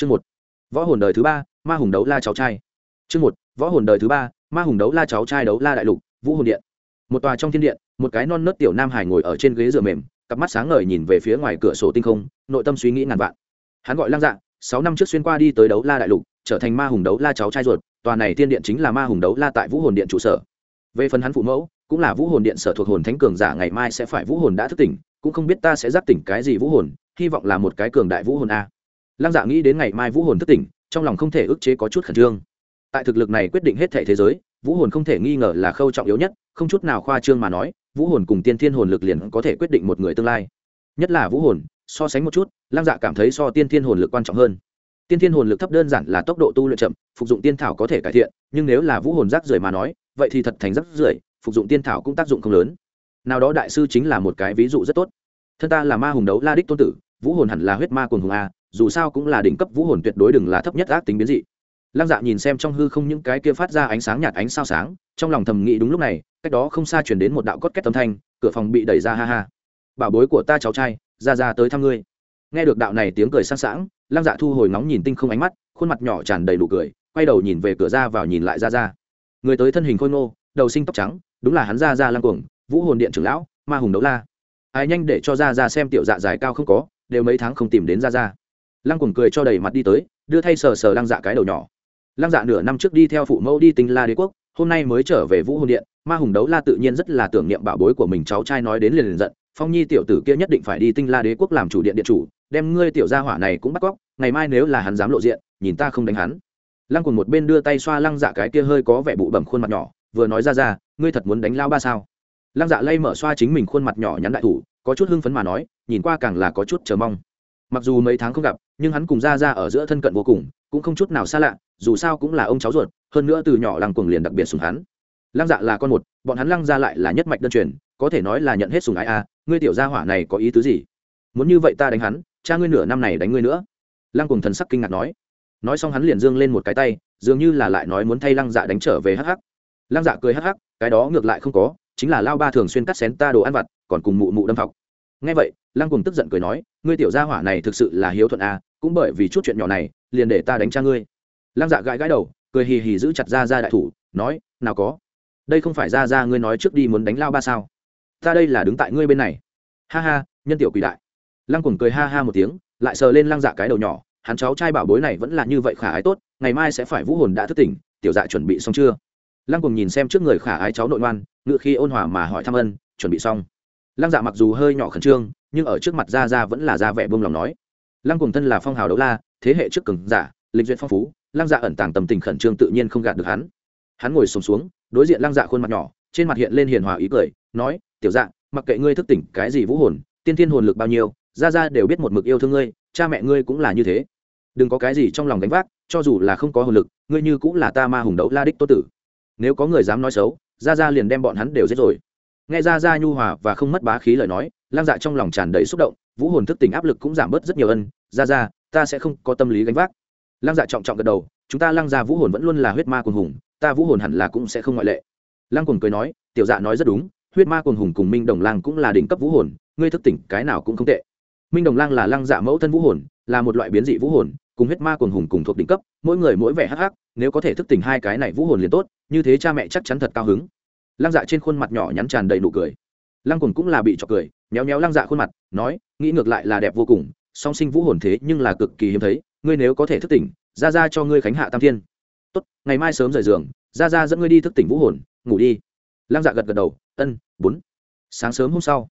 chương một, võ hồn đời thứ ba, ma hùng đấu la cháu trai. Chương một, võ hồn đời thứ ba, ma hùng đấu la cháu trai đấu la đại lục, vũ hồn điện. Một tòa trong thiên điện, một cái non nớt tiểu nam hải ngồi ở trên ghế dựa mềm, cặp mắt sáng ngời nhìn về phía ngoài cửa sổ tinh không, nội tâm suy nghĩ ngàn vạn. Hắn gọi lăng dạ sáu năm trước xuyên qua đi tới đấu la đại lục, trở thành ma hùng đấu la cháu trai ruột, tòa này thiên điện chính là ma hùng đấu la tại vũ hồn điện trụ sở. Về phần hắn phụ mẫu, cũng là vũ hồn điện sở thuộc hồn thánh cường giả, ngày mai sẽ phải vũ hồn đã thức tỉnh, cũng không biết ta sẽ giác tỉnh cái gì vũ hồn, hy vọng là một cái cường đại vũ hồn a lăng dạ nghĩ đến ngày mai vũ hồn thức tỉnh, trong lòng không thể ức chế có chút khẩn trương. Tại thực lực này quyết định hết thể thế giới, vũ hồn không thể nghi ngờ là khâu trọng yếu nhất, không chút nào khoa trương mà nói, vũ hồn cùng tiên thiên hồn lực liền có thể quyết định một người tương lai. Nhất là vũ hồn, so sánh một chút, lăng dạ cảm thấy so tiên thiên hồn lực quan trọng hơn. Tiên thiên hồn lực thấp đơn giản là tốc độ tu luyện chậm, phục dụng tiên thảo có thể cải thiện, nhưng nếu là vũ hồn rác rưởi mà nói, vậy thì thật thành rác rưởi, phục dụng tiên thảo cũng tác dụng không lớn. Nào đó đại sư chính là một cái ví dụ rất tốt. Thân ta là ma hùng đấu la đích tôn tử, vũ hồn hẳn là huyết ma quần hùng a dù sao cũng là đỉnh cấp vũ hồn tuyệt đối đừng là thấp nhất ác tính biến dị. Lăng dạ nhìn xem trong hư không những cái kia phát ra ánh sáng nhạt ánh sao sáng, trong lòng thầm nghĩ đúng lúc này, cách đó không xa chuyển đến một đạo cốt két âm thanh, cửa phòng bị đẩy ra ha ha. Bảo bối của ta cháu trai, ra ra tới thăm ngươi. Nghe được đạo này tiếng cười sang sảng, lăng dạ thu hồi ngóng nhìn tinh không ánh mắt, khuôn mặt nhỏ tràn đầy đủ cười, quay đầu nhìn về cửa ra vào nhìn lại ra ra. Người tới thân hình khôi ngô, đầu sinh tóc trắng, đúng là hắn ra ra lăng cuồng, vũ hồn điện trưởng lão, ma hùng đấu la. Ai nhanh để cho ra ra xem tiểu dạ dài cao không có, đều mấy tháng không tìm đến ra ra lăng cuồng cười cho đầy mặt đi tới, đưa thay sờ sờ lăng dạ cái đầu nhỏ. Lăng dạ nửa năm trước đi theo phụ mẫu đi tinh la đế quốc, hôm nay mới trở về vũ hồn điện, ma hùng đấu la tự nhiên rất là tưởng niệm bảo bối của mình, cháu trai nói đến liền liền giận, phong nhi tiểu tử kia nhất định phải đi tinh la đế quốc làm chủ điện điện chủ, đem ngươi tiểu gia hỏa này cũng bắt cóc, ngày mai nếu là hắn dám lộ diện, nhìn ta không đánh hắn. Lăng cùng một bên đưa tay xoa lăng dạ cái kia hơi có vẻ bụ bẩm khuôn mặt nhỏ, vừa nói ra ra, ngươi thật muốn đánh lao ba sao? Lăng dạ lay mở xoa chính mình khuôn mặt nhỏ nhắn đại thủ, có chút hưng phấn mà nói, nhìn qua càng là có chút chờ mong. Mặc dù mấy tháng không gặp nhưng hắn cùng ra ra ở giữa thân cận vô cùng, cũng không chút nào xa lạ, dù sao cũng là ông cháu ruột, hơn nữa từ nhỏ lăng cuồng liền đặc biệt sùng hắn. Lăng dạ là con một, bọn hắn lăng ra lại là nhất mạch đơn truyền, có thể nói là nhận hết sùng ái a, ngươi tiểu gia hỏa này có ý tứ gì? Muốn như vậy ta đánh hắn, cha ngươi nửa năm này đánh ngươi nữa. Lăng cùng thần sắc kinh ngạc nói. Nói xong hắn liền dương lên một cái tay, dường như là lại nói muốn thay lăng dạ đánh trở về hắc hắc. Lăng dạ cười hắc hắc, cái đó ngược lại không có, chính là lao ba thường xuyên cắt xén ta đồ ăn vặt, còn cùng mụ mụ đâm học nghe vậy, lăng cùng tức giận cười nói, ngươi tiểu gia hỏa này thực sự là hiếu thuận a cũng bởi vì chút chuyện nhỏ này, liền để ta đánh cha ngươi. Lăng dạ gãi gãi đầu, cười hì hì giữ chặt ra ra đại thủ, nói, nào có. Đây không phải ra ra ngươi nói trước đi muốn đánh lao ba sao? Ta đây là đứng tại ngươi bên này. Ha ha, nhân tiểu quỷ đại. Lăng cùng cười ha ha một tiếng, lại sờ lên lăng dạ cái đầu nhỏ, hắn cháu trai bảo bối này vẫn là như vậy khả ái tốt, ngày mai sẽ phải vũ hồn đã thức tỉnh, tiểu dạ chuẩn bị xong chưa? Lăng cùng nhìn xem trước người khả ái cháu nội ngoan ngự khi ôn hòa mà hỏi thăm ân, chuẩn bị xong lăng dạ mặc dù hơi nhỏ khẩn trương nhưng ở trước mặt ra ra vẫn là ra vẻ buông lòng nói. Lăng cùng thân là phong hào đấu la thế hệ trước cường giả lịch duyệt phong phú lăng dạ ẩn tàng tầm tình khẩn trương tự nhiên không gạt được hắn. Hắn ngồi sùng xuống, xuống đối diện lăng dạ khuôn mặt nhỏ trên mặt hiện lên hiền hòa ý cười nói tiểu dạ mặc kệ ngươi thức tỉnh cái gì vũ hồn tiên thiên hồn lực bao nhiêu ra ra đều biết một mực yêu thương ngươi cha mẹ ngươi cũng là như thế. Đừng có cái gì trong lòng đánh vác cho dù là không có hồn lực ngươi như cũng là ta ma hùng đấu la đích tô tử. Nếu có người dám nói xấu ra ra liền đem bọn hắn đều giết rồi nghe ra ra nhu hòa và không mất bá khí lời nói, lang dạ trong lòng tràn đầy xúc động, vũ hồn thức tỉnh áp lực cũng giảm bớt rất nhiều ân ra ra ta sẽ không có tâm lý gánh vác. Lang dạ trọng trọng gật đầu, chúng ta lang gia vũ hồn vẫn luôn là huyết ma cuồng hùng, ta vũ hồn hẳn là cũng sẽ không ngoại lệ. Lang quần cười nói, tiểu dạ nói rất đúng, huyết ma cuồng hùng cùng minh đồng lang cũng là đỉnh cấp vũ hồn, ngươi thức tỉnh cái nào cũng không tệ. Minh đồng lang là lang dạ mẫu thân vũ hồn, là một loại biến dị vũ hồn, cùng huyết ma cuồng hùng cùng thuộc đỉnh cấp, mỗi người mỗi vẻ hắc hắc, nếu có thể thức tỉnh hai cái này vũ hồn liền tốt, như thế cha mẹ chắc chắn thật cao hứng lăng dạ trên khuôn mặt nhỏ nhắn tràn đầy nụ cười. Lăng cồn cũng là bị trọc cười, méo méo lăng dạ khuôn mặt, nói, nghĩ ngược lại là đẹp vô cùng, song sinh vũ hồn thế nhưng là cực kỳ hiếm thấy, ngươi nếu có thể thức tỉnh, ra ra cho ngươi khánh hạ tam thiên. Tốt, ngày mai sớm rời giường, ra ra dẫn ngươi đi thức tỉnh vũ hồn, ngủ đi. Lăng dạ gật gật đầu, ân, bốn. Sáng sớm hôm sau,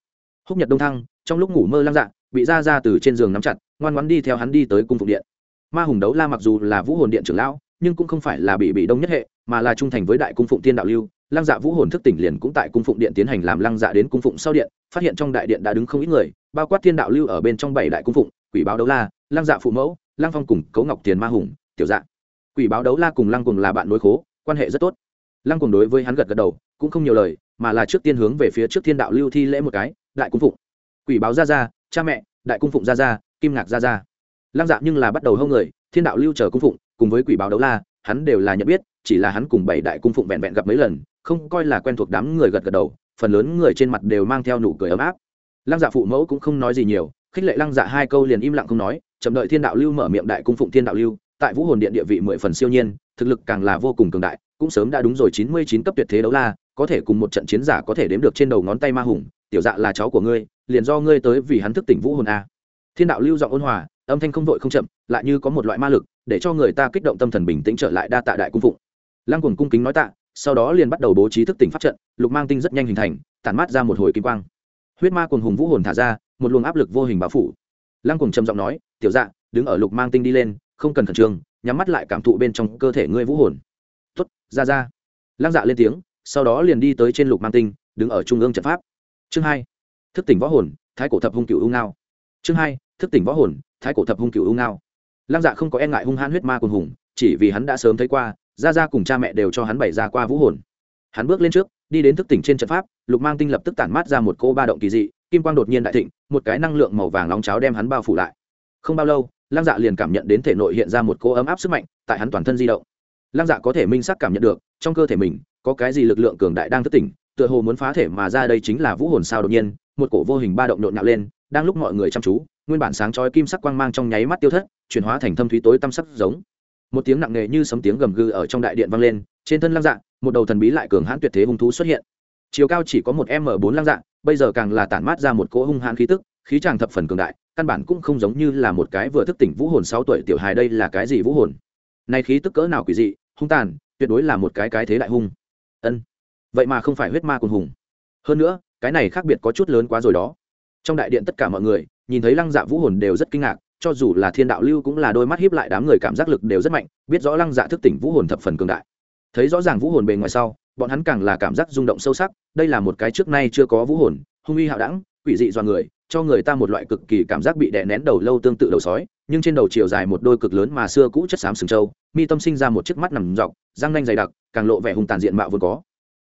húc nhật đông thăng, trong lúc ngủ mơ lăng dạ bị ra ra từ trên giường nắm chặt, ngoan ngoan đi theo hắn đi tới cung phụng điện. Ma hùng đấu la mặc dù là vũ hồn điện trưởng lão, nhưng cũng không phải là bị bị đông nhất hệ, mà là trung thành với đại cung phụng tiên đạo lưu lăng dạ vũ hồn thức tỉnh liền cũng tại cung phụng điện tiến hành làm lăng dạ đến cung phụng sau điện, phát hiện trong đại điện đã đứng không ít người, bao quát thiên đạo lưu ở bên trong bảy đại cung phụng, quỷ báo đấu la, lăng dạ phụ mẫu, lăng phong cùng cấu ngọc tiền ma hùng, tiểu dạ. Quỷ báo đấu la cùng lăng cùng là bạn nối khố, quan hệ rất tốt. Lăng cùng đối với hắn gật gật đầu, cũng không nhiều lời, mà là trước tiên hướng về phía trước thiên đạo lưu thi lễ một cái, đại cung phụng. Quỷ báo ra ra cha mẹ, đại cung phụng ra ra kim ngạc ra ra lăng dạ nhưng là bắt đầu hâu người, thiên đạo lưu chờ cung phụng, cùng với quỷ báo đấu la hắn đều là nhận biết, chỉ là hắn cùng bảy đại cung phụng vẹn vẹn gặp mấy lần, không coi là quen thuộc đám người gật gật đầu, phần lớn người trên mặt đều mang theo nụ cười ấm áp. Lăng dạ phụ mẫu cũng không nói gì nhiều, khích lệ lăng dạ hai câu liền im lặng không nói, chậm đợi thiên đạo lưu mở miệng đại cung phụng thiên đạo lưu, tại vũ hồn điện địa vị mười phần siêu nhiên, thực lực càng là vô cùng cường đại, cũng sớm đã đúng rồi chín mươi chín cấp tuyệt thế đấu la, có thể cùng một trận chiến giả có thể đếm được trên đầu ngón tay ma hùng, tiểu dạ là cháu của ngươi, liền do ngươi tới vì hắn thức tỉnh vũ hồn a. Thiên đạo lưu giọng ôn hòa, âm thanh không vội không chậm, lại như có một loại ma lực để cho người ta kích động tâm thần bình tĩnh trở lại đa tạ đại cung phụng. Lăng cùng cung kính nói tạ, sau đó liền bắt đầu bố trí thức tỉnh pháp trận, lục mang tinh rất nhanh hình thành, tản mát ra một hồi kim quang. Huyết ma cùng hùng vũ hồn thả ra, một luồng áp lực vô hình bao phủ. Lăng cùng trầm giọng nói, tiểu dạ đứng ở lục mang tinh đi lên, không cần khẩn trương, nhắm mắt lại cảm thụ bên trong cơ thể ngươi vũ hồn. Tuất ra ra. Lăng dạ lên tiếng, sau đó liền đi tới trên lục mang tinh, đứng ở trung ương trận pháp. Chương hai, thức tỉnh võ hồn, thái cổ thập hung cựu u ngao. Chương hai, thức tỉnh võ hồn, thái cổ thập hung cựu u ngao lăng dạ không có e ngại hung hãn huyết ma cùng hùng, chỉ vì hắn đã sớm thấy qua ra ra cùng cha mẹ đều cho hắn bày ra qua vũ hồn. Hắn bước lên trước, đi đến thức tỉnh trên trận pháp, lục mang tinh lập tức tản mát ra một cô ba động kỳ dị, kim quang đột nhiên đại thịnh, một cái năng lượng màu vàng nóng cháo đem hắn bao phủ lại. Không bao lâu, lăng dạ liền cảm nhận đến thể nội hiện ra một cô ấm áp sức mạnh, tại hắn toàn thân di động. Lăng dạ có thể minh sắc cảm nhận được, trong cơ thể mình, có cái gì lực lượng cường đại đang thức tỉnh, tựa hồ muốn phá thể mà ra đây chính là vũ hồn sao đột nhiên, một cổ vô hình ba động nộn nhạo lên, đang lúc mọi người chăm chú nguyên bản sáng chói kim sắc quang mang trong nháy mắt tiêu thất, chuyển hóa thành thâm thúy tối tăm sắc giống. Một tiếng nặng nề như sấm tiếng gầm gừ ở trong đại điện vang lên, trên thân lăng dạ một đầu thần bí lại cường hãn tuyệt thế hung thú xuất hiện. Chiều cao chỉ có một m bốn lăng dạ bây giờ càng là tản mát ra một cỗ hung hãn khí tức, khí tràng thập phần cường đại, căn bản cũng không giống như là một cái vừa thức tỉnh vũ hồn sáu tuổi tiểu hài đây là cái gì vũ hồn. Nay khí tức cỡ nào quỷ dị, hung tàn, tuyệt đối là một cái cái thế đại hung. Ân, vậy mà không phải huyết ma cùng hùng. Hơn nữa, cái này khác biệt có chút lớn quá rồi đó. Trong đại điện tất cả mọi người nhìn thấy lăng dạ vũ hồn đều rất kinh ngạc, cho dù là thiên đạo lưu cũng là đôi mắt hiếp lại đám người cảm giác lực đều rất mạnh, biết rõ lăng dạ thức tỉnh vũ hồn thập phần cường đại. Thấy rõ ràng vũ hồn bề ngoài sau, bọn hắn càng là cảm giác rung động sâu sắc, đây là một cái trước nay chưa có vũ hồn, hung uy hạo đẳng, quỷ dị do người, cho người ta một loại cực kỳ cảm giác bị đè nén đầu lâu tương tự đầu sói, nhưng trên đầu chiều dài một đôi cực lớn mà xưa cũ chất xám sừng trâu, mi tâm sinh ra một chiếc mắt nằm dọc, răng nanh dày đặc, càng lộ vẻ hung tàn diện mạo vốn có.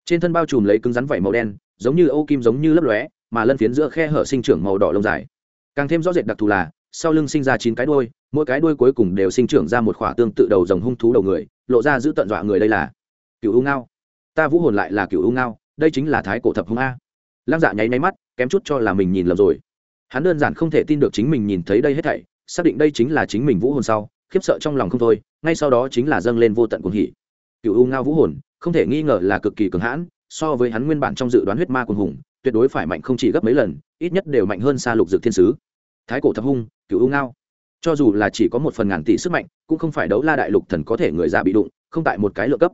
Trên thân bao trùm lấy cứng rắn vảy màu đen, giống như ô kim giống như lấp lóe, mà lân phiến giữa khe hở sinh trưởng màu đỏ lông dài càng thêm rõ rệt đặc thù là, sau lưng sinh ra chín cái đuôi, mỗi cái đuôi cuối cùng đều sinh trưởng ra một khỏa tương tự đầu rồng hung thú đầu người, lộ ra giữ tận dọa người đây là cựu u ngao. Ta vũ hồn lại là cựu u ngao, đây chính là thái cổ thập hung a. Lăng dạ nháy máy mắt, kém chút cho là mình nhìn lầm rồi. Hắn đơn giản không thể tin được chính mình nhìn thấy đây hết thảy, xác định đây chính là chính mình vũ hồn sau, khiếp sợ trong lòng không thôi, ngay sau đó chính là dâng lên vô tận cuồng hỉ. Cựu u ngao vũ hồn, không thể nghi ngờ là cực kỳ cường hãn, so với hắn nguyên bản trong dự đoán huyết ma cuồng hùng tuyệt đối phải mạnh không chỉ gấp mấy lần, ít nhất đều mạnh hơn xa lục dược thiên sứ. Thái cổ thập hung cựu u ngao. Cho dù là chỉ có một phần ngàn tỷ sức mạnh, cũng không phải đấu la đại lục thần có thể người già bị đụng, không tại một cái lựa cấp.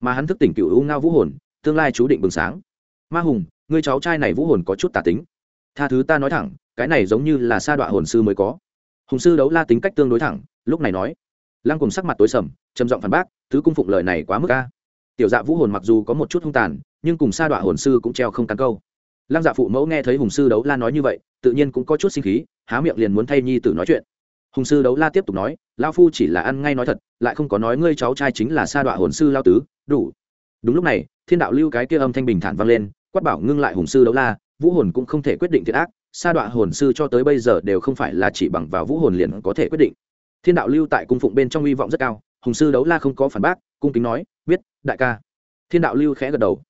Mà hắn thức tỉnh cựu u ngao vũ hồn, tương lai chú định bừng sáng. Ma hùng người cháu trai này vũ hồn có chút tà tính. Tha thứ ta nói thẳng, cái này giống như là sa đọa hồn sư mới có. Hùng sư đấu la tính cách tương đối thẳng, lúc này nói. Lăng cùng sắc mặt tối sầm, trầm giọng phản bác, thứ cung phụng lời này quá mức ca tiểu dạ vũ hồn mặc dù có một chút hung tàn, nhưng cùng sa đọa hồn sư cũng treo không cắn câu lăng dạ phụ mẫu nghe thấy hùng sư đấu la nói như vậy, tự nhiên cũng có chút sinh khí, há miệng liền muốn thay nhi tử nói chuyện. Hùng sư đấu la tiếp tục nói lao phu chỉ là ăn ngay nói thật, lại không có nói ngươi cháu trai chính là sa đọa hồn sư lao tứ, đủ. Đúng lúc này, thiên đạo lưu cái kia âm thanh bình thản vang lên, quát bảo ngưng lại hùng sư đấu la, vũ hồn cũng không thể quyết định thiệt ác, sa đọa hồn sư cho tới bây giờ đều không phải là chỉ bằng vào vũ hồn liền có thể quyết định. Thiên đạo lưu tại cung phụng bên trong hy vọng rất cao, hùng sư đấu la không có phản bác, cung kính nói, biết, đại ca. Thiên đạo lưu khẽ gật đầu,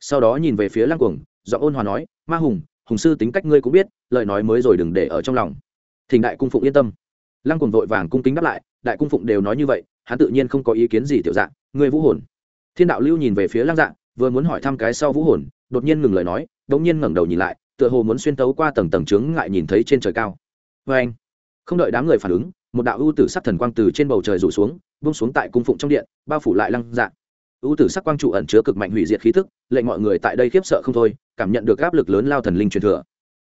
sau đó nhìn về phía lăng cuồng giọng ôn hòa nói, ma hùng hùng sư tính cách ngươi cũng biết, lời nói mới rồi đừng để ở trong lòng. Thỉnh đại cung phụng yên tâm. Lăng cuồng vội vàng cung kính đáp lại, đại cung phụng đều nói như vậy, hắn tự nhiên không có ý kiến gì tiểu dạng, ngươi vũ hồn. Thiên đạo lưu nhìn về phía lăng dạng vừa muốn hỏi thăm cái sau vũ hồn, đột nhiên ngừng lời nói, đột nhiên ngẩng đầu nhìn lại, tựa hồ muốn xuyên tấu qua tầng tầng trướng ngại nhìn thấy trên trời cao. Vê anh, không đợi đám người phản ứng, một đạo ưu tử sắc thần quang từ trên bầu trời rủ xuống, buông xuống tại cung phụng trong điện, bao phủ lại lăng dạ ưu tử sắc quang trụ ẩn chứa cực mạnh hủy diệt khí thức lệnh mọi người tại đây khiếp sợ không thôi, cảm nhận được áp lực lớn lao thần linh truyền thừa.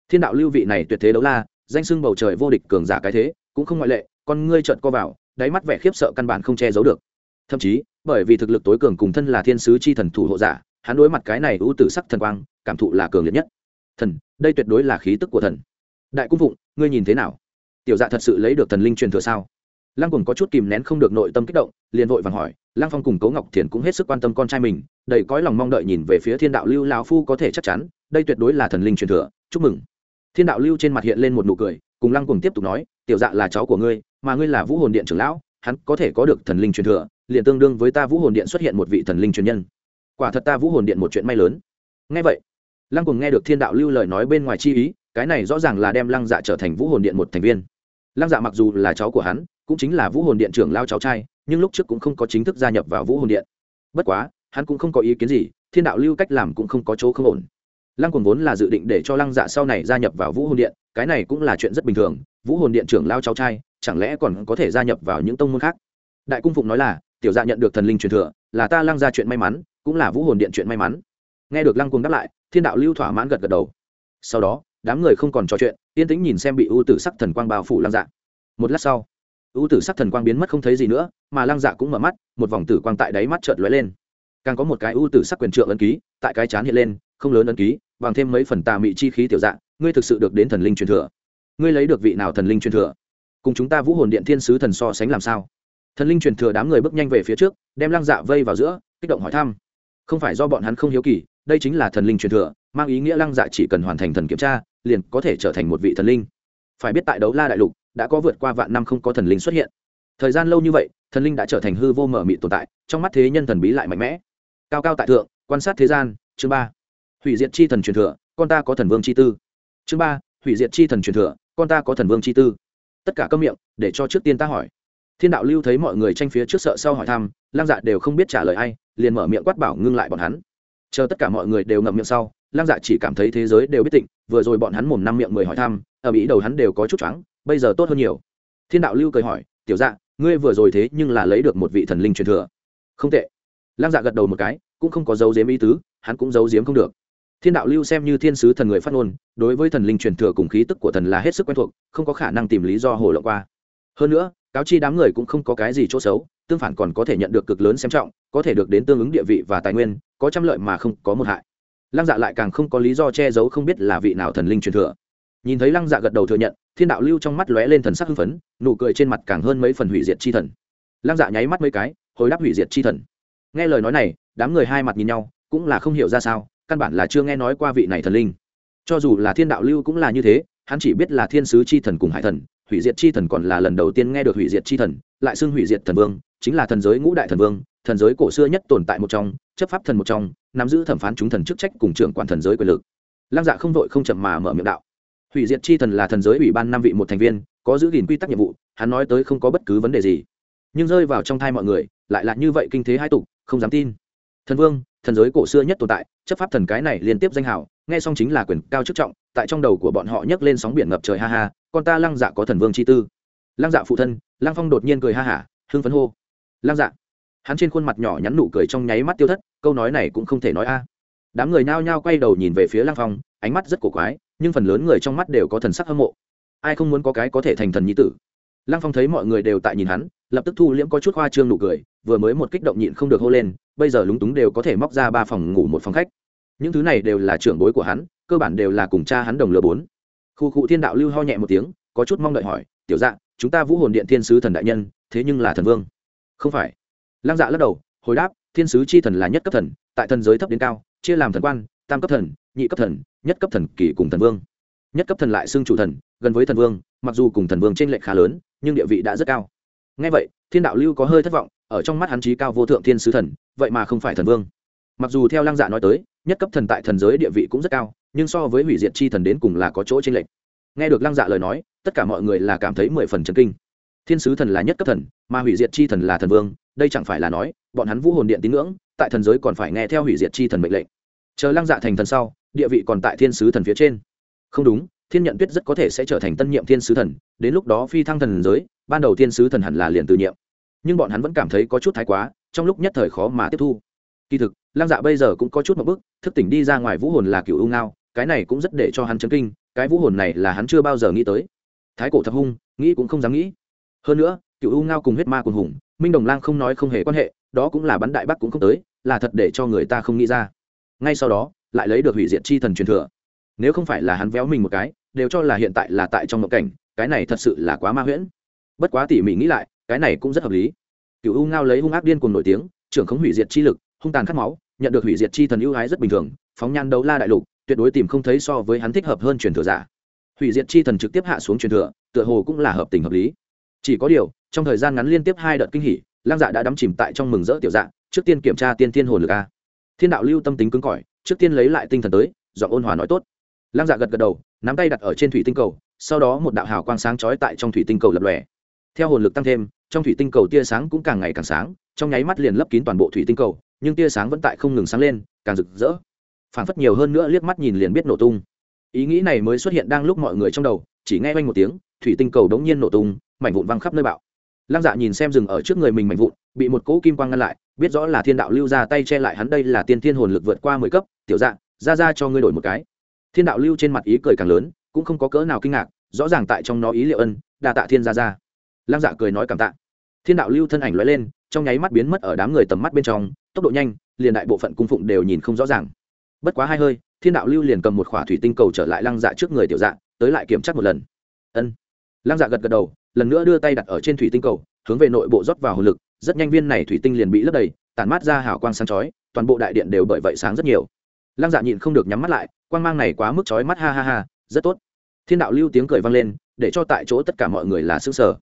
Thiên đạo lưu vị này tuyệt thế đấu la, danh sưng bầu trời vô địch cường giả cái thế, cũng không ngoại lệ, con ngươi trợn co vào, đáy mắt vẻ khiếp sợ căn bản không che giấu được. Thậm chí, bởi vì thực lực tối cường cùng thân là thiên sứ chi thần thủ hộ giả, hắn đối mặt cái này ưu tử sắc thần quang, cảm thụ là cường liệt nhất. Thần, đây tuyệt đối là khí tức của thần. Đại cung phụng, ngươi nhìn thế nào? Tiểu dạ thật sự lấy được thần linh truyền thừa sao? Lăng cùng có chút kìm nén không được nội tâm kích động, liền vội vàng hỏi, lăng phong cùng cấu ngọc thiền cũng hết sức quan tâm con trai mình, đầy cõi lòng mong đợi nhìn về phía thiên đạo lưu lão phu có thể chắc chắn, đây tuyệt đối là thần linh truyền thừa, chúc mừng. Thiên đạo lưu trên mặt hiện lên một nụ cười, cùng lăng cùng tiếp tục nói, tiểu dạ là cháu của ngươi, mà ngươi là vũ hồn điện trưởng lão, hắn có thể có được thần linh truyền thừa, liền tương đương với ta vũ hồn điện xuất hiện một vị thần linh truyền nhân. Quả thật ta vũ hồn điện một chuyện may lớn. Ngay vậy, lăng cùng nghe được thiên đạo lưu lời nói bên ngoài chi ý, cái này rõ ràng là đem lăng dạ trở thành vũ hồn điện một thành viên. Lăng dạ mặc dù là cháu của hắn cũng chính là vũ hồn điện trưởng lao cháu trai, nhưng lúc trước cũng không có chính thức gia nhập vào vũ hồn điện. Bất quá, hắn cũng không có ý kiến gì, thiên đạo lưu cách làm cũng không có chỗ không ổn. Lăng quần vốn là dự định để cho lăng dạ sau này gia nhập vào vũ hồn điện, cái này cũng là chuyện rất bình thường, vũ hồn điện trưởng lao cháu trai, chẳng lẽ còn có thể gia nhập vào những tông môn khác? Đại cung phụng nói là, tiểu dạ nhận được thần linh truyền thừa, là ta lăng ra chuyện may mắn, cũng là vũ hồn điện chuyện may mắn. Nghe được lăng cuồng đáp lại, thiên đạo lưu thỏa mãn gật gật đầu. Sau đó, đám người không còn trò chuyện, yên tĩnh nhìn xem bị ưu tử sắc thần quang bao phủ lăng dạ. Một lát sau ưu tử sắc thần quang biến mất không thấy gì nữa, mà lăng dạ cũng mở mắt, một vòng tử quang tại đáy mắt chợt lóe lên. Càng có một cái ưu tử sắc quyền trượng ấn ký, tại cái chán hiện lên, không lớn ấn ký, bằng thêm mấy phần tà mị chi khí tiểu dạng ngươi thực sự được đến thần linh truyền thừa. Ngươi lấy được vị nào thần linh truyền thừa? Cùng chúng ta vũ hồn điện thiên sứ thần so sánh làm sao? Thần linh truyền thừa đám người bước nhanh về phía trước, đem lăng dạ vây vào giữa, kích động hỏi thăm. Không phải do bọn hắn không hiếu kỳ, đây chính là thần linh truyền thừa, mang ý nghĩa lăng dạ chỉ cần hoàn thành thần kiểm tra, liền có thể trở thành một vị thần linh. Phải biết tại đấu la đại lục đã có vượt qua vạn năm không có thần linh xuất hiện. Thời gian lâu như vậy, thần linh đã trở thành hư vô mở mị tồn tại, trong mắt thế nhân thần bí lại mạnh mẽ. Cao cao tại thượng, quan sát thế gian, chương ba. Hủy diệt chi thần truyền thừa, con ta có thần vương chi tư. Chương ba, hủy diệt chi thần truyền thừa, con ta có thần vương chi tư. Tất cả câm miệng, để cho trước tiên ta hỏi. Thiên đạo lưu thấy mọi người tranh phía trước sợ sau hỏi thăm, lang dạ đều không biết trả lời ai, liền mở miệng quát bảo ngưng lại bọn hắn. Chờ tất cả mọi người đều ngậm miệng sau, lang dạ chỉ cảm thấy thế giới đều biết tịnh, vừa rồi bọn hắn mồm năm miệng mười hỏi thăm, ở mỹ đầu hắn đều có chút choáng bây giờ tốt hơn nhiều. Thiên đạo lưu cười hỏi, tiểu dạ ngươi vừa rồi thế nhưng là lấy được một vị thần linh truyền thừa. Không tệ. Lăng dạ gật đầu một cái, cũng không có dấu diếm ý tứ, hắn cũng giấu diếm không được. Thiên đạo lưu xem như thiên sứ thần người phát ngôn, đối với thần linh truyền thừa cùng khí tức của thần là hết sức quen thuộc, không có khả năng tìm lý do hồ lộng qua. Hơn nữa, cáo chi đám người cũng không có cái gì chỗ xấu, tương phản còn có thể nhận được cực lớn xem trọng, có thể được đến tương ứng địa vị và tài nguyên, có trăm lợi mà không có một hại. Lăng dạ lại càng không có lý do che giấu không biết là vị nào thần linh truyền thừa nhìn thấy lăng dạ gật đầu thừa nhận, thiên đạo lưu trong mắt lóe lên thần sắc hưng phấn, nụ cười trên mặt càng hơn mấy phần hủy diệt chi thần. Lăng dạ nháy mắt mấy cái, hồi đáp hủy diệt chi thần. Nghe lời nói này, đám người hai mặt nhìn nhau, cũng là không hiểu ra sao, căn bản là chưa nghe nói qua vị này thần linh. Cho dù là thiên đạo lưu cũng là như thế, hắn chỉ biết là thiên sứ chi thần cùng hải thần, hủy diệt chi thần còn là lần đầu tiên nghe được hủy diệt chi thần, lại xưng hủy diệt thần vương, chính là thần giới ngũ đại thần vương, thần giới cổ xưa nhất tồn tại một trong, chấp pháp thần một trong, nắm giữ thẩm phán chúng thần chức trách cùng trưởng quản thần giới quyền lực. Lăng dạ không vội không chậm mà mở miệng đạo hủy diệt chi thần là thần giới ủy ban năm vị một thành viên, có giữ gìn quy tắc nhiệm vụ, hắn nói tới không có bất cứ vấn đề gì. Nhưng rơi vào trong thai mọi người, lại là như vậy kinh thế hai tục, không dám tin. Thần vương, thần giới cổ xưa nhất tồn tại, chấp pháp thần cái này liên tiếp danh hào, nghe xong chính là quyền cao chức trọng, tại trong đầu của bọn họ nhấc lên sóng biển ngập trời ha ha, con ta lăng dạ có thần vương chi tư. Lăng dạ phụ thân, lăng phong đột nhiên cười ha hả, hưng phấn hô. Lăng dạ. Hắn trên khuôn mặt nhỏ nhắn nụ cười trong nháy mắt tiêu thất, câu nói này cũng không thể nói a. Đám người nao nhao quay đầu nhìn về phía lăng phong, ánh mắt rất cổ quái nhưng phần lớn người trong mắt đều có thần sắc hâm mộ. Ai không muốn có cái có thể thành thần nhi tử? Lăng phong thấy mọi người đều tại nhìn hắn, lập tức thu liễm có chút hoa trương nụ cười, vừa mới một kích động nhịn không được hô lên, bây giờ lúng túng đều có thể móc ra ba phòng ngủ một phòng khách. Những thứ này đều là trưởng bối của hắn, cơ bản đều là cùng cha hắn đồng lừa bốn. Khu cụ thiên đạo lưu ho nhẹ một tiếng, có chút mong đợi hỏi, tiểu dạ chúng ta vũ hồn điện thiên sứ thần đại nhân, thế nhưng là thần vương. Không phải. Lăng dạ lắc đầu, hồi đáp, thiên sứ chi thần là nhất cấp thần, tại thần giới thấp đến cao, chia làm thần quan, tam cấp thần, nhị cấp thần nhất cấp thần kỳ cùng thần vương. Nhất cấp thần lại xưng chủ thần, gần với thần vương, mặc dù cùng thần vương trên lệnh khá lớn, nhưng địa vị đã rất cao. Ngay vậy, thiên đạo lưu có hơi thất vọng, ở trong mắt hắn trí cao vô thượng thiên sứ thần, vậy mà không phải thần vương. Mặc dù theo lăng dạ nói tới, nhất cấp thần tại thần giới địa vị cũng rất cao, nhưng so với hủy diệt chi thần đến cùng là có chỗ trên lệnh nghe được lăng dạ lời nói, tất cả mọi người là cảm thấy mười phần chấn kinh. Thiên sứ thần là nhất cấp thần, mà hủy diệt chi thần là thần vương, đây chẳng phải là nói, bọn hắn vũ hồn điện tín ngưỡng, tại thần giới còn phải nghe theo hủy diệt chi thần mệnh lệnh chờ lăng dạ thành thần sau địa vị còn tại thiên sứ thần phía trên. Không đúng thiên nhận tuyết rất có thể sẽ trở thành tân nhiệm thiên sứ thần đến lúc đó phi thăng thần giới ban đầu thiên sứ thần hẳn là liền từ nhiệm. Nhưng bọn hắn vẫn cảm thấy có chút thái quá trong lúc nhất thời khó mà tiếp thu. Kỳ thực lăng dạ bây giờ cũng có chút một bước, thức tỉnh đi ra ngoài vũ hồn là cựu u ngao cái này cũng rất để cho hắn chấn kinh cái vũ hồn này là hắn chưa bao giờ nghĩ tới. Thái cổ thập hung nghĩ cũng không dám nghĩ. Hơn nữa cựu u ngao cùng huyết ma cùng hùng minh đồng lang không nói không hề quan hệ đó cũng là bắn đại bắc cũng không tới là thật để cho người ta không nghĩ ra ngay sau đó, lại lấy được hủy diệt chi thần truyền thừa. Nếu không phải là hắn véo mình một cái, đều cho là hiện tại là tại trong mộng cảnh, cái này thật sự là quá ma huyễn. Bất quá tỉ mỉ nghĩ lại, cái này cũng rất hợp lý. Cựu u ngao lấy hung ác điên cùng nổi tiếng, trưởng khống hủy diệt chi lực, hung tàn khát máu, nhận được hủy diệt chi thần ưu ái rất bình thường, phóng nhan đấu la đại lục, tuyệt đối tìm không thấy so với hắn thích hợp hơn truyền thừa giả. Hủy diệt chi thần trực tiếp hạ xuống truyền thừa, tựa hồ cũng là hợp tình hợp lý. Chỉ có điều, trong thời gian ngắn liên tiếp hai đợt kinh hỉ, lang dạ đã đắm chìm tại trong mừng rỡ tiểu dạ trước tiên kiểm tra tiên thiên hồn lực a thiên đạo lưu tâm tính cứng cỏi, trước tiên lấy lại tinh thần tới dọn ôn hòa nói tốt. Lăng dạ gật gật đầu, nắm tay đặt ở trên thủy tinh cầu, sau đó một đạo hào quang sáng chói tại trong thủy tinh cầu lập lòe. Theo hồn lực tăng thêm, trong thủy tinh cầu tia sáng cũng càng ngày càng sáng, trong nháy mắt liền lấp kín toàn bộ thủy tinh cầu, nhưng tia sáng vẫn tại không ngừng sáng lên, càng rực rỡ. Phảng phất nhiều hơn nữa liếc mắt nhìn liền biết nổ tung. Ý nghĩ này mới xuất hiện đang lúc mọi người trong đầu, chỉ nghe quanh một tiếng, thủy tinh cầu đống nhiên nổ tung, mảnh vụn văng khắp nơi bạo. Lăng dạ nhìn xem rừng ở trước người mình mảnh vụn bị một cỗ kim quang ngăn lại biết rõ là thiên đạo lưu ra tay che lại hắn đây là tiên thiên hồn lực vượt qua mười cấp tiểu Dạng, ra ra cho ngươi đổi một cái. Thiên đạo lưu trên mặt ý cười càng lớn cũng không có cỡ nào kinh ngạc rõ ràng tại trong nó ý liệu ân đa tạ thiên ra ra lăng dạ cười nói cảm tạ. Thiên đạo lưu thân ảnh lóe lên trong nháy mắt biến mất ở đám người tầm mắt bên trong tốc độ nhanh liền đại bộ phận cung phụng đều nhìn không rõ ràng. Bất quá hai hơi thiên đạo lưu liền cầm một khỏa thủy tinh cầu trở lại lăng dạ trước người tiểu dạ tới lại kiểm tra một lần. Ân. Lăng dạ gật gật đầu lần nữa đưa tay đặt ở trên thủy tinh cầu hướng về nội bộ rót vào hồn lực rất nhanh viên này thủy tinh liền bị lấp đầy, tản mát ra hào quang sáng chói, toàn bộ đại điện đều bởi vậy sáng rất nhiều. Lăng dạ nhịn không được nhắm mắt lại, quang mang này quá mức chói mắt, ha ha ha, rất tốt. Thiên đạo lưu tiếng cười vang lên, để cho tại chỗ tất cả mọi người là xứ sở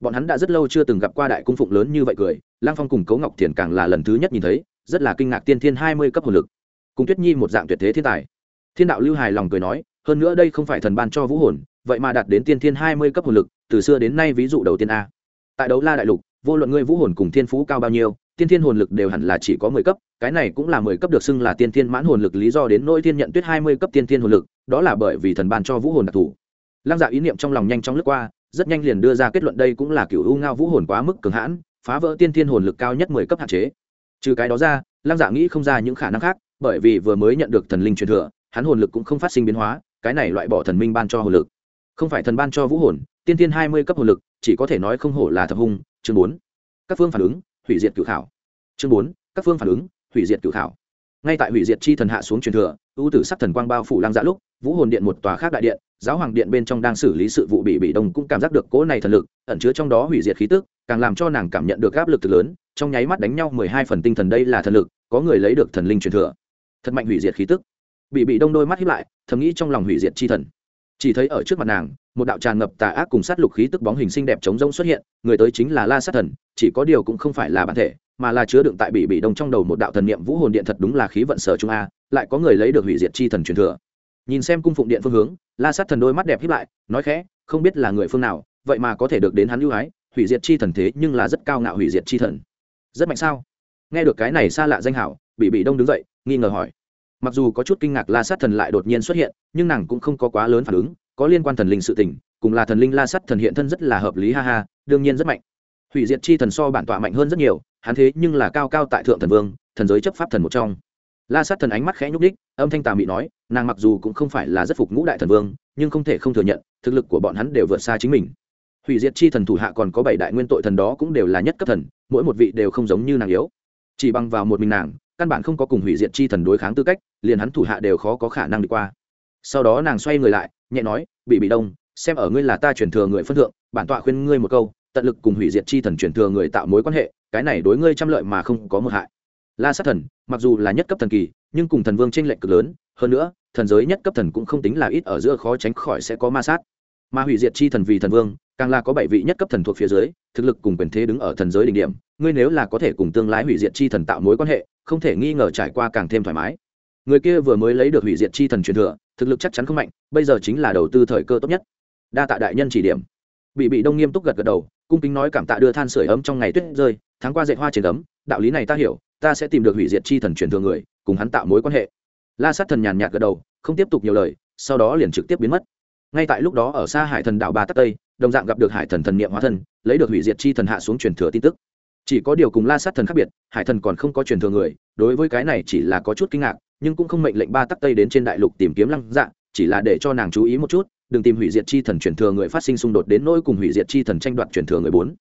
bọn hắn đã rất lâu chưa từng gặp qua đại cung phụng lớn như vậy cười lang phong cùng cấu ngọc thiền càng là lần thứ nhất nhìn thấy, rất là kinh ngạc tiên thiên hai mươi cấp hồn lực. Cùng tuyết nhi một dạng tuyệt thế thiên tài. Thiên đạo lưu hài lòng cười nói, hơn nữa đây không phải thần ban cho vũ hồn, vậy mà đạt đến tiên thiên hai mươi cấp hồn lực, từ xưa đến nay ví dụ đầu tiên a. Tại đấu la đại lục vô luận ngươi vũ hồn cùng thiên phú cao bao nhiêu, tiên thiên hồn lực đều hẳn là chỉ có mười cấp, cái này cũng là mười cấp được xưng là tiên thiên mãn hồn lực lý do đến nỗi thiên nhận tuyết hai mươi cấp tiên thiên hồn lực, đó là bởi vì thần ban cho vũ hồn đặc thù. Lăng dạ ý niệm trong lòng nhanh chóng lướt qua, rất nhanh liền đưa ra kết luận đây cũng là kiểu u ngao vũ hồn quá mức cường hãn, phá vỡ tiên thiên hồn lực cao nhất mười cấp hạn chế. Trừ cái đó ra, lăng dạ nghĩ không ra những khả năng khác, bởi vì vừa mới nhận được thần linh truyền thừa, hắn hồn lực cũng không phát sinh biến hóa, cái này loại bỏ thần minh ban cho hồn lực. Không phải thần ban cho vũ hồn, tiên thiên hai mươi cấp hồn lực chỉ có thể nói không hổ là thập hung, chương bốn. Các phương phản ứng, hủy diệt cự khảo. Chương bốn, các phương phản ứng, hủy diệt cự khảo. Ngay tại hủy diệt chi thần hạ xuống truyền thừa, ưu tử sắc thần quang bao phủ lang dã dạ lúc, vũ hồn điện một tòa khác đại điện, giáo hoàng điện bên trong đang xử lý sự vụ bị bị đông cũng cảm giác được cỗ này thần lực, ẩn chứa trong đó hủy diệt khí tức, càng làm cho nàng cảm nhận được áp lực từ lớn, trong nháy mắt đánh nhau mười hai phần tinh thần đây là thần lực, có người lấy được thần linh truyền thừa. Thật mạnh hủy diệt khí tức. Bị bị đông đôi mắt hiếp lại, thầm nghĩ trong lòng hủy diệt chi thần chỉ thấy ở trước mặt nàng, một đạo tràn ngập tà ác cùng sát lục khí tức bóng hình xinh đẹp chống rông xuất hiện, người tới chính là la sát thần, chỉ có điều cũng không phải là bản thể, mà là chứa đựng tại bị bị đông trong đầu một đạo thần niệm vũ hồn điện thật đúng là khí vận sở trung a, lại có người lấy được hủy diệt chi thần truyền thừa. Nhìn xem cung phụng điện phương hướng, la sát thần đôi mắt đẹp hiếp lại, nói khẽ, không biết là người phương nào, vậy mà có thể được đến hắn ưu ái, hủy diệt chi thần thế nhưng là rất cao ngạo hủy diệt chi thần. Rất mạnh sao? Nghe được cái này xa lạ danh hảo, bị bị đông đứng dậy, nghi ngờ hỏi mặc dù có chút kinh ngạc la sát thần lại đột nhiên xuất hiện, nhưng nàng cũng không có quá lớn phản ứng, có liên quan thần linh sự tình, cùng là thần linh la sát thần hiện thân rất là hợp lý, ha ha, đương nhiên rất mạnh. Hủy diệt chi thần so bản tọa mạnh hơn rất nhiều, hắn thế nhưng là cao cao tại thượng thần vương, thần giới chấp pháp thần một trong. La sát thần ánh mắt khẽ nhúc đích âm thanh tà mị nói, nàng mặc dù cũng không phải là rất phục ngũ đại thần vương, nhưng không thể không thừa nhận, thực lực của bọn hắn đều vượt xa chính mình. Hủy diệt chi thần thủ hạ còn có bảy đại nguyên tội thần đó cũng đều là nhất cấp thần, mỗi một vị đều không giống như nàng yếu. Chỉ bằng vào một mình nàng căn bản không có cùng hủy diệt chi thần đối kháng tư cách, liền hắn thủ hạ đều khó có khả năng đi qua. Sau đó nàng xoay người lại, nhẹ nói bị bị đông, xem ở ngươi là ta truyền thừa người phân thượng, bản tọa khuyên ngươi một câu, tận lực cùng hủy diệt chi thần truyền thừa người tạo mối quan hệ, cái này đối ngươi trăm lợi mà không có một hại. La sát thần, mặc dù là nhất cấp thần kỳ, nhưng cùng thần vương tranh lệch cực lớn, hơn nữa, thần giới nhất cấp thần cũng không tính là ít ở giữa khó tránh khỏi sẽ có ma sát. Mà hủy diệt chi thần vì thần vương càng là có bảy vị nhất cấp thần thuộc phía dưới, thực lực cùng quyền thế đứng ở thần giới đỉnh điểm, ngươi nếu là có thể cùng tương lai hủy diệt chi thần tạo mối quan hệ, không thể nghi ngờ trải qua càng thêm thoải mái. Người kia vừa mới lấy được hủy diệt chi thần truyền thừa, thực lực chắc chắn không mạnh, bây giờ chính là đầu tư thời cơ tốt nhất. Đa tạ đại nhân chỉ điểm. Bị bị đông nghiêm túc gật gật đầu, cung kính nói cảm tạ đưa than sửa ấm trong ngày tuyết rơi, tháng qua dạy hoa trên ấm, đạo lý này ta hiểu, ta sẽ tìm được hủy diệt chi thần truyền thừa người, cùng hắn tạo mối quan hệ. La sát thần nhàn nhạt gật đầu, không tiếp tục nhiều lời, sau đó liền trực tiếp biến mất. Ngay tại lúc đó ở xa hải thần đảo ba tắc tây đồng dạng gặp được hải thần thần niệm hóa thân, lấy được hủy diệt chi thần hạ xuống truyền thừa tin tức. Chỉ có điều cùng la sát thần khác biệt, hải thần còn không có truyền thừa người, đối với cái này chỉ là có chút kinh ngạc, nhưng cũng không mệnh lệnh ba tắc tây đến trên đại lục tìm kiếm lăng dạ chỉ là để cho nàng chú ý một chút, đừng tìm hủy diệt chi thần truyền thừa người phát sinh xung đột đến nỗi cùng hủy diệt chi thần tranh đoạt truyền thừa người bốn.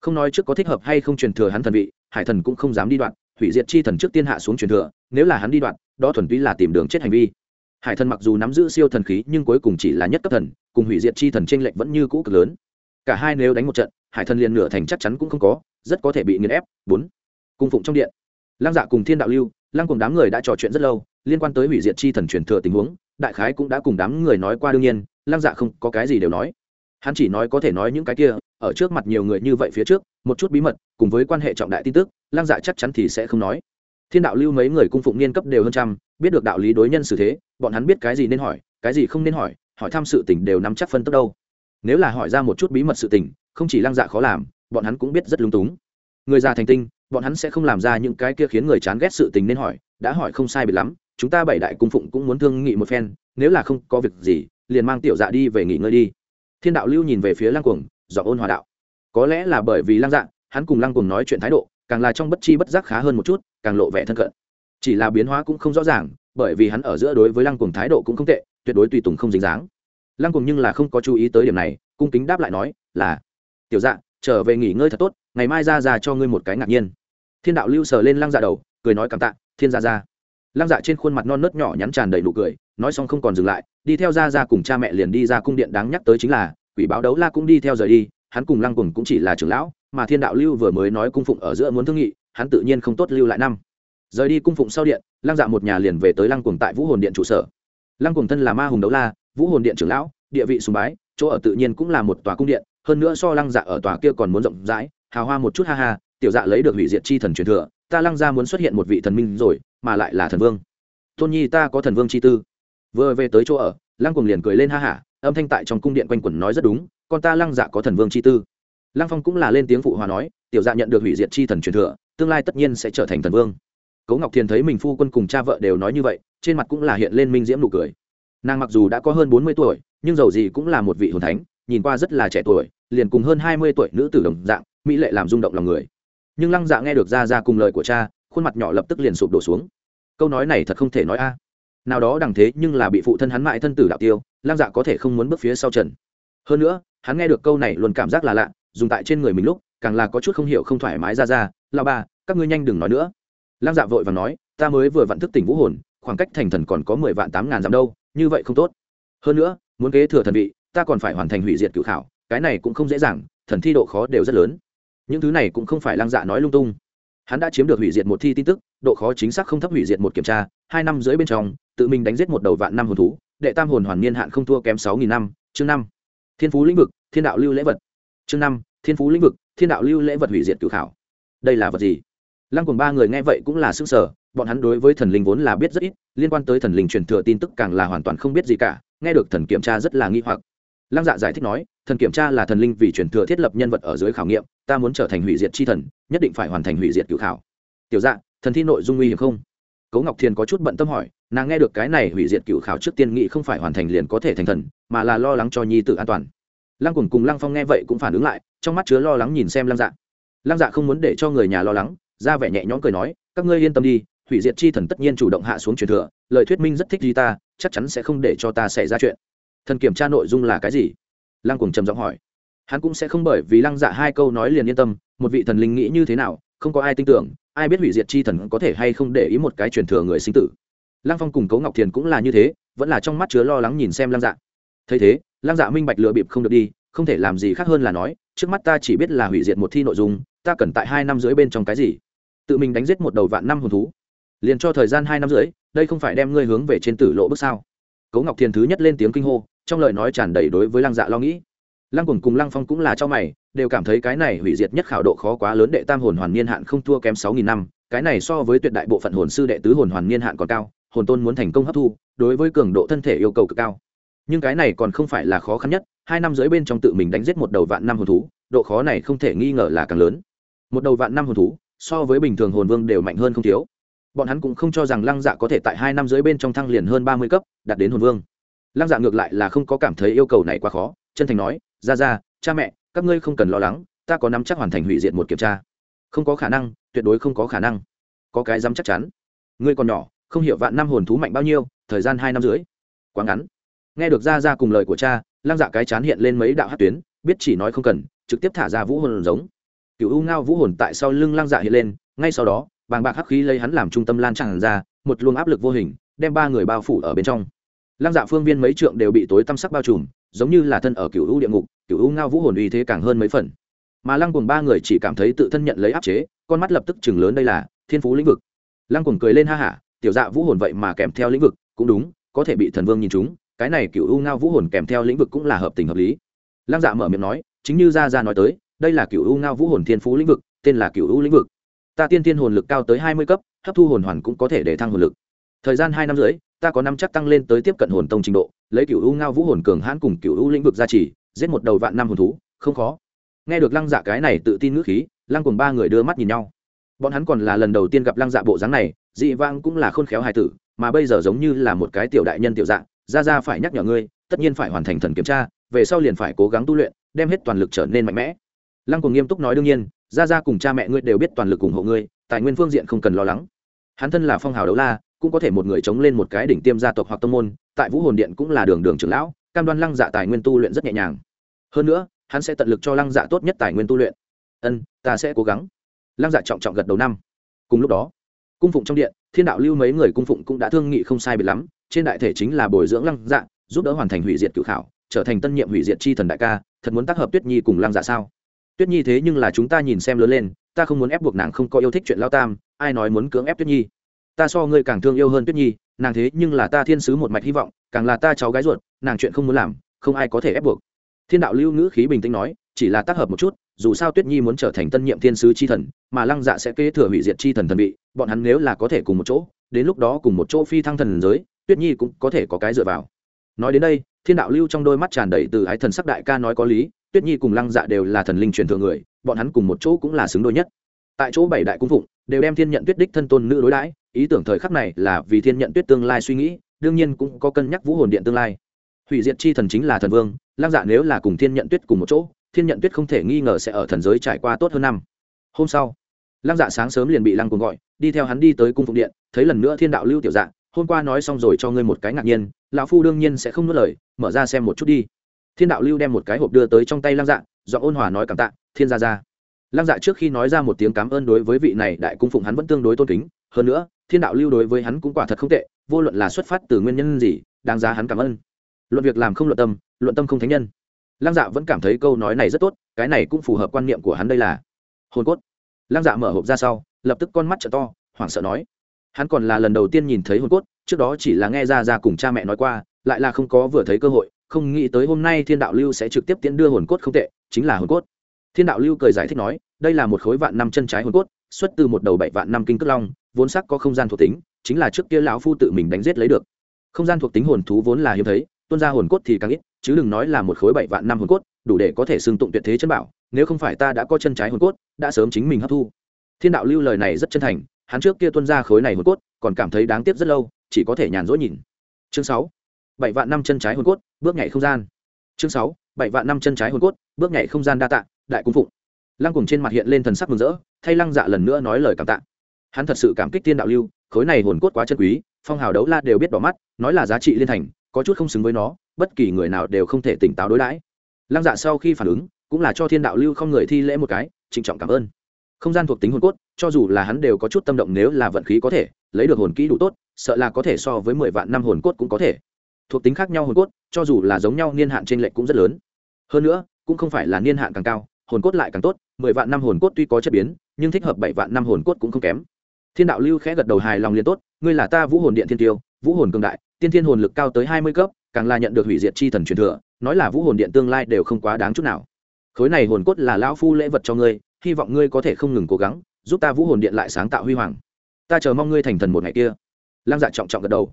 Không nói trước có thích hợp hay không truyền thừa hắn thần vị, hải thần cũng không dám đi đoạn, hủy diệt chi thần trước tiên hạ xuống truyền thừa, nếu là hắn đi đoạn, đó thuần túy là tìm đường chết hành vi hải thần mặc dù nắm giữ siêu thần khí, nhưng cuối cùng chỉ là nhất cấp thần, cùng hủy diệt chi thần t r ê n lệch vẫn như cũ cực lớn. Cả hai nếu đánh một trận, hải thần liền nửa thành chắc chắn cũng không có, rất có thể bị nghiền ép. Bốn, cung phụng trong điện. Lăng dạ cùng thiên đạo lưu, lăng cùng đám người đã trò chuyện rất lâu, liên quan tới hủy diệt chi thần truyền thừa tình huống, đại khái cũng đã cùng đám người nói qua đương nhiên, lăng dạ không có cái gì đều nói. Hắn chỉ nói có thể nói những cái kia, ở trước mặt nhiều người như vậy phía trước, một chút bí mật, cùng với quan hệ trọng đại tin tức, lăng dạ chắc chắn thì sẽ không nói thiên đạo lưu mấy người cung phụng niên cấp đều hơn trăm, biết được đạo lý đối nhân xử thế, bọn hắn biết cái gì nên hỏi, cái gì không nên hỏi hỏi thăm sự tình đều nắm chắc phân tức đâu. Nếu là hỏi ra một chút bí mật sự tình, không chỉ lăng dạ khó làm, bọn hắn cũng biết rất lung túng. Người già thành tinh, bọn hắn sẽ không làm ra những cái kia khiến người chán ghét sự tình nên hỏi, đã hỏi không sai biệt lắm, chúng ta bảy đại cung phụng cũng muốn thương nghị một phen, nếu là không có việc gì, liền mang tiểu dạ đi về nghỉ ngơi đi. Thiên đạo lưu nhìn về phía lăng cuồng dọc ôn hòa đạo. Có lẽ là bởi vì lăng dạ hắn cùng lăng cuồng nói chuyện thái độ càng là trong bất chi bất giác khá hơn một chút, càng lộ vẻ thân cận. Chỉ là biến hóa cũng không rõ ràng, bởi vì hắn ở giữa đối với lăng cùng thái độ cũng không tệ, tuyệt đối tùy tùng không dính dáng. Lăng cùng nhưng là không có chú ý tới điểm này, cung kính đáp lại nói, là, tiểu dạ trở về nghỉ ngơi thật tốt, ngày mai ra ra cho ngươi một cái ngạc nhiên. Thiên đạo lưu sờ lên lăng dạ đầu, cười nói cảm tạ, thiên gia ra lăng dạ trên khuôn mặt non nớt nhỏ nhắn tràn đầy nụ cười, nói xong không còn dừng lại, đi theo ra ra cùng cha mẹ liền đi ra cung điện đáng nhắc tới chính là, quỷ báo đấu la cũng đi theo rời đi, hắn cùng lăng cùng cũng chỉ là trưởng lão mà thiên đạo lưu vừa mới nói cung phụng ở giữa muốn thương nghị, hắn tự nhiên không tốt lưu lại năm. Rời đi cung phụng sau điện, lăng dạ một nhà liền về tới lăng cuồng tại vũ hồn điện trụ sở. Lăng cuồng thân là ma hùng đấu la, vũ hồn điện trưởng lão, địa vị sùng bái, chỗ ở tự nhiên cũng là một tòa cung điện, hơn nữa so lăng dạ ở tòa kia còn muốn rộng rãi, hào hoa một chút ha ha, tiểu dạ lấy được hủy diệt chi thần truyền thừa, ta lăng ra muốn xuất hiện một vị thần minh rồi, mà lại là thần vương. Tôn nhi ta có thần vương chi tư. Vừa về tới chỗ ở, lăng cùng liền cười lên ha hả âm thanh tại trong cung điện quanh quẩn nói rất đúng, con ta lăng dạ có thần vương chi tư lăng phong cũng là lên tiếng phụ hòa nói, tiểu dạ nhận được hủy diệt chi thần truyền thừa, tương lai tất nhiên sẽ trở thành thần vương. Cố ngọc thiền thấy mình phu quân cùng cha vợ đều nói như vậy, trên mặt cũng là hiện lên minh diễm nụ cười. Nàng mặc dù đã có hơn bốn mươi tuổi, nhưng dầu gì cũng là một vị hồn thánh, nhìn qua rất là trẻ tuổi, liền cùng hơn hai mươi tuổi nữ tử đồng dạng, mỹ lệ làm rung động lòng người. Nhưng lăng dạ nghe được ra ra cùng lời của cha, khuôn mặt nhỏ lập tức liền sụp đổ xuống. Câu nói này thật không thể nói a. Nào đó đằng thế nhưng là bị phụ thân hắn mại thân tử đạo tiêu, lăng dạ có thể không muốn bước phía sau trần. Hơn nữa, hắn nghe được câu này luôn cảm giác là lạ dùng tại trên người mình lúc, càng là có chút không hiểu không thoải mái ra ra lao ba các ngươi nhanh đừng nói nữa. Lăng dạ vội và nói, ta mới vừa vặn thức tỉnh vũ hồn, khoảng cách thành thần còn có mười vạn tám ngàn dặm đâu, như vậy không tốt. Hơn nữa, muốn kế thừa thần vị, ta còn phải hoàn thành hủy diệt cự khảo, cái này cũng không dễ dàng, thần thi độ khó đều rất lớn. Những thứ này cũng không phải lăng dạ nói lung tung. Hắn đã chiếm được hủy diệt một thi tin tức, độ khó chính xác không thấp hủy diệt một kiểm tra, hai năm dưới bên trong, tự mình đánh giết một đầu vạn năm hồn thú, đệ tam hồn hoàn niên hạn không thua kém sáu nghìn năm, chương năm. Thiên phú lĩnh vực, thiên đạo lưu lễ vật chương năm, thiên phú lĩnh vực, thiên đạo lưu lễ vật hủy diệt cự khảo. Đây là vật gì? Lăng cùng ba người nghe vậy cũng là s ư ơ n g sở bọn hắn đối với thần linh vốn là biết rất ít, liên quan tới thần linh truyền thừa tin tức càng là hoàn toàn không biết gì cả, nghe được thần kiểm tra rất là nghi hoặc. Lăng dạ giải thích nói, thần kiểm tra là thần linh vì truyền thừa thiết lập nhân vật ở dưới khảo nghiệm, ta muốn trở thành hủy diệt c h i thần, nhất định phải hoàn thành hủy diệt cự khảo. Tiểu dạ thần thi nội dung nguy hiểm không? Cố ngọc thiền có chút bận tâm hỏi, nàng nghe được cái này hủy diệt cựu khảo trước tiên nghị không phải hoàn thành liền có thể thành thần, mà là lo lắng cho nhi tự an toàn lăng cùng cùng lăng phong nghe vậy cũng phản ứng lại, trong mắt chứa lo lắng nhìn xem lăng dạ. Lăng dạ không muốn để cho người nhà lo lắng, ra vẻ nhẹ nhõm cười nói, các ngươi yên tâm đi, hủy diệt chi thần tất nhiên chủ động hạ xuống truyền thừa, lời thuyết minh rất thích gì ta, chắc chắn sẽ không để cho ta xảy ra chuyện. Thần kiểm tra nội dung là cái gì? Lăng cùng trầm giọng hỏi. Hắn cũng sẽ không bởi vì lăng dạ hai câu nói liền yên tâm, một vị thần linh nghĩ như thế nào, không có ai tin tưởng, ai biết hủy diệt chi thần có thể hay không để ý một cái truyền thừa người sinh tử. Lăng phong cùng cấu ngọc thiền cũng là như thế, vẫn là trong mắt chứa lo lắng nhìn xem lăng dạ thấy thế, lăng dạ minh bạch lựa bịp không được đi, không thể làm gì khác hơn là nói, trước mắt ta chỉ biết là hủy diệt một thi nội dung, ta cần tại hai năm dưới bên trong cái gì? Tự mình đánh giết một đầu vạn năm hồn thú. Liền cho thời gian hai năm rưỡi, đây không phải đem ngươi hướng về trên tử lộ bước sao? Cố ngọc thiền thứ nhất lên tiếng kinh hô, trong lời nói tràn đầy đối với lăng dạ lo nghĩ. Lăng cùng cùng lăng phong cũng là cho mày, đều cảm thấy cái này hủy diệt nhất khảo độ khó quá lớn đệ tam hồn hoàn niên hạn không thua kém sáu nghìn năm, cái này so với tuyệt đại bộ phận hồn sư đệ tứ hồn hoàn niên hạn còn cao, hồn tôn muốn thành công hấp thu, đối với cường độ thân thể yêu cầu cực cao nhưng cái này còn không phải là khó khăn nhất, hai năm dưới bên trong tự mình đánh giết một đầu vạn năm hồn thú, độ khó này không thể nghi ngờ là càng lớn. Một đầu vạn năm hồn thú, so với bình thường hồn vương đều mạnh hơn không thiếu. Bọn hắn cũng không cho rằng lăng dạ có thể tại hai năm dưới bên trong thăng liền hơn ba mươi cấp, đạt đến hồn vương. Lăng dạ ngược lại là không có cảm thấy yêu cầu này quá khó, chân thành nói, ra ra, cha mẹ, các ngươi không cần lo lắng, ta có nắm chắc hoàn thành hủy diệt một kiểm tra. Không có khả năng, tuyệt đối không có khả năng. Có cái dám chắc chắn? Ngươi còn nhỏ, không hiểu vạn năm hồn thú mạnh bao nhiêu, thời gian hai năm dưới quá ngắn nghe được ra ra cùng lời của cha, lăng dạ cái chán hiện lên mấy đạo hát tuyến, biết chỉ nói không cần, trực tiếp thả ra vũ hồn giống. Cựu u ngao vũ hồn tại sau lưng lăng dạ hiện lên, ngay sau đó, bàng bạc hắc khí lấy hắn làm trung tâm lan tràn ra, một luồng áp lực vô hình, đem ba người bao phủ ở bên trong. Lăng dạ phương viên mấy trượng đều bị tối tăm sắc bao trùm, giống như là thân ở cựu u địa ngục cựu u ngao vũ hồn uy thế càng hơn mấy phần. Mà lăng cùng ba người chỉ cảm thấy tự thân nhận lấy áp chế, con mắt lập tức chừng lớn đây là thiên phú lĩnh vực. Lăng cùng cười lên ha hả, tiểu dạ vũ hồn vậy mà kèm theo lĩnh vực, cũng đúng, có thể bị thần vương nhìn chúng cái này cựu u ngao vũ hồn kèm theo lĩnh vực cũng là hợp tình hợp lý. Lăng dạ mở miệng nói, chính như ra ra nói tới, đây là cựu u ngao vũ hồn thiên phú lĩnh vực, tên là cựu u lĩnh vực. Ta tiên tiên hồn lực cao tới hai mươi cấp, hấp thu hồn hoàn cũng có thể để thăng hồn lực. Thời gian hai năm rưỡi, ta có năm chắc tăng lên tới tiếp cận hồn tông trình độ, lấy cựu u ngao vũ hồn cường hãn cùng cựu u lĩnh vực gia trì, giết một đầu vạn năm hồn thú, không khó. Nghe được lăng dạ cái này tự tin ngữ khí, lăng cùng ba người đưa mắt nhìn nhau. Bọn hắn còn là lần đầu tiên gặp lăng dạ bộ dáng này, dị vang cũng là khôn khéo hài tử, mà bây giờ giống như là một cái tiểu đại nhân tiểu dạng ra ra phải nhắc nhở ngươi, tất nhiên phải hoàn thành thần kiểm tra, về sau liền phải cố gắng tu luyện, đem hết toàn lực trở nên mạnh mẽ. Lăng cùng nghiêm túc nói đương nhiên, ra ra cùng cha mẹ ngươi đều biết toàn lực ủng hộ ngươi, tài nguyên phương diện không cần lo lắng. Hắn thân là phong hào đấu la, cũng có thể một người chống lên một cái đỉnh tiêm gia tộc hoặc tông môn, tại vũ hồn điện cũng là đường đường trưởng lão, cam đoan lăng dạ tài nguyên tu luyện rất nhẹ nhàng. Hơn nữa, hắn sẽ tận lực cho lăng dạ tốt nhất tài nguyên tu luyện. Ân, ta sẽ cố gắng. Lăng dạ trọng trọng gật đầu năm. Cùng lúc đó, cung phụng trong điện, thiên đạo lưu mấy người cung phụng cũng đã thương nghị không sai biệt lắm trên đại thể chính là bồi dưỡng lăng dạ giúp đỡ hoàn thành hủy diệt cự khảo, trở thành tân nhiệm hủy diệt chi thần đại ca, thật muốn tác hợp tuyết nhi cùng lăng dạ sao? Tuyết nhi thế nhưng là chúng ta nhìn xem lớn lên, ta không muốn ép buộc nàng không có yêu thích chuyện lao tam, ai nói muốn cưỡng ép tuyết nhi? Ta so ngươi càng thương yêu hơn tuyết nhi, nàng thế nhưng là ta thiên sứ một mạch hy vọng, càng là ta cháu gái ruột, nàng chuyện không muốn làm, không ai có thể ép buộc. Thiên đạo lưu ngữ khí bình tĩnh nói, chỉ là tác hợp một chút, dù sao tuyết nhi muốn trở thành tân nhiệm thiên sứ c h i thần, mà lăng dạ sẽ kế thừa hủy diệt c h i thần thần vị, bọn hắn nếu là có thể cùng một chỗ, đến lúc đó cùng một chỗ phi thăng thần giới tuyết nhi cũng có thể có cái dựa vào. Nói đến đây, thiên đạo lưu trong đôi mắt tràn đầy từ ái thần sắc đại ca nói có lý, tuyết nhi cùng lăng dạ đều là thần linh truyền thừa người, bọn hắn cùng một chỗ cũng là xứng đôi nhất. Tại chỗ bảy đại cung phụng, đều đem thiên nhận tuyết đích thân tôn nữ đối đãi, ý tưởng thời khắc này là vì thiên nhận tuyết tương lai suy nghĩ, đương nhiên cũng có cân nhắc vũ hồn điện tương lai. Hủy diệt chi thần chính là thần vương, lăng dạ nếu là cùng thiên nhận tuyết cùng một chỗ, thiên nhận tuyết không thể nghi ngờ sẽ ở thần giới trải qua tốt hơn năm. Hôm sau, lăng dạ sáng sớm liền bị lăng cùng gọi, đi theo hắn đi tới cung phụng điện, thấy lần nữa thiên đạo lưu tiểu dạ hôm qua nói xong rồi cho ngươi một cái ngạc nhiên, lão phu đương nhiên sẽ không nuốt lời, mở ra xem một chút đi. Thiên đạo lưu đem một cái hộp đưa tới trong tay lăng dạ do ôn hòa nói cảm tạ, thiên gia gia. Lăng dạ trước khi nói ra một tiếng cảm ơn đối với vị này đại cung phụng hắn vẫn tương đối tôn kính, hơn nữa, thiên đạo lưu đối với hắn cũng quả thật không tệ, vô luận là xuất phát từ nguyên nhân gì, đáng giá hắn cảm ơn. Luận việc làm không luận tâm luận tâm không thánh nhân. Lăng dạ vẫn cảm thấy câu nói này rất tốt, cái này cũng phù hợp quan niệm của hắn đây là. Hồn cốt. Lăng dạ mở hộp ra sau, lập tức con mắt t to, hoảng sợ nói hắn còn là lần đầu tiên nhìn thấy hồn cốt, trước đó chỉ là nghe ra ra cùng cha mẹ nói qua, lại là không có vừa thấy cơ hội, không nghĩ tới hôm nay thiên đạo lưu sẽ trực tiếp tiễn đưa hồn cốt không tệ, chính là hồn cốt. Thiên đạo lưu cười giải thích nói, đây là một khối vạn năm chân trái hồn cốt, xuất từ một đầu bảy vạn năm kinh cất long, vốn sắc có không gian thuộc tính, chính là trước kia lão phu tự mình đánh giết lấy được. Không gian thuộc tính hồn thú vốn là hiếm thấy, tuôn ra hồn cốt thì càng ít, chứ đừng nói là một khối bảy vạn năm hồn cốt, đủ để có thể xưng tụng tuyệt thế chân bảo, nếu không phải ta đã có chân trái hồn cốt, đã sớm chính mình hấp thu. Thiên đạo lưu lời này rất chân thành hắn trước kia tuân ra khối này hồn cốt, còn cảm thấy đáng tiếc rất lâu, chỉ có thể nhàn rỗi nhìn. Chương sáu, bảy vạn năm chân trái hồn cốt, bước nhảy không gian. Chương sáu, bảy vạn năm chân trái hồn cốt, bước nhảy không gian đa tạ, đại cung phụng. Lăng cùng trên mặt hiện lên thần sắc mừng rỡ, thay lăng dạ lần nữa nói lời cảm tạ. Hắn thật sự cảm kích tiên đạo lưu, khối này hồn cốt quá chân quý, phong hào đấu la đều biết đỏ mắt, nói là giá trị liên thành, có chút không xứng với nó, bất kỳ người nào đều không thể tỉnh táo đối đãi. Lăng dạ sau khi phản ứng, cũng là cho thiên đạo lưu không người thi lễ một cái, trịnh trọng cảm ơn. Không gian thuộc tính hồn cốt cho dù là hắn đều có chút tâm động nếu là vận khí có thể, lấy được hồn kỹ đủ tốt, sợ là có thể so với mười vạn năm hồn cốt cũng có thể. Thuộc tính khác nhau hồn cốt, cho dù là giống nhau niên hạn trên lệnh cũng rất lớn. Hơn nữa, cũng không phải là niên hạn càng cao, hồn cốt lại càng tốt, mười vạn năm hồn cốt tuy có chất biến, nhưng thích hợp bảy vạn năm hồn cốt cũng không kém. Thiên đạo lưu khẽ gật đầu hài lòng liền tốt, ngươi là ta vũ hồn điện thiên tiêu, vũ hồn cường đại, tiên thiên hồn lực cao tới hai mươi cấp, càng là nhận được hủy diệt chi thần truyền thừa, nói là vũ hồn điện tương lai đều không quá đáng chút nào. Khối này hồn cốt là lão phu lễ vật cho ngươi, hy vọng ngươi có thể không ngừng cố gắng giúp ta vũ hồn điện lại sáng tạo huy hoàng. Ta chờ mong ngươi thành thần một ngày kia. Lăng dạ trọng trọng gật đầu.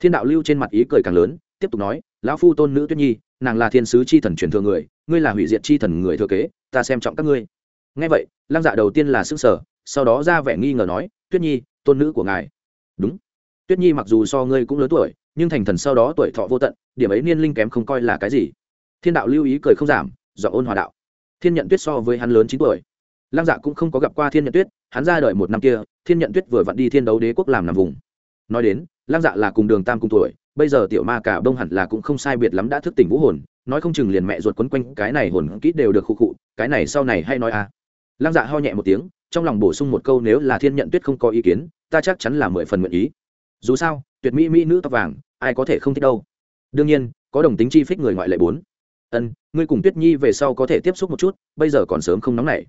Thiên đạo lưu trên mặt ý cười càng lớn, tiếp tục nói, lão phu tôn nữ tuyết nhi, nàng là thiên sứ chi thần truyền thừa người, ngươi là hủy diệt chi thần người thừa kế, ta xem trọng các ngươi. Ngay vậy, lăng dạ đầu tiên là xương sở sau đó ra vẻ nghi ngờ nói, tuyết nhi, tôn nữ của ngài. Đúng. Tuyết nhi mặc dù so ngươi cũng lớn tuổi, nhưng thành thần sau đó tuổi thọ vô tận, điểm ấy niên linh kém không coi là cái gì. Thiên đạo lưu ý cười không giảm do ôn hòa đạo. Thiên nhận tuyết so với hắn lớn chín tuổi lăng dạ cũng không có gặp qua thiên nhận tuyết, hắn ra đời một năm kia, thiên nhận tuyết vừa vặn đi thiên đấu đế quốc làm nằm vùng. Nói đến, lăng dạ là cùng đường tam cùng tuổi, bây giờ tiểu ma cả đông hẳn là cũng không sai biệt lắm đã thức tỉnh vũ hồn, nói không chừng liền mẹ ruột quấn quanh cái này hồn kỹ đều được khụ khụ, cái này sau này hay nói à. Lăng dạ ho nhẹ một tiếng, trong lòng bổ sung một câu nếu là thiên nhận tuyết không có ý kiến, ta chắc chắn là mười phần nguyện ý. Dù sao, tuyệt mỹ mỹ nữ tóc vàng, ai có thể không thích đâu. Đương nhiên, có đồng tính chi phích người ngoại lệ bốn. Ân, ngươi cùng tuyết nhi về sau có thể tiếp xúc một chút, bây giờ còn sớm không nóng nảy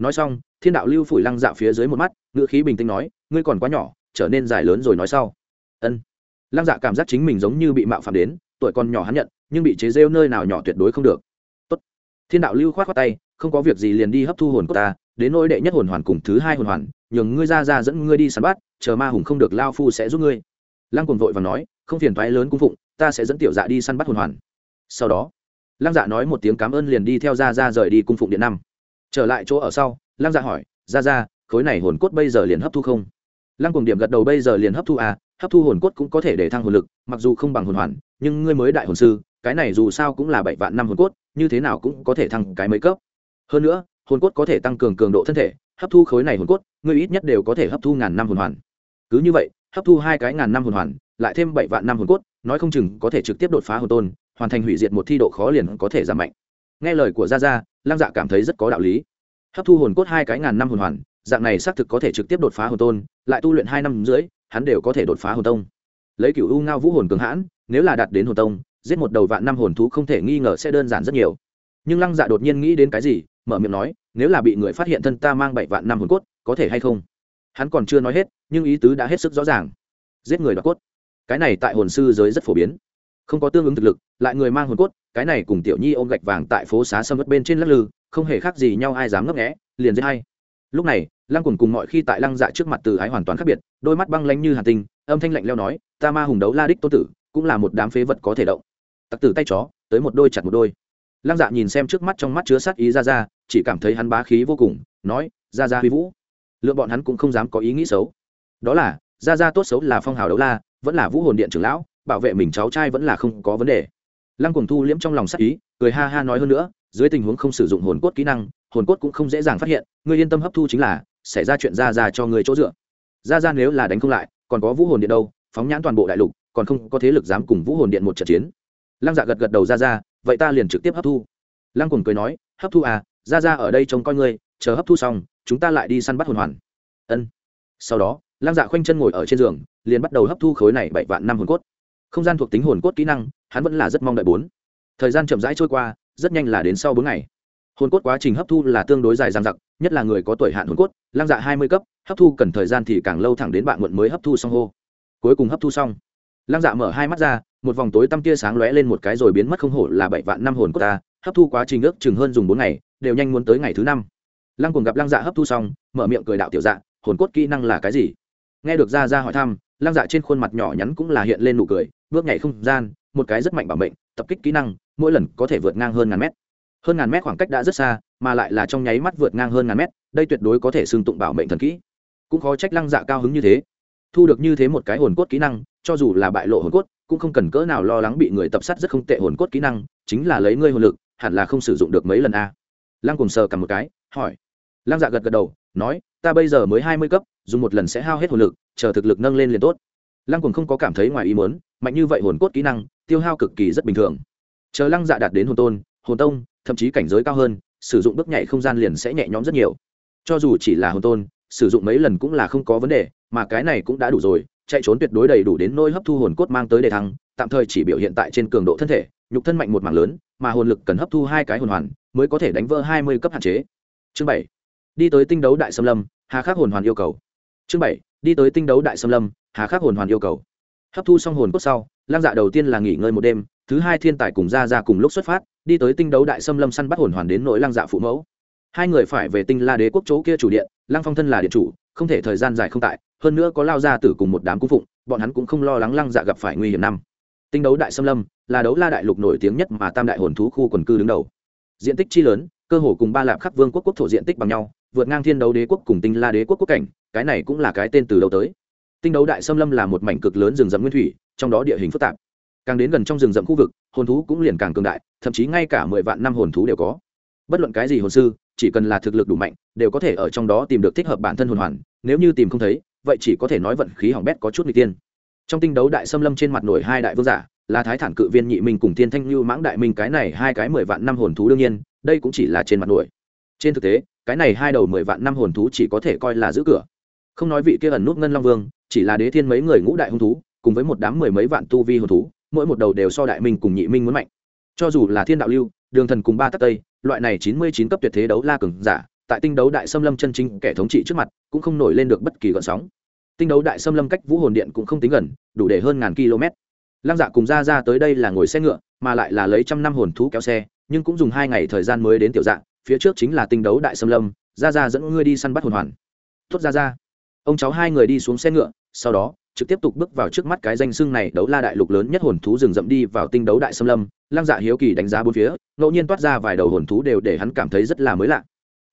nói xong, thiên đạo lưu phủi lăng dạ phía dưới một mắt ngựa khí bình tĩnh nói, ngươi còn quá nhỏ, trở nên dài lớn rồi nói sau. Ân. Lăng dạ cảm giác chính mình giống như bị mạo phạm đến, tuổi còn nhỏ hắn nhận, nhưng bị chế rêu nơi nào nhỏ tuyệt đối không được. Tốt. thiên đạo lưu khoát khoát tay, không có việc gì liền đi hấp thu hồn của ta, đến nỗi đệ nhất hồn hoàn cùng thứ hai hồn hoàn, nhường ngươi ra ra dẫn ngươi đi săn bắt, chờ ma hùng không được lao phu sẽ giúp ngươi. Lăng cùng vội và nói, không phiền thoái lớn cung phụng, ta sẽ dẫn tiểu dạ đi săn bắt hồn hoàn. Sau đó, lăng dạ nói một tiếng cảm ơn liền đi theo ra ra rời đi cung phụng điện năm trở lại chỗ ở sau, lăng dạ hỏi, ra ra, khối này hồn cốt bây giờ liền hấp thu không? Lăng cùng điểm gật đầu, bây giờ liền hấp thu à hấp thu hồn cốt cũng có thể để thăng hồn lực, mặc dù không bằng hồn hoàn, nhưng ngươi mới đại hồn sư, cái này dù sao cũng là bảy vạn năm hồn cốt, như thế nào cũng có thể thăng cái mấy cấp. Hơn nữa, hồn cốt có thể tăng cường cường độ thân thể, hấp thu khối này hồn cốt, ngươi ít nhất đều có thể hấp thu ngàn năm hồn hoàn. Cứ như vậy, hấp thu hai cái ngàn năm hồn hoàn, lại thêm bảy vạn năm hồn cốt, nói không chừng có thể trực tiếp đột phá hồn tôn, hoàn thành hủy diệt một thi độ khó liền có thể giảm mạnh nghe lời của gia gia, lăng dạ cảm thấy rất có đạo lý. Hấp thu hồn cốt hai cái ngàn năm hồn hoàn, dạng này xác thực có thể trực tiếp đột phá hồn tôn, lại tu luyện hai năm rưỡi, hắn đều có thể đột phá hồn tông. Lấy cựu u ngao vũ hồn cường hãn, nếu là đạt đến hồn tông, giết một đầu vạn năm hồn thú không thể nghi ngờ sẽ đơn giản rất nhiều. Nhưng lăng dạ đột nhiên nghĩ đến cái gì, mở miệng nói, nếu là bị người phát hiện thân ta mang bảy vạn năm hồn cốt, có thể hay không? Hắn còn chưa nói hết, nhưng ý tứ đã hết sức rõ ràng. Giết người đoạt cốt. Cái này tại hồn sư giới rất phổ biến không có tương ứng thực lực, lại người mang hồn cốt, cái này cùng tiểu nhi ôm gạch vàng tại phố xá sâm mất bên trên lắc lư, không hề khác gì nhau ai dám ngấp nghẽ liền dễ hay lúc này, lăng cùng cùng mọi khi tại lăng dạ trước mặt từ ái hoàn toàn khác biệt, đôi mắt băng lanh như hà tinh, âm thanh lạnh leo nói, ta ma hùng đấu la đích tô tử, cũng là một đám phế vật có thể động. Tặc tử tay chó, tới một đôi chặt một đôi. Lăng dạ nhìn xem trước mắt trong mắt chứa sát ý ra ra chỉ cảm thấy hắn bá khí vô cùng, nói ra ra huy vũ. Lượng bọn hắn cũng không dám có ý nghĩ xấu. Đó là ra ra tốt xấu là phong hào đấu la, vẫn là vũ hồn điện trưởng lão bảo vệ mình cháu trai vẫn là không có vấn đề. Lăng cùng thu liễm trong lòng sắc ý, cười ha ha nói hơn nữa, dưới tình huống không sử dụng hồn cốt kỹ năng, hồn cốt cũng không dễ dàng phát hiện, ngươi yên tâm hấp thu chính là xảy ra chuyện ra ra cho người chỗ dựa. Ra ra nếu là đánh không lại, còn có vũ hồn điện đâu, phóng nhãn toàn bộ đại lục, còn không có thế lực dám cùng vũ hồn điện một trận chiến. Lăng dạ gật gật đầu ra ra, vậy ta liền trực tiếp hấp thu. Lăng cùng cười nói, hấp thu à ra ra ở đây trông coi ngươi, chờ hấp thu xong, chúng ta lại đi săn bắt hồn hoàn. Ân. Sau đó, lăng dạ khoanh chân ngồi ở trên giường, liền bắt đầu hấp thu khối này bảy vạn năm hồn cốt không gian thuộc tính hồn cốt kỹ năng, hắn vẫn là rất mong đợi bốn. Thời gian chậm rãi trôi qua, rất nhanh là đến sau bốn ngày. Hồn cốt quá trình hấp thu là tương đối dài dằng dặc, nhất là người có tuổi hạn hồn cốt Lang dạ hai mươi cấp, hấp thu cần thời gian thì càng lâu thẳng đến bạn muộn mới hấp thu xong hô. Cuối cùng hấp thu xong. Lang dạ mở hai mắt ra, một vòng tối tăm tia sáng lóe lên một cái rồi biến mất không hổ là bảy vạn năm hồn cốt ta, hấp thu quá trình ước chừng hơn dùng bốn ngày, đều nhanh muốn tới ngày thứ năm. Lăng cùng gặp lăng dạ hấp thu xong, mở miệng cười đạo tiểu dạ hồn cốt kỹ năng là cái gì? Nghe được ra ra hỏi thăm, lăng dạ trên khuôn mặt nhỏ nhắn cũng là hiện lên nụ cười bước nhảy không gian, một cái rất mạnh bảo mệnh, tập kích kỹ năng, mỗi lần có thể vượt ngang hơn ngàn mét. Hơn ngàn mét khoảng cách đã rất xa, mà lại là trong nháy mắt vượt ngang hơn ngàn mét, đây tuyệt đối có thể xưng tụng bảo mệnh thần kỹ. Cũng khó trách lăng dạ cao hứng như thế. Thu được như thế một cái hồn cốt kỹ năng, cho dù là bại lộ hồn cốt, cũng không cần cỡ nào lo lắng bị người tập sát rất không tệ hồn cốt kỹ năng, chính là lấy ngươi hồn lực, hẳn là không sử dụng được mấy lần a. Lăng cùng sờ cầm một cái, hỏi. Lăng dạ gật gật đầu, nói, ta bây giờ mới hai mươi cấp, dùng một lần sẽ hao hết hồn lực, chờ thực lực nâng lên liền tốt lăng cùng không có cảm thấy ngoài ý muốn, mạnh như vậy hồn cốt kỹ năng, tiêu hao cực kỳ rất bình thường. Chờ lăng dạ đạt đến hồn tôn, hồn tông, thậm chí cảnh giới cao hơn, sử dụng bước nhảy không gian liền sẽ nhẹ nhõm rất nhiều. Cho dù chỉ là hồn tôn, sử dụng mấy lần cũng là không có vấn đề, mà cái này cũng đã đủ rồi, chạy trốn tuyệt đối đầy đủ đến nôi hấp thu hồn cốt mang tới đề thăng, tạm thời chỉ biểu hiện tại trên cường độ thân thể, nhục thân mạnh một mảng lớn, mà hồn lực cần hấp thu hai cái hồn hoàn, mới có thể đánh vỡ hai mươi cấp hạn chế. Chương bảy, đi tới tinh đấu đại xâm lâm, hà khắc hồn hoàn yêu cầu. Chương bảy, đi tới tinh đấu đại xâm lâm hà khắc hồn hoàn yêu cầu. Hấp thu xong hồn cốt sau lăng dạ đầu tiên là nghỉ ngơi một đêm, thứ hai thiên tài cùng ra ra cùng lúc xuất phát, đi tới tinh đấu đại xâm lâm săn bắt hồn hoàn đến nỗi lăng dạ phụ mẫu. Hai người phải về tinh la đế quốc chỗ kia chủ điện lăng phong thân là điện chủ, không thể thời gian dài không tại, hơn nữa có lao ra tử cùng một đám cung phụng, bọn hắn cũng không lo lắng lăng dạ gặp phải nguy hiểm năm. Tinh đấu đại xâm lâm, là đấu la đại lục nổi tiếng nhất mà tam đại hồn thú khu quần cư đứng đầu. Diện tích chi lớn, cơ hồ cùng ba lạp khắc vương quốc quốc thổ diện tích bằng nhau, vượt ngang thiên đấu đế quốc cùng tinh la đế quốc quốc cảnh, cái này cũng là cái tên từ đầu tới tinh đấu đại xâm lâm là một mảnh cực lớn rừng rậm nguyên thủy, trong đó địa hình phức tạp. Càng đến gần trong rừng rậm khu vực, hồn thú cũng liền càng cường đại, thậm chí ngay cả mười vạn năm hồn thú đều có. Bất luận cái gì hồn sư, chỉ cần là thực lực đủ mạnh, đều có thể ở trong đó tìm được thích hợp bản thân hồn hoàn, nếu như tìm không thấy, vậy chỉ có thể nói vận khí hỏng bét có chút n g tiên. Trong tinh đấu đại xâm lâm trên mặt nổi hai đại vương giả, là thái thản cự viên nhị minh cùng thiên thanh lưu mãng đại minh, cái này hai cái mười vạn năm hồn thú đương nhiên, đây cũng chỉ là trên mặt nổi. Trên thực tế, cái này hai đầu mười vạn năm hồn thú chỉ có thể coi là giữ cửa. Không nói vị kia ẩn nút ngân long vương chỉ là đế thiên mấy người ngũ đại hung thú, cùng với một đám mười mấy vạn tu vi hồn thú, mỗi một đầu đều so đại minh cùng nhị minh muốn mạnh. Cho dù là thiên đạo lưu, đường thần cùng ba tắc tây, loại này chín mươi chín cấp tuyệt thế đấu la cường giả, tại tinh đấu đại xâm lâm chân chính kẻ thống trị trước mặt, cũng không nổi lên được bất kỳ gợn sóng. Tinh đấu đại xâm lâm cách vũ hồn điện cũng không tính gần, đủ để hơn ngàn km. Lăng dạ cùng ra ra tới đây là ngồi xe ngựa, mà lại là lấy trăm năm hồn thú kéo xe, nhưng cũng dùng hai ngày thời gian mới đến tiểu dạng phía trước chính là tinh đấu đại xâm lâm. Ra ra dẫn ngươi đi săn bắt hồn hoàn. Tốt ra ra ông cháu hai người đi xuống xe ngựa sau đó, trực tiếp tục bước vào trước mắt cái danh xưng này đấu la đại lục lớn nhất hồn thú rừng rậm đi vào tinh đấu đại xâm lâm. Lăng dạ hiếu kỳ đánh giá bốn phía, ngẫu nhiên toát ra vài đầu hồn thú đều để hắn cảm thấy rất là mới lạ.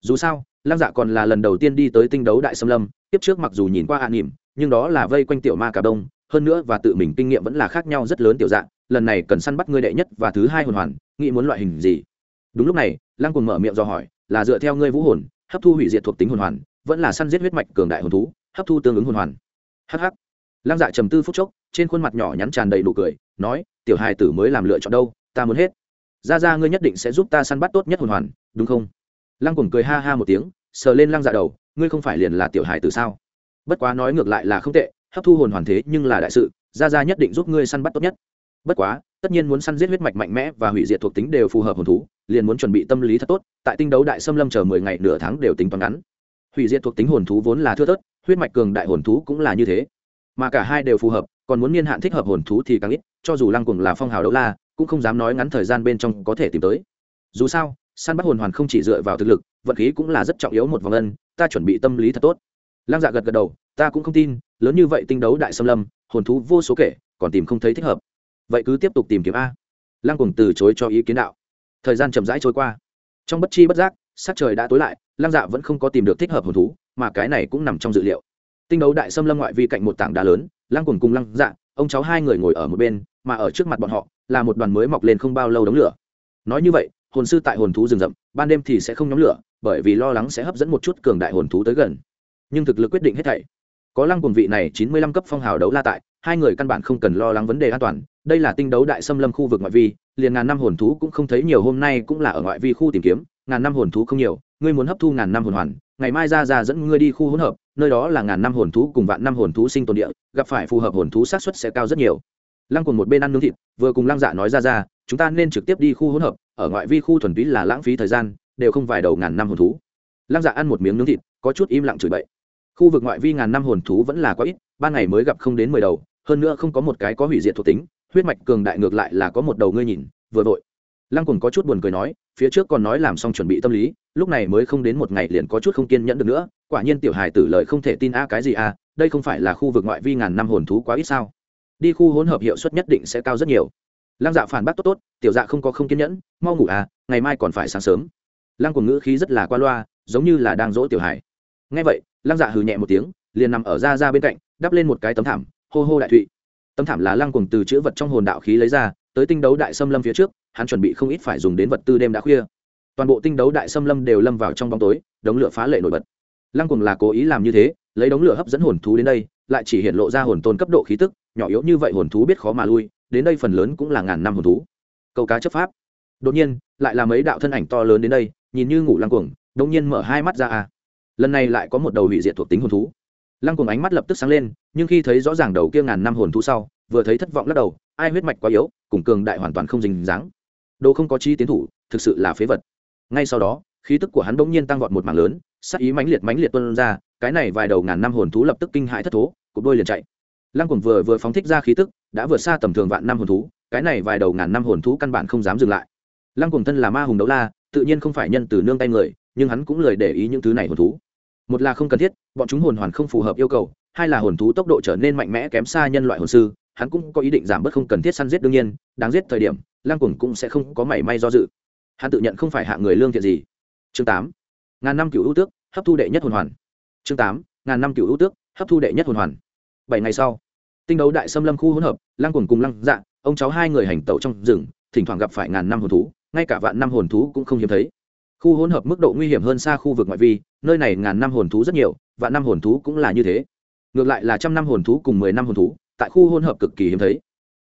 Dù sao, lăng dạ còn là lần đầu tiên đi tới tinh đấu đại xâm lâm, tiếp trước mặc dù nhìn qua hạ nỉm nhưng đó là vây quanh tiểu ma cà đông, hơn nữa và tự mình kinh nghiệm vẫn là khác nhau rất lớn tiểu dạng, lần này cần săn bắt ngươi đệ nhất và thứ hai hồn hoàn, nghĩ muốn loại hình gì? Đúng lúc này, lăng cùng mở miệng do hỏi, là dựa theo ngươi vũ hồn, hấp thu hủy diệt thuộc tính hồn hoàn, vẫn là săn giết huyết mạch cường đại hồn thú, hấp thu tương ứng hồn hoàn hh lăng dạ trầm tư phút chốc, trên khuôn mặt nhỏ nhắn tràn đầy nụ cười, nói, tiểu hài tử mới làm lựa chọn đâu, ta muốn hết. Ra ra ngươi nhất định sẽ giúp ta săn bắt tốt nhất hồn hoàn, đúng không? Lăng cùng cười ha ha một tiếng, sờ lên lăng dạ đầu, ngươi không phải liền là tiểu hài tử sao? Bất quá nói ngược lại là không tệ, hấp thu hồn hoàn thế nhưng là đại sự, ra ra nhất định giúp ngươi săn bắt tốt nhất. Bất quá, tất nhiên muốn săn giết huyết mạch mạnh mẽ và hủy diệt thuộc tính đều phù hợp hồn thú, liền muốn chuẩn bị tâm lý thật tốt, tại tinh đấu đại xâm lâm chờ mười ngày nửa tháng đều tính toán ngắn. Hủy diệt thuộc tính hồn thú vốn là thưa thớt huyết mạch cường đại hồn thú cũng là như thế. Mà cả hai đều phù hợp, còn muốn niên hạn thích hợp hồn thú thì càng ít, cho dù lăng cùng là phong hào đấu la, cũng không dám nói ngắn thời gian bên trong có thể tìm tới. Dù sao, săn bắt hồn hoàn không chỉ dựa vào thực lực, vận khí cũng là rất trọng yếu một vòng ân, ta chuẩn bị tâm lý thật tốt. Lăng dạ gật gật đầu, ta cũng không tin, lớn như vậy tinh đấu đại xâm lâm, hồn thú vô số kể, còn tìm không thấy thích hợp. Vậy cứ tiếp tục tìm kiếm a. Lăng cùng từ chối cho ý kiến đạo. Thời gian chậm rãi trôi qua. Trong bất chi bất giác, sắc trời đã tối lại, lăng dạ vẫn không có tìm được thích hợp hồn thú mà cái này cũng nằm trong dự liệu. Tinh đấu đại xâm lâm ngoại vi cạnh một tảng đá lớn, lăng cùng cùng lăng dạ ông cháu hai người ngồi ở một bên, mà ở trước mặt bọn họ là một đoàn mới mọc lên không bao lâu đống lửa. Nói như vậy, hồn sư tại hồn thú rừng rậm, ban đêm thì sẽ không nhóm lửa, bởi vì lo lắng sẽ hấp dẫn một chút cường đại hồn thú tới gần. Nhưng thực lực quyết định hết thảy. Có lăng cùng vị này chín mươi lăm cấp phong hào đấu la tại, hai người căn bản không cần lo lắng vấn đề an toàn, đây là tinh đấu đại xâm lâm khu vực ngoại vi, liền ngàn năm hồn thú cũng không thấy nhiều, hôm nay cũng là ở ngoại vi khu tìm kiếm, ngàn năm hồn thú không nhiều, ngươi muốn hấp thu ngàn năm hồn hoàn ngày mai ra ra dẫn ngươi đi khu hỗn hợp, nơi đó là ngàn năm hồn thú cùng vạn năm hồn thú sinh tồn địa, gặp phải phù hợp hồn thú xác suất sẽ cao rất nhiều. Lăng cùng một bên ăn nướng thịt, vừa cùng lăng dạ nói ra ra, chúng ta nên trực tiếp đi khu hỗn hợp, ở ngoại vi khu thuần túy là lãng phí thời gian, đều không vài đầu ngàn năm hồn thú. Lăng dạ ăn một miếng nướng thịt, có chút im lặng chửi bậy. Khu vực ngoại vi ngàn năm hồn thú vẫn là quá ít, ban ngày mới gặp không đến mười đầu, hơn nữa không có một cái có hủy diệt thuộc tính, huyết mạch cường đại ngược lại là có một đầu ngươi nhìn, vừa vội lăng cùng có chút buồn cười nói, phía trước còn nói làm xong chuẩn bị tâm lý, lúc này mới không đến một ngày liền có chút không kiên nhẫn được nữa, quả nhiên tiểu hài tử lời không thể tin a cái gì a, đây không phải là khu vực ngoại vi ngàn năm hồn thú quá ít sao? Đi khu hỗn hợp hiệu suất nhất định sẽ cao rất nhiều. Lăng dạ phản bác tốt tốt, tiểu dạ không có không kiên nhẫn, mau ngủ à ngày mai còn phải sáng sớm. Lăng cùng ngữ khí rất là qua loa, giống như là đang dỗ tiểu hải ngay vậy, lăng dạ hừ nhẹ một tiếng, liền nằm ở ra ra bên cạnh, đắp lên một cái tấm thảm, hô hô đại thụy. Tấm thảm là lăng cùng từ chữ vật trong hồn đạo khí lấy ra, tới tinh đấu đại xâm lâm phía trước hắn chuẩn bị không ít phải dùng đến vật tư đêm đã khuya. Toàn bộ tinh đấu đại xâm lâm đều lâm vào trong bóng tối, đống lửa phá lệ nổi bật. Lăng cùng là cố ý làm như thế, lấy đống lửa hấp dẫn hồn thú đến đây, lại chỉ hiện lộ ra hồn tôn cấp độ khí tức, nhỏ yếu như vậy hồn thú biết khó mà lui, đến đây phần lớn cũng là ngàn năm hồn thú. Câu cá chấp pháp. Đột nhiên, lại là mấy đạo thân ảnh to lớn đến đây, nhìn như ngủ lăng cuồng đột nhiên mở hai mắt ra à. Lần này lại có một đầu hủy diệt thuộc tính hồn thú. Lăng cuồng ánh mắt lập tức sáng lên, nhưng khi thấy rõ ràng đầu kia ngàn năm hồn thú sau, vừa thấy thất vọng lắc đầu, ai huyết mạch quá yếu, cùng cường đại hoàn toàn không dính dáng đồ không có chi tiến thủ, thực sự là phế vật. Ngay sau đó, khí tức của hắn bỗng nhiên tăng vọt một mảng lớn sắc ý mãnh liệt mãnh liệt tuôn ra, cái này vài đầu ngàn năm hồn thú lập tức kinh hãi thất thố, cục đôi liền chạy. Lăng cuồng vừa vừa phóng thích ra khí tức, đã vượt xa tầm thường vạn năm hồn thú, cái này vài đầu ngàn năm hồn thú căn bản không dám dừng lại. Lăng cuồng thân là ma hùng đấu la, tự nhiên không phải nhân từ nương tay người, nhưng hắn cũng lời để ý những thứ này hồn thú. Một là không cần thiết, bọn chúng hồn hoàn không phù hợp yêu cầu, hai là hồn thú tốc độ trở nên mạnh mẽ kém xa nhân loại hồn sư, hắn cũng có ý định giảm bớt không cần thiết săn giết đương nhiên, đáng giết thời điểm Lang cuồng cũng sẽ không có mảy may do dự. Hắn tự nhận không phải hạ người lương thiện gì. Chương tám, ngàn năm cựu ưu tước, hấp thu đệ nhất hồn hoàn. Chương tám, ngàn năm cựu ưu tước, hấp thu đệ nhất hồn hoàn. Bảy ngày sau, tinh đấu đại xâm lâm khu hỗn hợp Lang cuồng cùng lăng dạ ông cháu hai người hành tẩu trong rừng, thỉnh thoảng gặp phải ngàn năm hồn thú, ngay cả vạn năm hồn thú cũng không hiếm thấy. Khu hỗn hợp mức độ nguy hiểm hơn xa khu vực ngoại vi, nơi này ngàn năm hồn thú rất nhiều, vạn năm hồn thú cũng là như thế. Ngược lại là trăm năm hồn thú cùng mười năm hồn thú, tại khu hỗn hợp cực kỳ hiếm thấy.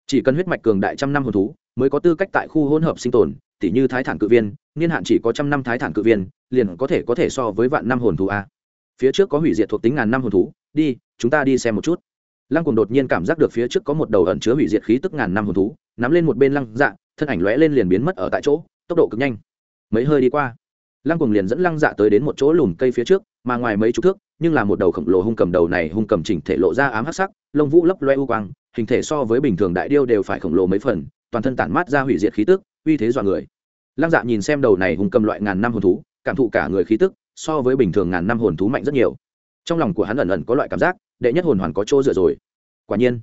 Chỉ cần huyết mạch cường đại trăm năm hồn thú mới có tư cách tại khu hỗn hợp sinh tồn, tỉ như thái thản cự viên, niên hạn chỉ có trăm năm thái thản cự viên, liền có thể có thể so với vạn năm hồn thú a. Phía trước có hủy diệt thuộc tính ngàn năm hồn thú, đi, chúng ta đi xem một chút. Lăng cùng đột nhiên cảm giác được phía trước có một đầu ẩn chứa hủy diệt khí tức ngàn năm hồn thú, nắm lên một bên lăng dạ thân ảnh lóe lên liền biến mất ở tại chỗ, tốc độ cực nhanh. Mấy hơi đi qua, lăng cùng liền dẫn lăng dạ tới đến một chỗ lùm cây phía trước, mà ngoài mấy chục thước, nhưng là một đầu khổng lồ hung cầm đầu này hung cầm chỉnh thể lộ ra ám hắc sắc, lông vũ lấp loe u quang, hình thể so với bình thường đại điêu đều phải khổng lồ mấy phần toàn thân tản mát ra hủy diệt khí tức, uy thế dọa người. Lăng dạ nhìn xem đầu này hung cầm loại ngàn năm hồn thú, cảm thụ cả người khí tức, so với bình thường ngàn năm hồn thú mạnh rất nhiều. Trong lòng của hắn ẩn ẩn có loại cảm giác, đệ nhất hồn hoàn có chỗ dựa rồi. Quả nhiên,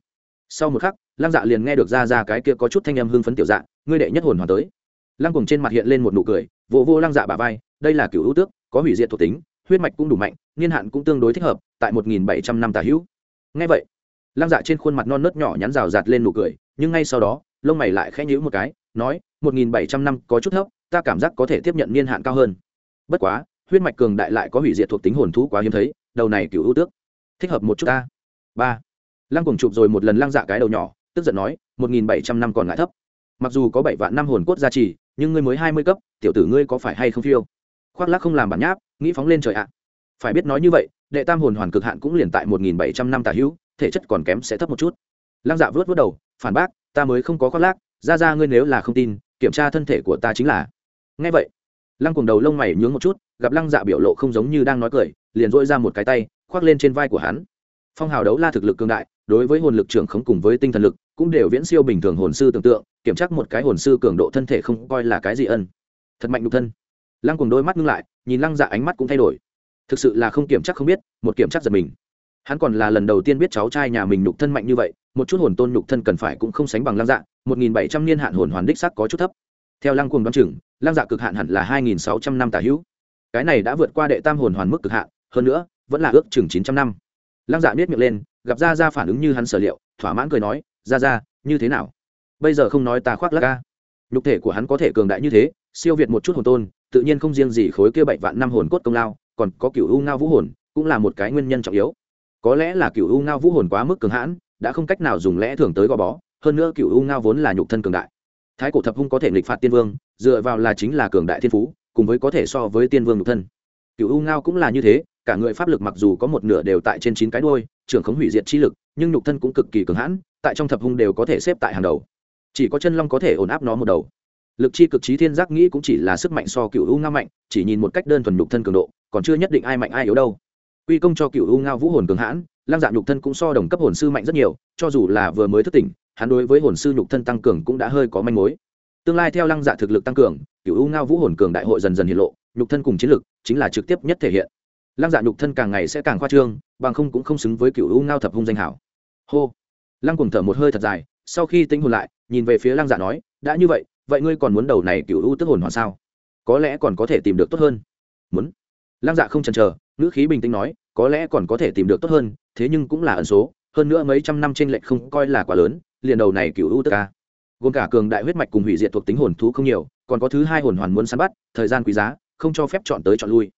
sau một khắc, lăng dạ liền nghe được ra ra cái kia có chút thanh âm hưng phấn tiểu dạ ngươi đệ nhất hồn hoàn tới. Lăng cùng trên mặt hiện lên một nụ cười vô vô lăng dạ bà vai, đây là cựu ưu tước, có hủy diệt thuộc tính, huyết mạch cũng đủ mạnh, niên hạn cũng tương đối thích hợp, tại một nghìn bảy trăm năm tà hữu. Ngay vậy, lăng dạ trên khuôn mặt non nớt nhỏ nhắn rào rạt lên nụ cười, nhưng ngay sau đó lông mày lại khẽ nhíu một cái, nói, một nghìn bảy trăm năm có chút thấp, ta cảm giác có thể tiếp nhận niên hạn cao hơn. Bất quá, huyết mạch cường đại lại có hủy diệt thuộc tính hồn thú quá hiếm thấy, đầu này cựu ưu tước. Thích hợp một chút ta. Ba. Lăng cùng chụp rồi một lần lăng dạ cái đầu nhỏ, tức giận nói, một nghìn bảy trăm năm còn lại thấp. Mặc dù có bảy vạn năm hồn cốt gia trì, nhưng ngươi mới hai mươi cấp, tiểu tử ngươi có phải hay không phiêu? Khoác lác không làm bản nháp, nghĩ phóng lên trời ạ. Phải biết nói như vậy, đệ tam hồn hoàn cực hạn cũng liền tại một nghìn bảy trăm năm tả hữu, thể chất còn kém sẽ thấp một chút. Lăng dạ vớt vớt đầu, phản bác ta mới không có khoác lác, ra ra ngươi nếu là không tin, kiểm tra thân thể của ta chính là. Ngay vậy, lăng cùng đầu lông mày nhướng một chút, gặp lăng dạ biểu lộ không giống như đang nói cười, liền dỗi ra một cái tay, khoác lên trên vai của hắn. Phong hào đấu la thực lực cường đại, đối với hồn lực trưởng khống cùng với tinh thần lực, cũng đều viễn siêu bình thường hồn sư tưởng tượng, kiểm tra một cái hồn sư cường độ thân thể không coi là cái gì ân. Thật mạnh nhục thân. Lăng cùng đôi mắt ngưng lại, nhìn lăng dạ ánh mắt cũng thay đổi. Thực sự là không kiểm tra không biết, một kiểm tra giật mình hắn còn là lần đầu tiên biết cháu trai nhà mình nhục thân mạnh như vậy, một chút hồn tôn nhục thân cần phải cũng không sánh bằng lăng dạ một nghìn bảy trăm niên hạn hồn hoàn đích sắc có chút thấp. Theo lăng cuồng đoán chừng, lăng dạ cực hạn hẳn là hai nghìn sáu trăm năm tả hữu. Cái này đã vượt qua đệ tam hồn hoàn mức cực hạn, hơn nữa, vẫn là ước chừng chín trăm năm. Lăng dạ biết miệng lên, gặp ra ra phản ứng như hắn sở liệu, thỏa mãn cười nói ra ra như thế nào? Bây giờ không nói ta khoác lắc ca nhục thể của hắn có thể cường đại như thế, siêu việt một chút hồn tôn, tự nhiên không riêng gì khối kia bảy vạn năm hồn cốt công lao, còn có cựu u ngao vũ hồn, cũng là một cái nguyên nhân trọng yếu có lẽ là cựu u ngao vũ hồn quá mức cường hãn, đã không cách nào dùng lẽ thường tới gò bó, hơn nữa cựu u ngao vốn là nhục thân cường đại. Thái cổ thập hung có thể nghịch phạt tiên vương, dựa vào là chính là cường đại thiên phú, cùng với có thể so với tiên vương nhục thân. Cựu u ngao cũng là như thế, cả người pháp lực mặc dù có một nửa đều tại trên chín cái đôi trưởng khống hủy diệt chi lực, nhưng nhục thân cũng cực kỳ cường hãn, tại trong thập hung đều có thể xếp tại hàng đầu. Chỉ có chân long có thể ổn áp nó một đầu. Lực chi cực trí thiên giác nghĩ cũng chỉ là sức mạnh so cựu u ngao mạnh, chỉ nhìn một cách đơn thuần nhục thân cường độ, còn chưa nhất định ai mạnh ai yếu đâu quy công cho cựu u ngao vũ hồn cường hãn lang Dạ nhục thân cũng so đồng cấp hồn sư mạnh rất nhiều, cho dù là vừa mới thức tỉnh, hắn đối với hồn sư nhục thân tăng cường cũng đã hơi có manh mối. Tương lai theo lăng dạ thực lực tăng cường, cựu u ngao vũ hồn cường đại hội dần dần hiện lộ, nhục thân cùng chiến lực chính là trực tiếp nhất thể hiện. Lăng dạ nhục thân càng ngày sẽ càng khoa trương, bằng không cũng không xứng với cựu u ngao thập hung danh hảo. Hô. Lăng cùng thở một hơi thật dài, sau khi tính hồn lại, nhìn về phía lăng dạ nói, đã như vậy vậy ngươi còn muốn đầu này cựu u tức hồn hoàn sao? Có lẽ còn có thể tìm được tốt hơn. Muốn lăng dạ không chần chờ, ngữ khí bình tĩnh nói, có lẽ còn có thể tìm được tốt hơn, thế nhưng cũng là ẩn số, hơn nữa mấy trăm năm trên lệch không coi là quá lớn, liền đầu này cựu u tức ca. Gồm cả cường đại huyết mạch cùng hủy diệt thuộc tính hồn thú không nhiều, còn có thứ hai hồn hoàn muốn săn bắt, thời gian quý giá, không cho phép chọn tới chọn lui.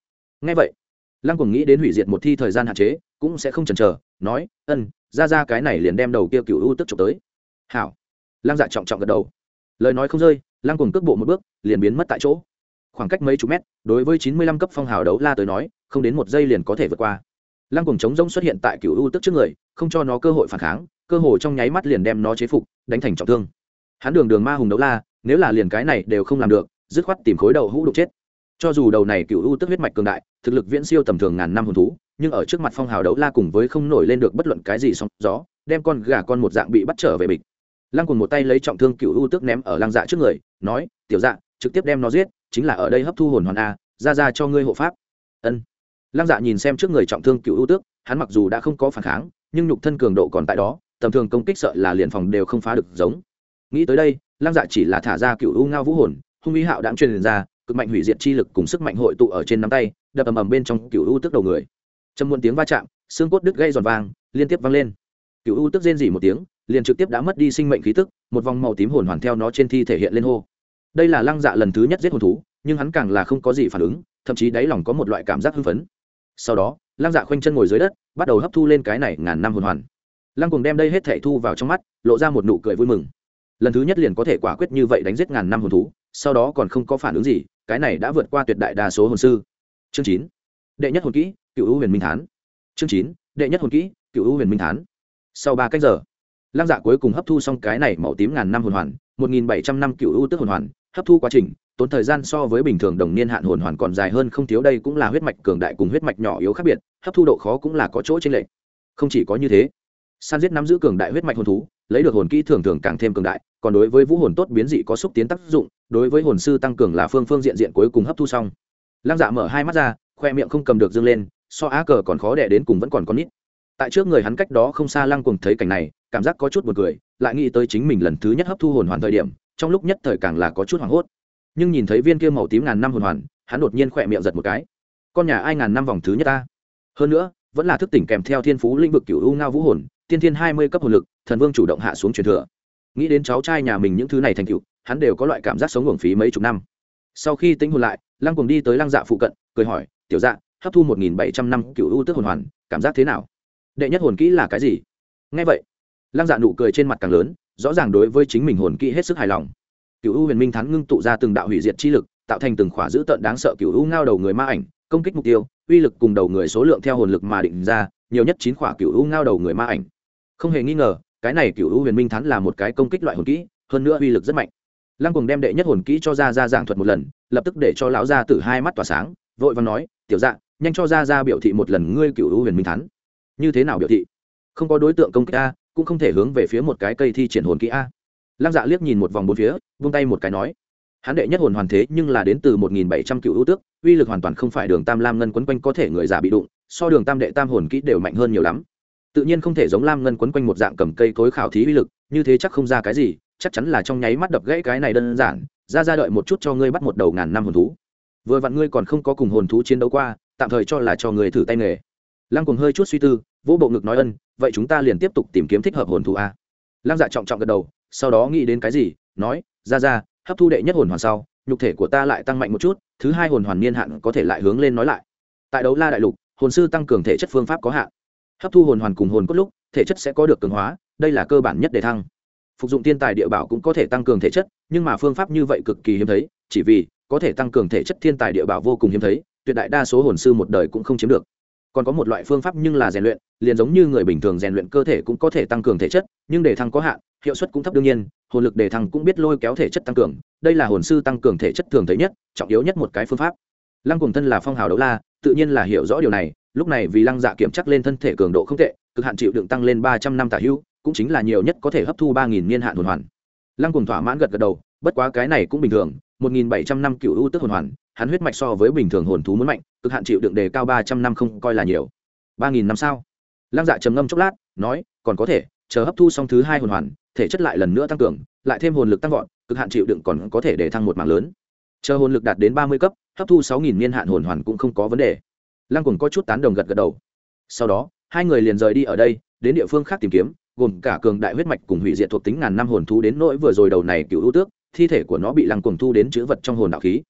Ngay vậy, lăng cùng nghĩ đến hủy diệt một thi thời gian hạn chế, cũng sẽ không chần chờ, nói, ân, ra ra cái này liền đem đầu kia cựu u tức trộm tới. Hảo. Lăng dạ trọng trọng gật đầu. Lời nói không rơi, lăng cùng cước bộ một bước, liền biến mất tại chỗ khoảng cách mấy chục mét, đối với chín mươi lăm cấp phong hào đấu la tới nói, không đến một giây liền có thể vượt qua. Lăng cùng chống rông xuất hiện tại cựu u tức trước người, không cho nó cơ hội phản kháng, cơ hội trong nháy mắt liền đem nó chế phục, đánh thành trọng thương. Hắn đường đường ma hùng đấu la, nếu là liền cái này đều không làm được, dứt khoát tìm khối đầu hũ đục chết. Cho dù đầu này cựu u tức huyết mạch cường đại, thực lực viễn siêu tầm thường ngàn năm hồn thú, nhưng ở trước mặt phong hào đấu la cùng với không nổi lên được bất luận cái gì sóng gió, đem con gà con một dạng bị bắt trở về bịch. Lăng cùng một tay lấy trọng thương cựu u tức ném ở lăng dạ trước người, nói, tiểu dạ trực tiếp đem nó giết chính là ở đây hấp thu hồn hoàn a, ra ra cho ngươi hộ pháp. Ân. Lăng dạ nhìn xem trước người trọng thương cựu u tước, hắn mặc dù đã không có phản kháng, nhưng nhục thân cường độ còn tại đó, tầm thường công kích sợ là liền phòng đều không phá được giống. Nghĩ tới đây, lăng dạ chỉ là thả ra cựu u ngao vũ hồn, hung ý hạo đạm truyền ra, cực mạnh hủy diệt chi lực cùng sức mạnh hội tụ ở trên nắm tay, đập ầm ầm bên trong cựu u tước đầu người. Trầm muộn tiếng va chạm, xương cốt đứt gây giòn vàng liên tiếp vang lên. Cựu u tước rên dỉ một tiếng, liền trực tiếp đã mất đi sinh mệnh khí tức, một vòng màu tím hồn hoàn theo nó trên thi thể hiện lên hô đây là lăng dạ lần thứ nhất giết hồn thú, nhưng hắn càng là không có gì phản ứng, thậm chí đáy lòng có một loại cảm giác hưng phấn. Sau đó, lăng dạ khoanh chân ngồi dưới đất, bắt đầu hấp thu lên cái này ngàn năm hồn hoàn. Lăng cùng đem đây hết thể thu vào trong mắt, lộ ra một nụ cười vui mừng. Lần thứ nhất liền có thể quả quyết như vậy đánh giết ngàn năm hồn thú, sau đó còn không có phản ứng gì, cái này đã vượt qua tuyệt đại đa số hồn sư. Chương chín, đệ nhất hồn kỹ, cựu ưu huyền minh thán. Chương chín, đệ nhất hồn kỹ, cựu ưu huyền minh thán. Sau ba cách giờ, lăng dạ cuối cùng hấp thu xong cái này màu tím ngàn năm hồn hoàn, một nghìn bảy trăm năm cựu ưu tức hồn hoàn hấp thu quá trình, tốn thời gian so với bình thường đồng niên hạn hồn hoàn còn dài hơn không thiếu đây cũng là huyết mạch cường đại cùng huyết mạch nhỏ yếu khác biệt, hấp thu độ khó cũng là có chỗ trên lệ không chỉ có như thế, san giết nắm giữ cường đại huyết mạch hồn thú, lấy được hồn kỹ thường thường càng thêm cường đại, còn đối với vũ hồn tốt biến dị có xúc tiến tác dụng, đối với hồn sư tăng cường là phương phương diện diện cuối cùng hấp thu xong. Lăng dạ mở hai mắt ra, khoe miệng không cầm được dâng lên, so á cờ còn khó đẻ đến cùng vẫn còn con nít. Tại trước người hắn cách đó không xa lăng cùng thấy cảnh này, cảm giác có chút buồn cười, lại nghĩ tới chính mình lần thứ nhất hấp thu hồn hoàn thời điểm trong lúc nhất thời càng là có chút hoảng hốt. Nhưng nhìn thấy viên kia màu tím ngàn năm hồn hoàn, hắn đột nhiên khỏe miệng giật một cái. Con nhà ai ngàn năm vòng thứ nhất ta? Hơn nữa, vẫn là thức tỉnh kèm theo thiên phú lĩnh vực cựu u ngao vũ hồn, tiên thiên hai mươi cấp hồn lực, thần vương chủ động hạ xuống truyền thừa. Nghĩ đến cháu trai nhà mình những thứ này thành cựu hắn đều có loại cảm giác sống hưởng phí mấy chục năm. Sau khi tính hồn lại, lăng cùng đi tới lăng dạ phụ cận, cười hỏi, tiểu dạ hấp thu một nghìn bảy trăm năm cựu u tức hồn hoàn, cảm giác thế nào? Đệ nhất hồn kỹ là cái gì? Ngay vậy. Lăng dạ nụ cười trên mặt càng lớn rõ ràng đối với chính mình hồn kỹ hết sức hài lòng. Cựu u huyền minh thắng ngưng tụ ra từng đạo hủy diệt chi lực, tạo thành từng khỏa dữ tợn đáng sợ cựu u ngao đầu người ma ảnh, công kích mục tiêu, uy lực cùng đầu người số lượng theo hồn lực mà định ra, nhiều nhất chín khỏa cựu u ngao đầu người ma ảnh. Không hề nghi ngờ, cái này cựu u huyền minh thắng là một cái công kích loại hồn kỹ, hơn nữa uy lực rất mạnh. Lăng cùng đem đệ nhất hồn kỹ cho ra ra giảng thuật một lần, lập tức để cho lão gia tử hai mắt tỏa sáng, vội và nói, tiểu dạ nhanh cho ra ra biểu thị một lần ngươi cựu u huyền minh thắng như thế nào biểu thị? Không có đối tượng công kích a cũng không thể hướng về phía một cái cây thi triển hồn kỹ a. Lăng dạ liếc nhìn một vòng bốn phía, vung tay một cái nói, hắn đệ nhất hồn hoàn thế nhưng là đến từ một nghìn bảy trăm cựu ưu tước, uy lực hoàn toàn không phải đường tam lam ngân quấn quanh có thể người già bị đụng, so đường tam đệ tam hồn kỹ đều mạnh hơn nhiều lắm. Tự nhiên không thể giống lam ngân quấn quanh một dạng cầm cây cối khảo thí uy lực, như thế chắc không ra cái gì, chắc chắn là trong nháy mắt đập gãy cái này đơn giản, ra ra đợi một chút cho ngươi bắt một đầu ngàn năm hồn thú. Vừa vặn ngươi còn không có cùng hồn thú chiến đấu qua, tạm thời cho là cho người thử tay nghề lăng cùng hơi chút suy tư, vỗ bộ ngực nói ân, vậy chúng ta liền tiếp tục tìm kiếm thích hợp hồn thụ a. Lăng dạ trọng trọng gật đầu, sau đó nghĩ đến cái gì, nói, ra ra, hấp thu đệ nhất hồn hoàn sau, nhục thể của ta lại tăng mạnh một chút, thứ hai hồn hoàn niên hạn có thể lại hướng lên nói lại. Tại đấu la đại lục, hồn sư tăng cường thể chất phương pháp có hạn. Hấp thu hồn hoàn cùng hồn cốt lúc, thể chất sẽ có được cường hóa, đây là cơ bản nhất để thăng. Phục dụng tiên tài địa bảo cũng có thể tăng cường thể chất, nhưng mà phương pháp như vậy cực kỳ hiếm thấy, chỉ vì có thể tăng cường thể chất thiên tài địa bảo vô cùng hiếm thấy, tuyệt đại đa số hồn sư một đời cũng không chiếm được còn có một loại phương pháp nhưng là rèn luyện, liền giống như người bình thường rèn luyện cơ thể cũng có thể tăng cường thể chất, nhưng để thăng có hạn, hiệu suất cũng thấp đương nhiên, hồn lực đề thăng cũng biết lôi kéo thể chất tăng cường, đây là hồn sư tăng cường thể chất thường thấy nhất, trọng yếu nhất một cái phương pháp. Lăng cùng thân là phong hào đấu la, tự nhiên là hiểu rõ điều này, lúc này vì lăng dạ kiểm chắc lên thân thể cường độ không tệ, cực hạn chịu đựng tăng lên ba trăm năm tả hữu, cũng chính là nhiều nhất có thể hấp thu ba nghìn niên hạn hồn hoàn. Lăng cùng thỏa mãn gật gật đầu, bất quá cái này cũng bình thường, một nghìn bảy trăm năm cựu ưu tức hồn hoàn, hắn huyết mạch so với bình thường hồn thú muốn mạnh cực hạn chịu đựng đề cao ba trăm năm không coi là nhiều. Ba nghìn năm sao? Lăng dạ trầm ngâm chốc lát, nói, còn có thể, chờ hấp thu xong thứ hai hồn hoàn, thể chất lại lần nữa tăng cường, lại thêm hồn lực tăng vọt, cực hạn chịu đựng còn có thể để thăng một mảng lớn. Chờ hồn lực đạt đến ba mươi cấp, hấp thu sáu nghìn niên hạn hồn hoàn cũng không có vấn đề. Lăng cùng có chút tán đồng gật gật đầu. Sau đó, hai người liền rời đi ở đây, đến địa phương khác tìm kiếm, gồm cả cường đại huyết mạch cùng hủy diệt thuộc tính ngàn năm hồn thú đến nỗi vừa rồi đầu này cựu ưu tước, thi thể của nó bị lăng cùng thu đến chữ vật trong hồn đạo khí.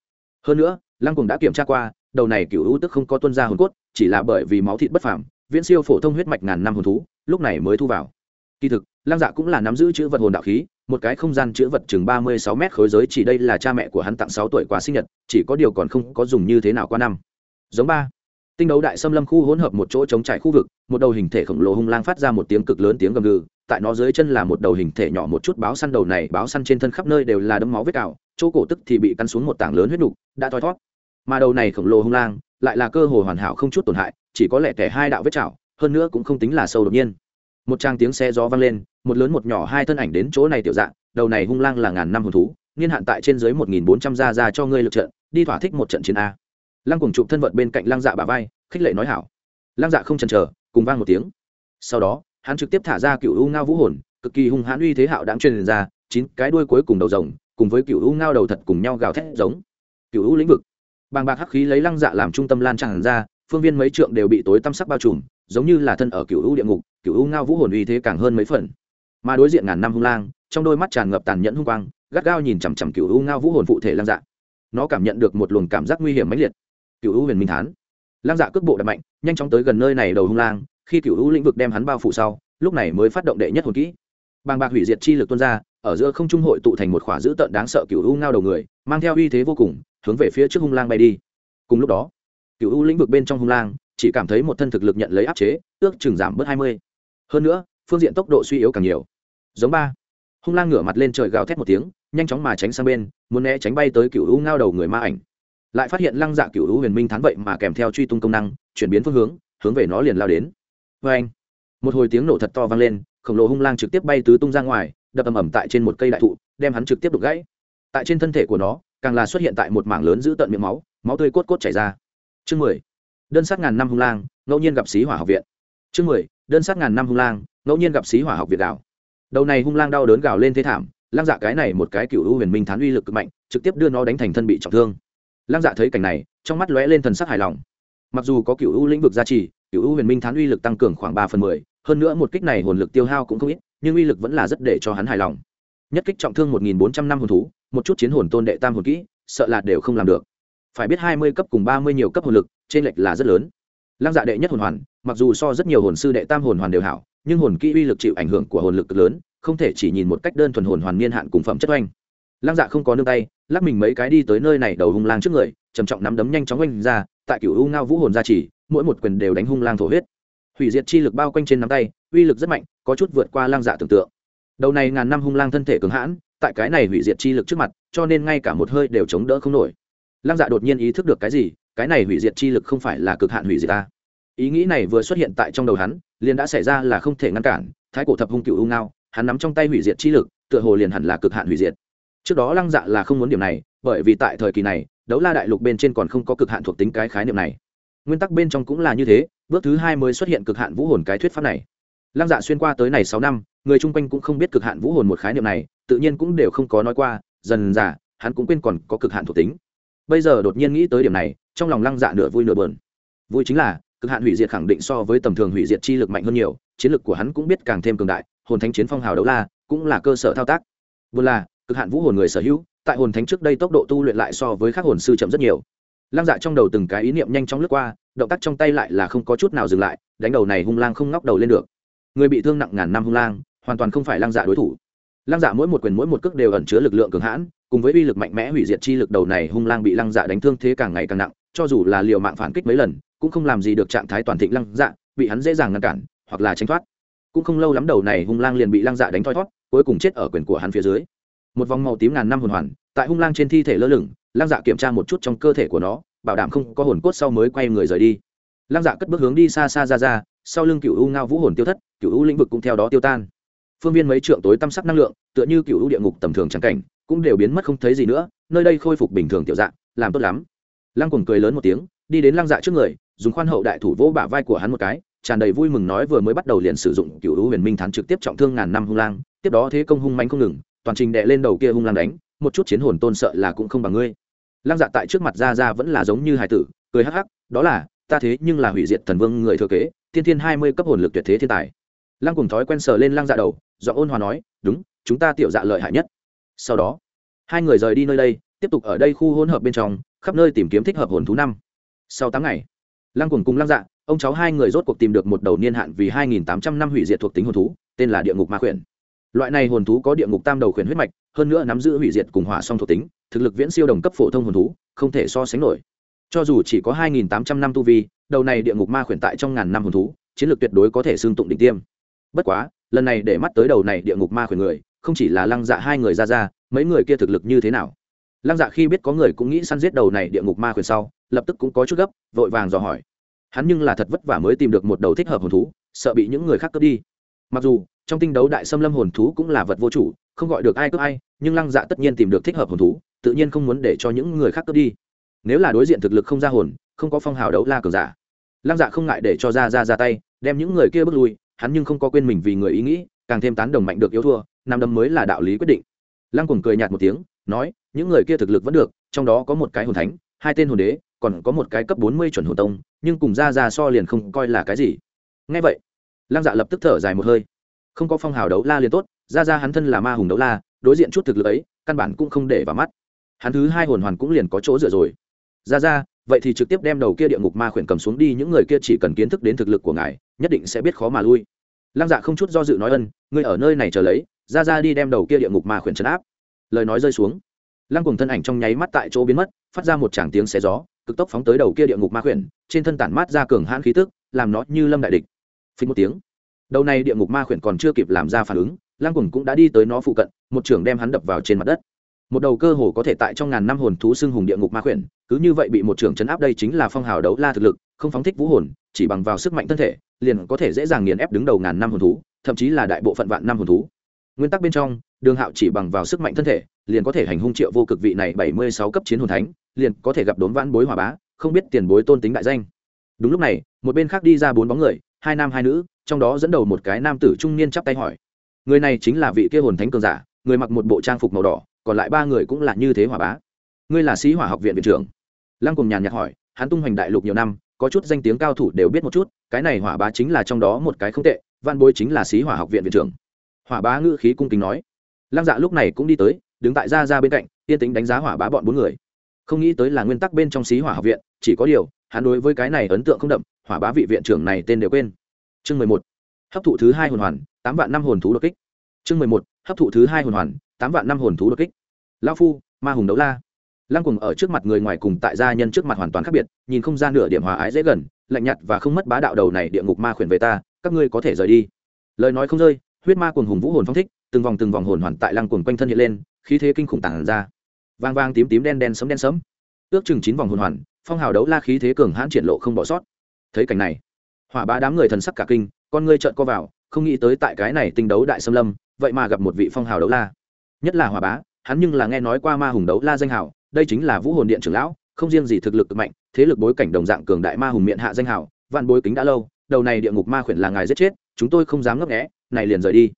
Hơn nữa, lăng cùng đã kiểm tra qua đầu này cựu ưu tức không có tuân ra hồn cốt, chỉ là bởi vì máu thịt bất phàm, viễn siêu phổ thông huyết mạch ngàn năm hồn thú, lúc này mới thu vào. Kỳ thực, lăng dạ cũng là nắm giữ chữ vật hồn đạo khí, một cái không gian chữ vật chừng ba mươi sáu mét khối giới chỉ đây là cha mẹ của hắn tặng sáu tuổi quá sinh nhật, chỉ có điều còn không có dùng như thế nào qua năm. Giống ba. Tinh đấu đại xâm lâm khu hỗn hợp một chỗ chống trải khu vực, một đầu hình thể khổng lồ hung lang phát ra một tiếng cực lớn tiếng gầm gừ, tại nó dưới chân là một đầu hình thể nhỏ một chút báo săn đầu này, báo săn trên thân khắp nơi đều là đấm máu vết cào, chỗ cổ tức thì bị cắn xuống một tảng lớn huyết đục, đã thoi thót mà đầu này khổng lồ hung lang lại là cơ hồ hoàn hảo không chút tổn hại, chỉ có lẽ kẻ hai đạo vết chảo, hơn nữa cũng không tính là sâu đột nhiên. Một trang tiếng xe gió vang lên, một lớn một nhỏ hai thân ảnh đến chỗ này tiểu dạng, đầu này hung lang là ngàn năm hồn thú, niên hạn tại trên dưới một nghìn bốn trăm gia ra cho ngươi lực trận, đi thỏa thích một trận chiến a. Lăng cùng chụp thân vận bên cạnh lăng dạ bà vai, khích lệ nói hảo. Lăng dạ không chần chờ, cùng vang một tiếng. Sau đó, hắn trực tiếp thả ra cựu u ngao vũ hồn, cực kỳ hung hãn uy thế hạo đáng truyền ra, chín cái đuôi cuối cùng đầu rồng, cùng với cựu u ngao đầu thật cùng nhau gào thét giống. Cựu u lĩnh vực bàng bạc hắc khí lấy lăng dạ làm trung tâm lan tràn ra, phương viên mấy trượng đều bị tối tăm sắc bao trùm, giống như là thân ở cựu u địa ngục cựu u ngao vũ hồn uy thế càng hơn mấy phần. Mà đối diện ngàn năm hung lang, trong đôi mắt tràn ngập tàn nhẫn hung quang, gắt gao nhìn chằm chằm cựu u ngao vũ hồn phụ thể lăng dạ. Nó cảm nhận được một luồng cảm giác nguy hiểm mãnh liệt. Cựu u huyền minh thán. Lăng dạ cước bộ đập mạnh, nhanh chóng tới gần nơi này đầu hung lang, khi cựu u lĩnh vực đem hắn bao phủ sau, lúc này mới phát động đệ nhất hồn kỹ. Bàng bạc hủy diệt chi lực tuôn ra, ở giữa không trung hội tụ thành một khỏa dữ tợn đáng sợ cựu u ngao đầu người mang theo uy thế vô cùng, hướng về phía trước hung lang bay đi. Cùng lúc đó, cựu u lĩnh vực bên trong hung lang chỉ cảm thấy một thân thực lực nhận lấy áp chế, ước chừng giảm bớt hai mươi. Hơn nữa, phương diện tốc độ suy yếu càng nhiều. Giống ba, hung lang ngửa mặt lên trời gào thét một tiếng, nhanh chóng mà tránh sang bên, muốn né tránh bay tới cựu u ngao đầu người ma ảnh. Lại phát hiện lăng dạ cựu u huyền minh thắng vậy mà kèm theo truy tung công năng, chuyển biến phương hướng hướng về nó liền lao đến. Vê anh, một hồi tiếng nổ thật to vang lên, khổng lồ hung lang trực tiếp bay tứ tung ra ngoài, đập ầm ầm tại trên một cây đại thụ, đem hắn trực tiếp đục gãy tại trên thân thể của nó, càng là xuất hiện tại một mảng lớn giữ tận miệng máu máu tươi cốt cốt chảy ra. Chương mười. Đơn sát ngàn năm hung lang, ngẫu nhiên gặp xí hỏa học viện. Chương mười. Đơn sát ngàn năm hung lang, ngẫu nhiên gặp xí hỏa học viện đảo đầu này hung lang đau đớn gào lên thế thảm, lang dạ cái này một cái cựu u huyền minh thán uy lực cực mạnh, trực tiếp đưa nó đánh thành thân bị trọng thương. Lang dạ thấy cảnh này, trong mắt lóe lên thần sắc hài lòng. Mặc dù có cựu u lĩnh vực gia trì, cựu u huyền minh thán uy lực tăng cường khoảng ba phần mười, hơn nữa một kích này hồn lực tiêu hao cũng không ít, nhưng uy lực vẫn là rất để cho hắn hài lòng. Nhất kích trọng thương một nghìn bốn trăm năm hồn thú một chút chiến hồn tôn đệ tam hồn kỹ, sợ là đều không làm được. Phải biết hai mươi cấp cùng ba mươi nhiều cấp hồn lực, trên lệch là rất lớn. Lăng dạ đệ nhất hồn hoàn, mặc dù so rất nhiều hồn sư đệ tam hồn hoàn đều hảo, nhưng hồn kỹ uy lực chịu ảnh hưởng của hồn lực lớn, không thể chỉ nhìn một cách đơn thuần hồn hoàn niên hạn cùng phẩm chất oanh. Lăng dạ không có nương tay, lắc mình mấy cái đi tới nơi này đầu hung lang trước người, trầm trọng nắm đấm nhanh chóng oanh ra, tại cựu u ngao vũ hồn gia trì, mỗi một quyền đều đánh hung lang thổ huyết. Hủy diệt chi lực bao quanh trên nắm tay, uy lực rất mạnh, có chút vượt qua lang dạ tưởng tượng. Đầu này ngàn năm hung lang thân thể cứng hãn tại cái này hủy diệt chi lực trước mặt, cho nên ngay cả một hơi đều chống đỡ không nổi. Lang dạ đột nhiên ý thức được cái gì, cái này hủy diệt chi lực không phải là cực hạn hủy diệt ta. Ý nghĩ này vừa xuất hiện tại trong đầu hắn, liền đã xảy ra là không thể ngăn cản, thái cổ thập hung cựu u ngao, hắn nắm trong tay hủy diệt chi lực, tựa hồ liền hẳn là cực hạn hủy diệt. Trước đó lăng dạ là không muốn điểm này, bởi vì tại thời kỳ này, đấu la đại lục bên trên còn không có cực hạn thuộc tính cái khái niệm này. Nguyên tắc bên trong cũng là như thế, bước thứ hai mới xuất hiện cực hạn vũ hồn cái thuyết pháp này. Lăng dạ xuyên qua tới này sáu năm, người chung quanh cũng không biết cực hạn vũ hồn một khái niệm này tự nhiên cũng đều không có nói qua, dần dà, hắn cũng quên còn có cực hạn thuộc tính. Bây giờ đột nhiên nghĩ tới điểm này, trong lòng lăng dạ nửa vui nửa bờn vui chính là, cực hạn hủy diệt khẳng định so với tầm thường hủy diệt chi lực mạnh hơn nhiều, chiến lực của hắn cũng biết càng thêm cường đại, hồn thánh chiến phong hào đấu la cũng là cơ sở thao tác. Vừa là, cực hạn vũ hồn người sở hữu, tại hồn thánh trước đây tốc độ tu luyện lại so với các hồn sư chậm rất nhiều. Lăng dạ trong đầu từng cái ý niệm nhanh chóng lướt qua, động tác trong tay lại là không có chút nào dừng lại, đánh đầu này hung lang không ngóc đầu lên được. Người bị thương nặng ngàn năm hung lang, hoàn toàn không phải lăng dạ đối thủ lăng dạ mỗi một quyền mỗi một cước đều ẩn chứa lực lượng cường hãn, cùng với uy lực mạnh mẽ hủy diệt chi lực đầu này hung lang bị lăng dạ đánh thương thế càng ngày càng nặng, cho dù là liều mạng phản kích mấy lần, cũng không làm gì được trạng thái toàn thịnh lăng dạ bị hắn dễ dàng ngăn cản, hoặc là tránh thoát. Cũng không lâu lắm đầu này hung lang liền bị lăng dạ đánh thoi thoát cuối cùng chết ở quyền của hắn phía dưới. Một vòng màu tím ngàn năm hồn hoàn, tại hung lang trên thi thể lơ lửng, lăng dạ kiểm tra một chút trong cơ thể của nó, bảo đảm không có hồn cốt sau mới quay người rời đi. Lăng dạ cất bước hướng đi xa xa ra ra, sau lưng cựu u ngao vũ hồn tiêu thất cựu u lĩnh vực cũng theo đó tiêu tan phương viên mấy trượng tối tăm sắc năng lượng, tựa như cựu u địa ngục tầm thường trắng cảnh, cũng đều biến mất không thấy gì nữa, nơi đây khôi phục bình thường tiểu dạng, làm tốt lắm. Lăng cùng cười lớn một tiếng, đi đến lăng dạ trước người, dùng khoan hậu đại thủ vỗ bả vai của hắn một cái, tràn đầy vui mừng nói vừa mới bắt đầu liền sử dụng cựu u huyền minh thắng trực tiếp trọng thương ngàn năm hung lang, tiếp đó thế công hung manh không ngừng, toàn trình đệ lên đầu kia hung lang đánh, một chút chiến hồn tôn sợ là cũng không bằng ngươi. Lăng dạ tại trước mặt ra ra vẫn là giống như hải tử, cười hắc hắc, đó là, ta thế nhưng là hủy diệt thần vương người thừa kế tiên thiên hai mươi cấp hồn lực tuyệt thế thiên tài. Lăng cùng thói quen sờ lên lăng dạ đầu do ôn hòa nói, đúng, chúng ta tiểu dạ lợi hại nhất. Sau đó, hai người rời đi nơi đây, tiếp tục ở đây khu hỗn hợp bên trong, khắp nơi tìm kiếm thích hợp hồn thú năm. Sau tám ngày, lăng cùng cùng lăng dạ ông cháu hai người rốt cuộc tìm được một đầu niên hạn vì hai nghìn tám trăm năm hủy diệt thuộc tính hồn thú, tên là địa ngục ma khuyển. Loại này hồn thú có địa ngục tam đầu khuyển huyết mạch, hơn nữa nắm giữ hủy diệt cùng hỏa song thuộc tính, thực lực viễn siêu đồng cấp phổ thông hồn thú, không thể so sánh nổi. Cho dù chỉ có hai nghìn tám trăm năm tu vi, đầu này địa ngục ma khuyển tại trong ngàn năm hồn thú, chiến lược tuyệt đối có thể xương tụng đỉnh tiêm. Bất quá lần này để mắt tới đầu này địa ngục ma khuyển người, không chỉ là lăng dạ hai người ra ra, mấy người kia thực lực như thế nào? Lăng dạ khi biết có người cũng nghĩ săn giết đầu này địa ngục ma khuyển sau, lập tức cũng có chút gấp, vội vàng dò hỏi. Hắn nhưng là thật vất vả mới tìm được một đầu thích hợp hồn thú, sợ bị những người khác cướp đi. Mặc dù, trong tinh đấu đại xâm lâm hồn thú cũng là vật vô chủ, không gọi được ai cướp ai, nhưng lăng dạ tất nhiên tìm được thích hợp hồn thú, tự nhiên không muốn để cho những người khác cướp đi. Nếu là đối diện thực lực không ra hồn, không có phong hào đấu la cường giả. Lăng dạ không ngại để cho ra ra ra tay, đem những người kia bước lui hắn nhưng không có quên mình vì người ý nghĩ, càng thêm tán đồng mạnh được yếu thua, nam đấm mới là đạo lý quyết định. Lăng cùng cười nhạt một tiếng, nói, những người kia thực lực vẫn được, trong đó có một cái hồn thánh, hai tên hồn đế, còn có một cái cấp bốn mươi chuẩn hồn tông, nhưng cùng ra ra so liền không coi là cái gì. Ngay vậy, lăng dạ lập tức thở dài một hơi. Không có phong hào đấu la liền tốt, ra ra hắn thân là ma hùng đấu la, đối diện chút thực lực ấy, căn bản cũng không để vào mắt. Hắn thứ hai hồn hoàn cũng liền có chỗ dựa rồi. Ra ra, vậy thì trực tiếp đem đầu kia địa ngục ma khuyển cầm xuống đi, những người kia chỉ cần kiến thức đến thực lực của ngài nhất định sẽ biết khó mà lui. Lăng dạ không chút do dự nói ân, ngươi ở nơi này chờ lấy, ra ra đi đem đầu kia địa ngục ma khuyển chấn áp. Lời nói rơi xuống, lăng cùng thân ảnh trong nháy mắt tại chỗ biến mất, phát ra một tràng tiếng xé gió, cực tốc phóng tới đầu kia địa ngục ma khuyển, trên thân tản mát ra cường hãn khí tức, làm nó như lâm đại địch. Phí một tiếng, đầu này địa ngục ma khuyển còn chưa kịp làm ra phản ứng, lăng cùng cũng đã đi tới nó phụ cận, một trưởng đem hắn đập vào trên mặt đất. Một đầu cơ hồ có thể tại trong ngàn năm hồn thú xưng hùng địa ngục ma khuyển, cứ như vậy bị một trưởng chấn áp đây chính là phong hào đấu la thực lực, không phóng thích vũ hồn, chỉ bằng vào sức mạnh thân thể liền có thể dễ dàng nghiền ép đứng đầu ngàn năm hồn thú, thậm chí là đại bộ phận vạn năm hồn thú. Nguyên tắc bên trong, đường hạo chỉ bằng vào sức mạnh thân thể, liền có thể hành hung triệu vô cực vị này bảy mươi sáu cấp chiến hồn thánh, liền có thể gặp đốn vãn bối hòa bá, không biết tiền bối tôn tính đại danh. Đúng lúc này, một bên khác đi ra bốn bóng người, hai nam hai nữ, trong đó dẫn đầu một cái nam tử trung niên chắp tay hỏi. Người này chính là vị kia hồn thánh cường giả, người mặc một bộ trang phục màu đỏ, còn lại ba người cũng là như thế hỏa bá. Ngươi là sĩ hỏa học viện viện trưởng. Lăng cùng nhàn nhạt hỏi, hắn tung hoành đại lục nhiều năm có chút danh tiếng cao thủ đều biết một chút, cái này hỏa bá chính là trong đó một cái không tệ, văn bối chính là sĩ hỏa học viện viện trưởng. Hỏa bá ngữ khí cung kính nói. Lăng dạ lúc này cũng đi tới, đứng tại ra ra bên cạnh, yên tính đánh giá hỏa bá bọn bốn người. Không nghĩ tới là nguyên tắc bên trong sĩ hỏa học viện, chỉ có điều, hắn đối với cái này ấn tượng không đậm, hỏa bá vị viện trưởng này tên đều quên. Chương mười một, hấp thụ thứ hai hồn hoàn, tám vạn năm hồn thú đột kích. Chương mười một, hấp thụ thứ hai hồn hoàn, tám vạn năm hồn thú đột kích. Lao phu, ma hùng đấu la lăng cùng ở trước mặt người ngoài cùng tại gia nhân trước mặt hoàn toàn khác biệt, nhìn không ra nửa điểm hòa ái dễ gần, lạnh nhạt và không mất bá đạo đầu này địa ngục ma khuyển về ta, các ngươi có thể rời đi. Lời nói không rơi, huyết ma cùng hùng vũ hồn phong thích, từng vòng từng vòng hồn hoàn tại lăng cùng quanh thân hiện lên, khí thế kinh khủng tàn ra. Vang vang tím tím đen đen sấm đen sấm. Ước chừng chín vòng hồn hoàn, phong hào đấu la khí thế cường hãn triển lộ không bỏ sót. Thấy cảnh này, hỏa bá đám người thần sắc cả kinh, con ngươi trợn co vào, không nghĩ tới tại cái này tinh đấu đại xâm lâm, vậy mà gặp một vị phong hào đấu la. Nhất là hỏa bá, hắn nhưng là nghe nói qua ma hùng đấu la danh hào đây chính là vũ hồn điện trưởng lão, không riêng gì thực lực mạnh, thế lực bối cảnh đồng dạng cường đại ma hùng miệng hạ danh hào, vạn bối kính đã lâu, đầu này địa ngục ma khuyển là ngài giết chết, chúng tôi không dám ngấp nghẽ này liền rời đi.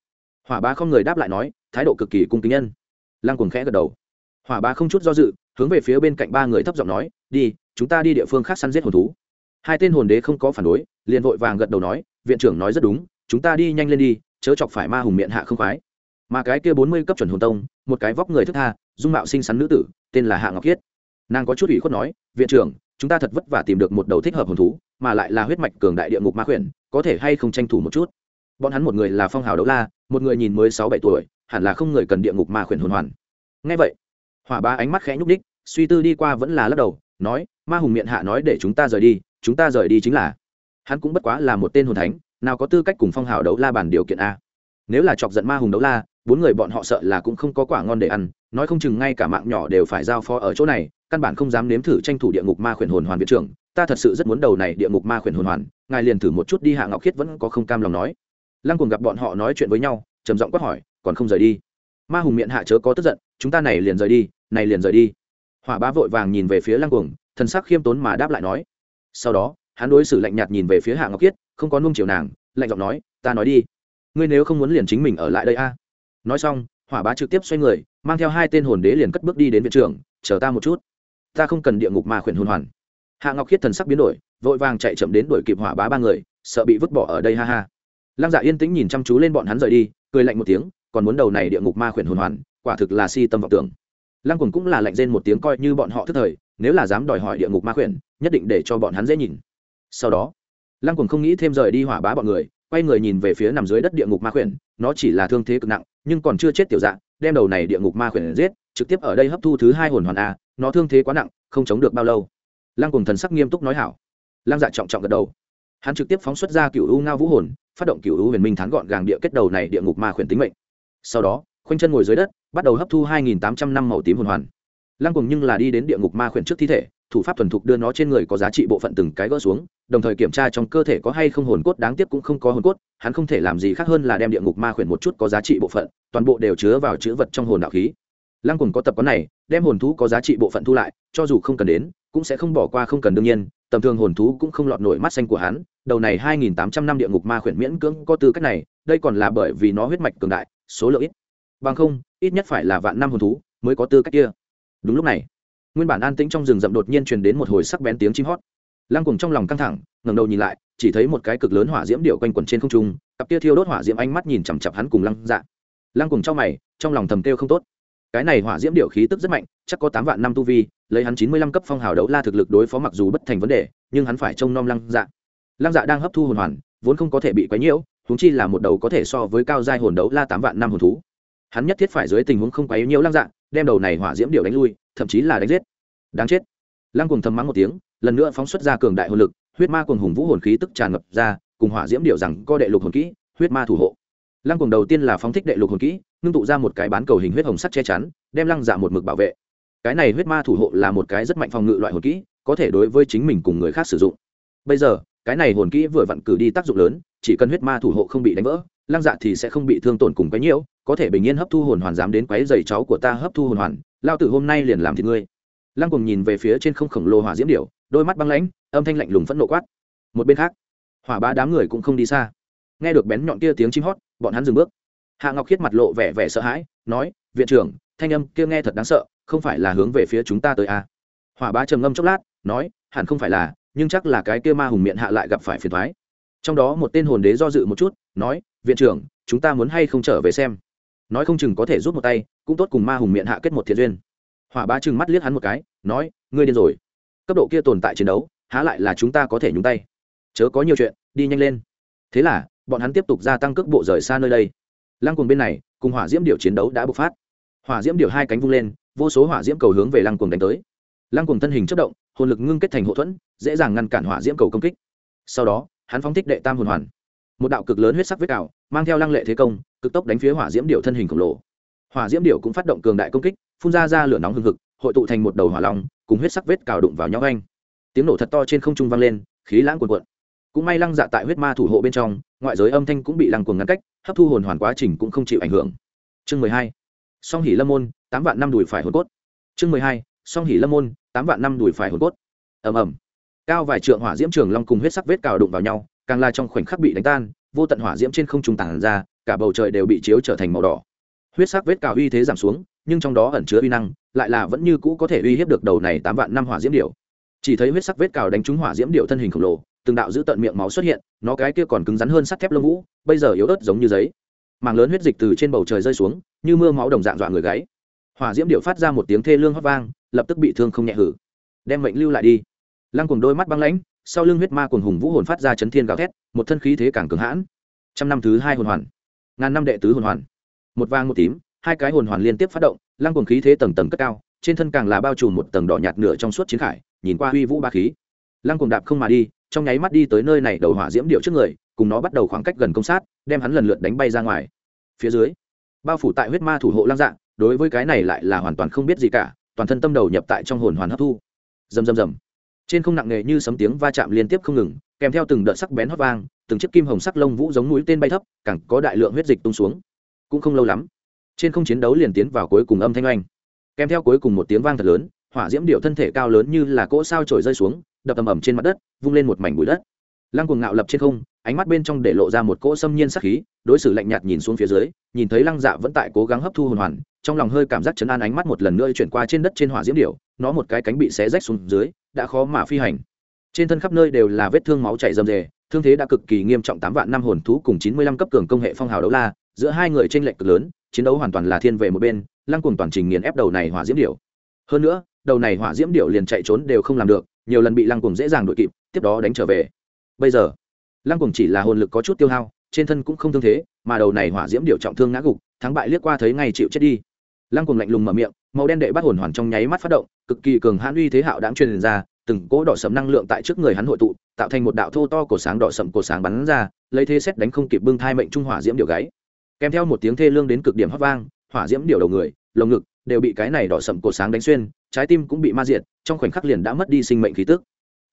Hỏa ba không người đáp lại nói, thái độ cực kỳ cung kính nhân. Lăng cuồng khẽ gật đầu. Hỏa ba không chút do dự, hướng về phía bên cạnh ba người thấp giọng nói, đi, chúng ta đi địa phương khác săn giết hồn thú. Hai tên hồn đế không có phản đối, liền vội vàng gật đầu nói, viện trưởng nói rất đúng, chúng ta đi nhanh lên đi, chớ chọc phải ma hùng miệng hạ không khoái. Mà cái kia bốn mươi cấp chuẩn hồn tông, một cái vóc người thức tha dung mạo xinh xắn nữ tử, tên là hạ ngọc khiết. Nàng có chút ủy khuất nói, viện trưởng, chúng ta thật vất vả tìm được một đầu thích hợp hồn thú, mà lại là huyết mạch cường đại địa ngục ma khuyển, có thể hay không tranh thủ một chút? Bọn hắn một người là phong hào đấu la, một người nhìn mới sáu bảy tuổi, hẳn là không người cần địa ngục ma khuyển hồn hoàn. Ngay vậy, hỏa ba ánh mắt khẽ nhúc đích suy tư đi qua vẫn là lắc đầu, nói, ma hùng miệng hạ nói để chúng ta rời đi, chúng ta rời đi chính là hắn cũng bất quá là một tên hồn thánh, nào có tư cách cùng phong hào đấu la bàn điều kiện a. Nếu là chọc giận ma hùng đấu la bốn người bọn họ sợ là cũng không có quả ngon để ăn, nói không chừng ngay cả mạng nhỏ đều phải giao phó ở chỗ này, căn bản không dám nếm thử tranh thủ địa ngục ma khuyển hồn hoàn viện trưởng, ta thật sự rất muốn đầu này địa ngục ma khuyển hồn hoàn, ngài liền thử một chút đi hạ ngọc khiết vẫn có không cam lòng nói. Lăng cùng gặp bọn họ nói chuyện với nhau, trầm giọng quát hỏi, còn không rời đi? Ma hùng miệng hạ chớ có tức giận, chúng ta này liền rời đi, này liền rời đi. Hỏa bá vội vàng nhìn về phía lăng cuồng, thần sắc khiêm tốn mà đáp lại nói. Sau đó, hắn đối xử lạnh nhạt nhìn về phía hạ ngọc khiết, không có nung chiều nàng, lạnh giọng nói, ta nói đi. Ngươi nếu không muốn liền chính mình ở lại đây a nói xong, hỏa bá trực tiếp xoay người, mang theo hai tên hồn đế liền cất bước đi đến viện trưởng, chờ ta một chút. Ta không cần địa ngục mà khuyển hồn hoàn. Hạ ngọc khiết thần sắc biến đổi, vội vàng chạy chậm đến đuổi kịp hỏa bá ba người, sợ bị vứt bỏ ở đây, ha ha. Lăng dạ yên tĩnh nhìn chăm chú lên bọn hắn rời đi, cười lạnh một tiếng, còn muốn đầu này địa ngục ma khuyển hồn hoàn, quả thực là si tâm vọng tưởng. Lăng quần cũng là lạnh rên một tiếng coi như bọn họ thức thời, nếu là dám đòi hỏi địa ngục ma khuyển, nhất định để cho bọn hắn dễ nhìn. Sau đó, lăng quần không nghĩ thêm rời đi hỏa bá bọn người, quay người nhìn về phía nằm dưới đất địa ngục ma khuyển nó chỉ là thương thế cực nặng, nhưng còn chưa chết tiểu dạng đem đầu này địa ngục ma khuyển giết, trực tiếp ở đây hấp thu thứ hai hồn hoàn a, nó thương thế quá nặng, không chống được bao lâu. Lăng cùng thần sắc nghiêm túc nói hảo. Lăng dạ trọng trọng gật đầu. Hắn trực tiếp phóng xuất ra cựu u ngao vũ hồn, phát động cựu u huyền minh thắng gọn gàng địa kết đầu này địa ngục ma khuyển tính mệnh. Sau đó, khoanh chân ngồi dưới đất, bắt đầu hấp thu hai nghìn tám trăm năm màu tím hồn hoàn. Lăng cùng nhưng là đi đến địa ngục ma khuyển trước thi thể thủ pháp thuần thục đưa nó trên người có giá trị bộ phận từng cái gỡ xuống, đồng thời kiểm tra trong cơ thể có hay không hồn cốt, đáng tiếc cũng không có hồn cốt, hắn không thể làm gì khác hơn là đem địa ngục ma khuyển một chút có giá trị bộ phận, toàn bộ đều chứa vào chữ vật trong hồn đạo khí. Lăng cùng có tập quán này, đem hồn thú có giá trị bộ phận thu lại, cho dù không cần đến, cũng sẽ không bỏ qua không cần đương nhiên, tầm thường hồn thú cũng không lọt nổi mắt xanh của hắn, đầu này hai nghìn tám trăm năm địa ngục ma khuyển miễn cưỡng có tư cách này, đây còn là bởi vì nó huyết mạch cường đại, số lượng ít. Bằng không, ít nhất phải là vạn năm hồn thú mới có tư cách kia. Đúng lúc này nguyên bản an tĩnh trong rừng rậm đột nhiên truyền đến một hồi sắc bén tiếng chim hót. Lăng cùng trong lòng căng thẳng, ngẩng đầu nhìn lại, chỉ thấy một cái cực lớn hỏa diễm điệu quanh quẩn trên không trung, cặp tia thiêu đốt hỏa diễm ánh mắt nhìn chằm chặp hắn cùng lăng dạ. Lăng cùng trong mày, trong lòng thầm kêu không tốt. Cái này hỏa diễm điệu khí tức rất mạnh, chắc có tám vạn năm tu vi, lấy hắn chín mươi lăm cấp phong hào đấu la thực lực đối phó mặc dù bất thành vấn đề, nhưng hắn phải trông nom lăng dạ. Lăng dạ đang hấp thu hồn hoàn, vốn không có thể bị quấy nhiễu, huống chi là một đầu có thể so với cao giai hồn đấu la tám vạn năm hồn thú. Hắn nhất thiết phải dưới tình huống không quấy nhiễu lăng dạ đem đầu này hỏa diễm điệu đánh lui thậm chí là đánh giết. Đáng chết. Lăng cùng thầm mắng một tiếng, lần nữa phóng xuất ra cường đại hồn lực, huyết ma cùng hùng vũ hồn khí tức tràn ngập ra, cùng hỏa diễm điệu rằng co đệ lục hồn kỹ, huyết ma thủ hộ. Lăng cùng đầu tiên là phóng thích đệ lục hồn kỹ, ngưng tụ ra một cái bán cầu hình huyết hồng sắt che chắn, đem lăng dạ một mực bảo vệ. Cái này huyết ma thủ hộ là một cái rất mạnh phòng ngự loại hồn kỹ, có thể đối với chính mình cùng người khác sử dụng. Bây giờ, cái này hồn kỹ vừa vặn cử đi tác dụng lớn, chỉ cần huyết ma thủ hộ không bị đánh vỡ, lăng dạ thì sẽ không bị thương tổn cùng cái nhiễu, có thể bình yên hấp thu hồn hoàn dám đến quấy giày cháu của ta hấp thu hồn hoàn lao tử hôm nay liền làm thịt ngươi. Lăng cùng nhìn về phía trên không khổng lồ hỏa diễm điểu, đôi mắt băng lãnh, âm thanh lạnh lùng phẫn nộ quát. Một bên khác, hỏa ba đám người cũng không đi xa. Nghe được bén nhọn kia tiếng chim hót, bọn hắn dừng bước. Hạ ngọc khiết mặt lộ vẻ vẻ sợ hãi, nói, viện trưởng, thanh âm kia nghe thật đáng sợ, không phải là hướng về phía chúng ta tới à. hỏa bá trầm ngâm chốc lát, nói, hẳn không phải là, nhưng chắc là cái kia ma hùng miệng hạ lại gặp phải phiền thoái trong đó một tên hồn đế do dự một chút, nói, viện trưởng, chúng ta muốn hay không trở về xem? Nói không chừng có thể rút một tay, cũng tốt cùng ma hùng miệng hạ kết một thiện duyên. Hỏa ba chừng mắt liếc hắn một cái, nói, ngươi điên rồi. Cấp độ kia tồn tại chiến đấu, há lại là chúng ta có thể nhúng tay. Chớ có nhiều chuyện, đi nhanh lên. Thế là, bọn hắn tiếp tục gia tăng cước bộ rời xa nơi đây. Lăng cùng bên này, cùng hỏa diễm điệu chiến đấu đã bộc phát. Hỏa diễm điệu hai cánh vung lên, vô số hỏa diễm cầu hướng về lăng cùng đánh tới. Lăng cùng thân hình chất động, hồn lực ngưng kết thành hậu thuẫn, dễ dàng ngăn cản hỏa diễm cầu công kích. Sau đó, hắn phóng thích đệ tam hồn hoàn một đạo cực lớn huyết sắc vết cào, mang theo lăng lệ thế công, cực tốc đánh phía hỏa diễm điệu thân hình khổng lồ. Hỏa diễm điệu cũng phát động cường đại công kích, phun ra ra lửa nóng hừng hực, hội tụ thành một đầu hỏa long, cùng huyết sắc vết cào đụng vào nhau anh tiếng nổ thật to trên không trung vang lên, khí lãng cuồn cuộn. Cũng may lăng dạ tại huyết ma thủ hộ bên trong, ngoại giới âm thanh cũng bị lăng cuồng ngăn cách, hấp thu hồn hoàn quá trình cũng không chịu ảnh hưởng. Chương mười hai, song hỉ lâm môn, tám vạn năm đùi phải hồn cốt. Chương mười hai, song hỉ lâm môn, tám vạn năm đùi phải hồn cốt. Ầm ầm. Cao vài trượng hỏa diễm trường long cùng huyết sắc vết cào đụng vào nhau càng là trong khoảnh khắc bị đánh tan, vô tận hỏa diễm trên không trung tản ra, cả bầu trời đều bị chiếu trở thành màu đỏ. Huyết sắc vết cào uy thế giảm xuống, nhưng trong đó ẩn chứa uy năng, lại là vẫn như cũ có thể uy hiếp được đầu này tám vạn năm hỏa diễm điệu chỉ thấy huyết sắc vết cào đánh trúng hỏa diễm điệu thân hình khổng lồ, từng đạo giữ tận miệng máu xuất hiện, nó cái kia còn cứng rắn hơn sắt thép lông vũ, bây giờ yếu ớt giống như giấy. Màng lớn huyết dịch từ trên bầu trời rơi xuống, như mưa máu đồng dạng dọa người gáy. Hỏa diễm điệu phát ra một tiếng thê lương hót vang, lập tức bị thương không nhẹ hử. Đem mệnh lưu lại đi. Lăng cùng đôi mắt băng lãnh sau lưng huyết ma cuồng hùng vũ hồn phát ra chấn thiên gào thét, một thân khí thế càng cường hãn. Trăm năm thứ hai hồn hoàn, ngàn năm đệ tứ hồn hoàn, một vang một tím, hai cái hồn hoàn liên tiếp phát động, lăng cuồng khí thế tầng tầng cất cao, trên thân càng là bao trùm một tầng đỏ nhạt nửa trong suốt chiến khải, nhìn qua huy vũ ba khí. Lăng cuồng đạp không mà đi, trong nháy mắt đi tới nơi này đầu hỏa diễm điệu trước người, cùng nó bắt đầu khoảng cách gần công sát, đem hắn lần lượt đánh bay ra ngoài. Phía dưới, bao phủ tại huyết ma thủ hộ lăng dạng, đối với cái này lại là hoàn toàn không biết gì cả, toàn thân tâm đầu nhập tại trong hồn hoàn hấp thu. Rầm rầm rầm trên không nặng nề như sấm tiếng va chạm liên tiếp không ngừng, kèm theo từng đợt sắc bén hót vang, từng chiếc kim hồng sắc lông vũ giống núi tên bay thấp, càng có đại lượng huyết dịch tung xuống. Cũng không lâu lắm, trên không chiến đấu liền tiến vào cuối cùng âm thanh oanh. Kèm theo cuối cùng một tiếng vang thật lớn, hỏa diễm điệu thân thể cao lớn như là cỗ sao trồi rơi xuống, đập ầm ầm trên mặt đất, vung lên một mảnh bụi đất. Lăng cuồng ngạo lập trên không, ánh mắt bên trong để lộ ra một cỗ xâm nhiên sắc khí, đối xử lạnh nhạt nhìn xuống phía dưới, nhìn thấy lăng dạ vẫn tại cố gắng hấp thu hồn hoàn, trong lòng hơi cảm giác chấn an ánh mắt một lần nữa chuyển qua trên đất trên hỏa diễm điệu, nó một cái cánh bị xé rách xuống dưới đã khó mà phi hành. Trên thân khắp nơi đều là vết thương máu chảy rầm rề, thương thế đã cực kỳ nghiêm trọng tám vạn năm hồn thú cùng chín mươi lăm cấp cường công hệ phong hào đấu la, giữa hai người tranh lệch cực lớn, chiến đấu hoàn toàn là thiên về một bên, lăng cuồng toàn trình nghiền ép đầu này hỏa diễm điệu hơn nữa, đầu này hỏa diễm điệu liền chạy trốn đều không làm được, nhiều lần bị lăng cuồng dễ dàng đuổi kịp, tiếp đó đánh trở về. Bây giờ, lăng cuồng chỉ là hồn lực có chút tiêu hao, trên thân cũng không thương thế, mà đầu này hỏa diễm điệu trọng thương ngã gục, thắng bại liếc qua thấy ngay chịu chết đi. Lăng cuồng lạnh lùng mở miệng màu đen đệ bắt hồn hoàn trong nháy mắt phát động, cực kỳ cường hãn uy thế hạo đáng truyền ra, từng cỗ đỏ sầm năng lượng tại trước người hắn hội tụ, tạo thành một đạo thô to cổ sáng đỏ sầm cổ sáng bắn ra, lấy thế xét đánh không kịp bưng thai mệnh trung hỏa diễm điệu gáy. Kèm theo một tiếng thê lương đến cực điểm hót vang, hỏa diễm điệu đầu người, lồng ngực đều bị cái này đỏ sầm cổ sáng đánh xuyên, trái tim cũng bị ma diệt, trong khoảnh khắc liền đã mất đi sinh mệnh khí tức.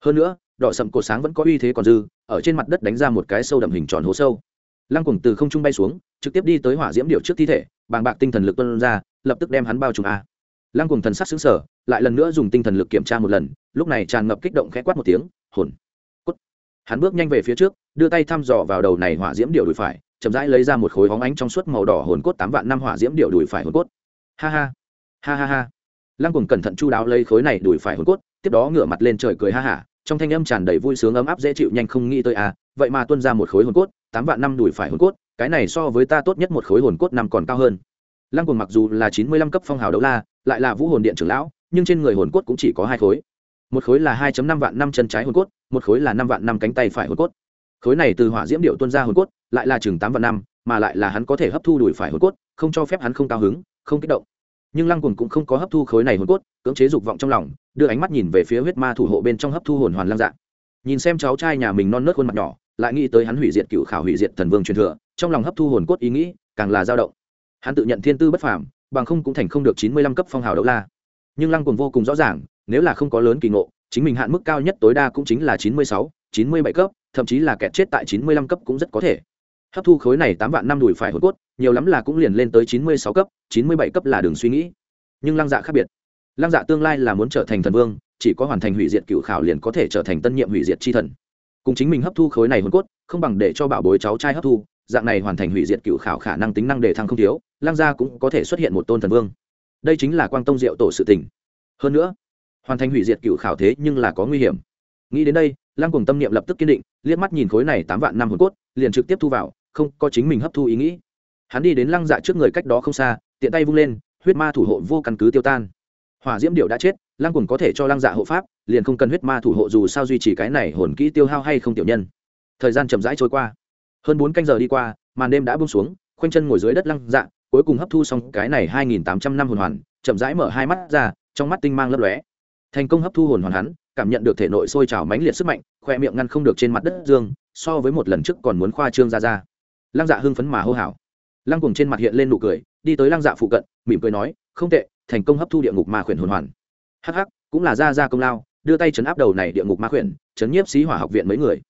Hơn nữa, đỏ sầm cổ sáng vẫn có uy thế còn dư, ở trên mặt đất đánh ra một cái sâu đậm hình tròn hố sâu. Lăng cuồng từ không trung bay xuống, trực tiếp đi tới hỏa diễm điệu trước thi thể, bàng bạc tinh thần lực tuân ra, lập tức đem hắn bao trùm a lăng cuồng thần sắc xứng sở lại lần nữa dùng tinh thần lực kiểm tra một lần, lúc này tràn ngập kích động khẽ quát một tiếng, hồn, cốt. Hắn bước nhanh về phía trước, đưa tay thăm dò vào đầu này hỏa diễm điệu đùi phải, chậm rãi lấy ra một khối hóng ánh trong suốt màu đỏ hồn cốt tám vạn năm hỏa diễm điệu đùi phải hồn cốt. Ha ha ha ha ha. Lăng cuồng cẩn thận chu đáo lấy khối này đùi phải hồn cốt, tiếp đó ngửa mặt lên trời cười ha hả, trong thanh âm tràn đầy vui sướng ấm áp dễ chịu nhanh không nghĩ tới à vậy mà tuân ra một khối hồn cốt, tám vạn năm đùi phải hồn cốt, cái này so với ta tốt nhất một khối hồn cốt năm còn cao hơn. Lăng cuồng mặc dù là chín mươi lăm cấp phong hào đấu la lại là vũ hồn điện trưởng lão, nhưng trên người hồn cốt cũng chỉ có hai khối. Một khối là hai năm vạn năm chân trái hồn cốt, một khối là năm vạn năm cánh tay phải hồn cốt. Khối này từ hỏa diễm điệu tuân ra hồn cốt, lại là chừng tám vạn năm, mà lại là hắn có thể hấp thu đùi phải hồn cốt, không cho phép hắn không cao hứng, không kích động. Nhưng lăng cùng cũng không có hấp thu khối này hồn cốt, cưỡng chế dục vọng trong lòng, đưa ánh mắt nhìn về phía huyết ma thủ hộ bên trong hấp thu hồn hoàn lăng dạ nhìn xem cháu trai nhà mình non nớt khuôn mặt nhỏ, lại nghĩ tới hắn hủy diệt cựu khảo hủy diệt thần vương truyền thừa, trong lòng hấp thu hồn cốt ý nghĩ càng là dao động. Hắn tự nhận thiên tư bất phàm bằng không cũng thành không được chín mươi lăm cấp phong hào đấu la. Nhưng lăng cuồng vô cùng rõ ràng, nếu là không có lớn kỳ ngộ, chính mình hạn mức cao nhất tối đa cũng chính là chín mươi sáu, chín mươi bảy cấp, thậm chí là kẹt chết tại chín mươi lăm cấp cũng rất có thể. Hấp thu khối này tám vạn năm đùi phải hồn cốt, nhiều lắm là cũng liền lên tới chín mươi sáu cấp, chín mươi bảy cấp là đường suy nghĩ. Nhưng lăng dạ khác biệt. Lăng dạ tương lai là muốn trở thành thần vương, chỉ có hoàn thành hủy diệt cựu khảo liền có thể trở thành tân nhiệm hủy diệt c h i thần. Cùng chính mình hấp thu khối này hồn cốt, không bằng để cho bảo bối cháu trai hấp thu dạng này hoàn thành hủy diệt cựu khảo khả năng tính năng đề thăng không thiếu lang gia cũng có thể xuất hiện một tôn thần vương. Đây chính là quang tông diệu tổ sự tình. Hơn nữa, hoàn thành hủy diệt cựu khảo thế nhưng là có nguy hiểm. Nghĩ đến đây lang cùng tâm niệm lập tức kiên định, liếc mắt nhìn khối này tám vạn năm hồn cốt, liền trực tiếp thu vào, không có chính mình hấp thu ý nghĩ. Hắn đi đến lăng dạ trước người cách đó không xa, tiện tay vung lên, huyết ma thủ hộ vô căn cứ tiêu tan. Hỏa diễm điệu đã chết, lăng cùng có thể cho lăng dạ hộ pháp, liền không cần huyết ma thủ hộ dù sao duy trì cái này hồn kỹ tiêu hao hay không tiểu nhân. Thời gian chậm rãi trôi qua hơn bốn canh giờ đi qua, màn đêm đã bung xuống, khoanh chân ngồi dưới đất lăng dạ cuối cùng hấp thu xong cái này hai nghìn tám trăm năm hồn hoàn, chậm rãi mở hai mắt ra, trong mắt tinh mang lấp lóe. Thành công hấp thu hồn hoàn hắn, cảm nhận được thể nội sôi trào mãnh liệt sức mạnh, khoe miệng ngăn không được trên mặt đất dương, so với một lần trước còn muốn khoa trương ra ra. Lăng dạ hưng phấn mà hô hào. Lăng cùng trên mặt hiện lên nụ cười, đi tới lăng dạ phụ cận, mỉm cười nói, không tệ, thành công hấp thu địa ngục ma khuyển hồn hoàn. Hh cũng là ra ra công lao, đưa tay chấn áp đầu này địa ngục ma khuyển, chấn nhiếp sĩ hỏa học viện mấy người.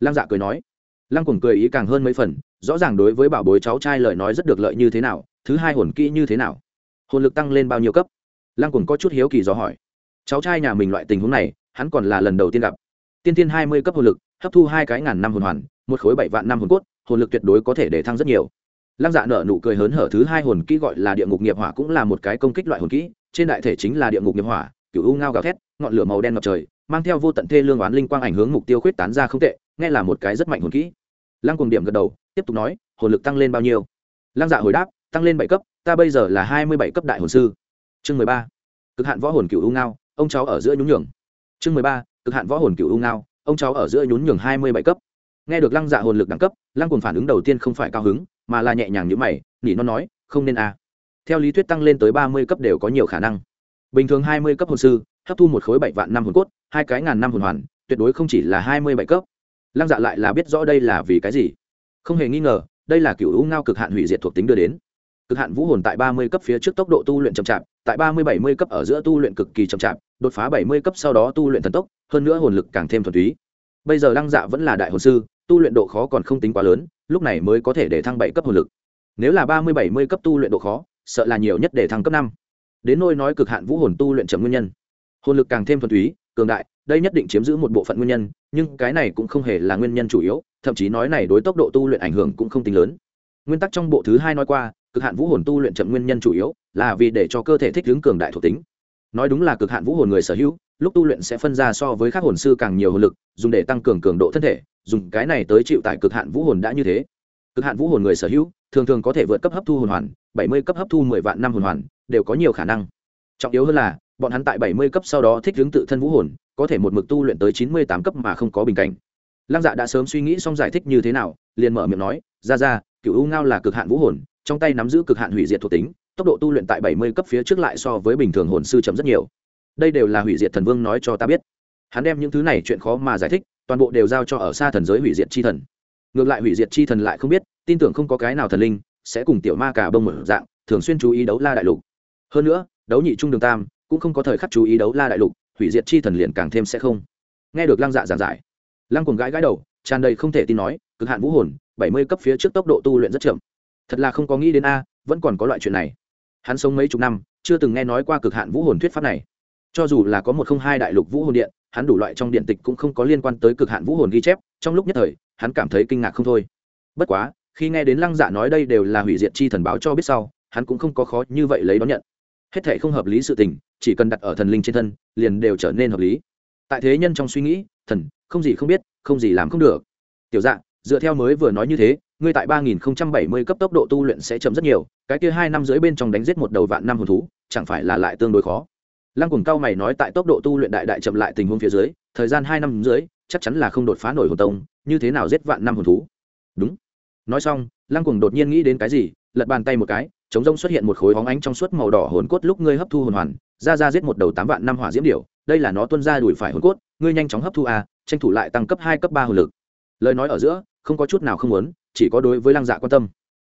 Lăng dạ cười nói lăng cùng cười ý càng hơn mấy phần, rõ ràng đối với bảo bối cháu trai lời nói rất được lợi như thế nào, thứ hai hồn kỹ như thế nào, hồn lực tăng lên bao nhiêu cấp? Lăng cùng có chút hiếu kỳ do hỏi. Cháu trai nhà mình loại tình huống này, hắn còn là lần đầu tiên gặp. Tiên tiên hai mươi cấp hồn lực, hấp thu hai cái ngàn năm hồn hoàn, một khối bảy vạn năm hồn cốt, hồn lực tuyệt đối có thể để thăng rất nhiều. Lăng dạ nở nụ cười hớn hở thứ hai hồn kỹ gọi là địa ngục nghiệp hỏa cũng là một cái công kích loại hồn kỹ, trên đại thể chính là địa ngục nghiệp hỏa cựu u ngao gào thét, ngọn lửa màu đen ngập trời, mang theo vô tận thê lương oán linh quang ảnh hướng mục tiêu khuyết tán ra không tệ, nghe là một cái rất mạnh hồn kỹ lăng cùng điểm gật đầu, tiếp tục nói, hồn lực tăng lên bao nhiêu? Lăng dạ hồi đáp, tăng lên bảy cấp, ta bây giờ là hai mươi bảy cấp đại hồn sư. Chương mười ba, cực hạn võ hồn cựu u ngao, ông cháu ở giữa nhún nhường. Chương mười ba, cực hạn võ hồn cựu u ngao, ông cháu ở giữa nhún nhường hai mươi bảy cấp. Nghe được lăng dạ hồn lực đẳng cấp, lăng cùng phản ứng đầu tiên không phải cao hứng, mà là nhẹ nhàng như mày, nỉ nó nói, không nên à. theo lý thuyết tăng lên tới ba mươi cấp đều có nhiều khả năng. Bình thường hai mươi cấp hồn sư, hấp thu một khối bảy vạn năm hồn cốt, hai cái ngàn năm hồn hoàn, tuyệt đối không chỉ là hai mươi bảy cấp lăng dạ lại là biết rõ đây là vì cái gì. Không hề nghi ngờ, đây là cựu u ngao cực hạn hủy diệt thuộc tính đưa đến. Cực hạn vũ hồn tại ba mươi cấp phía trước tốc độ tu luyện chậm chạp, tại ba mươi bảy mươi cấp ở giữa tu luyện cực kỳ chậm chạp, đột phá bảy mươi cấp sau đó tu luyện thần tốc, hơn nữa hồn lực càng thêm thuần túy. Bây giờ lăng dạ vẫn là đại hồn sư, tu luyện độ khó còn không tính quá lớn, lúc này mới có thể để thăng bảy cấp hồn lực. Nếu là ba mươi bảy mươi cấp tu luyện độ khó, sợ là nhiều nhất để thăng cấp năm. Đến nôi nói cực hạn vũ hồn tu luyện chậm nguyên nhân. Hồn lực càng thêm thuần túy, cường đại đây nhất định chiếm giữ một bộ phận nguyên nhân, nhưng cái này cũng không hề là nguyên nhân chủ yếu, thậm chí nói này đối tốc độ tu luyện ảnh hưởng cũng không tính lớn. Nguyên tắc trong bộ thứ hai nói qua, cực hạn vũ hồn tu luyện chậm nguyên nhân chủ yếu là vì để cho cơ thể thích ứng cường đại thuộc tính. Nói đúng là cực hạn vũ hồn người sở hữu, lúc tu luyện sẽ phân ra so với các hồn sư càng nhiều hồn lực, dùng để tăng cường cường độ thân thể, dùng cái này tới chịu tại cực hạn vũ hồn đã như thế. Cực hạn vũ hồn người sở hữu, thường thường có thể vượt cấp hấp thu hồn hoàn, bảy mươi cấp hấp thu mười vạn năm hồn hoàn, đều có nhiều khả năng. Trọng yếu hơn là bọn hắn tại bảy mươi cấp sau đó thích hướng tự thân vũ hồn, có thể một mực tu luyện tới chín mươi tám cấp mà không có bình cảnh. Lăng dạ đã sớm suy nghĩ xong giải thích như thế nào, liền mở miệng nói, ra ra cựu u ngao là cực hạn vũ hồn, trong tay nắm giữ cực hạn hủy diệt thuộc tính, tốc độ tu luyện tại bảy mươi cấp phía trước lại so với bình thường hồn sư chậm rất nhiều. Đây đều là hủy diệt thần vương nói cho ta biết. Hắn đem những thứ này chuyện khó mà giải thích, toàn bộ đều giao cho ở xa thần giới hủy diệt chi thần. Ngược lại hủy diệt chi thần lại không biết, tin tưởng không có cái nào thần linh sẽ cùng tiểu ma cả bông mở dạng, thường xuyên chú ý đấu la đại lục. Hơn nữa, đấu nhị trung đường tam cũng không có thời khắc chú ý đấu la đại lục, hủy diệt chi thần liền càng thêm sẽ không. Nghe được lăng dạ giảng giải, lăng cùng gãi gãi đầu, tràn đầy không thể tin nói, cực hạn vũ hồn, bảy mươi cấp phía trước tốc độ tu luyện rất chậm. Thật là không có nghĩ đến a, vẫn còn có loại chuyện này. Hắn sống mấy chục năm, chưa từng nghe nói qua cực hạn vũ hồn thuyết pháp này. Cho dù là có một không hai đại lục vũ hồn điện, hắn đủ loại trong điện tịch cũng không có liên quan tới cực hạn vũ hồn ghi chép, trong lúc nhất thời, hắn cảm thấy kinh ngạc không thôi. Bất quá, khi nghe đến lăng dạ nói đây đều là hủy diệt chi thần báo cho biết sau, hắn cũng không có khó như vậy lấy đón nhận. Hết thể không hợp lý sự tình chỉ cần đặt ở thần linh trên thân, liền đều trở nên hợp lý. Tại thế nhân trong suy nghĩ, thần, không gì không biết, không gì làm không được. Tiểu dạng dựa theo mới vừa nói như thế, ngươi tại ba nghìn không trăm bảy mươi cấp tốc độ tu luyện sẽ chậm rất nhiều, cái kia hai năm dưới bên trong đánh giết một đầu vạn năm hồn thú, chẳng phải là lại tương đối khó. Lăng cùng cao mày nói tại tốc độ tu luyện đại đại chậm lại tình huống phía dưới, thời gian hai năm dưới chắc chắn là không đột phá nổi hồn tông, như thế nào giết vạn năm hồn thú? Đúng. Nói xong, lăng cùng đột nhiên nghĩ đến cái gì, lật bàn tay một cái, chống rông xuất hiện một khối hóng ánh trong suốt màu đỏ hồn cốt lúc ngươi hấp thu hồn hoàn ra ra giết một đầu tám vạn năm hỏa diễm điểu, đây là nó tuân ra đuổi phải hồn cốt, ngươi nhanh chóng hấp thu a, tranh thủ lại tăng cấp hai, cấp ba hồn lực. Lời nói ở giữa, không có chút nào không muốn, chỉ có đối với lăng dạ quan tâm.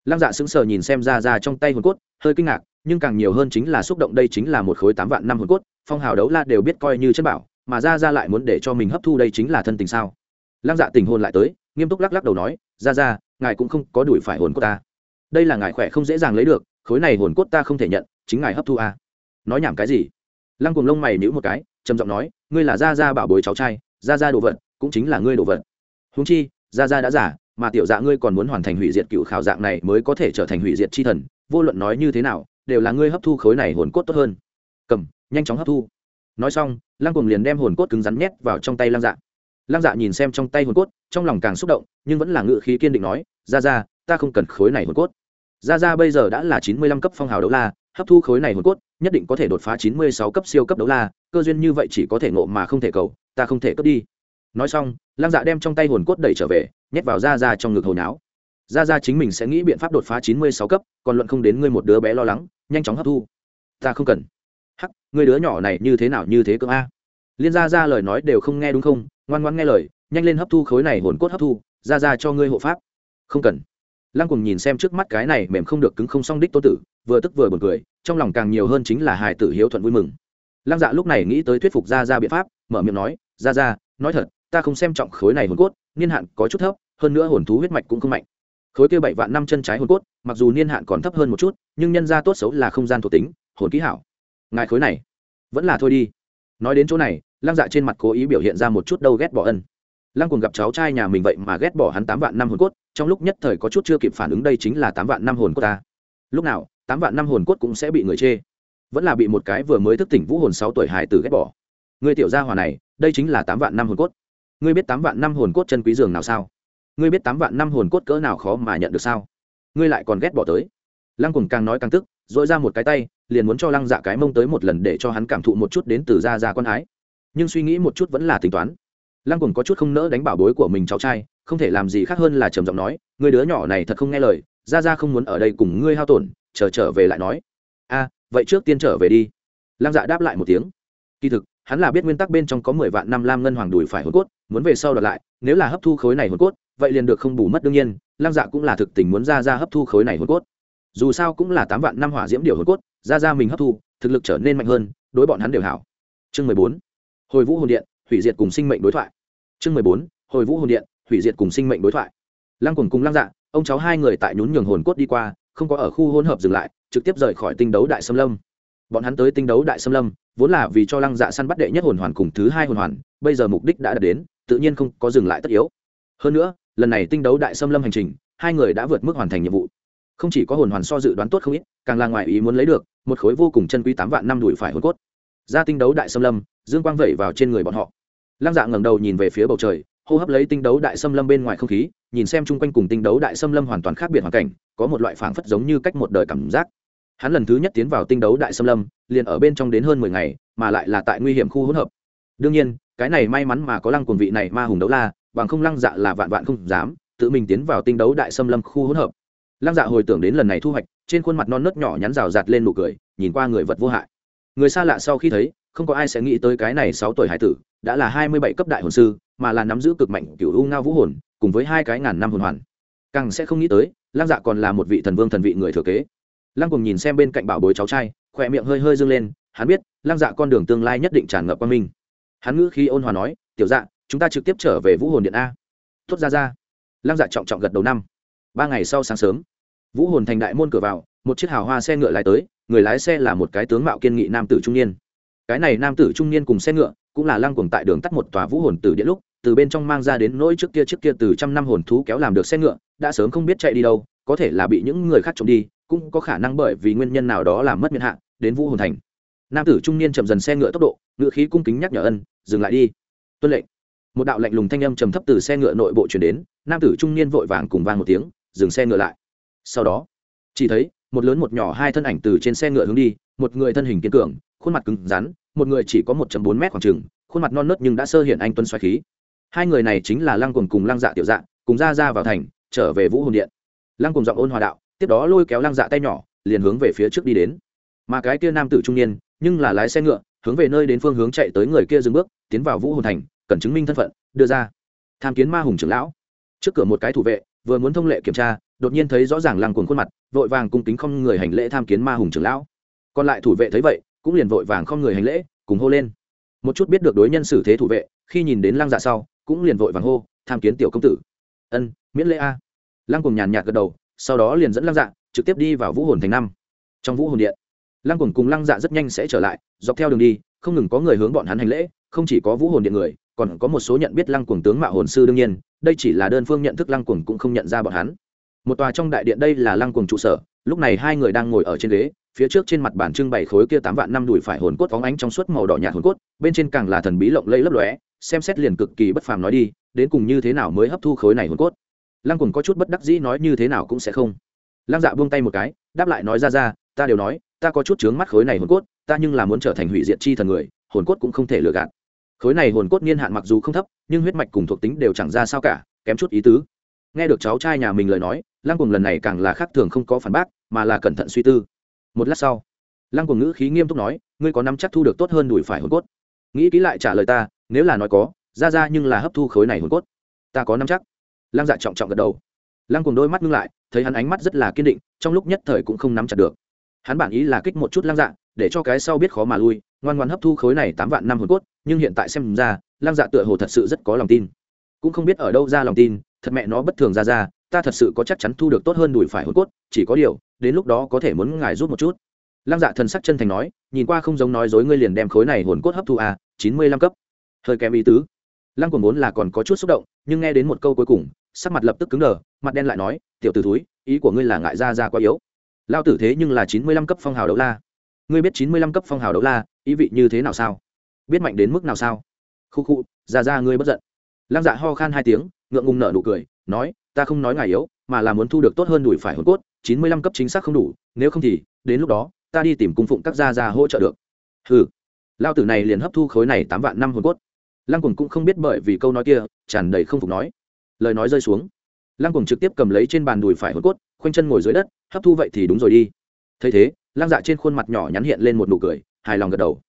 Lăng dạ sững sờ nhìn xem ra ra trong tay hồn cốt, hơi kinh ngạc, nhưng càng nhiều hơn chính là xúc động đây chính là một khối tám vạn năm hồn cốt, phong hào đấu la đều biết coi như chân bảo, mà ra ra lại muốn để cho mình hấp thu đây chính là thân tình sao? Lăng dạ tình hồn lại tới, nghiêm túc lắc lắc đầu nói, ra ra, ngài cũng không có đuổi phải hồn cốt ta. Đây là ngài khỏe không dễ dàng lấy được, khối này hồn cốt ta không thể nhận, chính ngài hấp thu a nói nhảm cái gì? Lăng cùng lông mày nhữ một cái, trầm giọng nói, ngươi là gia gia bảo bối cháu trai, gia gia đồ vật, cũng chính là ngươi đồ vật. Húng chi, gia gia đã giả mà tiểu dạ ngươi còn muốn hoàn thành hủy diệt cựu khảo dạng này mới có thể trở thành hủy diệt chi thần, vô luận nói như thế nào, đều là ngươi hấp thu khối này hồn cốt tốt hơn. Cầm, nhanh chóng hấp thu. Nói xong, lăng cùng liền đem hồn cốt cứng rắn nhét vào trong tay lăng dạ. Lăng dạ nhìn xem trong tay hồn cốt, trong lòng càng xúc động, nhưng vẫn là ngự khí kiên định nói ra ra ta không cần khối này hồn cốt. Ra ra bây giờ đã là chín mươi lăm cấp phong hào đấu la hấp thu khối này hồn cốt, nhất định có thể đột phá chín mươi sáu cấp siêu cấp đấu la, cơ duyên như vậy chỉ có thể ngộ mà không thể cầu, ta không thể cướp đi. Nói xong, lăng dạ đem trong tay hồn cốt đẩy trở về, nhét vào ra ra trong ngực hồi náo. Ra ra chính mình sẽ nghĩ biện pháp đột phá chín mươi sáu cấp, còn luận không đến ngươi một đứa bé lo lắng, nhanh chóng hấp thu. Ta không cần. Hắc, ngươi đứa nhỏ này như thế nào như thế cơ a? Liên ra ra lời nói đều không nghe đúng không? Ngoan ngoan nghe lời, nhanh lên hấp thu khối này hồn cốt hấp thu ra ra cho ngươi hộ pháp. Không cần lăng cùng nhìn xem trước mắt cái này mềm không được cứng không song đích tô tử, vừa tức vừa buồn cười, trong lòng càng nhiều hơn chính là hài tử hiếu thuận vui mừng. Lăng dạ lúc này nghĩ tới thuyết phục ra ra biện pháp, mở miệng nói ra ra nói thật, ta không xem trọng khối này hồn cốt, niên hạn có chút thấp, hơn nữa hồn thú huyết mạch cũng không mạnh. Khối kia bảy vạn năm chân trái hồn cốt, mặc dù niên hạn còn thấp hơn một chút, nhưng nhân ra tốt xấu là không gian thuộc tính, hồn kỹ hảo. Ngài khối này, vẫn là thôi đi. Nói đến chỗ này, lăng dạ trên mặt cố ý biểu hiện ra một chút đâu ghét bỏ ân lăng cùng gặp cháu trai nhà mình vậy mà ghét bỏ hắn tám vạn năm hồn cốt, trong lúc nhất thời có chút chưa kịp phản ứng đây chính là tám vạn năm hồn cốt ta. Lúc nào, tám vạn năm hồn cốt cũng sẽ bị người chê. Vẫn là bị một cái vừa mới thức tỉnh vũ hồn sáu tuổi hải tử ghét bỏ. Người tiểu gia hòa này, đây chính là tám vạn năm hồn cốt. Ngươi biết tám vạn năm hồn cốt chân quý giường nào sao? Ngươi biết tám vạn năm hồn cốt cỡ nào khó mà nhận được sao? Ngươi lại còn ghét bỏ tới. Lăng cùng càng nói càng tức dội ra một cái tay, liền muốn cho lăng dạ cái mông tới một lần để cho hắn cảm thụ một chút đến từ ra ra con hái nhưng suy nghĩ một chút vẫn là tính toán lăng cùng có chút không nỡ đánh bảo bối của mình cháu trai, không thể làm gì khác hơn là trầm giọng nói người đứa nhỏ này thật không nghe lời, ra ra không muốn ở đây cùng ngươi hao tổn, chờ trở về lại nói. A, vậy trước tiên trở về đi. Lăng dạ đáp lại một tiếng. Kỳ thực, hắn là biết nguyên tắc bên trong có mười vạn năm lam ngân hoàng đùi phải hồn cốt, muốn về sau đợt lại, nếu là hấp thu khối này hồn cốt, vậy liền được không bù mất đương nhiên, lăng dạ cũng là thực tình muốn ra ra hấp thu khối này hồn cốt. Dù sao cũng là tám vạn năm hỏa diễm điều hồn cốt, ra ra mình hấp thu, thực lực trở nên mạnh hơn, đối bọn hắn đều hảo. Chương mười bốn. Hồi vũ hồn điện, hủy diệt cùng sinh mệnh đối thoại chương mười bốn, hồi vũ hồn điện, hủy diệt cùng sinh mệnh đối thoại. Lăng cùng cùng lăng dạ ông cháu hai người tại nhún nhường hồn cốt đi qua, không có ở khu hỗn hợp dừng lại, trực tiếp rời khỏi tinh đấu đại xâm lâm. Bọn hắn tới tinh đấu đại xâm lâm, vốn là vì cho lăng dạ săn bắt đệ nhất hồn hoàn cùng thứ hai hồn hoàn, bây giờ mục đích đã đạt đến, tự nhiên không có dừng lại tất yếu. Hơn nữa, lần này tinh đấu đại xâm lâm hành trình, hai người đã vượt mức hoàn thành nhiệm vụ. Không chỉ có hồn hoàn so dự đoán tốt không ít, càng là ngoài ý muốn lấy được, một khối vô cùng chân quý tám vạn năm đùi phải hồn cốt. Ra tinh đấu đại xâm lâm, dương quang vẩy vào trên người bọn họ lăng dạ ngẩng đầu nhìn về phía bầu trời, hô hấp lấy tinh đấu đại xâm lâm bên ngoài không khí, nhìn xem chung quanh cùng tinh đấu đại xâm lâm hoàn toàn khác biệt hoàn cảnh, có một loại phảng phất giống như cách một đời cảm giác. Hắn lần thứ nhất tiến vào tinh đấu đại xâm lâm, liền ở bên trong đến hơn mười ngày, mà lại là tại nguy hiểm khu hỗn hợp. Đương nhiên, cái này may mắn mà có lăng cuồng vị này ma hùng đấu la, bằng không lăng dạ là vạn vạn không dám, tự mình tiến vào tinh đấu đại xâm lâm khu hỗn hợp. Lăng dạ hồi tưởng đến lần này thu hoạch, trên khuôn mặt non nớt nhỏ nhắn rào rạt lên nụ cười, nhìn qua người vật vô hại. Người xa lạ sau khi thấy không có ai sẽ nghĩ tới cái này sáu tuổi hải tử, đã là hai mươi bảy cấp đại hồn sư, mà là nắm giữ cực mạnh cựu u ngao vũ hồn, cùng với hai cái ngàn năm hồn hoàn. Càng sẽ không nghĩ tới, lăng dạ còn là một vị thần vương thần vị người thừa kế. Lăng cùng nhìn xem bên cạnh bảo bối cháu trai, khỏe miệng hơi hơi dâng lên, hắn biết, lăng dạ con đường tương lai nhất định tràn ngập qua mình hắn ngữ khi ôn hòa nói, tiểu dạ chúng ta trực tiếp trở về vũ hồn điện a. Tuốt ra ra. Lăng dạ trọng trọng gật đầu năm. Ba ngày sau sáng sớm, vũ hồn thành đại môn cửa vào, một chiếc hào hoa xe ngựa lái tới, người lái xe là một cái tướng mạo kiên nghị nam tử trung niên cái này nam tử trung niên cùng xe ngựa, cũng là lăng cuồng tại đường tắt một tòa vũ hồn tử điện lúc, từ bên trong mang ra đến nỗi trước kia trước kia từ trăm năm hồn thú kéo làm được xe ngựa, đã sớm không biết chạy đi đâu, có thể là bị những người khác trộm đi, cũng có khả năng bởi vì nguyên nhân nào đó làm mất miệng hạ, đến vũ hồn thành. Nam tử trung niên chậm dần xe ngựa tốc độ, ngựa khí cung kính nhắc nhở ân, dừng lại đi. Tuân lệnh. Một đạo lạnh lùng thanh âm trầm thấp từ xe ngựa nội bộ chuyển đến, nam tử trung niên vội vàng cùng vang một tiếng, dừng xe ngựa lại. Sau đó, chỉ thấy, một lớn một nhỏ hai thân ảnh từ trên xe ngựa hướng đi, một người thân hình kiên cường khuôn mặt cứng rắn, một người chỉ có một bốn mét khoảng trừng khuôn mặt non nớt nhưng đã sơ hiện anh tuấn xoáy khí. Hai người này chính là lăng cùng cùng lăng dạ tiểu dạ cùng ra ra vào thành, trở về vũ hồn điện. Lăng cùng giọng ôn hòa đạo, tiếp đó lôi kéo lăng dạ tay nhỏ, liền hướng về phía trước đi đến. Mà cái kia nam tử trung niên, nhưng là lái xe ngựa, hướng về nơi đến phương hướng chạy tới người kia dừng bước, tiến vào vũ hồn thành, cần chứng minh thân phận, đưa ra. Tham kiến ma hùng trưởng lão. Trước cửa một cái thủ vệ, vừa muốn thông lệ kiểm tra, đột nhiên thấy rõ ràng lăng cuồng khuôn mặt, vội vàng cung kính không người hành lễ tham kiến ma hùng trưởng lão. Còn lại thủ vệ thấy vậy cũng liền vội vàng không người hành lễ, cùng hô lên. Một chút biết được đối nhân xử thế thủ vệ, khi nhìn đến lăng dạ sau, cũng liền vội vàng hô, tham kiến tiểu công tử. Ân, miễn lễ a. Lăng cùng nhàn nhạt gật đầu, sau đó liền dẫn lăng dạ trực tiếp đi vào vũ hồn thành năm. Trong vũ hồn điện, lăng cùng cùng lăng dạ rất nhanh sẽ trở lại, dọc theo đường đi, không ngừng có người hướng bọn hắn hành lễ, không chỉ có vũ hồn điện người, còn có một số nhận biết lăng cuồng tướng mạo hồn sư đương nhiên, đây chỉ là đơn phương nhận thức lăng cuồng cũng không nhận ra bọn hắn. Một tòa trong đại điện đây là lăng cuồng trụ sở, lúc này hai người đang ngồi ở trên ghế phía trước trên mặt bàn trưng bày khối kia tám vạn năm đùi phải hồn cốt phóng ánh trong suốt màu đỏ nhạt hồn cốt, bên trên càng là thần bí lộng lẫy lấp lóe, xem xét liền cực kỳ bất phàm nói đi, đến cùng như thế nào mới hấp thu khối này hồn cốt? Lăng cuồng có chút bất đắc dĩ nói như thế nào cũng sẽ không. Lăng dạ buông tay một cái, đáp lại nói ra ra, ta đều nói, ta có chút chướng mắt khối này hồn cốt, ta nhưng là muốn trở thành hủy diệt chi thần người, hồn cốt cũng không thể lừa gạt. Khối này hồn cốt niên hạn mặc dù không thấp, nhưng huyết mạch cùng thuộc tính đều chẳng ra sao cả, kém chút ý tứ. Nghe được cháu trai nhà mình lời nói, lăng cùng lần này càng là khác thường không có phản bác, mà là cẩn thận suy tư một lát sau, lăng cùng ngữ khí nghiêm túc nói, ngươi có nắm chắc thu được tốt hơn đùi phải hồn cốt? Nghĩ kỹ lại trả lời ta, nếu là nói có, ra ra nhưng là hấp thu khối này hồn cốt. Ta có nắm chắc. Lăng dạ trọng trọng gật đầu. Lăng cùng đôi mắt ngưng lại, thấy hắn ánh mắt rất là kiên định, trong lúc nhất thời cũng không nắm chặt được. Hắn bản ý là kích một chút lăng dạ để cho cái sau biết khó mà lui, ngoan ngoan hấp thu khối này tám vạn năm hồn cốt, nhưng hiện tại xem ra, lăng dạ tựa hồ thật sự rất có lòng tin. Cũng không biết ở đâu ra lòng tin, thật mẹ nó bất thường ra ra ta thật sự có chắc chắn thu được tốt hơn đùi phải hồn cốt, chỉ có điều, đến lúc đó có thể muốn ngài rút một chút. Lăng dạ thần sắc chân thành nói, nhìn qua không giống nói dối ngươi liền đem khối này hồn cốt hấp thu à chín mươi lăm cấp. Hơi kém ý tứ. Lăng cuồng vốn là còn có chút xúc động, nhưng nghe đến một câu cuối cùng, sắc mặt lập tức cứng đờ, mặt đen lại nói, tiểu t ử túi ý của ngươi là ngại ra ra quá yếu. Lao tử thế nhưng là chín mươi lăm cấp phong hào đấu la. Ngươi biết chín mươi lăm cấp phong hào đấu la, ý vị như thế nào sao? Biết mạnh đến mức nào sao? Khu khu, ra ra ngươi bất giận. Lăng dạ ho khan hai tiếng, ngượng ngùng nở nụ cười, nói ta không nói ngài yếu, mà là muốn thu được tốt hơn đùi phải hồn cốt, chín mươi lăm cấp chính xác không đủ, nếu không thì, đến lúc đó, ta đi tìm cung phụng các gia gia hỗ trợ được. Ừ lao tử này liền hấp thu khối này tám vạn năm hồn cốt. Lăng cùng cũng không biết bởi vì câu nói kia, tràn đầy không phục nói. Lời nói rơi xuống. Lăng cùng trực tiếp cầm lấy trên bàn đùi phải hồn cốt, khoanh chân ngồi dưới đất, hấp thu vậy thì đúng rồi đi. Thấy thế, lăng dạ trên khuôn mặt nhỏ nhắn hiện lên một nụ cười, hài lòng gật đầu.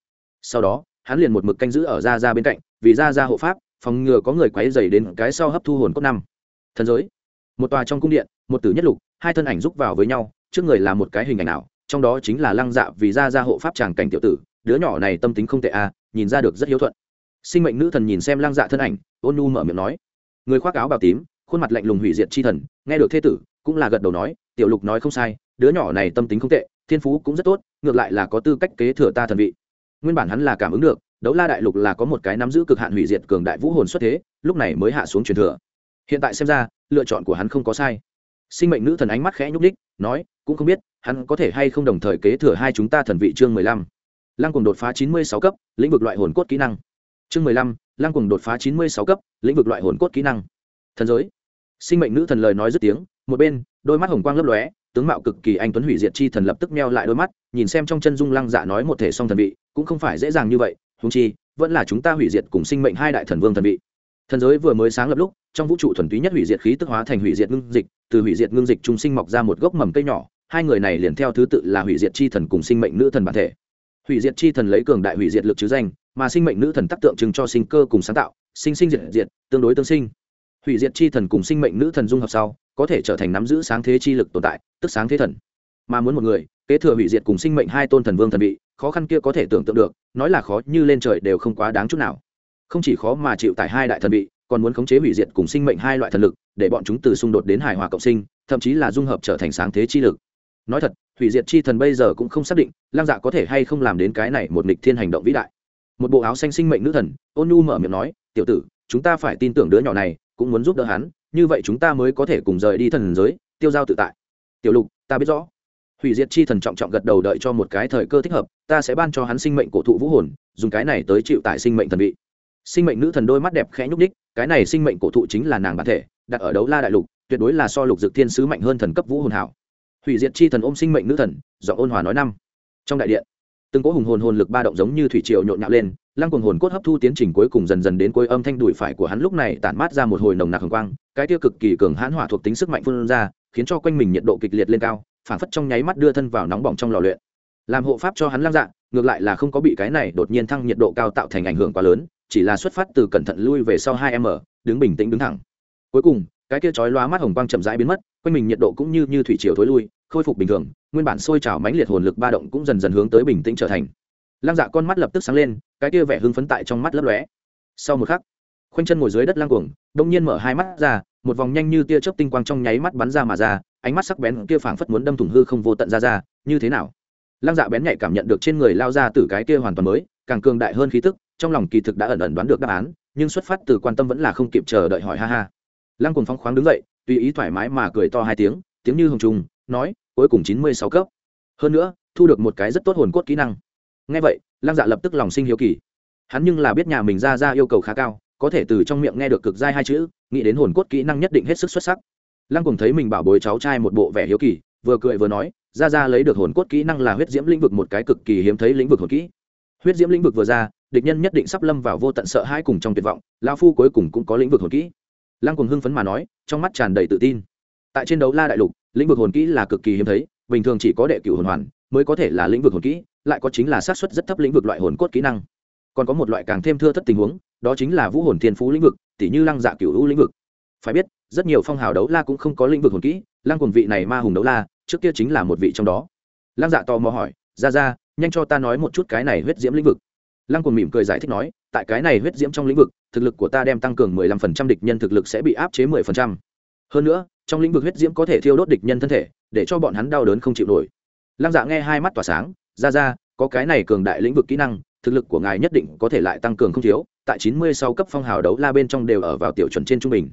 Sau đó, hắn liền một mực canh giữ ở ra ra bên cạnh, vì ra ra hộ pháp, phòng ngừa có người quấy dày đến cái sau hấp thu hồn cốt năm. Thần giới một tòa trong cung điện một tử nhất lục hai thân ảnh rúc vào với nhau trước người là một cái hình ảnh ảo trong đó chính là lăng dạ vì ra ra hộ pháp tràng cảnh tiểu tử đứa nhỏ này tâm tính không tệ a à, nhìn ra được rất hiếu thuận. Sinh mệnh nữ thần nhìn xem lăng dạ thân ảnh ôn nu mở miệng nói người khoác áo bào tím khuôn mặt lạnh lùng hủy diệt chi thần nghe được thế tử cũng là gật đầu nói tiểu lục nói không sai đứa nhỏ này tâm tính không tệ thiên phú cũng rất tốt ngược lại là có tư cách kế thừa ta thần vị. Nguyên bản hắn là cảm ứng được đấu la đại lục là có một cái nắm giữ cực hạn hủy diệt cường đại vũ hồn xuất thế lúc này mới hạ xuống truyền thừa hiện tại xem ra, lựa chọn của hắn không có sai. Sinh mệnh nữ thần ánh mắt khẽ nhúc đích nói, cũng không biết, hắn có thể hay không đồng thời kế thừa hai chúng ta thần vị chương mười lăm. Lăng cùng đột phá chín mươi sáu cấp, lĩnh vực loại hồn cốt kỹ năng. Chương mười lăm, lăng cùng đột phá chín mươi sáu cấp, lĩnh vực loại hồn cốt kỹ năng. Thần giới. Sinh mệnh nữ thần lời nói dứt tiếng, một bên, đôi mắt hồng quang lấp lóe, tướng mạo cực kỳ anh tuấn hủy diệt chi thần lập tức meo lại đôi mắt, nhìn xem trong chân dung lăng dạ nói một thể song thần vị, cũng không phải dễ dàng như vậy húng chi, vẫn là chúng ta hủy diệt cùng sinh mệnh hai đại thần vương thần vị thần giới vừa mới sáng lập lúc, trong vũ trụ thuần túy nhất hủy diệt khí tức hóa thành hủy diệt ngưng dịch, từ hủy diệt ngưng dịch trung sinh mọc ra một gốc mầm cây nhỏ, hai người này liền theo thứ tự là hủy diệt chi thần cùng sinh mệnh nữ thần bản thể. Hủy diệt chi thần lấy cường đại hủy diệt lực chứ danh, mà sinh mệnh nữ thần tác tượng trưng cho sinh cơ cùng sáng tạo, sinh sinh diệt diệt, tương đối tương sinh. Hủy diệt chi thần cùng sinh mệnh nữ thần dung hợp sau, có thể trở thành nắm giữ sáng thế chi lực tồn tại, tức sáng thế thần. Mà muốn một người, kế thừa hủy diệt cùng sinh mệnh hai tôn thần vương thần vị, khó khăn kia có thể tưởng tượng được, nói là khó như lên trời đều không quá đáng chút nào không chỉ khó mà chịu tải hai đại thần vị, còn muốn khống chế hủy diệt cùng sinh mệnh hai loại thần lực, để bọn chúng từ xung đột đến hài hòa cộng sinh, thậm chí là dung hợp trở thành sáng thế chi lực. Nói thật, hủy diệt chi thần bây giờ cũng không xác định lang dạ có thể hay không làm đến cái này một nghịch thiên hành động vĩ đại. Một bộ áo xanh sinh mệnh nữ thần, ôn nhu mở miệng nói, tiểu tử, chúng ta phải tin tưởng đứa nhỏ này, cũng muốn giúp đỡ hắn, như vậy chúng ta mới có thể cùng rời đi thần giới, tiêu giao tự tại. Tiểu lục, ta biết rõ. Hủy diệt chi thần trọng trọng gật đầu đợi cho một cái thời cơ thích hợp, ta sẽ ban cho hắn sinh mệnh cổ thụ vũ hồn, dùng cái này tới chịu tại sinh mệnh thần vị sinh mệnh nữ thần đôi mắt đẹp khẽ nhúc đích cái này sinh mệnh cổ thụ chính là nàng bản thể, đặt ở đấu la đại lục, tuyệt đối là so lục dực thiên sứ mạnh hơn thần cấp vũ hồn hảo. Hủy diệt chi thần ôm sinh mệnh nữ thần do ôn hòa nói năm. Trong đại điện, từng cỗ hùng hồn hồn lực ba động giống như thủy triều nhộn nhạo lên, lăng cùng hồn cốt hấp thu tiến trình cuối cùng dần dần đến cuối âm thanh đùi phải của hắn lúc này tản mát ra một hồi nồng nặc hồng quang, cái tiêu cực kỳ cường hãn hỏa thuộc tính sức mạnh phun ra, khiến cho quanh mình nhiệt độ kịch liệt lên cao phản phất trong nháy mắt đưa thân vào nóng bỏng trong lò luyện. Làm hộ pháp cho hắn lăng dạ ngược lại là không có bị cái này đột nhiên thăng nhiệt độ cao tạo thành ảnh hưởng quá lớn chỉ là xuất phát từ cẩn thận lui về sau hai m đứng bình tĩnh đứng thẳng. Cuối cùng, cái kia chói lóa mắt hồng quang chậm rãi biến mất, quanh mình nhiệt độ cũng như như thủy triều thối lui, khôi phục bình thường, nguyên bản sôi trào mãnh liệt hồn lực ba động cũng dần dần hướng tới bình tĩnh trở thành. Lăng dạ con mắt lập tức sáng lên, cái kia vẻ hưng phấn tại trong mắt lấp lóe. Sau một khắc, khoanh chân ngồi dưới đất lang cuồng, đông nhiên mở hai mắt ra, một vòng nhanh như tia chớp tinh quang trong nháy mắt bắn ra mà ra, ánh mắt sắc bén kia phảng phất muốn đâm thủng hư không vô tận ra ra, như thế nào? Lăng dạ bén nhạy cảm nhận được trên người lao ra từ cái kia hoàn toàn mới, càng cường đại hơn khí tức trong lòng kỳ thực đã ẩn ẩn đoán được đáp án, nhưng xuất phát từ quan tâm vẫn là không kịp chờ đợi hỏi ha ha. Lăng cùng phong khoáng đứng dậy, tùy ý thoải mái mà cười to hai tiếng tiếng như hồng trùng, nói, cuối cùng chín mươi sáu cấp. Hơn nữa, thu được một cái rất tốt hồn cốt kỹ năng. Ngay vậy, lăng dạ lập tức lòng sinh hiếu kỳ. Hắn nhưng là biết nhà mình ra ra yêu cầu khá cao, có thể từ trong miệng nghe được cực dai hai chữ, nghĩ đến hồn cốt kỹ năng nhất định hết sức xuất sắc. Lăng cùng thấy mình bảo bối cháu trai một bộ vẻ hiếu kỳ, vừa cười vừa nói, ra ra lấy được hồn cốt kỹ năng là huyết diễm lĩnh vực một cái cực kỳ hiếm thấy lĩnh vực hồn kỹ. Huyết diễm lĩnh vực vừa ra địch nhân nhất định sắp lâm vào vô tận sợ hãi cùng trong tuyệt vọng lao phu cuối cùng cũng có lĩnh vực hồn kỹ. Lăng cùng hưng phấn mà nói, trong mắt tràn đầy tự tin. Tại trên đấu la đại lục, lĩnh vực hồn kỹ là cực kỳ hiếm thấy, bình thường chỉ có đệ cửu hồn hoàn mới có thể là lĩnh vực hồn kỹ, lại có chính là xác suất rất thấp lĩnh vực loại hồn cốt kỹ năng. Còn có một loại càng thêm thưa thất tình huống, đó chính là vũ hồn thiên phú lĩnh vực tỷ như lăng dạ cửu hữu lĩnh vực. Phải biết, rất nhiều phong hào đấu la cũng không có lĩnh vực hồn kỹ, lăng cùng vị này ma hùng đấu la, trước kia chính là một vị trong đó. Lăng dạ tò mò hỏi ra ra nhanh cho ta nói một chút cái này huyết diễm lĩnh vực lăng cùng mỉm cười giải thích nói, tại cái này huyết diễm trong lĩnh vực, thực lực của ta đem tăng cường mười lăm phần trăm địch nhân thực lực sẽ bị áp chế mười phần trăm. Hơn nữa, trong lĩnh vực huyết diễm có thể thiêu đốt địch nhân thân thể, để cho bọn hắn đau đớn không chịu nổi. Lăng dạ nghe hai mắt tỏa sáng, ra ra, có cái này cường đại lĩnh vực kỹ năng, thực lực của ngài nhất định có thể lại tăng cường không thiếu, tại chín mươi sáu cấp phong hào đấu la bên trong đều ở vào tiểu chuẩn trên trung bình.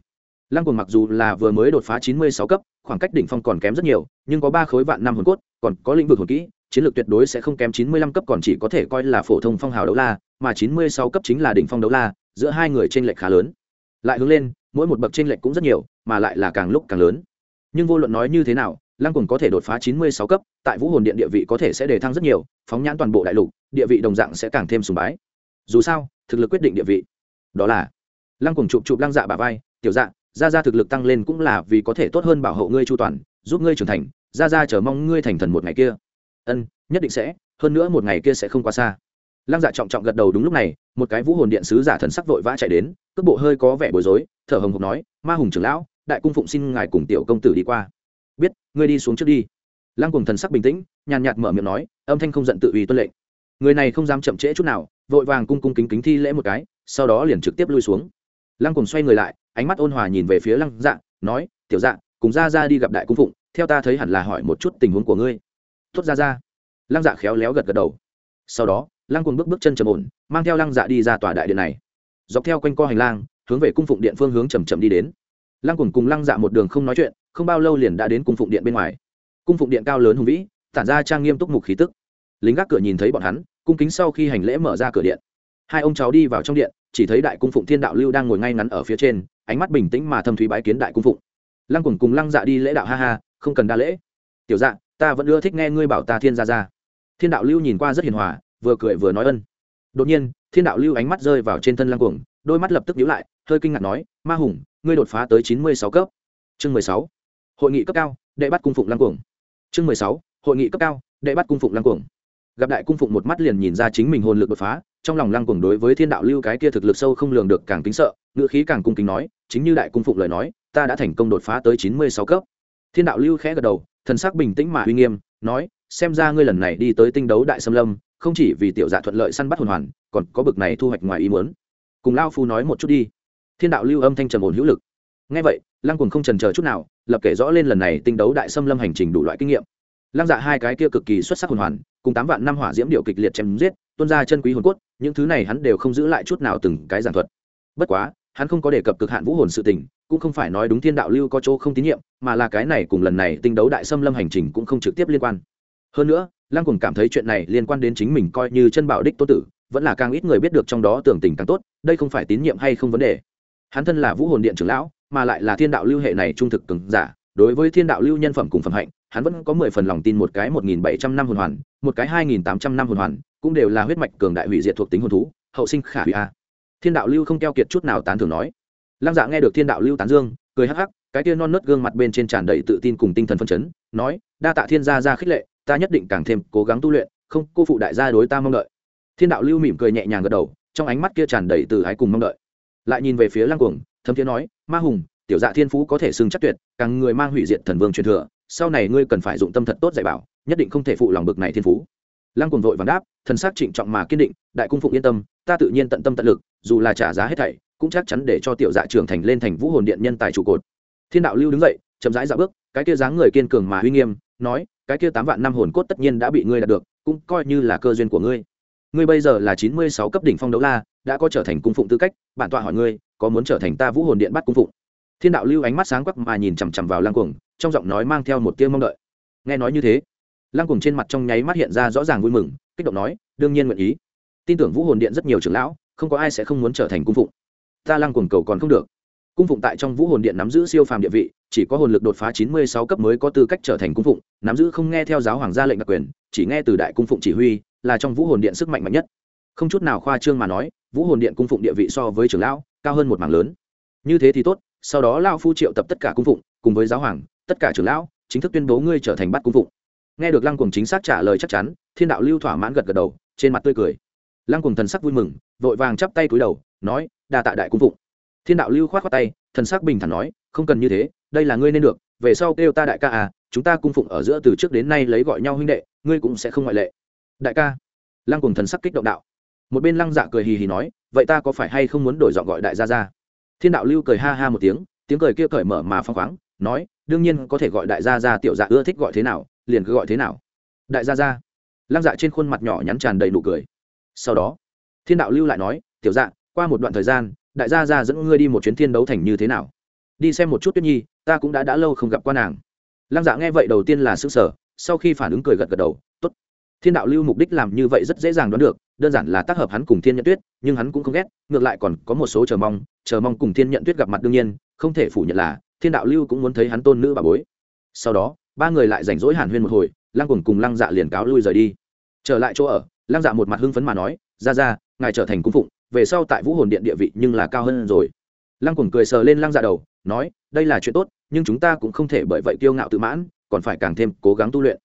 Lăng Cuồng mặc dù là vừa mới đột phá chín mươi sáu cấp, khoảng cách đỉnh phong còn kém rất nhiều, nhưng có ba khối vạn năm hồn cốt, còn có lĩnh vực hồn kỹ chiến lược tuyệt đối sẽ không kém chín mươi lăm cấp còn chỉ có thể coi là phổ thông phong hào đấu la, mà chín mươi sáu cấp chính là đỉnh phong đấu la, giữa hai người trên lệch khá lớn. Lại hướng lên, mỗi một bậc trên lệch cũng rất nhiều, mà lại là càng lúc càng lớn. Nhưng vô luận nói như thế nào, lăng Cuồng có thể đột phá chín mươi sáu cấp, tại vũ hồn điện địa vị có thể sẽ đề thăng rất nhiều, phóng nhãn toàn bộ đại lục, địa vị đồng dạng sẽ càng thêm sùng bái. Dù sao, thực lực quyết định địa vị. Đó là, lăng Cuồng chụp chụp lăng dạ bà vai, tiểu dạ gia gia thực lực tăng lên cũng là vì có thể tốt hơn bảo hộ ngươi chu toàn, giúp ngươi trưởng thành gia gia chờ mong ngươi thành thần một ngày kia ân, nhất định sẽ, hơn nữa một ngày kia sẽ không quá xa. Lăng dạ trọng trọng gật đầu đúng lúc này, một cái vũ hồn điện sứ giả thần sắc vội vã chạy đến, cước bộ hơi có vẻ bối rối, thở hồng hộc nói, ma hùng trưởng lão, đại cung phụng xin ngài cùng tiểu công tử đi qua. Biết, ngươi đi xuống trước đi. Lăng cùng thần sắc bình tĩnh, nhàn nhạt mở miệng nói, âm thanh không giận tự ý tuân lệnh. Người này không dám chậm trễ chút nào, vội vàng cung cung kính kính thi lễ một cái, sau đó liền trực tiếp lui xuống. Lăng cùng xoay người lại, ánh mắt ôn hòa nhìn về phía lăng dạ nói, tiểu dạ cùng ra ra đi gặp đại cung phụng, theo ta thấy hẳn là hỏi một chút tình huống của ngươi tốt ra ra. Lăng dạ khéo léo gật gật đầu. Sau đó, lăng cùng bước bước chân trầm ổn, mang theo lăng dạ đi ra tòa đại điện này. Dọc theo quanh co hành lang, hướng về cung phụng điện phương hướng chầm chậm đi đến. Lăng cùng cùng lăng dạ một đường không nói chuyện, không bao lâu liền đã đến cung phụng điện bên ngoài. Cung phụng điện cao lớn hùng vĩ, tản ra trang nghiêm túc mục khí tức. Lính gác cửa nhìn thấy bọn hắn, cung kính sau khi hành lễ mở ra cửa điện. Hai ông cháu đi vào trong điện, chỉ thấy đại cung phụng thiên đạo lưu đang ngồi ngay ngắn ở phía trên, ánh mắt bình tĩnh mà thâm thúy bái kiến đại cung phụng. Lăng cùng cùng lăng dạ đi lễ đạo ha ha, không cần đa lễ. Tiểu dạ ta vẫn ưa thích nghe ngươi bảo ta thiên gia gia. Thiên đạo lưu nhìn qua rất hiền hòa, vừa cười vừa nói ân. Đột nhiên, thiên đạo lưu ánh mắt rơi vào trên thân lăng cuồng, đôi mắt lập tức nhíu lại, hơi kinh ngạc nói, ma hùng, ngươi đột phá tới chín mươi sáu cấp. Chương mười sáu. Hội nghị cấp cao, đệ bắt cung phụng lăng cuồng. Chương mười sáu. Hội nghị cấp cao, đệ bắt cung phụng lăng cuồng. Gặp đại cung phụng một mắt liền nhìn ra chính mình hồn lực đột phá, trong lòng lăng cuồng đối với thiên đạo lưu cái kia thực lực sâu không lường được càng kính sợ, ngữ khí càng cung kính nói, chính như đại cung phụng lời nói, ta đã thành công đột phá tới chín mươi sáu cấp. Thiên đạo lưu khẽ gật đầu thần sắc bình tĩnh mà uy nghiêm, nói, xem ra ngươi lần này đi tới tinh đấu đại xâm lâm, không chỉ vì tiểu dạ thuận lợi săn bắt hồn hoàn, còn có bực này thu hoạch ngoài ý muốn. Cùng lao phu nói một chút đi. Thiên đạo lưu âm thanh trầm ổn hữu lực. Ngay vậy, lăng cùng không trần chờ chút nào, lập kể rõ lên lần này tinh đấu đại xâm lâm hành trình đủ loại kinh nghiệm. Lăng dạ hai cái kia cực kỳ xuất sắc hồn hoàn, cùng tám vạn năm hỏa diễm điệu kịch liệt chém giết, tuôn ra chân quý hồn cốt, những thứ này hắn đều không giữ lại chút nào từng cái giản thuật. Bất quá, hắn không có đề cập cực hạn vũ hồn sự tình cũng không phải nói đúng thiên đạo lưu có chỗ không tín nhiệm, mà là cái này cùng lần này tinh đấu đại xâm lâm hành trình cũng không trực tiếp liên quan. Hơn nữa, lăng cùng cảm thấy chuyện này liên quan đến chính mình coi như chân bảo đích tô tử, vẫn là càng ít người biết được trong đó tưởng tình càng tốt, đây không phải tín nhiệm hay không vấn đề. Hắn thân là vũ hồn điện trưởng lão, mà lại là thiên đạo lưu hệ này trung thực cứng giả, đối với thiên đạo lưu nhân phẩm cùng phẩm hạnh, hắn vẫn có mười phần lòng tin một cái một nghìn bảy trăm năm hồn hoàn, một cái hai nghìn tám trăm năm hồn hoàn, cũng đều là huyết mạch cường đại hủy diệt thuộc tính hồn thú, hậu sinh khả hủy a. Thiên đạo lưu không keo kiệt chút nào tán thường nói lăng dạ nghe được thiên đạo lưu tán dương, cười hắc hắc, cái kia non nớt gương mặt bên trên tràn đầy tự tin cùng tinh thần phân chấn, nói, đa tạ thiên gia ra khích lệ, ta nhất định càng thêm cố gắng tu luyện, không, cô phụ đại gia đối ta mong đợi. Thiên đạo lưu mỉm cười nhẹ nhàng gật đầu, trong ánh mắt kia tràn đầy từ ái cùng mong đợi. Lại nhìn về phía lăng cuồng, thấm thiên nói, ma hùng, tiểu dạ thiên phú có thể xưng chắc tuyệt, càng người mang hủy diệt thần vương truyền thừa, sau này ngươi cần phải dụng tâm thật tốt dạy bảo, nhất định không thể phụ lòng bực này thiên phú. Lăng cuồng vội vàng đáp, thần sắc trịnh trọng mà kiên định, đại cung phụng yên tâm, ta tự nhiên tận tâm tận lực, dù là trả giá hết thảy cũng chắc chắn để cho tiểu dạ trưởng thành lên thành vũ hồn điện nhân tài trụ cột. Thiên đạo lưu đứng dậy, chậm rãi dạo bước, cái kia dáng người kiên cường mà uy nghiêm, nói, cái kia tám vạn năm hồn cốt tất nhiên đã bị ngươi đạt được, cũng coi như là cơ duyên của ngươi. Ngươi bây giờ là chín mươi sáu cấp đỉnh phong đấu la, đã có trở thành cung phụng tư cách, bản tọa hỏi ngươi, có muốn trở thành ta vũ hồn điện bắt cung phụng? Thiên đạo lưu ánh mắt sáng quắc mà nhìn chằm chằm vào lăng cuồng, trong giọng nói mang theo một tia mong đợi. Nghe nói như thế, lăng cuồng trên mặt trong nháy mắt hiện ra rõ ràng vui mừng, kích động nói, đương nhiên nguyện ý. Tin tưởng vũ hồn điện rất nhiều trưởng lão, không có ai sẽ không muốn trở thành cung phụng ta lăng cuồng cầu còn không được. Cung phụng tại trong vũ hồn điện nắm giữ siêu phàm địa vị, chỉ có hồn lực đột phá chín mươi sáu cấp mới có tư cách trở thành cung phụng, nắm giữ không nghe theo giáo hoàng gia lệnh đặc quyền, chỉ nghe từ đại cung phụng chỉ huy, là trong vũ hồn điện sức mạnh mạnh nhất. Không chút nào khoa trương mà nói, vũ hồn điện cung phụng địa vị so với trưởng lão, cao hơn một mảng lớn. Như thế thì tốt, sau đó lao phu triệu tập tất cả cung phụng, cùng với giáo hoàng, tất cả trưởng lão, chính thức tuyên bố ngươi trở thành bắt cung phụng. Nghe được lăng cùng chính xác trả lời chắc chắn, thiên đạo lưu thỏa mãn gật gật đầu, trên mặt tươi cười. Lăng cùng thần sắc vui mừng, vội vàng chắp tay cúi đầu, nói đa tạ đại cung phụng. Thiên đạo lưu khoát khoát tay, thần sắc bình thản nói, không cần như thế, đây là ngươi nên được, về sau kêu ta đại ca à chúng ta cung phụng ở giữa từ trước đến nay lấy gọi nhau huynh đệ, ngươi cũng sẽ không ngoại lệ. Đại ca. Lăng cùng thần sắc kích động đạo. Một bên lăng dạ cười hì hì nói, vậy ta có phải hay không muốn đổi dọn gọi đại gia ra thiên đạo lưu cười ha ha một tiếng tiếng cười kia cởi mở mà phong khoáng, nói, đương nhiên có thể gọi đại gia ra tiểu dạ ưa thích gọi thế nào, liền cứ gọi thế nào. Đại gia ra lăng dạ trên khuôn mặt nhỏ nhắn tràn đầy nụ cười. Sau đó, thiên đạo lưu lại nói, tiểu dạ qua một đoạn thời gian, đại gia ra dẫn ngươi đi một chuyến thiên đấu thành như thế nào? Đi xem một chút tuyết nhi, ta cũng đã đã lâu không gặp qua nàng. Lăng dạ nghe vậy đầu tiên là s ư sở sau khi phản ứng cười gật gật đầu t ố t thiên đạo lưu mục đích làm như vậy rất dễ dàng đoán được, đơn giản là tác hợp hắn cùng thiên nhận tuyết, nhưng hắn cũng không ghét, ngược lại còn có một số chờ mong chờ mong cùng thiên nhận tuyết gặp mặt đương nhiên, không thể phủ nhận là thiên đạo lưu cũng muốn thấy hắn tôn nữ bà bối. Sau đó, ba người lại rảnh rỗi hàn huyên một hồi, lăng cùng cùng lăng dạ liền cáo lui rời đi. Trở lại chỗ ở, lăng dạ một mặt hưng phấn mà nói, ra ra, ngài trở thành cung phụng về sau tại vũ hồn điện địa vị nhưng là cao hơn rồi. Lăng cuồng cười sờ lên lăng dạ đầu, nói, đây là chuyện tốt, nhưng chúng ta cũng không thể bởi vậy kiêu ngạo tự mãn, còn phải càng thêm cố gắng tu luyện.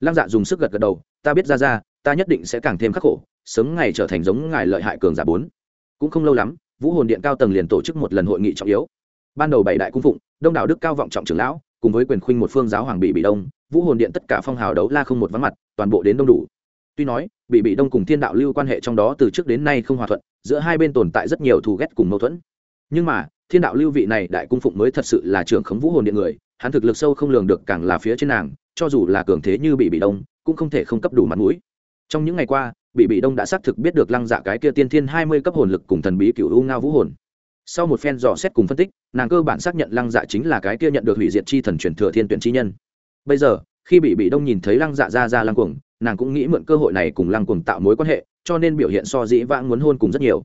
Lăng dạ dùng sức gật gật đầu, ta biết ra ra, ta nhất định sẽ càng thêm khắc khổ, sớm ngày trở thành giống ngài lợi hại cường giả bốn. Cũng không lâu lắm, vũ hồn điện cao tầng liền tổ chức một lần hội nghị trọng yếu. Ban đầu bảy đại cung phụng, đông đảo đức cao vọng trọng trưởng lão, cùng với quyền khuynh một phương giáo hoàng bị bị đông, vũ hồn điện tất cả phong hào đấu la không một vắng mặt, toàn bộ đến đông đủ. Tuy nói bị bị đông cùng thiên đạo lưu quan hệ trong đó từ trước đến nay không hòa thuận giữa hai bên tồn tại rất nhiều thù ghét cùng mâu thuẫn. Nhưng mà, thiên đạo lưu vị này đại cung phụng mới thật sự là trưởng khống vũ hồn điện người, hắn thực lực sâu không lường được càng là phía trên nàng, cho dù là cường thế như bị bị đông, cũng không thể không cấp đủ mặt mũi. Trong những ngày qua, bị bị đông đã xác thực biết được lăng dạ cái kia tiên thiên hai mươi cấp hồn lực cùng thần bí cựu u ngao vũ hồn. Sau một phen dò xét cùng phân tích, nàng cơ bản xác nhận lăng dạ chính là cái kia nhận được hủy diệt chi thần truyền thừa thiên tuyển chi nhân. Bây giờ, khi bị bị đông nhìn thấy lăng dạ ra ra lăng cuồng, nàng cũng nghĩ mượn cơ hội này cùng lăng cuồng tạo mối quan hệ cho nên biểu hiện so dĩ vãng muốn hôn cùng rất nhiều.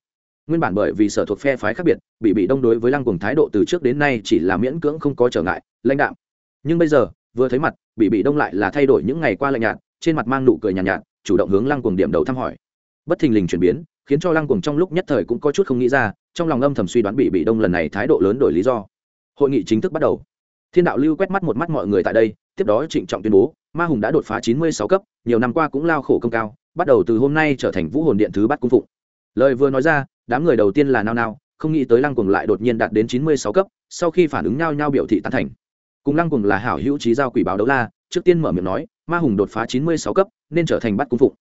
Nguyên bản bởi vì sở thuộc phe phái khác biệt bị bị đông đối với lăng cùng thái độ từ trước đến nay chỉ là miễn cưỡng không có trở ngại lãnh đạo nhưng bây giờ vừa thấy mặt bị bị đông lại là thay đổi những ngày qua lạnh nhạt trên mặt mang nụ cười nhàn nhạt, nhạt chủ động hướng lăng cùng điểm đầu thăm hỏi. Bất thình lình chuyển biến khiến cho lăng cùng trong lúc nhất thời cũng có chút không nghĩ ra trong lòng âm thầm suy đoán bị bị đông lần này thái độ lớn đổi lý do. Hội nghị chính thức bắt đầu. Thiên đạo lưu quét mắt một mắt mọi người tại đây tiếp đó trịnh trọng tuyên bố ma hùng đã đột phá chín mươi sáu cấp nhiều năm qua cũng lao khổ công cao bắt đầu từ hôm nay trở thành vũ hồn điện thứ bắt cung phụng. Lời vừa nói ra đám người đầu tiên là nao nao không nghĩ tới lăng cuồng lại đột nhiên đạt đến chín mươi sáu cấp sau khi phản ứng nhao nhao biểu thị tán thành. Cùng lăng cuồng là hảo hữu trí giao quỷ báo đấu la trước tiên mở miệng nói ma hùng đột phá chín mươi sáu cấp nên trở thành bắt cung phụng.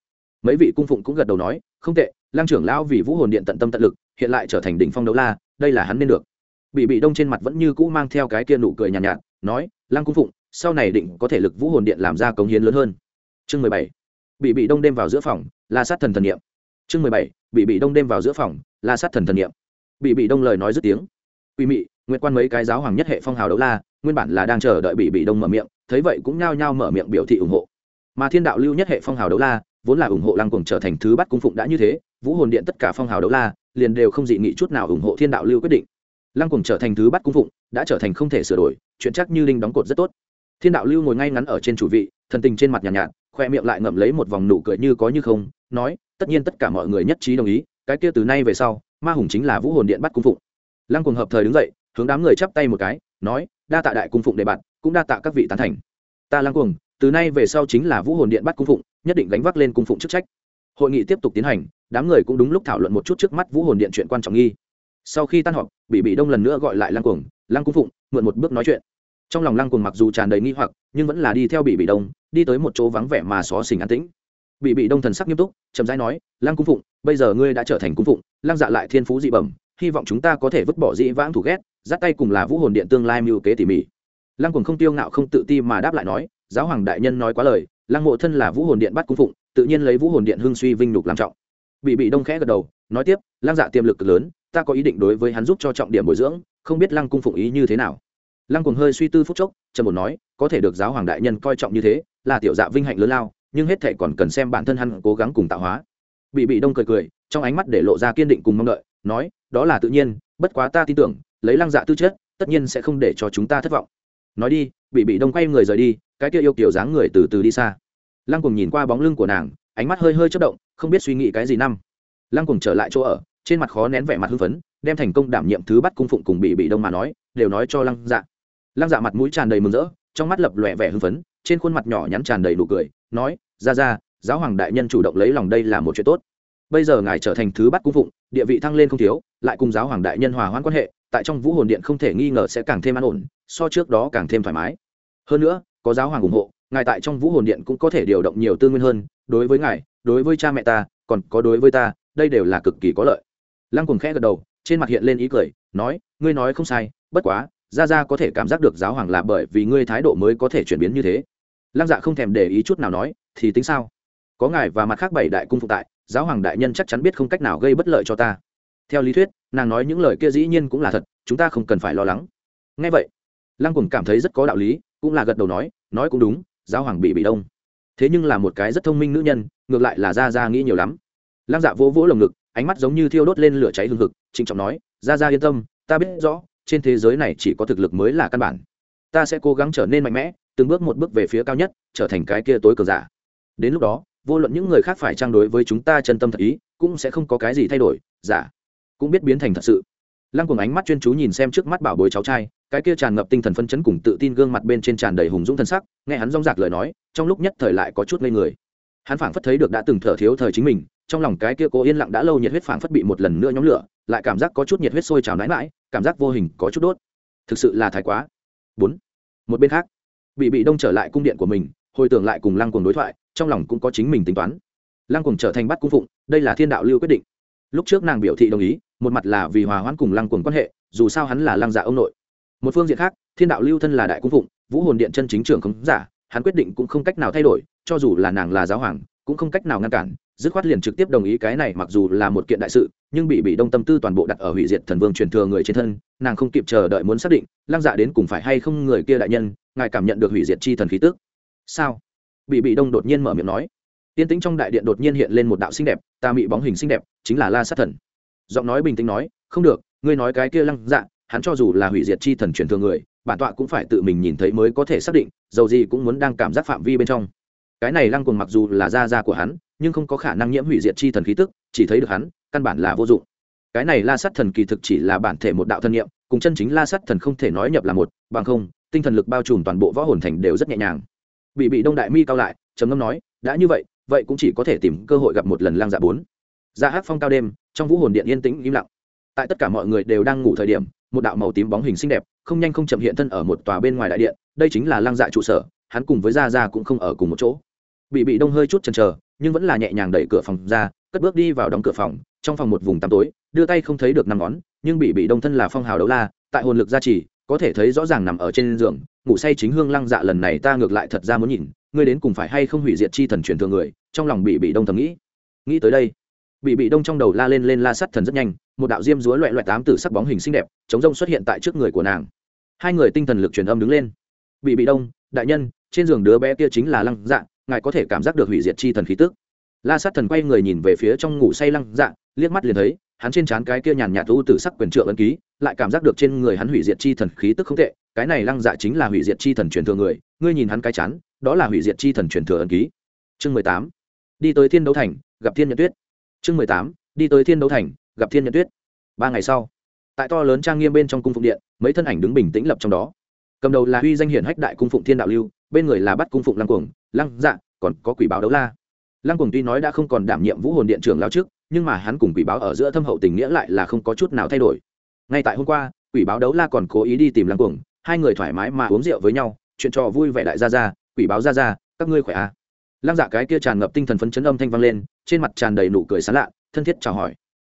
Mấy vị cung phụng cũng gật đầu nói không tệ lăng trưởng lão vì vũ hồn điện tận tâm tận lực hiện lại trở thành đỉnh phong đấu la đây là hắn nên được. Bị bị đông trên mặt vẫn như cũ mang theo cái kia nụ cười nhàn nhạt, nhạt nói lăng cung phụng sau này định có thể lực vũ hồn điện làm ra cống hiến lớn hơn. Chương mười bảy bị bị đông đêm vào giữa phòng la sát thần thần niệm. Chương mười bảy bị bị đông đêm vào giữa phòng la sát thần thần niệm. Bị bị đông lời nói dứt tiếng. Quỷ mị nguyện quan mấy cái giáo hoàng nhất hệ phong hào đấu la nguyên bản là đang chờ đợi bị bị đông mở miệng thấy vậy cũng nhao nhao mở miệng biểu thị ủng hộ. Mà thiên đạo lưu nhất hệ phong hào đấu la vốn là ủng hộ lăng cùng trở thành thứ bắt cung phụng đã như thế vũ hồn điện tất cả phong hào đấu la liền đều không dị nghị chút nào ủng hộ thiên đạo lưu quyết định. Lăng cùng trở thành thứ bắt cung phụng đã trở thành không thể sửa đổi chuyện chắc như linh đóng cột rất tốt. Thiên đạo lưu ngồi ngay ngắn ở trên chủ vị thần tình trên mặt nhàn nhạt, nhạt khoe miệng lại ngậm lấy một vòng nụ cười như có như không, nói, tất nhiên tất cả mọi người nhất trí đồng ý, cái kia từ nay về sau, ma hùng chính là vũ hồn điện bắt cung phụng. Lăng cùng hợp thời đứng dậy, hướng đám người chắp tay một cái, nói, đa tạ đại cung phụng đề bạt cũng đa tạ các vị tán thành. Ta lăng cuồng, từ nay về sau chính là vũ hồn điện bắt cung phụng, nhất định gánh vác lên cung phụng chức trách. Hội nghị tiếp tục tiến hành, đám người cũng đúng lúc thảo luận một chút trước mắt vũ hồn điện chuyện quan trọng nghi. Sau khi tan họp bị bị đông lần nữa gọi lại lăng cuồng, lăng cung phụng, mượn một bước nói chuyện. Trong lòng lăng cuồng mặc dù tràn đầy nghi hoặc, nhưng vẫn là đi theo bị bị đông đi tới một chỗ vắng vẻ mà xó xỉnh an tĩnh. Bị bị đông thần sắc nghiêm túc, chậm rãi nói, lăng cung phụng, bây giờ ngươi đã trở thành cung phụng, lăng dạ lại thiên phú dị bẩm, hy vọng chúng ta có thể vứt bỏ dĩ vãng thủ ghét, dắt tay cùng là vũ hồn điện tương lai mưu kế tỉ mỉ. Lăng cùng không tiêu ngạo không tự ti mà đáp lại nói, giáo hoàng đại nhân nói quá lời, lăng mộ thân là vũ hồn điện bắt cung phụng, tự nhiên lấy vũ hồn điện hưng suy vinh nhục làm trọng. Bị bị đông khẽ gật đầu, nói tiếp, lăng dạ tiềm lực cực lớn, ta có ý định đối với hắn giúp cho trọng điểm bồi dưỡng, không biết lăng cung phụng ý như thế nào. Lăng cùng hơi suy tư phúc chốc trần một nói, có thể được giáo hoàng đại nhân coi trọng như thế là tiểu dạ vinh hạnh lớn lao, nhưng hết thệ còn cần xem bản thân hắn cố gắng cùng tạo hóa. Bị bị đông cười cười, trong ánh mắt để lộ ra kiên định cùng mong đợi, nói, đó là tự nhiên, bất quá ta tin tưởng, lấy lăng dạ tư chất, tất nhiên sẽ không để cho chúng ta thất vọng. Nói đi, bị bị đông quay người rời đi, cái kia yêu kiểu dáng người từ từ đi xa. Lăng cùng nhìn qua bóng lưng của nàng, ánh mắt hơi hơi chất động, không biết suy nghĩ cái gì năm. Lăng cùng trở lại chỗ ở, trên mặt khó nén vẻ mặt hưng phấn, đem thành công đảm nhiệm thứ bắt cung phụng cùng bị bị đông mà nói, đều nói cho lăng dạ. Lăng dạ mặt mũi tràn đầy mừng rỡ, trong mắt lập lòe vẻ hưng phấn trên khuôn mặt nhỏ nhắn tràn đầy nụ cười, nói, ra ra, giáo hoàng đại nhân chủ động lấy lòng đây là một chuyện tốt. Bây giờ ngài trở thành thứ bắt cung phụng, địa vị thăng lên không thiếu, lại cùng giáo hoàng đại nhân hòa hoãn quan hệ, tại trong vũ hồn điện không thể nghi ngờ sẽ càng thêm an ổn, so trước đó càng thêm thoải mái. Hơn nữa, có giáo hoàng ủng hộ, ngài tại trong vũ hồn điện cũng có thể điều động nhiều tư nguyên hơn, đối với ngài, đối với cha mẹ ta, còn có đối với ta, đây đều là cực kỳ có lợi. Lăng cùng khẽ gật đầu, trên mặt hiện lên ý cười, nói, ngươi nói không sai, bất quá, ra ra có thể cảm giác được giáo hoàng là bởi vì ngươi thái độ mới có thể chuyển biến như thế lăng dạ không thèm để ý chút nào nói, thì tính sao? Có ngài và mặt khác bảy đại cung phụ tại, giáo hoàng đại nhân chắc chắn biết không cách nào gây bất lợi cho ta. Theo lý thuyết, nàng nói những lời kia dĩ nhiên cũng là thật, chúng ta không cần phải lo lắng. Ngay vậy, lăng cùng cảm thấy rất có đạo lý, cũng là gật đầu nói nói cũng đúng, giáo hoàng bị bị đông. Thế nhưng là một cái rất thông minh nữ nhân, ngược lại là ra ra nghĩ nhiều lắm. Lăng dạ vỗ vỗ lồng ngực, ánh mắt giống như thiêu đốt lên lửa cháy hương thực trịnh trọng nói ra ra yên tâm, ta biết rõ, trên thế giới này chỉ có thực lực mới là căn bản. Ta sẽ cố gắng trở nên mạnh mẽ từng bước một bước về phía cao nhất, trở thành cái kia tối cường giả. Đến lúc đó, vô luận những người khác phải trang đối với chúng ta chân tâm thật ý, cũng sẽ không có cái gì thay đổi, giả cũng biết biến thành thật sự. Lăng cùng ánh mắt chuyên chú nhìn xem trước mắt bảo bối cháu trai, cái kia tràn ngập tinh thần phân chấn cùng tự tin gương mặt bên trên tràn đầy hùng dũng thân sắc, nghe hắn rong rạc lời nói, trong lúc nhất thời lại có chút ngây người. Hắn phảng phất thấy được đã từng thở thiếu thời chính mình, trong lòng cái kia cố yên lặng đã lâu nhiệt huyết phảng phất bị một lần nữa nhóm lửa, lại cảm giác có chút nhiệt huyết sôi trào nãi mãi, cảm giác vô hình có chút đốt. Thực sự là thái quá. Bốn. Một bên khác bị bị đông trở lại cung điện của mình, hồi tưởng lại cùng lăng cùng đối thoại, trong lòng cũng có chính mình tính toán. Lăng cùng trở thành bắt cung phụng, đây là thiên đạo lưu quyết định. Lúc trước nàng biểu thị đồng ý, một mặt là vì hòa hoãn cùng lăng cùng quan hệ, dù sao hắn là lăng giả ông nội. Một phương diện khác, thiên đạo lưu thân là đại cung phụng, vũ hồn điện chân chính trưởng khống giả, hắn quyết định cũng không cách nào thay đổi, cho dù là nàng là giáo hoàng cũng không cách nào ngăn cản, dứt khoát liền trực tiếp đồng ý cái này mặc dù là một kiện đại sự, nhưng bị bị đông tâm tư toàn bộ đặt ở hủy diệt thần vương truyền thừa người trên thân, nàng không kịp chờ đợi muốn xác định, lăng dạ đến cùng phải hay không người kia đại nhân, ngài cảm nhận được hủy diệt chi thần khí tước sao? Bị bị đông đột nhiên mở miệng nói. Tiên tĩnh trong đại điện đột nhiên hiện lên một đạo xinh đẹp, ta bị bóng hình xinh đẹp, chính là la sát thần. Giọng nói bình tĩnh nói, không được, ngươi nói cái kia lăng dạ hắn cho dù là hủy diệt chi thần truyền thừa người, bản tọa cũng phải tự mình nhìn thấy mới có thể xác định, dầu gì cũng muốn đang cảm giác phạm vi bên trong cái này lăng cuồng mặc dù là da da của hắn, nhưng không có khả năng nhiễm hủy diệt chi thần khí tức, chỉ thấy được hắn, căn bản là vô dụng. Cái này la sát thần kỳ thực chỉ là bản thể một đạo thân nhiệm cùng chân chính la sát thần không thể nói nhập là một, bằng không, tinh thần lực bao trùm toàn bộ võ hồn thành đều rất nhẹ nhàng. Bị bị đông đại mi cao lại, trầm ngâm nói, đã như vậy vậy cũng chỉ có thể tìm cơ hội gặp một lần lang dạ bốn. Dạ Ra hát phong cao đêm, trong vũ hồn điện yên tĩnh im lặng. Tại tất cả mọi người đều đang ngủ thời điểm, một đạo màu tím bóng hình xinh đẹp, không nhanh không chậm hiện thân ở một tòa bên ngoài đại điện, đây chính là lang dạ trụ sở, hắn cùng với gia gia cũng không ở cùng một chỗ bị bị đông hơi chút chần chờ, nhưng vẫn là nhẹ nhàng đẩy cửa phòng ra, cất bước đi vào đóng cửa phòng, trong phòng một vùng tăm tối, đưa tay không thấy được năm ngón, nhưng bị bị đông thân là phong hào đấu la, tại hồn lực gia trì, có thể thấy rõ ràng nằm ở trên giường, ngủ say chính hương lăng dạ lần này ta ngược lại thật ra muốn nhìn, ngươi đến cùng phải hay không hủy diệt chi thần truyền thường người, trong lòng bị bị đông thầm nghĩ. Nghĩ tới đây, bị bị đông trong đầu la lên lên la sắt thần rất nhanh, một đạo diêm dúa loại loại tám tử sắc bóng hình xinh đẹp, chống rông xuất hiện tại trước người của nàng. Hai người tinh thần lực truyền âm đứng lên. Bị bị đông, đại nhân, trên giường đứa bé kia chính là lăng dạ ngài có thể cảm giác được hủy diệt chi thần khí tức. La sát thần quay người nhìn về phía trong ngủ say lăng dạ liếc mắt liền thấy, hắn trên trán cái kia nhàn nhạt u tử sắc quyền trượng ấn ký, lại cảm giác được trên người hắn hủy diệt chi thần khí tức không tệ, cái này lăng dạ chính là hủy diệt chi thần truyền thừa người, ngươi nhìn hắn cái chán, đó là hủy diệt chi thần truyền thừa ấn ký. Chương mười tám, đi tới thiên đấu thành, gặp thiên nhật tuyết. Chương mười tám, đi tới thiên đấu thành, gặp thiên nhật tuyết. Ba ngày sau, tại to lớn trang nghiêm bên trong cung phụng điện, mấy thân ảnh đứng bình tĩnh lập trong đó. Cầm đầu là huy danh hiển hách đại cung phụng thiên đạo lưu, bên người là bắt cung phụng lăng cuồng lăng dạ còn có quỷ báo đấu la. Lăng cuồng tuy nói đã không còn đảm nhiệm vũ hồn điện trưởng lao trước nhưng mà hắn cùng quỷ báo ở giữa thâm hậu tình nghĩa lại là không có chút nào thay đổi. Ngay tại hôm qua quỷ báo đấu la còn cố ý đi tìm lăng cuồng hai người thoải mái mà uống rượu với nhau chuyện trò vui vẻ đại gia ra quỷ báo ra ra các ngươi khỏe à? Lăng dạ cái kia tràn ngập tinh thần phấn chấn âm thanh vang lên trên mặt tràn đầy nụ cười sán lạ thân thiết chào hỏi.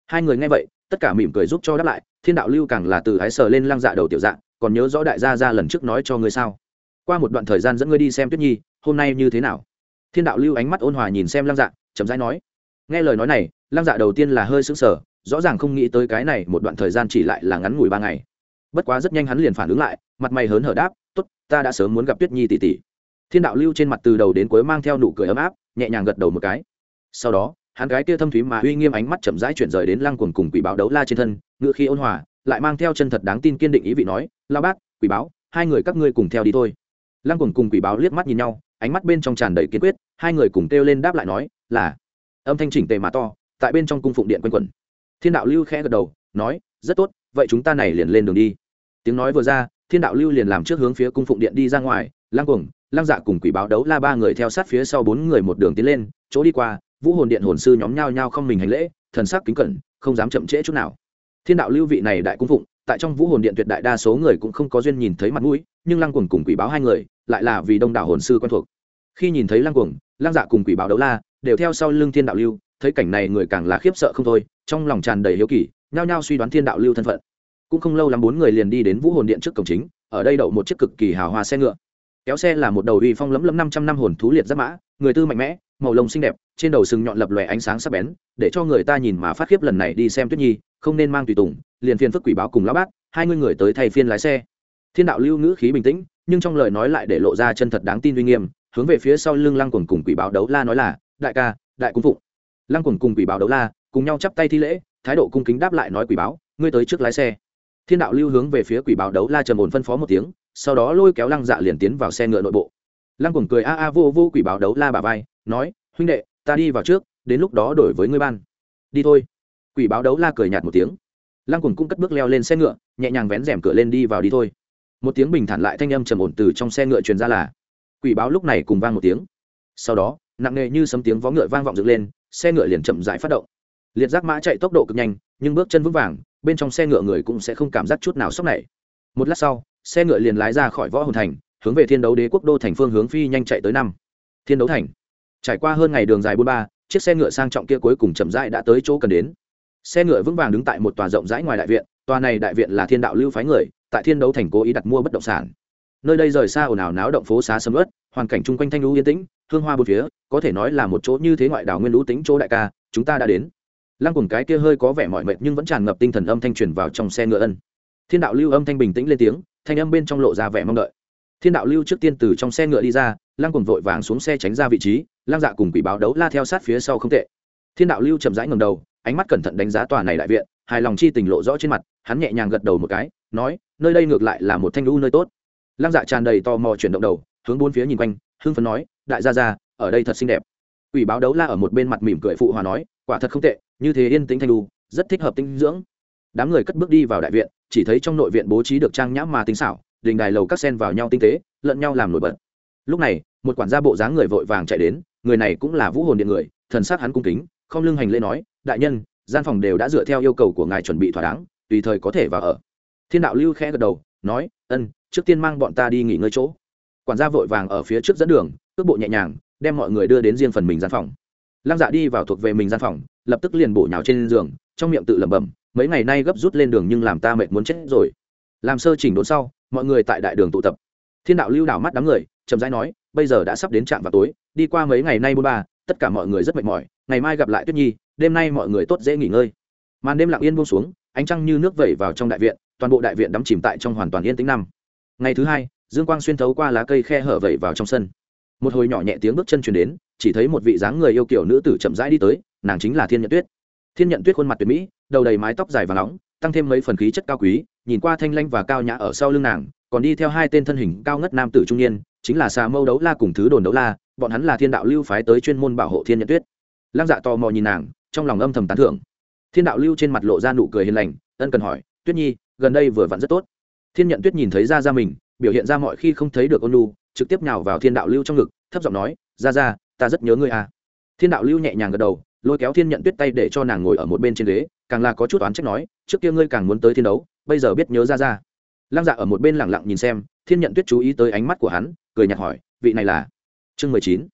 Hai người nghe vậy tất cả mỉm cười giúp cho đáp lại thiên đạo lưu càng là từ ái sờ lên lăng dạ đầu tiểu dạng, còn nhớ rõ đại gia ra lần trước nói cho ngươi sao? Qua một đoạn thời gian dẫn ngươi đi xem tuyết nhi hôm nay như thế nào? Thiên đạo lưu ánh mắt ôn hòa nhìn xem lăng dạ chậm rãi nói. Nghe lời nói này, lăng dạ đầu tiên là hơi sững sờ, rõ ràng không nghĩ tới cái này một đoạn thời gian chỉ lại là ngắn ngủi ba ngày. Bất quá rất nhanh hắn liền phản ứng lại, mặt mày hớn hở đáp t ố t ta đã sớm muốn gặp tuyết nhi tỷ tỷ. Thiên đạo lưu trên mặt từ đầu đến cuối mang theo nụ cười ấm áp, nhẹ nhàng gật đầu một cái. Sau đó, hắn gái kia thâm thúy mà uy nghiêm ánh mắt chậm rãi chuyển rời đến lăng quần cùng quỷ báo đấu la trên thân, ngựa khi ôn hòa, lại mang theo chân thật đáng tin kiên định ý vị nói lao bác, quỷ báo, hai người các ngươi cùng theo đi thôi. Lăng quần cùng quỷ báo liếc mắt nhìn nhau ánh mắt bên trong tràn đầy kiên quyết, hai người cùng kêu lên đáp lại nói, là, âm thanh chỉnh tề mà to, tại bên trong cung phụng điện quanh quẩn. Thiên đạo lưu khẽ gật đầu, nói, rất tốt, vậy chúng ta này liền lên đường đi. Tiếng nói vừa ra, thiên đạo lưu liền làm trước hướng phía cung phụng điện đi ra ngoài lăng cuồng lăng dạ cùng quỷ báo đấu la ba người theo sát phía sau bốn người một đường tiến lên, chỗ đi qua, vũ hồn điện hồn sư nhóm nhao nhao không mình hành lễ, thần sắc kính cẩn, không dám chậm trễ chút nào. Thiên đạo lưu vị này đại cung phụng, tại trong vũ hồn điện tuyệt đại đa số người cũng không có duyên nhìn thấy mặt mũi, nhưng lăng cuồng cùng quỷ báo hai người, lại là vì đông đảo hồn sư quen thuộc khi nhìn thấy lăng cuồng, lăng dạ cùng quỷ báo đấu la, đều theo sau lưng thiên đạo lưu, thấy cảnh này người càng là khiếp sợ không thôi, trong lòng tràn đầy hiếu kỳ, nhao nhao suy đoán thiên đạo lưu thân phận. Cũng không lâu lắm bốn người liền đi đến vũ hồn điện trước cổng chính, ở đây đậu một chiếc cực kỳ hào hoa xe ngựa. Kéo xe là một đầu uy phong lấm lấm năm trăm năm hồn thú liệt giáp mã, người tư mạnh mẽ, màu lông xinh đẹp, trên đầu sừng nhọn lập lòe ánh sáng sắc bén, để cho người ta nhìn mà phát khiếp lần này đi xem tuyết nhi, không nên mang tùy tùng, liền phiên phức quỷ báo cùng lão bác, hai mươi người tới thay phiên lái xe. Thiên đạo lưu ngữ khí bình tĩnh, nhưng trong lời nói lại để lộ ra chân thật đáng tin uy nghiêm hướng về phía sau lưng lăng quần cùng quỷ báo đấu la nói là, đại ca, đại cung phụng. Lăng quần cùng quỷ báo đấu la cùng nhau chắp tay thi lễ, thái độ cung kính đáp lại nói quỷ báo, ngươi tới trước lái xe. Thiên đạo lưu hướng về phía quỷ báo đấu la trầm ổn phân phó một tiếng, sau đó lôi kéo lăng dạ liền tiến vào xe ngựa nội bộ. Lăng quần cười a a vô vô quỷ báo đấu la bà vai, nói, huynh đệ, ta đi vào trước, đến lúc đó đổi với ngươi ban. Đi thôi. Quỷ báo đấu la cười nhạt một tiếng. Lăng quần cũng cất bước leo lên xe ngựa, nhẹ nhàng vén rèm cửa lên đi vào đi thôi. Một tiếng bình thản lại thanh âm trầm ổn từ trong xe ngựa truyền ra là quỷ báo lúc này cùng vang một tiếng. Sau đó, nặng nề như sấm tiếng vó ngựa vang vọng dựng lên, xe ngựa liền chậm rãi phát động. Liệt giác mã chạy tốc độ cực nhanh, nhưng bước chân vững vàng, bên trong xe ngựa người cũng sẽ không cảm giác chút nào sốc này. Một lát sau, xe ngựa liền lái ra khỏi võ hồn thành, hướng về thiên đấu đế quốc đô thành phương hướng phi nhanh chạy tới năm. Thiên đấu thành. Trải qua hơn ngày đường dài bốn ba, chiếc xe ngựa sang trọng kia cuối cùng chậm rãi đã tới chỗ cần đến. Xe ngựa vững vàng đứng tại một tòa rộng rãi ngoài đại viện, tòa này đại viện là thiên đạo lưu phái người, tại thiên đấu thành cố ý đặt mua bất động sản nơi đây rời xa ồn ào náo động phố xá sầm ớt hoàn cảnh chung quanh thanh lũ yên tĩnh, hương hoa bốn phía, có thể nói là một chỗ như thế ngoại đảo nguyên lũ tính chỗ đại ca, chúng ta đã đến. Lăng cùng cái kia hơi có vẻ mỏi mệt nhưng vẫn tràn ngập tinh thần âm thanh truyền vào trong xe ngựa ân. Thiên đạo lưu âm thanh bình tĩnh lên tiếng, thanh âm bên trong lộ ra vẻ mong đợi. Thiên đạo lưu trước tiên từ trong xe ngựa đi ra, lăng cùng vội vàng xuống xe tránh ra vị trí, lăng dạ cùng quỷ báo đấu la theo sát phía sau không tệ. Thiên đạo lưu chậm rãi ngầm đầu, ánh mắt cẩn thận đánh giá tòa này đại viện, hài lòng chi tình lộ rõ trên mặt, hắn nhẹ nhàng gật đầu một cái, nói, nơi đây ngược lại là một thanh lưu nơi tốt lăng dạ tràn đầy tò mò chuyển động đầu, hướng bốn phía nhìn quanh, hưng phấn nói, đại gia ra ở đây thật xinh đẹp. Quỷ báo đấu la ở một bên mặt mỉm cười phụ hòa nói, quả thật không tệ, như thế yên tĩnh thanh lưu rất thích hợp tinh dưỡng. Đám người cất bước đi vào đại viện, chỉ thấy trong nội viện bố trí được trang nhãm mà tinh xảo, đình đài lầu các sen vào nhau tinh tế, lẫn nhau làm nổi bật. Lúc này, một quản gia bộ dáng người vội vàng chạy đến, người này cũng là vũ hồn điện người, thần sắc hắn cung kính, không lưng hành lễ nói, đại nhân, gian phòng đều đã dựa theo yêu cầu của ngài chuẩn bị thỏa đáng, tùy thời có thể vào ở. Thiên đạo lưu khẽ gật đầu, nói, ân trước tiên mang bọn ta đi nghỉ ngơi chỗ. Quản gia vội vàng ở phía trước dẫn đường, cước bộ nhẹ nhàng, đem mọi người đưa đến riêng phần mình gian phòng. Lăng dạ đi vào thuộc về mình gian phòng, lập tức liền bổ nhào trên giường, trong miệng tự lẩm bẩm, mấy ngày nay gấp rút lên đường nhưng làm ta mệt muốn chết rồi. Làm sơ chỉnh đốn sau, mọi người tại đại đường tụ tập. Thiên đạo lưu đảo mắt đám người, chậm rãi nói, bây giờ đã sắp đến trạm vào tối, đi qua mấy ngày nay bôn ba, tất cả mọi người rất mệt mỏi, ngày mai gặp lại tuyết nhi, đêm nay mọi người tốt dễ nghỉ ngơi. Màn đêm lặng yên buông xuống, ánh trăng như nước vẩy vào trong đại viện, toàn bộ đại viện đắm chìm tại trong hoàn toàn yên tĩnh năm ngày thứ hai, dương quang xuyên thấu qua lá cây khe hở vẩy vào trong sân. Một hồi nhỏ nhẹ tiếng bước chân chuyển đến, chỉ thấy một vị dáng người yêu kiểu nữ tử chậm rãi đi tới, nàng chính là thiên nhận tuyết. Thiên nhận tuyết khuôn mặt tuyệt mỹ, đầu đầy mái tóc dài và nóng, tăng thêm mấy phần khí chất cao quý, nhìn qua thanh lanh và cao nhã ở sau lưng nàng, còn đi theo hai tên thân hình cao ngất nam tử trung niên, chính là xà mâu đấu la cùng thứ đồn đấu la, bọn hắn là thiên đạo lưu phái tới chuyên môn bảo hộ thiên nhận tuyết. Lăng dạ tò mò nhìn nàng, trong lòng âm thầm tán thưởng. Thiên đạo lưu trên mặt lộ ra nụ cười hiền lành, ân cần hỏi, tuyết nhi, gần đây vừa vặn rất tốt thiên nhận tuyết nhìn thấy ra ra mình, biểu hiện ra mọi khi không thấy được ôn lu trực tiếp nhào vào thiên đạo lưu trong ngực, thấp giọng nói ra ra ta rất nhớ ngươi à. Thiên đạo lưu nhẹ nhàng gật đầu, lôi kéo thiên nhận tuyết tay để cho nàng ngồi ở một bên trên ghế, càng là có chút oán trách nói, trước kia ngươi càng muốn tới thiên đấu, bây giờ biết nhớ ra ra lăng dạ ở một bên lẳng lặng nhìn xem, thiên nhận tuyết chú ý tới ánh mắt của hắn, cười nhạt hỏi, vị này là? Chương mười chín.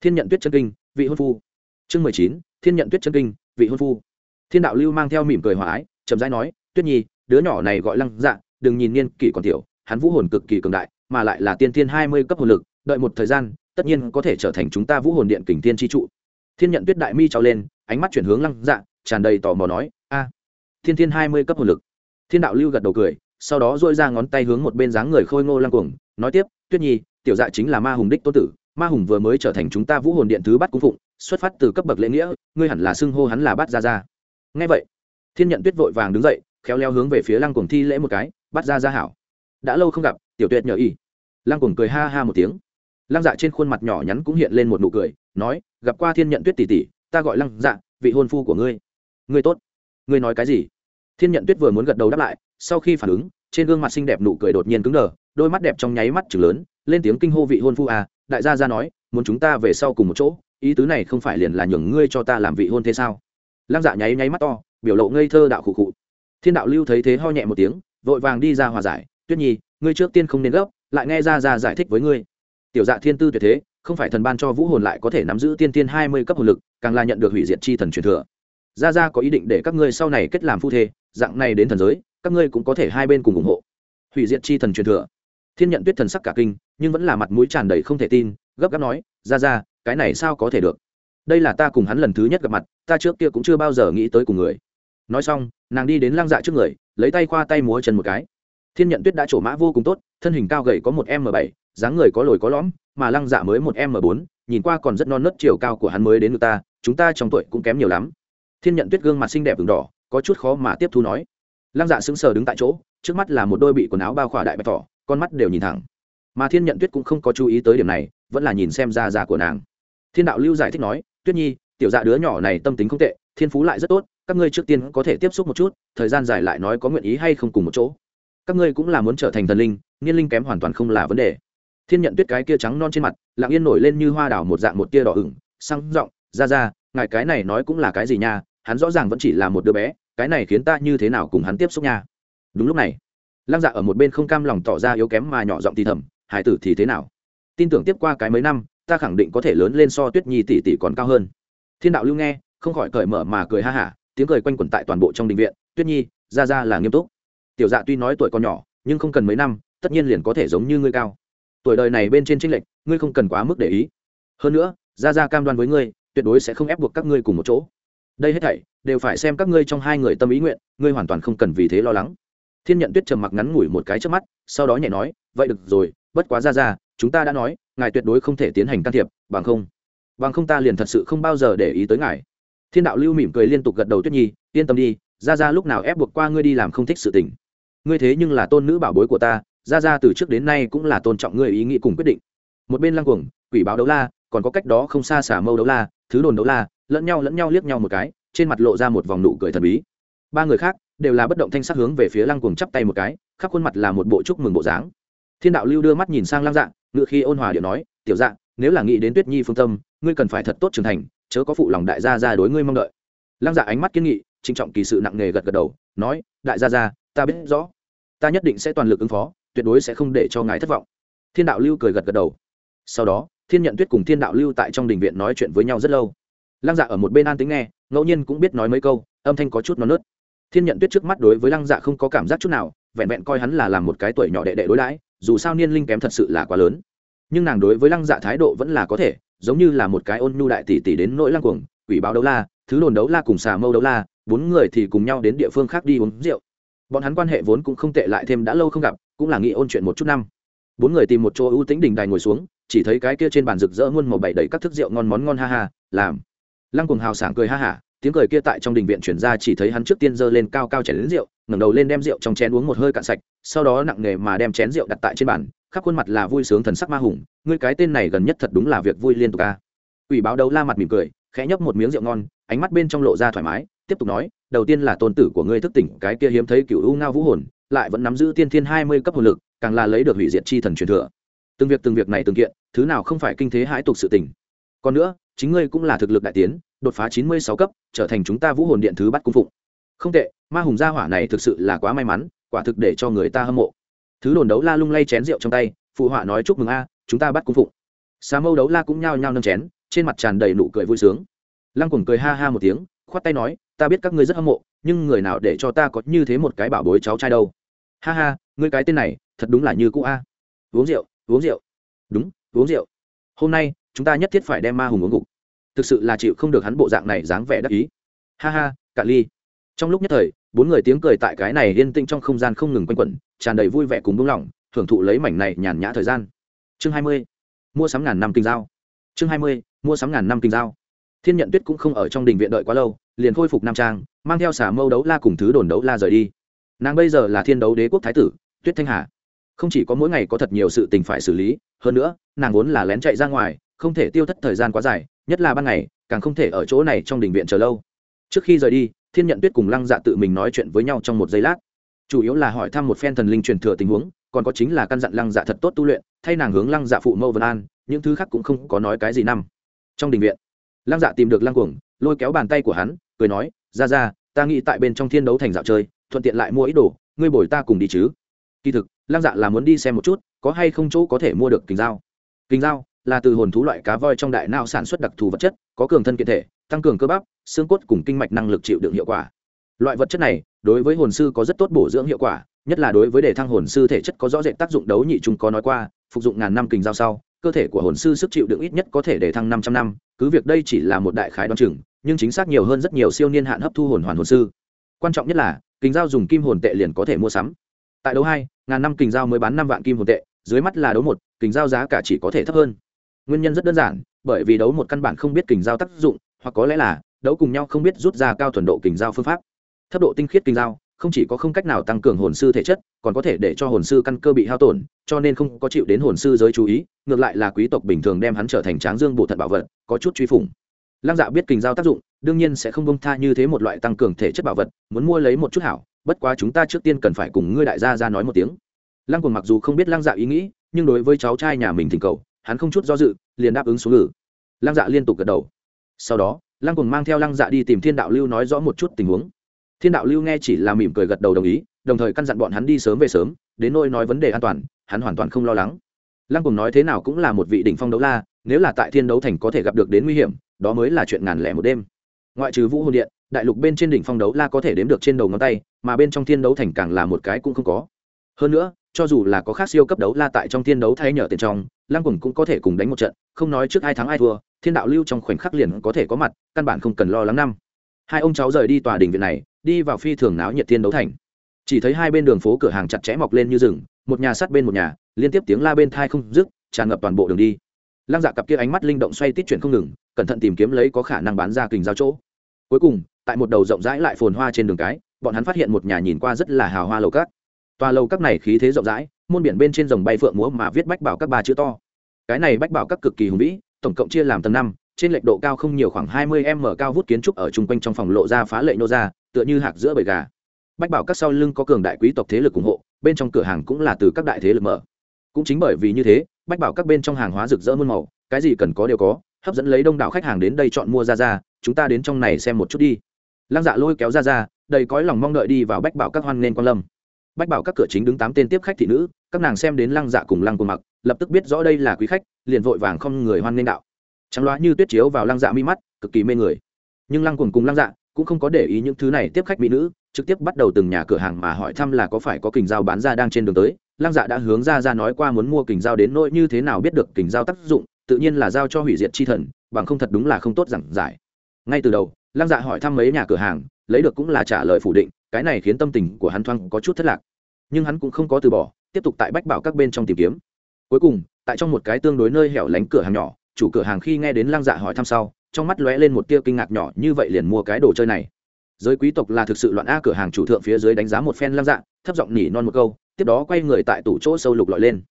Thiên nhận tuyết chân kinh, vị hôn phu. Chương mười chín, thiên nhận tuyết chân kinh, vị hôn phu. Thiên đạo lưu mang theo mỉm cười hòa ái, chậm rãi nói, tuyết nhi, đứa nhỏ này gọi lăng dạ đừng nhìn niên kỷ còn tiểu, hắn vũ hồn cực kỳ cường đại, mà lại là tiên thiên hai mươi cấp hồn lực, đợi một thời gian, tất nhiên có thể trở thành chúng ta vũ hồn điện kình thiên tri trụ. Thiên nhận tuyết đại mi trao lên, ánh mắt chuyển hướng lăng dạ tràn đầy tò mò nói, a, thiên thiên hai mươi cấp hồn lực. Thiên đạo lưu gật đầu cười, sau đó duỗi ra ngón tay hướng một bên dáng người khôi ngô lăng cuồng, nói tiếp, tuyết nhi, tiểu dạ chính là ma hùng đích tô tử, ma hùng vừa mới trở thành chúng ta vũ hồn điện thứ bắt cung phụng, xuất phát từ cấp bậc lễ nghĩa, ngươi hẳn là xưng hô hắn là bát gia gia. Ngay vậy, thiên nhận tuyết vội vàng đứng dậy, khéo leo hướng về phía lăng cuồng thi lễ một cái bắt ra ra hảo. Đã lâu không gặp, tiểu tuyệt nhờ y. Lăng cuồng cười ha ha một tiếng. Lăng dạ trên khuôn mặt nhỏ nhắn cũng hiện lên một nụ cười, nói, gặp qua thiên nhận tuyết tỷ tỷ, ta gọi lăng dạ vị hôn phu của ngươi. Ngươi tốt. Ngươi nói cái gì? Thiên nhận tuyết vừa muốn gật đầu đáp lại, sau khi phản ứng, trên gương mặt xinh đẹp nụ cười đột nhiên cứng đờ, đôi mắt đẹp trong nháy mắt chừng lớn, lên tiếng kinh hô vị hôn phu à đại gia ra nói, muốn chúng ta về sau cùng một chỗ, ý tứ này không phải liền là nhường ngươi cho ta làm vị hôn thế sao? Lăng dạ nháy nháy mắt to, biểu lộ ngây thơ đạo khụ khụ. Thiên đạo lưu thấy thế ho nhẹ một tiếng vội vàng đi ra hòa giải, tuyết nhi, ngươi trước tiên không nên gấp, lại nghe ra ra giải thích với ngươi. Tiểu dạ thiên tư tuyệt thế, không phải thần ban cho vũ hồn lại có thể nắm giữ tiên tiên hai mươi cấp hồn lực, càng là nhận được hủy diệt chi thần truyền thừa. Ra ra có ý định để các ngươi sau này kết làm phu thê, dạng này đến thần giới, các ngươi cũng có thể hai bên cùng ủng hộ. Hủy diệt chi thần truyền thừa. Thiên nhận tuyết thần sắc cả kinh, nhưng vẫn là mặt mũi tràn đầy không thể tin, gấp gáp nói, ra ra, cái này sao có thể được? Đây là ta cùng hắn lần thứ nhất gặp mặt, ta trước kia cũng chưa bao giờ nghĩ tới cùng người. Nói xong, nàng đi đến lang dạ trước người lấy tay khoa tay múa chân một cái. Thiên nhận tuyết đã trổ mã vô cùng tốt, thân hình cao gầy có một m bảy, dáng người có lồi có lõm, mà lăng dạ mới một m bốn, nhìn qua còn rất non nớt chiều cao của hắn mới đến người ta, chúng ta trong tuổi cũng kém nhiều lắm. Thiên nhận tuyết gương mặt xinh đẹp v đỏ, có chút khó mà tiếp thu nói. Lăng dạ sững sờ đứng tại chỗ, trước mắt là một đôi bị quần áo bao khỏa đại bạch tỏ con mắt đều nhìn thẳng. Mà thiên nhận tuyết cũng không có chú ý tới điểm này, vẫn là nhìn xem da già của nàng. Thiên đạo lưu giải thích nói, tuyết nhi, tiểu dạ đứa nhỏ này tâm tính không tệ, thiên phú lại rất tốt các ngươi trước tiên có thể tiếp xúc một chút, thời gian dài lại nói có nguyện ý hay không cùng một chỗ. Các ngươi cũng là muốn trở thành thần linh niên linh kém hoàn toàn không là vấn đề. Thiên nhận tuyết cái kia trắng non trên mặt, lặng yên nổi lên như hoa đào một dạng một tia đỏ ửng, sang giọng, ra ra, ngài cái này nói cũng là cái gì nha? Hắn rõ ràng vẫn chỉ là một đứa bé, cái này khiến ta như thế nào cùng hắn tiếp xúc nha? Đúng lúc này, lăng dạ ở một bên không cam lòng tỏ ra yếu kém mà nhỏ giọng thì thầm, hải tử thì thế nào? Tin tưởng tiếp qua cái mấy năm, ta khẳng định có thể lớn lên so tuyết nhi tỷ tỷ còn cao hơn. Thiên đạo lưu nghe, không khỏi cởi mở mà cười ha hả tiếng cười quanh quẩn tại toàn bộ trong đình viện, tuyết nhi ra ra là nghiêm túc. Tiểu dạ tuy nói tuổi còn nhỏ, nhưng không cần mấy năm, tất nhiên liền có thể giống như ngươi cao. Tuổi đời này bên trên tranh lệch, ngươi không cần quá mức để ý. Hơn nữa ra ra cam đoan với ngươi, tuyệt đối sẽ không ép buộc các ngươi cùng một chỗ. Đây hết thảy, đều phải xem các ngươi trong hai người tâm ý nguyện, ngươi hoàn toàn không cần vì thế lo lắng. Thiên nhận tuyết trầm mặc ngắn ngủi một cái trước mắt, sau đó nhẹ nói, vậy được rồi, bất quá ra ra chúng ta đã nói, ngài tuyệt đối không thể tiến hành can thiệp, bằng không bằng không ta liền thật sự không bao giờ để ý tới ngài thiên đạo lưu mỉm cười liên tục gật đầu tuyết nhi, yên tâm đi ra ra lúc nào ép buộc qua ngươi đi làm không thích sự tình. Ngươi thế nhưng là tôn nữ bảo bối của ta ra ra từ trước đến nay cũng là tôn trọng ngươi ý nghĩ cùng quyết định. Một bên lăng cuồng, quỷ báo đấu la, còn có cách đó không xa xả mâu đấu la, thứ đồn đấu la, lẫn nhau lẫn nhau liếc nhau một cái, trên mặt lộ ra một vòng nụ cười thần bí. Ba người khác đều là bất động thanh sắc hướng về phía lăng cuồng chắp tay một cái, khắp khuôn mặt là một bộ chúc mừng bộ dáng. Thiên đạo lưu đưa mắt nhìn sang lăng dạng ngự khi ôn hòa điệu nói, tiểu dạng nếu là nghĩ đến tuyết nhi phương tâm, ngươi cần phải thật tốt trưởng thành chớ có phụ lòng đại gia ra đối ngươi mong đợi. Lăng dạ ánh mắt kiên nghị, trịnh trọng kỳ sự nặng nề gật gật đầu, nói, đại gia ra ta biết rõ. Ta nhất định sẽ toàn lực ứng phó, tuyệt đối sẽ không để cho ngài thất vọng. Thiên đạo lưu cười gật gật đầu. Sau đó, thiên nhận tuyết cùng thiên đạo lưu tại trong đình viện nói chuyện với nhau rất lâu. Lăng dạ ở một bên an tính nghe, ngẫu nhiên cũng biết nói mấy câu, âm thanh có chút non nớt. Thiên nhận tuyết trước mắt đối với lăng dạ không có cảm giác chút nào, vẹn vẹn coi hắn là làm một cái tuổi nhỏ đệ đệ đối đãi, dù sao niên linh kém thật sự là quá lớn. Nhưng nàng đối với lăng dạ thái độ vẫn là có thể giống như là một cái ôn nhu đại tỷ tỷ đến nỗi lăng cuồng, quỷ báo đấu la, thứ đồn đấu la cùng xà mâu đấu la, bốn người thì cùng nhau đến địa phương khác đi uống rượu. Bọn hắn quan hệ vốn cũng không tệ lại thêm đã lâu không gặp, cũng là nghĩ ôn chuyện một chút năm. Bốn người tìm một chỗ ưu tĩnh đình đài ngồi xuống, chỉ thấy cái kia trên bàn rực rỡ muôn màu bảy đầy các thức rượu ngon món ngon ha ha, làm. Lăng cuồng hào sảng cười ha hả, tiếng cười kia tại trong đình viện chuyển ra chỉ thấy hắn trước tiên giơ lên cao cao chén đến rượu, ngẩng đầu lên đem rượu trong chén uống một hơi cạn sạch, sau đó nặng nề mà đem chén rượu đặt tại trên bàn khắp khuôn mặt là vui sướng thần sắc ma hùng, ngươi cái tên này gần nhất thật đúng là việc vui liên tục à. ca ủy báo đấu la mặt mỉm cười, khẽ nhấp một miếng rượu ngon, ánh mắt bên trong lộ ra thoải mái, tiếp tục nói, đầu tiên là tôn tử của ngươi thức tỉnh, cái kia hiếm thấy cựu u ngao vũ hồn, lại vẫn nắm giữ tiên thiên hai mươi cấp hồn lực, càng là lấy được hủy diệt chi thần truyền thừa. Từng việc từng việc này từng kiện, thứ nào không phải kinh thế hãi tục sự tình. Còn nữa, chính ngươi cũng là thực lực đại tiến, đột phá chín mươi sáu cấp, trở thành chúng ta vũ hồn điện thứ bắt cung phụng. Không tệ, ma hùng gia hỏa này thực sự là quá may mắn, quả thực để cho người ta hâm mộ thứ đồn đấu la lung lay chén rượu trong tay, phụ họa nói chúc mừng a, chúng ta bắt cung phụng. Xà mâu đấu la cũng nhao nhao nâng chén, trên mặt tràn đầy nụ cười vui sướng. Lăng cùng cười ha ha một tiếng, khoát tay nói, ta biết các ngươi rất hâm mộ, nhưng người nào để cho ta có như thế một cái bảo bối cháu trai đâu. Ha ha, ngươi cái tên này, thật đúng là như cũ a. Uống rượu uống rượu. Đúng, uống rượu. Hôm nay, chúng ta nhất thiết phải đem ma hùng uống gục thực sự là chịu không được hắn bộ dạng này dáng vẻ đắc ý. Ha ha cả ly. Trong lúc nhất thời bốn người tiếng cười tại cái này yên tĩnh trong không gian không ngừng quanh quẩn, tràn đầy vui vẻ cùng buông lỏng, thưởng thụ lấy mảnh này nhàn nhã thời gian. Chương hai mươi, mua sắm ngàn năm kinh giao. Chương hai mươi, mua sắm ngàn năm kinh giao. Thiên nhận tuyết cũng không ở trong đình viện đợi quá lâu, liền khôi phục nam trang, mang theo xả mâu đấu la cùng thứ đồn đấu la rời đi. Nàng bây giờ là thiên đấu đế quốc thái tử, tuyết thanh hà. Không chỉ có mỗi ngày có thật nhiều sự tình phải xử lý, hơn nữa, nàng vốn là lén chạy ra ngoài, không thể tiêu thất thời gian quá dài, nhất là ban ngày, càng không thể ở chỗ này trong đình viện chờ lâu. Trước khi rời đi thiên nhận tuyết cùng lăng dạ tự mình nói chuyện với nhau trong một giây lát. Chủ yếu là hỏi thăm một phen thần linh truyền thừa tình huống, còn có chính là căn dặn lăng dạ thật tốt tu luyện, thay nàng hướng lăng dạ phụ mâu vân an, những thứ khác cũng không có nói cái gì năm. Trong đình viện, lăng dạ tìm được lăng cuồng, lôi kéo bàn tay của hắn, cười nói, ra ra, ta nghĩ tại bên trong thiên đấu thành dạo chơi, thuận tiện lại mua ít đồ, ngươi bồi ta cùng đi chứ. Kỳ thực, lăng dạ là muốn đi xem một chút, có hay không chỗ có thể mua được kính dao. Kính dao là từ hồn thú loại cá voi trong đại não sản xuất đặc thù vật chất, có cường thân kiện thể tăng cường cơ bắp, xương cốt cùng kinh mạch năng lực chịu đựng hiệu quả. Loại vật chất này, đối với hồn sư có rất tốt bổ dưỡng hiệu quả, nhất là đối với đề thăng hồn sư thể chất có rõ rệt tác dụng đấu nhị chúng có nói qua, phục dụng ngàn năm kình giao sau, cơ thể của hồn sư sức chịu đựng ít nhất có thể để thăng năm trăm năm, cứ việc đây chỉ là một đại khái đoán chừng, nhưng chính xác nhiều hơn rất nhiều siêu niên hạn hấp thu hồn hoàn hồn sư. Quan trọng nhất là, kình giao dùng kim hồn tệ liền có thể mua sắm. Tại đấu hai, ngàn năm kình giao mới bán năm vạn kim hồn tệ, dưới mắt là đấu một, kình giao giá cả chỉ có thể thấp hơn. Nguyên nhân rất đơn giản, bởi vì đấu một căn bản không biết kình giao tác dụng hoặc có lẽ là, đấu cùng nhau không biết rút ra cao thuần độ kình giao phương pháp. Thấp độ tinh khiết kình giao, không chỉ có không cách nào tăng cường hồn sư thể chất, còn có thể để cho hồn sư căn cơ bị hao tổn, cho nên không có chịu đến hồn sư giới chú ý, ngược lại là quý tộc bình thường đem hắn trở thành tráng dương bộ thận bảo vật, có chút truy phủng. Lăng dạ biết kình giao tác dụng, đương nhiên sẽ không bông tha như thế một loại tăng cường thể chất bảo vật, muốn mua lấy một chút hảo, bất quá chúng ta trước tiên cần phải cùng ngươi đại gia ra nói một tiếng. Lăng còn mặc dù không biết lăng dạ ý nghĩ, nhưng đối với cháu trai nhà mình thỉnh cầu, hắn không chút do dự, liền đáp ứng số ngự. Lăng dạ liên tục gật đầu sau đó, lăng cùng mang theo lăng dạ đi tìm thiên đạo lưu nói rõ một chút tình huống. Thiên đạo lưu nghe chỉ là mỉm cười gật đầu đồng ý, đồng thời căn dặn bọn hắn đi sớm về sớm, đến nôi nói vấn đề an toàn, hắn hoàn toàn không lo lắng. Lăng cùng nói thế nào cũng là một vị đỉnh phong đấu la, nếu là tại thiên đấu thành có thể gặp được đến nguy hiểm, đó mới là chuyện ngàn lẻ một đêm. Ngoại trừ vũ hồn điện, đại lục bên trên đỉnh phong đấu la có thể đếm được trên đầu ngón tay, mà bên trong thiên đấu thành càng là một cái cũng không có. Hơn nữa, cho dù là có khác siêu cấp đấu la tại trong thiên đấu thay nhở tiền trong, lăng cùng cũng có thể cùng đánh một trận, không nói trước ai thắng ai thua thiên đạo lưu trong khoảnh khắc liền có thể có mặt, căn bản không cần lo lắng năm. Hai ông cháu rời đi tòa đình viện này, đi vào phi thường náo nhiệt thiên đấu thành. Chỉ thấy hai bên đường phố cửa hàng chặt chẽ mọc lên như rừng, một nhà sát bên một nhà, liên tiếp tiếng la bên thai không dứt, tràn ngập toàn bộ đường đi. Lăng dạ cặp kia ánh mắt linh động xoay tít chuyển không ngừng, cẩn thận tìm kiếm lấy có khả năng bán ra kình giao chỗ. Cuối cùng, tại một đầu rộng rãi lại phồn hoa trên đường cái, bọn hắn phát hiện một nhà nhìn qua rất là hào hoa lầu cát. Tòa lầu các này khí thế rộng rãi, môn biển bên trên dòng bay phượng múa mà viết bách bảo các ba chữ to. Cái này bách bảo các cực kỳ hùng vĩ tổng cộng chia làm tầng năm, trên lệch độ cao không nhiều khoảng hai mươi m cao vút kiến trúc ở chung quanh trong phòng lộ ra phá lệ nô ra, tựa như hạc giữa bầy gà. Bách bảo các sau lưng có cường đại quý tộc thế lực ủng hộ, bên trong cửa hàng cũng là từ các đại thế lực mở. Cũng chính bởi vì như thế, bách bảo các bên trong hàng hóa rực rỡ muôn màu, cái gì cần có đều có, hấp dẫn lấy đông đảo khách hàng đến đây chọn mua ra ra, chúng ta đến trong này xem một chút đi. Lăng dạ lôi kéo ra ra, đầy cõi lòng mong đợi đi vào bách bảo các hoan nên quan lâm. Bách bảo các cửa chính đứng tám tên tiếp khách thị nữ, các nàng xem đến lăng dạ cùng lăng cùng mặc lập tức biết rõ đây là quý khách, liền vội vàng không người hoan nghênh đạo. Trắng loá như tuyết chiếu vào lăng dạ mi mắt, cực kỳ mê người. Nhưng lăng cuồng cùng lăng dạ cũng không có để ý những thứ này tiếp khách mỹ nữ, trực tiếp bắt đầu từng nhà cửa hàng mà hỏi thăm là có phải có kình dao bán ra đang trên đường tới. Lăng dạ đã hướng ra ra nói qua muốn mua kình dao đến nỗi như thế nào biết được kình dao tác dụng, tự nhiên là giao cho hủy diệt chi thần, bằng không thật đúng là không tốt giảng giải. Ngay từ đầu, lăng dạ hỏi thăm mấy nhà cửa hàng, lấy được cũng là trả lời phủ định, cái này khiến tâm tình của hắn thoang có chút thất lạc. Nhưng hắn cũng không có từ bỏ, tiếp tục tại bách bảo các bên trong tìm kiếm cuối cùng, tại trong một cái tương đối nơi hẻo lánh cửa hàng nhỏ, chủ cửa hàng khi nghe đến lăng dạ hỏi thăm sau, trong mắt lóe lên một tia kinh ngạc nhỏ, như vậy liền mua cái đồ chơi này. Giới quý tộc là thực sự loạn a cửa hàng chủ thượng phía dưới đánh giá một phen lăng dạ thấp giọng nỉ non một câu, tiếp đó quay người tại tủ chỗ sâu lục lọi lên.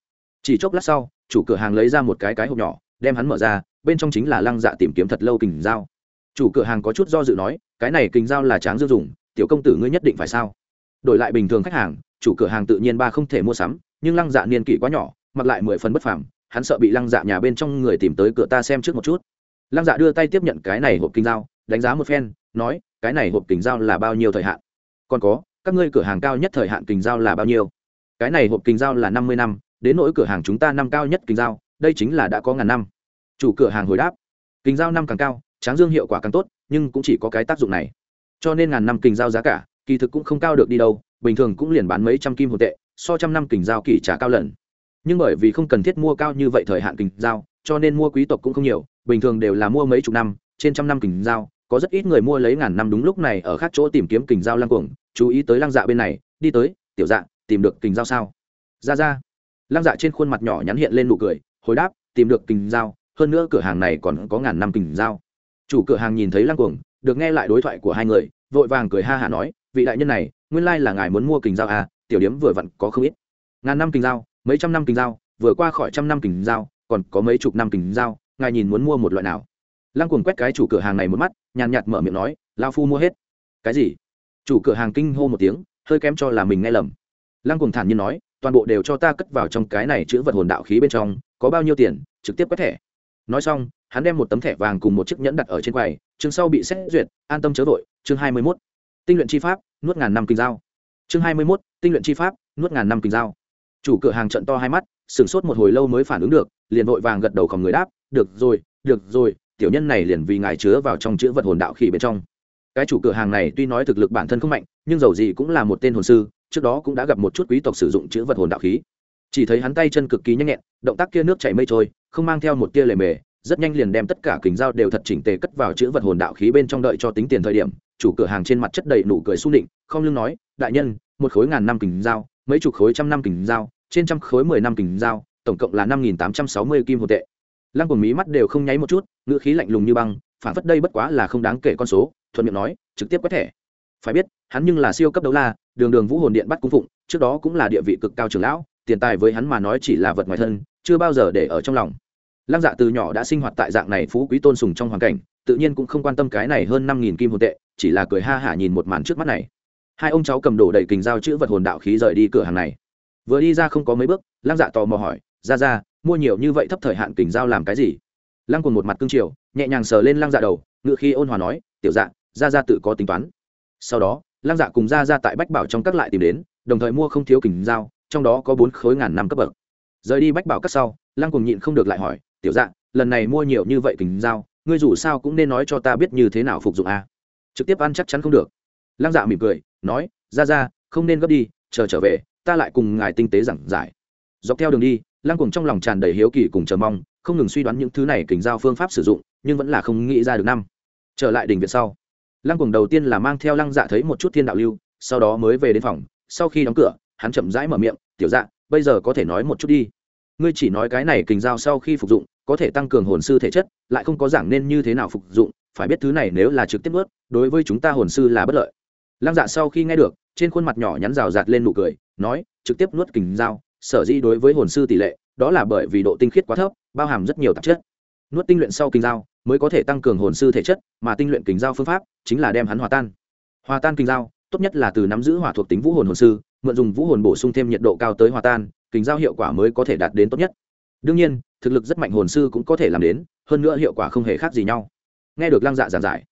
Chỉ chốc lát sau, chủ cửa hàng lấy ra một cái cái hộp nhỏ, đem hắn mở ra, bên trong chính là lăng dạ tìm kiếm thật lâu kình dao chủ cửa hàng có chút do dự nói, cái này kình dao là tráng dương dùng, tiểu công tử ngươi nhất định phải sao? Đổi lại bình thường khách hàng, chủ cửa hàng tự nhiên ba không thể mua sắm, nhưng lăng dạ niên kỷ quá nhỏ mặc lại mười phần bất phàm, hắn sợ bị lăng dạ nhà bên trong người tìm tới cửa ta xem trước một chút. Lăng dạ đưa tay tiếp nhận cái này hộp kinh dao, đánh giá một phen, nói, cái này hộp kinh dao là bao nhiêu thời hạn? Còn có, các ngươi cửa hàng cao nhất thời hạn kinh dao là bao nhiêu? Cái này hộp kinh dao là năm mươi năm, đến nỗi cửa hàng chúng ta năm cao nhất kinh dao, đây chính là đã có ngàn năm. Chủ cửa hàng hồi đáp, kinh dao năm càng cao, tráng dương hiệu quả càng tốt, nhưng cũng chỉ có cái tác dụng này. Cho nên ngàn năm kinh dao giá cả, kỳ thực cũng không cao được đi đâu, bình thường cũng liền bán mấy trăm kim hồn tệ, so trăm năm kình giao kỳ trả cao lần nhưng bởi vì không cần thiết mua cao như vậy thời hạn kình giao, cho nên mua quý tộc cũng không nhiều, bình thường đều là mua mấy chục năm, trên trăm năm kình giao, có rất ít người mua lấy ngàn năm đúng lúc này ở khác chỗ tìm kiếm kình giao lăng cuồng, chú ý tới lăng dạ bên này, đi tới, tiểu dạ tìm được kình dao sao? Ra ra. Lăng dạ trên khuôn mặt nhỏ nhắn hiện lên nụ cười, hồi đáp, tìm được kình dao hơn nữa cửa hàng này còn có ngàn năm kình dao chủ cửa hàng nhìn thấy lăng cuồng, được nghe lại đối thoại của hai người, vội vàng cười ha hả nói, vị đại nhân này, nguyên lai là ngài muốn mua kình dao à tiểu điếm vừa vặn có không ít. Ngàn năm kình dao mấy trăm năm kình dao vừa qua khỏi trăm năm kình dao còn có mấy chục năm kình dao ngài nhìn muốn mua một loại nào? Lăng cuồng quét cái chủ cửa hàng này một mắt, nhàn nhạt mở miệng nói, lao phu mua hết. Cái gì? Chủ cửa hàng kinh hô một tiếng, hơi kém cho là mình nghe lầm. Lăng cuồng thản nhiên nói, toàn bộ đều cho ta cất vào trong cái này chữ vật hồn đạo khí bên trong, có bao nhiêu tiền, trực tiếp quét thẻ. Nói xong, hắn đem một tấm thẻ vàng cùng một chiếc nhẫn đặt ở trên quầy, chương sau bị xét duyệt, an tâm chớ vội, chương hai mươi mốt. Tinh luyện chi pháp, nuốt ngàn năm kinh dao chương hai mươi mốt, tinh luyện chi pháp, nuốt ngàn năm kinh dao chủ cửa hàng trận to hai mắt, sửng sốt một hồi lâu mới phản ứng được, liền vội vàng gật đầu khòng người đáp, được rồi được rồi, tiểu nhân này liền vì ngài chứa vào trong chữ vật hồn đạo khí bên trong. Cái chủ cửa hàng này tuy nói thực lực bản thân không mạnh, nhưng dầu gì cũng là một tên hồn sư, trước đó cũng đã gặp một chút quý tộc sử dụng chữ vật hồn đạo khí. Chỉ thấy hắn tay chân cực kỳ nhanh nhẹn, động tác kia nước chảy mây trôi, không mang theo một tia lề mề, rất nhanh liền đem tất cả kính dao đều thật chỉnh tề cất vào chữ vật hồn đạo khí bên trong đợi cho tính tiền thời điểm, chủ cửa hàng trên mặt chất đầy nụ cười xung định không lưng nói, đại nhân, một khối ngàn năm kính dao mấy chục khối trăm năm kình dao trên trăm khối mười năm kình dao tổng cộng là năm nghìn tám trăm sáu mươi kim hồn tệ. Lăng cùng mí mắt đều không nháy một chút, ngữ khí lạnh lùng như băng, phản phất đây bất quá là không đáng kể con số, thuận miệng nói, trực tiếp quét thẻ. Phải biết, hắn nhưng là siêu cấp đấu la, đường đường vũ hồn điện bắt cung phụng, trước đó cũng là địa vị cực cao trưởng lão, tiền tài với hắn mà nói chỉ là vật ngoài thân, chưa bao giờ để ở trong lòng. Lăng dạ từ nhỏ đã sinh hoạt tại dạng này phú quý tôn sùng trong hoàn cảnh, tự nhiên cũng không quan tâm cái này hơn năm nghìn kim hồn tệ, chỉ là cười ha hả nhìn một màn trước mắt này hai ông cháu cầm đổ đầy kình dao chữ vật hồn đạo khí rời đi cửa hàng này. Vừa đi ra không có mấy bước, lăng dạ tò mò hỏi, ra ra, mua nhiều như vậy thấp thời hạn kình dao làm cái gì? Lăng còn một mặt cương triều, nhẹ nhàng sờ lên lăng dạ đầu ngự khi ôn hòa nói, tiểu dạ ra ra tự có tính toán. Sau đó, lăng dạ cùng ra ra tại bách bảo trong các lại tìm đến, đồng thời mua không thiếu kình dao trong đó có bốn khối ngàn năm cấp bậc. Rời đi bách bảo các sau, lăng cùng nhịn không được lại hỏi, tiểu dạ lần này mua nhiều như vậy kình dao ngươi dù sao cũng nên nói cho ta biết như thế nào phục dụng a? Trực tiếp ăn chắc chắn không được. Lăng dạ mỉm cười nói, ra ra, không nên gấp đi, chờ trở về, ta lại cùng ngài tinh tế giảng giải. Dọc theo đường đi, lăng cùng trong lòng tràn đầy hiếu kỳ cùng chờ mong, không ngừng suy đoán những thứ này kình giao phương pháp sử dụng, nhưng vẫn là không nghĩ ra được năm. Trở lại đình viện sau, lăng cùng đầu tiên là mang theo lăng dạ thấy một chút thiên đạo lưu, sau đó mới về đến phòng, sau khi đóng cửa, hắn chậm rãi mở miệng, tiểu dạ bây giờ có thể nói một chút đi. Ngươi chỉ nói cái này kình giao sau khi phục dụng, có thể tăng cường hồn sư thể chất, lại không có giảng nên như thế nào phục dụng, phải biết thứ này nếu là trực tiếp ướt đối với chúng ta hồn sư là bất lợi lăng dạ sau khi nghe được, trên khuôn mặt nhỏ nhắn rào rạt lên nụ cười, nói, trực tiếp nuốt kình giao sở dĩ đối với hồn sư tỷ lệ, đó là bởi vì độ tinh khiết quá thấp, bao hàm rất nhiều tạp chất. Nuốt tinh luyện sau kình giao mới có thể tăng cường hồn sư thể chất, mà tinh luyện kình giao phương pháp chính là đem hắn hòa tan. Hòa tan kình giao tốt nhất là từ nắm giữ hỏa thuộc tính vũ hồn hồn sư, mượn dùng vũ hồn bổ sung thêm nhiệt độ cao tới hòa tan, kình giao hiệu quả mới có thể đạt đến tốt nhất. Đương nhiên, thực lực rất mạnh hồn sư cũng có thể làm đến, hơn nữa hiệu quả không hề khác gì nhau. Nghe được lăng dạ giảng giải,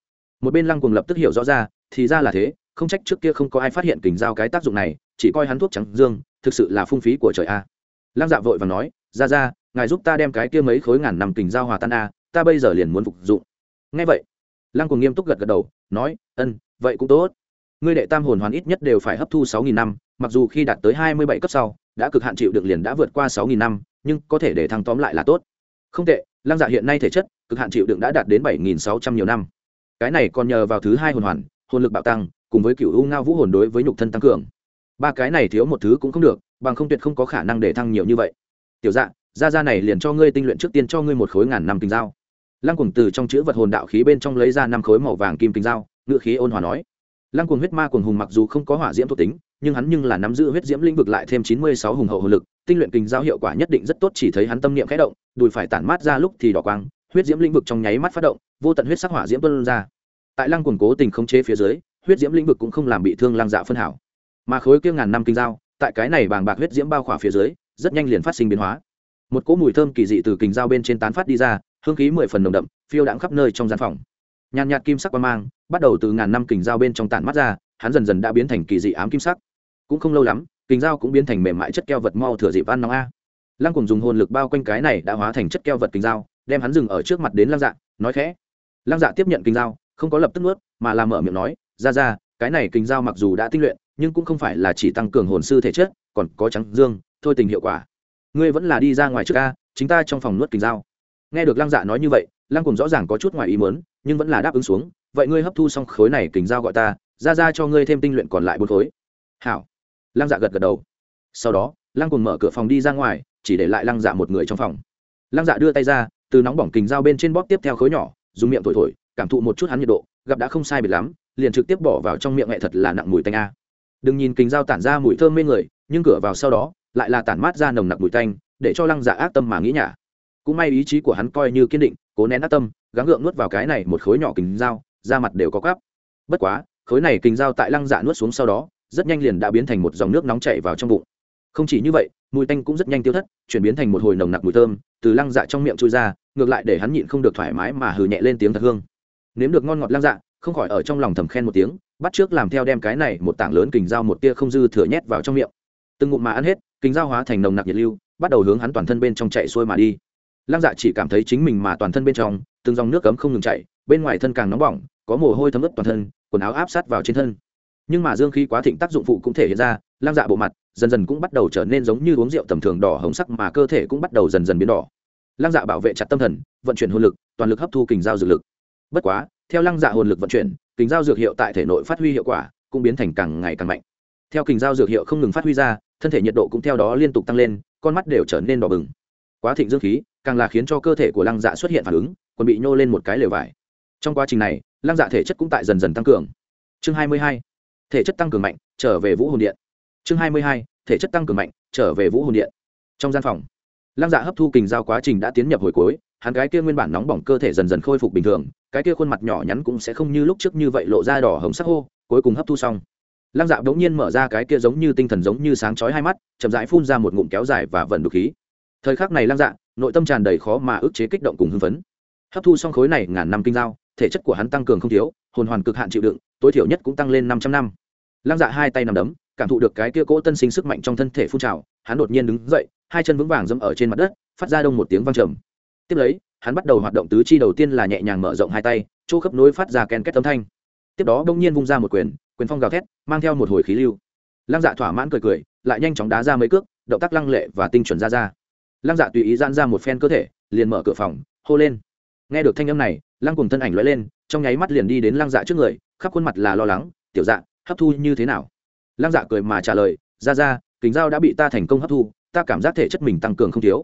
một bên lăng cùng lập tức hiểu rõ ra, thì ra là thế không trách trước kia không có ai phát hiện kình giao cái tác dụng này, chỉ coi hắn thuốc trắng dương, thực sự là phung phí của trời a. Lăng dạ vội và nói, ra ra, ngài giúp ta đem cái kia mấy khối ngàn nằm kình giao hòa tan a, ta bây giờ liền muốn phục dụng. Ngay vậy, lăng cùng nghiêm túc gật gật đầu, nói, ân, vậy cũng tốt. Ngươi đệ tam hồn hoàn ít nhất đều phải hấp thu sáu nghìn năm, mặc dù khi đạt tới hai mươi bảy cấp sau, đã cực hạn chịu đựng liền đã vượt qua sáu nghìn năm, nhưng có thể để thăng tóm lại là tốt. Không tệ, lăng dạ hiện nay thể chất, cực hạn chịu đựng đã đạt đến bảy nghìn sáu trăm nhiều năm. Cái này còn nhờ vào thứ hai hồn hoàn, hồn lực bạo tăng cùng với cựu u ngao vũ hồn đối với nhục thân tăng cường. Ba cái này thiếu một thứ cũng không được, bằng không tuyệt không có khả năng để thăng nhiều như vậy. Tiểu dạ ra ra này liền cho ngươi tinh luyện trước tiên cho ngươi một khối ngàn năm kinh dao lăng cuồng từ trong chữ vật hồn đạo khí bên trong lấy ra năm khối màu vàng kim kinh dao ngựa khí ôn hòa nói. Lăng cuồng huyết ma cuồng hùng mặc dù không có hỏa diễm thuộc tính, nhưng hắn nhưng là nắm giữ huyết diễm lĩnh vực lại thêm chín mươi sáu hùng hậu hồn lực, tinh luyện kinh dao hiệu quả nhất định rất tốt chỉ thấy hắn tâm niệm khẽ động, đùi phải tản mát ra lúc thì đỏ quang, huyết diễm lĩnh vực trong nháy mắt phát động, vô tận huyết sắc hỏa diễm tuân ra. Tại lăng cuồng cố tình khống chế phía dưới huyết diễm lĩnh vực cũng không làm bị thương lăng dạ phân hảo. Mà khối kia ngàn năm kinh dao tại cái này bàng bạc huyết diễm bao khỏa phía dưới, rất nhanh liền phát sinh biến hóa. Một cỗ mùi thơm kỳ dị từ kình dao bên trên tán phát đi ra, hương khí mười phần nồng đậm, phiêu đãng khắp nơi trong gian phòng. Nhàn nhạt kim sắc qua mang, bắt đầu từ ngàn năm kình dao bên trong tản mắt ra, hắn dần dần đã biến thành kỳ dị ám kim sắc. Cũng không lâu lắm kình dao cũng biến thành mềm mại chất keo vật mau thừa dịp ăn nóng a. Lăng cùng dùng hồn lực bao quanh cái này đã hóa thành chất keo vật kình dao đem hắn dừng ở trước mặt đến lăng dạ nói khẽ. Lăng dạ tiếp nhận kình dao không có lập tức nuốt, mà làm mở miệng nói ra ra, cái này kình dao mặc dù đã tinh luyện, nhưng cũng không phải là chỉ tăng cường hồn sư thể chất, còn có trắng dương, thôi tình hiệu quả. Ngươi vẫn là đi ra ngoài trước ca chính ta trong phòng nuốt kình dao nghe được lăng dạ nói như vậy, lăng cùng rõ ràng có chút ngoài ý mớn nhưng vẫn là đáp ứng xuống. Vậy ngươi hấp thu xong khối này kình dao gọi ta, ra ra cho ngươi thêm tinh luyện còn lại bốn khối. Hảo. Lăng dạ gật gật đầu. Sau đó, lăng cùng mở cửa phòng đi ra ngoài, chỉ để lại lăng dạ một người trong phòng. Lăng dạ đưa tay ra, từ nóng bỏng kình dao bên trên bóp tiếp theo khối nhỏ, dùng miệng thổi thổi, cảm thụ một chút hắn nhiệt độ, gặp đã không sai biệt lắm liền trực tiếp bỏ vào trong miệng mẹ thật là nặng mùi tanh a. Đừng nhìn kính dao tản ra mùi thơm mê người, nhưng cửa vào sau đó, lại là tản mát ra nồng nặc mùi tanh, để cho lăng dạ ác tâm mà nghĩ nhả. Cũng may ý chí của hắn coi như kiên định, cố nén ác tâm, gắng gượng nuốt vào cái này một khối nhỏ kính dao, da mặt đều có cắp bất quá, khối này kính dao tại lăng dạ nuốt xuống sau đó, rất nhanh liền đã biến thành một dòng nước nóng chảy vào trong bụng. Không chỉ như vậy, mùi tanh cũng rất nhanh tiêu thất, chuyển biến thành một hồi nồng nặc mùi thơm, từ lăng dạ trong miệng trôi ra, ngược lại để hắn nhịn không được thoải mái mà hừ nhẹ lên tiếng thật hương. Nếm được ngon ngọt lăng dạ không khỏi ở trong lòng thầm khen một tiếng, bắt trước làm theo đem cái này một tảng lớn kình dao một tia không dư thừa nhét vào trong miệng. Từng ngụm mà ăn hết, kình dao hóa thành nồng nặc nhiệt lưu, bắt đầu hướng hắn toàn thân bên trong chạy xuôi mà đi. Lăng dạ chỉ cảm thấy chính mình mà toàn thân bên trong, từng dòng nước cấm không ngừng chạy bên ngoài thân càng nóng bỏng, có mồ hôi thấm ướt toàn thân, quần áo áp sát vào trên thân. Nhưng mà dương khí quá thịnh tác dụng phụ cũng thể hiện ra, lăng dạ bộ mặt dần dần cũng bắt đầu trở nên giống như uống rượu tầm thường đỏ hồng sắc mà cơ thể cũng bắt đầu dần dần biến đỏ. Lăng dạ bảo vệ chặt tâm thần, vận chuyển hồn lực, toàn lực hấp thu kình giao dược lực. Bất quá theo lăng dạ hồn lực vận chuyển kình giao dược hiệu tại thể nội phát huy hiệu quả, cũng biến thành càng ngày càng mạnh. Theo kình giao dược hiệu không ngừng phát huy ra, thân thể nhiệt độ cũng theo đó liên tục tăng lên, con mắt đều trở nên đỏ bừng. Quá thịnh dương khí, càng là khiến cho cơ thể của lăng dạ xuất hiện phản ứng còn bị nhô lên một cái lều vải. Trong quá trình này, lăng dạ thể chất cũng tại dần dần tăng cường. Chương hai mươi hai, thể chất tăng cường mạnh, trở về vũ hồn điện. Chương hai mươi hai, thể chất tăng cường mạnh, trở về vũ hồn điện. Trong gian phòng, lăng dạ hấp thu kình giao quá trình đã tiến nhập hồi cuối hắn cái kia nguyên bản nóng bỏng cơ thể dần dần khôi phục bình thường, cái kia khuôn mặt nhỏ nhắn cũng sẽ không như lúc trước như vậy lộ ra đỏ hồng sắc hô, cuối cùng hấp thu xong. Lăng dạo bỗng nhiên mở ra cái kia giống như tinh thần giống như sáng chói hai mắt, chậm rãi phun ra một ngụm kéo dài và vận đục khí. Thời khắc này lăng dạ nội tâm tràn đầy khó mà ức chế kích động cùng hưng phấn. Hấp thu xong khối này ngàn năm kinh dao thể chất của hắn tăng cường không thiếu, hồn hoàn cực hạn chịu đựng, tối thiểu nhất cũng tăng lên năm trăm năm. Lăng dạ hai tay nằm đấm, cảm thụ được cái kia cỗ tân sinh sức mạnh trong thân thể phun trào, hắn đột nhiên đứng dậy, hai chân vững vàng dẫm ở trên mặt đất, phát ra đông một tiếng vang trầm tiếp lấy, hắn bắt đầu hoạt động tứ chi đầu tiên là nhẹ nhàng mở rộng hai tay, chỗ khớp nối phát ra ken két âm thanh. Tiếp đó bỗng nhiên vung ra một quyền quyền phong gào thét, mang theo một hồi khí lưu. Lăng dạ thỏa mãn cười cười, lại nhanh chóng đá ra mấy cước, động tác lăng lệ và tinh chuẩn ra ra. Lăng dạ tùy ý giãn ra một phen cơ thể, liền mở cửa phòng, hô lên. Nghe được thanh âm này, lăng cùng thân ảnh lóe lên, trong nháy mắt liền đi đến lăng dạ trước người, khắp khuôn mặt là lo lắng, tiểu dạ hấp thu như thế nào? Lăng dạ cười mà trả lời, ra ra, kính dao đã bị ta thành công hấp thu, ta cảm giác thể chất mình tăng cường không thiếu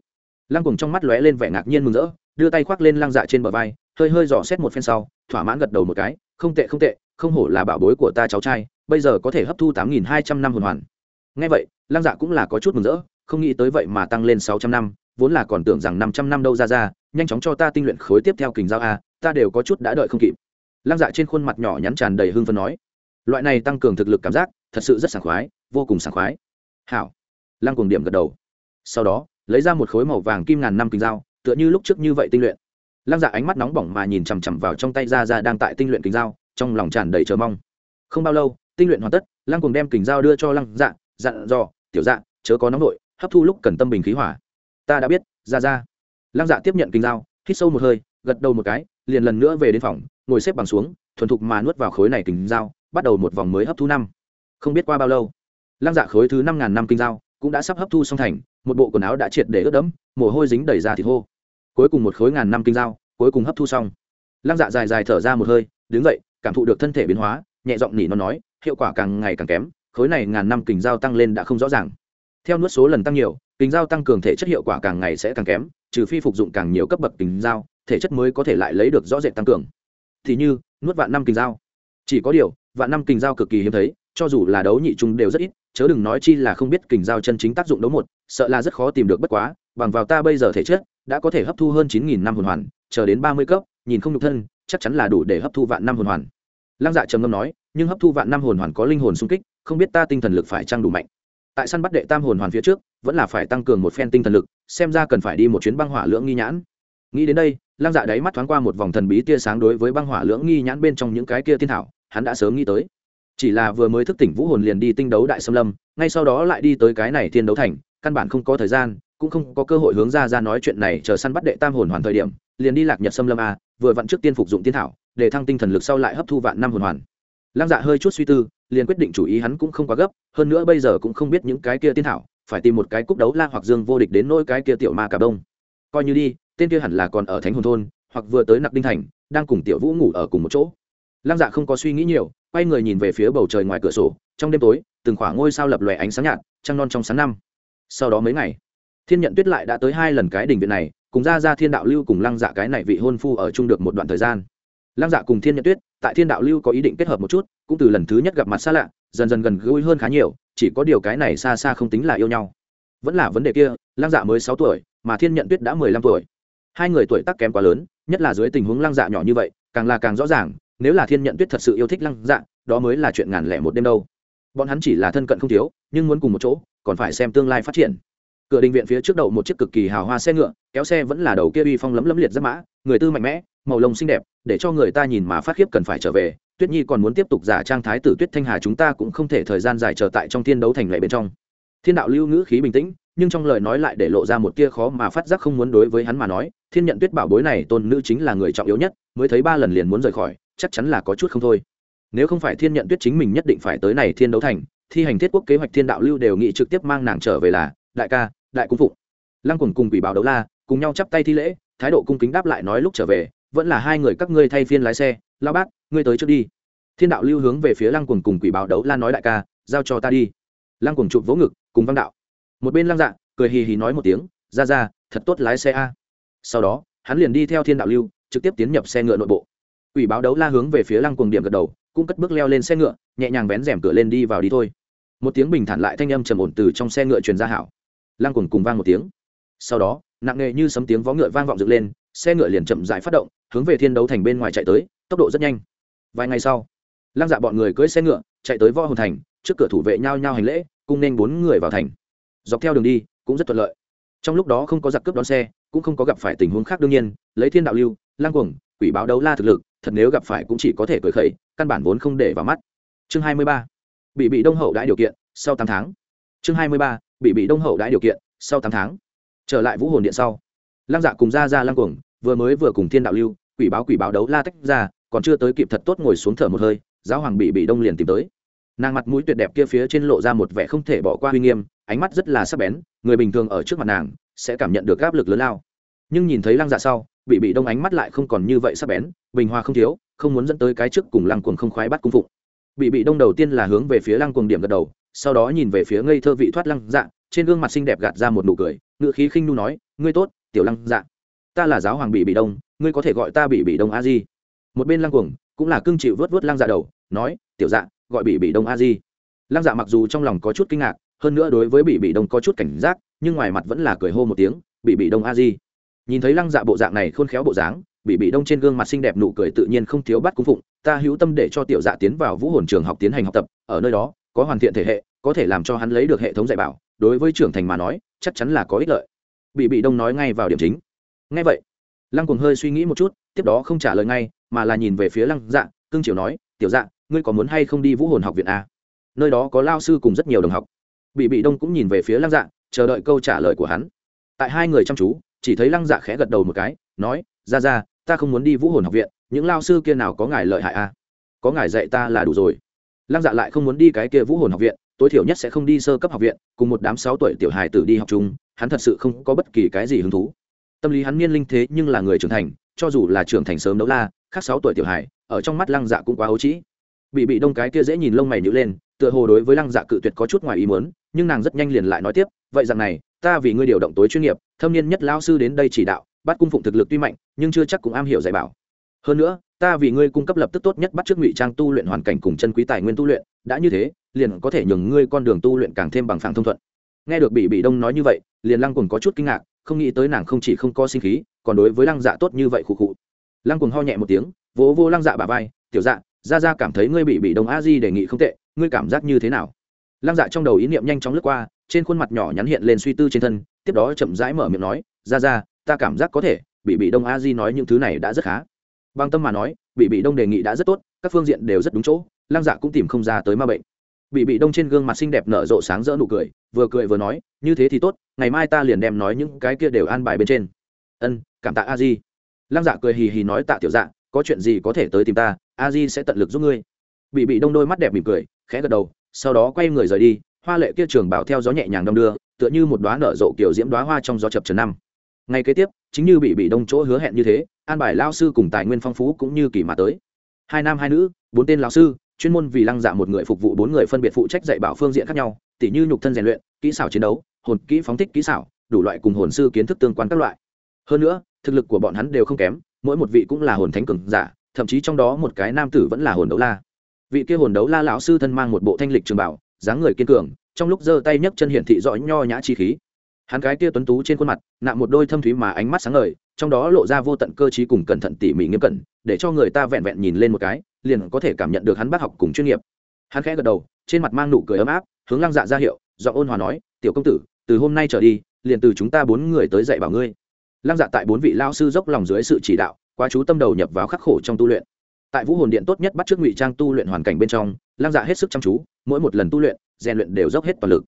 lăng cùng trong mắt lóe lên vẻ ngạc nhiên mừng rỡ, đưa tay khoác lên lăng dạ trên bờ vai, hơi hơi dò xét một phen sau, thỏa mãn gật đầu một cái, không tệ không tệ, không hổ là bảo bối của ta cháu trai, bây giờ có thể hấp thu tám nghìn hai trăm năm hồn hoàn. Ngay vậy, lăng dạ cũng là có chút mừng rỡ, không nghĩ tới vậy mà tăng lên sáu trăm năm, vốn là còn tưởng rằng năm trăm năm đâu ra ra, nhanh chóng cho ta tinh luyện khối tiếp theo kình giao a, ta đều có chút đã đợi không kịp. Lăng dạ trên khuôn mặt nhỏ nhắn tràn đầy hưng phấn nói, loại này tăng cường thực lực cảm giác, thật sự rất sảng khoái, vô cùng sảng khoái. Hảo. Lăng cùng điểm gật đầu. Sau đó lấy ra một khối màu vàng kim ngàn năm kình dao, tựa như lúc trước như vậy tinh luyện. Lăng dạ ánh mắt nóng bỏng mà nhìn chằm chằm vào trong tay ra ra đang tại tinh luyện kình dao, trong lòng tràn đầy chờ mong. Không bao lâu, tinh luyện hoàn tất, lăng cùng đem kình dao đưa cho lăng dạ dặn dò, tiểu dạ chớ có nóng nội hấp thu lúc cần tâm bình khí hỏa. Ta đã biết ra ra lăng dạ tiếp nhận kình dao, hít sâu một hơi, gật đầu một cái, liền lần nữa về đến phòng, ngồi xếp bằng xuống, thuần thục mà nuốt vào khối này kình dao, bắt đầu một vòng mới hấp thu năm. Không biết qua bao lâu, lăng dạ khối thứ năm ngàn năm kinh dao cũng đã sắp hấp thu xong thành một bộ quần áo đã triệt để ướt đẫm, mồ hôi dính đầy ra thịt hô. Cuối cùng một khối ngàn năm kinh dao cuối cùng hấp thu xong. Lăng dạ dài dài thở ra một hơi, đứng dậy, cảm thụ được thân thể biến hóa, nhẹ giọng nỉ nó nói, hiệu quả càng ngày càng kém, khối này ngàn năm kình dao tăng lên đã không rõ ràng. Theo nuốt số lần tăng nhiều kình dao tăng cường thể chất hiệu quả càng ngày sẽ càng kém, trừ phi phục dụng càng nhiều cấp bậc kình dao thể chất mới có thể lại lấy được rõ rệt tăng cường. Thì như, nuốt vạn năm kình dao chỉ có điều, vạn năm kình dao cực kỳ hiếm thấy, cho dù là đấu nhị trung đều rất ít chớ đừng nói chi là không biết kình giao chân chính tác dụng đấu một, sợ là rất khó tìm được bất quá, bằng vào ta bây giờ thể chất, đã có thể hấp thu hơn chín nghìn năm hồn hoàn, chờ đến ba mươi cấp, nhìn không nhục thân, chắc chắn là đủ để hấp thu vạn năm hồn hoàn. Lăng dạ trầm ngâm nói, nhưng hấp thu vạn năm hồn hoàn có linh hồn sung kích, không biết ta tinh thần lực phải trang đủ mạnh. Tại săn bắt đệ tam hồn hoàn phía trước, vẫn là phải tăng cường một phen tinh thần lực, xem ra cần phải đi một chuyến băng hỏa lưỡng nghi nhãn. Nghĩ đến đây, lăng dạ đáy mắt thoáng qua một vòng thần bí tia sáng đối với băng hỏa lưỡng nghi nhãn bên trong những cái kia tiên thảo, hắn đã sớm nghĩ tới chỉ là vừa mới thức tỉnh vũ hồn liền đi tinh đấu đại xâm lâm, ngay sau đó lại đi tới cái này thiên đấu thành, căn bản không có thời gian, cũng không có cơ hội hướng ra ra nói chuyện này chờ săn bắt đệ tam hồn hoàn thời điểm, liền đi lạc nhật xâm lâm a, vừa vặn trước tiên phục dụng tiên thảo, để thăng tinh thần lực sau lại hấp thu vạn năm hồn hoàn. Lăng dạ hơi chút suy tư, liền quyết định chủ ý hắn cũng không quá gấp, hơn nữa bây giờ cũng không biết những cái kia tiên thảo, phải tìm một cái cúc đấu la hoặc dương vô địch đến nỗi cái kia tiểu ma cả đông. Coi như đi, tên kia hẳn là còn ở thánh hồn thôn, hoặc vừa tới nặc đinh thành, đang cùng tiểu vũ ngủ ở cùng một chỗ. Lăng dạ không có suy nghĩ nhiều quay người nhìn về phía bầu trời ngoài cửa sổ, trong đêm tối, từng khoảng ngôi sao lập lòe ánh sáng nhạt, trăng non trong sáng năm. Sau đó mấy ngày, thiên nhận tuyết lại đã tới hai lần cái đình viện này, cùng ra ra thiên đạo lưu cùng lăng dạ cái này vị hôn phu ở chung được một đoạn thời gian. Lăng dạ cùng thiên nhận tuyết, tại thiên đạo lưu có ý định kết hợp một chút, cũng từ lần thứ nhất gặp mặt xa lạ, dần dần gần gũi hơn khá nhiều, chỉ có điều cái này xa xa không tính là yêu nhau. Vẫn là vấn đề kia, lăng dạ mới sáu tuổi, mà thiên nhận tuyết đã mười lăm tuổi. Hai người tuổi tác kém quá lớn, nhất là dưới tình huống lăng dạ nhỏ như vậy, càng là càng rõ ràng nếu là thiên nhận tuyết thật sự yêu thích lăng dạ đó mới là chuyện ngàn lẻ một đêm đâu. Bọn hắn chỉ là thân cận không thiếu, nhưng muốn cùng một chỗ, còn phải xem tương lai phát triển. Cửa đình viện phía trước đầu một chiếc cực kỳ hào hoa xe ngựa, kéo xe vẫn là đầu kia uy phong lấm lấm liệt giáp mã, người tư mạnh mẽ, màu lông xinh đẹp, để cho người ta nhìn mà phát khiếp cần phải trở về. Tuyết nhi còn muốn tiếp tục giả trang thái tử tuyết thanh hà chúng ta cũng không thể thời gian dài chờ tại trong thiên đấu thành lệ bên trong. Thiên đạo lưu ngữ khí bình tĩnh, nhưng trong lời nói lại để lộ ra một tia khó mà phát giác không muốn đối với hắn mà nói. Thiên nhận tuyết bảo bối này tôn nữ chính là người trọng yếu nhất, mới thấy ba lần liền muốn rời khỏi chắc chắn là có chút không thôi. Nếu không phải thiên nhận tuyết chính mình nhất định phải tới này thiên đấu thành, thi hành thiết quốc kế hoạch thiên đạo lưu đều nghĩ trực tiếp mang nàng trở về là, đại ca, đại cung phụng. Lăng quần cùng quỷ báo đấu la cùng nhau chắp tay thi lễ, thái độ cung kính đáp lại nói lúc trở về, vẫn là hai người các ngươi thay phiên lái xe, lao bác, ngươi tới trước đi. Thiên đạo lưu hướng về phía lăng quần cùng quỷ báo đấu la nói đại ca, giao cho ta đi. Lăng quần chụp vỗ ngực, cùng văn đạo. Một bên lăng dạ cười hì hì nói một tiếng, ra ra, thật tốt lái xe a. Sau đó, hắn liền đi theo thiên đạo lưu, trực tiếp tiến nhập xe ngựa nội bộ quỷ báo đấu la hướng về phía lăng Cuồng điểm gật đầu, cũng cất bước leo lên xe ngựa, nhẹ nhàng vén rèm cửa lên đi vào đi thôi. Một tiếng bình thản lại thanh âm trầm ổn từ trong xe ngựa truyền ra hảo. Lăng Cuồng cùng vang một tiếng. Sau đó, nặng nề như sấm tiếng vó ngựa vang vọng dựng lên, xe ngựa liền chậm dại phát động, hướng về thiên đấu thành bên ngoài chạy tới, tốc độ rất nhanh. Vài ngày sau, lăng dạ bọn người cưỡi xe ngựa, chạy tới võ hồn thành, trước cửa thủ vệ nhao nhau hành lễ, cùng nên bốn người vào thành. Dọc theo đường đi, cũng rất thuận lợi. Trong lúc đó không có giặc cướp đón xe, cũng không có gặp phải tình huống khác đương nhiên, lấy thiên đạo lưu lang cuồng, quỷ báo đấu la thực lực thật nếu gặp phải cũng chỉ có thể cười khẩy, căn bản vốn không để vào mắt. Chương hai mươi ba. Bị bị đông hậu đãi điều kiện, sau tám tháng. Chương hai mươi ba. Bị bị đông hậu đãi điều kiện, sau tám tháng. Trở lại vũ hồn điện sau. Lăng dạ cùng ra ra lăng cuồng, vừa mới vừa cùng thiên đạo lưu, quỷ báo quỷ báo đấu la tách ra, còn chưa tới kịp thật tốt ngồi xuống thở một hơi, giáo hoàng bị bị đông liền tìm tới. Nàng mặt mũi tuyệt đẹp kia phía trên lộ ra một vẻ không thể bỏ qua uy nghiêm, ánh mắt rất là sắc bén, người bình thường ở trước mặt nàng sẽ cảm nhận được áp lực lớn lao. Nhưng nhìn thấy lăng dạ sau bị bị đông ánh mắt lại không còn như vậy sắc bén, bình hoa không thiếu, không muốn dẫn tới cái trước cùng lăng cuồng không khoái bắt cung phụng. Bị bị đông đầu tiên là hướng về phía lăng cuồng điểm gật đầu, sau đó nhìn về phía ngây thơ vị thoát lăng dạ trên gương mặt xinh đẹp gạt ra một nụ cười ngự khí khinh nu nói, ngươi tốt, tiểu lăng dạ. Ta là giáo hoàng bị bị đông, ngươi có thể gọi ta bị bị đông a di. Một bên lăng cuồng cũng là cưng chịu vớt vớt lăng dạ đầu, nói, tiểu dạ gọi bị bị đông a di. Lăng dạ mặc dù trong lòng có chút kinh ngạc, hơn nữa đối với bị bị đông có chút cảnh giác, nhưng ngoài mặt vẫn là cười hô một tiếng, bị bị đông a di nhìn thấy lăng dạ bộ dạng này khôn khéo bộ dáng bị bị đông trên gương mặt xinh đẹp nụ cười tự nhiên không thiếu bắt cung phụng, ta hữu tâm để cho tiểu dạ tiến vào vũ hồn trường học tiến hành học tập, ở nơi đó, có hoàn thiện thể hệ, có thể làm cho hắn lấy được hệ thống dạy bảo, đối với trưởng thành mà nói, chắc chắn là có ích lợi. Bị bị đông nói ngay vào điểm chính. Ngay vậy. Lăng cùng hơi suy nghĩ một chút, tiếp đó không trả lời ngay, mà là nhìn về phía lăng dạ cương triều nói, tiểu dạ ngươi có muốn hay không đi vũ hồn học viện a nơi đó có lao sư cùng rất nhiều đồng học. Bị bị đông cũng nhìn về phía lăng dạ chờ đợi câu trả lời của hắn. Tại hai người chăm chú chỉ thấy lăng dạ khẽ gật đầu một cái, nói, ra ra, ta không muốn đi vũ hồn học viện, những lao sư kia nào có ngài lợi hại a có ngài dạy ta là đủ rồi. Lăng dạ lại không muốn đi cái kia vũ hồn học viện, tối thiểu nhất sẽ không đi sơ cấp học viện, cùng một đám sáu tuổi tiểu hài tử đi học chung, hắn thật sự không có bất kỳ cái gì hứng thú. Tâm lý hắn niên linh thế nhưng là người trưởng thành, cho dù là trưởng thành sớm đấu la, khác sáu tuổi tiểu hài, ở trong mắt lăng dạ cũng quá ấu trĩ. Bị bị đông cái kia dễ nhìn lông mày nhữ lên, tựa hồ đối với lăng dạ cự tuyệt có chút ngoài ý muốn, nhưng nàng rất nhanh liền lại nói tiếp, vậy rằng này ta vì ngươi điều động tối chuyên nghiệp, thâm niên nhất lao sư đến đây chỉ đạo, bắt cung phụng thực lực tuy mạnh, nhưng chưa chắc cũng am hiểu dạy bảo. Hơn nữa, ta vì ngươi cung cấp lập tức tốt nhất bắt trước ngụy trang tu luyện hoàn cảnh cùng chân quý tài nguyên tu luyện, đã như thế, liền có thể nhường ngươi con đường tu luyện càng thêm bằng phẳng thông thuận. Nghe được bị bị đông nói như vậy, liền lăng cùng có chút kinh ngạc, không nghĩ tới nàng không chỉ không có sinh khí, còn đối với lăng dạ tốt như vậy khụ khụ. Lăng cùng ho nhẹ một tiếng, vỗ vô lăng dạ bà vai, tiểu dạ ra ra cảm thấy ngươi bị bị đông a di đề nghị không tệ, ngươi cảm giác như thế nào? Lăng dạ trong đầu ý niệm nhanh chóng lướt qua, trên khuôn mặt nhỏ nhắn hiện lên suy tư trên thân, tiếp đó chậm rãi mở miệng nói, ra ra, ta cảm giác có thể bị bị đông a di nói những thứ này đã rất khá. Bằng tâm mà nói bị bị đông đề nghị đã rất tốt, các phương diện đều rất đúng chỗ, lăng dạ cũng tìm không ra tới ma bệnh. Bị bị đông trên gương mặt xinh đẹp nở rộ sáng rỡ nụ cười, vừa cười vừa nói, như thế thì tốt, ngày mai ta liền đem nói những cái kia đều an bài bên trên. Ân, cảm tạ a di. Lăng dạ cười hì hì nói, tạ tiểu dạ có chuyện gì có thể tới tìm ta, a di sẽ tận lực giúp ngươi. Bị bị đông đôi mắt đẹp mỉm cười, khẽ gật đầu sau đó quay người rời đi, hoa lệ kia trường bảo theo gió nhẹ nhàng đong đưa, tựa như một đoá nở rộ kiểu diễm đoá hoa trong gió chập trần năm. Ngay kế tiếp, chính như bị bị đông chỗ hứa hẹn như thế, an bài lao sư cùng tài nguyên phong phú cũng như kỳ mà tới. Hai nam hai nữ, bốn tên lão sư, chuyên môn vì lăng dạ một người phục vụ bốn người phân biệt phụ trách dạy bảo phương diện khác nhau, tỉ như nhục thân rèn luyện, kỹ xảo chiến đấu, hồn kỹ phóng thích kỹ xảo, đủ loại cùng hồn sư kiến thức tương quan các loại. Hơn nữa, thực lực của bọn hắn đều không kém, mỗi một vị cũng là hồn thánh cường giả, thậm chí trong đó một cái nam tử vẫn là hồn đấu la vị kia hồn đấu la lão sư thân mang một bộ thanh lịch trường bảo, dáng người kiên cường, trong lúc giơ tay nhấc chân hiển thị rõ nho nhã chi khí. Hắn cái kia tuấn tú trên khuôn mặt, nạm một đôi thâm thúy mà ánh mắt sáng ngời, trong đó lộ ra vô tận cơ t cùng cẩn thận tỉ mỉ nghiêm cẩn, để cho người ta vẹn vẹn nhìn lên một cái, liền có thể cảm nhận được hắn bác học cùng chuyên nghiệp. Hắn khẽ gật đầu, trên mặt mang nụ cười ấm áp, hướng lăng dạ ra hiệu do ôn hòa nói, tiểu công tử, từ hôm nay trở đi, liền từ chúng ta bốn người tới dạy bảo ngươi. Lăng dạ tại bốn vị lao sư dốc lòng dưới sự chỉ đạo, quá chú tâm đầu nhập vào khắc khổ trong tu luyện tại vũ hồn điện tốt nhất bắt trước ngụy trang tu luyện hoàn cảnh bên trong lăng dạ hết sức chăm chú, mỗi một lần tu luyện, rèn luyện đều dốc hết toàn lực.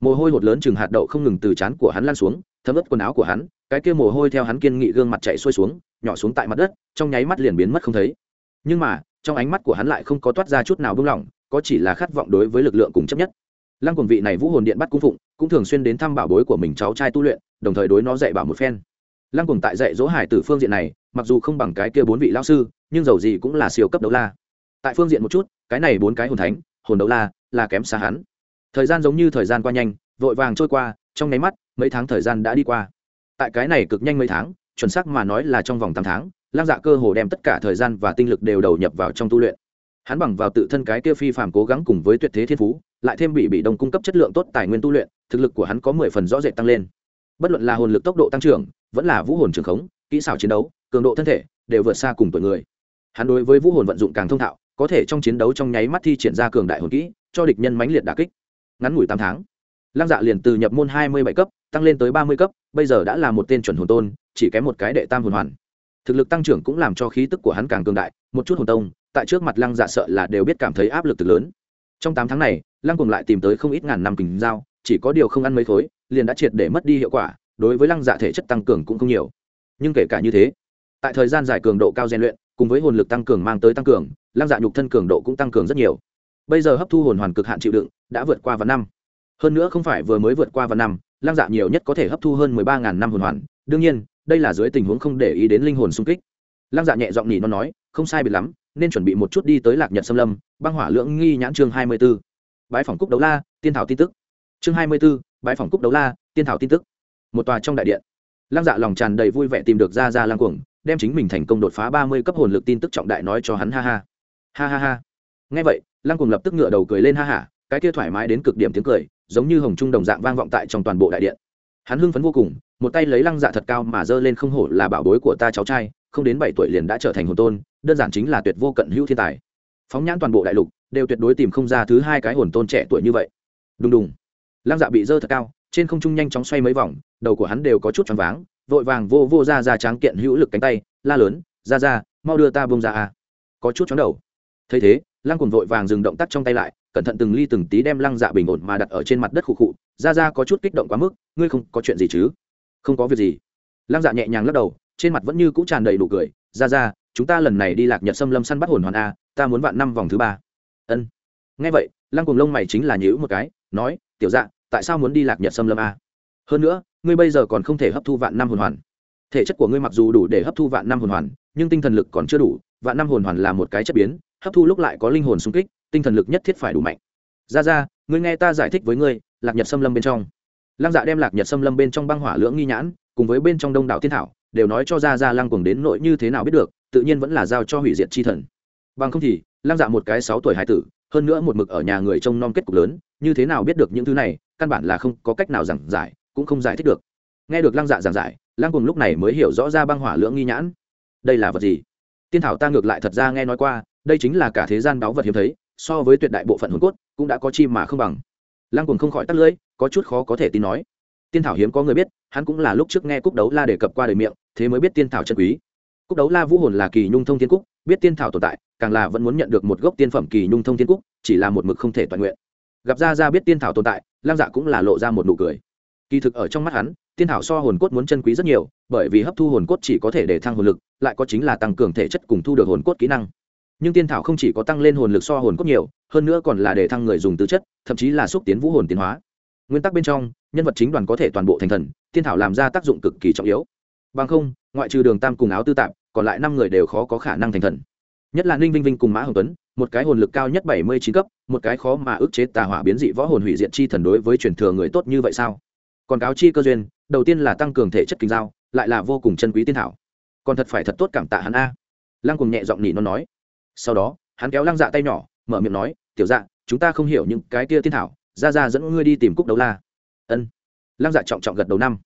Mồ hôi hột lớn chừng hạt đậu không ngừng từ trán của hắn lan xuống, thấm ướt quần áo của hắn, cái kia mồ hôi theo hắn kiên nghị gương mặt chạy xuôi xuống, nhỏ xuống tại mặt đất, trong nháy mắt liền biến mất không thấy. Nhưng mà, trong ánh mắt của hắn lại không có toát ra chút nào buông lỏng có chỉ là khát vọng đối với lực lượng cùng chấp nhất. Lăng quần vị này vũ hồn điện bắt cung phụng, cũng thường xuyên đến thăm bảo bối của mình cháu trai tu luyện, đồng thời đối nó dạy bảo một phen lăng cùng tại dạy dỗ hải tử phương diện này, mặc dù không bằng cái kia bốn vị lao sư, nhưng dầu gì cũng là siêu cấp đấu la. Tại phương diện một chút, cái này bốn cái hồn thánh, hồn đấu la, là kém xa hắn. Thời gian giống như thời gian qua nhanh, vội vàng trôi qua, trong nháy mắt, mấy tháng thời gian đã đi qua. Tại cái này cực nhanh mấy tháng, chuẩn xác mà nói là trong vòng tám tháng, lăng dạ cơ hồ đem tất cả thời gian và tinh lực đều đầu nhập vào trong tu luyện. Hắn bằng vào tự thân cái kia phi phàm cố gắng cùng với tuyệt thế thiên phú, lại thêm bị bị đồng cung cấp chất lượng tốt tài nguyên tu luyện, thực lực của hắn có mười phần rõ rệt tăng lên bất luận là hồn lực tốc độ tăng trưởng, vẫn là vũ hồn trường khống, kỹ xảo chiến đấu, cường độ thân thể, đều vượt xa cùng tuổi người. Hắn đối với vũ hồn vận dụng càng thông thạo, có thể trong chiến đấu trong nháy mắt thi triển ra cường đại hồn kỹ, cho địch nhân mãnh liệt đà kích. Ngắn ngủi tám tháng, lăng dạ liền từ nhập môn hai mươi bảy cấp, tăng lên tới ba mươi cấp, bây giờ đã là một tên chuẩn hồn tôn, chỉ kém một cái đệ tam hồn hoàn. Thực lực tăng trưởng cũng làm cho khí tức của hắn càng cường đại, một chút hồn tông, tại trước mặt lăng dạ sợ là đều biết cảm thấy áp lực từ lớn. Trong tám tháng này, lăng cùng lại tìm tới không ít ngàn năm kình dao chỉ có điều không ăn mấy khối liền đã triệt để mất đi hiệu quả, đối với lăng dạ thể chất tăng cường cũng không nhiều. Nhưng kể cả như thế, tại thời gian dài cường độ cao rèn luyện, cùng với hồn lực tăng cường mang tới tăng cường, lăng dạ nhục thân cường độ cũng tăng cường rất nhiều. Bây giờ hấp thu hồn hoàn cực hạn chịu đựng, đã vượt qua vạn năm. Hơn nữa không phải vừa mới vượt qua vạn năm, lăng dạ nhiều nhất có thể hấp thu hơn mười ba ngàn năm hồn hoàn. Đương nhiên, đây là dưới tình huống không để ý đến linh hồn xung kích. Lăng dạ nhẹ giọng nhỉ nó nói, không sai biệt lắm, nên chuẩn bị một chút đi tới lạc nhật xâm lâm, băng hỏa lưỡng nghi nhãn chương hai mươi b ố bãi phòng cúc đấu la, tiên thảo tin tức. Chương hai mươi b ố bãi phòng cúc đấu la, tiên thảo tin tức. Một tòa trong đại điện. Lăng dạ lòng tràn đầy vui vẻ tìm được ra ra lăng cuồng, đem chính mình thành công đột phá ba mươi cấp hồn lực tin tức trọng đại nói cho hắn, ha ha. Ha ha ha. Ngay vậy, lăng cuồng lập tức ngựa đầu cười lên, ha hả cái kia thoải mái đến cực điểm tiếng cười, giống như hồng trung đồng dạng vang vọng tại trong toàn bộ đại điện. Hắn hưng phấn vô cùng, một tay lấy lăng dạ thật cao mà giơ lên, không hổ là bảo bối của ta cháu trai, không đến bảy tuổi liền đã trở thành hồn tôn, đơn giản chính là tuyệt vô cận hữu thiên tài. Phóng nhãn toàn bộ đại lục, đều tuyệt đối tìm không ra thứ hai cái hồn tôn trẻ tuổi như vậy. Đùng đùng lăng dạ bị dơ thật cao, trên không trung nhanh chóng xoay mấy vòng, đầu của hắn đều có chút choáng váng, vội vàng vô vô ra ra tráng kiện hữu lực cánh tay, la lớn, ra ra, mau đưa ta bông ra à. có chút chóng đầu. Thấy thế, lăng cùng vội vàng dừng động tác trong tay lại, cẩn thận từng ly từng tí đem lăng dạ bình ổn mà đặt ở trên mặt đất khụ khụ, ra ra, có chút kích động quá mức, ngươi không có chuyện gì chứ? Không có việc gì. Lăng dạ nhẹ nhàng lắc đầu, trên mặt vẫn như cũ tràn đầy đủ cười, ra ra, chúng ta lần này đi lạc nhật xâm lâm săn bắt hồn hoàn a, ta muốn vạn năm vòng thứ ba. Ân. Nghe vậy, lăng cùng lông mày chính là nhữ một cái, nói, tiểu dạ tại sao muốn đi lạc nhật xâm lâm a? Hơn nữa, ngươi bây giờ còn không thể hấp thu vạn năm hồn hoàn. Thể chất của ngươi mặc dù đủ để hấp thu vạn năm hồn hoàn, nhưng tinh thần lực còn chưa đủ. Vạn năm hồn hoàn là một cái chất biến, hấp thu lúc lại có linh hồn xung kích, tinh thần lực nhất thiết phải đủ mạnh. Ra ra, ngươi nghe ta giải thích với ngươi, lạc nhật xâm lâm bên trong. Lăng dạ đem lạc nhật xâm lâm bên trong băng hỏa lưỡng nghi nhãn, cùng với bên trong đông đảo thiên thảo, đều nói cho ra ra lăng cuồng đến nội như thế nào biết được, tự nhiên vẫn là giao cho hủy diệt chi thần. Bằng không thì, lăng dạ một cái sáu tuổi hải tử hơn nữa một mực ở nhà người trông nom kết cục lớn, như thế nào biết được những thứ này, căn bản là không có cách nào giảng giải, cũng không giải thích được. Nghe được lăng dạ giảng giải, lăng cùng lúc này mới hiểu rõ ra băng hỏa lưỡng nghi nhãn. Đây là vật gì? Tiên thảo ta ngược lại thật ra nghe nói qua, đây chính là cả thế gian báu vật hiếm thấy, so với tuyệt đại bộ phận hồn cốt, cũng đã có chi mà không bằng. Lăng cùng không khỏi tắt lưỡi, có chút khó có thể tin nói. Tiên thảo hiếm có người biết, hắn cũng là lúc trước nghe cúc đấu la đề cập qua đời miệng, thế mới biết tiên thảo chân quý. Cúc đấu la vũ hồn là kỳ nhung thông thiên cúc biết tiên thảo tồn tại, càng là vẫn muốn nhận được một gốc tiên phẩm kỳ nhung thông thiên cúc, chỉ là một mực không thể toàn nguyện. Gặp ra ra biết tiên thảo tồn tại lang dạ cũng là lộ ra một nụ cười. Kỳ thực ở trong mắt hắn, tiên thảo so hồn cốt muốn chân quý rất nhiều, bởi vì hấp thu hồn cốt chỉ có thể để thăng hồn lực, lại có chính là tăng cường thể chất cùng thu được hồn cốt kỹ năng. Nhưng tiên thảo không chỉ có tăng lên hồn lực so hồn cốt nhiều, hơn nữa còn là để thăng người dùng tư chất, thậm chí là xúc tiến vũ hồn tiến hóa. Nguyên tắc bên trong, nhân vật chính đoàn có thể toàn bộ thành thần, tiên thảo làm ra tác dụng cực kỳ trọng yếu. Bằng không, ngoại trừ đường tam cùng áo tư tạp còn lại năm người đều khó có khả năng thành thần. Nhất là ninh vinh vinh cùng mã hồng tuấn, một cái hồn lực cao nhất bảy mươi chín cấp, một cái khó mà ức chế tà hỏa biến dị võ hồn hủy diệt chi thần đối với truyền thừa người tốt như vậy sao? Còn cáo chi cơ duyên, đầu tiên là tăng cường thể chất kinh giao, lại là vô cùng chân quý tiên thảo. Còn thật phải thật tốt cảm tạ hắn a. Lăng cùng nhẹ giọng nỉ nó nói. Sau đó, hắn kéo lăng dạ tay nhỏ, mở miệng nói, tiểu dạ chúng ta không hiểu những cái kia tiên thảo, ra ra dẫn ngươi đi tìm cúc đấu la. Ân. Lăng dạ trọng trọng gật đầu năm.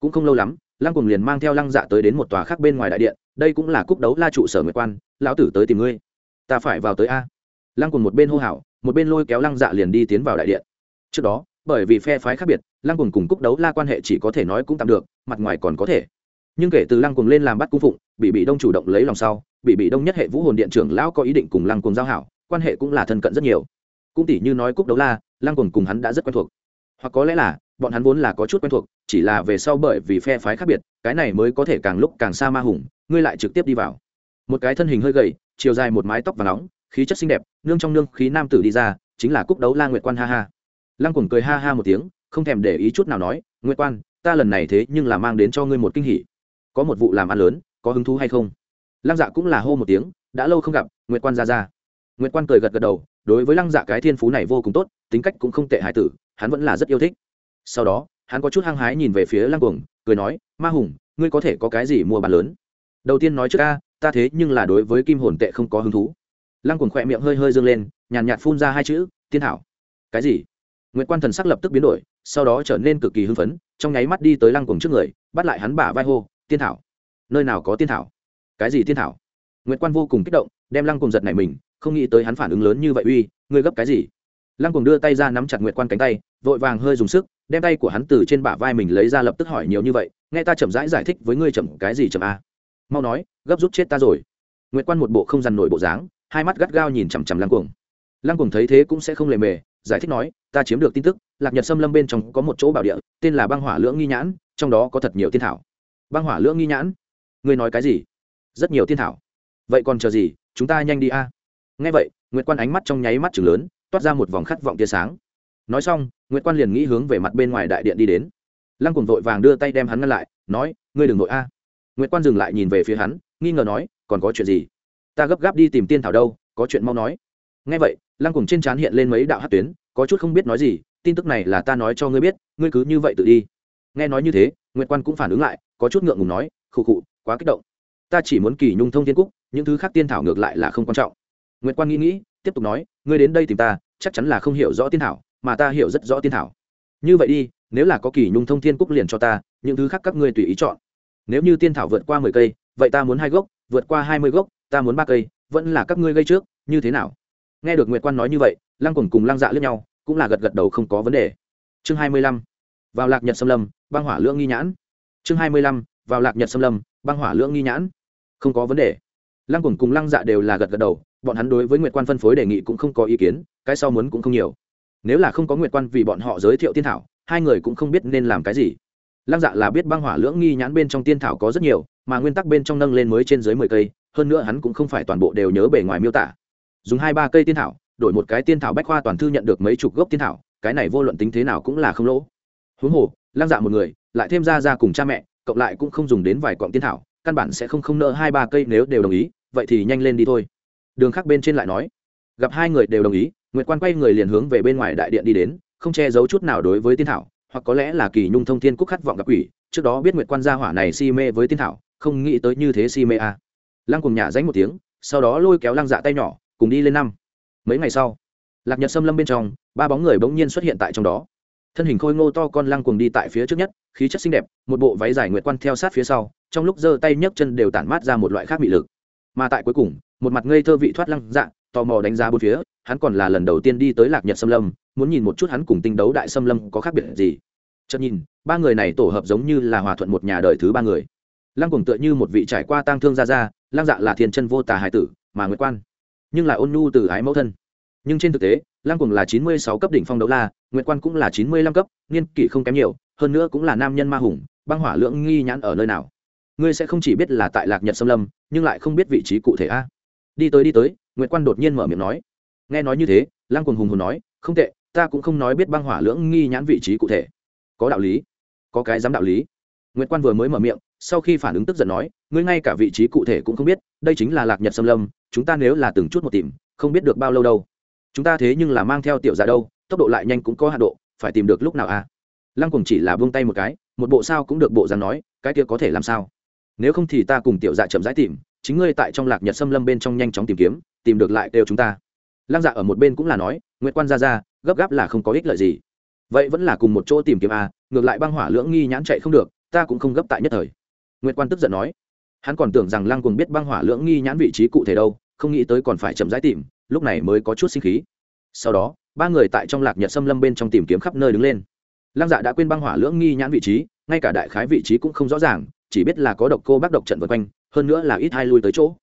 Cũng không lâu lắm lăng cùng liền mang theo lăng dạ tới đến một tòa khác bên ngoài đại điện, đây cũng là cúc đấu la trụ sở nguyệt quan, lão tử tới tìm ngươi. Ta phải vào tới a. Lăng cùng một bên hô hào, một bên lôi kéo lăng dạ liền đi tiến vào đại điện. Trước đó, bởi vì phe phái khác biệt, lăng cùng cùng cúc đấu la quan hệ chỉ có thể nói cũng tạm được, mặt ngoài còn có thể. Nhưng kể từ lăng cùng lên làm bắt cung phụng, bị bị đông chủ động lấy lòng sau, bị bị đông nhất hệ vũ hồn điện trưởng lão có ý định cùng lăng cùng giao hảo, quan hệ cũng là thân cận rất nhiều. Cũng tỷ như nói cúc đấu la, lăng cùng cùng hắn đã rất quen thuộc. Hoặc có lẽ là bọn hắn vốn là có chút quen thuộc, chỉ là về sau bởi vì phe phái khác biệt, cái này mới có thể càng lúc càng xa ma hùng, ngươi lại trực tiếp đi vào. Một cái thân hình hơi gầy, chiều dài một mái tóc và nóng, khí chất xinh đẹp, nương trong nương khí nam tử đi ra, chính là cúc đấu la nguyệt quan ha ha. Lăng cùng cười ha ha một tiếng, không thèm để ý chút nào nói, nguyệt quan, ta lần này thế nhưng là mang đến cho ngươi một kinh hỉ. Có một vụ làm ăn lớn, có hứng thú hay không? Lăng dạ cũng là hô một tiếng, đã lâu không gặp, nguyệt quan ra ra. Nguyệt quan cười gật gật đầu, đối với lăng dạ cái thiên phú này vô cùng tốt, tính cách cũng không tệ hải tử, hắn vẫn là rất yêu thích sau đó, hắn có chút hăng hái nhìn về phía lăng cuồng, cười nói, ma hùng, ngươi có thể có cái gì mua bán lớn? Đầu tiên nói trước ca ta thế nhưng là đối với kim hồn tệ không có hứng thú. Lăng cuồng khỏe miệng hơi hơi dâng lên, nhàn nhạt phun ra hai chữ, tiên thảo. Cái gì? Nguyễn quan thần sắc lập tức biến đổi, sau đó trở nên cực kỳ hưng phấn, trong nháy mắt đi tới lăng cuồng trước người, bắt lại hắn bả vai hô, tiên thảo. Nơi nào có tiên thảo? Cái gì tiên thảo? Nguyễn quan vô cùng kích động, đem lăng cuồng giật này mình, không nghĩ tới hắn phản ứng lớn như vậy uy, ngươi gấp cái gì? Lăng cùng đưa tay ra nắm chặt nguyệt quan cánh tay, vội vàng hơi dùng sức, đem tay của hắn từ trên bả vai mình lấy ra lập tức hỏi nhiều như vậy, nghe ta chậm rãi giải thích với ngươi chậm cái gì chậm a? Mau nói, gấp rút chết ta rồi. Nguyệt quan một bộ không dằn nổi bộ dáng, hai mắt gắt gao nhìn chằm chằm lăng cuồng. Lăng cuồng thấy thế cũng sẽ không lề mề, giải thích nói, ta chiếm được tin tức, lạc nhật xâm lâm bên trong có một chỗ bảo địa, tên là băng hỏa lưỡng nghi nhãn, trong đó có thật nhiều tiên thảo. Băng hỏa lưỡng nghi nhãn? Ngươi nói cái gì? Rất nhiều tiên thảo. Vậy còn chờ gì? Chúng ta nhanh đi a. Nghe vậy, nguyệt quan ánh mắt trong nháy mắt chừng lớn toát ra một vòng khát vọng tia sáng. Nói xong, nguyệt quan liền nghĩ hướng về mặt bên ngoài đại điện đi đến. Lăng cùng vội vàng đưa tay đem hắn ngăn lại, nói, ngươi đừng nội a. À. nguyệt quan dừng lại nhìn về phía hắn, nghi ngờ nói, còn có chuyện gì? Ta gấp gáp đi tìm tiên thảo đâu, có chuyện mau nói. Ngay vậy, lăng cùng trên trán hiện lên mấy đạo hát tuyến, có chút không biết nói gì, tin tức này là ta nói cho ngươi biết, ngươi cứ như vậy tự đi. Nghe nói như thế, nguyệt quan cũng phản ứng lại, có chút ngượng ngùng nói, khụ khụ, quá kích động. Ta chỉ muốn kỳ nhung thông thiên cúc, những thứ khác tiên thảo ngược lại là không quan trọng. Nguyệt quan nghĩ nghĩ, tiếp tục nói ngươi đến đây tìm ta, chắc chắn là không hiểu rõ tiên thảo, mà ta hiểu rất rõ tiên thảo. Như vậy đi, nếu là có kỳ nhung thông thiên cúc liền cho ta, những thứ khác các ngươi tùy ý chọn. Nếu như tiên thảo vượt qua mười cây, vậy ta muốn hai gốc, vượt qua hai mươi gốc, ta muốn ba cây, vẫn là các ngươi gây trước, như thế nào? Nghe được nguyệt quan nói như vậy, lăng cùng cùng lăng dạ lướt nhau, cũng là gật gật đầu không có vấn đề. Chương hai mươi lăm, vào lạc nhật xâm lâm, băng hỏa lưỡng nghi nhãn. Chương hai mươi lăm, vào lạc nhật xâm lâm, băng hỏa lưỡng nghi nhãn. Không có vấn đề. Lăng cùng cùng lăng dạ đều là gật gật đầu bọn hắn đối với nguyệt quan phân phối đề nghị cũng không có ý kiến, cái sau muốn cũng không nhiều. Nếu là không có nguyệt quan vì bọn họ giới thiệu tiên thảo, hai người cũng không biết nên làm cái gì. Lăng dạ là biết băng hỏa lưỡng nghi nhãn bên trong tiên thảo có rất nhiều, mà nguyên tắc bên trong nâng lên mới trên dưới mười cây, hơn nữa hắn cũng không phải toàn bộ đều nhớ bề ngoài miêu tả. Dùng hai ba cây tiên thảo, đổi một cái tiên thảo bách khoa toàn thư nhận được mấy chục gốc tiên thảo, cái này vô luận tính thế nào cũng là không lỗ. Huống hồ, lăng dạ một người, lại thêm ra ra cùng cha mẹ, cộng lại cũng không dùng đến vài cọng tiên thảo, căn bản sẽ không không nợ hai ba cây nếu đều đồng ý, vậy thì nhanh lên đi thôi đường khác bên trên lại nói, gặp hai người đều đồng ý, nguyệt quan quay người liền hướng về bên ngoài đại điện đi đến, không che giấu chút nào đối với tiên thảo, hoặc có lẽ là kỳ nhung thông thiên cúc khát vọng gặp quỷ, trước đó biết nguyệt quan gia hỏa này si mê với tiên thảo, không nghĩ tới như thế si mê à. lăng cùng nhà dánh một tiếng, sau đó lôi kéo lăng dạ tay nhỏ, cùng đi lên năm. Mấy ngày sau, lạc nhật xâm lâm bên trong, ba bóng người bỗng nhiên xuất hiện tại trong đó. Thân hình khôi ngô to con lăng cùng đi tại phía trước nhất, khí chất xinh đẹp, một bộ váy dài nguyệt quan theo sát phía sau, trong lúc giơ tay nhấc chân đều tản mát ra một loại khác bị lực. Mà tại cuối cùng một mặt ngây thơ vị thoát lăng dạ tò mò đánh giá bốn phía, hắn còn là lần đầu tiên đi tới lạc nhật xâm lâm, muốn nhìn một chút hắn cùng tinh đấu đại xâm lâm có khác biệt gì. Chợt nhìn, ba người này tổ hợp giống như là hòa thuận một nhà đời thứ ba người. Lăng cùng tựa như một vị trải qua tang thương ra ra lăng dạ là thiên chân vô tà hải tử, mà nguyệt quan, nhưng là ôn nhu từ ái mẫu thân. Nhưng trên thực tế, lăng cùng là chín mươi sáu cấp đỉnh phong đấu la, nguyệt quan cũng là chín mươi lăm cấp, niên kỷ không kém nhiều, hơn nữa cũng là nam nhân ma hùng, băng hỏa lượng nghi nhãn ở nơi nào? Ngươi sẽ không chỉ biết là tại lạc nhật xâm lâm, nhưng lại không biết vị trí cụ thể a đi tới đi tới, nguyệt quan đột nhiên mở miệng nói. Nghe nói như thế, lăng quần hùng hùng nói, không tệ, ta cũng không nói biết băng hỏa lưỡng nghi nhãn vị trí cụ thể. Có đạo lý, có cái dám đạo lý. Nguyệt quan vừa mới mở miệng, sau khi phản ứng tức giận nói, ngươi ngay cả vị trí cụ thể cũng không biết, đây chính là lạc nhật xâm lâm, chúng ta nếu là từng chút một tìm, không biết được bao lâu đâu. Chúng ta thế nhưng là mang theo tiểu ra đâu, tốc độ lại nhanh cũng có hạ độ, phải tìm được lúc nào à? Lăng cùng chỉ là buông tay một cái, một bộ sao cũng được bộ dáng nói, cái kia có thể làm sao? Nếu không thì ta cùng tiểu dạ chậm rãi tìm chính ngươi tại trong lạc nhật xâm lâm bên trong nhanh chóng tìm kiếm, tìm được lại đều chúng ta. Lăng dạ ở một bên cũng là nói, nguyệt quan ra ra gấp gáp là không có ích lợi gì. Vậy vẫn là cùng một chỗ tìm kiếm a, ngược lại băng hỏa lưỡng nghi nhãn chạy không được, ta cũng không gấp tại nhất thời. Nguyệt quan tức giận nói, hắn còn tưởng rằng lăng cùng biết băng hỏa lưỡng nghi nhãn vị trí cụ thể đâu, không nghĩ tới còn phải chậm rãi tìm, lúc này mới có chút sinh khí. Sau đó, ba người tại trong lạc nhật xâm lâm bên trong tìm kiếm khắp nơi đứng lên. Lăng dạ đã quên băng hỏa lưỡng nghi nhãn vị trí, ngay cả đại khái vị trí cũng không rõ ràng, chỉ biết là có độc cô bác độc trận vượt quanh hơn nữa là ít hai lui tới chỗ.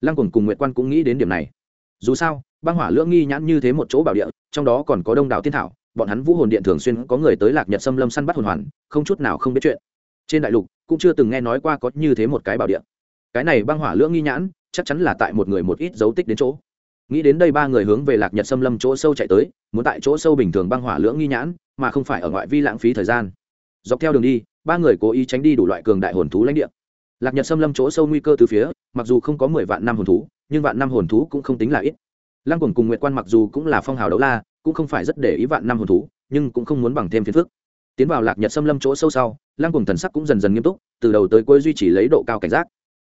Lăng cùng cùng nguyệt quan cũng nghĩ đến điểm này. Dù sao, băng hỏa lưỡng nghi nhãn như thế một chỗ bảo địa, trong đó còn có đông đảo tiên thảo, bọn hắn vũ hồn điện thường xuyên có người tới lạc nhật xâm lâm săn bắt hồn hoàn, không chút nào không biết chuyện. Trên đại lục, cũng chưa từng nghe nói qua có như thế một cái bảo địa. Cái này băng hỏa lưỡng nghi nhãn, chắc chắn là tại một người một ít dấu tích đến chỗ. Nghĩ đến đây ba người hướng về lạc nhật xâm lâm chỗ sâu chạy tới, muốn tại chỗ sâu bình thường băng hỏa lưỡng nghi nhãn, mà không phải ở ngoại vi lãng phí thời gian. Dọc theo đường đi, ba người cố ý tránh đi đủ loại cường đại hồn thú lãnh địa lạc nhật xâm lâm chỗ sâu nguy cơ từ phía, mặc dù không có mười vạn năm hồn thú, nhưng vạn năm hồn thú cũng không tính là ít. Lăng quần cùng nguyệt quan mặc dù cũng là phong hào đấu la, cũng không phải rất để ý vạn năm hồn thú, nhưng cũng không muốn bằng thêm phiền phức. Tiến vào lạc nhật xâm lâm chỗ sâu sau, lăng quần thần sắc cũng dần dần nghiêm túc, từ đầu tới cuối duy trì lấy độ cao cảnh giác.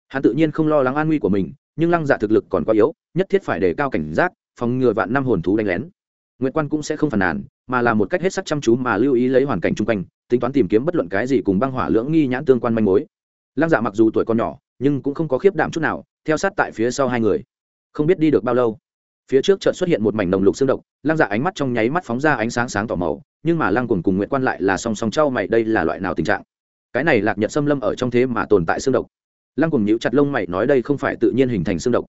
Hắn tự nhiên không lo lắng an nguy của mình, nhưng lăng dạ thực lực còn quá yếu, nhất thiết phải đề cao cảnh giác, phòng ngừa vạn năm hồn thú đánh lén. Nguyệt quan cũng sẽ không phản nàn, mà là một cách hết sắc chăm chú mà lưu ý lấy hoàn cảnh chung quanh, tính toán tìm kiếm bất luận cái gì cùng băng hỏa lưỡng nghi nhãn tương quan manh mối lăng dạ mặc dù tuổi còn nhỏ, nhưng cũng không có khiếp đảm chút nào, theo sát tại phía sau hai người. Không biết đi được bao lâu, phía trước chợt xuất hiện một mảnh nồng lục xương độc, lăng dạ ánh mắt trong nháy mắt phóng ra ánh sáng sáng tỏ màu, nhưng mà lăng cùng cùng nguyện quan lại là song song trao mày, đây là loại nào tình trạng? Cái này lạc nhật xâm lâm ở trong thế mà tồn tại xương độc. Lăng cùng nhíu chặt lông mày, nói đây không phải tự nhiên hình thành xương độc.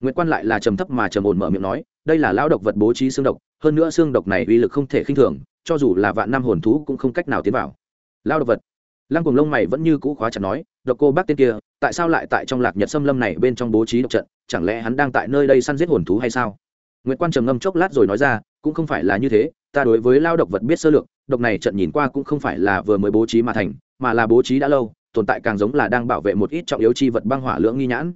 Nguyện quan lại là trầm thấp mà trầm ổn mở miệng nói, đây là lao độc vật bố trí xương độc, hơn nữa xương độc này uy lực không thể khinh thường, cho dù là vạn năm hồn thú cũng không cách nào tiến vào. Lao độc vật. Lăng cùng lông mày vẫn như cũ khóa chặt nói độc cô bác tên kia, tại sao lại tại trong lạc nhật xâm lâm này bên trong bố trí độc trận? Chẳng lẽ hắn đang tại nơi đây săn giết hồn thú hay sao? Nguyễn quan trầm ngâm chốc lát rồi nói ra, cũng không phải là như thế, ta đối với lao độc vật biết sơ lược, độc này trận nhìn qua cũng không phải là vừa mới bố trí mà thành, mà là bố trí đã lâu, tồn tại càng giống là đang bảo vệ một ít trọng yếu chi vật băng hỏa lưỡng nghi nhãn.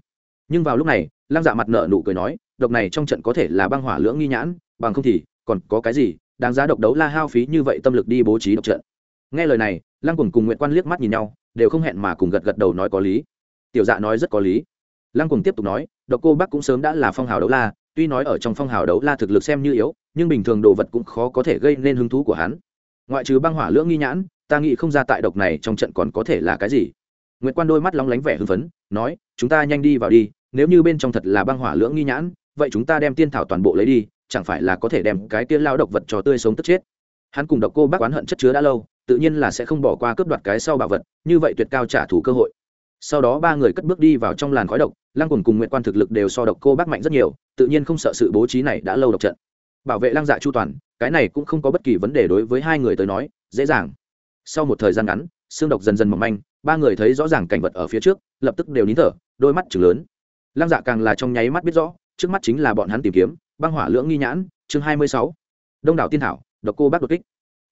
Nhưng vào lúc này, lăng dạ mặt nợ nụ cười nói, độc này trong trận có thể là băng hỏa lưỡng nghi nhãn, bằng không thì còn có cái gì? Đáng giá độc đấu la hao phí như vậy tâm lực đi bố trí độc trận. Nghe lời này lăng cùng cùng nguyện quan liếc mắt nhìn nhau, đều không hẹn mà cùng gật gật đầu nói có lý. Tiểu dạ nói rất có lý. Lăng cùng tiếp tục nói, độc cô bắc cũng sớm đã là phong hào đấu la, tuy nói ở trong phong hào đấu la thực lực xem như yếu, nhưng bình thường đồ vật cũng khó có thể gây nên hứng thú của hắn. Ngoại trừ băng hỏa lưỡng nghi nhãn, ta nghĩ không ra tại độc này trong trận còn có thể là cái gì. Nguyệt quan đôi mắt lóng lánh vẻ hưng phấn, nói, chúng ta nhanh đi vào đi, nếu như bên trong thật là băng hỏa lưỡng nghi nhãn, vậy chúng ta đem tiên thảo toàn bộ lấy đi, chẳng phải là có thể đem cái tiên lao độc vật cho tươi sống tức chết. Hắn cùng độc cô bác oán hận chất chứa đã lâu tự nhiên là sẽ không bỏ qua cướp đoạt cái sau bảo vật, như vậy tuyệt cao trả thù cơ hội. Sau đó ba người cất bước đi vào trong làn khói độc, lăng cùng cùng nguyện quan thực lực đều so độc cô bác mạnh rất nhiều, tự nhiên không sợ sự bố trí này đã lâu độc trận. Bảo vệ lăng dạ chu toàn, cái này cũng không có bất kỳ vấn đề đối với hai người tới nói, dễ dàng. Sau một thời gian ngắn, xương độc dần dần mỏng manh, ba người thấy rõ ràng cảnh vật ở phía trước, lập tức đều nín thở, đôi mắt chừng lớn. Lăng dạ càng là trong nháy mắt biết rõ, trước mắt chính là bọn hắn tìm kiếm, băng hỏa lưỡng nghi nhãn, chương hai mươi sáu. Đông đảo tiên thảo, độc cô bác đột kích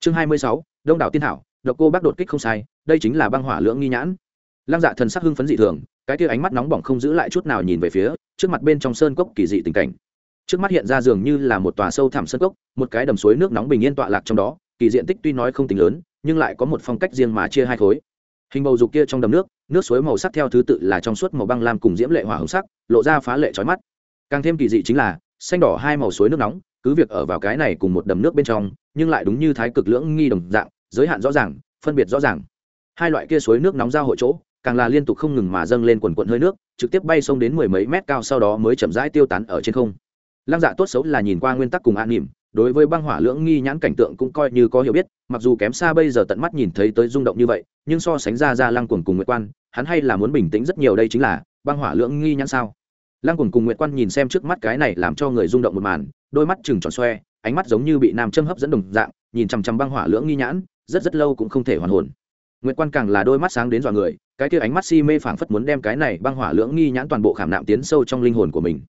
chương hai mươi sáu, đông đảo tiên thảo độc cô bác đột kích không sai, đây chính là băng hỏa lưỡng nghi nhãn. Lăng dạ thần sắc hưng phấn dị thường, cái kia ánh mắt nóng bỏng không giữ lại chút nào nhìn về phía, trước mặt bên trong sơn cốc kỳ dị tình cảnh. Trước mắt hiện ra dường như là một tòa sâu thẳm sơn cốc, một cái đầm suối nước nóng bình yên tọa lạc trong đó, kỳ diện tích tuy nói không tính lớn, nhưng lại có một phong cách riêng mà chia hai khối. Hình bầu dục kia trong đầm nước nước suối màu sắc theo thứ tự là trong suốt màu băng lam cùng diễm lệ hỏa hồng sắc, lộ ra phá lệ trói mắt. Càng thêm kỳ dị chính là, xanh đỏ hai màu suối nước nóng cứ việc ở vào cái này cùng một đầm nước bên trong, nhưng lại đúng như thái cực lưỡng nghi đồng dạng, giới hạn rõ ràng, phân biệt rõ ràng. Hai loại kia suối nước nóng ra hội chỗ, càng là liên tục không ngừng mà dâng lên quần quận hơi nước, trực tiếp bay sông đến mười mấy mét cao sau đó mới chậm rãi tiêu tán ở trên không. Lăng dạ tốt xấu là nhìn qua nguyên tắc cùng an nỉm đối với băng hỏa lưỡng nghi nhãn cảnh tượng cũng coi như có hiểu biết, mặc dù kém xa bây giờ tận mắt nhìn thấy tới rung động như vậy, nhưng so sánh ra ra lăng cuồng cùng nguyệt quan, hắn hay là muốn bình tĩnh rất nhiều đây chính là băng hỏa lưỡng nghi nhãn sao. Lăng cuồng cùng nguyệt quan nhìn xem trước mắt cái này làm cho người rung động một màn đôi mắt chừng tròn xoe, ánh mắt giống như bị nam châm hấp dẫn đồng dạng, nhìn chằm chằm băng hỏa lưỡng nghi nhãn, rất rất lâu cũng không thể hoàn hồn. Nguyệt quan càng là đôi mắt sáng đến dọa người, cái kia ánh mắt si mê phảng phất muốn đem cái này băng hỏa lưỡng nghi nhãn toàn bộ khảm nạm tiến sâu trong linh hồn của mình.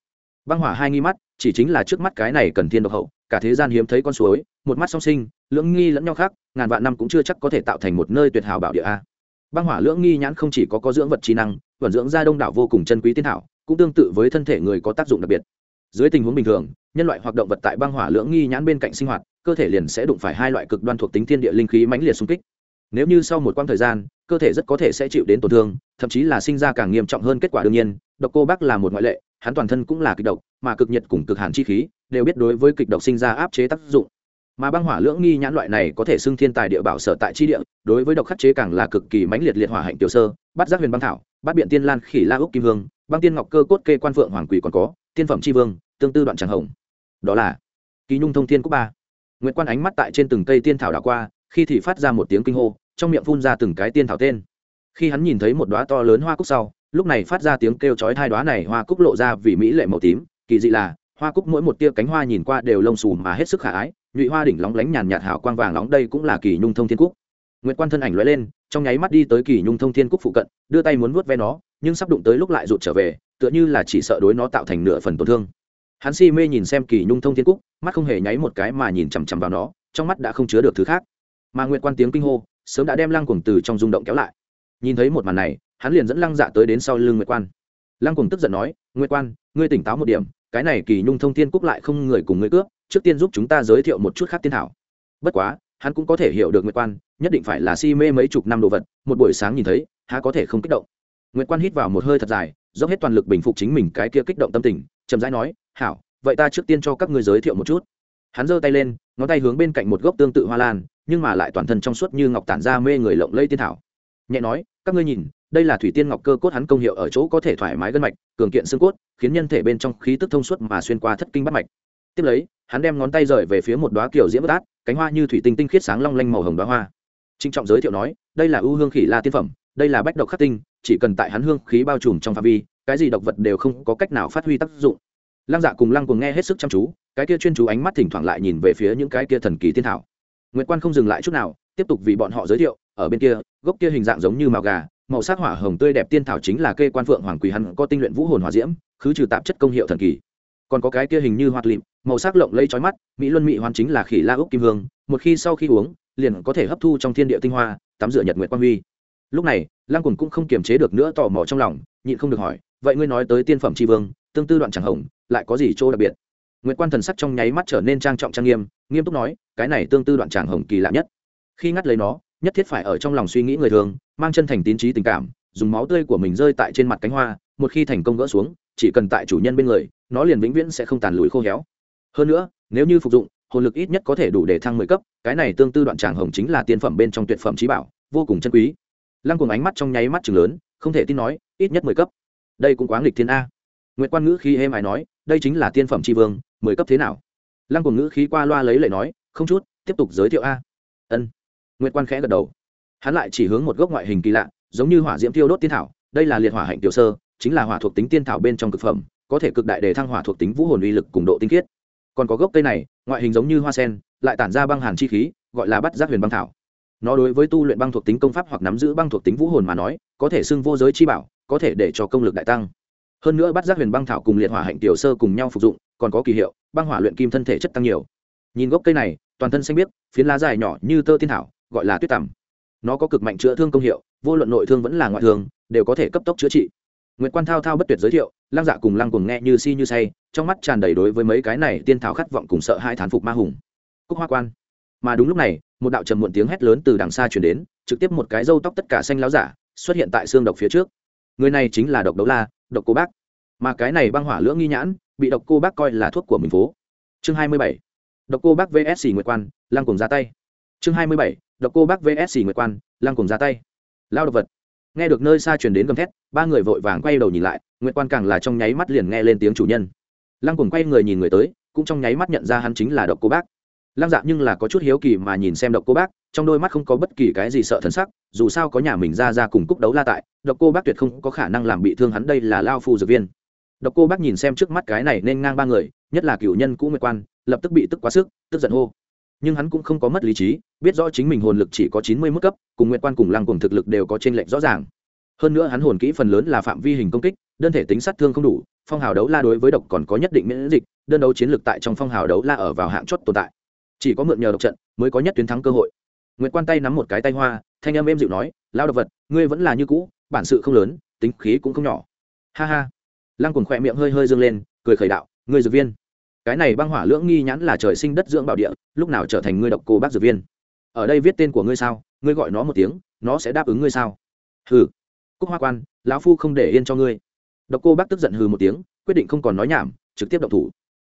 Băng hỏa hai nghi mắt, chỉ chính là trước mắt cái này cần thiên độc hậu, cả thế gian hiếm thấy con suối, một mắt song sinh, lưỡng nghi lẫn nhau khác, ngàn vạn năm cũng chưa chắc có thể tạo thành một nơi tuyệt hảo bảo địa a. Băng hỏa lưỡng nghi nhãn không chỉ có có dưỡng vật trí năng vận dưỡng ra đông đảo vô cùng chân quý tiên thảo cũng tương tự với thân thể người có tác dụng đặc biệt dưới tình huống bình thường, nhân loại hoặc động vật tại băng hỏa lưỡng nghi nhãn bên cạnh sinh hoạt, cơ thể liền sẽ đụng phải hai loại cực đoan thuộc tính thiên địa linh khí mãnh liệt xung kích. Nếu như sau một quãng thời gian, cơ thể rất có thể sẽ chịu đến tổn thương, thậm chí là sinh ra càng nghiêm trọng hơn kết quả đương nhiên, độc cô bác là một ngoại lệ, hắn toàn thân cũng là kịch độc, mà cực nhiệt cùng cực hàn chi khí đều biết đối với kịch độc sinh ra áp chế tác dụng. Mà băng hỏa lưỡng nghi nhãn loại này có thể xưng thiên tài địa bảo sở tại chi địa, đối với độc khắc chế càng là cực kỳ mãnh liệt liệt hỏa hạnh tiểu sơ, bắt giác huyền băng thảo, bắt biện tiên lan khỉ la úc kim hương, băng tiên ngọc cơ cốt kê quan phượng hoàng quỷ còn có tiên phẩm tri vương, tương tư đoạn tràng hồng. Đó là kỳ nhung thông thiên cúc ba. Nguyễn quan ánh mắt tại trên từng cây tiên thảo đảo qua, khi thì phát ra một tiếng kinh hô, trong miệng phun ra từng cái tiên thảo tên. Khi hắn nhìn thấy một đoá to lớn hoa cúc sau, lúc này phát ra tiếng kêu chói hai đoá này hoa cúc lộ ra vì mỹ lệ màu tím, kỳ dị là, hoa cúc mỗi một tia cánh hoa nhìn qua đều lông xù mà hết sức khả ái, nhụy hoa đỉnh lóng lánh nhàn nhạt hào quang vàng nóng đây cũng là kỳ nhung thông thiên cúc. Nguyễn quan thân ảnh lóe lên, trong nháy mắt đi tới kỳ nhung thông thiên cúc phụ cận, đưa tay muốn vuốt ve nó, nhưng sắp đụng tới lúc lại rụt trở về tựa như là chỉ sợ đối nó tạo thành nửa phần tổn thương. Hắn si mê nhìn xem kỳ nhung thông thiên cúc, mắt không hề nháy một cái mà nhìn chằm chằm vào nó, trong mắt đã không chứa được thứ khác. Mà nguyện quan tiếng kinh hô, sớm đã đem lăng cuồng từ trong rung động kéo lại. Nhìn thấy một màn này, hắn liền dẫn lăng dạ tới đến sau lưng nguyệt quan. Lăng cuồng tức giận nói, nguyệt quan, ngươi tỉnh táo một điểm, cái này kỳ nhung thông thiên cúc lại không người cùng ngươi cướp, trước tiên giúp chúng ta giới thiệu một chút khác tiên thảo. Bất quá, hắn cũng có thể hiểu được nguyệt quan, nhất định phải là si mê mấy chục năm đồ vật, một buổi sáng nhìn thấy, há có thể không kích động. Nguyệt quan hít vào một hơi thật dài dốc hết toàn lực bình phục chính mình cái kia kích động tâm tình, chậm rãi nói, hảo, vậy ta trước tiên cho các ngươi giới thiệu một chút. Hắn giơ tay lên, ngón tay hướng bên cạnh một gốc tương tự hoa lan, nhưng mà lại toàn thân trong suốt như ngọc tản ra mê người lộng lây tiên thảo. Nhẹ nói, các ngươi nhìn, đây là thủy tiên ngọc cơ cốt hắn công hiệu ở chỗ có thể thoải mái gân mạch, cường kiện xương cốt, khiến nhân thể bên trong khí tức thông suốt mà xuyên qua thất kinh bắt mạch. Tiếp lấy, hắn đem ngón tay rời về phía một đoá kiểu diễm bất át cánh hoa như thủy tinh tinh khiết sáng long lanh màu hồng đoá hoa. Trinh trọng giới thiệu nói, đây là ưu hương khỉ la tiên phẩm, đây là bách độc khắc tinh chỉ cần tại hắn hương khí bao trùm trong phạm vi cái gì độc vật đều không có cách nào phát huy tác dụng lăng dạ cùng lăng cùng nghe hết sức chăm chú cái kia chuyên chú ánh mắt thỉnh thoảng lại nhìn về phía những cái kia thần kỳ tiên thảo Nguyệt Quan không dừng lại chút nào, tiếp tục vì bọn họ giới thiệu, ở bên kia, gốc kia hình dạng giống như màu gà, màu sắc hỏa hồng tươi đẹp tiên thảo chính là cây quan phượng hoàng quỳ hắn có tinh luyện vũ hồn hỏa diễm, khứ trừ tạp chất công hiệu thần kỳ. Còn có cái kia hình như hoạt lịm, màu sắc lộng lẫy chói mắt, mỹ luân mỹ hoàn chính là khỉ la úc kim hương, một khi sau khi uống, liền có thể hấp thu trong thiên địa tinh hoa, tắm rửa nhật nguyệt quang huy. Lúc này, Lăng cùng cũng không kiềm chế được nữa tò mò trong lòng, nhịn không được hỏi, vậy ngươi nói tới tiên phẩm tri vương, tương tư đoạn chẳng hồng, lại có gì chỗ đặc biệt? Nguyệt Quan thần sắc trong nháy mắt trở nên trang trọng trang nghiêm, nghiêm túc nói, cái này tương tư đoạn tràng hồng kỳ lạ nhất. Khi ngắt lấy nó, nhất thiết phải ở trong lòng suy nghĩ người thường, mang chân thành tín trí tình cảm, dùng máu tươi của mình rơi tại trên mặt cánh hoa, một khi thành công gỡ xuống, chỉ cần tại chủ nhân bên người, nó liền vĩnh viễn sẽ không tàn lùi khô héo. Hơn nữa, nếu như phục dụng, hồn lực ít nhất có thể đủ để thăng mười cấp, cái này tương tư đoạn tràng hồng chính là tiên phẩm bên trong tuyệt phẩm trí bảo, vô cùng chân quý. Lăng cùng ánh mắt trong nháy mắt chừng lớn, không thể tin nói, ít nhất mười cấp. Đây cũng quá nghịch thiên a. Nguyệt Quan ngữ khi êm ái nói, đây chính là tiên phẩm tri vương, mười cấp thế nào? Lăng cùng ngữ khí qua loa lấy lời nói không chút tiếp tục giới thiệu a. Ân. Nguyệt quan khẽ gật đầu. Hắn lại chỉ hướng một gốc ngoại hình kỳ lạ giống như hỏa diễm tiêu đốt tiên thảo đây là liệt hỏa hạnh tiểu sơ chính là hỏa thuộc tính tiên thảo bên trong cực phẩm có thể cực đại để thăng hỏa thuộc tính vũ hồn uy lực cùng độ tinh khiết. Còn có gốc cây này ngoại hình giống như hoa sen lại tản ra băng hàn chi khí gọi là bắt giác huyền băng thảo nó đối với tu luyện băng thuộc tính công pháp hoặc nắm giữ băng thuộc tính vũ hồn mà nói có thể xưng vô giới chi bảo có thể để cho công lực đại tăng hơn nữa bắt giác huyền băng thảo cùng liệt hỏa hạnh tiểu sơ cùng nhau phục dụng còn có kỳ hiệu băng hỏa luyện kim thân thể chất tăng nhiều nhìn gốc cây này toàn thân xanh biếc phiến lá dài nhỏ như tơ tiên thảo gọi là tuyết tằm nó có cực mạnh chữa thương công hiệu vô luận nội thương vẫn là ngoại thương đều có thể cấp tốc chữa trị nguyễn Quan Thao thao bất tuyệt giới thiệu, Lăng Dạ cùng Lăng cùng nghe như si như say, trong mắt tràn đầy đối với mấy cái này tiên thảo khát vọng cùng sợ hai thán phục ma hùng. Cúc Hoa Quan. Mà đúng lúc này, một đạo trầm muộn tiếng hét lớn từ đằng xa truyền đến, trực tiếp một cái râu tóc tất cả xanh láo giả xuất hiện tại xương độc phía trước. Người này chính là Độc Đấu La, Độc Cô Bác. Mà cái này băng hỏa lưỡng nghi nhãn, bị độc cô bác coi là thuốc của mình phố. Chương hai mươi bảy. Độc cô bác vsc nguyệt quan lăng cùng ra tay. Chương hai mươi bảy. Độc cô bác vsc nguyệt quan lăng cùng ra tay. Lao độc vật. Nghe được nơi xa truyền đến gầm thét ba người vội vàng quay đầu nhìn lại nguyệt quan càng là trong nháy mắt liền nghe lên tiếng chủ nhân. Lăng cùng quay người nhìn người tới cũng trong nháy mắt nhận ra hắn chính là độc cô bác lăng dạ nhưng là có chút hiếu kỳ mà nhìn xem độc cô bác, trong đôi mắt không có bất kỳ cái gì sợ thần sắc, dù sao có nhà mình ra ra cùng cúc đấu la tại, độc cô bác tuyệt không có khả năng làm bị thương hắn đây là lao phu dược viên. Độc cô bác nhìn xem trước mắt cái này nên ngang ba người, nhất là cựu nhân cũ nguyệt quan, lập tức bị tức quá sức, tức giận hô. Nhưng hắn cũng không có mất lý trí, biết rõ chính mình hồn lực chỉ có chín mươi mức cấp, cùng nguyệt quan cùng lăng cùng thực lực đều có t r ê n lệch rõ ràng. Hơn nữa hắn hồn kỹ phần lớn là phạm vi hình công kích, đơn thể tính sát thương không đủ, phong hào đấu la đối với độc còn có nhất định miễn dịch, đơn đấu chiến lược tại trong phong hào đấu la ở vào hạng chót tồn tại chỉ có mượn nhờ độc trận mới có nhất tuyến thắng cơ hội. Nguyệt quan tay nắm một cái tay hoa, thanh âm êm dịu nói lao độc vật, ngươi vẫn là như cũ, bản sự không lớn, tính khí cũng không nhỏ. Ha ha. Lăng cùng khỏe miệng hơi hơi dâng lên, cười khởi đạo, ngươi dược viên. Cái này băng hỏa lưỡng nghi nhãn là trời sinh đất dưỡng bảo địa, lúc nào trở thành ngươi độc cô bác dược viên? Ở đây viết tên của ngươi sao, ngươi gọi nó một tiếng, nó sẽ đáp ứng ngươi sao? Hừ. Cúc hoa quan, lão phu không để yên cho ngươi. Độc cô bác tức giận hừ một tiếng, quyết định không còn nói nhảm, trực tiếp động thủ.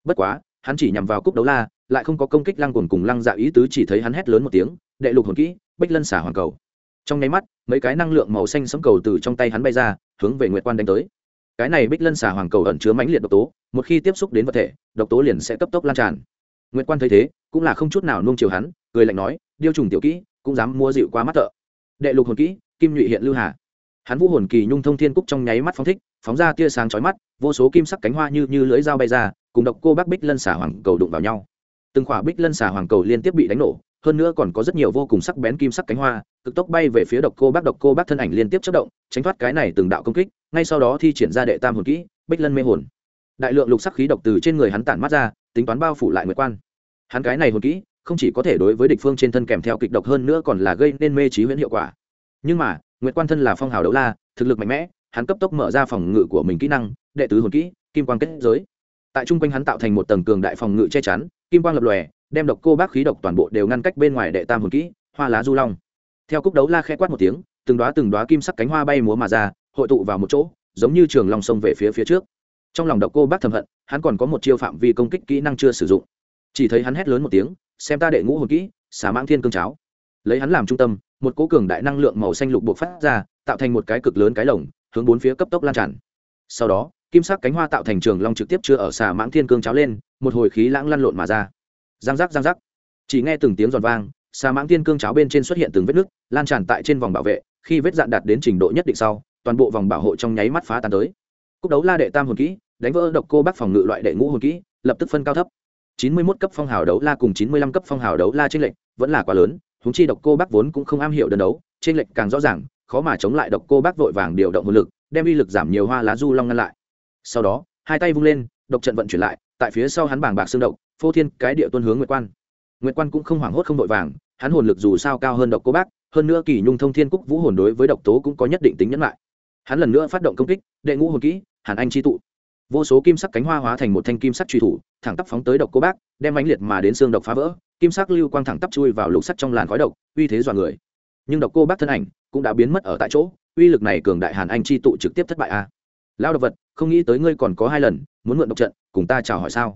Bất quá hắn chỉ nhằm vào cúc đấu la, lại không có công kích lăng cồn cùng lăng dạ ý tứ, chỉ thấy hắn hét lớn một tiếng, đệ lục hồn kỹ, bích lân xả hoàng cầu. Trong nháy mắt, mấy cái năng lượng màu xanh sấm cầu từ trong tay hắn bay ra, hướng về nguyệt quan đánh tới. Cái này bích lân xả hoàng cầu ẩn chứa mãnh liệt độc tố, một khi tiếp xúc đến vật thể, độc tố liền sẽ cấp tốc lan tràn. Nguyệt quan thấy thế, cũng là không chút nào nung chiều hắn, cười lạnh nói, điêu trùng tiểu kỹ, cũng dám mua dịu qua mắt thợ. Đệ lục hồn kỹ, kim nhụy hiện lưu hà. Hắn vũ hồn kỳ nhung thông thiên cúc trong nháy mắt phóng thích, phóng ra tia sáng chói mắt, vô số kim sắc cánh hoa như như lưỡi dao bay ra cùng độc cô bác bích lân xà hoàng cầu đụng vào nhau. Từng khỏa bích lân xà hoàng cầu liên tiếp bị đánh nổ, hơn nữa còn có rất nhiều vô cùng sắc bén kim sắc cánh hoa, cực tốc bay về phía độc cô bác, độc cô bác thân ảnh liên tiếp chất động, tránh thoát cái này từng đạo công kích, ngay sau đó thi triển ra đệ tam hồn kỹ, bích lân mê hồn. Đại lượng lục sắc khí độc từ trên người hắn tản mắt ra, tính toán bao phủ lại nguyệt quan. Hắn cái này hồn kỹ, không chỉ có thể đối với địch phương trên thân kèm theo kịch độc hơn nữa còn là gây nên mê trí huyễn hiệu quả. Nhưng mà, nguyệt quan thân là phong hào đấu la, thực lực mạnh mẽ, hắn cấp tốc mở ra phòng ngự của mình kỹ năng, đệ tứ hồn kỹ, kim quang kết giới tại trung quanh hắn tạo thành một tầng cường đại phòng ngự che chắn, kim quang lập lòe, đem độc cô bác khí độc toàn bộ đều ngăn cách bên ngoài đệ tam hồn kỹ, hoa lá du long. Theo cúc đấu la khẽ quát một tiếng, từng đoá từng đoá kim sắc cánh hoa bay múa mà ra, hội tụ vào một chỗ, giống như trường lòng sông về phía phía trước. Trong lòng độc cô bác thầm hận, hắn còn có một chiêu phạm vi công kích kỹ năng chưa sử dụng. Chỉ thấy hắn hét lớn một tiếng, xem ta đệ ngũ hồn kỹ, xả mãng thiên cương cháo. Lấy hắn làm trung tâm, một cố cường đại năng lượng màu xanh lục buộc phát ra, tạo thành một cái cực lớn cái lồng, hướng bốn phía cấp tốc lan tràn. Sau đó kim sắc cánh hoa tạo thành trường long trực tiếp chưa ở xà mãng thiên cương cháo lên, một hồi khí lãng lăn lộn mà ra. Giang giác giang giác. Chỉ nghe từng tiếng giòn vang, xà mãng thiên cương cháo bên trên xuất hiện từng vết nứt, lan tràn tại trên vòng bảo vệ, khi vết dạn đạt đến trình độ nhất định sau, toàn bộ vòng bảo hộ trong nháy mắt phá tan tới. Cúc đấu la đệ tam hồn kỹ, đánh vỡ độc cô bác phòng ngự loại đệ ngũ hồn kỹ, lập tức phân cao thấp. Chín mươi 91 cấp phong hào đấu la cùng chín mươi lăm cấp phong hào đấu la trên lệnh vẫn là quá lớn, huống chi độc cô bác vốn cũng không am hiểu đơn đấu trên lệnh càng rõ ràng, khó mà chống lại độc cô bác vội vàng điều động hồn lực, đem uy lực giảm nhiều hoa lá du long ngăn lại sau đó, hai tay vung lên, độc trận vận chuyển lại, tại phía sau hắn bàng bạc xương độc, phô thiên cái địa tuân hướng nguyệt quan. Nguyệt quan cũng không hoảng hốt không vội vàng, hắn hồn lực dù sao cao hơn độc cô bác, hơn nữa kỳ nhung thông thiên cúc vũ hồn đối với độc tố cũng có nhất định tính nhẫn lại. Hắn lần nữa phát động công kích, đệ ngũ hồn kỹ, hàn anh chi tụ. Vô số kim sắc cánh hoa hóa thành một thanh kim sắc truy thủ, thẳng tắp phóng tới độc cô bác, đem ánh liệt mà đến xương độc phá vỡ, kim sắc lưu quang thẳng tắp chui vào lục sắt trong làn khói độc, uy thế dọa người. Nhưng độc cô bác thân ảnh cũng đã biến mất ở tại chỗ, uy lực này cường đại hàn anh chi tụ trực tiếp thất bại a. À. lao độc vật không nghĩ tới ngươi còn có hai lần, muốn mượn độc trận, cùng ta chào hỏi sao?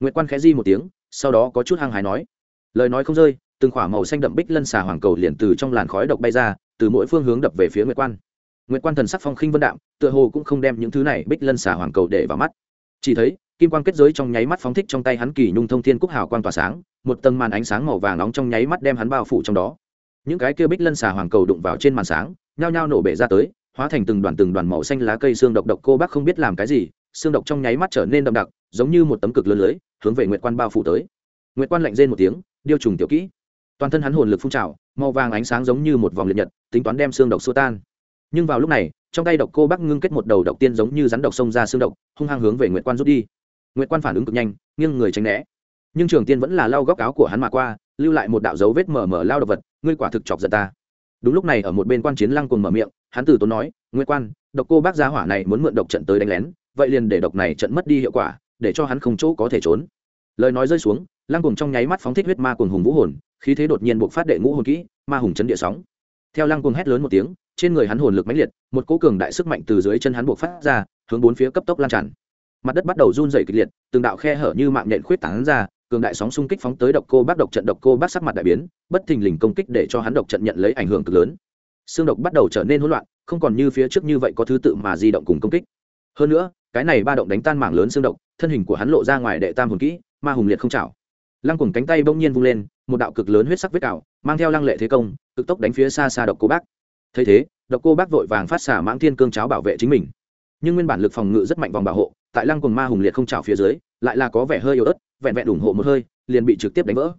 Nguyễn quan khẽ di một tiếng, sau đó có chút hăng hái nói. Lời nói không rơi, từng khỏa màu xanh đậm bích lân xà hoàng cầu liền từ trong làn khói độc bay ra, từ mỗi phương hướng đập về phía nguyệt quan. Nguyệt quan thần sắc phong khinh vân đạm, tựa hồ cũng không đem những thứ này bích lân xà hoàng cầu để vào mắt. Chỉ thấy, kim quan kết giới trong nháy mắt phóng thích trong tay hắn kỳ nhung thông thiên cúc hào quang tỏa sáng, một tầng màn ánh sáng màu vàng nóng trong nháy mắt đem hắn bao phủ trong đó. Những cái kia bích lân xà hoàng cầu đụng vào trên màn sáng, nhao nhao nổ bể ra tới hóa thành từng đoàn từng đoàn màu xanh lá cây xương độc độc, cô bác không biết làm cái gì, xương độc trong nháy mắt trở nên đậm đặc, giống như một tấm cực lớn lưới, hướng về nguyệt quan bao phủ tới. Nguyệt quan lạnh rên một tiếng, điêu trùng tiểu kỹ. Toàn thân hắn hồn lực phun trào, màu vàng ánh sáng giống như một vòng liệt nhật, tính toán đem xương độc xua tan. Nhưng vào lúc này, trong tay độc cô bác ngưng kết một đầu độc tiên giống như rắn độc xông ra xương độc, hung hăng hướng về nguyệt quan rút đi. Nguyệt quan phản ứng cực nhanh, nghiêng người tránh né. Nhưng trường tiên vẫn là lau góc áo của hắn mà qua, lưu lại một đạo dấu vết mờ mờ lao độc vật, ngươi quả thực chọc giận ta. Đúng lúc này, ở một bên quan chiến lăng cùng mở miệng hắn từ tốn nói nguyên quan, độc cô bác gia hỏa này muốn mượn độc trận tới đánh lén, vậy liền để độc này trận mất đi hiệu quả, để cho hắn không chỗ có thể trốn. Lời nói rơi xuống, lăng cùng trong nháy mắt phóng thích huyết ma cùng hùng vũ hồn, khí thế đột nhiên buộc phát đệ ngũ hồn kỹ, ma hùng chấn địa sóng. Theo lăng cùng hét lớn một tiếng, trên người hắn hồn lực mãnh liệt, một cỗ cường đại sức mạnh từ dưới chân hắn buộc phát ra, hướng bốn phía cấp tốc lan tràn. Mặt đất bắt đầu run rẩy kịch liệt, từng đạo khe hở như mạng nhện khuyết tán ra, cường đại sóng xung kích phóng tới độc cô bác độc trận, độc cô bác sắc mặt đại biến, bất thình lình công kích để cho hắn độc trận nhận lấy ảnh hưởng cực lớn xương độc bắt đầu trở nên hỗn loạn, không còn như phía trước như vậy có thứ tự mà di động cùng công kích. Hơn nữa, cái này ba động đánh tan mảng lớn xương độc, thân hình của hắn lộ ra ngoài đệ tam hồn kỹ, ma hùng liệt không chảo. Lăng cùng cánh tay bỗng nhiên vung lên, một đạo cực lớn huyết sắc vết cào, mang theo lăng lệ thế công, cực tốc đánh phía xa xa độc cô bác. Thấy thế, độc cô bác vội vàng phát xả mãng thiên cương cháo bảo vệ chính mình. Nhưng nguyên bản lực phòng ngự rất mạnh vòng bảo hộ, tại lăng cùng ma hùng liệt không chảo phía dưới, lại là có vẻ hơi yếu ớt, vẹn vẹn ủng hộ một hơi, liền bị trực tiếp đánh vỡ.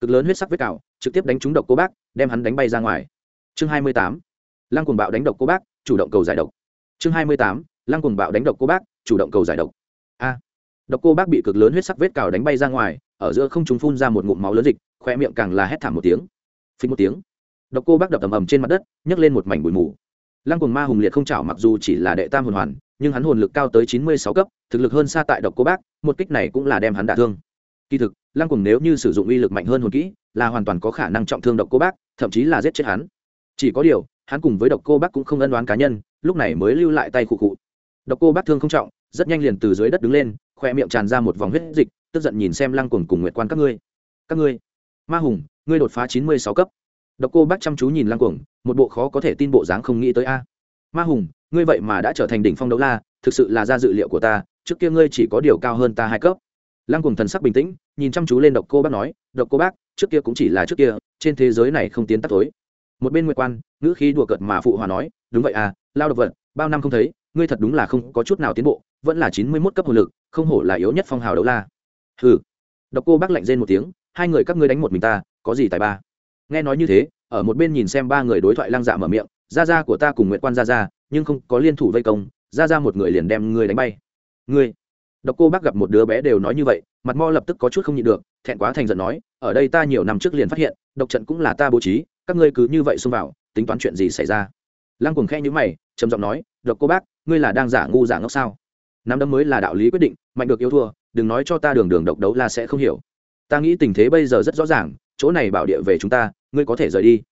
Cực lớn huyết sắc vết cào, trực tiếp đánh trúng độc cô bác, đem hắn đánh bay ra ngoài chương hai mươi tám, lăng Cuồng bạo đánh độc cô bác, chủ động cầu giải độc. Chương hai mươi tám, lăng Cuồng bạo đánh độc cô bác, chủ động cầu giải độc. A. Độc cô bác bị cực lớn huyết sắc vết cào đánh bay ra ngoài, ở giữa không chúng phun ra một ngụm máu lớn dịch khoe miệng càng là hét thảm một tiếng. Phình một tiếng. Độc cô bác đập ầm ầm trên mặt đất, nhấc lên một mảnh bụi mù. Lăng Cuồng ma hùng liệt không chảo mặc dù chỉ là đệ tam hồn hoàn, nhưng hắn hồn lực cao tới chín mươi sáu cấp, thực lực hơn xa tại độc cô bác, một kích này cũng là đem hắn đả thương. Kỳ thực, lăng Cuồng nếu như sử dụng uy lực mạnh hơn hồn kỹ, là hoàn toàn có khả năng trọng thương độc cô bác, thậm chí là giết chết hắn chỉ có điều, hắn cùng với độc cô bác cũng không ân đoán cá nhân, lúc này mới lưu lại tay khụ khụ. Độc cô bác thương không trọng, rất nhanh liền từ dưới đất đứng lên, khoe miệng tràn ra một vòng huyết dịch, tức giận nhìn xem lăng cuồng cùng nguyệt quan các ngươi. Các ngươi, ma hùng, ngươi đột phá chín mươi sáu cấp. Độc cô bác chăm chú nhìn lăng cuồng, một bộ khó có thể tin bộ dáng không nghĩ tới a. Ma hùng, ngươi vậy mà đã trở thành đỉnh phong đấu la, thực sự là ra dự liệu của ta, trước kia ngươi chỉ có điều cao hơn ta hai cấp. Lăng cuồng thần sắc bình tĩnh, nhìn chăm chú lên độc cô bác nói, độc cô bác, trước kia cũng chỉ là trước kia, trên thế giới này không tiến tắt tối một bên nguyệt quan, ngữ khí đùa cợt mà phụ hòa nói, đúng vậy à lao độc vật, bao năm không thấy, ngươi thật đúng là không có chút nào tiến bộ, vẫn là chín mươi mốt cấp hồn lực, không hổ là yếu nhất phong hào đấu la. Hừ. Độc cô bác lạnh rên một tiếng, hai người các ngươi đánh một mình ta, có gì tài ba? Nghe nói như thế, ở một bên nhìn xem ba người đối thoại lăng dạ mở miệng ra ra của ta cùng Nguyệt quan ra ra nhưng không có liên thủ vây công ra ra một người liền đem ngươi đánh bay. Ngươi? Độc cô bác gặp một đứa bé đều nói như vậy, mặt mo lập tức có chút không nhịn được, thẹn quá thành giận nói, ở đây ta nhiều năm trước liền phát hiện, độc trận cũng là ta bố trí các ngươi cứ như vậy xông vào, tính toán chuyện gì xảy ra? Lăng Cuồng khe nhữ mày, trầm giọng nói, độc cô bác, ngươi là đang giả ngu giả ngốc sao? Năm đấm mới là đạo lý quyết định, mạnh được yêu thua, đừng nói cho ta đường đường độc đấu là sẽ không hiểu. Ta nghĩ tình thế bây giờ rất rõ ràng, chỗ này bảo địa về chúng ta, ngươi có thể rời đi.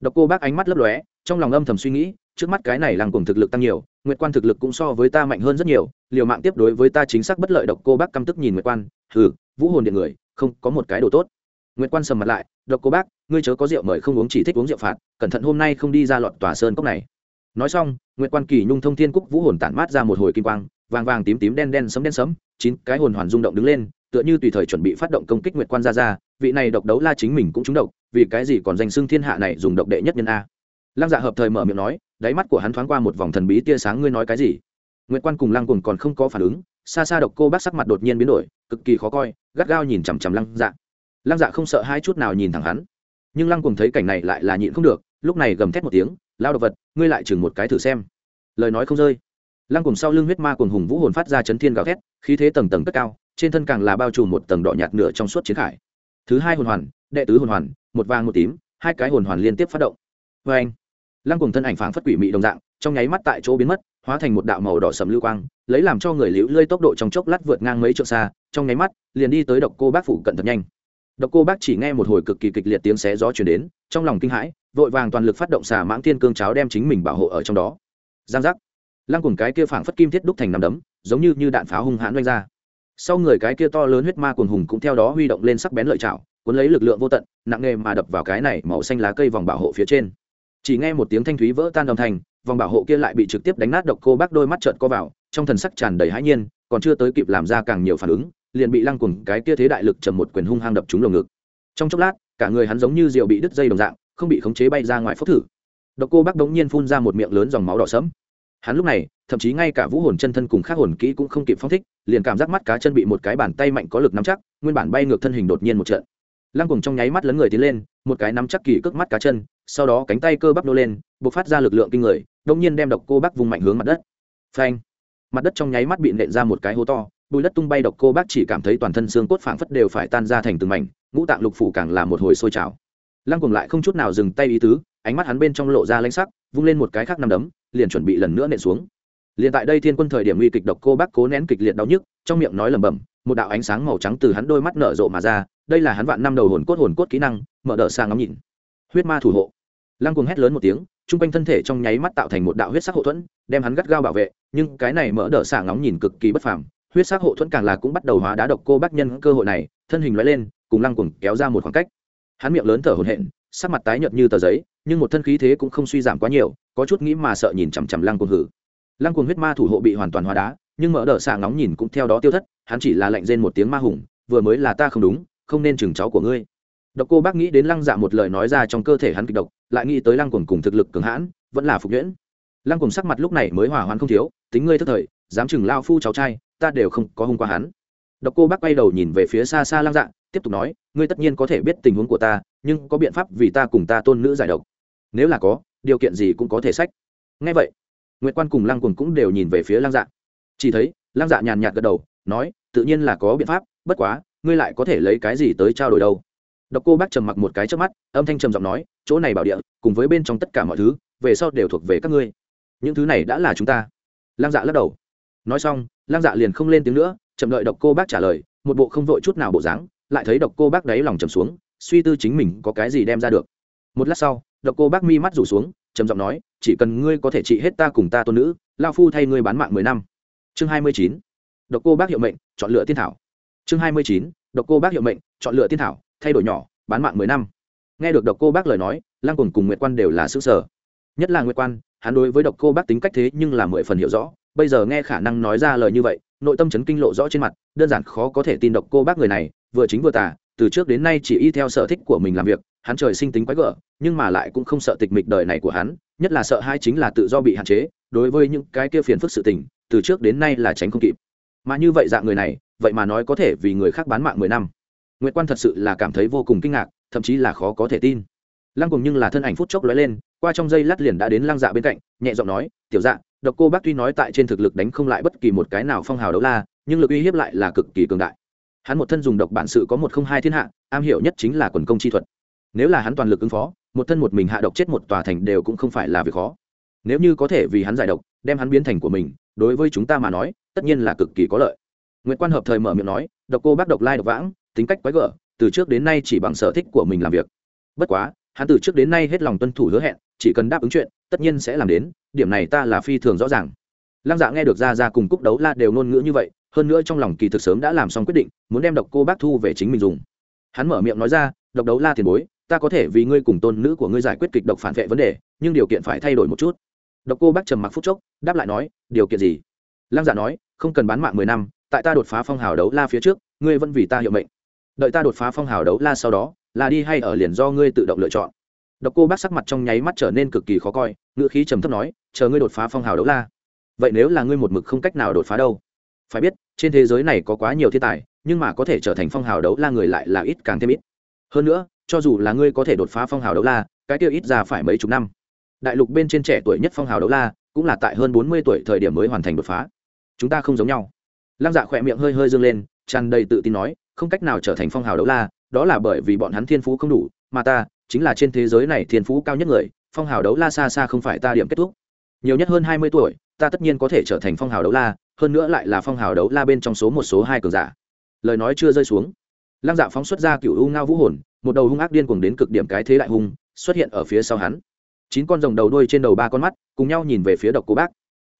Độc cô bác ánh mắt lấp lóe, trong lòng âm thầm suy nghĩ, trước mắt cái này lăng cùng thực lực tăng nhiều, nguyệt quan thực lực cũng so với ta mạnh hơn rất nhiều, liều mạng tiếp đối với ta chính xác bất lợi, độc cô bác căm tức nhìn nguyệt quan, hừ, vũ hồn điện người, không có một cái đồ tốt nguyệt quan sầm mặt lại, độc cô bác, ngươi chớ có rượu mời không uống, chỉ thích uống rượu phạt, cẩn thận hôm nay không đi ra lọt tòa sơn cốc này. Nói xong, nguyệt quan kỳ nhung thông thiên cúc vũ hồn tản mát ra một hồi kim quang, vàng vàng tím tím đen đen sấm đen sấm, chín cái hồn hoàn rung động đứng lên, tựa như tùy thời chuẩn bị phát động công kích nguyệt quan ra ra, vị này độc đấu la chính mình cũng trúng độc, vì cái gì còn danh xưng thiên hạ này dùng độc đệ nhất nhân a. Lăng dạ hợp thời mở miệng nói, đáy mắt của hắn thoáng qua một vòng thần bí tia sáng, ngươi nói cái gì? Nguyệt quan cùng lăng Cuồng còn không có phản ứng, xa xa độc cô bác sắc mặt đột nhiên biến đổi, cực kỳ khó coi, gắt gao nhìn chằm chằm lăng dạ lăng dạ không sợ hai chút nào nhìn thẳng hắn. Nhưng lăng cùng thấy cảnh này lại là nhịn không được, lúc này gầm thét một tiếng, lao đ ộ vật, ngươi lại chừng một cái thử xem. Lời nói không rơi. Lăng cùng sau lưng huyết ma cùng hùng vũ hồn phát ra chấn thiên gào thét, khí thế tầng tầng cất cao, trên thân càng là bao trùm một tầng đỏ nhạt nửa trong suốt chiến khải. Thứ hai hồn hoàn, đệ tứ hồn hoàn, một vàng một tím, hai cái hồn hoàn liên tiếp phát động. Vê anh, lăng cùng thân ảnh phảng phất quỷ mị đồng dạng, trong nháy mắt tại chỗ biến mất, hóa thành một đạo màu đỏ sầm lưu quang, lấy làm cho người liễu lơi tốc độ trong chốc lát vượt ngang mấy trượng xa, trong nháy mắt, liền đi tới độc cô bác phủ cận thật nhanh độc cô bác chỉ nghe một hồi cực kỳ kịch liệt tiếng xé gió truyền đến, trong lòng kinh hãi, vội vàng toàn lực phát động xà mãng thiên cương cháo đem chính mình bảo hộ ở trong đó. Giang giác. Lăng cùng cái kia phảng phất kim thiết đúc thành nằm đấm, giống như như đạn pháo hung hãn vung ra. Sau người cái kia to lớn huyết ma cuồng hùng cũng theo đó huy động lên sắc bén lợi chảo cuốn lấy lực lượng vô tận, nặng nề mà đập vào cái này màu xanh lá cây vòng bảo hộ phía trên. Chỉ nghe một tiếng thanh thúy vỡ tan đồng thành vòng bảo hộ kia lại bị trực tiếp đánh nát độc cô bác đôi mắt trợn co vào, trong thần sắc tràn đầy hãi nhiên, còn chưa tới kịp làm ra càng nhiều phản ứng liền bị lăng cùng cái kia thế đại lực trầm một quyền hung hăng đập trúng lồng ngực. Trong chốc lát, cả người hắn giống như rượu bị đứt dây đồng dạng, không bị khống chế bay ra ngoài phốc thử. Độc cô bác đống nhiên phun ra một miệng lớn dòng máu đỏ sẫm. Hắn lúc này, thậm chí ngay cả vũ hồn chân thân cùng khác hồn kỹ cũng không kịp phong thích, liền cảm giác mắt cá chân bị một cái bàn tay mạnh có lực nắm chắc, nguyên bản bay ngược thân hình đột nhiên một trận. Lăng cùng trong nháy mắt lấn người tiến lên, một cái nắm chắc kỳ cước mắt cá chân, sau đó cánh tay cơ bắp nô lên b ộ c phát ra lực lượng kinh người đông nhiên đem độc cô bác vùng mạnh hướng mặt đất. Phanh! Mặt đất trong nháy mắt bị nện ra một cái hố to bùi đất tung bay độc cô bác chỉ cảm thấy toàn thân xương cốt phảng phất đều phải tan ra thành từng mảnh, ngũ tạng lục phủ càng là một hồi sôi trào. Lăng cùng lại không chút nào dừng tay ý tứ, ánh mắt hắn bên trong lộ ra lãnh sắc, vung lên một cái khác nằm đấm, liền chuẩn bị lần nữa nện xuống. Liền tại đây thiên quân thời điểm nguy kịch độc cô bác cố nén kịch liệt đau nhức, trong miệng nói lẩm bẩm, một đạo ánh sáng màu trắng từ hắn đôi mắt nở rộ mà ra, đây là hắn vạn năm đầu hồn cốt hồn cốt kỹ năng, mở đỡ sang ngắm nhìn. Huyết ma thủ hộ. Lăng cuồng hét lớn một tiếng, trung quanh thân thể trong nháy mắt tạo thành một đạo huyết sắc hậu thuẫn, đem hắn gắt gao bảo vệ, nhưng cái này mở đỡ xả ngóng nhìn cực kỳ bất phàm huyết sắc hộ thuẫn càng là cũng bắt đầu hóa đá độc cô bác nhân cơ hội này, thân hình loại lên, cùng lăng cuồng kéo ra một khoảng cách. Hắn miệng lớn thở hổn hển, sắc mặt tái nhợt như tờ giấy, nhưng một thân khí thế cũng không suy giảm quá nhiều, có chút nghĩ mà sợ nhìn chằm chằm lăng cùng hử. Lăng cùng huyết ma thủ hộ bị hoàn toàn hóa đá, nhưng mở đỡ xạ ngóng nhìn cũng theo đó tiêu thất, hắn chỉ là lạnh rên một tiếng ma hùng, vừa mới là ta không đúng, không nên chừng cháu của ngươi. Độc cô bác nghĩ đến lăng dạ một lời nói ra trong cơ thể hắn kịch độc, lại nghĩ tới lăng cuồng cùng thực lực cường hãn, vẫn là phục nhuyễn. Lăng cuồng sắc mặt lúc này mới hỏa hoạn không thiếu, tính ngươi thất thời, dám chừng lao phu cháu trai ta đều không có hung qua hắn. Độc cô bác quay đầu nhìn về phía xa xa Lang dạ tiếp tục nói, ngươi tất nhiên có thể biết tình huống của ta, nhưng có biện pháp vì ta cùng ta tôn nữ giải độc. Nếu là có, điều kiện gì cũng có thể sách. Ngay vậy nguyễn quan cùng Lang cuồng cũng đều nhìn về phía Lang dạ. Chỉ thấy, Lang dạ nhàn nhạt gật đầu, nói, tự nhiên là có biện pháp, bất quá, ngươi lại có thể lấy cái gì tới trao đổi đâu. Độc cô bác trầm mặc một cái trước mắt, âm thanh trầm giọng nói, chỗ này bảo địa, cùng với bên trong tất cả mọi thứ, về sau đều thuộc về các ngươi. Những thứ này đã là chúng ta. Lang dạ lắc đầu. Nói xong lăng dạ liền không lên tiếng nữa, chậm đợi độc cô bác trả lời, một bộ không vội chút nào bộ dáng, lại thấy độc cô bác đáy lòng trầm xuống, suy tư chính mình có cái gì đem ra được. Một lát sau, độc cô bác mi mắt rủ xuống, trầm giọng nói, chỉ cần ngươi có thể trị hết ta cùng ta tôn nữ lao phu thay ngươi bán mạng mười năm. Chương hai mươi chín, độc cô bác hiệu mệnh, chọn lựa tiên thảo. Chương hai mươi chín, độc cô bác hiệu mệnh, chọn lựa tiên thảo, thay đổi nhỏ, bán mạng mười năm. Nghe được độc cô bác lời nói, lăng cùng cùng nguyệt quan đều là xứ sở. Nhất là nguyệt quan, hắn đối với độc cô bác tính cách thế nhưng là mười phần hiểu rõ bây giờ nghe khả năng nói ra lời như vậy, nội tâm chấn kinh lộ rõ trên mặt, đơn giản khó có thể tin độc cô bác người này, vừa chính vừa tà, từ trước đến nay chỉ y theo sở thích của mình làm việc, hắn trời sinh tính quái gở, nhưng mà lại cũng không sợ tịch mịch đời này của hắn, nhất là sợ hai chính là tự do bị hạn chế, đối với những cái kia phiền phức sự tình, từ trước đến nay là tránh không kịp. Mà như vậy dạng người này, vậy mà nói có thể vì người khác bán mạng mười năm. Nguyệt quan thật sự là cảm thấy vô cùng kinh ngạc, thậm chí là khó có thể tin. Lăng cùng nhưng là thân ảnh phút chốc lóe lên, qua trong giây lát liền đã đến lăng dạ bên cạnh, nhẹ giọng nói, tiểu dạ độc cô bác tuy nói tại trên thực lực đánh không lại bất kỳ một cái nào phong hào đấu la, nhưng lực uy hiếp lại là cực kỳ cường đại. Hắn một thân dùng độc bản sự có một không hai thiên hạ, am hiểu nhất chính là quần công chi thuật. Nếu là hắn toàn lực ứng phó, một thân một mình hạ độc chết một tòa thành đều cũng không phải là việc khó. Nếu như có thể vì hắn giải độc, đem hắn biến thành của mình, đối với chúng ta mà nói, tất nhiên là cực kỳ có lợi. Nguyễn quan hợp thời mở miệng nói, độc cô bác độc lai độc vãng, tính cách quái gở, từ trước đến nay chỉ bằng sở thích của mình làm việc. Bất quá, hắn từ trước đến nay hết lòng tuân thủ hứa hẹn chỉ cần đáp ứng chuyện, tất nhiên sẽ làm đến, điểm này ta là phi thường rõ ràng. Lăng dạ nghe được ra ra cùng cúc đấu la đều ngôn ngữ như vậy, hơn nữa trong lòng kỳ thực sớm đã làm xong quyết định, muốn đem độc cô bác thu về chính mình dùng. Hắn mở miệng nói ra, độc đấu la tiền bối, ta có thể vì ngươi cùng tôn nữ của ngươi giải quyết kịch độc phản vệ vấn đề, nhưng điều kiện phải thay đổi một chút. Độc cô bác trầm mặc phút chốc, đáp lại nói, điều kiện gì? Lăng dạ nói, không cần bán mạng mười năm, tại ta đột phá phong hào đấu la phía trước, ngươi vẫn vì ta hiệu mệnh. Đợi ta đột phá phong hào đấu la sau đó, là đi hay ở liền do ngươi tự động lựa chọn độc cô bác sắc mặt trong nháy mắt trở nên cực kỳ khó coi ngựa khí trầm thấp nói, chờ ngươi đột phá phong hào đấu la. Vậy nếu là ngươi một mực không cách nào đột phá đâu? Phải biết, trên thế giới này có quá nhiều thiên tài, nhưng mà có thể trở thành phong hào đấu la người lại là ít càng thêm ít. Hơn nữa, cho dù là ngươi có thể đột phá phong hào đấu la, cái kia ít ra phải mấy chục năm. Đại lục bên trên trẻ tuổi nhất phong hào đấu la, cũng là tại hơn bốn mươi tuổi thời điểm mới hoàn thành đột phá. Chúng ta không giống nhau. Lăng dạ khỏe miệng hơi hơi dương lên, tràn đầy tự tin nói, không cách nào trở thành phong hào đấu la, đó là bởi vì bọn hắn thiên phú không đủ, mà ta chính là trên thế giới này thiên phú cao nhất người, phong hào đấu la xa xa không phải ta điểm kết thúc. Nhiều nhất hơn hai mươi tuổi, ta tất nhiên có thể trở thành phong hào đấu la, hơn nữa lại là phong hào đấu la bên trong số một số hai cường giả. Lời nói chưa rơi xuống. Lăng dạ phóng xuất ra cựu u ngao vũ hồn, một đầu hung ác điên cuồng đến cực điểm cái thế đại hung, xuất hiện ở phía sau hắn. Chín con rồng đầu đuôi trên đầu ba con mắt, cùng nhau nhìn về phía độc cô bác.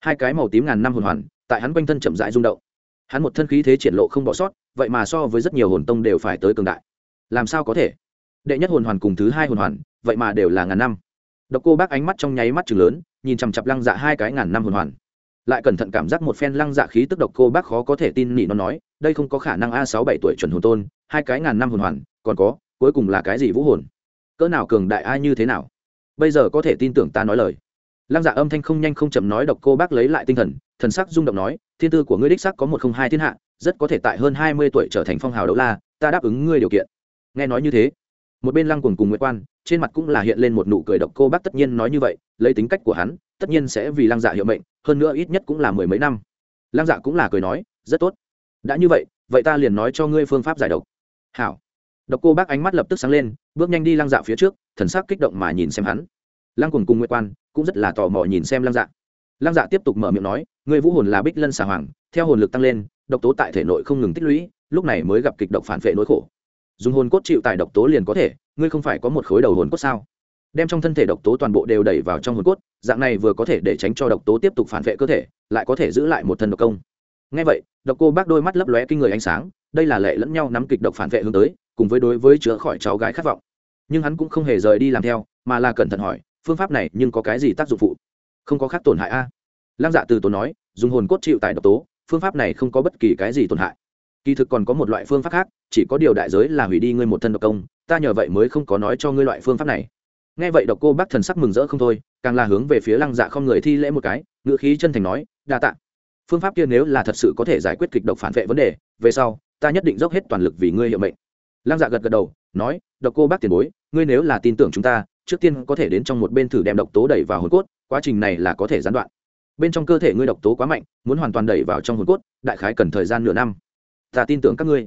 Hai cái màu tím ngàn năm hồn hoàn, tại hắn quanh thân chậm rãi rung động. Hắn một thân khí thế triển lộ không bỏ sót, vậy mà so với rất nhiều hồn tông đều phải tới cường đại. Làm sao có thể? Đệ nhất hồn hoàn cùng thứ hai hồn hoàn, vậy mà đều là ngàn năm. Độc cô bác ánh mắt trong nháy mắt chừng lớn, nhìn chằm chặp lăng dạ hai cái ngàn năm hồn hoàn. Lại cẩn thận cảm giác một phen lăng dạ khí tức độc cô bác khó có thể tin nỉ nó nói, đây không có khả năng a, sáu bảy tuổi chuẩn hồn tôn, hai cái ngàn năm hồn hoàn, còn có, cuối cùng là cái gì vũ hồn? Cỡ nào cường đại ai như thế nào? Bây giờ có thể tin tưởng ta nói lời. Lăng dạ âm thanh không nhanh không chậm nói độc cô bác lấy lại tinh thần thần sắc rung động nói, thiên tư của ngươi đích sắc có một không hai thiên hạ, rất có thể tại hơn hai mươi tuổi trở thành phong hào đấu la, ta đáp ứng ngươi điều kiện. Nghe nói như thế một bên lăng cùng cùng nguyệt quan, trên mặt cũng là hiện lên một nụ cười độc cô bác tất nhiên nói như vậy, lấy tính cách của hắn, tất nhiên sẽ vì lăng dạ hiệu mệnh, hơn nữa ít nhất cũng là mười mấy năm. Lăng dạ cũng là cười nói, rất tốt. Đã như vậy vậy ta liền nói cho ngươi phương pháp giải độc. Hảo. Độc cô bác ánh mắt lập tức sáng lên, bước nhanh đi lăng dạ phía trước, thần sắc kích động mà nhìn xem hắn. Lăng cùng cùng nguyệt quan cũng rất là tò mò nhìn xem lăng dạ. Lăng dạ tiếp tục mở miệng nói người vũ hồn là bích lân xà hoàng, theo hồn lực tăng lên, độc tố tại thể nội không ngừng tích lũy, lúc này mới gặp kịch độc phản vệ nỗi khổ dùng hồn cốt chịu tại độc tố liền có thể, ngươi không phải có một khối đầu hồn cốt sao? Đem trong thân thể độc tố toàn bộ đều đẩy vào trong hồn cốt, dạng này vừa có thể để tránh cho độc tố tiếp tục phản vệ cơ thể, lại có thể giữ lại một thân độc công. Ngay vậy, độc cô bác đôi mắt lấp lóe kinh người ánh sáng, đây là lệ lẫn nhau nắm kịch độc phản vệ hướng tới, cùng với đối với chữa khỏi cháu gái khát vọng. Nhưng hắn cũng không hề rời đi làm theo, mà là cẩn thận hỏi, phương pháp này nhưng có cái gì tác dụng phụ? Không có khác tổn hại a? À? lăng dạ từ tốn nói, dùng hồn cốt chịu tại độc tố, phương pháp này không có bất kỳ cái gì tổn hại kỳ thực còn có một loại phương pháp khác, chỉ có điều đại giới là hủy đi ngươi một thân độc công, ta nhờ vậy mới không có nói cho ngươi loại phương pháp này. Nghe vậy độc cô bác thần sắc mừng rỡ không thôi, càng là hướng về phía lăng dạ không người thi lễ một cái ngự khí chân thành nói, đa tạ. Phương pháp kia nếu là thật sự có thể giải quyết kịch độc phản vệ vấn đề, về sau, ta nhất định dốc hết toàn lực vì ngươi hiệu mệnh. Lăng dạ gật gật đầu, nói, độc cô bác tiền bối, ngươi nếu là tin tưởng chúng ta, trước tiên có thể đến trong một bên thử đem độc tố đẩy vào hồn cốt, quá trình này là có thể gián đoạn. Bên trong cơ thể ngươi độc tố quá mạnh, muốn hoàn toàn đẩy vào trong hồn cốt, đại khái cần thời gian nửa năm ta tin tưởng các ngươi.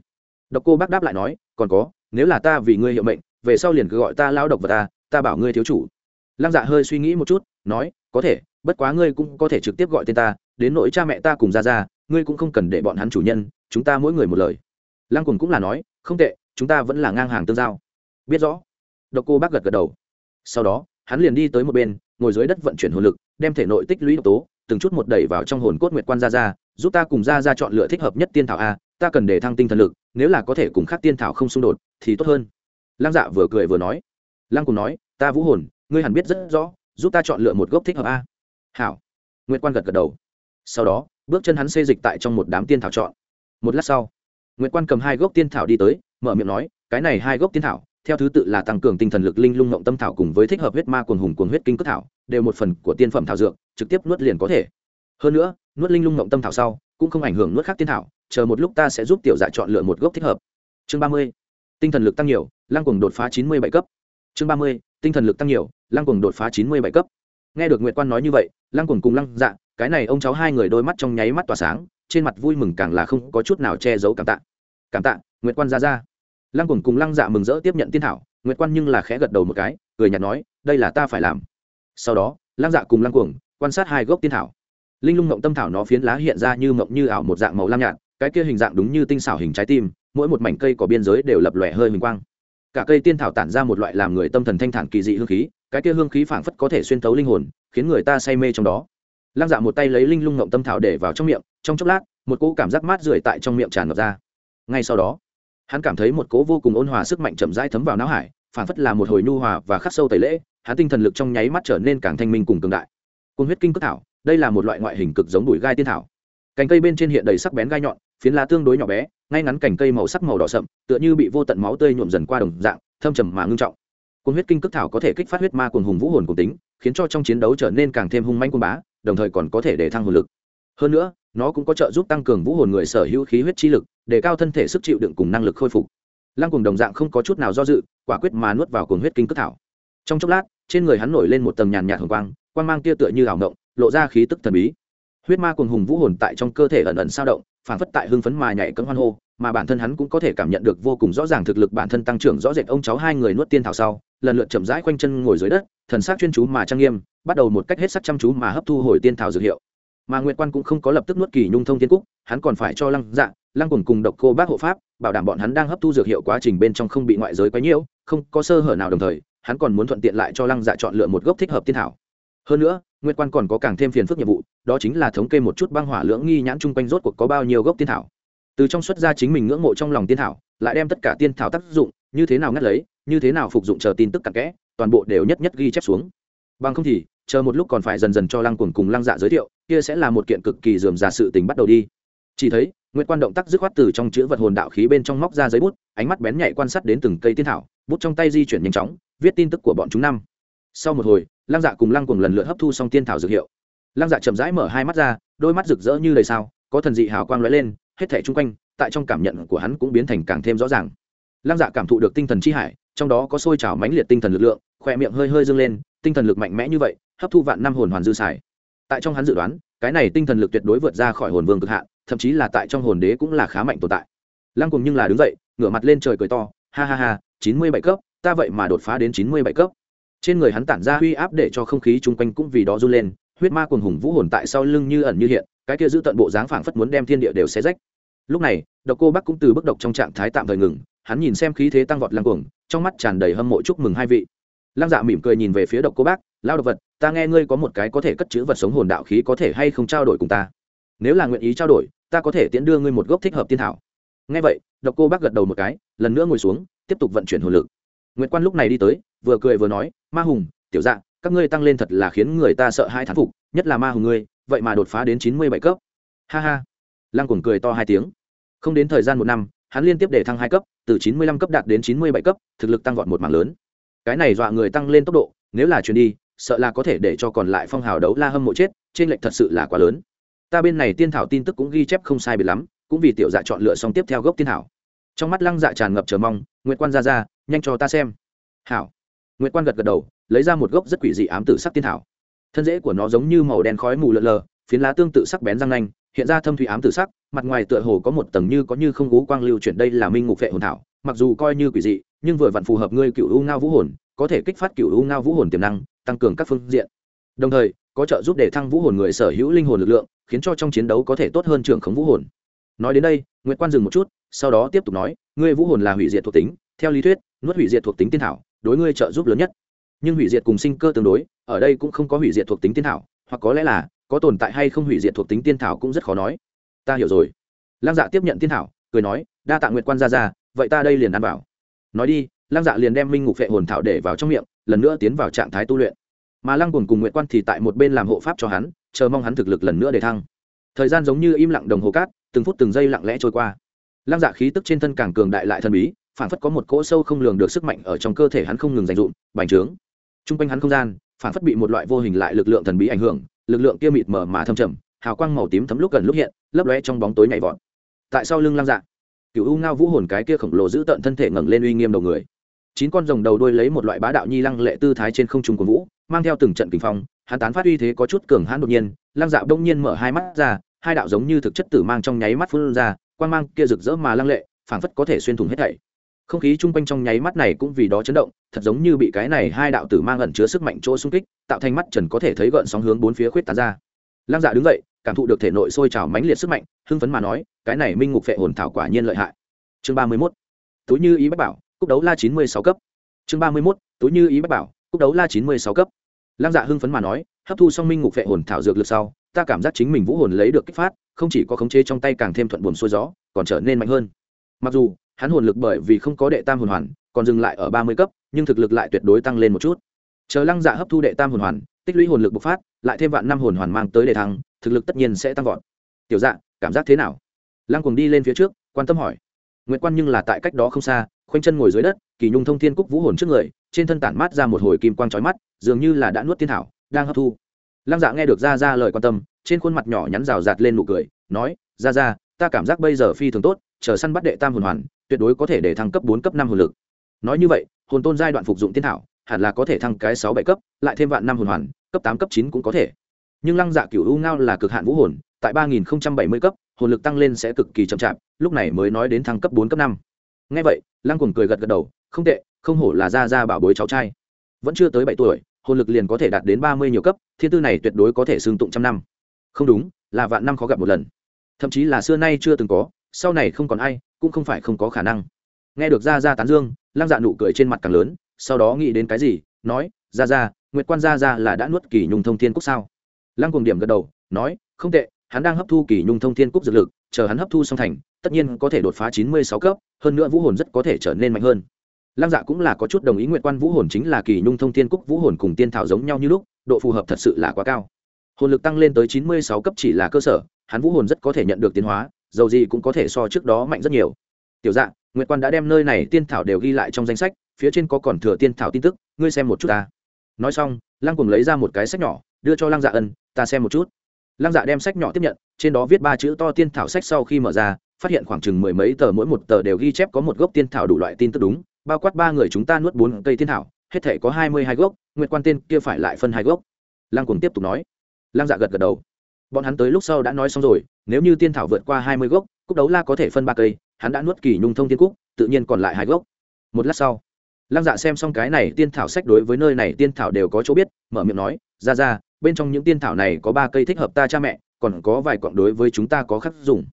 Độc cô bác đáp lại nói, còn có, nếu là ta vì ngươi hiệu mệnh, về sau liền cứ gọi ta lao độc vào ta ta bảo ngươi thiếu chủ. Lăng dạ hơi suy nghĩ một chút, nói, có thể, bất quá ngươi cũng có thể trực tiếp gọi tên ta, đến nỗi cha mẹ ta cùng ra ra ngươi cũng không cần để bọn hắn chủ nhân, chúng ta mỗi người một lời. Lăng cùng cũng là nói, không tệ, chúng ta vẫn là ngang hàng tương giao. Biết rõ. Độc cô bác gật gật đầu. Sau đó, hắn liền đi tới một bên, ngồi dưới đất vận chuyển hồn lực, đem thể nội tích lũy độc tố, từng chút một đẩy vào trong hồn cốt nguyệt quan ra ra giúp ta cùng ra ra chọn lựa thích hợp nhất tiên thảo a ta cần để thăng tinh thần lực, nếu là có thể cùng khác tiên thảo không xung đột, thì tốt hơn. Lăng dạ vừa cười vừa nói. Lăng cùng nói, ta vũ hồn, ngươi hẳn biết rất rõ, giúp ta chọn lựa một gốc thích hợp a. Hảo. Nguyệt quan gật gật đầu. Sau đó, bước chân hắn xê dịch tại trong một đám tiên thảo chọn. Một lát sau, nguyệt quan cầm hai gốc tiên thảo đi tới, mở miệng nói, cái này hai gốc tiên thảo, theo thứ tự là tăng cường tinh thần lực linh lung ngộng tâm thảo cùng với thích hợp huyết ma cuồng hùng cuồng huyết kinh cất thảo, đều một phần của tiên phẩm thảo dược, trực tiếp nuốt liền có thể. Hơn nữa, nuốt linh lung ngộng tâm thảo sau, cũng không ảnh hưởng nuốt khác tiên thảo chờ một lúc ta sẽ giúp tiểu dạ chọn lựa một gốc thích hợp. Chương ba mươi, tinh thần lực tăng nhiều, lăng cuồng đột phá chín mươi bảy cấp. Chương ba mươi, tinh thần lực tăng nhiều, lăng cuồng đột phá chín mươi bảy cấp. Nghe được nguyệt quan nói như vậy, lăng cuồng cùng lăng dạ cái này ông cháu hai người đôi mắt trong nháy mắt tỏa sáng, trên mặt vui mừng càng là không có chút nào che giấu cảm tạ. Cảm tạ, nguyệt quan ra ra. Lăng cuồng cùng lăng dạ mừng rỡ tiếp nhận tiên thảo, nguyệt quan nhưng là khẽ gật đầu một cái, cười nhạt nói, đây là ta phải làm. Sau đó, lăng dạ cùng lăng cuồng quan sát hai gốc tiên thảo. Linh lung ngộng tâm thảo nó phiến lá hiện ra như mộng như ảo một dạng màu lam nhạt cái kia hình dạng đúng như tinh xảo hình trái tim, mỗi một mảnh cây có biên giới đều lập lòe hơi hình quang. Cả cây tiên thảo tản ra một loại làm người tâm thần thanh thản kỳ dị hương khí, cái kia hương khí phảng phất có thể xuyên tấu linh hồn, khiến người ta say mê trong đó. Lăng dạ một tay lấy linh lung ngộng tâm thảo để vào trong miệng, trong chốc lát, một cỗ cảm giác mát rượi tại trong miệng tràn ngập ra. Ngay sau đó, hắn cảm thấy một cỗ vô cùng ôn hòa sức mạnh chậm rãi thấm vào não hải, phảng phất là một hồi nhu hòa và khắc sâu tẩy lễ, hắn tinh thần lực trong nháy mắt trở nên càng thanh minh cùng cường đại. Côn huyết kinh cước thảo, đây là một loại ngoại hình cực giống đùi gai tiên thảo. Cành cây bên trên hiện đầy sắc bén gai nhọn phiến lá tương đối nhỏ bé, ngay ngắn cành cây màu sắc màu đỏ sậm, tựa như bị vô tận máu tươi nhuộm dần qua đồng dạng, thâm trầm mà ngưng trọng. Cuốn huyết kinh cước thảo có thể kích phát huyết ma cuồng hùng vũ hồn cùng tính, khiến cho trong chiến đấu trở nên càng thêm hung manh quân bá, đồng thời còn có thể để thăng hồn lực. Hơn nữa, nó cũng có trợ giúp tăng cường vũ hồn người sở hữu khí huyết chi lực, để cao thân thể sức chịu đựng cùng năng lực khôi phục. Lăng cùng đồng dạng không có chút nào do dự, quả quyết mà nuốt vào cuồng huyết kinh cước thảo. Trong chốc lát, trên người hắn nổi lên một tầng nhàn nhạt hồng quang quang mang tia tựa như ảo động lộ ra khí tức thần bí. Huyết ma cuồng hùng vũ hồn tại trong cơ thể ẩn ẩn sao động phản phất tại hưng phấn mà nhảy cấm hoan hô, mà bản thân hắn cũng có thể cảm nhận được vô cùng rõ ràng thực lực bản thân tăng trưởng rõ rệt ông cháu hai người nuốt tiên thảo sau, lần lượt chậm rãi quanh chân ngồi dưới đất, thần sắc chuyên chú mà trang nghiêm, bắt đầu một cách hết sắc chăm chú mà hấp thu hồi tiên thảo dược hiệu. Mà nguyệt quan cũng không có lập tức nuốt kỳ nhung thông tiên cúc, hắn còn phải cho lăng dạ lăng cùng cùng độc cô bác hộ pháp, bảo đảm bọn hắn đang hấp thu dược hiệu quá trình bên trong không bị ngoại giới quấy nhiễu, không có sơ hở nào đồng thời, hắn còn muốn thuận tiện lại cho lăng dạ chọn lựa một gốc thích hợp tiên thảo. Hơn nữa, nguyệt quan còn có càng thêm phiền phức nhiệm vụ đó chính là thống kê một chút băng hỏa lưỡng nghi nhãn chung quanh rốt cuộc có bao nhiêu gốc tiên thảo. Từ trong xuất ra chính mình ngưỡng mộ trong lòng tiên thảo, lại đem tất cả tiên thảo tác dụng, như thế nào ngắt lấy, như thế nào phục dụng chờ tin tức cặn kẽ, toàn bộ đều nhất nhất ghi chép xuống. Bằng không thì, chờ một lúc còn phải dần dần cho lăng cuồng cùng lăng dạ giới thiệu, kia sẽ là một kiện cực kỳ dườm rà sự tình bắt đầu đi. Chỉ thấy nguyễn quan động tác dứt khoát từ trong chữ vật hồn đạo khí bên trong móc ra giấy bút, ánh mắt bén nhạy quan sát đến từng cây tiên thảo, bút trong tay di chuyển nhanh chóng, viết tin tức của bọn chúng năm. Sau một hồi, lăng dạ cùng lăng cuồng lần lượt hấp thu xong tiên thảo dược hiệu lăng dạ chậm rãi mở hai mắt ra, đôi mắt rực rỡ như đầy sao, có thần dị hào quang lóe lên, hết thảy chung quanh, tại trong cảm nhận của hắn cũng biến thành càng thêm rõ ràng. Lăng dạ cảm thụ được tinh thần chi hải, trong đó có sôi trào mãnh liệt tinh thần lực lượng khỏe miệng hơi hơi dâng lên, tinh thần lực mạnh mẽ như vậy, hấp thu vạn năm hồn hoàn dư xài. Tại trong hắn dự đoán, cái này tinh thần lực tuyệt đối vượt ra khỏi hồn vương cực hạn, thậm chí là tại trong hồn đế cũng là khá mạnh tồn tại. Lăng cùng nhưng là đứng dậy, ngửa mặt lên trời cười to, ha ha ha, chín mươi bảy cấp, ta vậy mà đột phá đến chín mươi bảy cấp. Trên người hắn tản ra uy áp để cho không khí chung quanh cũng vì đó run lên huyết ma cuồng hùng vũ hồn tại sau lưng như ẩn như hiện, cái kia giữ tận bộ dáng phảng phất muốn đem thiên địa đều xé rách. Lúc này, độc cô bắc cũng từ bức độc trong trạng thái tạm thời ngừng, hắn nhìn xem khí thế tăng vọt lăng cuồng, trong mắt tràn đầy hâm mộ chúc mừng hai vị. Lăng dạ mỉm cười nhìn về phía độc cô bác lao độc vật, ta nghe ngươi có một cái có thể cất chữ vật sống hồn đạo khí có thể hay không trao đổi cùng ta? Nếu là nguyện ý trao đổi, ta có thể tiễn đưa ngươi một gốc thích hợp tiên thảo. Nghe vậy, độc cô bác gật đầu một cái, lần nữa ngồi xuống, tiếp tục vận chuyển hồn lực. Nguyễn quan lúc này đi tới, vừa cười vừa nói, ma hùng, tiểu dạ các ngươi tăng lên thật là khiến người ta sợ hai thán phục, nhất là ma hùng ngươi, vậy mà đột phá đến chín mươi bảy cấp. Ha ha. Lăng cuồng cười to hai tiếng. Không đến thời gian một năm, hắn liên tiếp để thăng hai cấp, từ chín mươi lăm cấp đạt đến chín mươi bảy cấp, thực lực tăng vọt một mảng lớn. Cái này dọa người tăng lên tốc độ, nếu là chuyền đi, sợ là có thể để cho còn lại phong hào đấu la hâm mộ chết, trên lệnh thật sự là quá lớn. Ta bên này tiên thảo tin tức cũng ghi chép không sai biệt lắm, cũng vì tiểu dạ chọn lựa xong tiếp theo gốc tiên thảo. Trong mắt lăng dạ tràn ngập chờ mong nguyễn quan ra ra, nhanh cho ta xem. Hảo. Nguyễn quan gật gật đầu lấy ra một gốc rất quỷ dị ám tử sắc tiên thảo. Thân rễ của nó giống như màu đen khói mù lợn lờ, phiến lá tương tự sắc bén răng nanh, hiện ra thâm thủy ám tử sắc, mặt ngoài tựa hồ có một tầng như có như không gú quang lưu chuyển đây là minh ngục vệ hồn thảo, mặc dù coi như quỷ dị, nhưng vừa vặn phù hợp ngươi cựu u ngao vũ hồn, có thể kích phát cựu u ngao vũ hồn tiềm năng, tăng cường các phương diện. Đồng thời, có trợ giúp để thăng vũ hồn người sở hữu linh hồn lực lượng, khiến cho trong chiến đấu có thể tốt hơn trưởng khống vũ hồn. Nói đến đây nguyễn quan dừng một chút, sau đó tiếp tục nói, ngươi vũ hồn là hủy diệt thuộc tính, theo lý thuyết, nuốt hủy diệt thuộc tính tiên thảo, đối ngươi trợ giúp lớn nhất nhưng hủy diệt cùng sinh cơ tương đối, ở đây cũng không có hủy diệt thuộc tính tiên thảo, hoặc có lẽ là, có tồn tại hay không hủy diệt thuộc tính tiên thảo cũng rất khó nói. Ta hiểu rồi. Lăng dạ tiếp nhận tiên thảo, cười nói, đa tạ nguyệt quan ra ra vậy ta đây liền ăn vào. Nói đi, lăng dạ liền đem minh ngục phệ hồn thảo để vào trong miệng, lần nữa tiến vào trạng thái tu luyện. Mà lăng cùng cùng nguyệt quan thì tại một bên làm hộ pháp cho hắn, chờ mong hắn thực lực lần nữa để thăng. Thời gian giống như im lặng đồng hồ cát, từng phút từng giây lặng lẽ trôi qua. Lăng dạ khí tức trên thân càng cường đại lại thần bí, phản phất có một cỗ sâu không lường được sức mạnh ở trong cơ thể hắn không ngừng dành dụm, bành trướng t r u n g quanh hắn không gian, phản phất bị một loại vô hình lại lực lượng thần bí ảnh hưởng, lực lượng kia mịt mờ mà thâm trầm, hào quang màu tím thấm lúc gần lúc hiện, lấp lóe trong bóng tối nhảy vọt. Tại sao lưng lăng dạ cựu u ngao vũ hồn cái kia khổng lồ giữ tợn thân thể ngẩng lên uy nghiêm đầu người. Chín con rồng đầu đuôi lấy một loại bá đạo nhi lăng lệ tư thái trên không trung của vũ, mang theo từng trận kinh phong, hắn tán phát uy thế có chút cường hãn đột nhiên, lăng dạ đông nhiên mở hai mắt ra, hai đạo giống như thực chất tử mang trong nháy mắt phun ra quan mang kia rực rỡ mà lăng lệ, phảng phất có thể xuyên thủng hết thảy không khí chung quanh trong nháy mắt này cũng vì đó chấn động, thật giống như bị cái này hai đạo tử mang ẩn chứa sức mạnh chỗ xung kích, tạo thành mắt trần có thể thấy gợn sóng hướng bốn phía khuyết tán ra. Lăng dạ đứng dậy, cảm thụ được thể nội sôi trào mãnh liệt sức mạnh, hưng phấn mà nói, cái này minh ngục phệ hồn thảo quả nhiên lợi hại. Chương ba mươi mốt. Túi như ý bách bảo, cúc đấu la chín mươi sáu cấp. Chương ba mươi mốt. Túi như ý bách bảo, cúc đấu la chín mươi sáu cấp. Lăng dạ hưng phấn mà nói, hấp thu xong minh ngục phệ hồn thảo dược lực sau, ta cảm giác chính mình vũ hồn lấy được kích phát, không chỉ có khống chế trong tay càng thêm thuận buồn xuôi gió, còn trở nên mạnh hơn mặc dù, hắn hồn lực bởi vì không có đệ tam hồn hoàn, còn dừng lại ở ba mươi cấp, nhưng thực lực lại tuyệt đối tăng lên một chút. Chờ lăng dạ hấp thu đệ tam hồn hoàn, tích lũy hồn lực bộc phát, lại thêm vạn năm hồn hoàn mang tới đề thăng, thực lực tất nhiên sẽ tăng vọt. Tiểu dạ cảm giác thế nào? Lăng cùng đi lên phía trước, quan tâm hỏi. Nguyễn quan nhưng là tại cách đó không xa, khoanh chân ngồi dưới đất, kỳ nhung thông thiên cúc vũ hồn trước người, trên thân tản mát ra một hồi kim quang trói mắt, dường như là đã nuốt thiên thảo, đang hấp thu. Lăng dạ nghe được ra ra lời quan tâm, trên khuôn mặt nhỏ nhắn rào rạt lên nụ cười, nói, ra ra, ta cảm giác bây giờ phi thường tốt chờ săn bắt đệ tam hồn hoàn, tuyệt đối có thể để thăng cấp bốn cấp năm hồn lực. Nói như vậy, hồn tôn giai đoạn phục dụng tiên thảo, hẳn là có thể thăng cái sáu bảy cấp, lại thêm vạn năm hồn hoàn, cấp tám, cấp chín cũng có thể. Nhưng lăng dạ cửu u ngao là cực hạn vũ hồn, tại ba nghìn bảy mươi cấp, hồn lực tăng lên sẽ cực kỳ chậm chạp, lúc này mới nói đến thăng cấp bốn cấp năm. Ngay vậy, lăng cuồng cười gật gật đầu, không tệ, không hổ là gia gia bảo bối cháu trai. Vẫn chưa tới bảy tuổi, hồn lực liền có thể đạt đến ba mươi nhiều cấp, thiên tư này tuyệt đối có thể xương tụng trăm năm. Không đúng, là vạn năm khó gặp một lần. Thậm chí là xưa nay chưa từng có sau này không còn ai, cũng không phải không có khả năng. Nghe được gia gia tán dương, lăng dạ nụ cười trên mặt càng lớn, sau đó nghĩ đến cái gì, nói, gia gia, nguyệt quan gia gia là đã nuốt kỳ nhung thông thiên cúc sao? Lăng cùng điểm gật đầu, nói, không tệ, hắn đang hấp thu kỳ nhung thông thiên cúc dược lực, chờ hắn hấp thu xong thành, tất nhiên có thể đột phá chín mươi sáu cấp, hơn nữa vũ hồn rất có thể trở nên mạnh hơn. Lăng dạ cũng là có chút đồng ý nguyện quan vũ hồn chính là kỳ nhung thông thiên cúc vũ hồn cùng tiên thảo giống nhau như lúc, độ phù hợp thật sự là quá cao. Hồn lực tăng lên tới chín mươi sáu cấp chỉ là cơ sở, hắn vũ hồn rất có thể nhận được tiến hóa dầu gì cũng có thể so trước đó mạnh rất nhiều. Tiểu dạ nguyệt quan đã đem nơi này tiên thảo đều ghi lại trong danh sách, phía trên có còn thừa tiên thảo tin tức, ngươi xem một chút ta. Nói xong, lăng cùng lấy ra một cái sách nhỏ, đưa cho lăng dạ ân, ta xem một chút. Lăng dạ đem sách nhỏ tiếp nhận, trên đó viết ba chữ to tiên thảo sách sau khi mở ra, phát hiện khoảng chừng mười mấy tờ mỗi một tờ đều ghi chép có một gốc tiên thảo đủ loại tin tức đúng, bao quát ba người chúng ta nuốt bốn cây tiên thảo, hết thể có hai mươi hai gốc, nguyệt quan tên kia phải lại phân hai gốc. Lăng cùng tiếp tục nói. Lăng dạ gật gật đầu. Bọn hắn tới lúc sau đã nói xong rồi nếu như tiên thảo vượt qua hai mươi gốc, cúc đấu la có thể phân ba cây, hắn đã nuốt kỳ nhung thông tiên cúc, tự nhiên còn lại hai gốc. Một lát sau, lăng dạ xem xong cái này tiên thảo sách đối với nơi này tiên thảo đều có chỗ biết, mở miệng nói, ra ra, bên trong những tiên thảo này có ba cây thích hợp ta cha mẹ, còn có vài quặng đối với chúng ta có khắc dùng.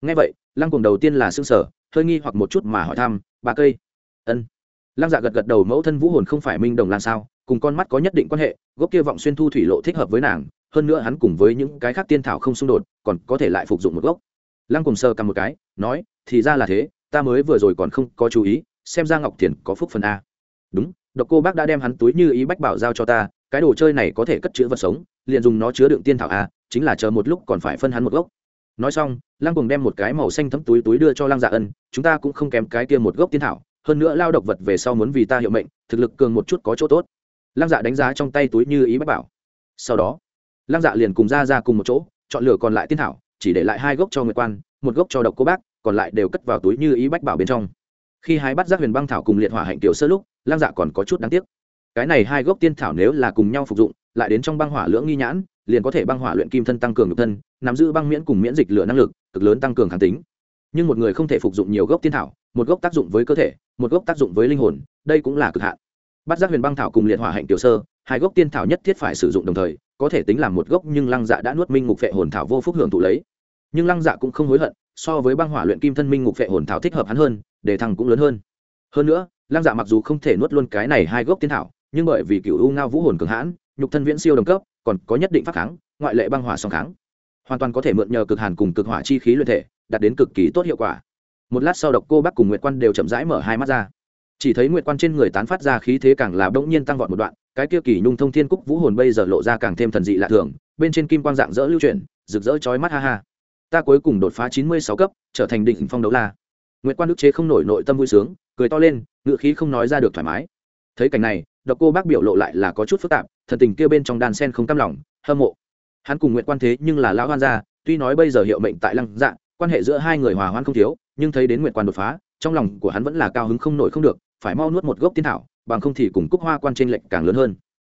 Ngay vậy, lăng cùng đầu tiên là xương sở hơi nghi hoặc một chút mà hỏi thăm, ba cây? Ân. Lăng dạ gật gật đầu, mẫu thân vũ hồn không phải minh đồng lan sao? Cùng con mắt có nhất định quan hệ, gốc kia vọng xuyên thu thủy lộ thích hợp với nàng hơn nữa hắn cùng với những cái khác tiên thảo không xung đột, còn có thể lại phục dụng một gốc. Lăng cùng sơ cầm một cái, nói, thì ra là thế, ta mới vừa rồi còn không có chú ý, xem ra ngọc thiền có phúc phần a. Đúng, độc cô bác đã đem hắn túi như ý bách bảo giao cho ta, cái đồ chơi này có thể cất chữ vật sống, liền dùng nó chứa đựng tiên thảo a, chính là chờ một lúc còn phải phân hắn một gốc. Nói xong, lăng cùng đem một cái màu xanh thấm túi túi đưa cho lăng dạ ân, chúng ta cũng không kém cái kia một gốc tiên thảo, hơn nữa lao độc vật về sau muốn vì ta hiệu mệnh, thực lực cường một chút có chỗ tốt. Lăng dạ đánh giá trong tay túi như ý bách bảo. Sau đó lăng dạ liền cùng ra ra cùng một chỗ, chọn lựa còn lại tiên thảo, chỉ để lại hai gốc cho nguyệt quan, một gốc cho độc cô bác, còn lại đều cất vào túi như ý bách bảo bên trong. Khi hai bắt giác huyền băng thảo cùng liệt hỏa hạnh tiểu sơ lúc, lăng dạ còn có chút đáng tiếc. Cái này hai gốc tiên thảo nếu là cùng nhau phục dụng, lại đến trong băng hỏa lưỡng nghi nhãn, liền có thể băng hỏa luyện kim thân tăng cường nhục thân, nắm giữ băng miễn cùng miễn dịch lửa năng lực, cực lớn tăng cường kháng tính. Nhưng một người không thể phục dụng nhiều gốc tiên thảo, một gốc tác dụng với cơ thể, một gốc tác dụng với linh hồn, đây cũng là cực hạn. Bắt giác huyền băng thảo cùng liệt hỏa hạnh tiểu sơ, hai gốc tiên thảo nhất thiết phải sử dụng đồng thời có thể tính là một gốc, nhưng lăng dạ đã nuốt minh ngục phệ hồn thảo vô phúc hưởng thụ lấy. Nhưng lăng dạ cũng không hối hận, so với băng hỏa luyện kim thân minh ngục phệ hồn thảo thích hợp hắn hơn, để thằng cũng lớn hơn. Hơn nữa, lăng dạ mặc dù không thể nuốt luôn cái này hai gốc tiên thảo, nhưng bởi vì cựu u ngao vũ hồn cường hãn, nhục thân viễn siêu đồng cấp, còn có nhất định phát kháng, ngoại lệ băng hỏa song kháng. Hoàn toàn có thể mượn nhờ cực hàn cùng cực hỏa chi khí luyện thể, đạt đến cực kỳ tốt hiệu quả. Một lát sau độc cô bác cùng nguyệt quan đều chậm rãi mở hai mắt ra chỉ thấy nguyệt quan trên người tán phát ra khí thế càng là bỗng nhiên tăng vọt một đoạn, cái kia kỳ nhung thông thiên cúc vũ hồn bây giờ lộ ra càng thêm thần dị lạ thường, bên trên kim quang dạng dỡ lưu chuyển, rực rỡ chói mắt ha ha. Ta cuối cùng đột phá chín mươi sáu cấp, trở thành định phong đấu la. Nguyệt quan đức chế không nổi nội tâm vui sướng, cười to lên, ngựa khí không nói ra được thoải mái. Thấy cảnh này, độc cô bác biểu lộ lại là có chút phức tạp, thần tình kia bên trong đàn sen không cam lòng, hâm mộ. Hắn cùng nguyệt quan thế nhưng là lão hoan gia, tuy nói bây giờ hiệu mệnh tại lăng dạ quan hệ giữa hai người hòa hoan không thiếu, nhưng thấy đến nguyệt quan đột phá, trong lòng của hắn vẫn là cao hứng không nổi không được phải mau nuốt một gốc tiên thảo, bằng không thì cùng cúc hoa quan trên lệnh càng lớn hơn.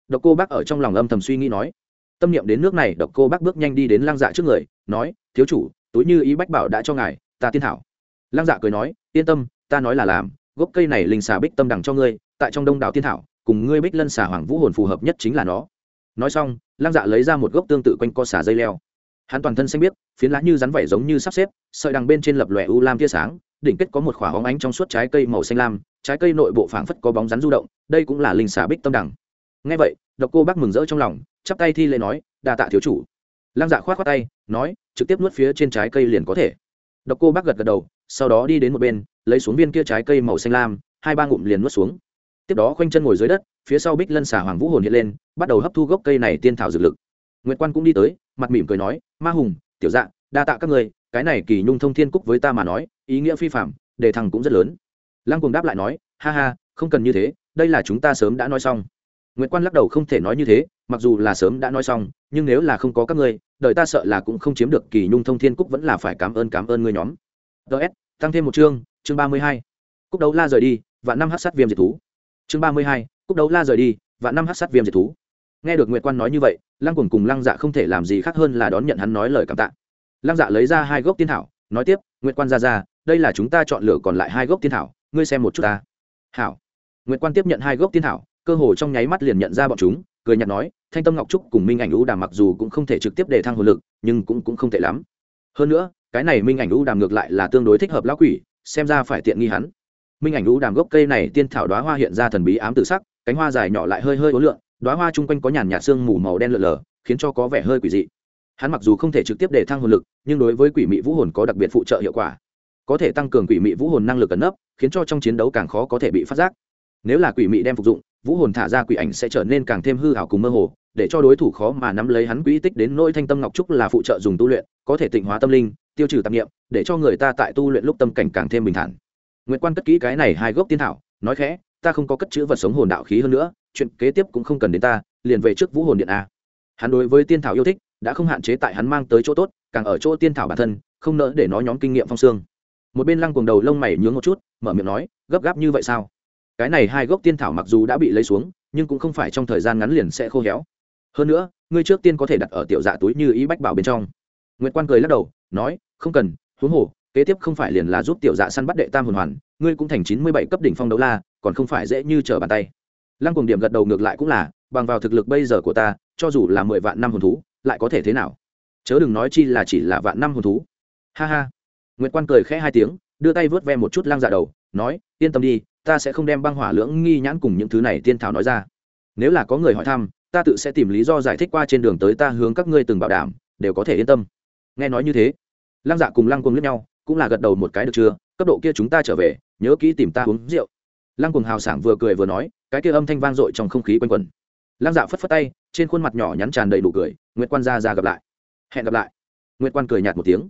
Độc cô bác ở trong lòng âm thầm suy nghĩ nói. Tâm niệm đến nước này, độc cô bác bước nhanh đi đến lăng dạ trước người, nói, thiếu chủ, túi như ý bách bảo đã cho ngài, ta tiên thảo. Lăng dạ cười nói, yên tâm, ta nói là làm, gốc cây này linh xà bích tâm đằng cho ngươi, tại trong đông đảo tiên thảo, cùng ngươi bích lân xà hoàng vũ hồn phù hợp nhất chính là nó. Nói xong, lăng dạ lấy ra một gốc tương tự quanh co xà dây leo hắn toàn thân xanh biếc, phiến lá như rắn vẩy giống như sắp xếp, sợi đằng bên trên lập lòe u lam tia sáng, đỉnh kết có một khỏa hóng ánh trong suốt trái cây màu xanh lam, trái cây nội bộ phảng phất có bóng rắn du động, đây cũng là linh xà bích tâm đằng ngay vậy, độc cô bác mừng rỡ trong lòng, chắp tay thi lễ nói, đa tạ thiếu chủ. Lăng dạ khoát khoát tay, nói, trực tiếp nuốt phía trên trái cây liền có thể. Độc cô bác gật gật đầu, sau đó đi đến một bên, lấy xuống viên kia trái cây màu xanh lam, hai ba ngụm liền nuốt xuống. Tiếp đó khoanh chân ngồi dưới đất, phía sau bích lân xà hoàng vũ hồn hiện lên, bắt đầu hấp thu gốc cây này tiên thảo dược lực. Nguyệt quan cũng đi tới mặt mỉm cười nói ma hùng tiểu dạ đa tạ các người cái này kỳ nhung thông thiên cúc với ta mà nói ý nghĩa phi phạm đề thằng cũng rất lớn lăng cùng đáp lại nói ha ha không cần như thế đây là chúng ta sớm đã nói xong Nguyệt Quan lắc đầu không thể nói như thế, mặc dù là sớm đã nói xong, nhưng nếu là không có các ngươi, đợi ta sợ là cũng không chiếm được Kỳ Nhung Thông Thiên Cúc vẫn là phải cảm ơn cảm ơn ngươi nhóm. DS, tăng thêm một chương, chương ba mươi hai. Cúc đấu la rời đi, và năm hắc sát viêm diệt thú. Chương ba mươi hai, Cúc đấu la rời đi, và năm hắc sát viêm diệt thú. Nghe được Nguyệt Quan nói như vậy, Lăng Cuồng cùng Lăng Dạ không thể làm gì khác hơn là đón nhận hắn nói lời cảm tạ. Lăng Dạ lấy ra hai gốc tiên thảo, nói tiếp, Nguyệt Quan ra ra, đây là chúng ta chọn lựa còn lại hai gốc tiên thảo, ngươi xem một chút ta. Hảo. Nguyệt Quan tiếp nhận hai gốc tiên thảo, cơ hồ trong nháy mắt liền nhận ra bọn chúng cười nhạt nói thanh tâm ngọc trúc cùng minh ảnh ưu đàm mặc dù cũng không thể trực tiếp để thăng hồn lực nhưng cũng cũng không tệ lắm hơn nữa cái này minh ảnh ưu đàm ngược lại là tương đối thích hợp lão quỷ xem ra phải tiện nghi hắn minh ảnh ưu đàm gốc cây này tiên thảo đoá hoa hiện ra thần bí ám tự sắc cánh hoa dài nhỏ lại hơi hơi ối lượng đoá hoa chung quanh có nhàn nhạt sương mù màu đen lợn lờ, khiến cho có vẻ hơi quỷ dị. Hắn mặc dù không thể trực tiếp để thăng hồn lực, nhưng đối với quỷ mị vũ hồn có đặc biệt phụ trợ hiệu quả. Có thể tăng cường quỷ mị vũ hồn năng lực ẩn nấp, khiến cho trong chiến đấu càng khó có thể bị phát giác. Nếu là quỷ mị đem phục dụng, vũ hồn thả ra quỷ ảnh sẽ trở nên càng thêm hư hảo cùng mơ hồ, để cho đối thủ khó mà nắm lấy hắn quỹ tích đến nỗi thanh tâm ngọc trúc là phụ trợ dùng tu luyện, có thể tịnh hóa tâm linh, tiêu trừ tạp nghiệm để cho người ta tại tu luyện lúc tâm cảnh càng thêm bình thản. Nguyễn quan cất kỹ cái này hai gốc tiên thảo, nói khẽ, ta không có cất chữ vật sống hồn đạo khí hơn nữa chuyện kế tiếp cũng không cần đến ta, liền về trước vũ hồn điện a. Hắn đối với tiên thảo yêu thích, đã không hạn chế tại hắn mang tới chỗ tốt, càng ở chỗ tiên thảo bản thân, không nỡ để nó nhóm kinh nghiệm phong xương. Một bên lăng cuồng đầu lông mày nhướng một chút, mở miệng nói, gấp gáp như vậy sao? Cái này hai gốc tiên thảo mặc dù đã bị lấy xuống, nhưng cũng không phải trong thời gian ngắn liền sẽ khô héo. Hơn nữa, ngươi trước tiên có thể đặt ở tiểu dạ túi như ý bách bảo bên trong. Nguyễn quan cười lắc đầu, nói, không cần, huống hồ, kế tiếp không phải liền là giúp tiểu dạ săn bắt đệ tam hồn hoàn, ngươi cũng thành chín mươi bảy cấp đỉnh phong đấu la, còn không phải dễ như trở bàn tay lăng cùng điểm gật đầu ngược lại cũng là, bằng vào thực lực bây giờ của ta, cho dù là mười vạn năm hồn thú, lại có thể thế nào? Chớ đừng nói chi là chỉ là vạn năm hồn thú. Ha ha. Nguyễn quan cười khẽ hai tiếng, đưa tay vớt ve một chút lang dạ đầu, nói, yên tâm đi, ta sẽ không đem băng hỏa lưỡng nghi nhãn cùng những thứ này tiên thảo nói ra. Nếu là có người hỏi thăm, ta tự sẽ tìm lý do giải thích qua trên đường tới ta hướng các ngươi từng bảo đảm, đều có thể yên tâm. Nghe nói như thế, lăng dạ cùng lăng cùng lướt nhau, cũng là gật đầu một cái được chưa? Cấp độ kia chúng ta trở về, nhớ kỹ tìm ta uống rượu. Lăng cùng hào sảng vừa cười vừa nói cái kia âm thanh vang dội trong không khí quanh quẩn. Lăng dạ phất phất tay, trên khuôn mặt nhỏ nhắn tràn đầy đủ cười, nguyệt quan ra ra gặp lại. Hẹn gặp lại. Nguyệt quan cười nhạt một tiếng.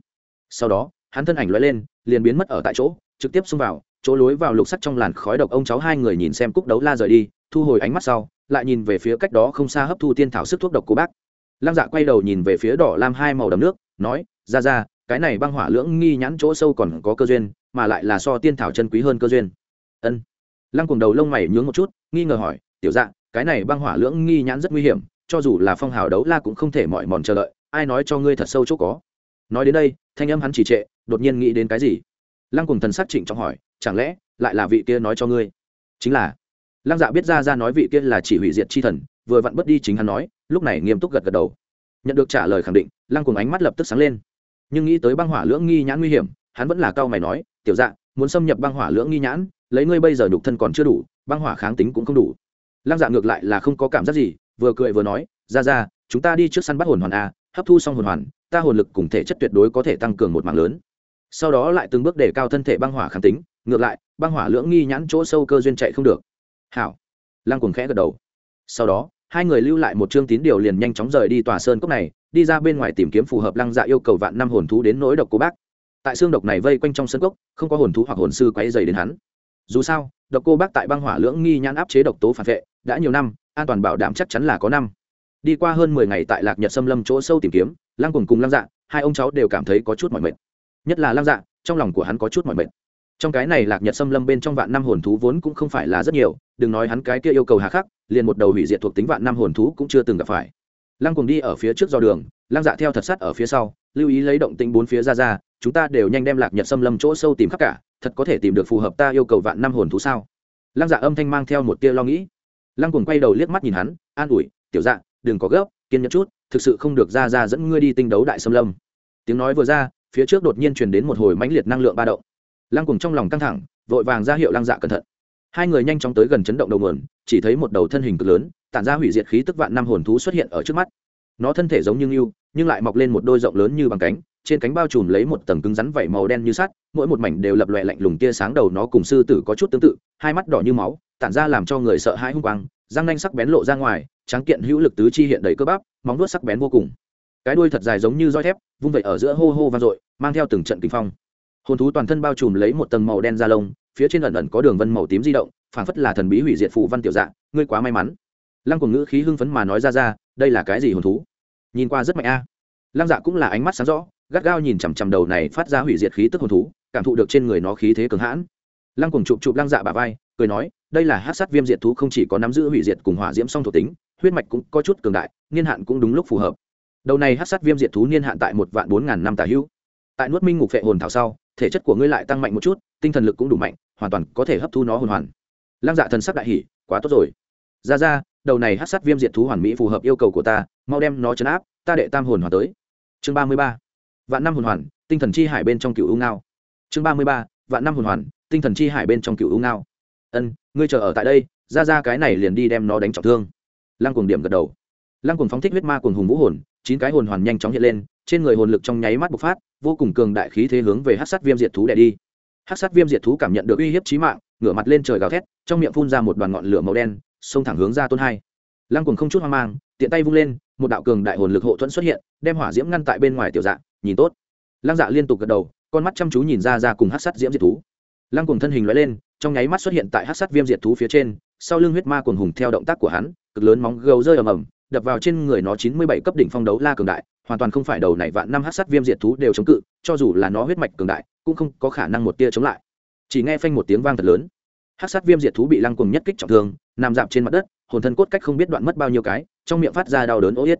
Sau đó, hắn thân ảnh l lên, liền biến mất ở tại chỗ, trực tiếp xông vào, chỗ lối vào lục sắt trong làn khói độc ông cháu hai người nhìn xem cúc đấu la rời đi, thu hồi ánh mắt sau, lại nhìn về phía cách đó không xa hấp thu tiên thảo sức thuốc độc của bác. Lăng dạ quay đầu nhìn về phía đỏ lam hai màu đầm nước, nói, ra ra, cái này băng hỏa lưỡng nghi nhãn chỗ sâu còn có cơ duyên, mà lại là so tiên thảo chân quý hơn cơ duyên. Ân lăng cùng đầu lông mày nhướng một chút, nghi ngờ hỏi, tiểu dạ cái này băng hỏa lưỡng nghi nhãn rất nguy hiểm, cho dù là phong hào đấu la cũng không thể mỏi mòn chờ đợi, ai nói cho ngươi thật sâu chỗ có? Nói đến đây, thanh âm hắn chỉ trệ, đột nhiên nghĩ đến cái gì? Lăng cùng thần sắc trịnh trọng hỏi, chẳng lẽ lại là vị kia nói cho ngươi? Chính là. Lăng dạ biết ra ra nói vị kia là chỉ hủy diệt chi thần, vừa vặn bất đi chính hắn nói, lúc này nghiêm túc gật gật đầu. Nhận được trả lời khẳng định, lăng cùng ánh mắt lập tức sáng lên. Nhưng nghĩ tới băng hỏa lưỡng nghi nhãn nguy hiểm, hắn vẫn là cao mày nói, tiểu dạ muốn xâm nhập băng hỏa lưỡng nghi nhãn lấy ngươi bây giờ nhục thân còn chưa đủ, băng hỏa kháng tính cũng không đủ. Lăng dạ ngược lại là không có cảm giác gì, vừa cười vừa nói, ra ra, chúng ta đi trước săn bắt hồn hoàn a, hấp thu xong hồn hoàn, ta hồn lực cùng thể chất tuyệt đối có thể tăng cường một mạng lớn. Sau đó lại từng bước để cao thân thể băng hỏa kháng tính, ngược lại, băng hỏa lưỡng nghi nhãn chỗ sâu cơ duyên chạy không được. Hảo. Lăng cùng khẽ gật đầu. Sau đó, hai người lưu lại một chương tín điều liền nhanh chóng rời đi tòa sơn cốc này, đi ra bên ngoài tìm kiếm phù hợp lăng dạ yêu cầu vạn năm hồn thú đến nỗi độc cô bác. Tại xương độc này vây quanh trong sân cốc, không có hồn thú hoặc hồn sư quấy dày đến hắn dù sao, độc cô bác tại băng hỏa lưỡng nghi nhãn áp chế độc tố phản vệ, đã nhiều năm, an toàn bảo đảm chắc chắn là có năm. Đi qua hơn mười ngày tại lạc nhật xâm lâm chỗ sâu tìm kiếm, lăng cùng cùng lăng dạ hai ông cháu đều cảm thấy có chút mỏi mệt. Nhất là lăng dạ trong lòng của hắn có chút mỏi mệt. Trong cái này lạc nhật xâm lâm bên trong vạn năm hồn thú vốn cũng không phải là rất nhiều, đừng nói hắn cái kia yêu cầu hà khắc, liền một đầu hủy diệt thuộc tính vạn năm hồn thú cũng chưa từng gặp phải lăng cùng đi ở phía trước do đường, lăng dạ theo thật sắt ở phía sau, lưu ý lấy động tĩnh bốn phía ra ra, chúng ta đều nhanh đem lạc nhật xâm lâm chỗ sâu tìm khắp cả, thật có thể tìm được phù hợp ta yêu cầu vạn năm hồn thú sao? Lăng dạ âm thanh mang theo một tia lo nghĩ. Lăng cùng quay đầu liếc mắt nhìn hắn, an ủi, tiểu dạ đừng có gấp, kiên nhẫn chút, thực sự không được ra ra dẫn ngươi đi tinh đấu đại xâm lâm. Tiếng nói vừa ra, phía trước đột nhiên truyền đến một hồi mãnh liệt năng lượng ba động. Lăng cùng trong lòng căng thẳng, vội vàng ra hiệu lăng dạ cẩn thận. Hai người nhanh chóng tới gần chấn động đầu nguồn, chỉ thấy một đầu thân hình cực lớn tản ra hủy diệt khí tức vạn năm hồn thú xuất hiện ở trước mắt. Nó thân thể giống như ngưu, nhưng lại mọc lên một đôi rộng lớn như bằng cánh, trên cánh bao trùm lấy một tầng cứng rắn vảy màu đen như sắt, mỗi một mảnh đều lập lòe lạnh lùng tia sáng đầu nó cùng sư tử có chút tương tự, hai mắt đỏ như máu, tản ra làm cho người sợ hãi hung quang, răng nanh sắc bén lộ ra ngoài, tráng kiện hữu lực tứ chi hiện đầy cơ bắp, móng vuốt sắc bén vô cùng. Cái đuôi thật dài giống như roi thép, vung vẩy ở giữa hô hô vang dội, mang theo từng trận kinh phong. Hồn thú toàn thân bao trùm lấy một tầng màu đen da lông, phía trên ẩn ẩn có đường vân màu tím di động, phảng phất là thần bí hủy diệt phù văn tiểu dạng ngươi quá may mắn lăng của ngữ khí hưng phấn mà nói ra ra đây là cái gì hồn thú? Nhìn qua rất mạnh a. Lăng dạ cũng là ánh mắt sáng rõ gắt gao nhìn chằm chằm đầu này phát ra hủy diệt khí tức hồn thú cảm thụ được trên người nó khí thế cường hãn. Lăng cùng chụp chụp lăng dạ bà vai cười nói đây là hát sát viêm diệt thú không chỉ có nắm giữ hủy diệt cùng hỏa diễm song thuộc tính huyết mạch cũng có chút cường đại niên hạn cũng đúng lúc phù hợp. Đầu này hát sát viêm diệt thú niên hạn tại một vạn bốn ngàn năm tà hữu. Tại nuốt minh ngục phệ hồn thảo sau thể chất của ngươi lại tăng mạnh một chút tinh thần lực cũng đủ mạnh hoàn toàn có thể hấp thu nó hoàn hoàn. Lăng dạ thần sắc đại hỉ, quá tốt rồi. Ra ra đầu này hát sát viêm diệt thú hoàn mỹ phù hợp yêu cầu của ta, mau đem nó chấn áp, ta đệ tam hồn hoàn tới. Chương ba mươi ba, vạn năm hồn hoàn, tinh thần chi hải bên trong cựu u ngao. Chương ba mươi ba, vạn năm hồn hoàn, tinh thần chi hải bên trong cựu u ngao. Ân, ngươi chờ ở tại đây, ra ra cái này liền đi đem nó đánh trọng thương. Lăng cùng điểm gật đầu. Lăng cùng phóng thích huyết ma cùng hùng vũ hồn, chín cái hồn hoàn nhanh chóng hiện lên, trên người hồn lực trong nháy mắt bộc phát, vô cùng cường đại khí thế hướng về hát sát viêm diệt thú đẻ đi. Hát sát viêm diệt thú cảm nhận được uy hiếp trí mạng, ngửa mặt lên trời gào thét, trong miệng phun ra một đoàn ngọn lửa màu đen xông thẳng hướng ra tôn hai. Lăng cùng không chút hoang mang, tiện tay vung lên, một đạo cường đại hồn lực hộ thuẫn xuất hiện, đem hỏa diễm ngăn tại bên ngoài tiểu dạ nhìn tốt. Lăng dạ liên tục gật đầu, con mắt chăm chú nhìn ra ra cùng hát sát diễm diệt thú. Lăng cùng thân hình loại lên, trong nháy mắt xuất hiện tại hát sát viêm diệt thú phía trên, sau lưng huyết ma cuồng hùng theo động tác của hắn, cực lớn móng gấu rơi ầm ầm, đập vào trên người nó chín mươi bảy cấp đỉnh phong đấu la cường đại, hoàn toàn không phải đầu này vạn năm hát sát viêm diệt thú đều chống cự, cho dù là nó huyết mạch cường đại, cũng không có khả năng một tia chống lại. Chỉ nghe phanh một tiếng vang thật lớn. Hát sát viêm diệt thú bị lăng cùng nhất kích trọng thương nằm dạp trên mặt đất, hồn thân cốt cách không biết đoạn mất bao nhiêu cái, trong miệng phát ra đau đớn ố yết.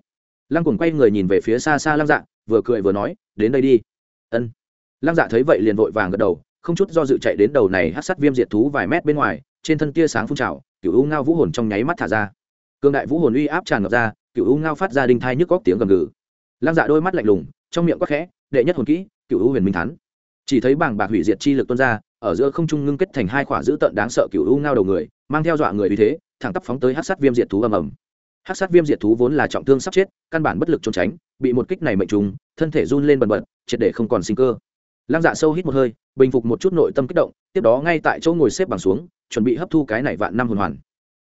Lăng cùng quay người nhìn về phía xa xa lăng dạ vừa cười vừa nói, đến đây đi. Ân. Lăng dạ thấy vậy liền vội vàng gật đầu, không chút do dự chạy đến đầu này hát sát viêm diệt thú vài mét bên ngoài, trên thân tia sáng phun trào cựu u ngao vũ hồn trong nháy mắt thả ra. Cương đại vũ hồn uy áp tràn ngập ra cựu u ngao phát ra đinh thai nhức góc tiếng gầm gừ. Lăng dạ đôi mắt lạnh lùng, trong miệng quắc khẽ, đệ nhất hồn kỹ cựu u huyền minh thắn chỉ thấy bảng bạc hủy diệt chi lực tuôn ra ở giữa không trung ngưng kết thành hai khỏa dữ tợn đáng sợ cựu u ngao đầu người, mang theo dọa người vì thế, thẳng tắp phóng tới hát sát viêm diệt thú ầm ầm. Hát sát viêm diệt thú vốn là trọng thương sắp chết, căn bản bất lực trốn tránh, bị một kích này mệnh trùng, thân thể run lên bần bật, triệt để không còn sinh cơ. Lăng dạ sâu hít một hơi, bình phục một chút nội tâm kích động, tiếp đó ngay tại chỗ ngồi xếp bằng xuống, chuẩn bị hấp thu cái này vạn năm hồn hoàn.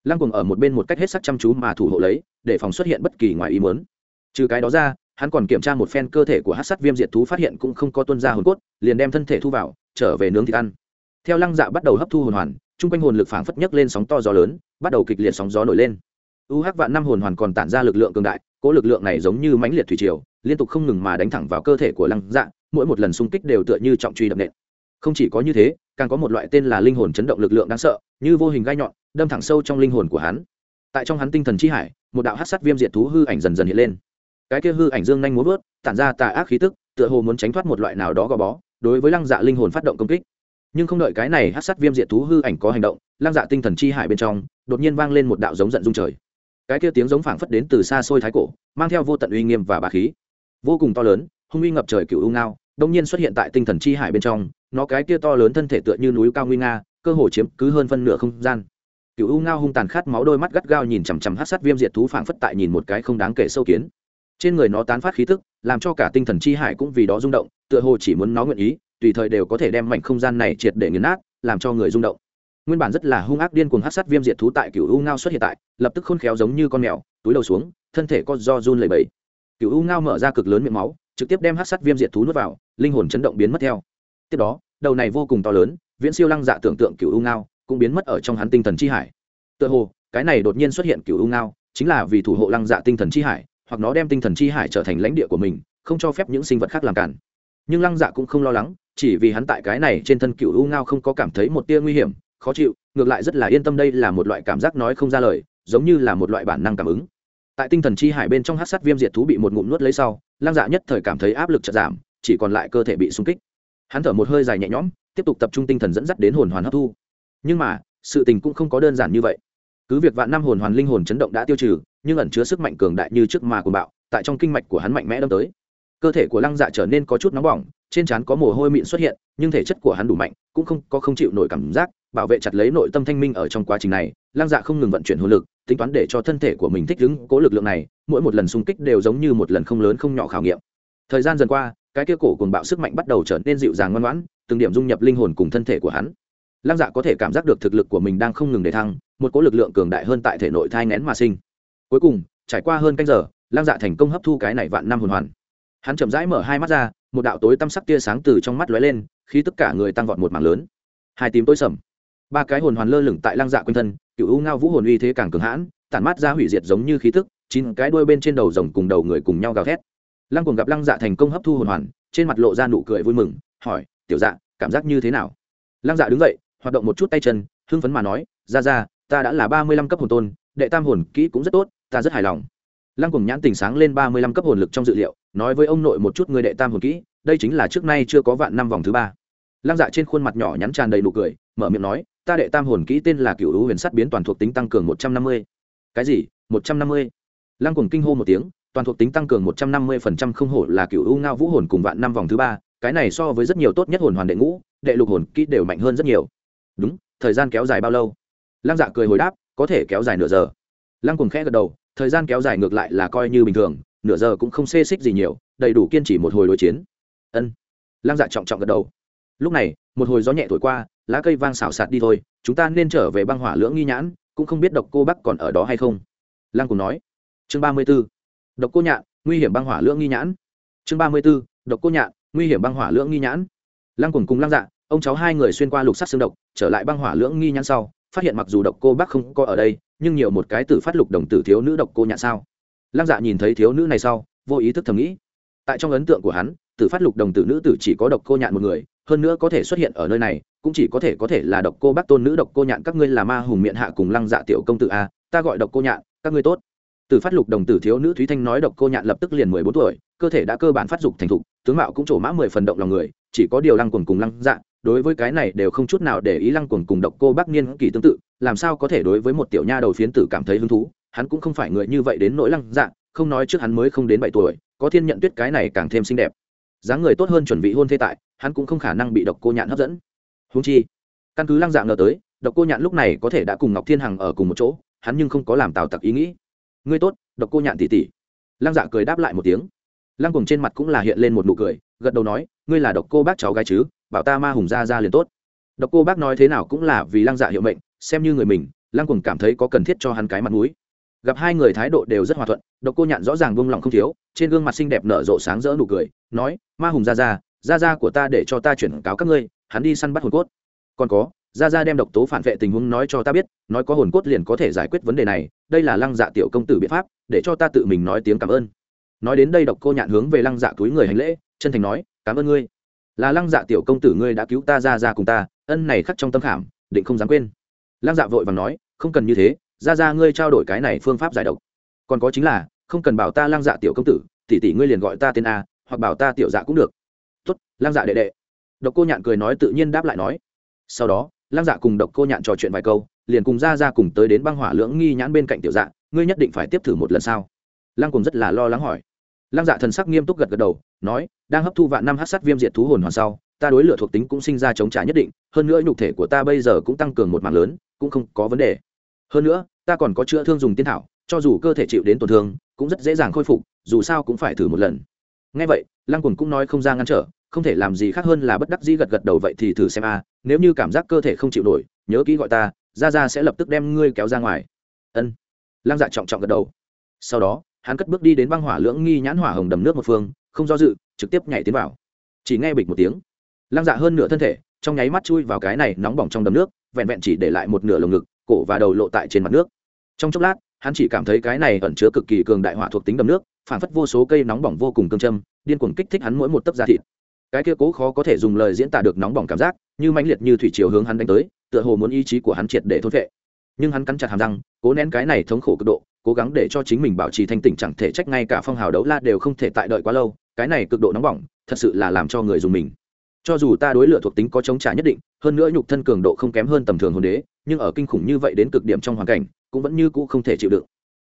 Lăng cùng ở một bên một cách hết sắc chăm chú mà thủ hộ lấy, để phòng xuất hiện bất kỳ ngoài ý muốn. Trừ cái đó ra, hắn còn kiểm tra một phen cơ thể của hát sắt viêm diệt thú phát hiện cũng không có tuân ra hồn cốt, liền đem thân thể thu vào, trở về nướng thịt ăn theo lăng dạ bắt đầu hấp thu hồn hoàn, chung quanh hồn lực phảng phất nhấc lên sóng to gió lớn, bắt đầu kịch liệt sóng gió nổi lên. U hắc vạn năm hồn hoàn còn tản ra lực lượng cường đại cỗ lực lượng này giống như mãnh liệt thủy triều, liên tục không ngừng mà đánh thẳng vào cơ thể của lăng dạ mỗi một lần xung kích đều tựa như trọng truy đập nện. Không chỉ có như thế, càng có một loại tên là linh hồn chấn động lực lượng đáng sợ, như vô hình gai nhọn, đâm thẳng sâu trong linh hồn của hắn. Tại trong hắn tinh thần chi hải, một đạo hát sắt viêm diệt thú hư ảnh dần dần hiện lên. Cái kia hư ảnh dương nhanh muốn vớt, tản ra tà ác khí tức, tựa hồ muốn tránh thoát một loại nào đó gò bó, đối với lăng dạ linh hồn phát động công kích nhưng không đợi cái này hát sát viêm diệt thú hư ảnh có hành động lăng dạ tinh thần chi hải bên trong, đột nhiên vang lên một đạo giống giận dung trời. Cái kia tiếng giống phảng phất đến từ xa xôi thái cổ, mang theo vô tận uy nghiêm và bá khí. Vô cùng to lớn, hung uy ngập trời cựu u ngao đông nhiên xuất hiện tại tinh thần chi hải bên trong, nó cái kia to lớn thân thể tựa như núi cao nguy nga, cơ hồ chiếm cứ hơn phân nửa không gian. Cựu u ngao hung tàn khát máu đôi mắt gắt gao nhìn chằm chằm hát sát viêm diệt thú phảng phất tại nhìn một cái không đáng kể sâu kiến. Trên người nó tán phát khí tức, làm cho cả tinh thần chi hải cũng vì đó rung động, tựa hồ chỉ muốn nó nguyện ý tùy thời đều có thể đem mảnh không gian này triệt để nghiền nát, làm cho người rung động. Nguyên bản rất là hung ác điên cuồng hát sát viêm diệt thú tại cựu u ngao xuất hiện tại, lập tức khôn khéo giống như con mèo, túi đầu xuống, thân thể có do run lầy bẫy cựu u ngao mở ra cực lớn miệng máu, trực tiếp đem hát sát viêm diệt thú nuốt vào, linh hồn chấn động biến mất theo. Tiếp đó, đầu này vô cùng to lớn, viễn siêu lăng dạ tưởng tượng cựu u ngao, cũng biến mất ở trong hắn tinh thần chi hải. Tựa hồ, cái này đột nhiên xuất hiện cựu u ngao, chính là vì thủ hộ lăng dạ tinh thần chi hải, hoặc nó đem tinh thần chi hải trở thành lãnh địa của mình, không cho phép những sinh vật khác làm cản. Nhưng lăng dạ cũng không lo lắng chỉ vì hắn tại cái này trên thân cựu u ngao không có cảm thấy một tia nguy hiểm, khó chịu, ngược lại rất là yên tâm đây là một loại cảm giác nói không ra lời, giống như là một loại bản năng cảm ứng. Tại tinh thần chi hải bên trong hát sát viêm diệt thú bị một ngụm nuốt lấy sau lăng dạ nhất thời cảm thấy áp lực chật giảm, chỉ còn lại cơ thể bị sung kích. Hắn thở một hơi dài nhẹ nhõm, tiếp tục tập trung tinh thần dẫn dắt đến hồn hoàn hấp thu. Nhưng mà, sự tình cũng không có đơn giản như vậy. Cứ việc vạn năm hồn hoàn linh hồn chấn động đã tiêu trừ, nhưng ẩn chứa sức mạnh cường đại như trước mà của bạo, tại trong kinh mạch của hắn mạnh mẽ đâm tới. Cơ thể của lăng dạ trở nên có chút nóng bỏng trên trán có mồ hôi mịn xuất hiện, nhưng thể chất của hắn đủ mạnh, cũng không có không chịu nổi cảm giác, bảo vệ chặt lấy nội tâm thanh minh ở trong quá trình này, lăng dạ không ngừng vận chuyển hồn lực, tính toán để cho thân thể của mình thích ứng cố lực lượng này, mỗi một lần xung kích đều giống như một lần không lớn không nhỏ khảo nghiệm. Thời gian dần qua, cái kia cổ cùng bạo sức mạnh bắt đầu trở nên dịu dàng ngoan ngoãn, từng điểm dung nhập linh hồn cùng thân thể của hắn. Lăng dạ có thể cảm giác được thực lực của mình đang không ngừng để thăng, một cố lực lượng cường đại hơn tại thể nội thai ngén mà sinh. Cuối cùng, trải qua hơn canh giờ, lăng dạ thành công hấp thu cái này vạn năm hồn hoàn. Hắn chậm rãi mở hai mắt ra một đạo tối tăm sắc tia sáng từ trong mắt lóe lên khi tất cả người tăng vọt một mảng lớn. Hai tím tối sầm. Ba cái hồn hoàn lơ lửng tại lăng dạ quanh thân, cựu u ngao vũ hồn uy thế càng cường hãn, tản mát ra hủy diệt giống như khí tức, chín cái đuôi bên trên đầu rồng cùng đầu người cùng nhau gào thét. Lăng cùng gặp lăng dạ thành công hấp thu hồn hoàn, trên mặt lộ ra nụ cười vui mừng, hỏi, tiểu dạ cảm giác như thế nào? Lăng dạ đứng dậy, hoạt động một chút tay chân, hưng phấn mà nói, ra ra, ta đã là ba mươi lăm cấp hồn tôn, đệ tam hồn kỹ cũng rất tốt, ta rất hài lòng lăng cùng nhãn tình sáng lên ba mươi lăm cấp hồn lực trong dự liệu, nói với ông nội một chút người đệ tam hồn kỹ, đây chính là trước nay chưa có vạn năm vòng thứ ba. Lăng dạ trên khuôn mặt nhỏ nhắn tràn đầy nụ cười, mở miệng nói, ta đệ tam hồn kỹ tên là cựu hữu huyền sắt biến toàn thuộc tính tăng cường một trăm năm mươi. Cái gì? một trăm năm mươi? Lăng cùng kinh hô một tiếng, toàn thuộc tính tăng cường một trăm năm mươi phần trăm không hổ là cựu u ngao vũ hồn cùng vạn năm vòng thứ ba, cái này so với rất nhiều tốt nhất hồn hoàn đệ ngũ, đệ lục hồn kỹ đều mạnh hơn rất nhiều. Đúng, thời gian kéo dài bao lâu? Lăng dạ cười hồi đáp, có thể kéo dài nửa giờ. Lăng cùng khẽ gật đầu thời gian kéo dài ngược lại là coi như bình thường, nửa giờ cũng không xê xích gì nhiều, đầy đủ kiên trì một hồi đối chiến. Ân. Lăng dạ trọng trọng gật đầu. Lúc này, một hồi gió nhẹ thổi qua, lá cây vang xào xạc đi thôi, chúng ta nên trở về băng hỏa lưỡng nghi nhãn, cũng không biết độc cô bắc còn ở đó hay không. Lăng cùng nói. Chương ba mươi b ố độc cô nhạn, nguy hiểm băng hỏa lưỡng nghi nhãn. Chương ba mươi b ố độc cô nhạn, nguy hiểm băng hỏa lưỡng nghi nhãn. Lăng cùng cùng lăng dạ ông cháu hai người xuyên qua lục sắt xương độc, trở lại băng hỏa lưỡng nghi nhãn sau, phát hiện mặc dù độc cô bắc không có ở đây nhưng nhiều một cái tử phát lục đồng tử thiếu nữ độc cô nhạn sao? Lăng dạ nhìn thấy thiếu nữ này sau, vô ý thức thầm nghĩ. Tại trong ấn tượng của hắn tử phát lục đồng tử nữ tử chỉ có độc cô nhạn một người, hơn nữa có thể xuất hiện ở nơi này, cũng chỉ có thể có thể là độc cô bác tôn nữ độc cô nhạn, các ngươi là ma hùng miệng hạ cùng lăng dạ tiểu công tử a, ta gọi độc cô nhạn, các ngươi tốt. Từ phát lục đồng tử thiếu nữ thúy thanh nói độc cô nhạn lập tức liền mười bốn tuổi, cơ thể đã cơ bản phát dục thành thục, tướng mạo cũng trổ mã mười phần động lòng người, chỉ có điều lăng quần cùng lăng dạ đối với cái này đều không chút nào để ý lăng cuồng cùng độc cô bác niên kỳ tương tự, làm sao có thể đối với một tiểu nha đầu phiến tử cảm thấy hứng thú, hắn cũng không phải người như vậy đến nỗi lăng dạ không nói trước hắn mới không đến bảy tuổi, có thiên nhận tuyết cái này càng thêm xinh đẹp. Dáng người tốt hơn chuẩn bị hôn thê tại, hắn cũng không khả năng bị độc cô nhạn hấp dẫn. Húng chi, căn cứ lăng dạng ngờ tới, độc cô nhạn lúc này có thể đã cùng ngọc thiên hằng ở cùng một chỗ, hắn nhưng không có làm tào tặc ý nghĩ. Ngươi tốt, độc cô nhạn tỉ tỉ lăng dạ cười đáp lại một tiếng. Lăng cùng trên mặt cũng là hiện lên một nụ cười, gật đầu nói, ngươi là độc cô bác cháu gái chứ? Bảo ta ma hùng ra ra liền tốt. Độc cô bác nói thế nào cũng là vì lăng dạ hiệu mệnh, xem như người mình, lăng cùng cảm thấy có cần thiết cho hắn cái mặt mũi. Gặp hai người thái độ đều rất hòa thuận, độc cô nhạn rõ ràng vung lòng không thiếu, trên gương mặt xinh đẹp nở rộ sáng rỡ nụ cười, nói, ma hùng ra ra ra ra của ta để cho ta chuyển cáo các ngươi, hắn đi săn bắt hồn cốt. Còn có, ra ra đem độc tố phản vệ tình huống nói cho ta biết, nói có hồn cốt liền có thể giải quyết vấn đề này, đây là lăng dạ tiểu công tử biện pháp, để cho ta tự mình nói tiếng cảm ơn. Nói đến đây độc cô nhạn hướng về lăng dạ túi người hành lễ, chân thành nói, cảm ơn ngươi là lăng dạ tiểu công tử ngươi đã cứu ta ra ra cùng ta, ân này khắc trong tâm khảm, định không dám quên. Lăng dạ vội và nói, không cần như thế, ra ra ngươi trao đổi cái này phương pháp giải độc. Còn có chính là, không cần bảo ta lăng dạ tiểu công tử, tỷ tỷ ngươi liền gọi ta tên a, hoặc bảo ta tiểu dạ cũng được. Tốt, lăng dạ đệ đệ. Độc cô nhạn cười nói tự nhiên đáp lại nói. Sau đó, lăng dạ cùng độc cô nhạn trò chuyện vài câu, liền cùng ra ra cùng tới đến băng hỏa lưỡng nghi nhãn bên cạnh tiểu dạ ngươi nhất định phải tiếp thử một lần sao? Lăng cùng rất là lo lắng hỏi lăng dạ thần sắc nghiêm túc gật gật đầu, nói, đang hấp thu vạn năm hát sát viêm diệt thú hồn hoàn sau, ta đối lửa thuộc tính cũng sinh ra chống trả nhất định, hơn nữa nhục thể của ta bây giờ cũng tăng cường một mạng lớn, cũng không có vấn đề. Hơn nữa, ta còn có chữa thương dùng tiên thảo, cho dù cơ thể chịu đến tổn thương, cũng rất dễ dàng khôi phục, dù sao cũng phải thử một lần. Ngay vậy, lăng quần cũng nói không ra ngăn trở, không thể làm gì khác hơn là bất đắc dĩ gật gật đầu vậy thì thử xem a, nếu như cảm giác cơ thể không chịu nổi, nhớ kỹ gọi ta ra ra sẽ lập tức đem ngươi kéo ra ngoài. Ân. Lăng dạ trọng trọng gật đầu. Sau đó hắn cất bước đi đến băng hỏa lưỡng nghi nhãn hỏa hồng đầm nước một phương, không do dự, trực tiếp nhảy tiến vào. Chỉ nghe bịch một tiếng, lăng dạ hơn nửa thân thể, trong nháy mắt chui vào cái này nóng bỏng trong đầm nước, vẹn vẹn chỉ để lại một nửa lồng ngực, cổ và đầu lộ tại trên mặt nước. Trong chốc lát, hắn chỉ cảm thấy cái này ẩn chứa cực kỳ cường đại hỏa thuộc tính đầm nước, phản phất vô số cây nóng bỏng vô cùng cương châm, điên cuồng kích thích hắn mỗi một tấc da thịt. Cái kia cố khó có thể dùng lời diễn tả được nóng bỏng cảm giác, như mãnh liệt như thủy chiều hướng hắn đánh tới, tựa hồ muốn ý chí của hắn triệt để thôn vệ nhưng hắn cắn chặt hàm răng, cố nén cái này thống khổ cực độ cố gắng để cho chính mình bảo trì thanh tỉnh chẳng thể trách ngay cả phong hào đấu la đều không thể tại đợi quá lâu, cái này cực độ nóng bỏng, thật sự là làm cho người dùng mình. Cho dù ta đối lửa thuộc tính có chống trả nhất định, hơn nữa nhục thân cường độ không kém hơn tầm thường hồn đế, nhưng ở kinh khủng như vậy đến cực điểm trong hoàn cảnh, cũng vẫn như cũ không thể chịu đựng.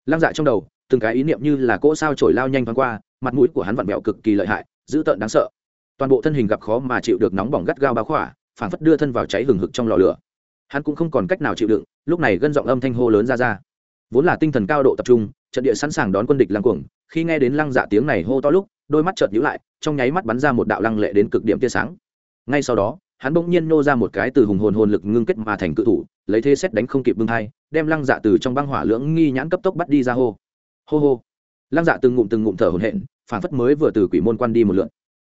Lăng dạ trong đầu, từng cái ý niệm như là cỗ sao trổi lao nhanh thoáng qua, mặt mũi của hắn vặn vẹo cực kỳ lợi hại, dữ tợn đáng sợ. Toàn bộ thân hình gặp khó mà chịu được nóng bỏng gắt gao bao khỏa phản phất đưa thân vào cháy hừng hực trong lò lửa. Hắn cũng không còn cách nào chịu đựng, lúc này gân giọng âm thanh hô lớn ra ra vốn là tinh thần cao độ tập trung trận địa sẵn sàng đón quân địch lăng cuồng khi nghe đến lăng dạ tiếng này hô to lúc đôi mắt chợt nhíu lại trong nháy mắt bắn ra một đạo lăng lệ đến cực điểm tia sáng. Ngay sau đó hắn bỗng nhiên nô ra một cái từ hùng hồn hồn lực ngưng kết mà thành cự thủ lấy thế xét đánh không kịp bưng thai, đem lăng dạ từ trong băng hỏa lưỡng nghi nhãn cấp tốc bắt đi ra hô. Hô hô. Lăng dạ từng ngụm từng ngụm thở hồn hện phản phất mới vừa từ quỷ môn quan đi một lượn.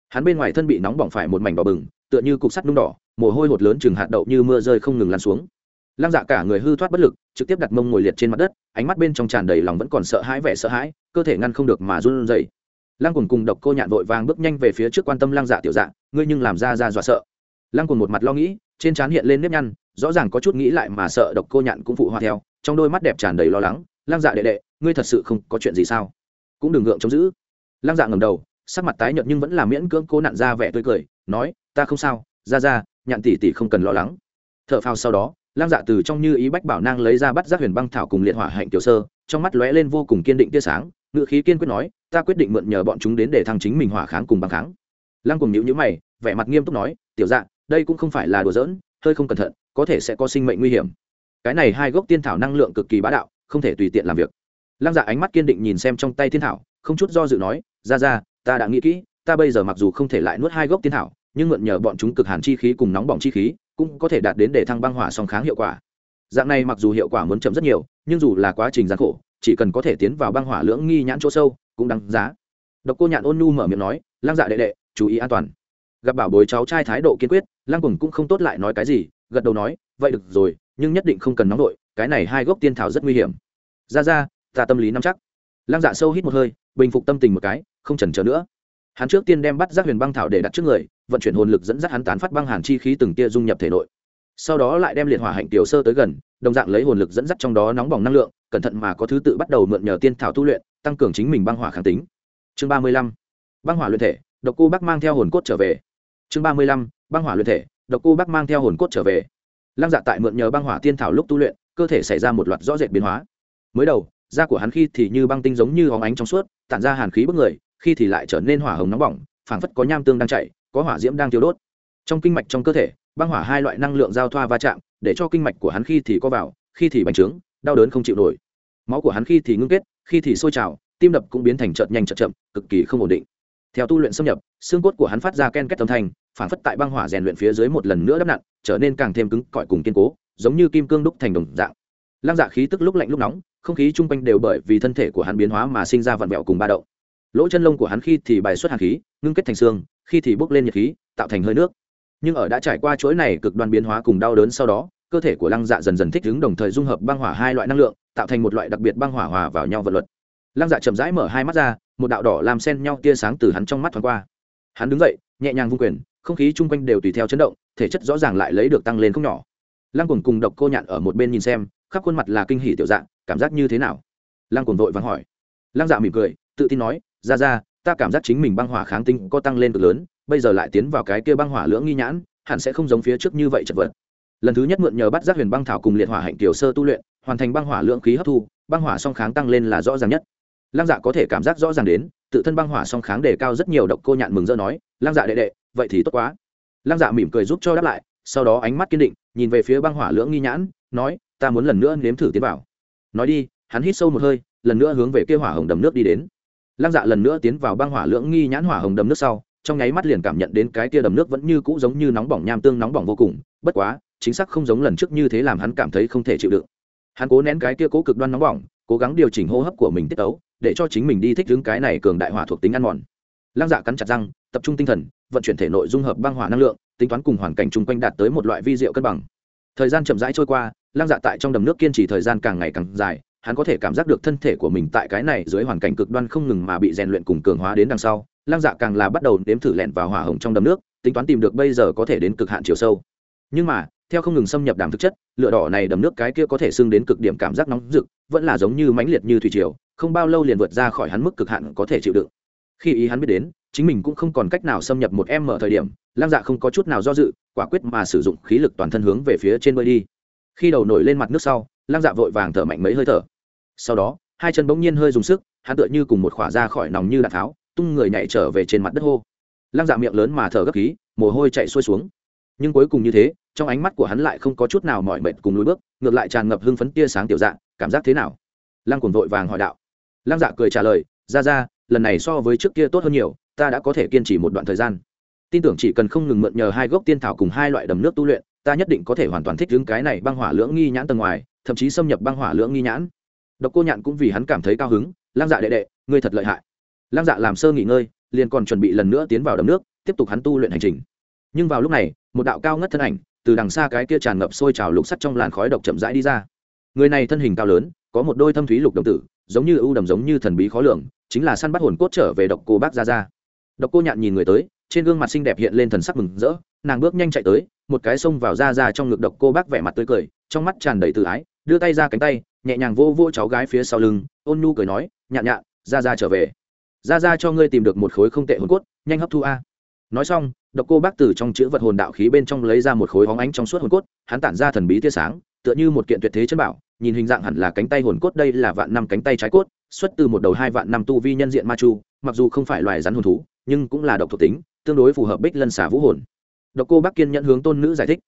Hắn bên ngoài thân bị nóng bỏng phải một mảnh đỏ bừng tựa như cục sắt nung đỏ mồ hôi hột lớn chừng hạt đậu như mưa rơi không ngừng lan xuống lăng dạ cả người hư thoát bất lực, trực tiếp đặt mông ngồi liệt trên mặt đất, ánh mắt bên trong tràn đầy lòng vẫn còn sợ hãi vẻ sợ hãi, cơ thể ngăn không được mà run rẩy. Lăng cùng cùng độc cô nhạn vội vàng bước nhanh về phía trước quan tâm lăng dạ tiểu dạ ngươi nhưng làm ra ra dọa sợ. Lăng cùng một mặt lo nghĩ, trên trán hiện lên nếp nhăn, rõ ràng có chút nghĩ lại mà sợ độc cô nhạn cũng phụ hòa theo, trong đôi mắt đẹp tràn đầy lo lắng, lăng dạ đệ đệ, ngươi thật sự không có chuyện gì sao? Cũng đừng ngượng chống giữ. Lăng dạ ngầm đầu, sắc mặt tái nhợt nhưng vẫn là miễn cưỡng cố nặn ra vẻ tươi cười, nói, ta không sao, ra ra, nhạn tỷ tỷ không cần lo lắng. T h ở phao sau đó Lang dạ từ trong như ý bách bảo nang lấy ra bắt giác huyền băng thảo cùng liệt hỏa hạnh tiểu sơ, trong mắt lóe lên vô cùng kiên định tia sáng ngự khí kiên quyết nói, ta quyết định mượn nhờ bọn chúng đến để thăng chính mình hỏa kháng cùng băng kháng. Lăng cùng nhữ nhữ mày, vẻ mặt nghiêm túc nói, tiểu dạ đây cũng không phải là đùa giỡn, hơi không cẩn thận, có thể sẽ có sinh mệnh nguy hiểm. Cái này hai gốc tiên thảo năng lượng cực kỳ bá đạo, không thể tùy tiện làm việc. Lăng dạ ánh mắt kiên định nhìn xem trong tay tiên thảo, không chút do dự nói, ra ra, ta đã nghĩ kỹ, ta bây giờ mặc dù không thể lại nuốt hai gốc tiên thảo, nhưng mượn nhờ bọn chúng cực hàn chi khí cùng nóng bỏng chi khí cũng có thể đạt đến để thăng băng hỏa song kháng hiệu quả. Dạng này mặc dù hiệu quả muốn chậm rất nhiều, nhưng dù là quá trình gian khổ, chỉ cần có thể tiến vào băng hỏa lưỡng nghi nhãn chỗ sâu, cũng đáng giá. Độc cô nhạn ôn nhu mở miệng nói, lăng dạ đệ đệ, chú ý an toàn. Gặp bảo bối cháu trai thái độ kiên quyết, lăng cùng cũng không tốt lại nói cái gì, gật đầu nói, vậy được rồi, nhưng nhất định không cần nóng đội cái này hai gốc tiên thảo rất nguy hiểm. Ra ra, ta tâm lý nắm chắc. Lăng dạ sâu hít một hơi, bình phục tâm tình một cái, không chần chờ nữa hắn trước tiên đem bắt giác huyền băng thảo để đặt trước người, vận chuyển hồn lực dẫn dắt hắn tán phát băng hàn chi khí từng tia dung nhập thể nội. Sau đó lại đem liệt hỏa hạnh tiểu sơ tới gần, đồng dạng lấy hồn lực dẫn dắt trong đó nóng bỏng năng lượng, cẩn thận mà có thứ tự bắt đầu mượn nhờ tiên thảo tu luyện, tăng cường chính mình băng hỏa kháng tính. Chương ba mươi lăm, băng hỏa luyện thể, độc cô bác mang theo hồn cốt trở về. Chương ba mươi lăm, băng hỏa luyện thể, độc cô bác mang theo hồn cốt trở về. Lăng dạ tại mượn nhờ băng hỏa tiên thảo lúc tu luyện, cơ thể xảy ra một loạt rõ rệt biến hóa. Mới đầu, da của hắn khi thì như băng tinh giống như óng ánh trong suốt, tản ra hàn khí bức người khi thì lại trở nên hỏa hồng nóng bỏng, phảng phất có nham tương đang chạy, có hỏa diễm đang tiêu đốt. Trong kinh mạch trong cơ thể, băng hỏa hai loại năng lượng giao thoa va chạm, để cho kinh mạch của hắn khi thì co vào, khi thì bành trướng, đau đớn không chịu nổi. Máu của hắn khi thì ngưng kết, khi thì sôi trào, tim đập cũng biến thành chợt nhanh chợt chậm, cực kỳ không ổn định. Theo tu luyện xâm nhập, xương cốt của hắn phát ra ken kết âm thanh phản phất tại băng hỏa rèn luyện phía dưới một lần nữa đắp nặn trở nên càng thêm cứng cỏi cùng kiên cố, giống như kim cương đúc thành đồng dạng. Lăng dạ khí tức lúc lạnh lúc nóng, không khí chung quanh đều bởi vì thân thể của hắn biến hóa mà sinh ra vặn vẹo cùng ba động lỗ chân lông của hắn khi thì bài xuất hàn khí, ngưng kết thành xương, khi thì bốc lên nhiệt khí, tạo thành hơi nước. Nhưng ở đã trải qua chuỗi này cực đoan biến hóa cùng đau đớn sau đó, cơ thể của lăng dạ dần dần thích ứng đồng thời dung hợp băng hỏa hai loại năng lượng, tạo thành một loại đặc biệt băng hỏa hòa vào nhau vật luật. Lăng dạ chậm rãi mở hai mắt ra, một đạo đỏ làm sen nhau tia sáng từ hắn trong mắt thoáng qua. Hắn đứng dậy, nhẹ nhàng vung quyền, không khí chung quanh đều tùy theo chấn động, thể chất rõ ràng lại lấy được tăng lên không nhỏ. Lăng cùng cùng độc cô nhạn ở một bên nhìn xem, khắp khuôn mặt là kinh hỉ tiểu dạng, cảm giác như thế nào? Lăng cùng vội vàng hỏi. Lăng dạ mỉm cười, tự tin nói ra ra, ta cảm giác chính mình băng hỏa kháng tinh có tăng lên cực lớn, bây giờ lại tiến vào cái kia băng hỏa lưỡng nghi nhãn, hẳn sẽ không giống phía trước như vậy chật vật. Lần thứ nhất mượn nhờ bắt giác huyền băng thảo cùng liệt hỏa hạnh tiểu sơ tu luyện, hoàn thành băng hỏa lượng khí hấp thu, băng hỏa song kháng tăng lên là rõ ràng nhất. Lăng dạ có thể cảm giác rõ ràng đến, tự thân băng hỏa song kháng đề cao rất nhiều độc cô nhạn mừng rỡ nói, lăng dạ đệ đệ, vậy thì tốt quá. Lăng dạ mỉm cười giúp cho đáp lại, sau đó ánh mắt kiên định, nhìn về phía băng hỏa lưỡng nghi nhãn, nói, ta muốn lần nữa nếm thử tiến vào. Nói đi, hắn hít sâu một hơi, lần nữa hướng về kia hỏa hồng đầm nước đi đến lăng dạ lần nữa tiến vào băng hỏa lưỡng nghi nhãn hỏa hồng đầm nước sau trong nháy mắt liền cảm nhận đến cái tia đầm nước vẫn như cũ giống như nóng bỏng nham tương nóng bỏng vô cùng bất quá chính xác không giống lần trước như thế làm hắn cảm thấy không thể chịu đựng. Hắn cố nén cái tia cố cực đoan nóng bỏng cố gắng điều chỉnh hô hấp của mình tiết tấu, để cho chính mình đi thích ứng cái này cường đại hỏa thuộc tính ăn mòn. Lăng dạ cắn chặt răng tập trung tinh thần vận chuyển thể nội dung hợp băng hỏa năng lượng tính toán cùng hoàn cảnh chung quanh đạt tới một loại vi diệu cân bằng. Thời gian chậm rãi trôi qua lăng dạ tại trong đầm nước kiên trì thời gian càng ngày càng dài hắn có thể cảm giác được thân thể của mình tại cái này dưới hoàn cảnh cực đoan không ngừng mà bị rèn luyện cùng cường hóa đến đằng sau, lăng dạ càng là bắt đầu nếm thử lẹn vào hỏa hồng trong đầm nước, tính toán tìm được bây giờ có thể đến cực hạn chiều sâu. Nhưng mà, theo không ngừng xâm nhập đàm thực chất, lửa đỏ này đầm nước cái kia có thể sưng đến cực điểm cảm giác nóng rực, vẫn là giống như mãnh liệt như thủy triều, không bao lâu liền vượt ra khỏi hắn mức cực hạn có thể chịu đựng. Khi ý hắn biết đến, chính mình cũng không còn cách nào xâm nhập một em mở thời điểm, lăng dạ không có chút nào do dự, quả quyết mà sử dụng khí lực toàn thân hướng về phía trên bơi đi. Khi đầu nổi lên mặt nước sau, lăng dạ vội vàng thở mạnh mấy hơi thở sau đó, hai chân bỗng nhiên hơi dùng sức, hắn tựa như cùng một khỏa ra khỏi nòng như đạn tháo, tung người nhảy trở về trên mặt đất hô. Lăng dạ miệng lớn mà thở gấp khí, mồ hôi chạy xuôi xuống. Nhưng cuối cùng như thế, trong ánh mắt của hắn lại không có chút nào mỏi mệt cùng lùi bước, ngược lại tràn ngập hưng phấn tia sáng tiểu dạng cảm giác thế nào? Lăng cuồng vội vàng hỏi đạo. Lăng dạ cười trả lời, ra ra, lần này so với trước kia tốt hơn nhiều, ta đã có thể kiên trì một đoạn thời gian. Tin tưởng chỉ cần không ngừng mượn nhờ hai gốc tiên thảo cùng hai loại đầm nước tu luyện, ta nhất định có thể hoàn toàn thích ứng cái này băng hỏa lưỡng nghi nhãn tầng ngoài, thậm chí xâm nhập băng hỏa lưỡng nghi nhãn độc cô nhạn cũng vì hắn cảm thấy cao hứng, lăng dạ đệ đệ, ngươi thật lợi hại. Lăng dạ làm sơ nghỉ ngơi, liền còn chuẩn bị lần nữa tiến vào đầm nước, tiếp tục hắn tu luyện hành trình. Nhưng vào lúc này, một đạo cao ngất thân ảnh từ đằng xa cái kia tràn ngập sôi trào lục sắt trong làn khói độc chậm rãi đi ra. Người này thân hình cao lớn, có một đôi thâm thúy lục đồng tử, giống như ưu đầm giống như thần bí khó lường, chính là săn bắt hồn cốt trở về độc cô bác ra ra độc cô nhạn nhìn người tới, trên gương mặt xinh đẹp hiện lên thần sắc mừng rỡ, nàng bước nhanh chạy tới, một cái xông vào ra ra trong ngực độc cô bác vẻ mặt tươi cười, trong mắt tràn đầy tự ái, đưa tay ra cánh tay nhẹ nhàng vô vô cháu gái phía sau lưng, ôn nhu cười nói nhạn nhạn ra ra trở về. Ra ra cho ngươi tìm được một khối không tệ hồn cốt, nhanh hấp thu a. Nói xong, độc cô bác từ trong chữ vật hồn đạo khí bên trong lấy ra một khối hóng ánh trong suốt hồn cốt, hắn tản ra thần bí tia sáng, tựa như một kiện tuyệt thế chân bảo, nhìn hình dạng hẳn là cánh tay hồn cốt, đây là vạn năm cánh tay trái cốt, xuất từ một đầu hai vạn năm tu vi nhân diện ma chu, mặc dù không phải loài rắn hồn thú, nhưng cũng là độc thuộc tính, tương đối phù hợp bích lân xả vũ hồn. Độc cô bác kiên nhận hướng tôn nữ giải thích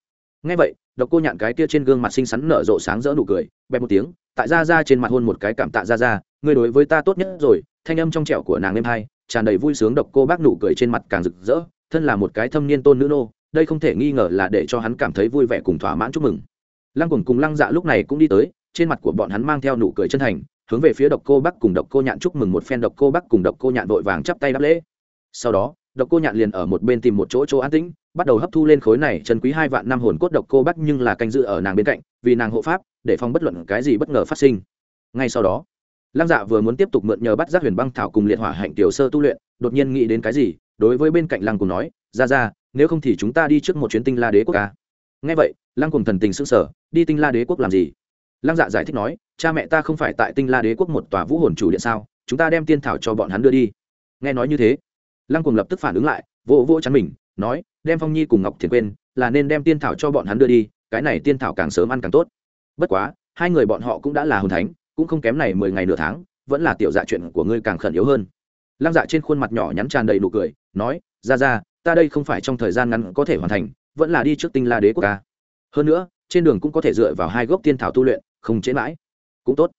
ngay vậy, độc cô nhạn cái kia trên gương mặt xinh xắn nở rộ sáng rỡ nụ cười, bẹp một tiếng, tại ra ra trên mặt hôn một cái cảm tạ ra ra người đối với ta tốt nhất rồi. Thanh âm trong trẻo của nàng êm hai, tràn đầy vui sướng độc cô bác nụ cười trên mặt càng rực rỡ, thân là một cái thâm niên tôn nữ nô, đây không thể nghi ngờ là để cho hắn cảm thấy vui vẻ cùng thỏa mãn chúc mừng. Lăng cùng cùng lăng dạ lúc này cũng đi tới, trên mặt của bọn hắn mang theo nụ cười chân thành, hướng về phía độc cô bắc cùng độc cô nhạn chúc mừng một phen, độc cô bắc cùng độc cô nhạn vội vàng chắp tay đáp lễ. Sau đó độc cô nhạn liền ở một bên tìm một chỗ chỗ an tĩnh, bắt đầu hấp thu lên khối này chân quý hai vạn năm hồn cốt độc cô bắc nhưng là canh dự ở nàng bên cạnh, vì nàng hộ pháp, để phòng bất luận cái gì bất ngờ phát sinh. Ngay sau đó, lăng dạ vừa muốn tiếp tục mượn nhờ bắt giác huyền băng thảo cùng liệt hỏa hạnh tiểu sơ tu luyện, đột nhiên nghĩ đến cái gì, đối với bên cạnh lăng cùng nói, ra ra, nếu không thì chúng ta đi trước một chuyến tinh la đế quốc à? ca ngay vậy, lăng cùng thần tình s ư n g sở đi tinh la đế quốc làm gì? Lăng dạ giải thích nói, cha mẹ ta không phải tại tinh la đế quốc một tòa vũ hồn chủ điện sao? Chúng ta đem tiên thảo cho bọn hắn đưa đi. Nghe nói như thế lăng cùng lập tức phản ứng lại, vỗ vỗ chắn mình, nói, đem phong nhi cùng ngọc thiền quên, là nên đem tiên thảo cho bọn hắn đưa đi, cái này tiên thảo càng sớm ăn càng tốt. Bất quá, hai người bọn họ cũng đã là hồn thánh, cũng không kém này mười ngày nửa tháng, vẫn là tiểu dạ chuyện của ngươi càng khẩn yếu hơn. Lăng dạ trên khuôn mặt nhỏ nhắn tràn đầy nụ cười, nói, ra ra, ta đây không phải trong thời gian ngắn có thể hoàn thành, vẫn là đi trước tinh la đế quốc ca hơn nữa, trên đường cũng có thể dựa vào hai gốc tiên thảo tu luyện, không chế mãi. Cũng tốt.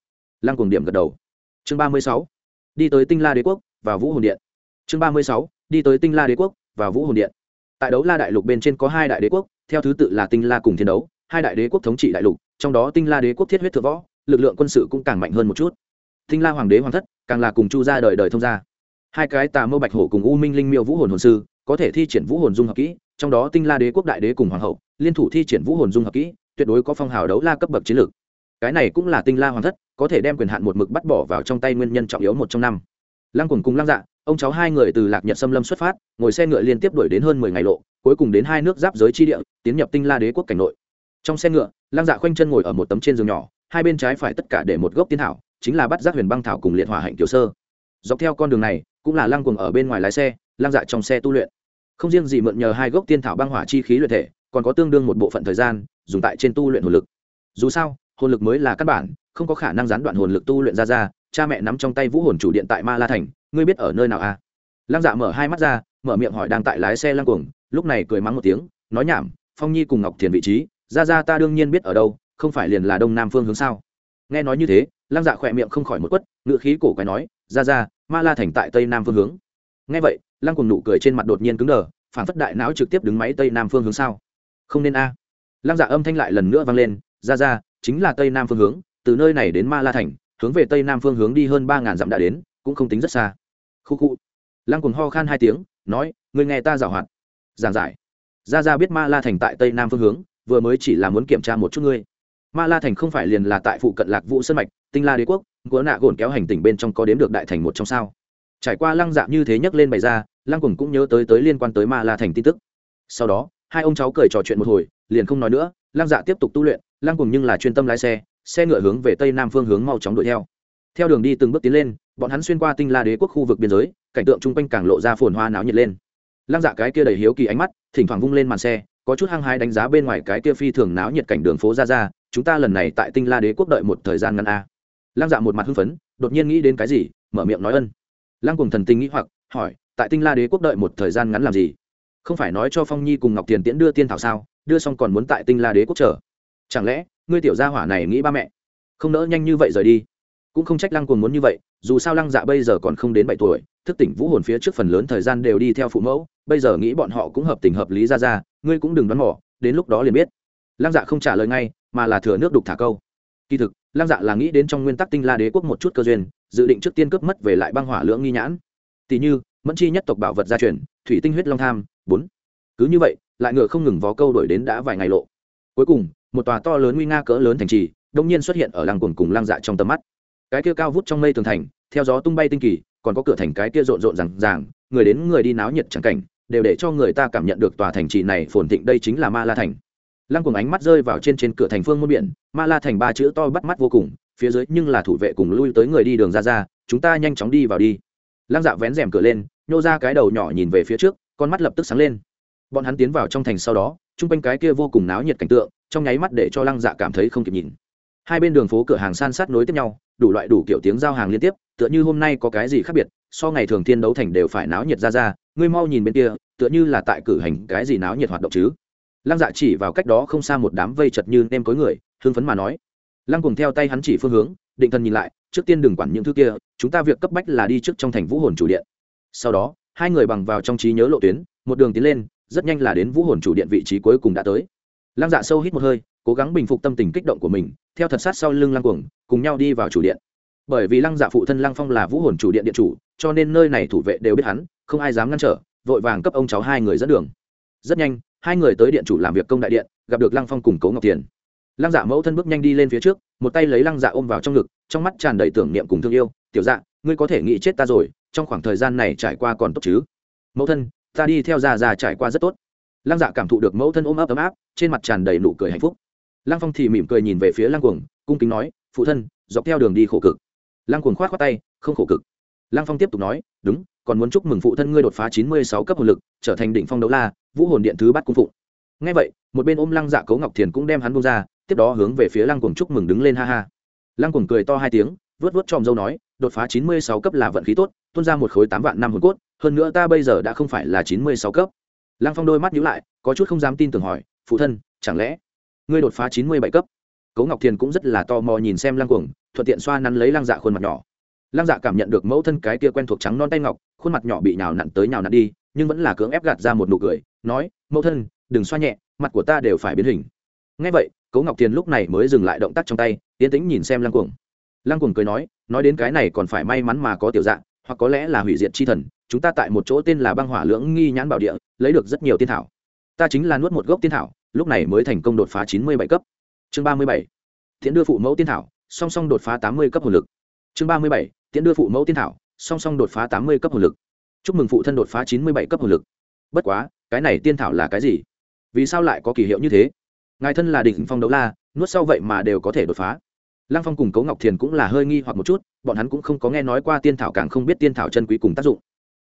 Lăng cùng điểm gật đầu. Chương ba mươi sáu. Đi tới tinh la đế quốc và vũ hồn điện chương ba mươi sáu, đi tới tinh la đế quốc và vũ hồn điện. Tại đấu la đại lục bên trên có hai đại đế quốc, theo thứ tự là tinh la cùng thiên đấu, hai đại đế quốc thống trị đại lục, trong đó tinh la đế quốc thiết huyết thượng võ, lực lượng quân sự cũng càng mạnh hơn một chút. Tinh la hoàng đế hoàng thất, càng là cùng chu gia đời đời thông gia. Hai cái tà mâu bạch hổ cùng u minh linh miêu vũ hồn hồn sư, có thể thi triển vũ hồn dung hợp kỹ, trong đó tinh la đế quốc đại đế cùng hoàng hậu, liên thủ thi triển vũ hồn dung hợp kỹ, tuyệt đối có phong hào đấu la cấp bậc chiến lược. Cái này cũng là tinh la hoàng thất, có thể đem quyền hạn một mực bắt bỏ vào trong tay nguyên nhân trọng yếu một trong năm. Lăng cùng cùng lăng dạ ông cháu hai người từ lạc nhật xâm lâm xuất phát, ngồi xe ngựa liên tiếp đuổi đến hơn mười ngày lộ, cuối cùng đến hai nước giáp giới chi địa, tiến nhập tinh la đế quốc cảnh nội. Trong xe ngựa, lăng dạ khoanh chân ngồi ở một tấm trên giường nhỏ, hai bên trái phải tất cả để một gốc tiên thảo, chính là bắt giác huyền băng thảo cùng liệt hỏa hạnh tiểu sơ. Dọc theo con đường này, cũng là lăng cùng ở bên ngoài lái xe, lăng dạ trong xe tu luyện. Không riêng gì mượn nhờ hai gốc tiên thảo băng hỏa chi khí luyện thể, còn có tương đương một bộ phận thời gian, dùng tại trên tu luyện hồn lực. Dù sao, hồn lực mới là căn bản, không có khả năng gián đoạn hồn lực tu luyện ra ra cha mẹ nắm trong tay vũ hồn chủ điện tại ma la thành, ngươi biết ở nơi nào à? Lăng dạ mở hai mắt ra, mở miệng hỏi đang tại lái xe lăng cuồng, lúc này cười mắng một tiếng, nói nhảm, phong nhi cùng ngọc thiền vị trí, ra ra ta đương nhiên biết ở đâu, không phải liền là đông nam phương hướng sao? Nghe nói như thế, lăng dạ khỏe miệng không khỏi một quất ngự khí cổ quái nói, ra ra, ma la thành tại tây nam phương hướng. Nghe vậy, lăng cuồng nụ cười trên mặt đột nhiên cứng đờ, phản phất đại não trực tiếp đứng máy tây nam phương hướng sao? Không nên a. Lăng dạ âm thanh lại lần nữa vang lên, ra ra, chính là tây nam phương hướng, từ nơi này đến ma la thành hướng về tây nam phương hướng đi hơn ba ngàn dặm đã đến, cũng không tính rất xa. Khu khu. Lăng cùng ho khan hai tiếng, nói người nghe ta giảo hoạt. Giảng giải. Ra ra biết ma la thành tại tây nam phương hướng, vừa mới chỉ là muốn kiểm tra một chút ngươi. Ma la thành không phải liền là tại phụ cận lạc vũ sân mạch, tinh la đế quốc của nạ gồn kéo hành tỉnh bên trong có đếm được đại thành một trong sao. Trải qua lăng dạ như thế nhắc lên bày ra, lăng cùng cũng nhớ tới tới liên quan tới ma la thành tin tức. Sau đó, hai ông cháu cười trò chuyện một hồi, liền không nói nữa, lăng dạ tiếp tục tu luyện, lăng cùng nhưng là chuyên tâm lái xe xe ngựa hướng về tây nam phương hướng mau chóng đuổi theo. Theo đường đi từng bước tiến lên, bọn hắn xuyên qua tinh la đế quốc khu vực biên giới, cảnh tượng chung quanh càng lộ ra phồn hoa náo nhiệt lên. Lăng dạ cái kia đầy hiếu kỳ ánh mắt, thỉnh thoảng vung lên màn xe, có chút hăng hái đánh giá bên ngoài cái kia phi thường náo nhiệt cảnh đường phố ra ra, chúng ta lần này tại tinh la đế quốc đợi một thời gian ngắn a. Lăng dạ một mặt hưng phấn, đột nhiên nghĩ đến cái gì, mở miệng nói ân. Lăng cùng thần tình nghĩ hoặc, hỏi, tại tinh la đế quốc đợi một thời gian ngắn làm gì? Không phải nói cho phong nhi cùng ngọc tiền tiễn đưa tiên thảo sao? Đưa xong còn muốn tại tinh la đế quốc chờ. Chẳng lẽ ngươi tiểu gia hỏa này nghĩ ba mẹ. Không nỡ nhanh như vậy rời đi. Cũng không trách lăng cuồng muốn như vậy, dù sao lăng dạ bây giờ còn không đến bảy tuổi, thức tỉnh vũ hồn phía trước phần lớn thời gian đều đi theo phụ mẫu, bây giờ nghĩ bọn họ cũng hợp tình hợp lý ra ra, ngươi cũng đừng đoán mỏ đến lúc đó liền biết. Lăng dạ không trả lời ngay, mà là thừa nước đục thả câu. Kỳ thực, lăng dạ là nghĩ đến trong nguyên tắc tinh la đế quốc một chút cơ duyên, dự định trước tiên cướp mất về lại băng hỏa lưỡng nghi nhãn. Tỷ như, mẫn chi nhất tộc bảo vật gia truyền, thủy tinh huyết long tham, bốn. Cứ như vậy, lại ngựa không ngừng vó câu đổi đến đã vài ngày lộ. Cuối cùng một tòa to lớn nguy nga cỡ lớn thành trì, đông nhiên xuất hiện ở lăng cuồng cùng lăng dạ trong tầm mắt. Cái kia cao vút trong mây tường thành, theo gió tung bay tinh kỳ, còn có cửa thành cái kia rộn rộn rằng ràng, người đến người đi náo nhiệt chẳng cảnh, đều để cho người ta cảm nhận được tòa thành trì này phồn thịnh đây chính là ma la thành. Lăng cùng ánh mắt rơi vào trên trên cửa thành phương muôn biển, ma la thành ba chữ to bắt mắt vô cùng, phía dưới nhưng là thủ vệ cùng lui tới người đi đường ra ra, chúng ta nhanh chóng đi vào đi. Lăng dạ vén rèm cửa lên, nhô ra cái đầu nhỏ nhìn về phía trước, con mắt lập tức sáng lên. Bọn hắn tiến vào trong thành sau đó, chung quanh cái kia vô cùng náo nhiệt cảnh tượng trong nháy mắt để cho lăng dạ cảm thấy không kịp nhìn. Hai bên đường phố cửa hàng san sát nối tiếp nhau, đủ loại đủ kiểu tiếng giao hàng liên tiếp, tựa như hôm nay có cái gì khác biệt, so ngày thường thiên đấu thành đều phải náo nhiệt ra ra, ngươi mau nhìn bên kia, tựa như là tại cử hành cái gì náo nhiệt hoạt động chứ. Lăng dạ chỉ vào cách đó không xa một đám vây chật như nem cối người, hưng phấn mà nói. Lăng cùng theo tay hắn chỉ phương hướng, định thần nhìn lại, trước tiên đừng quản những thứ kia, chúng ta việc cấp bách là đi trước trong thành vũ hồn chủ điện. Sau đó, hai người bằng vào trong trí nhớ lộ tuyến, một đường tiến lên, rất nhanh là đến vũ hồn chủ điện vị trí cuối cùng đã tới lăng dạ sâu hít một hơi, cố gắng bình phục tâm tình kích động của mình, theo thật sát sau lưng lăng cuồng, cùng nhau đi vào chủ điện. Bởi vì lăng dạ phụ thân lăng phong là vũ hồn chủ điện điện chủ, cho nên nơi này thủ vệ đều biết hắn, không ai dám ngăn trở, vội vàng cấp ông cháu hai người dẫn đường. Rất nhanh, hai người tới điện chủ làm việc công đại điện, gặp được lăng phong cùng cố ngọc tiền lăng dạ mẫu thân bước nhanh đi lên phía trước, một tay lấy lăng dạ ôm vào trong ngực, trong mắt tràn đầy tưởng niệm cùng thương yêu, tiểu dạ ngươi có thể nghĩ chết ta rồi, trong khoảng thời gian này trải qua còn tốt chứ? Mẫu thân, ta đi theo già già trải qua rất tốt lăng dạ cảm thụ được mẫu thân ôm ấp ấm áp, trên mặt tràn đầy nụ cười hạnh phúc. Lăng phong thì mỉm cười nhìn về phía lăng cuồng, cung kính nói, phụ thân, dọc theo đường đi khổ cực. Lăng cuồng khoát khoát tay, không khổ cực. Lăng phong tiếp tục nói, đúng, còn muốn chúc mừng phụ thân ngươi đột phá chín mươi sáu cấp hồn lực, trở thành đỉnh phong đấu la, vũ hồn điện thứ bắt cung phụng. Ngay vậy, một bên ôm lăng dạ cấu ngọc thiền cũng đem hắn bông ra, tiếp đó hướng về phía lăng cuồng chúc mừng đứng lên ha ha. Lăng cuồng cười to hai tiếng, vớt vớt tròm dâu nói, đột phá chín mươi sáu cấp là vận khí tốt, tuôn ra một khối tám vạn năm hồn cốt, hơn nữa ta bây giờ đã không phải là chín mươi sáu cấp lăng phong đôi mắt nhíu lại, có chút không dám tin tưởng hỏi, phụ thân, chẳng lẽ ngươi đột phá chín mươi bảy cấp? Cấu ngọc thiền cũng rất là tò mò nhìn xem lăng cuồng, thuận tiện xoa nắn lấy lăng dạ khuôn mặt nhỏ. Lăng dạ cảm nhận được mẫu thân cái kia quen thuộc trắng non tay ngọc, khuôn mặt nhỏ bị nhào nặn tới nhào nặn đi, nhưng vẫn là cưỡng ép gạt ra một nụ cười, nói, mẫu thân, đừng xoa nhẹ, mặt của ta đều phải biến hình. Ngay vậy cấu ngọc thiền lúc này mới dừng lại động tác trong tay tiến tĩnh nhìn xem lăng cuồng. Lăng cuồng cười nói nói đến cái này còn phải may mắn mà có tiểu dạng hoặc có lẽ là hủy diệt chi thần chúng ta tại một chỗ tên là băng hỏa lưỡng nghi nhãn bảo địa, lấy được rất nhiều tiên thảo. Ta chính là nuốt một gốc tiên thảo, lúc này mới thành công đột phá chín mươi bảy cấp. Chương ba mươi bảy. Thiện đưa phụ mẫu tiên thảo, song song đột phá tám mươi cấp hồn lực. Chương ba mươi bảy. Tiễn đưa phụ mẫu tiên thảo, song song đột phá tám mươi cấp hồn lực. Chúc mừng phụ thân đột phá chín mươi bảy cấp hồn lực. Bất quá, cái này tiên thảo là cái gì? Vì sao lại có kỳ hiệu như thế? Ngài thân là đỉnh phong đấu la, nuốt sau vậy mà đều có thể đột phá. Lăng phong cùng cấu ngọc thiền cũng là hơi nghi hoặc một chút, bọn hắn cũng không có nghe nói qua tiên thảo càng không biết tiên thảo chân quý cùng tác dụng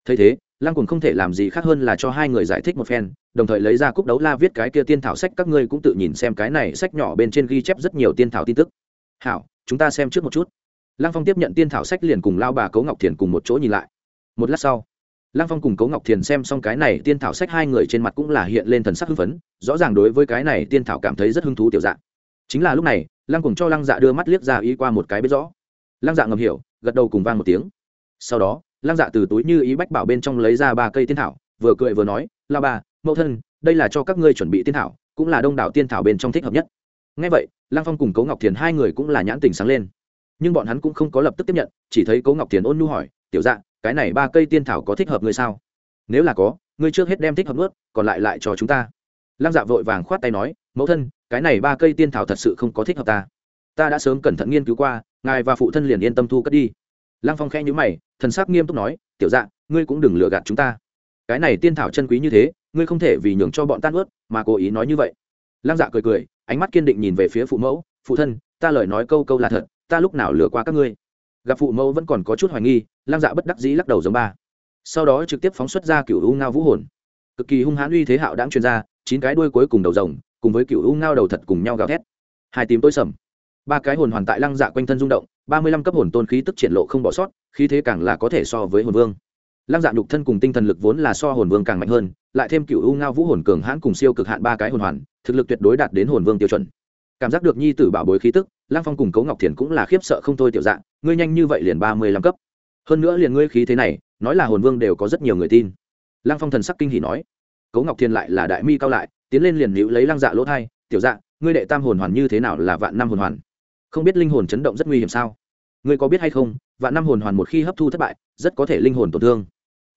thấy thế, lăng cùng không thể làm gì khác hơn là cho hai người giải thích một phen, đồng thời lấy ra cúc đấu la viết cái kia tiên thảo sách, các ngươi cũng tự nhìn xem cái này sách nhỏ bên trên ghi chép rất nhiều tiên thảo tin tức. Hảo, chúng ta xem trước một chút. Lăng phong tiếp nhận tiên thảo sách liền cùng lao bà cấu ngọc thiền cùng một chỗ nhìn lại. Một lát sau, lăng phong cùng cấu ngọc thiền xem xong cái này tiên thảo sách, hai người trên mặt cũng là hiện lên thần sắc hưng phấn, rõ ràng đối với cái này tiên thảo cảm thấy rất hứng thú tiểu dạng. Chính là lúc này, lăng cùng cho lăng dạ đưa mắt liếc ra ý qua một cái biết rõ. Lăng dạ ngầm hiểu, gật đầu cùng vang một tiếng. Sau đó lăng dạ từ túi như ý bách bảo bên trong lấy ra ba cây tiên thảo, vừa cười vừa nói La bà, mẫu thân, đây là cho các ngươi chuẩn bị tiên thảo, cũng là đông đảo tiên thảo bên trong thích hợp nhất. Ngay vậy, lăng phong cùng cấu ngọc thiền hai người cũng là nhãn tình sáng lên. Nhưng bọn hắn cũng không có lập tức tiếp nhận, chỉ thấy cấu ngọc thiền ôn nhu hỏi, tiểu dạ cái này ba cây tiên thảo có thích hợp ngươi sao? Nếu là có, ngươi trước hết đem thích hợp ướt còn lại lại cho chúng ta. Lăng dạ vội vàng khoát tay nói, mẫu thân, cái này ba cây tiên thảo thật sự không có thích hợp ta. Ta đã sớm cẩn thận nghiên cứu qua, ngài và phụ thân liền yên tâm thu cất đi. Lăng phong khẽ nhữ mày thần sắc nghiêm túc nói, tiểu dạ ngươi cũng đừng lừa gạt chúng ta. Cái này tiên thảo chân quý như thế, ngươi không thể vì nhường cho bọn tan ướt mà cố ý nói như vậy. Lăng dạ cười cười, ánh mắt kiên định nhìn về phía phụ mẫu, phụ thân, ta lời nói câu câu là thật, ta lúc nào lừa qua các ngươi? Gặp phụ mẫu vẫn còn có chút hoài nghi, lăng dạ bất đắc dĩ lắc đầu giống ba. Sau đó trực tiếp phóng xuất ra cựu u ngao vũ hồn. Cực kỳ hung hãn uy thế hạo đáng truyền ra, chín cái đuôi cuối cùng đầu rồng, cùng với cựu u ngao đầu thật cùng nhau gào thét. Hai tím tối sầm. Ba cái hồn hoàn tại lăng dạ quanh thân rung động ba mươi lăm cấp hồn tôn khí tức triển lộ không bỏ sót khí thế càng là có thể so với hồn vương. Lăng dạ nhục thân cùng tinh thần lực vốn là so hồn vương càng mạnh hơn lại thêm cựu u ngao vũ hồn cường hãn cùng siêu cực hạn ba cái hồn hoàn thực lực tuyệt đối đạt đến hồn vương tiêu chuẩn. Cảm giác được nhi tử bảo bối khí tức lăng phong cùng cấu ngọc thiền cũng là khiếp sợ không thôi tiểu dạng ngươi nhanh như vậy liền ba mươi lăm cấp. Hơn nữa liền ngươi khí thế này nói là hồn vương đều có rất nhiều người tin. Lăng phong thần sắc kinh hỉ nói. Cấu ngọc thiền lại là đại mi cao lại tiến lên liền nữ lấy lăng dạ lỗ thai tiểu dạng, ngươi đệ tam hồn hoàn như thế nào là vạn năm hồn hoàn? Không biết linh hồn chấn động rất nguy hiểm sao? Ngươi có biết hay không, vạn năm hồn hoàn một khi hấp thu thất bại, rất có thể linh hồn tổn thương.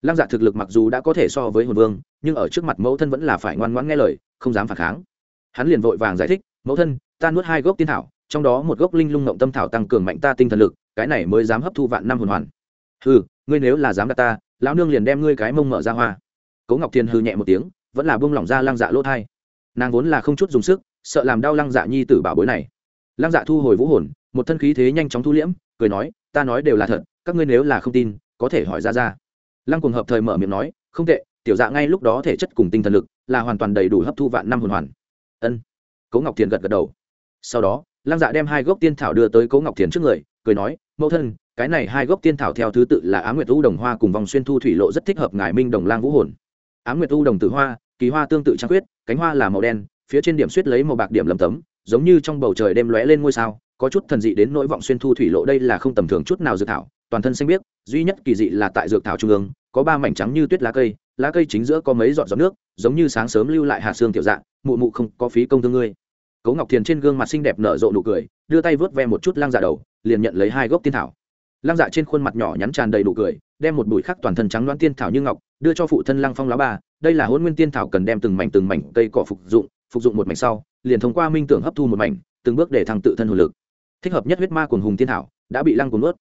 Lăng dạ thực lực mặc dù đã có thể so với hồn vương, nhưng ở trước mặt mẫu thân vẫn là phải ngoan ngoãn nghe lời, không dám phản kháng. Hắn liền vội vàng giải thích, mẫu thân, ta nuốt hai gốc tiên thảo, trong đó một gốc linh lung ngộng tâm thảo tăng cường mạnh ta tinh thần lực, cái này mới dám hấp thu vạn năm hồn hoàn. Hừ, ngươi nếu là dám đặt ta, lão nương liền đem ngươi cái mông mở ra hoa. Cố ngọc thiên hư nhẹ một tiếng, vẫn là buông lỏng ra lăng dạ lỗ thai. Nàng vốn là không chút dùng sức, sợ làm đau lăng dạ nhi tử bảo bối này lăng dạ thu hồi vũ hồn, một thân khí thế nhanh chóng thu liễm, cười nói, ta nói đều là thật, các ngươi nếu là không tin, có thể hỏi ra ra. Lăng cùng hợp thời mở miệng nói, không tệ, tiểu dạ ngay lúc đó thể chất cùng tinh thần lực là hoàn toàn đầy đủ hấp thu vạn năm hồn hoàn. Ân. Cố ngọc thiền gật gật đầu. Sau đó, lăng dạ đem hai gốc tiên thảo đưa tới cố ngọc thiền trước người, cười nói, mẫu thân, cái này hai gốc tiên thảo theo thứ tự là á nguyệt u đồng hoa cùng vòng xuyên thu thủy lộ rất thích hợp ngài minh đồng lang vũ hồn. Á nguyệt u đồng tử hoa, kỳ hoa tương tự trăng quyết cánh hoa là màu đen, phía trên điểm suýt lấy màu bạc điểm lầm tấm giống như trong bầu trời đêm lóe lên ngôi sao, có chút thần dị đến nỗi vọng xuyên thu thủy lộ đây là không tầm thường chút nào dược thảo, toàn thân xanh biếc, duy nhất kỳ dị là tại dược thảo trung ương, có ba mảnh trắng như tuyết lá cây lá cây chính giữa có mấy giọt giọt nước, giống như sáng sớm lưu lại hạ xương tiểu dạng, mụ mụ không có phí công thương ngươi. Cố ngọc thiền trên gương mặt xinh đẹp nở rộ nụ cười, đưa tay vớt ve một chút lăng dạ đầu, liền nhận lấy hai gốc tiên thảo. Lăng dạ trên khuôn mặt nhỏ nhắn tràn đầy nụ cười, đem một bụi khắc toàn thân trắng đoán tiên thảo như ngọc, đưa cho phụ thân lăng phong lá ba, đây là hôn nguyên tiên thảo cần đem từng mảnh từng mảnh cây cỏ phục dụng phục dụng một mảnh sau liền thông qua minh tưởng hấp thu một mảnh, từng bước để thăng tự thân hồn lực. Thích hợp nhất huyết ma cuồng hùng tiên thảo, đã bị lăng cuốn nuốt.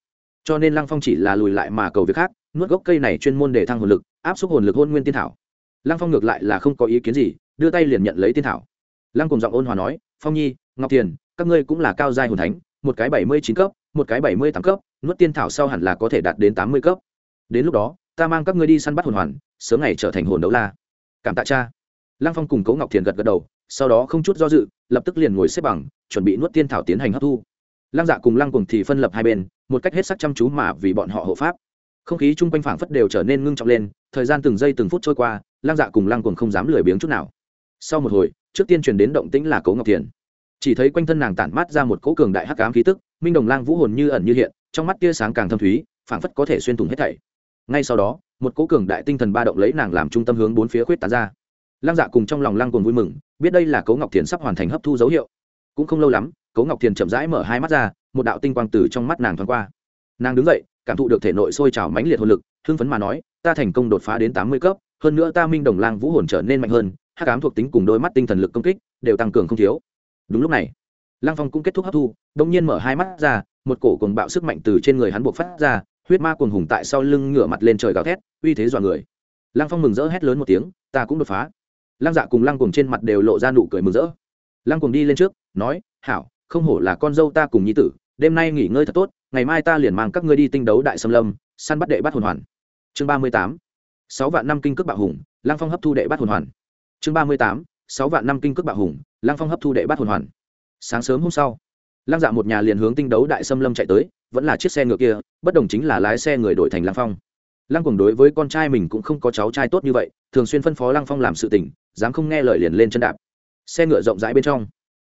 Cho nên lăng phong chỉ là lùi lại mà cầu việc khác, nuốt gốc cây này chuyên môn để thăng hồn lực, áp suất hồn lực hôn nguyên tiên thảo. Lăng phong ngược lại là không có ý kiến gì, đưa tay liền nhận lấy tiên thảo. Lăng cùng giọng ôn hòa nói, phong nhi, ngọc thiền, các ngươi cũng là cao giai hồn thánh, một cái bảy mươi chín cấp, một cái bảy mươi tám cấp, nuốt tiên thảo sau hẳn là có thể đạt đến tám mươi cấp. Đến lúc đó, ta mang các ngươi đi săn bắt hồn hoàn, sớm ngày trở thành hồn đấu la. Cảm tạ cha. Lăng phong cùng cố ngọc thiền gật gật đầu sau đó không chút do dự, lập tức liền ngồi xếp bằng, chuẩn bị nuốt tiên thảo tiến hành hấp thu. Lăng dạ cùng lăng cùng thì phân lập hai bên, một cách hết sắc chăm chú mà vì bọn họ hộ pháp. Không khí chung quanh phảng phất đều trở nên ngưng trọng lên, thời gian từng giây từng phút trôi qua, lăng dạ cùng lăng cùng không dám lười biếng chút nào. Sau một hồi, trước tiên truyền đến động tĩnh là cố ngọc thiền. Chỉ thấy quanh thân nàng tản mát ra một cỗ cường đại hắc ám khí tức, minh đồng lang vũ hồn như ẩn như hiện, trong mắt tia sáng càng thâm thúy, phảng phất có thể xuyên thủng hết thảy. Ngay sau đó, một cỗ cường đại tinh thần ba động lấy nàng làm trung tâm hướng bốn phía khuyết tán ra. Lăng dạ cùng trong lòng lăng cùng vui mừng biết đây là cấu ngọc thiền sắp hoàn thành hấp thu dấu hiệu cũng không lâu lắm cấu ngọc thiền chậm rãi mở hai mắt ra một đạo tinh quang từ trong mắt nàng thoáng qua nàng đứng dậy cảm thụ được thể nội sôi trào mãnh liệt hồn lực hưng phấn mà nói ta thành công đột phá đến tám mươi cấp hơn nữa ta minh đồng lang vũ hồn trở nên mạnh hơn hát cám thuộc tính cùng đôi mắt tinh thần lực công kích đều tăng cường không thiếu đúng lúc này Lang phong cũng kết thúc hấp thu đông nhiên mở hai mắt ra một cổ cùng bạo sức mạnh từ trên người hắn buộc phát ra huyết ma cuồng hùng tại sau lưng ngửa mặt lên trời gào thét uy thế dọa người Lang phong mừng rỡ hét lớn một tiếng ta cũng đột phá lăng dạ cùng lăng cùng trên mặt đều lộ ra nụ cười mừng rỡ. Lăng cùng đi lên trước, nói, hảo, không hổ là con dâu ta cùng nhi tử, đêm nay nghỉ ngơi thật tốt, ngày mai ta liền mang các ngươi đi tinh đấu đại xâm lâm, săn bắt đệ bắt hồn hoàn. Chương ba mươi tám, sáu vạn năm kinh cước bạo hùng, lăng phong hấp thu đệ bắt hồn hoàn. Chương ba mươi tám, sáu vạn năm kinh cước bạo hùng lang phong hấp thu đệ bắt hồn hoàn. Sáng sớm hôm sau lang dạ một nhà liền hướng tinh đấu đại xâm lâm chạy tới, vẫn là chiếc xe ngựa kia, bất đồng chính là lái xe người đổi thành lang phong lang Cuồng đối với con trai mình cũng không có cháu trai tốt như vậy, thường xuyên phân phó lang phong làm sự tình, dám không nghe lời liền lên chân đạp. Xe ngựa rộng rãi bên trong,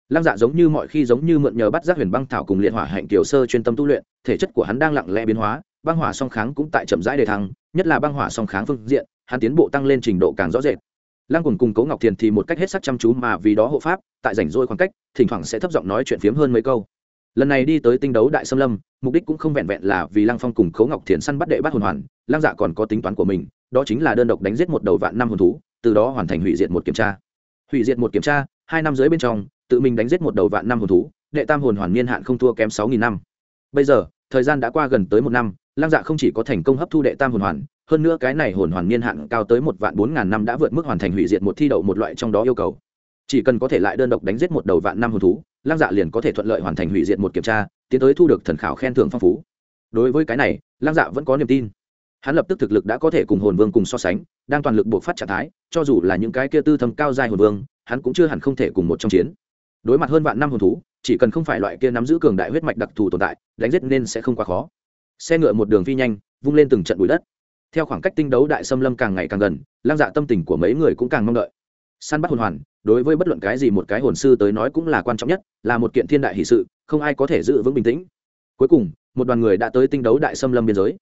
lăng dạ giống như mọi khi giống như mượn nhờ bắt giác huyền băng thảo cùng liệt hỏa hạnh tiểu sơ chuyên tâm tu luyện, thể chất của hắn đang lặng lẽ biến hóa, băng hỏa song kháng cũng tại chậm rãi đề thăng, nhất là băng hỏa song kháng phương diện, hắn tiến bộ tăng lên trình độ càng rõ rệt. Lăng cùng cùng cố ngọc thiền thì một cách hết sắc chăm chú mà vì đó hộ pháp, tại rảnh rỗi khoảng cách, thỉnh thoảng sẽ thấp giọng nói chuyện phiếm hơn mấy câu lần này đi tới tinh đấu đại xâm lâm, mục đích cũng không vẹn vẹn là vì lăng phong cùng khấu ngọc thiền săn bắt đệ bắt hồn hoàn, lăng dạ còn có tính toán của mình, đó chính là đơn độc đánh giết một đầu vạn năm hồn thú, từ đó hoàn thành hủy diệt một kiểm tra. Hủy diệt một kiểm tra, hai năm dưới bên trong, tự mình đánh giết một đầu vạn năm hồn thú, đệ tam hồn hoàn niên hạn không thua kém sáu nghìn năm. Bây giờ, thời gian đã qua gần tới một năm, lăng dạ không chỉ có thành công hấp thu đệ tam hồn hoàn, hơn nữa cái này hồn hoàn niên hạn cao tới một vạn bốn ngàn năm đã vượt mức hoàn thành hủy diệt một thi đậu một loại trong đó yêu cầu. Chỉ cần có thể lại đơn độc đánh giết một đầu vạn năm hồn thú lăng dạ liền có thể thuận lợi hoàn thành hủy diệt một kiểm tra, tiến tới thu được thần khảo khen thưởng phong phú. Đối với cái này, lăng dạ vẫn có niềm tin. Hắn lập tức thực lực đã có thể cùng hồn vương cùng so sánh, đang toàn lực buộc phát trạng thái, cho dù là những cái kia tư thâm cao dài hồn vương, hắn cũng chưa hẳn không thể cùng một trong chiến. Đối mặt hơn vạn năm hồn thú, chỉ cần không phải loại kia nắm giữ cường đại huyết mạch đặc thù tồn tại, đánh giết nên sẽ không quá khó. Xe ngựa một đường phi nhanh, vung lên từng trận bụi đất. Theo khoảng cách tinh đấu đại xâm lâm càng ngày càng gần lang dạ tâm tình của mấy người cũng càng mong đợi săn bắt hồn hoàn, đối với bất luận cái gì một cái hồn sư tới nói cũng là quan trọng nhất, là một kiện thiên đại hỷ sự, không ai có thể giữ vững bình tĩnh. Cuối cùng, một đoàn người đã tới tinh đấu đại xâm lâm biên giới.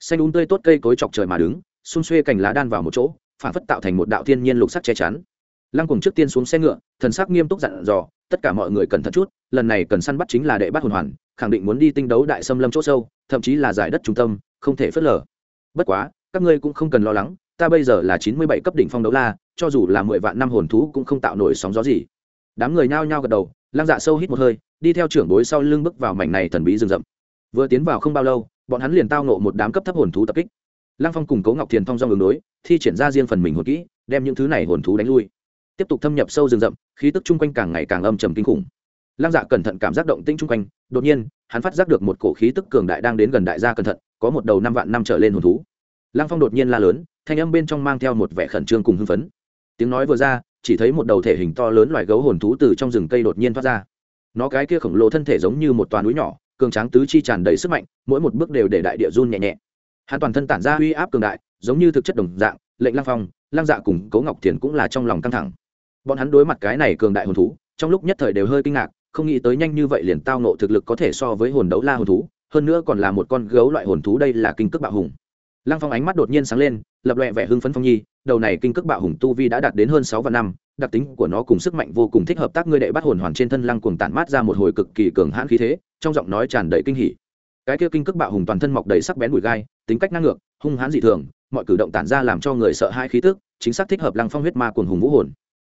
Xanh úng tươi tốt cây cối chọc trời mà đứng, xung xuê cành lá đan vào một chỗ, phản phất tạo thành một đạo thiên nhiên lục sắc che chắn. Lăng cùng trước tiên xuống xe ngựa, thần sắc nghiêm túc dặn dò, tất cả mọi người cẩn thận chút, lần này cần săn bắt chính là đệ bắt hồn hoàn, khẳng định muốn đi tinh đấu đại xâm lâm chỗ sâu, thậm chí là giải đất trung tâm, không thể phớt lờ. Bất quá, các ngươi cũng không cần lo lắng, ta bây giờ là chín mươi bảy cấp đỉnh phong đấu la cho dù là mười vạn năm hồn thú cũng không tạo nổi sóng gió gì. Đám người nhao nhao gật đầu, lăng dạ sâu hít một hơi, đi theo trưởng bối sau lưng bước vào mảnh này thần bí rừng rậm. Vừa tiến vào không bao lâu, bọn hắn liền tao nộ một đám cấp thấp hồn thú tập kích. Lăng phong cùng cố ngọc thiền phong do ứng đối, thi triển ra riêng phần mình hồn kỹ, đem những thứ này hồn thú đánh lui. Tiếp tục thâm nhập sâu rừng rậm, khí tức chung quanh càng ngày càng âm trầm kinh khủng. Lăng dạ cẩn thận cảm giác động tĩnh chung quanh, đột nhiên, hắn phát giác được một cổ khí tức cường đại đang đến gần đại gia cẩn thận, có một đầu năm vạn năm trở lên hồn thú. Lăng phong đột nhiên la lớn, thanh âm bên trong mang theo một vẻ khẩn trương cùng hưng phấn tiếng nói vừa ra, chỉ thấy một đầu thể hình to lớn loài gấu hồn thú từ trong rừng cây đột nhiên thoát ra. Nó cái kia khổng lồ thân thể giống như một toàn núi nhỏ, cường tráng tứ chi tràn đầy sức mạnh, mỗi một bước đều để đại địa run nhẹ nhẹ. Hắn toàn thân tản ra uy áp cường đại, giống như thực chất đồng dạng, lệnh lăng phong, lăng dạ cùng cố ngọc thiền cũng là trong lòng căng thẳng. Bọn hắn đối mặt cái này cường đại hồn thú, trong lúc nhất thời đều hơi kinh ngạc, không nghĩ tới nhanh như vậy liền tao nộ thực lực có thể so với hồn đấu la hồn thú, hơn nữa còn là một con gấu loại hồn thú đây là kinh cước bạo hùng lăng phong ánh mắt đột nhiên sáng lên, lập loẹ vẻ hưng phấn phong nhi, đầu này kinh cước bạo hùng tu vi đã đạt đến hơn sáu vạn năm, đặc tính của nó cùng sức mạnh vô cùng thích hợp tác ngươi đệ bắt hồn hoàn trên thân lăng cuồng tản mát ra một hồi cực kỳ cường hãn khí thế, trong giọng nói tràn đầy kinh hỉ. Cái kia kinh cước bạo hùng toàn thân mọc đầy sắc bén bụi gai, tính cách năng ngược, hung hãn dị thường, mọi cử động tản ra làm cho người sợ hai khí tức, chính xác thích hợp lăng phong huyết ma cuồng hùng vũ hồn.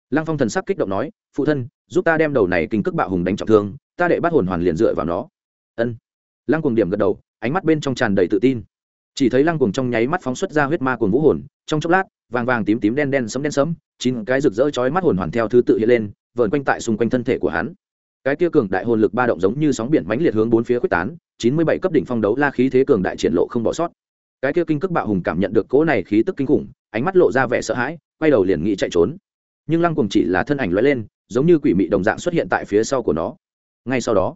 Lăng phong thần sắc kích động nói, phụ thân, giúp ta đem đầu này kinh cước bạo hùng đánh trọng thương, ta đệ bắt hồn hoàn liền dựa vào nó. Ân. Lăng cuồng điểm gật đầu, ánh mắt bên trong tràn đầy tự tin chỉ thấy lăng cuồng trong nháy mắt phóng xuất ra huyết ma cuồng vũ hồn, trong chốc lát, vàng vàng tím tím đen đen sấm đen sấm, chín cái rực rỡ chói mắt hồn hoàn theo thứ tự hiện lên, vờn quanh tại xung quanh thân thể của hắn. Cái kia cường đại hồn lực ba động giống như sóng biển mãnh liệt hướng bốn phía quyết tán, chín mươi bảy cấp đỉnh phong đấu la khí thế cường đại triển lộ không bỏ sót. Cái kia kinh cước bạo hùng cảm nhận được cỗ này khí tức kinh khủng, ánh mắt lộ ra vẻ sợ hãi, quay đầu liền nghĩ chạy trốn. Nhưng lăng cuồng chỉ là thân ảnh lóe lên, giống như quỷ mị đồng dạng xuất hiện tại phía sau của nó. Ngay sau đó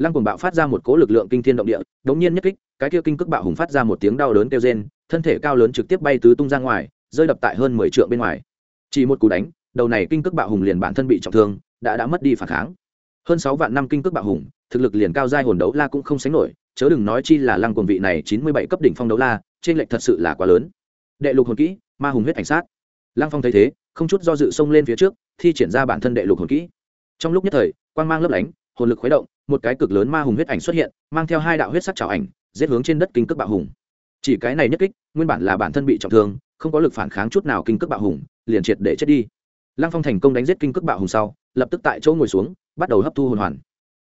lăng Cuồng bạo phát ra một cỗ lực lượng kinh thiên động địa, đống nhiên nhất kích, cái kia kinh cước bạo hùng phát ra một tiếng đau đớn kêu rên, thân thể cao lớn trực tiếp bay tứ tung ra ngoài, rơi đập tại hơn mười trượng bên ngoài. Chỉ một cú đánh, đầu này kinh cước bạo hùng liền bản thân bị trọng thương, đã đã mất đi phản kháng. Hơn sáu vạn năm kinh cước bạo hùng, thực lực liền cao giai hồn đấu la cũng không sánh nổi, chớ đừng nói chi là lăng Cuồng vị này chín mươi bảy cấp đỉnh phong đấu la, trên lệch thật sự là quá lớn. Đệ lục hồn kỹ, ma hùng huyết ảnh sát. Lăng phong thấy thế, không chút do dự xông lên phía trước, thi triển ra bản thân đệ lục hồn kỹ. Trong lúc nhất thời, quang mang lấp lánh hồn lực khuấy động, một cái cực lớn ma hùng huyết ảnh xuất hiện, mang theo hai đạo huyết sắc trào ảnh, giết hướng trên đất kinh cước bạo hùng. Chỉ cái này nhất kích, nguyên bản là bản thân bị trọng thương, không có lực phản kháng chút nào kinh cước bạo hùng, liền triệt để chết đi. Lăng phong thành công đánh giết kinh cước bạo hùng sau, lập tức tại chỗ ngồi xuống, bắt đầu hấp thu hồn hoàn.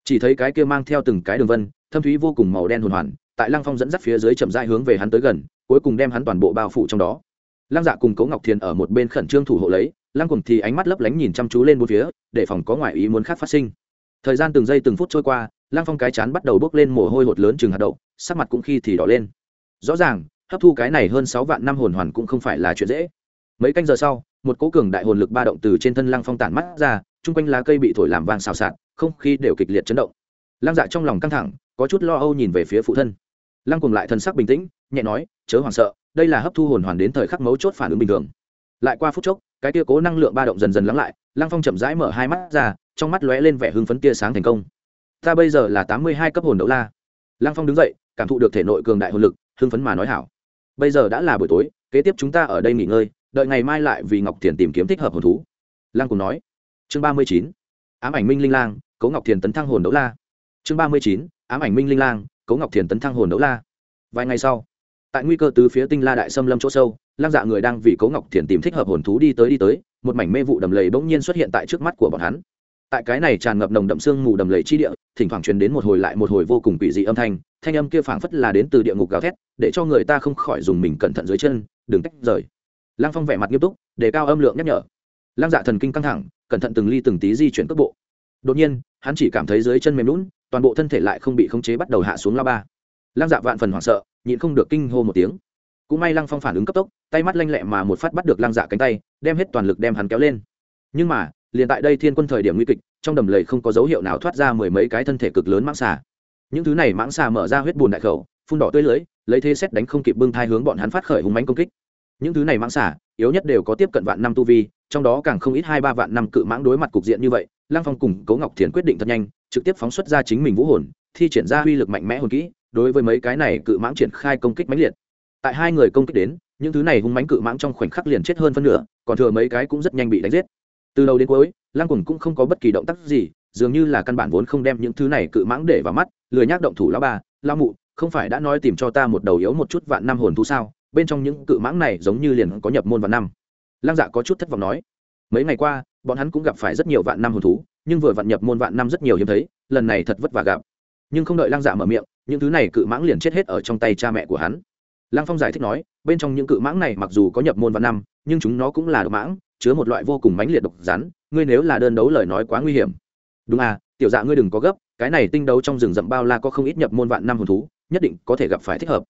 Chỉ thấy cái kia mang theo từng cái đường vân, thâm thúy vô cùng màu đen hồn hoàn, tại lăng phong dẫn dắt phía dưới chậm rãi hướng về hắn tới gần, cuối cùng đem hắn toàn bộ bao phủ trong đó. Lăng dạ cùng cố ngọc thiền ở một bên khẩn trương thủ hộ lấy, lăng cùng thì ánh mắt lấp lánh nhìn chăm chú lên bốn phía, để phòng có ngoại ý muốn khác phát sinh thời gian từng giây từng phút trôi qua, lăng phong cái chán bắt đầu bốc lên mồ hôi hột lớn chừng hạt đậu, sắc mặt cũng khi thì đỏ lên. Rõ ràng, hấp thu cái này hơn sáu vạn năm hồn hoàn cũng không phải là chuyện dễ. Mấy canh giờ sau, một cỗ cường đại hồn lực ba động từ trên thân lăng phong tản mắt ra, chung quanh lá cây bị thổi làm vàng xào xạc, không khí đều kịch liệt chấn động. Lăng dạ trong lòng căng thẳng, có chút lo âu nhìn về phía phụ thân. Lăng cùng lại thân sắc bình tĩnh, nhẹ nói, chớ hoảng sợ, đây là hấp thu hồn hoàn đến thời khắc mấu chốt phản ứng bình thường. Lại qua phút chốc, cái tia cố năng lượng ba động dần dần lắng lại, lăng phong chậm rãi mở hai mắt ra trong mắt lóe lên vẻ hưng phấn tia sáng thành công. Ta bây giờ là tám mươi hai cấp hồn đấu la. Lăng phong đứng dậy, cảm thụ được thể nội cường đại hồn lực, hưng phấn mà nói hảo. Bây giờ đã là buổi tối, kế tiếp chúng ta ở đây nghỉ ngơi, đợi ngày mai lại vì ngọc thiền tìm kiếm thích hợp hồn thú. Lăng cùng nói. Chương ba mươi chín. Ám ảnh minh linh lang, cấu ngọc thiền tấn thăng hồn đấu la. Chương ba mươi chín. Ám ảnh minh linh lang, cấu ngọc thiền tấn thăng hồn đấu la. Vài ngày sau, tại nguy cơ từ phía tinh la đại xâm lâm chỗ sâu, lăng dạ người đang vì cấu ngọc thiền tìm thích hợp hồn thú đi tới đi tới, một mảnh mê vụ đầm lầy bỗng nhiên xuất hiện tại trước mắt của bọn hắn tại cái này tràn ngập nồng đậm sương mù đầm lầy chi địa, thỉnh thoảng truyền đến một hồi lại một hồi vô cùng quỷ dị âm thanh thanh âm kia phảng phất là đến từ địa ngục gào thét, để cho người ta không khỏi dùng mình cẩn thận dưới chân, đừng tách rời. Lăng phong vẻ mặt nghiêm túc, để cao âm lượng nhắc nhở. Lăng dạ thần kinh căng thẳng, cẩn thận từng ly từng tí di chuyển cước bộ. Đột nhiên, hắn chỉ cảm thấy dưới chân mềm lún toàn bộ thân thể lại không bị khống chế bắt đầu hạ xuống la ba. Lăng dạ vạn phần hoảng sợ, nhịn không được kinh hô một tiếng. Cũng may lăng phong phản ứng cấp tốc, tay mắt lanh lẹ mà một phát bắt được lăng dạ cánh tay, đem hết toàn lực đem hắn kéo lên. Nhưng mà liền tại đây thiên quân thời điểm nguy kịch, trong đầm lầy không có dấu hiệu nào thoát ra mười mấy cái thân thể cực lớn mãng xà. Những thứ này mãng xà mở ra huyết bùn đại khẩu, phun đỏ tươi lưới, lấy thế xét đánh không kịp bưng thai hướng bọn hắn phát khởi hùng mánh công kích. Những thứ này mãng xà, yếu nhất đều có tiếp cận vạn năm tu vi, trong đó càng không ít hai ba vạn năm cự mãng đối mặt cục diện như vậy, lăng phong cùng cấu ngọc thiền quyết định thật nhanh, trực tiếp phóng xuất ra chính mình vũ hồn, thi triển ra uy lực mạnh mẽ hồn kỹ, đối với mấy cái này cự mãng triển khai công kích mãnh liệt. Tại hai người công kích đến, những thứ này hung mãnh cự mãng trong khoảnh khắc liền chết hơn phân nửa, còn thừa mấy cái cũng rất nhanh bị đánh giết từ đầu đến cuối, lăng cùng cũng không có bất kỳ động tác gì, dường như là căn bản vốn không đem những thứ này cự mãng để vào mắt, lười nhác động thủ lão ba lao mụ, không phải đã nói tìm cho ta một đầu yếu một chút vạn năm hồn thú sao? Bên trong những cự mãng này giống như liền có nhập môn vạn năm. Lăng dạ có chút thất vọng nói. Mấy ngày qua, bọn hắn cũng gặp phải rất nhiều vạn năm hồn thú, nhưng vừa vạn nhập môn vạn năm rất nhiều hiếm thấy, lần này thật vất vả gặp. Nhưng không đợi lăng dạ mở miệng, những thứ này cự mãng liền chết hết ở trong tay cha mẹ của hắn. Lăng phong giải thích nói, bên trong những cự mãng này mặc dù có nhập môn vạn năm, nhưng chúng nó cũng là độc mãng chứa một loại vô cùng mãnh liệt độc rắn, ngươi nếu là đơn đấu lời nói quá nguy hiểm. Đúng à tiểu dạ ngươi đừng có gấp, cái này tinh đấu trong rừng rậm bao la có không ít nhập môn vạn năm hồn thú, nhất định có thể gặp phải thích hợp.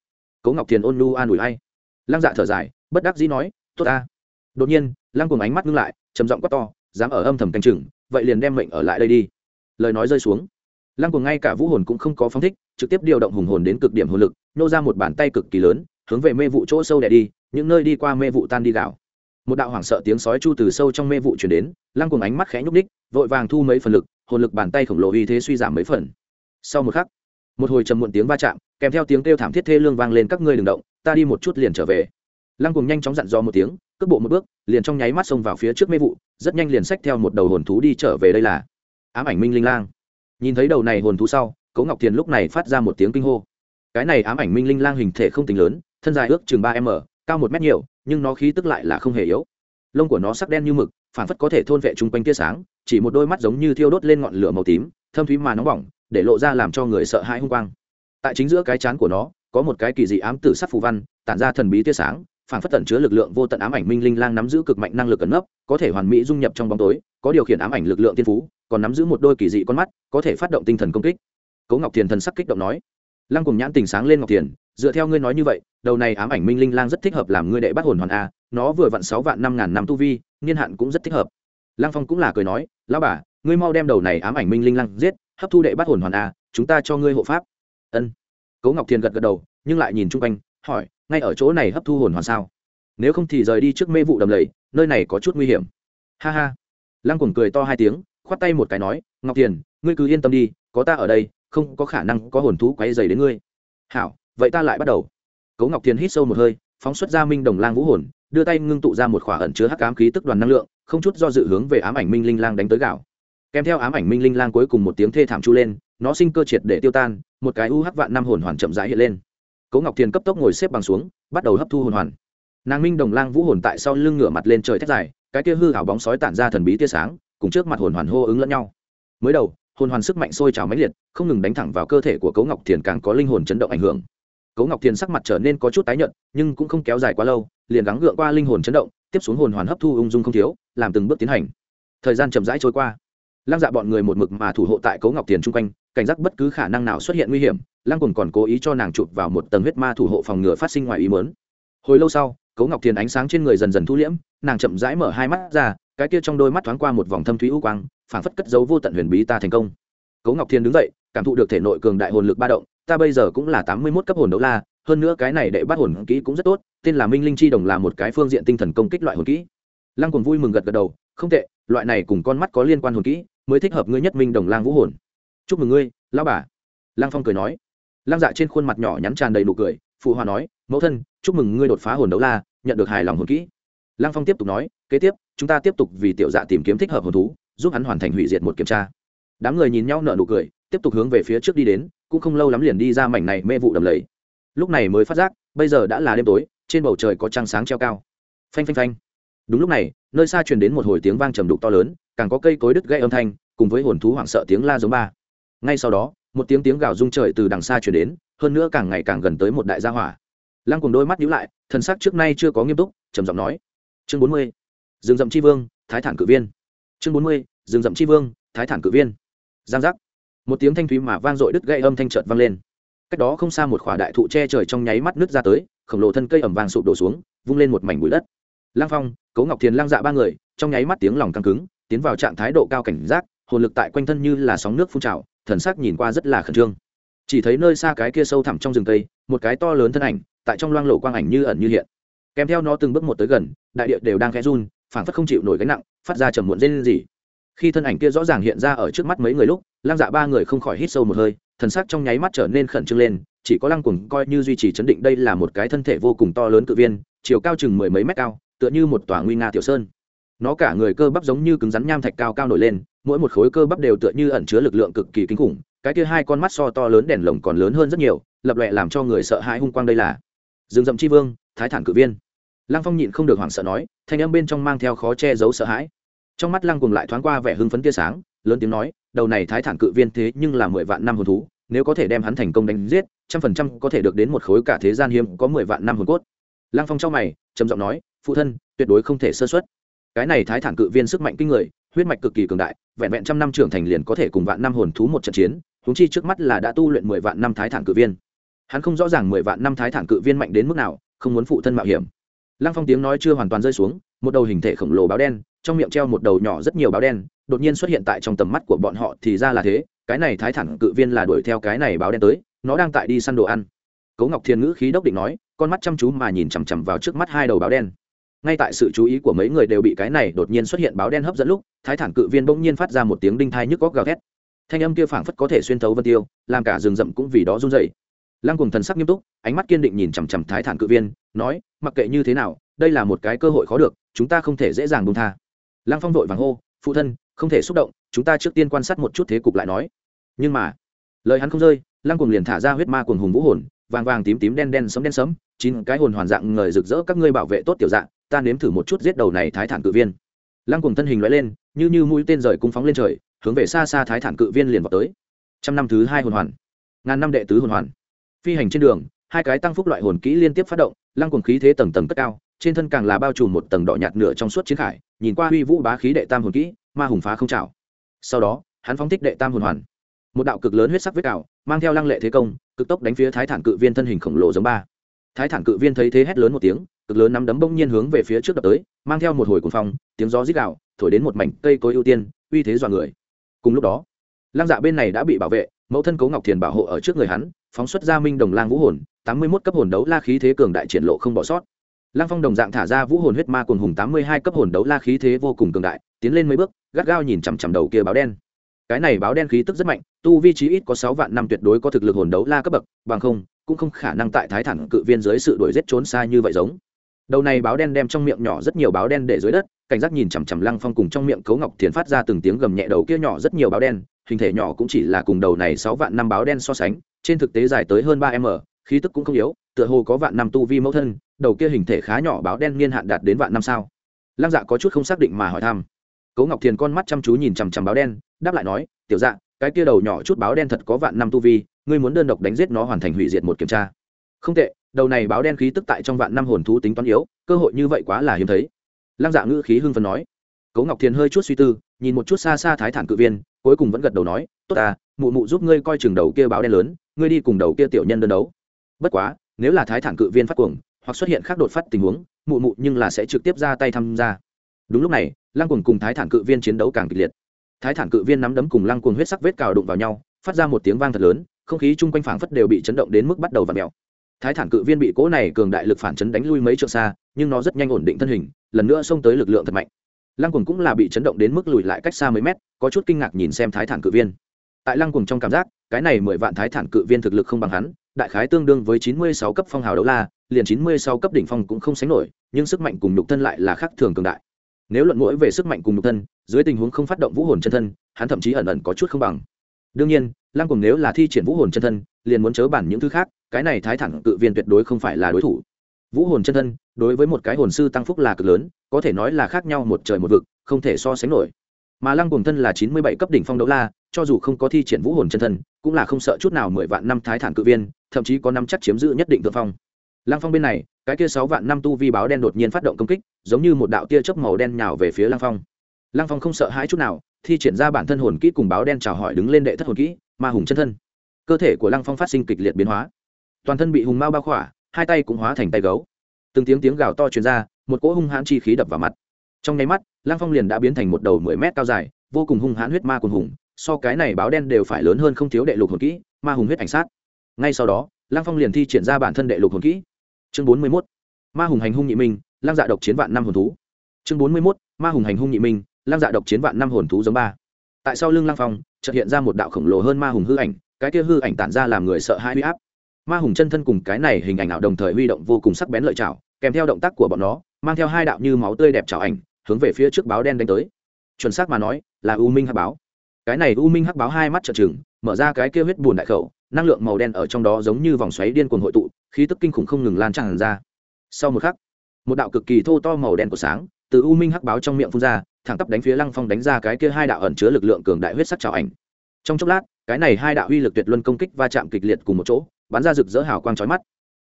Cố ngọc thiền ôn nu an ủi hay lăng dạ thở dài, bất đắc dĩ nói, tốt ta. Đột nhiên, lăng cùng ánh mắt ngưng lại, trầm giọng quát to, dám ở âm thầm canh chừng, vậy liền đem mệnh ở lại đây đi. Lời nói rơi xuống. Lăng cùng ngay cả vũ hồn cũng không có phóng thích, trực tiếp điều động hùng hồn đến cực điểm hồn lực, nô ra một bàn tay cực kỳ lớn, hướng về mê vụ chỗ sâu đẻ đi, những nơi đi qua mê vụ tan đi gạo một đạo hoảng sợ tiếng sói chu từ sâu trong mê vụ chuyển đến, lăng cùng ánh mắt khẽ nhúc ních vội vàng thu mấy phần lực, hồn lực bàn tay khổng lồ uy thế suy giảm mấy phần. Sau một khắc, một hồi trầm muộn tiếng va chạm, kèm theo tiếng kêu thảm thiết thê lương vang lên các ngươi đừng động, ta đi một chút liền trở về. Lăng cùng nhanh chóng dặn dò một tiếng, cước bộ một bước, liền trong nháy mắt xông vào phía trước mê vụ, rất nhanh liền xách theo một đầu hồn thú đi trở về đây là ám ảnh minh linh lang. Nhìn thấy đầu này hồn thú sau, cố ngọc thiền lúc này phát ra một tiếng kinh hô. Cái này ám ảnh minh linh lang hình thể không tính lớn, thân dài ước chừng ba m cao một mét nhiều, nhưng nó khí tức lại là không hề yếu. Lông của nó sắc đen như mực, phản phất có thể thôn vệ chung quanh tia sáng, chỉ một đôi mắt giống như thiêu đốt lên ngọn lửa màu tím, thâm thúy mà nóng bỏng, để lộ ra làm cho người sợ hãi hung quang. Tại chính giữa cái chán của nó, có một cái kỳ dị ám tử sắc phù văn, tản ra thần bí tia sáng, phản phất tẩn chứa lực lượng vô tận ám ảnh minh linh lang nắm giữ cực mạnh năng lực ẩn nấp, có thể hoàn mỹ dung nhập trong bóng tối, có điều khiển ám ảnh lực lượng tiên phú, còn nắm giữ một đôi kỳ dị con mắt, có thể phát động tinh thần công kích. Cố ngọc thiền thần sắc kích động nói. Lăng cùng nhãn tình sáng lên ngọc thiền dựa theo ngươi nói như vậy, đầu này ám ảnh minh linh lang rất thích hợp làm ngươi đệ bắt hồn hoàn a, nó vừa vặn sáu vạn năm ngàn năm tu vi, niên hạn cũng rất thích hợp. Lang phong cũng là cười nói, lão bà, ngươi mau đem đầu này ám ảnh minh linh lang giết, hấp thu đệ bắt hồn hoàn a, chúng ta cho ngươi hộ pháp. Ân. Cố ngọc thiền gật gật đầu, nhưng lại nhìn chung quanh, hỏi, ngay ở chỗ này hấp thu hồn hoàn sao? Nếu không thì rời đi trước mê vụ đầm lầy, nơi này có chút nguy hiểm. Ha ha. Lăng cùng cười to hai tiếng, khoát tay một cái nói, ngọc thiền, ngươi cứ yên tâm đi, có ta ở đây, không có khả năng có hồn thú quấy dày đến ngươi. Hảo vậy ta lại bắt đầu. Cố ngọc thiền hít sâu một hơi, phóng xuất ra minh đồng lang vũ hồn, đưa tay ngưng tụ ra một khỏa ẩn chứa hắc ám khí tức đoàn năng lượng, không chút do dự hướng về ám ảnh minh linh lang đánh tới gạo. Kèm theo ám ảnh minh linh lang cuối cùng một tiếng thê thảm chu lên, nó sinh cơ triệt để tiêu tan, một cái u hắc vạn năm hồn hoàn chậm rãi hiện lên. Cố ngọc thiền cấp tốc ngồi xếp bằng xuống, bắt đầu hấp thu hồn hoàn. Nàng minh đồng lang vũ hồn tại sau lưng ngửa mặt lên trời thét dài, cái kia hư hảo bóng sói tản ra thần bí tia sáng, cùng trước mặt hồn hoàn hô ứng lẫn nhau. Mới đầu, hồn hoàn sức mạnh sôi trào mãnh liệt, không ngừng đánh thẳng vào cơ thể của cấu ngọc thiền càng có linh hồn chấn động ảnh hưởng cấu ngọc thiền sắc mặt trở nên có chút tái nhợt, nhưng cũng không kéo dài quá lâu, liền gắng gượng qua linh hồn chấn động, tiếp xuống hồn hoàn hấp thu ung dung không thiếu, làm từng bước tiến hành. Thời gian chậm rãi trôi qua. Lăng dạ bọn người một mực mà thủ hộ tại cấu ngọc thiền chung quanh, cảnh giác bất cứ khả năng nào xuất hiện nguy hiểm, lăng cùng còn cố ý cho nàng chụp vào một tầng huyết ma thủ hộ phòng ngừa phát sinh ngoài ý mớn hồi lâu sau, cấu ngọc thiền ánh sáng trên người dần dần thu liễm, nàng chậm rãi mở hai mắt ra, cái kia trong đôi mắt thoáng qua một vòng thâm thúy u quang, phảng phất cất dấu vô tận huyền bí ta thành công. Cấu ngọc thiền đứng dậy, cảm thụ được thể nội cường đại hồn lực ba động ta bây giờ cũng là tám mươi mốt cấp hồn đấu la, hơn nữa cái này đệ bắt hồn kỹ cũng rất tốt, tên là minh linh chi đồng là một cái phương diện tinh thần công kích loại hồn kỹ. Lăng còn vui mừng gật gật đầu, không tệ, loại này cùng con mắt có liên quan hồn kỹ, mới thích hợp ngươi nhất minh đồng lang vũ hồn. Chúc mừng ngươi lao bà. Lăng phong cười nói. Lăng dạ trên khuôn mặt nhỏ nhắn tràn đầy nụ cười, phụ hòa nói, mẫu thân, chúc mừng ngươi đột phá hồn đấu la, nhận được hài lòng hồn kỹ. Lăng phong tiếp tục nói, kế tiếp, chúng ta tiếp tục vì tiểu dạ tìm kiếm thích hợp hồn thú, giúp hắn hoàn thành hủy diệt một kiểm tra. Đám người nhìn nhau nở nụ cười, tiếp tục hướng về phía trước đi đến cũng không lâu lắm liền đi ra mảnh này mê vụ đầm lầy. Lúc này mới phát giác, bây giờ đã là đêm tối, trên bầu trời có trăng sáng treo cao. Phanh phanh phanh. Đúng lúc này, nơi xa truyền đến một hồi tiếng vang trầm đục to lớn, càng có cây cối đứt gây âm thanh, cùng với hồn thú hoảng sợ tiếng la giống ba. Ngay sau đó, một tiếng tiếng gào rung trời từ đằng xa truyền đến, hơn nữa càng ngày càng gần tới một đại gia hỏa. Lăng cùng đôi mắt nhíu lại, thần sắc trước nay chưa có nghiêm túc, trầm giọng nói, chương bốn mươi rừng rậm chi vương, thái thản cự viên. Chương bốn mươi rừng rậm chi vương, thái thản cự viên. Giang giác một tiếng thanh thúy mà vang dội đứt gây âm thanh chợt vang lên. Cách đó không xa một khỏa đại thụ che trời trong nháy mắt nứt ra tới, khổng lồ thân cây ẩm vàng sụp đổ xuống, vung lên một mảnh bụi đất. Lang phong cấu ngọc thiền lang dạ ba người, trong nháy mắt tiếng lòng căng cứng, tiến vào trạng thái độ cao cảnh giác, hồn lực tại quanh thân như là sóng nước phun trào, thần sắc nhìn qua rất là khẩn trương. Chỉ thấy nơi xa cái kia sâu thẳm trong rừng cây, một cái to lớn thân ảnh, tại trong loang lộ quang ảnh như ẩn như hiện. Kèm theo nó từng bước một tới gần, đại địa đều đang khẽ run phản phất không chịu nổi gánh nặng, phát ra trầm muộn rên lên gì khi thân ảnh kia rõ ràng hiện ra ở trước mắt mấy người lúc lang dạ ba người không khỏi hít sâu một hơi, thần sắc trong nháy mắt trở nên khẩn trương lên, chỉ có lăng cuồng coi như duy trì chấn định đây là một cái thân thể vô cùng to lớn cự viên, chiều cao chừng mười mấy mét cao, tựa như một tòa nguy nga tiểu sơn. Nó cả người cơ bắp giống như cứng rắn nham thạch cao cao nổi lên, mỗi một khối cơ bắp đều tựa như ẩn chứa lực lượng cực kỳ kinh khủng, cái kia hai con mắt so to lớn đèn lồng còn lớn hơn rất nhiều, lập lệ làm cho người sợ hãi hung quang đây là rừng rậm chi vương, thái thản cự viên. Lăng phong nhịn không được hoảng sợ nói, thanh âm bên trong mang theo khó che giấu sợ hãi trong mắt lăng cùng lại thoáng qua vẻ hưng phấn tia sáng, lớn tiếng nói, đầu này thái thản cự viên thế nhưng là mười vạn năm hồn thú, nếu có thể đem hắn thành công đánh giết, trăm phần trăm có thể được đến một khối cả thế gian hiếm có mười vạn năm hồn cốt. Lăng phong trong mày, trầm giọng nói, phụ thân, tuyệt đối không thể sơ xuất cái này thái thản cự viên sức mạnh kinh người, huyết mạch cực kỳ cường đại, vẹn vẹn trăm năm trưởng thành liền có thể cùng vạn năm hồn thú một trận chiến húng chi trước mắt là đã tu luyện mười vạn năm thái thản cự viên. Hắn không rõ ràng mười vạn năm thái thản cự viên mạnh đến mức nào, không muốn phụ thân mạo hiểm. Lăng phong tiếng nói chưa hoàn toàn rơi xuống, một đầu hình thể khổng lồ báo đen trong miệng treo một đầu nhỏ rất nhiều báo đen, đột nhiên xuất hiện tại trong tầm mắt của bọn họ thì ra là thế, cái này thái thản cự viên là đuổi theo cái này báo đen tới, nó đang tại đi săn đồ ăn. Cố ngọc thiên ngữ khí đốc định nói, con mắt chăm chú mà nhìn chằm chằm vào trước mắt hai đầu báo đen. Ngay tại sự chú ý của mấy người đều bị cái này đột nhiên xuất hiện báo đen hấp dẫn lúc, thái thản cự viên bỗng nhiên phát ra một tiếng đinh thai nhức góc gào thét. Thanh âm kia phảng phất có thể xuyên thấu vân tiêu, làm cả rừng rậm cũng vì đó run dậy lăng cùng thần sắc nghiêm túc, ánh mắt kiên định nhìn chằm chằm thái thản cự viên, nói, mặc kệ như thế nào, đây là một cái cơ hội khó được, chúng ta không thể dễ dàng buông tha lăng phong vội vàng hô, phụ thân, không thể xúc động, chúng ta trước tiên quan sát một chút thế cục lại nói. Nhưng mà, lời hắn không rơi, lăng cùng liền thả ra huyết ma cuồng hùng vũ hồn, vàng vàng tím tím đen đen sấm đen sấm, chín cái hồn hoàn dạng ngời rực rỡ các ngươi bảo vệ tốt tiểu dạng, ta nếm thử một chút giết đầu này thái thản cự viên. Lăng cùng thân hình loại lên, như như mũi tên rời cung phóng lên trời, hướng về xa xa thái thản cự viên liền vào tới. Trăm năm thứ hai hồn hoàn, ngàn năm đệ tứ hồn hoàn. Phi hành trên đường, hai cái tăng phúc loại hồn kỹ liên tiếp phát động, lăng cùng khí thế tầng tầng cất cao trên thân càng là bao trùm một tầng đỏ nhạt nửa trong suốt chiến khải, nhìn qua huy vũ bá khí đệ tam hồn kỹ, ma hùng phá không trào sau đó, hắn phóng thích đệ tam hồn hoàn. Một đạo cực lớn huyết sắc vết cào, mang theo lăng lệ thế công, cực tốc đánh phía thái thản cự viên thân hình khổng lồ giống ba. Thái thản cự viên thấy thế hét lớn một tiếng, cực lớn nắm đấm bỗng nhiên hướng về phía trước đập tới, mang theo một hồi cuồng phong, tiếng gió rít gạo thổi đến một mảnh cây cối ưu tiên, uy thế dọa người. Cùng lúc đó, lăng dạ bên này đã bị bảo vệ, mẫu thân cấu ngọc thiền bảo hộ ở trước người hắn, phóng xuất ra minh đồng lang vũ hồn, tám mươi mốt cấp hồn đấu la khí thế cường đại triển lộ không bỏ sót lăng phong đồng dạng thả ra vũ hồn huyết ma cuồng hùng tám mươi hai cấp hồn đấu la khí thế vô cùng cường đại, tiến lên mấy bước, gắt gao nhìn chằm chằm đầu kia báo đen. Cái này báo đen khí tức rất mạnh, tu vi chí ít có sáu vạn năm tuyệt đối có thực lực hồn đấu la cấp bậc, bằng không, cũng không khả năng tại thái thản cự viên dưới sự đuổi giết trốn xa như vậy giống. Đầu này báo đen đem trong miệng nhỏ rất nhiều báo đen để dưới đất, cảnh giác nhìn chằm chằm lăng phong cùng trong miệng cấu ngọc Tiễn phát ra từng tiếng gầm nhẹ đầu kia nhỏ rất nhiều báo đen, hình thể nhỏ cũng chỉ là cùng đầu này sáu vạn năm báo đen so sánh, trên thực tế dài tới hơn ba m, khí tức cũng không yếu, tựa hồ có vạn năm tu vi mẫu thân đầu kia hình thể khá nhỏ báo đen niên hạn đạt đến vạn năm sao? Lăng dạ có chút không xác định mà hỏi thăm. Cố ngọc thiền con mắt chăm chú nhìn chằm chằm báo đen, đáp lại nói, tiểu dạ cái kia đầu nhỏ chút báo đen thật có vạn năm tu vi, ngươi muốn đơn độc đánh giết nó hoàn thành hủy diệt một kiểm tra. Không tệ, đầu này báo đen khí tức tại trong vạn năm hồn thú tính toán yếu, cơ hội như vậy quá là hiếm thấy. Lăng dạ ngữ khí hưng phấn nói. Cố ngọc thiền hơi chút suy tư, nhìn một chút xa xa thái thản cự viên, cuối cùng vẫn gật đầu nói, tốt à mụ mụ giúp ngươi coi chừng đầu kia báo đen lớn, ngươi đi cùng đầu kia tiểu nhân đơn đấu. Bất quá, nếu là thái thản cự viên phát cuồng hoặc xuất hiện khác đột phát tình huống, mụ mụ nhưng là sẽ trực tiếp ra tay tham gia. Đúng lúc này, lăng cuồng cùng thái thản cự viên chiến đấu càng kịch liệt. Thái thản cự viên nắm đấm cùng lăng cuồng huyết sắc vết cào đụng vào nhau, phát ra một tiếng vang thật lớn, không khí chung quanh phảng phất đều bị chấn động đến mức bắt đầu v ặ mèo. Thái thản cự viên bị cỗ này cường đại lực phản chấn đánh lui mấy trượng xa, nhưng nó rất nhanh ổn định thân hình, lần nữa xông tới lực lượng thật mạnh. Lăng cuồng cũng là bị chấn động đến mức lùi lại cách xa mấy mét, có chút kinh ngạc nhìn xem thái thản cự viên. Tại lăng cuồng trong cảm giác, cái này mười vạn thái thản cự viên thực lực không bằng hắn đại khái tương đương với chín mươi sáu cấp phong hào đấu la, liền chín mươi sáu cấp đỉnh phong cũng không sánh nổi, nhưng sức mạnh cùng nhục thân lại là khác thường cường đại. Nếu luận mũi về sức mạnh cùng nhục thân, dưới tình huống không phát động vũ hồn chân thân, hắn thậm chí ẩn ẩn có chút không bằng. Đương nhiên, lăng cùng nếu là thi triển vũ hồn chân thân, liền muốn chớ bản những thứ khác, cái này thái thẳng cự viên tuyệt đối không phải là đối thủ. Vũ hồn chân thân, đối với một cái hồn sư tăng phúc là cực lớn, có thể nói là khác nhau một trời một vực, không thể so sánh nổi mà lăng cùng thân là chín mươi bảy cấp đỉnh phong đấu la, cho dù không có thi triển vũ hồn chân thân, cũng là không sợ chút nào mười vạn năm thái thản cự viên, thậm chí có năm chắc chiếm giữ nhất định thượng phong. Lăng phong bên này, cái kia sáu vạn năm tu vi báo đen đột nhiên phát động công kích, giống như một đạo tia chớp màu đen nhào về phía lăng phong. Lăng phong không sợ hãi chút nào, thi triển ra bản thân hồn kỹ cùng báo đen chào hỏi đứng lên đệ thất hồn kỹ ma hùng chân thân. Cơ thể của lăng phong phát sinh kịch liệt biến hóa. Toàn thân bị hùng mao bao khỏa, hai tay cũng hóa thành tay gấu. Từng tiếng tiếng gào to truyền ra, một cỗ hung hãn chi khí đập vào mặt trong nháy mắt lang phong liền đã biến thành một đầu mười mét cao dài, vô cùng hung hãn huyết ma cùng hùng, so cái này báo đen đều phải lớn hơn không thiếu đệ lục hồn kỹ, ma hùng huyết ảnh sát. Ngay sau đó lang phong liền thi triển ra bản thân đệ lục hồn kỹ. Chương bốn mươi mốt, ma hùng hành hung nhị minh lang dạ độc chiến vạn năm hồn thú. Chương bốn mươi mốt, ma hùng hành hung nhị minh lang dạ độc chiến vạn năm hồn thú giống ba. Tại sau lưng lang phong, chợt hiện ra một đạo khổng lồ hơn ma hùng hư ảnh, cái kia hư ảnh tản ra làm người sợ hãi huy áp. Ma hùng chân thân cùng cái này hình ảnh ảo đồng thời huy động vô cùng sắc bén lợi chảo kèm theo động tác của bọn nó, mang theo hai đạo như máu tươi đẹp chảo ảnh hướng về phía trước báo đen đánh tới. Chuẩn xác mà nói, là u minh hắc báo. Cái này u minh hắc báo hai mắt trợn trừng, mở ra cái kia huyết bùn đại khẩu, năng lượng màu đen ở trong đó giống như vòng xoáy điên cuồng hội tụ, khí tức kinh khủng không ngừng lan tràn ra. Sau một khắc, một đạo cực kỳ thô to màu đen của sáng từ u minh hắc báo trong miệng phun ra, thẳng tắp đánh phía lăng phong đánh ra cái kia hai đạo ẩn chứa lực lượng cường đại huyết sắc trào ảnh. Trong chốc lát, cái này hai đạo uy lực tuyệt luân công kích va chạm kịch liệt cùng một chỗ, bắn ra rực rỡ hào quang chói mắt.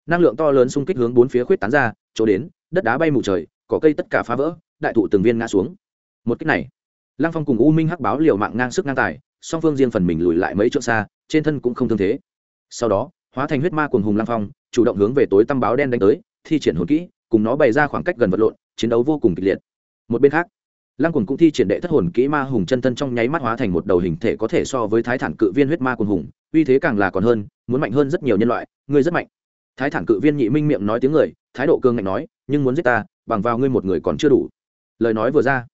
Năng lượng to lớn xung kích hướng bốn phía khuyết tán ra, chỗ đến, đất đá bay mù trời, cỏ cây tất cả phá vỡ đại thụ từng viên ngã xuống. Một cách này, lăng phong cùng u minh hắc báo liều mạng ngang sức ngang tài, song phương riêng phần mình lùi lại mấy chỗ xa, trên thân cũng không thương thế. Sau đó, hóa thành huyết ma cuồng hùng lăng phong, chủ động hướng về tối tăm báo đen đánh tới, thi triển hồn kỹ, cùng nó bày ra khoảng cách gần vật lộn, chiến đấu vô cùng kịch liệt. Một bên khác, lăng cuồng cũng thi triển đệ thất hồn kỹ ma hùng chân thân trong nháy mắt hóa thành một đầu hình thể có thể so với thái thản cự viên huyết ma cuồng hùng, uy thế càng là còn hơn, muốn mạnh hơn rất nhiều nhân loại, ngươi rất mạnh. Thái thản cự viên nhị minh miệng nói tiếng người, thái độ cương ngạnh nói, nhưng muốn giết ta, bằng vào ngươi một người còn chưa đủ lời nói vừa ra,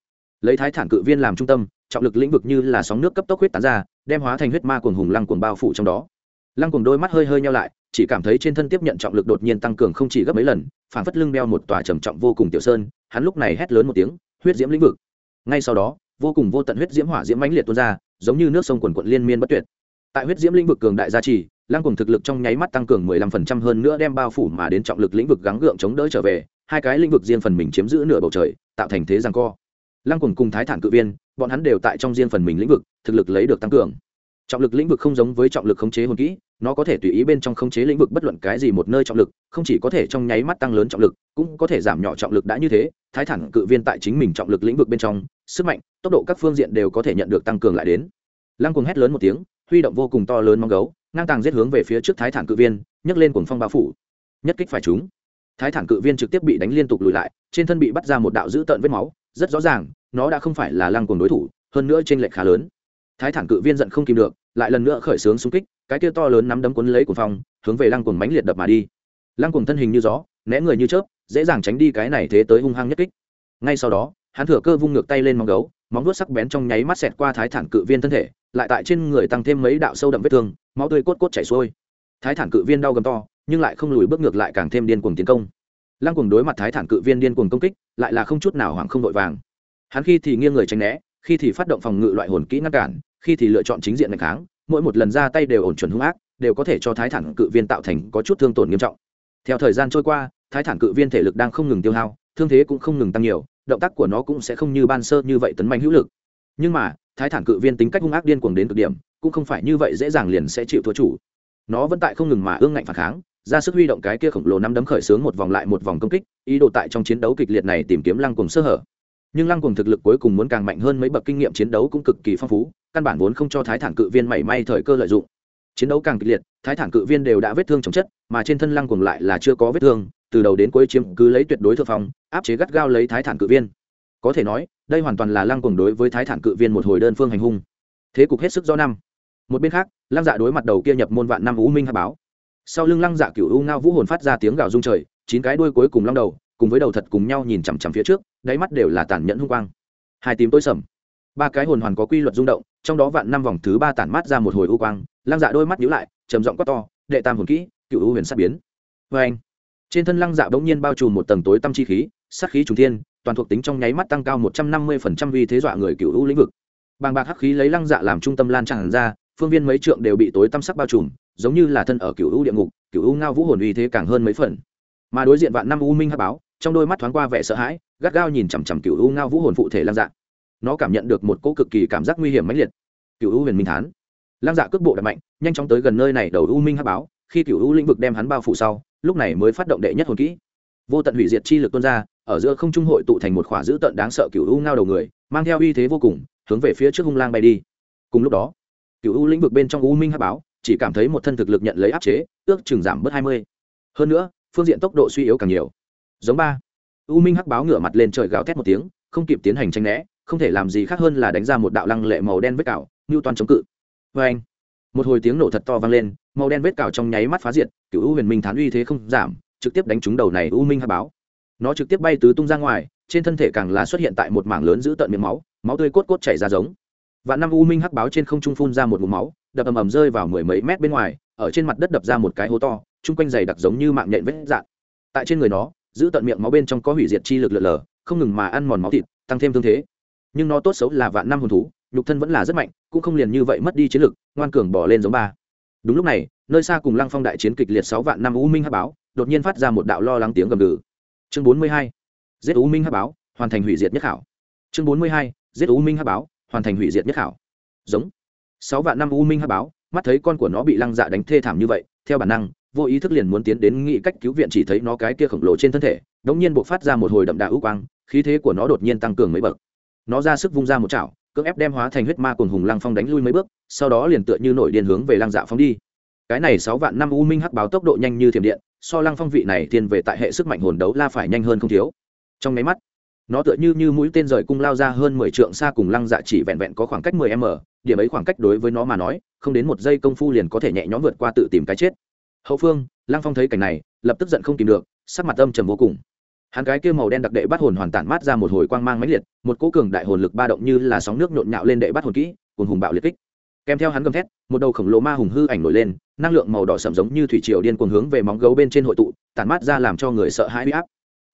lấy thái thản cự viên làm trung tâm, trọng lực lĩnh vực như là sóng nước cấp tốc huyết tán ra, đem hóa thành huyết ma cuồng hùng lăng cuồng bao phủ trong đó. Lăng cuồng đôi mắt hơi hơi nhau lại, chỉ cảm thấy trên thân tiếp nhận trọng lực đột nhiên tăng cường không chỉ gấp mấy lần phản phất lưng đeo một tòa trầm trọng vô cùng tiểu sơn, hắn lúc này hét lớn một tiếng, huyết diễm lĩnh vực. Ngay sau đó, vô cùng vô tận huyết diễm hỏa diễm mãnh liệt tuôn ra, giống như nước sông quần quận liên miên bất tuyệt. Tại huyết diễm lĩnh vực cường đại gia trì, lăng cùng thực lực trong nháy mắt tăng cường mười lăm phần trăm hơn nữa đem bao phủ mà đến trọng lực lĩnh vực gắng gượng chống đỡ trở về hai cái lĩnh vực riêng phần mình chiếm giữ nửa bầu trời, tạo thành thế giằng co. Lăng cùng cùng thái thản cự viên, bọn hắn đều tại trong riêng phần mình lĩnh vực, thực lực lấy được tăng cường. Trọng lực lĩnh vực không giống với trọng lực khống chế hồn kỹ, nó có thể tùy ý bên trong khống chế lĩnh vực bất luận cái gì một nơi trọng lực, không chỉ có thể trong nháy mắt tăng lớn trọng lực, cũng có thể giảm nhỏ trọng lực đã như thế. Thái thản cự viên tại chính mình trọng lực lĩnh vực bên trong, sức mạnh, tốc độ các phương diện đều có thể nhận được tăng cường lại đến. Lăng cuồng hét lớn một tiếng, huy động vô cùng to lớn mong gấu, ngang tàng giết hướng về phía trước thái thản cự viên, nhấc lên cuồng phong bao phủ. Nhất kích phải chúng thái thản cự viên trực tiếp bị đánh liên tục lùi lại, trên thân bị bắt ra một đạo dữ tợn vết máu, rất rõ ràng, nó đã không phải là lăng cuồng đối thủ, hơn nữa trên lệch khá lớn. Thái thản cự viên giận không kìm được, lại lần nữa khởi xướng xung kích, cái kia to lớn nắm đấm cuốn lấy cuồng phong, hướng về lăng cuồng mánh liệt đập mà đi. Lăng cuồng thân hình như gió, né người như chớp, dễ dàng tránh đi cái này thế tới hung hăng nhất kích. Ngay sau đó, hắn thừa cơ vung ngược tay lên móng gấu, móng vuốt sắc bén trong nháy mắt xẹt qua thái thản cự viên thân thể, lại tại trên người tăng thêm mấy đạo sâu đậm vết thương, máu tươi cốt cốt chảy xuôi. Thái thản cự viên đau gầm to nhưng lại không lùi bước ngược lại càng thêm điên cuồng tiến công. Lăng cuồng đối mặt thái thản cự viên điên cuồng công kích, lại là không chút nào hoảng không vội vàng. Hắn khi thì nghiêng người tránh né, khi thì phát động phòng ngự loại hồn kỹ ngăn cản, khi thì lựa chọn chính diện ngày kháng, mỗi một lần ra tay đều ổn chuẩn hung ác, đều có thể cho thái thản cự viên tạo thành có chút thương tổn nghiêm trọng. Theo thời gian trôi qua, thái thản cự viên thể lực đang không ngừng tiêu hao, thương thế cũng không ngừng tăng nhiều, động tác của nó cũng sẽ không như ban sơ như vậy tấn mạnh hữu lực. Nhưng mà, thái thản cự viên tính cách hung ác điên cuồng đến cực điểm, cũng không phải như vậy dễ dàng liền sẽ chịu thua chủ. Nó vẫn tại không ngừng mà ương ngạnh phản kháng ra sức huy động cái kia khổng lồ năm đấm khởi xướng một vòng lại một vòng công kích, ý đồ tại trong chiến đấu kịch liệt này tìm kiếm lăng cùng sơ hở. Nhưng lăng cùng thực lực cuối cùng muốn càng mạnh hơn mấy bậc kinh nghiệm chiến đấu cũng cực kỳ phong phú, căn bản vốn không cho thái thản cự viên mảy may thời cơ lợi dụng. Chiến đấu càng kịch liệt, thái thản cự viên đều đã vết thương chồng chất, mà trên thân lăng cùng lại là chưa có vết thương, từ đầu đến cuối chiếm cứ lấy tuyệt đối thượng phong, áp chế gắt gao lấy thái thản cự viên. Có thể nói, đây hoàn toàn là lăng cùng đối với thái thản cự viên một hồi đơn phương hành hung. Thế cục hết sức do năm. Một bên khác, lăng dạ đối mặt đầu kia nhập môn vạn năm u minh hạ báo sau lưng lăng dạ cựu u ngao vũ hồn phát ra tiếng gào rung trời, chín cái đuôi cuối cùng long đầu, cùng với đầu thật cùng nhau nhìn chằm chằm phía trước, đáy mắt đều là tàn nhẫn hung quang. Hai tím tối sầm. Ba cái hồn hoàn có quy luật rung động, trong đó vạn năm vòng thứ ba tản mát ra một hồi u quang, lăng dạ đôi mắt nhíu lại, trầm giọng quát to, đệ tam hồn kỹ cựu u huyền sát biến. Vê anh, trên thân lăng dạ bỗng nhiên bao trùm một tầng tối tâm chi khí, sát khí trùng thiên, toàn thuộc tính trong nháy mắt tăng cao một trăm năm mươi phần trăm vi thế dọa người cựu u lĩnh vực. Bàng bạc hắc khí lấy lăng dạ làm trung tâm lan tràn ra, phương viên mấy trượng đều bị tối tâm sắc bao trùm giống như là thân ở cựu u địa ngục cựu u ngao vũ hồn uy thế càng hơn mấy phần. Mà đối diện vạn năm u minh hát báo, trong đôi mắt thoáng qua vẻ sợ hãi, gắt gao nhìn chằm chằm cựu u ngao vũ hồn phụ thể lăng dạ. Nó cảm nhận được một cỗ cực kỳ cảm giác nguy hiểm mãnh liệt. Cựu u huyền minh thán. Lăng dạ cước bộ đập mạnh, nhanh chóng tới gần nơi này đầu u minh hát báo, khi cựu u lĩnh vực đem hắn bao phủ sau, lúc này mới phát động đệ nhất hồn kỹ. Vô tận hủy diệt chi lực tuôn ra, ở giữa không trung hội tụ thành một khỏa dữ tận đáng sợ cựu u ngao đầu người, mang theo uy thế vô cùng, hướng về phía trước hung lang bay đi. Cùng lúc đó cựu u lĩnh vực bên trong u minh hát báo chỉ cảm thấy một thân thực lực nhận lấy áp chế, ước chừng giảm bớt hai mươi. Hơn nữa, phương diện tốc độ suy yếu càng nhiều. Giống ba. U minh hắc báo ngửa mặt lên trời gào thét một tiếng, không kịp tiến hành tranh né, không thể làm gì khác hơn là đánh ra một đạo lăng lệ màu đen vết cào, như toàn chống cự. Vê anh một hồi tiếng nổ thật to vang lên, màu đen vết cào trong nháy mắt phá diệt, cựu u huyền minh thán uy thế không giảm, trực tiếp đánh trúng đầu này u minh hắc báo. Nó trực tiếp bay tứ tung ra ngoài, trên thân thể càng là xuất hiện tại một mảng lớn giữ tận miệng máu máu tươi cốt cốt chảy ra giống. Và năm u minh hắc báo trên không trung phun ra một mũ máu đập ầm ầm rơi vào mười mấy mét bên ngoài, ở trên mặt đất đập ra một cái hố to, chung quanh dày đặc giống như mạng nhện vết dạn. Tại trên người nó, giữ tận miệng máu bên trong có hủy diệt chi lực lở lở, không ngừng mà ăn mòn máu thịt, tăng thêm thương thế. Nhưng nó tốt xấu là vạn năm hồn thú, nhục thân vẫn là rất mạnh, cũng không liền như vậy mất đi chiến lực, ngoan cường bỏ lên giống ba. Đúng lúc này, nơi xa cùng lăng phong đại chiến kịch liệt sáu vạn năm u minh hắc báo, đột nhiên phát ra một đạo lo lắng tiếng gầm gừ. Chương bốn mươi hai, giết u minh hắc báo, hoàn thành hủy diệt nhất hảo chương bốn mươi hai, giết u minh hắc báo, hoàn thành hủy diệt nhất hảo giống sáu vạn năm u minh hắc báo, mắt thấy con của nó bị lăng dạ đánh thê thảm như vậy, theo bản năng, vô ý thức liền muốn tiến đến nghĩ cách cứu viện chỉ thấy nó cái kia khổng lồ trên thân thể, đống nhiên buộc phát ra một hồi đậm đà ưu quang, khí thế của nó đột nhiên tăng cường mấy bậc. Nó ra sức vung ra một chảo, cưỡng ép đem hóa thành huyết ma cùng hùng lăng phong đánh lui mấy bước, sau đó liền tựa như nổi điên hướng về lăng dạ phóng đi. Cái này sáu vạn năm u minh hắc báo tốc độ nhanh như thiểm điện, so lăng phong vị này thiên về tại hệ sức mạnh hồn đấu la phải nhanh hơn không thiếu. Trong máy mắt nó tựa như như mũi tên rời cung lao ra hơn mười trượng xa cùng lăng dạ chỉ vẹn vẹn có khoảng cách mười m, điểm ấy khoảng cách đối với nó mà nói, không đến một giây công phu liền có thể nhẹ nhõm vượt qua tự tìm cái chết. Hậu phương, lăng phong thấy cảnh này, lập tức giận không tìm được, sắc mặt âm trầm vô cùng. Hắn cái kia màu đen đặc đệ bắt hồn hoàn tản mát ra một hồi quang mang mãnh liệt, một cỗ cường đại hồn lực ba động như là sóng nước nhộn nhạo lên đệ bắt hồn kỹ cùng hùng bạo liệt kích. Kèm theo hắn gầm thét, một đầu khổng lồ ma hùng hư ảnh nổi lên, năng lượng màu đỏ sậm giống như thủy triều điên cuồng hướng về móng gấu bên trên hội tụ, tản mát ra làm cho người sợ hãi huy áp.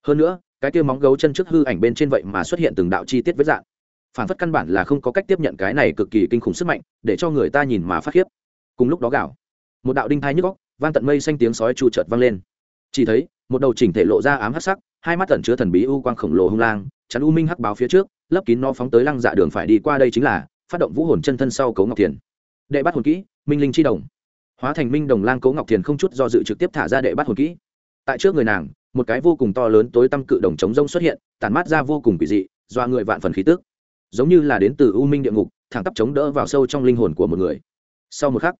Hơn nữa cái kia móng gấu chân trước hư ảnh bên trên vậy mà xuất hiện từng đạo chi tiết vết dạng. Phản phất căn bản là không có cách tiếp nhận cái này cực kỳ kinh khủng sức mạnh, để cho người ta nhìn mà phát khiếp. Cùng lúc đó gạo một đạo đinh thai nhức góc vang tận mây xanh tiếng sói chu chợt vang lên. Chỉ thấy, một đầu chỉnh thể lộ ra ám hắc sắc, hai mắt tẩn chứa thần bí u quang khổng lồ hung lang, chắn u minh hắc báo phía trước, lấp kín nó phóng tới lăng dạ đường phải đi qua đây chính là phát động vũ hồn chân thân sau cấu ngọc thiền. Đệ bắt hồn kỹ, minh linh chi đồng. Hóa thành minh đồng lang cấu ngọc thiền không chút do dự trực tiếp thả ra đệ bắt hồn kỹ. Tại trước người nàng một cái vô cùng to lớn tối tăm cự đồng chống rông xuất hiện, tản mát ra vô cùng quỷ dị doa người vạn phần khí tức. Giống như là đến từ u minh địa ngục, thẳng tắp chống đỡ vào sâu trong linh hồn của một người. Sau một khắc,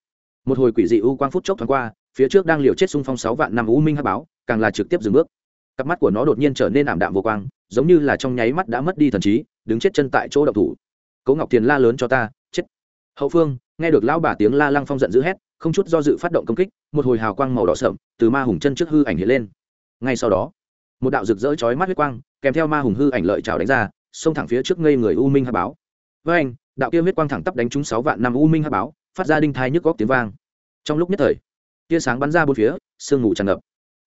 một hồi quỷ dị u quang phút chốc thoáng qua, phía trước đang liều chết xung phong sáu vạn năm u minh hắc báo, càng là trực tiếp dừng bước. Cặp mắt của nó đột nhiên trở nên ảm đạm vô quang, giống như là trong nháy mắt đã mất đi thần trí, đứng chết chân tại chỗ đậu thủ. Cố ngọc tiền la lớn cho ta, chết. Hậu phương, nghe được lão bà tiếng la lăng phong giận dữ hét, không chút do dự phát động công kích, một hồi hào quang màu đỏ sậm từ ma hùng chân trước hư ảnh hiện lên ngay sau đó, một đạo rực rỡ chói mắt huyết quang, kèm theo ma hùng hư ảnh lợi trào đánh ra, xông thẳng phía trước ngây người u minh hắc báo. Với anh, đạo kia huyết quang thẳng tắp đánh trúng sáu vạn năm u minh hắc báo, phát ra đinh thai nhức góc tiếng vang. Trong lúc nhất thời, tia sáng bắn ra bốn phía, sương mù tràn ngập.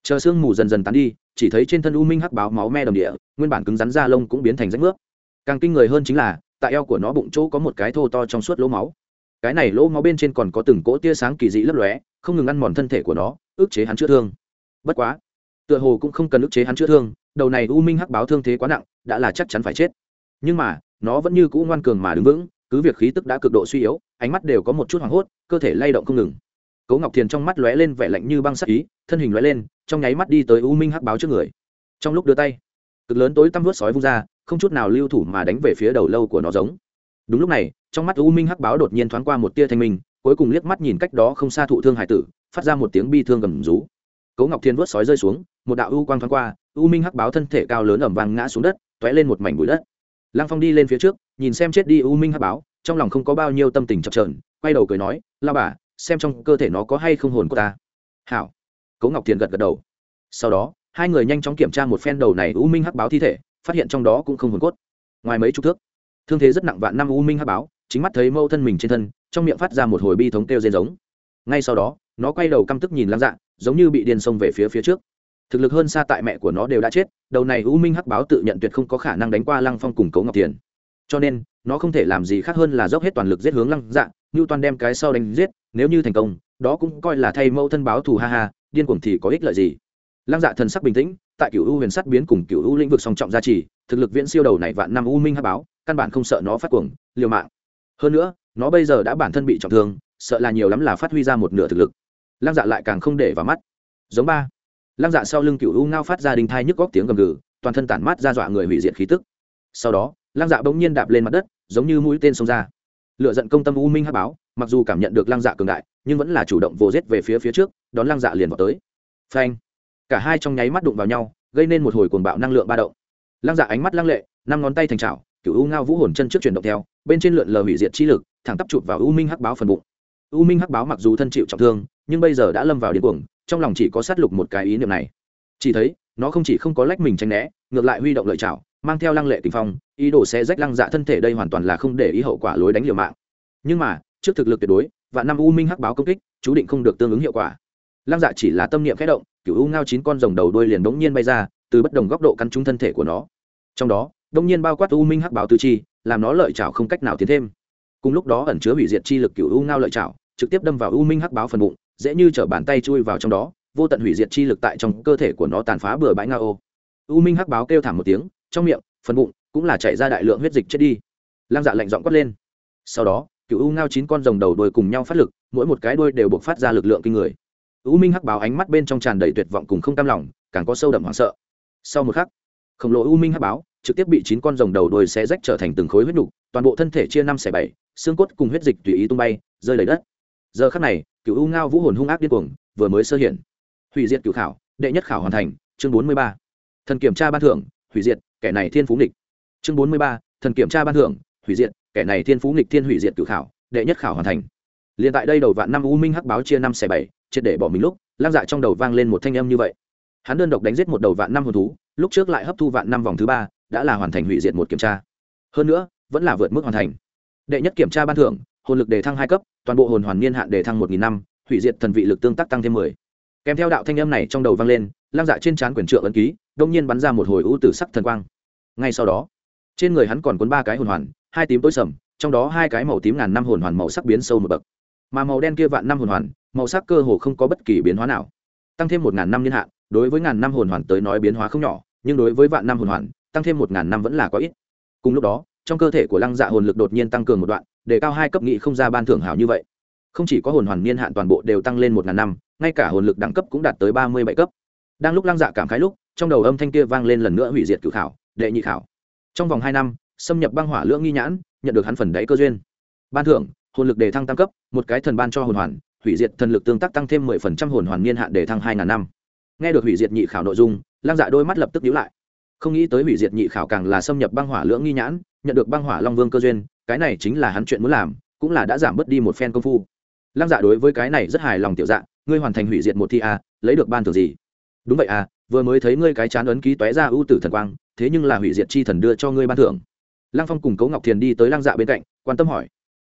Chờ sương mù dần dần tán đi, chỉ thấy trên thân u minh hắc báo máu me đồng địa, nguyên bản cứng rắn da lông cũng biến thành rách nước. Càng kinh người hơn chính là, tại eo của nó bụng chỗ có một cái thô to trong suốt lỗ máu. Cái này lỗ máu bên trên còn có từng cỗ tia sáng kỳ dị lấp lóe, không ngừng ăn mòn thân thể của nó, ức chế hắn chữa thương. Bất quá tựa hồ cũng không cần ức chế hắn chữa thương, đầu này u minh hắc báo thương thế quá nặng, đã là chắc chắn phải chết. Nhưng mà, nó vẫn như cũ ngoan cường mà đứng vững, cứ việc khí tức đã cực độ suy yếu, ánh mắt đều có một chút hoảng hốt, cơ thể lay động không ngừng. Cố ngọc thiền trong mắt lóe lên vẻ lạnh như băng sắc ý, thân hình lóe lên, trong nháy mắt đi tới u minh hắc báo trước người. Trong lúc đưa tay, cực lớn tối tăm vớt sói vung ra, không chút nào lưu thủ mà đánh về phía đầu lâu của nó giống. Đúng lúc này, trong mắt u minh hắc báo đột nhiên thoáng qua một tia thanh minh, cuối cùng liếc mắt nhìn cách đó không xa thụ thương hải tử, phát ra một tiếng bi thương gầm rú. Cố ngọc thiên vớt sói rơi xuống một đạo u quang thoáng qua, u minh hắc báo thân thể cao lớn ẩm vàng ngã xuống đất t ó é lên một mảnh bụi đất. Lăng phong đi lên phía trước, nhìn xem chết đi u minh hắc báo, trong lòng không có bao nhiêu tâm tình chập trờn quay đầu cười nói la bà, xem trong cơ thể nó có hay không hồn của ta. Hảo. Cố ngọc thiền gật gật đầu. Sau đó, hai người nhanh chóng kiểm tra một phen đầu này u minh hắc báo thi thể, phát hiện trong đó cũng không hồn cốt. Ngoài mấy chục thước, thương thế rất nặng vạn năm u minh hắc báo, chính mắt thấy mâu thân mình trên thân, trong miệng phát ra một hồi bi thống kêu rên giống. Ngay sau đó, nó quay đầu căm tức nhìn lăng dạ giống như bị điên xông về phía phía trước thực lực hơn xa tại mẹ của nó đều đã chết, đầu này u minh hắc báo tự nhận tuyệt không có khả năng đánh qua lăng phong cùng cấu ngọc tiền. Cho nên, nó không thể làm gì khác hơn là dốc hết toàn lực giết hướng lăng dạ như toàn đem cái sau đánh giết, nếu như thành công, đó cũng coi là thay mẫu thân báo thù, ha ha, điên cuồng thì có ích lợi gì? Lăng dạ thần sắc bình tĩnh, tại cựu u huyền sắt biến cùng cựu u lĩnh vực song trọng gia trì, thực lực viễn siêu đầu này vạn năm u minh hắc báo, căn bản không sợ nó phát cuồng, liều mạng. Hơn nữa, nó bây giờ đã bản thân bị trọng thương, sợ là nhiều lắm là phát huy ra một nửa thực lực. Lăng dạ lại càng không để vào mắt. Giống ba lăng dạ sau lưng cựu u ngao phát ra đình thai nhức góc tiếng gầm gừ, toàn thân tản mát ra dọa người hủy diệt khí tức. Sau đó, lăng dạ bỗng nhiên đạp lên mặt đất, giống như mũi tên xông ra. Lựa giận công tâm u minh hắc báo, mặc dù cảm nhận được lăng dạ cường đại, nhưng vẫn là chủ động vồ rết về phía phía trước, đón lăng dạ liền vào tới. Phanh! Cả hai trong nháy mắt đụng vào nhau, gây nên một hồi cuồng bạo năng lượng ba động. Lăng dạ ánh mắt lăng lệ, năm ngón tay thành trào cựu u ngao vũ hồn chân trước chuyển động theo, bên trên lượn lờ hủy diệt chi lực, thẳng tắp chụp vào u minh hắc báo phần bụng. U minh hắc báo mặc dù thân chịu trọng thương, nhưng bây giờ đã lâm vào điên cuồng trong lòng chỉ có sát lục một cái ý niệm này. Chỉ thấy, nó không chỉ không có lách mình tranh né, ngược lại huy động lợi chảo mang theo lăng lệ tình phong, ý đồ sẽ rách lăng dạ thân thể đây hoàn toàn là không để ý hậu quả lối đánh liều mạng. Nhưng mà, trước thực lực tuyệt đối và năm u minh hắc báo công kích, chú định không được tương ứng hiệu quả. Lăng dạ chỉ là tâm niệm khẽ động cựu u ngao chín con rồng đầu đuôi liền đống nhiên bay ra, từ bất đồng góc độ căn trúng thân thể của nó. Trong đó đống nhiên bao quát u minh hắc báo tứ chi, làm nó lợi chảo không cách nào tiến thêm. Cùng lúc đó ẩn chứa hủy diệt chi lực cựu u ngao lợi chảo trực tiếp đâm vào u minh hắc báo phần bụng dễ như t bàn tay chui vào trong đó, vô tận hủy diệt chi lực tại trong cơ thể của nó tàn phá bừa bãi nga ô. U minh hắc báo kêu thảm một tiếng, trong miệng, phần bụng cũng là chảy ra đại lượng huyết dịch chết đi. Lam dạ lạnh giọng quất lên. Sau đó, cựu u ngao chín con rồng đầu đuôi cùng nhau phát lực, mỗi một cái đuôi đều buộc phát ra lực lượng kinh người. U minh hắc báo ánh mắt bên trong tràn đầy tuyệt vọng cùng không cam lòng, càng có sâu đậm hoảng sợ. Sau một khắc, khổng lồ u minh hắc báo trực tiếp bị chín con rồng đầu đuôi xé rách trở thành từng khối huyết nục, toàn bộ thân thể chia năm xẻ bảy, xương cốt cùng huyết dịch tùy ý tung bay, rơi lấy đất. Giờ khắc này cựu u ngao vũ hồn hung ác điên cuồng, vừa mới sơ hiện. Hủy diệt cựu khảo, đệ nhất khảo hoàn thành, chương bốn mươi ba. Thần kiểm tra ban thưởng, hủy diệt, kẻ này thiên phú nghịch. Chương bốn mươi ba, thần kiểm tra ban thưởng, hủy diệt, kẻ này thiên phú nghịch thiên hủy diệt cựu khảo, đệ nhất khảo hoàn thành. Liền tại đây đầu vạn năm u minh hắc báo chia năm xẻ bảy, triệt để bỏ mình lúc lam dạ trong đầu vang lên một thanh âm như vậy. Hắn đơn độc đánh giết một đầu vạn năm hồn thú, lúc trước lại hấp thu vạn năm vòng thứ ba, đã là hoàn thành hủy diệt một kiểm tra. Hơn nữa, vẫn là vượt mức hoàn thành. Đệ nhất kiểm tra ban thưởng hồn lực đề thăng hai cấp, toàn bộ hồn hoàn niên hạn đề thăng một nghìn năm, hủy diệt thần vị lực tương tác tăng thêm mười. Kèm theo đạo thanh âm này trong đầu vang lên lam dạ trên trán quyền trượng ấn ký, đông nhiên bắn ra một hồi ưu tử sắc thần quang. Ngay sau đó, trên người hắn còn cuốn ba cái hồn hoàn, hai tím tối sầm, trong đó hai cái màu tím ngàn năm hồn hoàn màu sắc biến sâu một bậc. Mà màu đen kia vạn năm hồn hoàn, màu sắc cơ hồ không có bất kỳ biến hóa nào. Tăng thêm một ngàn năm niên hạn, đối với ngàn năm hồn hoàn tới nói biến hóa không nhỏ, nhưng đối với vạn năm hồn hoàn, tăng thêm một ngàn năm vẫn là có ít. Cùng lúc đó, trong cơ thể của lăng dạ hồn lực đột nhiên tăng cường một đoạn để cao hai cấp nghị không ra ban thưởng hảo như vậy. Không chỉ có hồn hoàn niên hạn toàn bộ đều tăng lên một ngàn năm, ngay cả hồn lực đẳng cấp cũng đạt tới ba mươi bảy cấp. Đang lúc lăng dạ cảm khái lúc, trong đầu âm thanh kia vang lên lần nữa hủy diệt cử khảo, đệ nhị khảo. Trong vòng hai năm, xâm nhập băng hỏa lưỡng nghi nhãn, nhận được hắn phần đáy cơ duyên. Ban thưởng, hồn lực đề thăng tam cấp, một cái thần ban cho hồn hoàn, hủy diệt thần lực tương tác tăng thêm mười phần trăm hồn hoàn niên hạn đề thăng hai ngàn năm. Nghe được hủy diệt nhị khảo nội dung, lăng dạ đôi mắt lập tức nhíu lại. Không nghĩ tới hủy diệt nhị khảo càng là xâm nhập băng hỏa lưỡng nghi nhãn nhận được băng hỏa long vương cơ duyên, cái này chính là hắn chuyện muốn làm, cũng là đã giảm bớt đi một phen công phu. Lăng dạ đối với cái này rất hài lòng tiểu dạ ngươi hoàn thành hủy diệt một thi a lấy được ban thưởng gì? Đúng vậy à vừa mới thấy ngươi cái chán ấn ký tóe ra ưu tử thần quang, thế nhưng là hủy diệt chi thần đưa cho ngươi ban thưởng. Lăng phong cùng cấu ngọc thiền đi tới lăng dạ bên cạnh, quan tâm hỏi.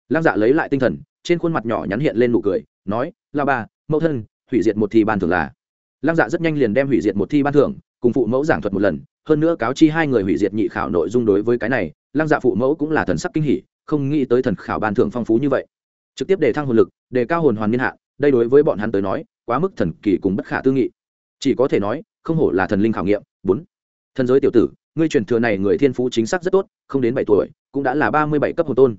Lăng dạ lấy lại tinh thần, trên khuôn mặt nhỏ nhắn hiện lên nụ cười, nói la ba mẫu thân, hủy diệt một thi ban thưởng là. Lăng dạ rất nhanh liền đem hủy diệt một thi ban thưởng cùng phụ mẫu giảng thuật một lần, hơn nữa cáo chi hai người hủy diệt nhị khảo nội dung đối với cái này, lăng dạ phụ mẫu cũng là thần sắc kinh hỉ, không nghĩ tới thần khảo ban thưởng phong phú như vậy. Trực tiếp đề thăng hồn lực, đề cao hồn hoàn niên hạ đây đối với bọn hắn tới nói, quá mức thần kỳ cùng bất khả tư nghị. Chỉ có thể nói, không hổ là thần linh khảo nghiệm. Bốn. Thần giới tiểu tử, ngươi truyền thừa này người thiên phú chính xác rất tốt, không đến bảy tuổi, cũng đã là ba mươi bảy cấp hồn tôn.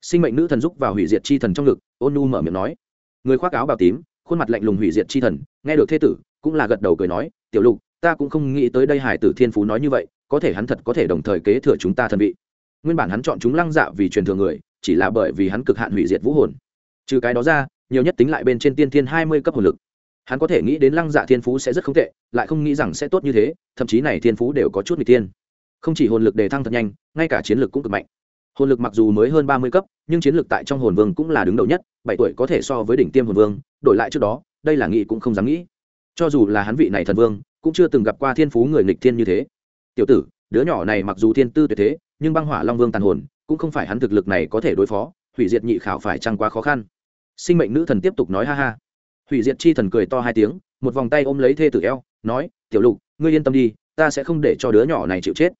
Sinh mệnh nữ thần giúp vào hủy diệt chi thần trong ngực, ôn nu mở miệng nói. Người khoác áo bào tím, khuôn mặt lạnh lùng hủy diệt chi thần, nghe được thế tử, cũng là gật đầu cười nói, tiểu lục ta cũng không nghĩ tới đây hải tử thiên phú nói như vậy, có thể hắn thật có thể đồng thời kế thừa chúng ta thần vị. Nguyên bản hắn chọn chúng lăng dạ vì truyền thừa người, chỉ là bởi vì hắn cực hạn hủy diệt vũ hồn. Trừ cái đó ra, nhiều nhất tính lại bên trên tiên thiên hai mươi cấp hồn lực. Hắn có thể nghĩ đến lăng dạ thiên phú sẽ rất không tệ, lại không nghĩ rằng sẽ tốt như thế, thậm chí này thiên phú đều có chút n g ư ờ tiên không chỉ hồn lực đề thăng thật nhanh, ngay cả chiến lược cũng cực mạnh. Hồn lực mặc dù mới hơn ba mươi cấp, nhưng chiến lược tại trong hồn vương cũng là đứng đầu nhất, bảy tuổi có thể so với đỉnh tiêm hồn vương, đổi lại trước đó, đây là nghĩ cũng không dám nghĩ. Cho dù là hắn vị này thần vương cũng chưa từng gặp qua thiên phú người nghịch thiên như thế. Tiểu tử, đứa nhỏ này mặc dù thiên tư tuyệt thế, nhưng băng hỏa long vương tàn hồn, cũng không phải hắn thực lực này có thể đối phó, hủy diệt nhị khảo phải chăng quá khó khăn. Sinh mệnh nữ thần tiếp tục nói ha ha. Hủy diệt chi thần cười to hai tiếng, một vòng tay ôm lấy thê tử eo, nói, tiểu lục, ngươi yên tâm đi, ta sẽ không để cho đứa nhỏ này chịu chết.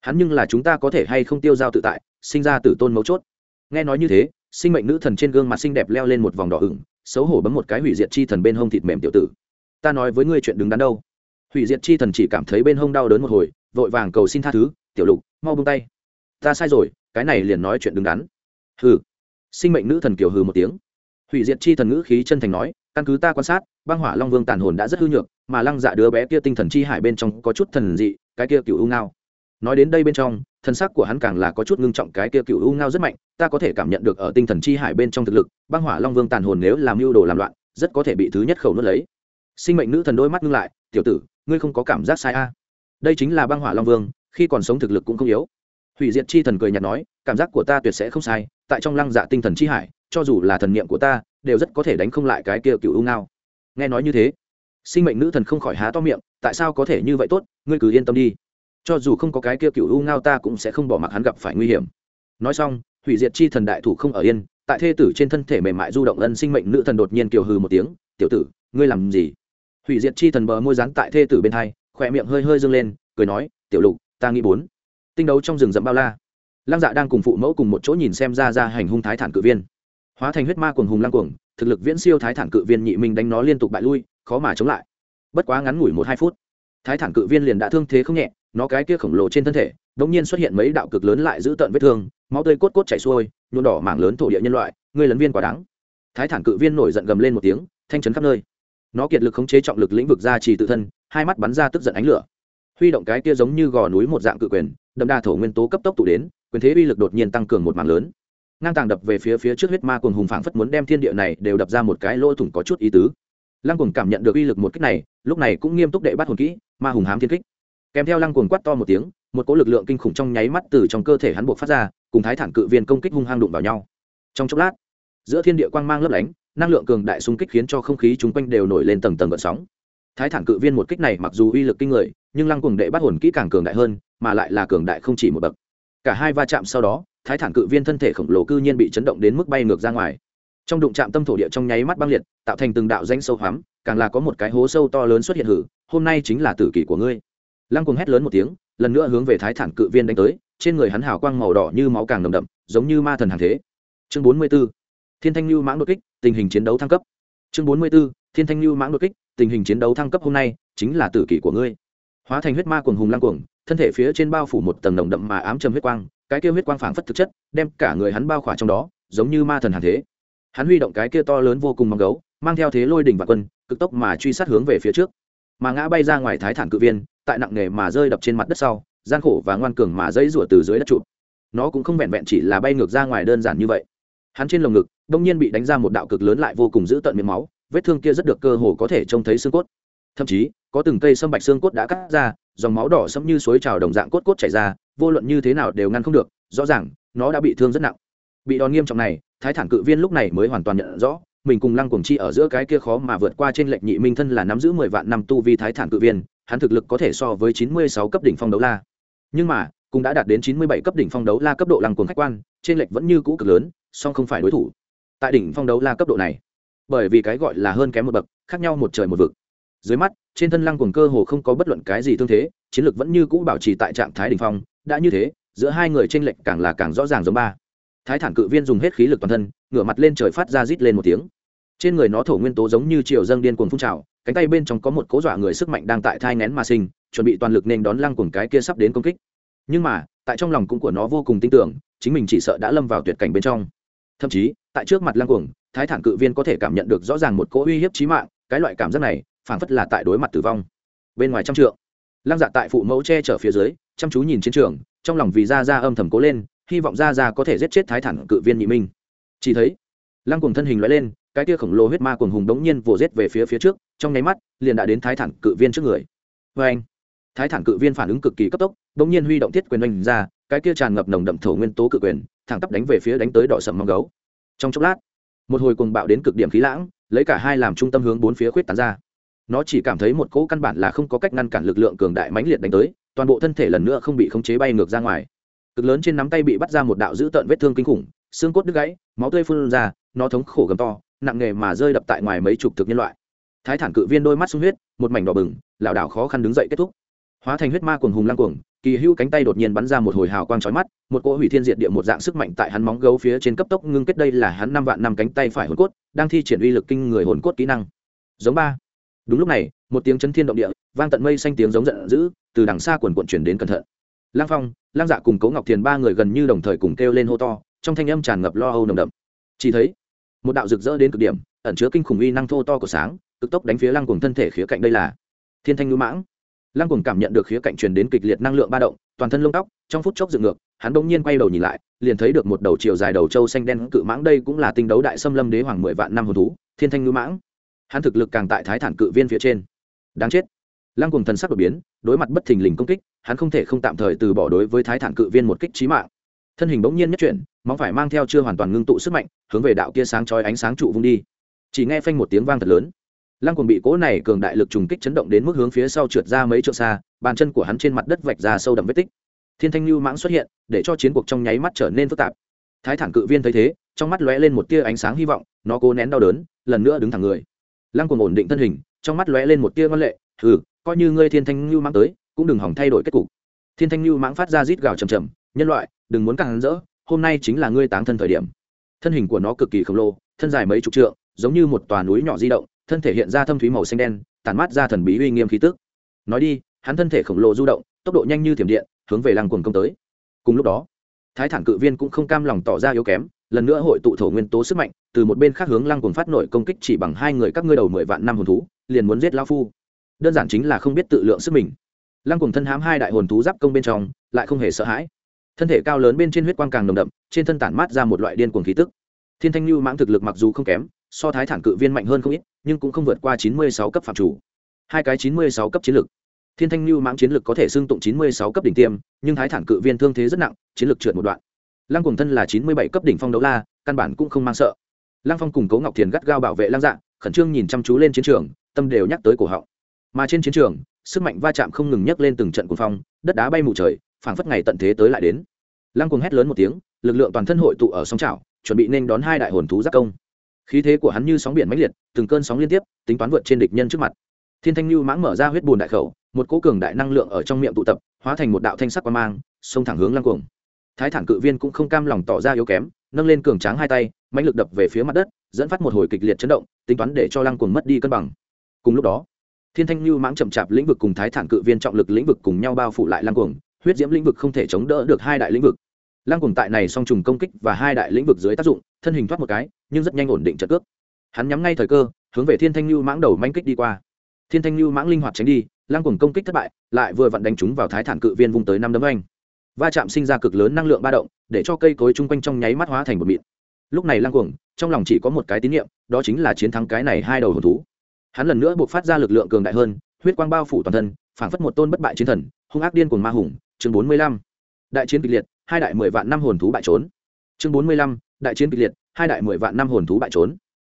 Hắn nhưng là chúng ta có thể hay không tiêu dao tự tại, sinh ra tử tôn mấu chốt. Nghe nói như thế, sinh mệnh nữ thần trên gương mặt xinh đẹp leo lên một vòng đỏ ửng, xấu hổ bấm một cái hủy diệt chi thần bên hông thịt mềm tiểu tử. Ta nói với ngươi chuyện đứng đắn đâu hủy diệt chi thần chỉ cảm thấy bên hông đau đớn một hồi, vội vàng cầu xin tha thứ, tiểu lục, mau bông tay. Ta sai rồi, cái này liền nói chuyện đứng đắn. Hừ. Sinh mệnh nữ thần kiều hừ một tiếng. Hủy diệt chi thần ngữ khí chân thành nói, căn cứ ta quan sát, băng hỏa long vương tàn hồn đã rất hư nhược, mà lăng dạ đứa bé kia tinh thần chi hải bên trong có chút thần dị, cái kia cựu u ngao. Nói đến đây bên trong thân sắc của hắn càng là có chút ngưng trọng, cái kia cựu u ngao rất mạnh, ta có thể cảm nhận được ở tinh thần chi hải bên trong thực lực, băng hỏa long vương tàn hồn nếu làm mưu đồ làm loạn, rất có thể bị thứ nhất khẩu nuốt lấy. Sinh mệnh nữ thần đôi mắt ngưng lại, tiểu tử ngươi không có cảm giác sai a. Đây chính là băng hỏa long vương, khi còn sống thực lực cũng không yếu. Hủy diệt chi thần cười nhạt nói, cảm giác của ta tuyệt sẽ không sai, tại trong lăng dạ tinh thần chi hải, cho dù là thần niệm của ta, đều rất có thể đánh không lại cái kia cựu u ngao. Nghe nói như thế, sinh mệnh nữ thần không khỏi há to miệng, tại sao có thể như vậy tốt, ngươi cứ yên tâm đi. Cho dù không có cái kia cựu u ngao ta cũng sẽ không bỏ mặc hắn gặp phải nguy hiểm. Nói xong, hủy diệt chi thần đại thủ không ở yên, tại thê tử trên thân thể mềm mại du động ân sinh mệnh nữ thần đột nhiên kiều hừ một tiếng, tiểu tử, ngươi làm gì? Hủy diệt chi thần bờ môi rán tại thê tử bên hai, khỏe miệng hơi hơi dâng lên, cười nói, tiểu lục, ta nghĩ bốn. Tinh đấu trong rừng rậm bao la. Lăng dạ đang cùng phụ mẫu cùng một chỗ nhìn xem ra ra hành hung thái thản cự viên. Hóa thành huyết ma cuồng hùng lăng cuồng, thực lực viễn siêu thái thản cự viên nhị minh đánh nó liên tục bại lui, khó mà chống lại. Bất quá ngắn ngủi một hai phút, thái thản cự viên liền đã thương thế không nhẹ, nó cái kia khổng lồ trên thân thể đống nhiên xuất hiện mấy đạo cực lớn lại giữ tận vết thương, máu tươi cốt cốt chảy xuôi nhuộn đỏ mảng lớn thổ địa nhân loại, ngươi lấn viên quả đáng. Thái thản cự viên nổi giận gầm lên một tiếng, thanh chấn khắp nơi nó kiệt lực khống chế trọng lực lĩnh vực ra trì tự thân, hai mắt bắn ra tức giận ánh lửa. Huy động cái kia giống như gò núi một dạng cự quyền, đậm đà thổ nguyên tố cấp tốc tụ đến, quyền thế uy lực đột nhiên tăng cường một mảng lớn. Ngang tàng đập về phía phía trước huyết ma cùng hùng phảng phất muốn đem thiên địa này đều đập ra một cái lỗ thủng có chút ý tứ. Lăng cùng cảm nhận được uy lực một kích này, lúc này cũng nghiêm túc đệ bắt hồn kỹ, ma hùng hám thiên kích. Kèm theo lăng cuồng quát to một tiếng, một cỗ lực lượng kinh khủng trong nháy mắt từ trong cơ thể hắn buộc phát ra, cùng thái thản cự viên công kích hung hăng đụng vào nhau. Trong chốc lát, giữa thiên địa quang mang lấp lánh năng lượng cường đại xung kích khiến cho không khí chung quanh đều nổi lên tầng tầng gợn sóng. Thái thản cự viên một kích này mặc dù uy lực kinh người, nhưng lăng cuồng đệ bắt hồn kỹ càng cường đại hơn, mà lại là cường đại không chỉ một bậc. Cả hai va chạm sau đó, thái thản cự viên thân thể khổng lồ cư nhiên bị chấn động đến mức bay ngược ra ngoài. Trong đụng chạm tâm thổ địa trong nháy mắt băng liệt, tạo thành từng đạo danh sâu hoắm, càng là có một cái hố sâu to lớn xuất hiện hử, hôm nay chính là tử kỷ của ngươi. Lăng cuồng hét lớn một tiếng, lần nữa hướng về thái thản cự viên đánh tới, trên người hắn hào quang màu đỏ như máu càng nồng đậm, giống như ma thần hàng thế. Chương bốn mươi 44 thiên thanh lưu mãng đột kích, tình hình chiến đấu thăng cấp. Chương bốn mươi 44. thiên thanh lưu mãng đột kích, tình hình chiến đấu thăng cấp hôm nay, chính là tử kỷ của ngươi. Hóa thành huyết ma cuồng hùng lang cuồng, thân thể phía trên bao phủ một tầng nồng đậm mà ám trầm huyết quang, cái kia huyết quang phảng phất thực chất, đem cả người hắn bao khỏa trong đó, giống như ma thần hàn thế. Hắn huy động cái kia to lớn vô cùng mong gấu, mang theo thế lôi đỉnh và quân, cực tốc mà truy sát hướng về phía trước. Mà ngã bay ra ngoài thái thản cự viên, tại nặng nghề mà rơi đập trên mặt đất sau, gian khổ và ngoan cường mà dãy rủa từ dưới đất trụ. Nó cũng không vẹn vẹn chỉ là bay ngược ra ngoài đơn giản như vậy hắn trên lồng ngực đông nhiên bị đánh ra một đạo cực lớn lại vô cùng dữ tận miệng máu, vết thương kia rất được cơ hồ có thể trông thấy xương cốt. Thậm chí, có từng cây sâm bạch xương cốt đã cắt ra, dòng máu đỏ sẫm như suối trào đồng dạng cốt cốt chảy ra, vô luận như thế nào đều ngăn không được, rõ ràng, nó đã bị thương rất nặng. Bị đòn nghiêm trọng này, thái thản cự viên lúc này mới hoàn toàn nhận rõ, mình cùng lăng cuồng chi ở giữa cái kia khó mà vượt qua trên lệnh nhị minh thân là nắm giữ mười vạn năm tu vi thái thản cự viên, hắn thực lực có thể so với chín mươi sáu cấp đỉnh phong đấu la. Nhưng mà, cũng đã đạt đến chín mươi bảy cấp đỉnh phong đấu la cấp độ lăng cuồng khách quan, trên lệnh vẫn như cũ cực lớn song không phải đối thủ. Tại đỉnh phong đấu la cấp độ này, bởi vì cái gọi là hơn kém một bậc, khác nhau một trời một vực. Dưới mắt, trên thân lăng cuồng cơ hồ không có bất luận cái gì thương thế, chiến lược vẫn như cũ bảo trì tại trạng thái đỉnh phong, đã như thế, giữa hai người tranh lệch càng là càng rõ ràng giống ba. Thái thản cự viên dùng hết khí lực toàn thân, ngửa mặt lên trời phát ra rít lên một tiếng. Trên người nó thổ nguyên tố giống như triều dâng điên cuồng phun trào, cánh tay bên trong có một cố dọa người sức mạnh đang tại thai ngén mà sinh, chuẩn bị toàn lực nên đón lăng cuồng cái kia sắp đến công kích. Nhưng mà, tại trong lòng cũng của nó vô cùng tin tưởng, chính mình chỉ sợ đã lâm vào tuyệt cảnh bên trong thậm chí, tại trước mặt lăng cuồng, thái thản cự viên có thể cảm nhận được rõ ràng một cỗ uy hiếp chí mạng, cái loại cảm giác này, phảng phất là tại đối mặt tử vong. Bên ngoài trăm trượng, lăng dạ tại phụ mẫu che chở phía dưới, chăm chú nhìn chiến trường, trong lòng vì ra ra âm thầm cố lên, hy vọng ra ra có thể giết chết thái thản cự viên nhị minh. Chỉ thấy, lăng cuồng thân hình loại lên, cái tia khổng lồ huyết ma cuồng hùng đống nhiên vồ rết về phía phía trước, trong nháy mắt, liền đã đến thái thản cự viên trước người. Vê anh, thái thản cự viên phản ứng cực kỳ cấp tốc, đống nhiên huy động thiết quyền oanh ra, cái kia tràn ngập nồng đậm thổ nguyên tố cự quyền thẳng tắp đánh về phía đánh tới đỏ sầm mong gấu. Trong chốc lát, một hồi cuồng bạo đến cực điểm khí lãng, lấy cả hai làm trung tâm hướng bốn phía khuyết tán ra. Nó chỉ cảm thấy một cỗ căn bản là không có cách ngăn cản lực lượng cường đại mãnh liệt đánh tới, toàn bộ thân thể lần nữa không bị khống chế bay ngược ra ngoài. Cực lớn trên nắm tay bị bắt ra một đạo dữ tợn vết thương kinh khủng, xương cốt đứt gãy, máu tươi phun ra, nó thống khổ gầm to, nặng nề mà rơi đập tại ngoài mấy chục thực nhân loại. Thái thản cự viên đôi mắt sung huyết, một mảnh đỏ bừng, lảo đảo khó khăn đứng dậy kết thúc. Hóa thành huyết ma cuồng hùng lăng cuồng kỳ hữu cánh tay đột nhiên bắn ra một hồi hào quang chói mắt, một cỗ hủy thiên diệt địa một dạng sức mạnh tại hắn móng gấu phía trên cấp tốc ngưng kết đây là hắn năm vạn năm cánh tay phải hồn cốt, đang thi triển uy lực kinh người hồn cốt kỹ năng. Giống ba. Đúng lúc này, một tiếng chấn thiên động địa, vang tận mây xanh tiếng giống giận dữ, từ đằng xa quần quận chuyển đến cẩn thận. Lang phong, lang dạ cùng cố ngọc thiền ba người gần như đồng thời cùng kêu lên hô to, trong thanh âm tràn ngập lo âu nồng đậm. Chỉ thấy, một đạo rực rỡ đến cực điểm, ẩn chứa kinh khủng uy năng thô to của sáng, cực tốc đánh phía lăng cùng thân thể khía cạnh đây là thiên thanh ngữ mãng lăng cùng cảm nhận được khía cạnh truyền đến kịch liệt năng lượng ba động, toàn thân lông tóc, trong phút chốc dựng ngược, hắn bỗng nhiên quay đầu nhìn lại, liền thấy được một đầu chiều dài đầu trâu xanh đen cự mãng đây cũng là tinh đấu đại xâm lâm đế hoàng mười vạn năm hồn thú, thiên thanh ngư mãng. Hắn thực lực càng tại thái thản cự viên phía trên. Đáng chết. Lăng cùng thần sắc đột biến, đối mặt bất thình lình công kích, hắn không thể không tạm thời từ bỏ đối với thái thản cự viên một kích trí mạng. Thân hình bỗng nhiên nhất chuyển, móng phải mang theo chưa hoàn toàn ngưng tụ sức mạnh, hướng về đạo kia sáng chói ánh sáng trụ vung đi. Chỉ nghe phanh một tiếng vang thật lớn lăng cùng bị cỗ này cường đại lực trùng kích chấn động đến mức hướng phía sau trượt ra mấy trượng xa, bàn chân của hắn trên mặt đất vạch ra sâu đậm vết tích. Thiên thanh lưu mãng xuất hiện, để cho chiến cuộc trong nháy mắt trở nên phức tạp. Thái thản cự viên thấy thế, trong mắt lóe lên một tia ánh sáng hy vọng, nó cố nén đau đớn, lần nữa đứng thẳng người. Lăng cùng ổn định thân hình, trong mắt lóe lên một tia ngân lệ ừ coi như ngươi thiên thanh lưu mãng tới, cũng đừng hỏng thay đổi kết cục. Thiên thanh lưu mãng phát ra rít gào trầm trầm nhân loại, đừng muốn càng rỡ, hôm nay chính là ngươi táng thân thời điểm. Thân hình của nó cực kỳ khổng lồ, thân dài mấy chục trượng, giống như một tòa núi nhỏ di động thân thể hiện ra thâm thúy màu xanh đen tàn mát ra thần bí uy nghiêm khí tức. Nói đi, hắn thân thể khổng lồ du động, tốc độ nhanh như thiểm điện, hướng về lăng cuồng công tới. Cùng lúc đó, thái thản cự viên cũng không cam lòng tỏ ra yếu kém, lần nữa hội tụ thổ nguyên tố sức mạnh, từ một bên khác hướng lăng cuồng phát nổi công kích chỉ bằng hai người các ngươi đầu mười vạn năm hồn thú, liền muốn giết lao phu. Đơn giản chính là không biết tự lượng sức mình. Lăng cuồng thân hám hai đại hồn thú giáp công bên trong, lại không hề sợ hãi. Thân thể cao lớn bên trên huyết quang càng nồng đậm, trên thân tản mát ra một loại điên cuồng khí tức. Thiên thanh lưu mãng thực lực mặc dù không kém so thái thản cự viên mạnh hơn không ít, nhưng cũng không vượt qua chín mươi sáu cấp phạm chủ. Hai cái chín mươi sáu cấp chiến lực thiên thanh lưu mãng chiến lực có thể xưng tụng chín mươi sáu cấp đỉnh tiêm, nhưng thái thản cự viên thương thế rất nặng, chiến lực trượt một đoạn. Lăng cùng thân là chín mươi bảy cấp đỉnh phong đấu la, căn bản cũng không mang sợ. Lăng phong cùng cố ngọc thiền gắt gao bảo vệ lăng dạng khẩn trương nhìn chăm chú lên chiến trường, tâm đều nhắc tới cổ họng. Mà trên chiến trường, sức mạnh va chạm không ngừng nhấc lên từng trận cuồng phong, đất đá bay mù trời, phảng phất ngày tận thế tới lại đến. Lăng cuồng hét lớn một tiếng, lực lượng toàn thân hội tụ ở sóng trào chuẩn bị nên đón hai đại hồn thú giác công khí thế của hắn như sóng biển mãnh liệt, từng cơn sóng liên tiếp, tính toán vượt trên địch nhân trước mặt. Thiên thanh lưu mãng mở ra huyết bùn đại khẩu, một cỗ cường đại năng lượng ở trong miệng tụ tập, hóa thành một đạo thanh sắc quan mang, xông thẳng hướng lăng cuồng. Thái thản cự viên cũng không cam lòng tỏ ra yếu kém, nâng lên cường tráng hai tay, mãnh lực đập về phía mặt đất, dẫn phát một hồi kịch liệt chấn động, tính toán để cho lăng cuồng mất đi cân bằng. Cùng lúc đó, thiên thanh lưu mãng chậm chạp lĩnh vực cùng thái thản cự viên trọng lực lĩnh vực cùng nhau bao phủ lại lăng cuồng, huyết diễm lĩnh vực không thể chống đỡ được hai đại lĩnh vực. Lăng cuồng tại này song trùng công kích và hai đại lĩnh vực dưới tác dụng, thân hình thoát một cái nhưng rất nhanh ổn định trận cước. Hắn nhắm ngay thời cơ, hướng về thiên thanh lưu mãng đầu manh kích đi qua. Thiên thanh lưu mãng linh hoạt tránh đi, lăng cùng công kích thất bại, lại vừa vặn đánh trúng vào thái thản cự viên vung tới năm đấm anh va chạm sinh ra cực lớn năng lượng ba động, để cho cây cối chung quanh trong nháy mắt hóa thành một mịn. Lúc này lăng cuồng, trong lòng chỉ có một cái tín nhiệm đó chính là chiến thắng cái này hai đầu hồn thú. Hắn lần nữa buộc phát ra lực lượng cường đại hơn, huyết quang bao phủ toàn thân, phảng phất một tôn bất bại chiến thần, hung ác điên cuồng ma hùng. Chương bốn mươi lăm. Đại chiến kịch liệt, hai đại mười vạn năm hồn thú bại trốn. Chương bốn mươi lăm. Đại chiến kịch liệt hai đại mười vạn năm hồn thú bại trốn.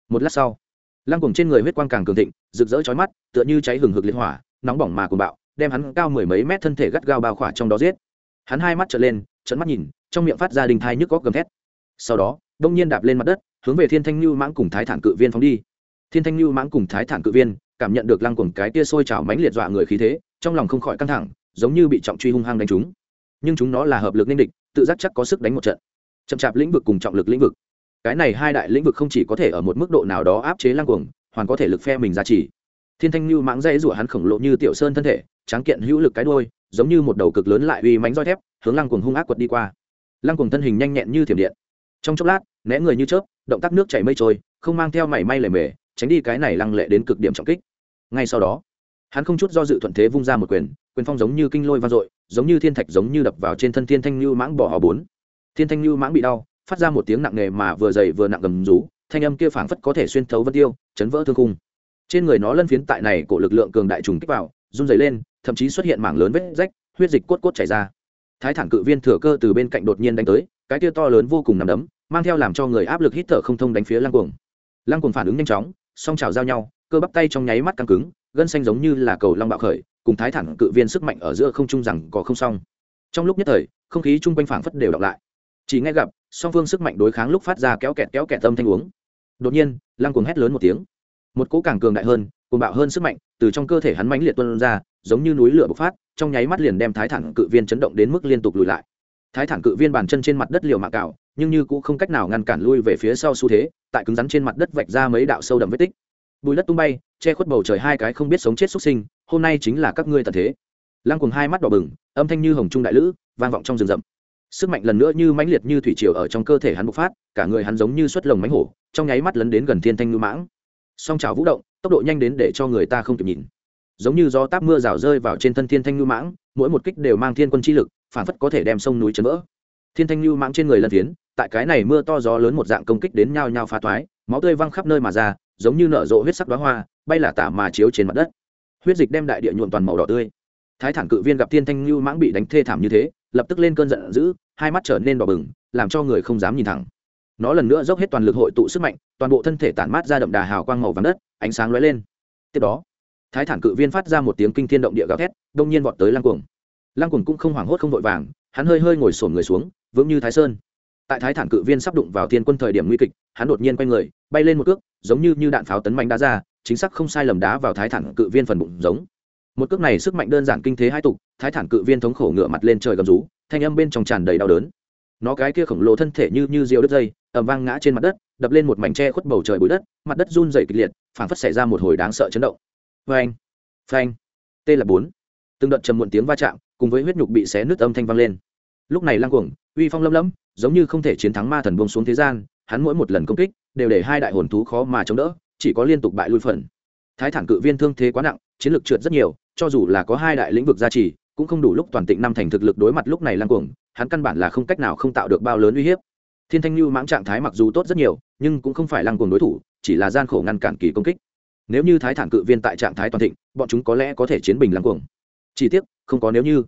Một lát sau, lăng cùng trên người huyết quang càng cường thịnh, rực rỡ chói mắt, tựa như cháy hừng hực liệt hỏa, nóng bỏng mà cuồng bạo, đem hắn cao mười mấy mét thân thể gắt gao bao khỏa trong đó giết. Hắn hai mắt trợn lên, trợn mắt nhìn, trong miệng phát ra đình thai nhức góc gầm thét. Sau đó, đông nhiên đạp lên mặt đất, hướng về thiên thanh lưu mãng cùng thái thản cự viên phóng đi. Thiên thanh lưu mãng cùng thái thản cự viên cảm nhận được lăng cùng cái tia sôi trào mánh liệt dọa người khí thế, trong lòng không khỏi căng thẳng, giống như bị trọng truy hung hăng đánh chúng nhưng chúng nó là hợp lực nên địch, tự giác chắc có sức đánh một trận. Chậm chạp lĩnh vực cùng trọng lực lĩnh vực cái này hai đại lĩnh vực không chỉ có thể ở một mức độ nào đó áp chế lăng cuồng, hoàn có thể lực phe mình ra chỉ. Thiên thanh lưu mãng dây rủa hắn khổng lộ như tiểu sơn thân thể, tráng kiện hữu lực cái đôi giống như một đầu cực lớn lại uy mánh roi thép, hướng lăng cuồng hung ác quật đi qua. Lăng cuồng thân hình nhanh nhẹn như thiểm điện. Trong chốc lát, né người như chớp, động tác nước chảy mây trôi, không mang theo mảy may lề mề, tránh đi cái này lăng lệ đến cực điểm trọng kích. Ngay sau đó, hắn không chút do dự thuận thế vung ra một quyền quyền phong giống như kinh lôi vang dội, giống như thiên thạch giống như đập vào trên thân thiên thanh lưu mãng bỏ họ bốn. Thiên thanh lưu mãng bị đau phát ra một tiếng nặng nề mà vừa dày vừa nặng gầm rú, thanh âm kia phảng phất có thể xuyên thấu vân tiêu, chấn vỡ thương khung. Trên người nó lân phiến tại này cổ lực lượng cường đại trùng kích vào, run dày lên, thậm chí xuất hiện mảng lớn vết rách, huyết dịch cốt cốt chảy ra. Thái thản cự viên thừa cơ từ bên cạnh đột nhiên đánh tới, cái kia to lớn vô cùng nằm đấm, mang theo làm cho người áp lực hít thở không thông đánh phía lăng cuồng. Lăng cuồng phản ứng nhanh chóng, song trào giao nhau, cơ bắp tay trong nháy mắt căng cứng, gân xanh giống như là cầu long bạo khởi, cùng thái thản cự viên sức mạnh ở giữa không trung rằng có không xong. Trong lúc nhất thời, không khí chung quanh phảng phất đều đọc lại chỉ nghe gặp, song phương sức mạnh đối kháng lúc phát ra kéo kẹt kéo kẹt tâm thanh uống. Đột nhiên, lăng cuồng hét lớn một tiếng. Một cỗ càng cường đại hơn, cuồng bạo hơn sức mạnh, từ trong cơ thể hắn mãnh liệt tuôn ra, giống như núi lửa bộc phát, trong nháy mắt liền đem thái thản cự viên chấn động đến mức liên tục lùi lại. Thái thản cự viên bàn chân trên mặt đất liều mạng cào, nhưng như cũng không cách nào ngăn cản lui về phía sau xu thế, tại cứng rắn trên mặt đất vạch ra mấy đạo sâu đậm vết tích. Bùi đất tung bay, che khuất bầu trời hai cái không biết sống chết xuất sinh, hôm nay chính là các ngươi tận thế. Lăng cùng hai mắt đỏ bừng, âm thanh như hồng trung đại lữ, vang vọng trong rừng rậm sức mạnh lần nữa như mãnh liệt như thủy triều ở trong cơ thể hắn bộc phát, cả người hắn giống như xuất lồng mánh hổ, trong nháy mắt lấn đến gần thiên thanh ngư mãng. Song trào vũ động, tốc độ nhanh đến để cho người ta không kịp nhìn. Giống như gió táp mưa rào rơi vào trên thân thiên thanh ngư mãng, mỗi một kích đều mang thiên quân chi lực, phản phất có thể đem sông núi chấn vỡ. Thiên thanh ngư mãng trên người lân phiến, tại cái này mưa to gió lớn một dạng công kích đến nhau nhau phá toái máu tươi văng khắp nơi mà ra, giống như nở rộ huyết sắc đoá hoa, bay là tả mà chiếu trên mặt đất. Huyết dịch đem đại địa nhuộn toàn màu đỏ tươi. Thái thản cự viên gặp thiên thanh ngư mãng bị đánh thê thảm như thế lập tức lên cơn giận dữ, hai mắt trở nên đỏ bừng, làm cho người không dám nhìn thẳng. Nó lần nữa dốc hết toàn lực hội tụ sức mạnh, toàn bộ thân thể tản mát ra đậm đà hào quang màu vàng đất, ánh sáng lóe lên. Tiếp đó, thái thản cự viên phát ra một tiếng kinh thiên động địa gào thét, đông nhiên vọt tới lăng cuồng. Lăng cuồng cũng không hoảng hốt không vội vàng, hắn hơi hơi ngồi sổn người xuống, vững như thái sơn. Tại thái thản cự viên sắp đụng vào thiên quân thời điểm nguy kịch, hắn đột nhiên quay người, bay lên một cước, giống như như đạn pháo tấn mạnh đá ra, chính xác không sai lầm đá vào thái thản cự viên phần bụng giống một cước này sức mạnh đơn giản kinh thế hai tục, thái thản cự viên thống khổ ngựa mặt lên trời gầm rú, thanh âm bên trong tràn đầy đau đớn. Nó cái kia khổng lồ thân thể như như diều đứt dây ẩm vang ngã trên mặt đất, đập lên một mảnh tre khuất bầu trời bụi đất, mặt đất run dày kịch liệt, phảng phất xảy ra một hồi đáng sợ chấn động. Phanh phanh. T là bốn. Từng đợt trầm muộn tiếng va chạm, cùng với huyết nhục bị xé nứt âm thanh vang lên. Lúc này lang cuồng, uy phong lâm lẫm, giống như không thể chiến thắng ma thần buông xuống thế gian, hắn mỗi một lần công kích, đều để hai đại hồn thú khó mà chống đỡ, chỉ có liên tục bại lui phần. Thái thản cự viên thương thế quá nặng, chiến lược trượt rất nhiều cho dù là có hai đại lĩnh vực gia trì, cũng không đủ lúc toàn tịnh năm thành thực lực đối mặt lúc này lăng cuồng, hắn căn bản là không cách nào không tạo được bao lớn uy hiếp. Thiên thanh lưu mãng trạng thái mặc dù tốt rất nhiều, nhưng cũng không phải lăng cuồng đối thủ, chỉ là gian khổ ngăn cản kỳ công kích. Nếu như thái thản cự viên tại trạng thái toàn thịnh, bọn chúng có lẽ có thể chiến bình lăng cuồng. Chỉ tiếc, không có nếu như.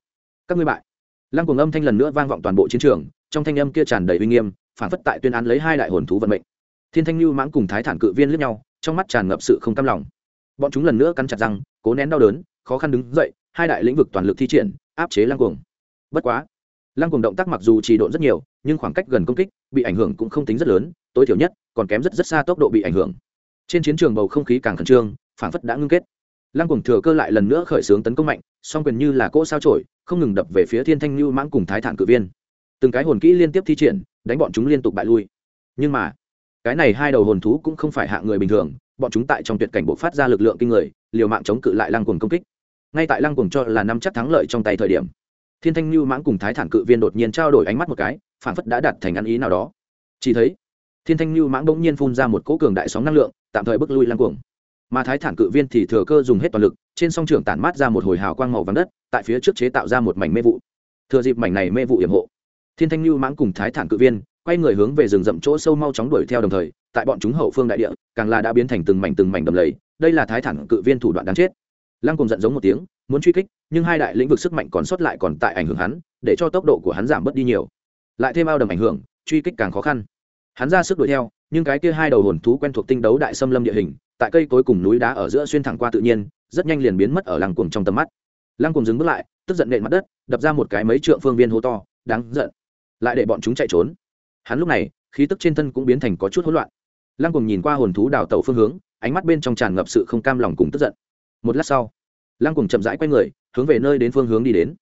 Các ngươi bại. Lăng cuồng âm thanh lần nữa vang vọng toàn bộ chiến trường, trong thanh âm kia tràn đầy uy nghiêm, phản phất tại tuyên án lấy hai đại hồn thú vận mệnh. Thiên thanh lưu mãng cùng thái thản cự viên lướt nhau, trong mắt tràn ngập sự không cam lòng. Bọn chúng lần nữa cắn chặt răng, cố nén đau đớn khó khăn đứng dậy, hai đại lĩnh vực toàn lực thi triển, áp chế lăng cuồng. Bất quá, lăng cuồng động tác mặc dù trì độn rất nhiều, nhưng khoảng cách gần công kích, bị ảnh hưởng cũng không tính rất lớn, tối thiểu nhất, còn kém rất rất xa tốc độ bị ảnh hưởng. Trên chiến trường bầu không khí càng khẩn trương phản phất đã ngưng kết. Lăng cuồng thừa cơ lại lần nữa khởi xướng tấn công mạnh, song quyền như là cỗ sao trổi không ngừng đập về phía thiên thanh lưu mãng cùng thái thản cự viên. Từng cái hồn kỹ liên tiếp thi triển, đánh bọn chúng liên tục bại lui. Nhưng mà, cái này hai đầu hồn thú cũng không phải hạng người bình thường, bọn chúng tại trong tuyệt cảnh bộ phát ra lực lượng kinh người, liều mạng chống cự lại lăng cuồng công kích ngay tại lăng cuồng cho là năm chắc thắng lợi trong tay thời điểm, thiên thanh lưu mãng cùng thái thản cự viên đột nhiên trao đổi ánh mắt một cái phản phất đã đặt thành ăn ý nào đó. Chỉ thấy, thiên thanh lưu mãng bỗng nhiên phun ra một cỗ cường đại sóng năng lượng, tạm thời bước lui lăng cuồng. Mà thái thản cự viên thì thừa cơ dùng hết toàn lực, trên song trường tản mát ra một hồi hào quang màu vàng đất, tại phía trước chế tạo ra một mảnh mê vụ. Thừa dịp mảnh này mê vụ hiểm hộ, thiên thanh lưu mãng cùng thái thản cự viên quay người hướng về rừng rậm chỗ sâu mau chóng đuổi theo đồng thời, tại bọn chúng hậu phương đại địa, càng là đã biến thành từng mảnh từng mảnh đầm lầy. Đây là thái thản cự viên thủ đoạn đáng chết lăng cùng giận giống một tiếng, muốn truy kích, nhưng hai đại lĩnh vực sức mạnh còn sót lại còn tại ảnh hưởng hắn, để cho tốc độ của hắn giảm bớt đi nhiều. Lại thêm ao đầm ảnh hưởng, truy kích càng khó khăn. Hắn ra sức đuổi theo, nhưng cái kia hai đầu hồn thú quen thuộc tinh đấu đại xâm lâm địa hình, tại cây cối cùng núi đá ở giữa xuyên thẳng qua tự nhiên, rất nhanh liền biến mất ở lăng cuồng trong tầm mắt. Lăng cuồng dừng bước lại, tức giận nện mặt đất, đập ra một cái mấy trượng phương viên hô to, đáng giận. Lại để bọn chúng chạy trốn. Hắn lúc này, khí tức trên thân cũng biến thành có chút hỗn loạn. Lăng cuồng nhìn qua hồn thú đào tàu phương hướng, ánh mắt bên trong tràn ngập sự không cam lòng cùng tức giận một lát sau, lăng cuồng chậm rãi quay người, hướng về nơi đến phương hướng đi đến.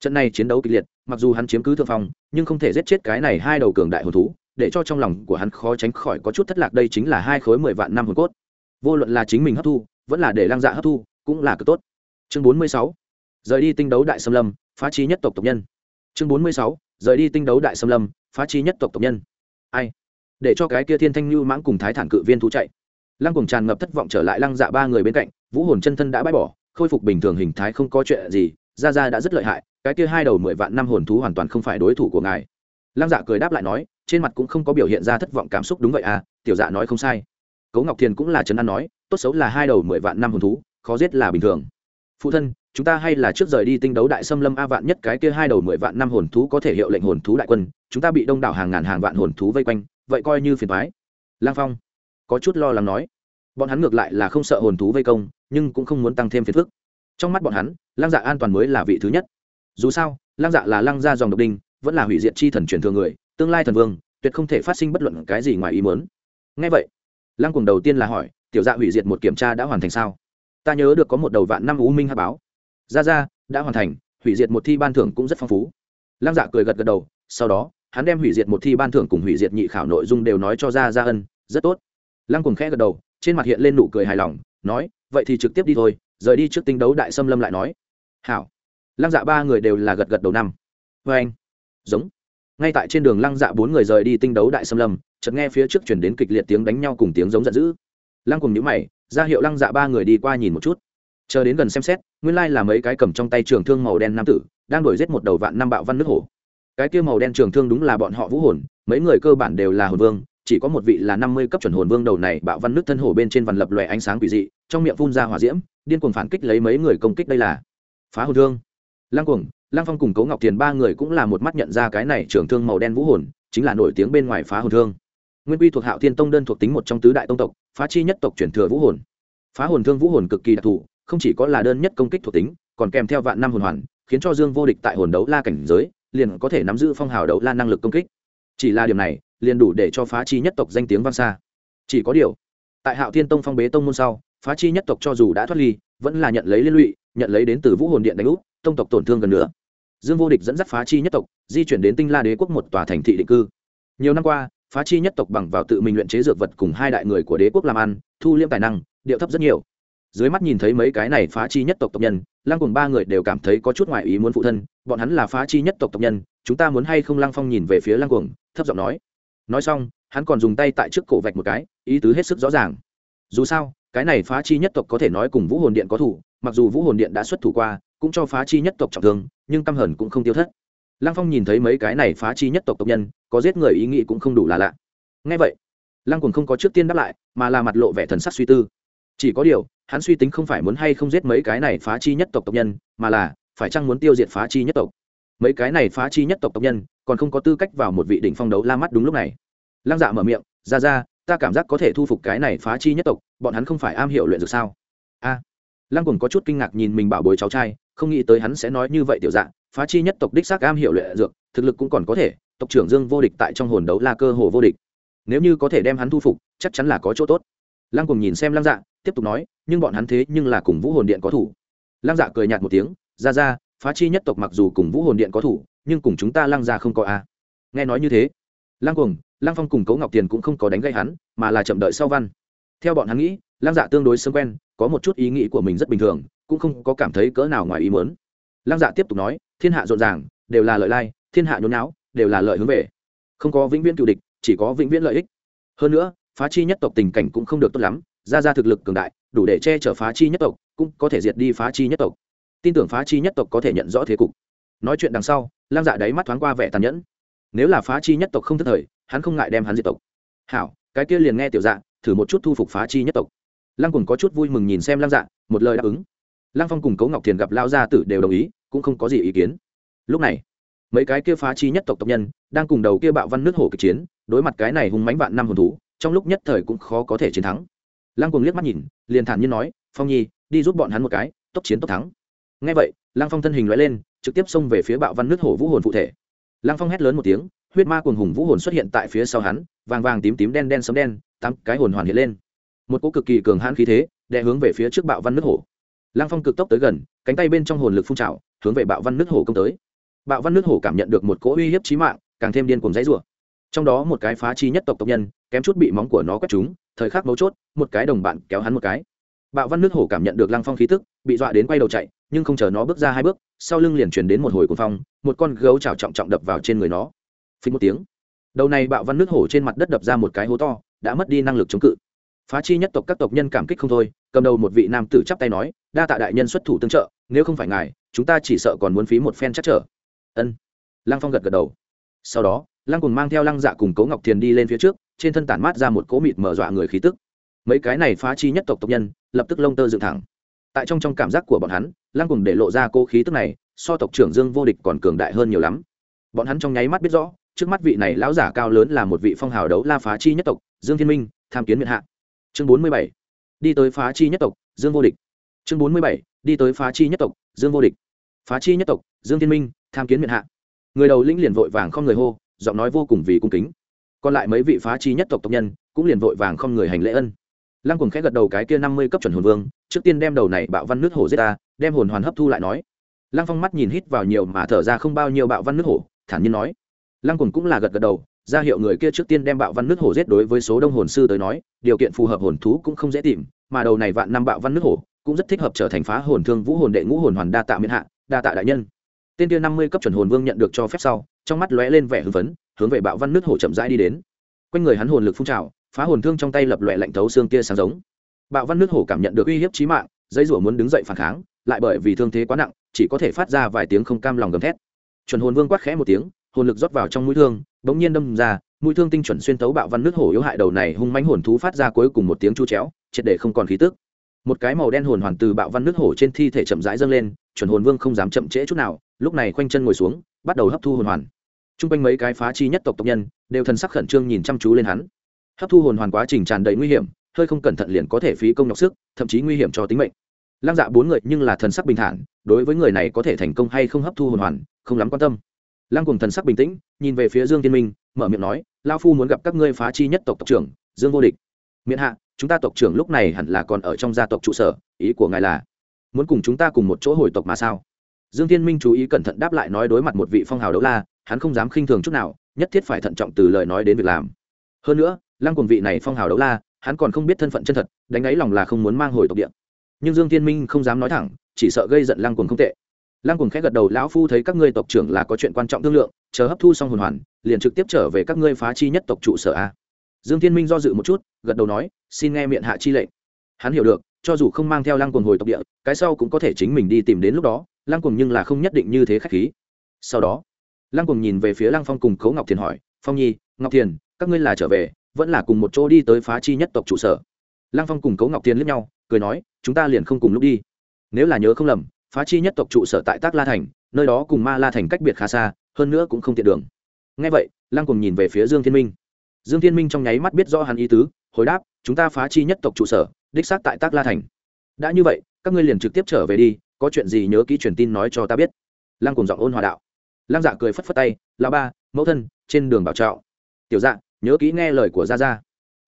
Trận này chiến đấu kịch liệt, mặc dù hắn chiếm cứ thượng phong, nhưng không thể giết chết cái này hai đầu cường đại hồn thú, để cho trong lòng của hắn khó tránh khỏi có chút thất lạc. Đây chính là hai khối mười vạn năm hồn cốt. Vô luận là chính mình hấp thu, vẫn là để lăng dạ hấp thu, cũng là cực tốt. Chương bốn mươi sáu, rời đi tinh đấu đại xâm lâm, phá trí nhất tộc tộc nhân. Chương bốn mươi sáu, rời đi tinh đấu đại xâm lâm, phá trí nhất tộc tộc nhân. Ai? Để cho cái kia thiên thanh lưu mãng cùng thái thản cự viên thú chạy lăng cùng tràn ngập thất vọng trở lại lăng dạ ba người bên cạnh, vũ hồn chân thân đã bãi bỏ, khôi phục bình thường hình thái không có chuyện gì ra ra đã rất lợi hại, cái kia hai đầu mười vạn năm hồn thú hoàn toàn không phải đối thủ của ngài. Lăng dạ cười đáp lại nói, trên mặt cũng không có biểu hiện ra thất vọng cảm xúc đúng vậy à tiểu dạ nói không sai. Cấu ngọc thiền cũng là trấn an nói, tốt xấu là hai đầu mười vạn năm hồn thú, khó giết là bình thường. Phụ thân, chúng ta hay là trước rời đi tinh đấu đại xâm lâm a vạn nhất cái kia hai đầu mười vạn năm hồn thú có thể hiệu lệnh hồn thú đại quân, chúng ta bị đông đảo hàng ngàn hàng vạn hồn thú vây quanh, vậy coi như phiền thoái lang phong có chút lo lắng nói. Bọn hắn ngược lại là không sợ hồn thú vây công, nhưng cũng không muốn tăng thêm phiền phức. Trong mắt bọn hắn lang dạ an toàn mới là vị thứ nhất. Dù sao lang dạ là lang gia dòng độc đinh, vẫn là hủy diệt chi thần truyền thừa người, tương lai thần vương, tuyệt không thể phát sinh bất luận cái gì ngoài ý muốn. Ngay vậy lang cùng đầu tiên là hỏi, tiểu dạ hủy diệt một kiểm tra đã hoàn thành sao? Ta nhớ được có một đầu vạn năm u minh hát báo. Ra ra, đã hoàn thành, hủy diệt một thi ban thưởng cũng rất phong phú. Lăng dạ cười gật gật đầu, sau đó, hắn đem hủy diệt một thi ban thưởng cùng hủy diệt nhị khảo nội dung đều nói cho ra ra ân, rất tốt lăng cùng khẽ gật đầu, trên mặt hiện lên nụ cười hài lòng, nói, vậy thì trực tiếp đi thôi, rời đi trước tinh đấu đại xâm lâm lại nói. Hảo. Lăng dạ ba người đều là gật gật đầu năm. Vê anh. Giống. Ngay tại trên đường lăng dạ bốn người rời đi tinh đấu đại xâm lâm, chợt nghe phía trước chuyển đến kịch liệt tiếng đánh nhau cùng tiếng giống giận dữ. Lăng cùng nhữ mày, ra hiệu lăng dạ ba người đi qua nhìn một chút. Chờ đến gần xem xét, nguyên lai là mấy cái cầm trong tay trường thương màu đen nam tử, đang đuổi giết một đầu vạn năm bạo văn nước hổ. Cái kia màu đen trường thương đúng là bọn họ vũ hồn, mấy người cơ bản đều là hồn vương chỉ có một vị là năm mươi cấp chuẩn hồn vương đầu này bạo văn nước thân hổ bên trên vằn lập lòe ánh sáng quỷ dị, trong miệng phun ra hỏa diễm, điên cuồng phản kích lấy mấy người công kích đây là. Phá hồn thương. Lăng cuồng, lăng phong cùng cấu ngọc tiền ba người cũng là một mắt nhận ra cái này trưởng thương màu đen vũ hồn, chính là nổi tiếng bên ngoài phá hồn thương. Nguyên quy thuộc hạo thiên tông đơn thuộc tính một trong tứ đại tông tộc, phá chi nhất tộc truyền thừa vũ hồn. Phá hồn thương vũ hồn cực kỳ đặc thù, không chỉ có là đơn nhất công kích thuộc tính, còn kèm theo vạn năm hồn hoàn, khiến cho dương vô địch tại hồn đấu la cảnh giới, liền có thể nắm giữ phong hào đấu la năng lực công kích chỉ là điều này, liền đủ để cho phá chi nhất tộc danh tiếng vang xa. Chỉ có điều, tại hạo thiên tông phong bế tông môn sau, phá chi nhất tộc cho dù đã thoát ly, vẫn là nhận lấy liên lụy, nhận lấy đến từ vũ hồn điện đánh úp, tông tộc tổn thương gần nữa. Dương vô địch dẫn dắt phá chi nhất tộc, di chuyển đến tinh la đế quốc một tòa thành thị định cư. Nhiều năm qua, phá chi nhất tộc bằng vào tự mình luyện chế dược vật cùng hai đại người của đế quốc làm ăn, thu liêm tài năng, điệu thấp rất nhiều. Dưới mắt nhìn thấy mấy cái này phá chi nhất tộc tộc nhân, lăng cùng ba người đều cảm thấy có chút ngoại ý muốn phụ thân, bọn hắn là phá chi nhất tộc tộc nhân chúng ta muốn hay không lăng phong nhìn về phía lăng cuồng, thấp giọng nói. Nói xong, hắn còn dùng tay tại trước cổ vạch một cái, ý tứ hết sức rõ ràng. Dù sao, cái này phá chi nhất tộc có thể nói cùng vũ hồn điện có thủ, mặc dù vũ hồn điện đã xuất thủ qua, cũng cho phá chi nhất tộc trọng thương, nhưng căm hờn cũng không tiêu thất. Lăng phong nhìn thấy mấy cái này phá chi nhất tộc tộc nhân, có giết người ý nghĩ cũng không đủ là lạ. Ngay vậy, lăng cuồng không có trước tiên đáp lại, mà là mặt lộ vẻ thần sắc suy tư. Chỉ có điều, hắn suy tính không phải muốn hay không giết mấy cái này phá chi nhất tộc tộc nhân, mà là phải chăng muốn tiêu diệt phá chi nhất tộc mấy cái này phá chi nhất tộc tộc nhân, còn không có tư cách vào một vị đỉnh phong đấu la mắt đúng lúc này. Lăng dạ mở miệng, ra ra, ta cảm giác có thể thu phục cái này phá chi nhất tộc, bọn hắn không phải am hiểu luyện dược sao? A. Lăng cùng có chút kinh ngạc nhìn mình bảo bối cháu trai, không nghĩ tới hắn sẽ nói như vậy tiểu dạng, phá chi nhất tộc đích xác am hiểu luyện dược, thực lực cũng còn có thể, tộc trưởng dương vô địch tại trong hồn đấu la cơ hồ vô địch. Nếu như có thể đem hắn thu phục, chắc chắn là có chỗ tốt. Lăng cùng nhìn xem lăng dạ tiếp tục nói, nhưng bọn hắn thế nhưng là cùng vũ hồn điện có thủ. Lăng dạ cười nhạt một tiếng, ra ra phá chi nhất tộc mặc dù cùng vũ hồn điện có thủ, nhưng cùng chúng ta lăng ra không có a. Nghe nói như thế, lăng cuồng, lăng phong cùng cấu ngọc tiền cũng không có đánh gây hắn, mà là chậm đợi sau văn. Theo bọn hắn nghĩ, lăng dạ tương đối sớm quen, có một chút ý nghĩ của mình rất bình thường, cũng không có cảm thấy cỡ nào ngoài ý mớn lăng dạ tiếp tục nói, thiên hạ rộn ràng, đều là lợi lai, thiên hạ nhốn não đều là lợi hướng về. Không có vĩnh viễn cựu địch, chỉ có vĩnh viễn lợi ích. Hơn nữa, phá chi nhất tộc tình cảnh cũng không được tốt lắm ra ra thực lực cường đại, đủ để che chở phá chi nhất tộc, cũng có thể diệt đi phá chi nhất tộc tin tưởng phá chi nhất tộc có thể nhận rõ thế cục. Nói chuyện đằng sau lam dạ đáy mắt thoáng qua vẻ tàn nhẫn. Nếu là phá chi nhất tộc không thất thời, hắn không ngại đem hắn diệt tộc. Hảo, cái kia liền nghe tiểu dạ thử một chút thu phục phá chi nhất tộc. Lăng cùng có chút vui mừng nhìn xem lăng dạ một lời đáp ứng. Lăng phong cùng cấu ngọc thiền gặp lao gia tử đều đồng ý, cũng không có gì ý kiến. Lúc này, mấy cái kia phá chi nhất tộc tộc nhân đang cùng đầu kia bạo văn nước hổ kịch chiến, đối mặt cái này hung mánh vạn năm hồn thú, trong lúc nhất thời cũng khó có thể chiến thắng. Lăng cùng liếc mắt nhìn, liền thản nhiên nói, phong nhi, đi giúp bọn hắn một cái, tốc chiến tốc thắng ngay vậy, lăng phong thân hình loại lên, trực tiếp xông về phía bạo văn nước hổ vũ hồn phụ thể. Lăng phong hét lớn một tiếng, huyết ma cuồng hùng vũ hồn xuất hiện tại phía sau hắn, vàng vàng tím tím đen đen sấm đen, tám cái hồn hoàn hiện lên. Một cỗ cực kỳ cường hãn khí thế, đè hướng về phía trước bạo văn nước hổ lăng phong cực tốc tới gần, cánh tay bên trong hồn lực phun trào, hướng về bạo văn nước hổ công tới. Bạo văn nước hổ cảm nhận được một cỗ uy hiếp chí mạng, càng thêm điên cuồng dãy rủa. Trong đó một cái phá chi nhất tộc tộc nhân, kém chút bị móng của nó quét trúng, thời khắc mấu chốt, một cái đồng bạn kéo hắn một cái. Bạo văn nước hổ cảm nhận được lăng phong khí tức, bị dọa đến quay đầu chạy nhưng không chờ nó bước ra hai bước, sau lưng liền chuyển đến một hồi cuồng phong, một con gấu trào trọng trọng đập vào trên người nó. Phí một tiếng. Đầu này bạo văn nước hổ trên mặt đất đập ra một cái hố to, đã mất đi năng lực chống cự. Phá chi nhất tộc các tộc nhân cảm kích không thôi, cầm đầu một vị nam tử chắp tay nói, đa tạ đại nhân xuất thủ tương trợ, nếu không phải ngài, chúng ta chỉ sợ còn muốn phí một phen chắc trở. Ân. Lăng phong gật gật đầu. Sau đó, lăng cùng mang theo lăng dạ cùng cấu ngọc thiền đi lên phía trước, trên thân tản mát ra một cỗ mịt mở dọa người khí tức. Mấy cái này phá chi nhất tộc tộc nhân, lập tức lông tơ dựng thẳng. Tại trong trong cảm giác của bọn hắn lăng cùng để lộ ra cô khí tức này, so tộc trưởng dương vô địch còn cường đại hơn nhiều lắm. Bọn hắn trong nháy mắt biết rõ, trước mắt vị này lão giả cao lớn là một vị phong hào đấu la phá chi nhất tộc, dương thiên minh, tham kiến miền hạ. Chương bốn mươi bảy, đi tới phá chi nhất tộc, dương vô địch. Chương bốn mươi bảy, đi tới phá chi nhất tộc, dương vô địch. Phá chi nhất tộc, dương thiên minh, tham kiến miền hạ. Người đầu lĩnh liền vội vàng không người hô, giọng nói vô cùng vì cung kính. Còn lại mấy vị phá chi nhất tộc tộc nhân cũng liền vội vàng không người hành lễ ân lăng cùng khẽ gật đầu cái kia năm mươi cấp chuẩn hồn vương, trước tiên đem đầu này bạo văn nước hổ giết ta, đem hồn hoàn hấp thu lại nói. Lăng phong mắt nhìn hít vào nhiều mà thở ra không bao nhiêu bạo văn nước hổ, thản nhiên nói. Lăng cùng cũng là gật gật đầu, ra hiệu người kia trước tiên đem bạo văn nước hổ giết đối với số đông hồn sư tới nói, điều kiện phù hợp hồn thú cũng không dễ tìm, mà đầu này vạn năm bạo văn nước hổ, cũng rất thích hợp trở thành phá hồn thương vũ hồn đệ ngũ hồn hoàn đa tạ miễn hạ, đa tạ đại nhân. Tên kia năm mươi cấp chuẩn hồn vương nhận được cho phép sau, trong mắt lóe lên vẻ hưng phấn, hướng về bạo văn nước hổ chậm rãi đi đến. Quanh người hắn hồn lực phun trào phá hồn thương trong tay lập lòe lạnh thấu xương kia sáng giống. Bạo văn nước hổ cảm nhận được uy hiếp chí mạng, dây rủa muốn đứng dậy phản kháng, lại bởi vì thương thế quá nặng, chỉ có thể phát ra vài tiếng không cam lòng gầm thét. Chuẩn hồn vương quát khẽ một tiếng, hồn lực rót vào trong mũi thương, bỗng nhiên đâm ra, mũi thương tinh chuẩn xuyên tấu bạo văn nước hổ yếu hại đầu này hung mánh hồn thú phát ra cuối cùng một tiếng chu chéo, triệt để không còn khí tức. Một cái màu đen hồn hoàn từ bạo văn nước hổ trên thi thể chậm rãi dâng lên, chuẩn hồn vương không dám chậm trễ chút nào, lúc này khoanh chân ngồi xuống, bắt đầu hấp thu hồn hoàn. T r u n g quanh mấy cái phá chi nhất tộc tộc nhân, đều thần sắc khẩn trương nhìn chăm chú lên hắn hấp thu hồn hoàn quá trình tràn đầy nguy hiểm, hơi không cẩn thận liền có thể phí công nhọc sức, thậm chí nguy hiểm cho tính mệnh. Lăng dạ bốn người nhưng là thần sắc bình thản, đối với người này có thể thành công hay không hấp thu hồn hoàn, không lắm quan tâm. Lăng cùng thần sắc bình tĩnh, nhìn về phía dương tiên minh, mở miệng nói lao phu muốn gặp các ngươi phá chi nhất tộc tộc trưởng, dương vô địch. Miễn hạ, chúng ta tộc trưởng lúc này hẳn là còn ở trong gia tộc trụ sở, ý của ngài là, muốn cùng chúng ta cùng một chỗ hồi tộc mà sao? Dương thiên minh chú ý cẩn thận đáp lại nói đối mặt một vị phong hào đấu la, hắn không dám khinh thường chút nào, nhất thiết phải thận trọng từ lời nói đến việc làm. Hơn nữa lăng cuồng vị này phong hào đấu la, hắn còn không biết thân phận chân thật, đánh ấy lòng là không muốn mang hồi tộc địa. Nhưng dương thiên minh không dám nói thẳng, chỉ sợ gây giận lăng cuồng không tệ. Lăng cuồng khẽ gật đầu, lão phu thấy các ngươi tộc trưởng là có chuyện quan trọng thương lượng, chờ hấp thu xong hồn hoàn, liền trực tiếp trở về các ngươi phá chi nhất tộc trụ sở a. Dương thiên minh do dự một chút, gật đầu nói, xin nghe miệng hạ chi lệnh. Hắn hiểu được, cho dù không mang theo lăng cuồng hồi tộc địa, cái sau cũng có thể chính mình đi tìm đến lúc đó, lăng cuồng nhưng là không nhất định như thế khách khí. Sau đó, lăng cuồng nhìn về phía lăng phong cùng cấu ngọc thiền hỏi, phong nhi, ngọc thiền, các ngươi là trở về vẫn là cùng một chỗ đi tới phá chi nhất tộc trụ sở. Lăng phong cùng cấu ngọc tiên liếc nhau, cười nói, chúng ta liền không cùng lúc đi. Nếu là nhớ không lầm, phá chi nhất tộc trụ sở tại tác la thành, nơi đó cùng ma la thành cách biệt khá xa, hơn nữa cũng không tiện đường. Ngay vậy, lăng cùng nhìn về phía dương thiên minh. Dương thiên minh trong nháy mắt biết rõ hắn ý tứ, hồi đáp, chúng ta phá chi nhất tộc trụ sở, đích xác tại tác la thành. Đã như vậy, các ngươi liền trực tiếp trở về đi, có chuyện gì nhớ kỹ truyền tin nói cho ta biết. Lăng cùng giọng ôn hòa đạo. Lăng dạ cười phất phất tay lao ba, mẫu thân, trên đường bảo trạo. Tiểu dạ nhớ kỹ nghe lời của gia gia.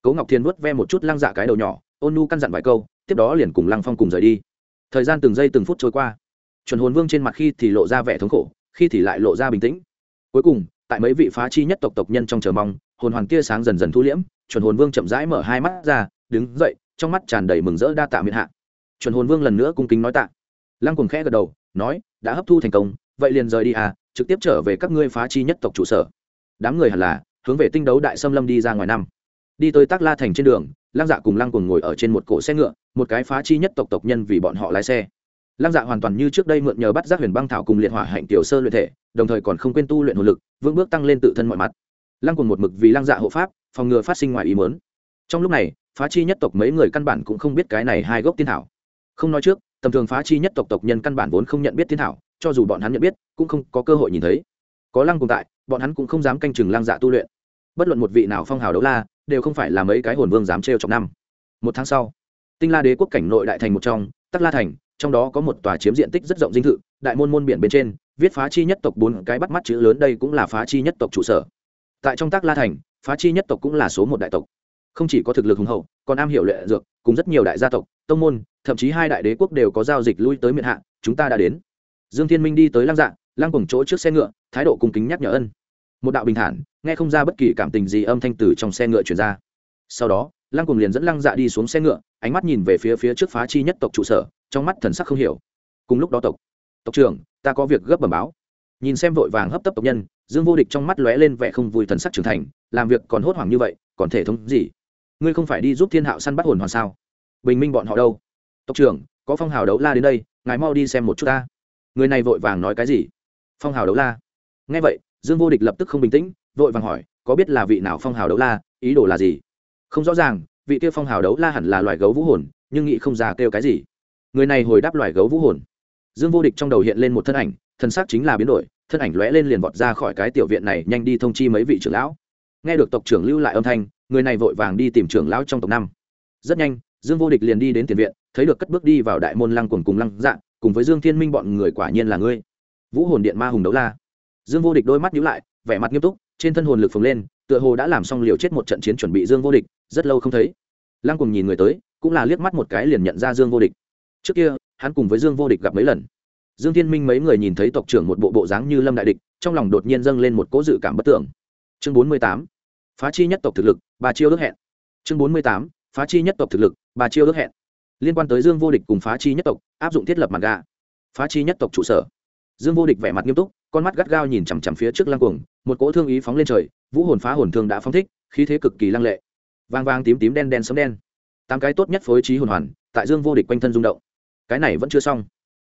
Cố ngọc thiên vuốt ve một chút lăng dạ cái đầu nhỏ, ôn nu căn dặn vài câu, tiếp đó liền cùng lăng phong cùng rời đi. Thời gian từng giây từng phút trôi qua. Chuẩn hồn vương trên mặt khi thì lộ ra vẻ thống khổ, khi thì lại lộ ra bình tĩnh. Cuối cùng, tại mấy vị phá chi nhất tộc tộc nhân trong chờ mong, hồn hoàng tia sáng dần dần thu liễm, chuẩn hồn vương chậm rãi mở hai mắt ra, đứng dậy, trong mắt tràn đầy mừng rỡ đa tạ miệt hạ. Chuẩn hồn vương lần nữa cung kính nói tạ. Lăng cùng khẽ gật đầu, nói, đã hấp thu thành công, vậy liền rời đi à trực tiếp trở về các ngươi phá chi nhất tộc trụ sở. Đám người hẳn là hướng về tinh đấu đại xâm lâm đi ra ngoài năm. Đi tới tác la thành trên đường, lăng dạ cùng lăng cùng ngồi ở trên một cỗ xe ngựa, một cái phá chi nhất tộc tộc nhân vì bọn họ lái xe. Lăng dạ hoàn toàn như trước đây mượn nhờ bắt giác huyền băng thảo cùng liệt hỏa hạnh tiểu sơ luyện thể, đồng thời còn không quên tu luyện hồn lực, vững bước tăng lên tự thân mọi mặt. Lăng cùng một mực vì lăng dạ hộ pháp, phòng ngừa phát sinh ngoài ý mớn trong lúc này, phá chi nhất tộc mấy người căn bản cũng không biết cái này hai gốc tiên thảo. Không nói trước, tầm thường phá chi nhất tộc tộc nhân căn bản vốn không nhận biết tiên thảo, cho dù bọn hắn nhận biết, cũng không có cơ hội nhìn thấy. Có lăng cùng tại bọn hắn cũng không dám canh chừng lăng dạ tu luyện. Bất luận một vị nào phong hào đấu la, đều không phải là mấy cái hồn vương dám trêu trong năm. Một tháng sau, tinh la đế quốc cảnh nội đại thành một trong, tắc la thành, trong đó có một tòa chiếm diện tích rất rộng dinh thự, đại môn môn biển bên trên, viết phá chi nhất tộc bốn cái bắt mắt chữ lớn đây cũng là phá chi nhất tộc trụ sở. Tại trong tắc la thành, phá chi nhất tộc cũng là số một đại tộc. Không chỉ có thực lực hùng hậu, còn am hiểu luyện dược, cùng rất nhiều đại gia tộc, tông môn, thậm chí hai đại đế quốc đều có giao dịch lui tới miền hạ, chúng ta đã đến. Dương thiên minh đi tới lăng dạ lăng cùng chỗ trước xe ngựa, thái độ cung kính nhắc nhở ân một đạo bình thản, nghe không ra bất kỳ cảm tình gì âm thanh từ trong xe ngựa chuyển ra. Sau đó, lăng cùng liền dẫn lăng dạ đi xuống xe ngựa, ánh mắt nhìn về phía phía trước phá chi nhất tộc trụ sở, trong mắt thần sắc không hiểu. Cùng lúc đó tộc tộc trưởng, ta có việc gấp bẩm báo. Nhìn xem vội vàng hấp tấp tộc nhân, dương vô địch trong mắt lóe lên vẻ không vui thần sắc trưởng thành, làm việc còn hốt hoảng như vậy, còn thể thống gì? Ngươi không phải đi giúp thiên hạo săn bắt hồn hoàn sao? Bình minh bọn họ đâu? Tộc trưởng, có phong hào đấu la đến đây, ngài mau đi xem một chút ta. Người này vội vàng nói cái gì? Phong hào đấu la. Nghe vậy dương vô địch lập tức không bình tĩnh vội vàng hỏi có biết là vị nào phong hào đấu la ý đồ là gì? Không rõ ràng vị kia phong hào đấu la hẳn là loài gấu vũ hồn nhưng nghĩ không ra kêu cái gì. Người này hồi đáp loài gấu vũ hồn. Dương vô địch trong đầu hiện lên một thân ảnh thân xác chính là biến đổi thân ảnh lóe lên liền vọt ra khỏi cái tiểu viện này nhanh đi thông chi mấy vị trưởng lão. Nghe được tộc trưởng lưu lại âm thanh người này vội vàng đi tìm trưởng lão trong tộc năm. Rất nhanh dương vô địch liền đi đến tiền viện thấy được cất bước đi vào đại môn lăng quần cùng lăng dạng, cùng với dương thiên minh bọn người quả nhiên là ngươi. Vũ hồn điện ma hùng đấu la dương vô địch đôi mắt nhíu lại, vẻ mặt nghiêm túc, trên thân hồn lực phồng lên, tựa hồ đã làm xong liều chết một trận chiến chuẩn bị dương vô địch, rất lâu không thấy. Lăng cùng nhìn người tới, cũng là liếc mắt một cái liền nhận ra dương vô địch. Trước kia, hắn cùng với dương vô địch gặp mấy lần. Dương thiên minh mấy người nhìn thấy tộc trưởng một bộ bộ dáng như lâm đại địch, trong lòng đột nhiên dâng lên một cỗ dự cảm bất tưởng. Chương bốn mươi tám, phá chi nhất tộc thực lực bà chiêu ước hẹn. Chương bốn mươi tám, phá chi nhất tộc thực lực bà chiêu ước hẹn. Liên quan tới dương vô địch cùng phá chi nhất tộc, áp dụng thiết lập mặt gà phá chi nhất tộc trụ sở. Dương vô địch vẻ mặt nghiêm túc con mắt gắt gao nhìn chằm chằm phía trước lăng cuồng, một cỗ thương ý phóng lên trời, vũ hồn phá hồn thương đã phóng thích, khí thế cực kỳ lăng lệ. Vang vang tím tím đen đen sấm đen. Tám cái tốt nhất phối trí hồn hoàn, tại dương vô địch quanh thân rung động. Cái này vẫn chưa xong.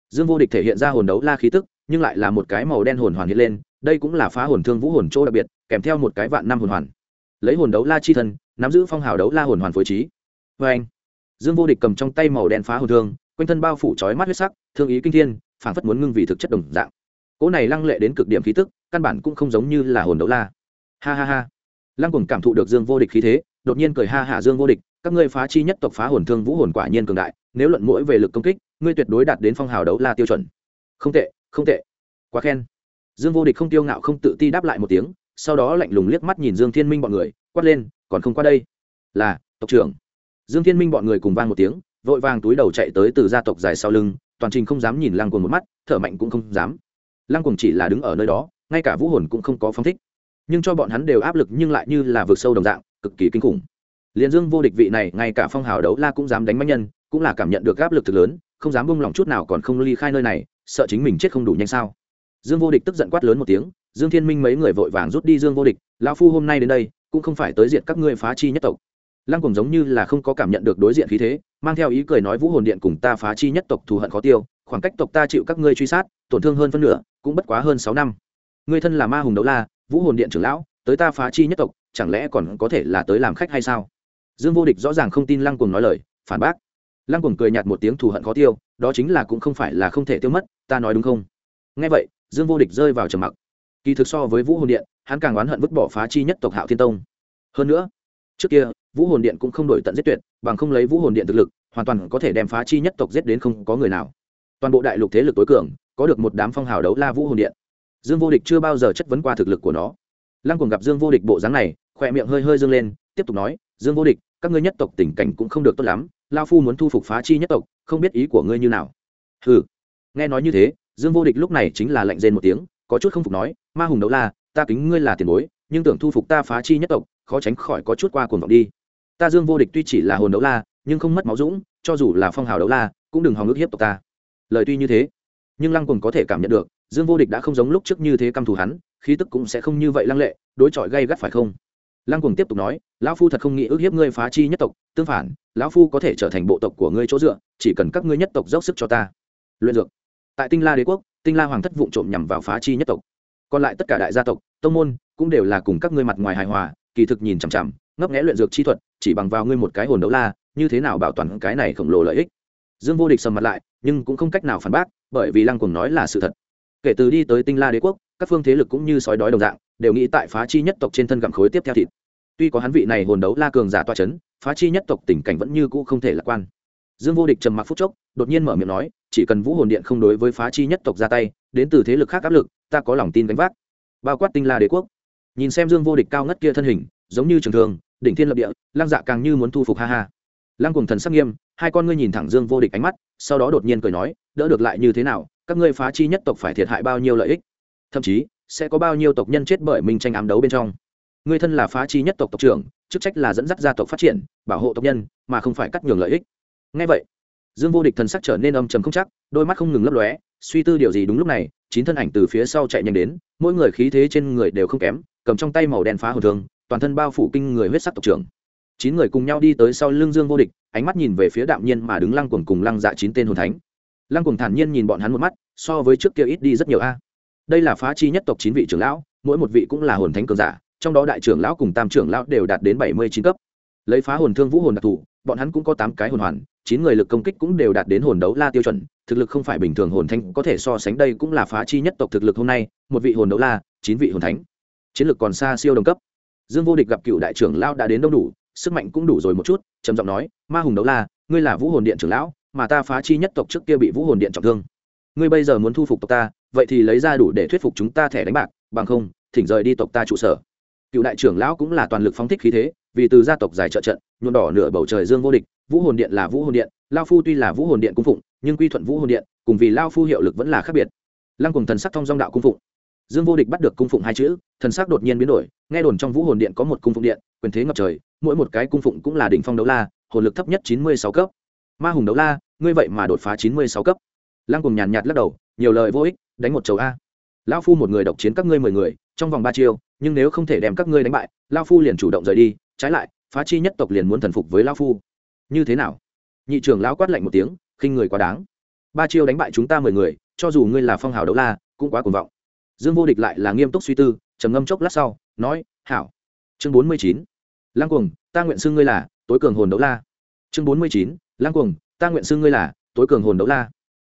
Dương vô địch thể hiện ra hồn đấu la khí tức, nhưng lại là một cái màu đen hồn hoàn hiện lên, đây cũng là phá hồn thương vũ hồn chỗ đặc biệt, kèm theo một cái vạn năm hồn hoàn. Lấy hồn đấu la chi thân, nắm giữ phong hào đấu la hồn hoàn phối trí. Vê anh dương vô địch cầm trong tay màu đen phá hồn thương, quanh thân bao phủ chói mắt huyết sắc, thương ý kinh thiên, phảng phất muốn ngưng vì thực chất đồng dạng cỗ này lăng lệ đến cực điểm khí tức, căn bản cũng không giống như là hồn đấu la. Ha ha ha. Lăng cùng cảm thụ được dương vô địch khí thế, đột nhiên cười ha hả dương vô địch, các ngươi phá chi nhất tộc phá hồn thương vũ hồn quả nhiên cường đại, nếu luận mũi về lực công kích, ngươi tuyệt đối đạt đến phong hào đấu la tiêu chuẩn. Không tệ không tệ. Quá khen. Dương vô địch không tiêu ngạo không tự ti đáp lại một tiếng, sau đó lạnh lùng liếc mắt nhìn dương thiên minh bọn người, quát lên, còn không qua đây? Là, tộc trưởng. Dương thiên minh bọn người cùng vang một tiếng, vội vàng túi đầu chạy tới từ gia tộc dài sau lưng, toàn trình không dám nhìn lăng cuồng một mắt, thở mạnh cũng không dám lăng cùng chỉ là đứng ở nơi đó, ngay cả vũ hồn cũng không có phong thích. Nhưng cho bọn hắn đều áp lực nhưng lại như là vượt sâu đồng dạng, cực kỳ kinh khủng. Liền dương vô địch vị này, ngay cả phong hào đấu la cũng dám đánh mạnh nhân, cũng là cảm nhận được áp lực thực lớn, không dám bông lòng chút nào còn không ly khai nơi này, sợ chính mình chết không đủ nhanh sao. Dương vô địch tức giận quát lớn một tiếng, dương thiên minh mấy người vội vàng rút đi dương vô địch, lão phu hôm nay đến đây, cũng không phải tới diện các ngươi phá chi nhất tộc. Lăng cùng giống như là không có cảm nhận được đối diện khí thế, mang theo ý cười nói, vũ hồn điện cùng ta phá chi nhất tộc thù hận khó tiêu khoảng cách tộc ta chịu các ngươi truy sát, tổn thương hơn phân nửa, cũng bất quá hơn sáu năm. Ngươi thân là ma hùng đấu la, vũ hồn điện trưởng lão, tới ta phá chi nhất tộc, chẳng lẽ còn có thể là tới làm khách hay sao? Dương vô địch rõ ràng không tin lăng cùng nói lời, phản bác. Lăng cùng cười nhạt một tiếng thù hận khó tiêu, đó chính là cũng không phải là không thể tiêu mất, ta nói đúng không? Nghe vậy, dương vô địch rơi vào trầm mặc. Kỳ thực so với vũ hồn điện, hắn càng oán hận vứt bỏ phá chi nhất tộc hạo thiên tông. Hơn nữa, trước kia, vũ hồn điện cũng không đổi tận giết tuyệt, bằng không lấy vũ hồn điện thực lực, hoàn toàn có thể đem phá chi nhất tộc giết đến không có người nào toàn bộ đại lục thế lực tối cường, có được một đám phong hào đấu la vũ hồn điện. Dương vô địch chưa bao giờ chất vấn qua thực lực của nó. Lăng cùng gặp dương vô địch bộ dáng này, khỏe miệng hơi hơi dương lên, tiếp tục nói, dương vô địch, các ngươi nhất tộc tình cảnh cũng không được tốt lắm, lao phu muốn thu phục phá chi nhất tộc, không biết ý của ngươi như nào. Ừ nghe nói như thế, dương vô địch lúc này chính là lạnh rên một tiếng, có chút không phục nói, ma hùng đấu la, ta kính ngươi là tiền bối, nhưng tưởng thu phục ta phá chi nhất tộc, khó tránh khỏi có chút qua cuồng vọng đi. Ta dương vô địch tuy chỉ là hồn đấu la, nhưng không mất máu dũng, cho dù là phong hào đấu la, cũng đừng hòng ước hiếp tộc ta lời tuy như thế, nhưng lăng cùng có thể cảm nhận được, dương vô địch đã không giống lúc trước như thế căm thù hắn, khí tức cũng sẽ không như vậy lăng lệ, đối chọi gây gắt phải không? Lăng cùng tiếp tục nói, lão phu thật không nghĩ ước hiếp ngươi phá chi nhất tộc, tương phản, lão phu có thể trở thành bộ tộc của ngươi chỗ dựa, chỉ cần các ngươi nhất tộc dốc sức cho ta. Luyện dược. Tại tinh la đế quốc, tinh la hoàng thất vụ trộm nhằm vào phá chi nhất tộc. Còn lại tất cả đại gia tộc, tông môn, cũng đều là cùng các ngươi mặt ngoài hài hòa, kỳ thực nhìn chằm chằm, ngấp nghẽ luyện dược chi thuật, chỉ bằng vào ngươi một cái hồn đấu la, như thế nào bảo toàn cái này khổng lồ lợi ích? Dương vô địch sầm mặt lại, nhưng cũng không cách nào phản bác, bởi vì lăng cùng nói là sự thật. Kể từ đi tới tinh la đế quốc, các phương thế lực cũng như sói đói đồng dạng, đều nghĩ tại phá chi nhất tộc trên thân gặm khối tiếp theo thịt. Tuy có hắn vị này hồn đấu la cường giả toa c h ấ n phá chi nhất tộc tình cảnh vẫn như cũ không thể lạc quan. Dương vô địch trầm mặc phút chốc, đột nhiên mở miệng nói, chỉ cần vũ hồn điện không đối với phá chi nhất tộc ra tay, đến từ thế lực khác áp lực, ta có lòng tin gánh vác. Bao quát tinh la đế quốc. Nhìn xem dương vô địch cao ngất kia thân hình, giống như trường thường, đỉnh thiên lập địa, lăng dạ càng như muốn thu phục ha ha lăng cùng thần sắc nghiêm, hai con ngươi nhìn thẳng dương vô địch ánh mắt, sau đó đột nhiên cười nói, đỡ được lại như thế nào, các ngươi phá chi nhất tộc phải thiệt hại bao nhiêu lợi ích? Thậm chí, sẽ có bao nhiêu tộc nhân chết bởi minh tranh ám đấu bên trong? Ngươi thân là phá chi nhất tộc tộc trưởng, chức trách là dẫn dắt gia tộc phát triển, bảo hộ tộc nhân, mà không phải cắt nhường lợi ích. Ngay vậy, dương vô địch thần sắc trở nên âm trầm không chắc, đôi mắt không ngừng lấp lóe, suy tư điều gì đúng lúc này, chín thân ảnh từ phía sau chạy nhanh đến, mỗi người khí thế trên người đều không kém, cầm trong tay màu đen phá hồn thương, toàn thân bao phủ kinh người huyết sắc tộc trưởng chín người cùng nhau đi tới sau lưng dương vô địch, ánh mắt nhìn về phía đạm nhiên mà đứng lăng cuồng cùng lăng dạ chín tên hồn thánh. Lăng cuồng thản nhiên nhìn bọn hắn một mắt, so với trước kia ít đi rất nhiều a. Đây là phá chi nhất tộc chín vị trưởng lão, mỗi một vị cũng là hồn thánh cường giả, trong đó đại trưởng lão cùng tam trưởng lão đều đạt đến bảy mươi chín cấp. Lấy phá hồn thương vũ hồn đặc thù, bọn hắn cũng có tám cái hồn hoàn, chín người lực công kích cũng đều đạt đến hồn đấu la tiêu chuẩn, thực lực không phải bình thường hồn thánh có thể so sánh đây cũng là phá chi nhất tộc thực lực hôm nay, một vị hồn đấu la, chín vị hồn thánh. Chiến lược còn xa siêu đồng cấp. Dương vô địch gặp cựu đại trưởng lao đã đến đông đủ sức mạnh cũng đủ rồi một chút, trầm giọng nói, ma hùng đấu la, ngươi là vũ hồn điện trưởng lão, mà ta phá chi nhất tộc trước kia bị vũ hồn điện trọng thương. Ngươi bây giờ muốn thu phục tộc ta, vậy thì lấy ra đủ để thuyết phục chúng ta thẻ đánh bạc, bằng không, thỉnh rời đi tộc ta trụ sở. Cựu đại trưởng lão cũng là toàn lực phóng thích khí thế, vì từ gia tộc dài trợ trận, nhuộm đỏ nửa bầu trời dương vô địch, vũ hồn điện là vũ hồn điện, lao phu tuy là vũ hồn điện cung phụng, nhưng quy thuận vũ hồn điện, cùng vì lao phu hiệu lực vẫn là khác biệt. Lăng cùng thần sắc thông dong đạo cung phụng dương vô địch bắt được cung phụng hai chữ, thần sắc đột nhiên biến đổi, nghe đồn trong vũ hồn điện có một cung phụng điện, quyền thế ngập trời, mỗi một cái cung phụng cũng là đỉnh phong đấu la, hồn lực thấp nhất chín mươi sáu cấp. Ma hùng đấu la, ngươi vậy mà đột phá chín mươi sáu cấp. Lăng cùng nhàn nhạt lắc đầu, nhiều lời vô ích, đánh một chầu a. Lao phu một người độc chiến các ngươi mười người, trong vòng ba chiêu, nhưng nếu không thể đem các ngươi đánh bại lao phu liền chủ động rời đi, trái lại, phá chi nhất tộc liền muốn thần phục với lao phu. Như thế nào? Nhị trưởng lão quát lạnh một tiếng, khinh người quá đáng. Ba chiêu đánh bại chúng ta mười người, cho dù ngươi là phong hào đấu la, cũng quá cuồng vọng dương vô địch lại là nghiêm túc suy tư, trầm ngâm chốc lát sau, nói, hảo. Chương bốn mươi chín. Lăng cuồng, ta nguyện xưng ngươi là tối cường hồn đấu la. Chương bốn mươi chín. Lăng cuồng, ta nguyện xưng ngươi là tối cường hồn đấu la.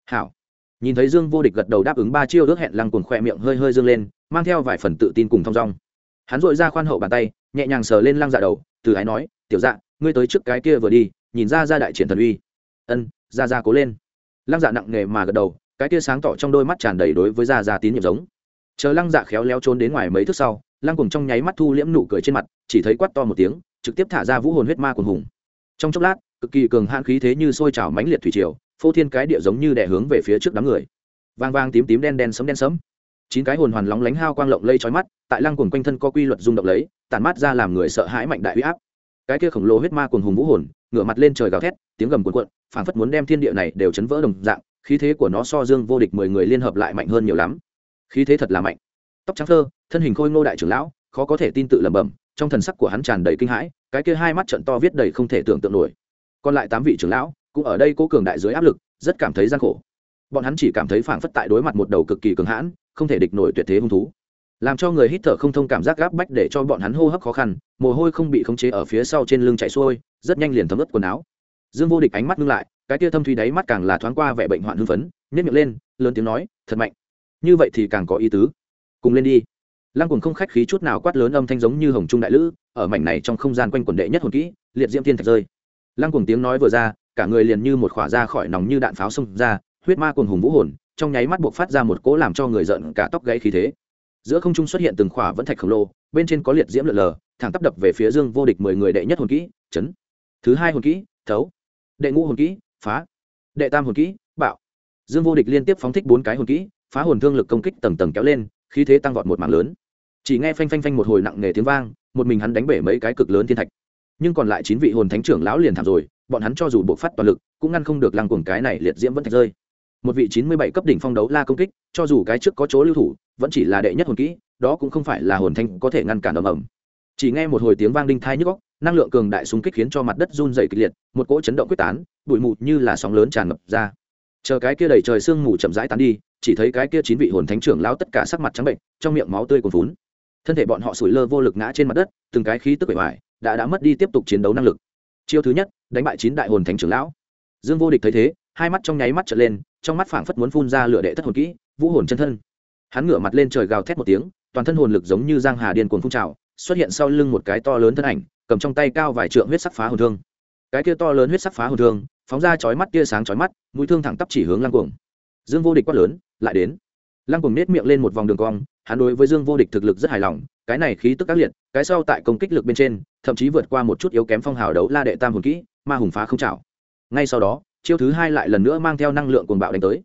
Hảo. Nhìn thấy dương vô địch gật đầu đáp ứng ba chiêu ước hẹn, lăng cuồng khỏe miệng hơi hơi dương lên, mang theo vài phần tự tin cùng thong dong. Hắn dội ra khoan hậu bàn tay, nhẹ nhàng sờ lên lăng dạ đầu, từ ái nói, tiểu dạ ngươi tới trước cái kia vừa đi, nhìn ra ra đại triển thần uy. Ân, ra ra cố lên. Lăng dạ nặng nề mà gật đầu, cái kia sáng tỏ trong đôi mắt tràn đầy đối với ra ra tín nhiệm giống chờ lăng dạ khéo léo trốn đến ngoài mấy thước sau, lăng cùng trong nháy mắt thu liễm nụ cười trên mặt, chỉ thấy quát to một tiếng, trực tiếp thả ra vũ hồn huyết ma cuồng hùng. Trong chốc lát, cực kỳ cường hãn khí thế như sôi trào mãnh liệt thủy triều, phô thiên cái địa giống như đè hướng về phía trước đám người. Vang vang tím tím đen đen sấm đen sấm. Chín cái hồn hoàn lóng lánh hao quang lộng lây trói mắt, tại lăng cùng quanh thân có quy luật rung động lấy, tản mát ra làm người sợ hãi mạnh đại huy áp. Cái kia khổng lồ huyết ma cuồng hùng vũ hồn, ngửa mặt lên trời gào thét, tiếng gầm cuồn cuộn, phảng phất muốn đem thiên địa này đều chấn vỡ đồng dạng, khí thế của nó so dương vô địch mười người liên hợp lại mạnh hơn nhiều lắm khí thế thật là mạnh. Tóc trắng thơ thân hình khôi ngô đại trưởng lão, khó có thể tin tự lẩm bẩm, trong thần sắc của hắn tràn đầy kinh hãi, cái kia hai mắt trận to viết đầy không thể tưởng tượng nổi. Còn lại tám vị trưởng lão, cũng ở đây cố cường đại dưới áp lực, rất cảm thấy gian khổ. Bọn hắn chỉ cảm thấy phảng phất tại đối mặt một đầu cực kỳ cường hãn, không thể địch nổi tuyệt thế hung thú. Làm cho người hít thở không thông cảm giác gáp bách để cho bọn hắn hô hấp khó khăn, mồ hôi không bị khống chế ở phía sau trên lưng chạy xuôi, rất nhanh liền thấm ướt quần áo. Dương vô địch ánh mắt ngưng lại, cái tia thâm thủy đáy mắt càng là thoáng qua vẻ bệnh hoạn hưng phấn nhét miệng lên, lớn tiếng nói, thật mạnh như vậy thì càng có ý tứ. Cùng lên đi. Lăng cùng không khách khí chút nào quát lớn âm thanh giống như hồng trung đại lữ, ở mảnh này trong không gian quanh quần đệ nhất hồn kỹ, liệt diễm thiên thạch rơi. Lăng cùng tiếng nói vừa ra, cả người liền như một khỏa ra khỏi nòng như đạn pháo xông ra, huyết ma cùng hùng vũ hồn, trong nháy mắt buộc phát ra một cỗ làm cho người giận cả tóc gãy khí thế. Giữa không trung xuất hiện từng khỏa vẫn thạch khổng lồ, bên trên có liệt diễm lượn lờ, thẳng tắp đập về phía dương vô địch mười người đệ nhất hồn kỹ, chấn. Thứ hai hồn kỹ, thấu. Đệ ngũ hồn kỹ, phá. Đệ tam hồn kỹ, bạo. Dương vô địch liên tiếp phóng thích bốn cái hồn kỹ phá hồn thương lực công kích tầng tầng kéo lên, khí thế tăng vọt một mảng lớn. Chỉ nghe phanh phanh phanh một hồi nặng nề tiếng vang, một mình hắn đánh bể mấy cái cực lớn thiên thạch. Nhưng còn lại chín vị hồn thánh trưởng lão liền thảm rồi, bọn hắn cho dù buộc phát toàn lực, cũng ngăn không được lăng cuồng cái này liệt diễm vẫn thạch rơi. Một vị chín mươi bảy cấp đỉnh phong đấu la công kích, cho dù cái trước có chỗ lưu thủ, vẫn chỉ là đệ nhất hồn kỹ, đó cũng không phải là hồn thanh có thể ngăn cản ầm ầm. Chỉ nghe một hồi tiếng vang đinh thai nhức góc năng lượng cường đại xung kích khiến cho mặt đất run dày kịch liệt, một cỗ chấn động quyết tán, bụi mù như là sóng lớn tràn ngập ra. Chờ cái kia đầy trời sương mù chậm rãi tán đi chỉ thấy cái kia chín vị hồn thánh trưởng lao tất cả sắc mặt trắng bệnh, trong miệng máu tươi còn vún thân thể bọn họ sủi lơ vô lực ngã trên mặt đất, từng cái khí tức bể hoài đã đã mất đi tiếp tục chiến đấu năng lực. Chiêu thứ nhất, đánh bại chín đại hồn thánh trưởng lão. Dương vô địch thấy thế, hai mắt trong nháy mắt trở lên, trong mắt phảng phất muốn phun ra lửa đệ thất hồn kỹ, vũ hồn chân thân. Hắn ngửa mặt lên trời gào thét một tiếng, toàn thân hồn lực giống như giang hà điên cuồng phun trào, xuất hiện sau lưng một cái to lớn thân ảnh, cầm trong tay cao vài trượng huyết sắc phá hồn thương. Cái kia to lớn huyết sắc phá hồn thương, phóng ra chói mắt tia sáng chói mắt, mũi thương thẳng tắp chỉ hướng lăng cuồng. Dương vô địch quát lớn lại đến. Lăng cùng nết miệng lên một vòng đường cong, hắn đối với dương vô địch thực lực rất hài lòng, cái này khí tức các liệt, cái sau tại công kích lực bên trên, thậm chí vượt qua một chút yếu kém phong hào đấu la đệ tam hồn kỹ, ma hùng phá không chảo. Ngay sau đó, chiêu thứ hai lại lần nữa mang theo năng lượng cuồng bạo đánh tới.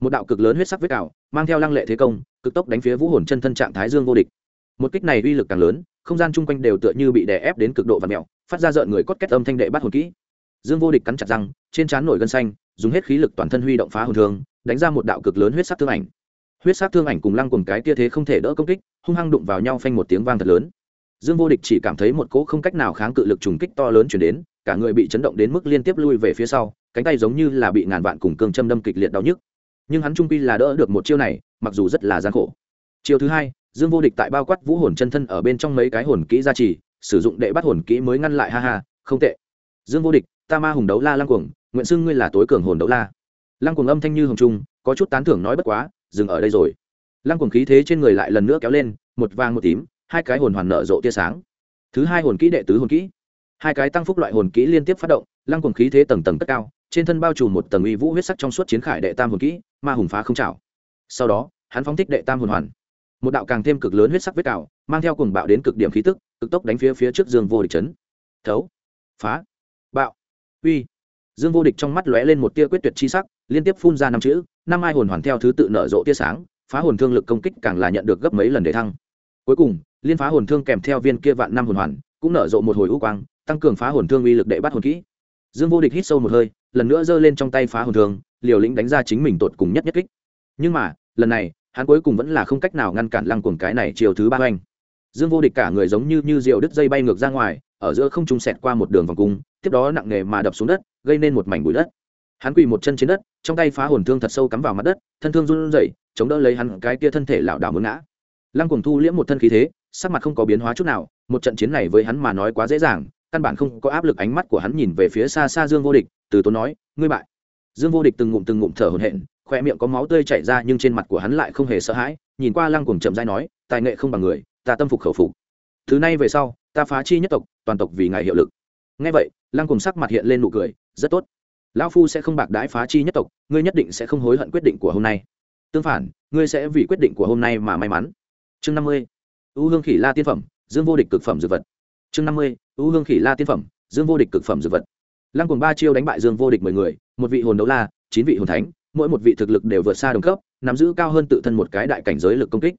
Một đạo cực lớn huyết sắc vết cào, mang theo lăng lệ thế công, cực tốc đánh phía vũ hồn chân thân trạng thái dương vô địch. Một kích này uy lực càng lớn, không gian chung quanh đều tựa như bị đè ép đến cực độ và mèo, phát ra rợn người cốt kết âm thanh đệ bắt hồn kỹ. Dương vô địch cắn chặt răng, trên trán nổi gân xanh, dùng hết khí lực toàn thân huy động phá hồn thương đánh ra một đạo cực lớn huyết sắc thương ảnh. Huyết sắc thương ảnh cùng lăng cùng cái tia thế không thể đỡ công kích, hung hăng đụng vào nhau phanh một tiếng vang thật lớn. Dương vô địch chỉ cảm thấy một cỗ không cách nào kháng cự lực trùng kích to lớn chuyển đến, cả người bị chấn động đến mức liên tiếp lui về phía sau, cánh tay giống như là bị ngàn vạn cùng cương châm đâm kịch liệt đau nhức. Nhưng hắn trung pi là đỡ được một chiêu này, mặc dù rất là gian khổ. Chiêu thứ hai, dương vô địch tại bao quát vũ hồn chân thân ở bên trong mấy cái hồn kỹ gia trì, sử dụng đệ bắt hồn kỹ mới ngăn lại ha ha, không tệ. Dương vô địch, ta ma hùng đấu la lăng cuồng nguyện xưng ngươi là tối cường hồn đấu la lăng cuồng âm thanh như hồng trung, có chút tán thưởng nói bất quá, dừng ở đây rồi. Lăng cuồng khí thế trên người lại lần nữa kéo lên, một vàng một tím, hai cái hồn hoàn nở rộ tia sáng. Thứ hai hồn kỹ đệ tứ hồn kỹ. Hai cái tăng phúc loại hồn kỹ liên tiếp phát động, lăng cuồng khí thế tầng tầng cất cao, trên thân bao trùm một tầng uy vũ huyết sắc trong suốt chiến khải đệ tam hồn kỹ, ma hùng phá không trào sau đó, hắn phóng thích đệ tam hồn hoàn. Một đạo càng thêm cực lớn huyết sắc vết cào, mang theo cùng bạo đến cực điểm khí tức, cực tốc đánh phía phía trước dương vô địch chấn. Thấu, phá, bạo, uy. Dương vô địch trong mắt lóe lên một tia quyết tuyệt chi sắc liên tiếp phun ra năm chữ, năm ai hồn hoàn theo thứ tự nở rộ tia sáng, phá hồn thương lực công kích càng là nhận được gấp mấy lần để thăng. Cuối cùng, liên phá hồn thương kèm theo viên kia vạn năm hồn hoàn, cũng nở rộ một hồi u quang, tăng cường phá hồn thương uy lực đệ bắt hồn kỹ. Dương vô địch hít sâu một hơi, lần nữa giơ lên trong tay phá hồn thương, liều lĩnh đánh ra chính mình tột cùng nhất nhất kích. Nhưng mà, lần này, hắn cuối cùng vẫn là không cách nào ngăn cản lăng cuồng cái này chiều thứ ba oanh dương vô địch cả người giống như như diều đứt dây bay ngược ra ngoài, ở giữa không trung sẹt qua một đường vòng cung, tiếp đó nặng nề mà đập xuống đất, gây nên một mảnh bụi đất hắn quỳ một chân trên đất, trong tay phá hồn thương thật sâu cắm vào mặt đất, thân thương run rẩy, chống đỡ lấy hắn cái kia thân thể lảo đảo muốn ngã. Lăng cùng thu liễm một thân khí thế, sắc mặt không có biến hóa chút nào, một trận chiến này với hắn mà nói quá dễ dàng, căn bản không có áp lực ánh mắt của hắn nhìn về phía xa xa dương vô địch, từ tốn nói, ngươi bại. Dương vô địch từng ngụm từng ngụm thở hổn hển, khoe miệng có máu tươi chảy ra nhưng trên mặt của hắn lại không hề sợ hãi, nhìn qua lăng cùng chậm dai nói, tài nghệ không bằng người, ta tâm phục khẩu phục. Thứ này về sau, ta phá chi nhất tộc, toàn tộc vì ngài hiệu lực. Ngay vậy, lăng cùng sắc mặt hiện lên nụ cười, rất tốt lão phu sẽ không bạc đãi phá chi nhất tộc, ngươi nhất định sẽ không hối hận quyết định của hôm nay. Tương phản, ngươi sẽ vì quyết định của hôm nay mà may mắn. Chương năm mươi ưu hương khỉ la tiên phẩm, dương vô địch cực phẩm dược vật. Chương năm mươi ưu hương khỉ la tiên phẩm, dương vô địch cực phẩm dược vật. Lăng cùng ba chiêu đánh bại dương vô địch mười người, một vị hồn đấu la, chín vị hồn thánh, mỗi một vị thực lực đều vượt xa đồng cấp, nắm giữ cao hơn tự thân một cái đại cảnh giới lực công kích.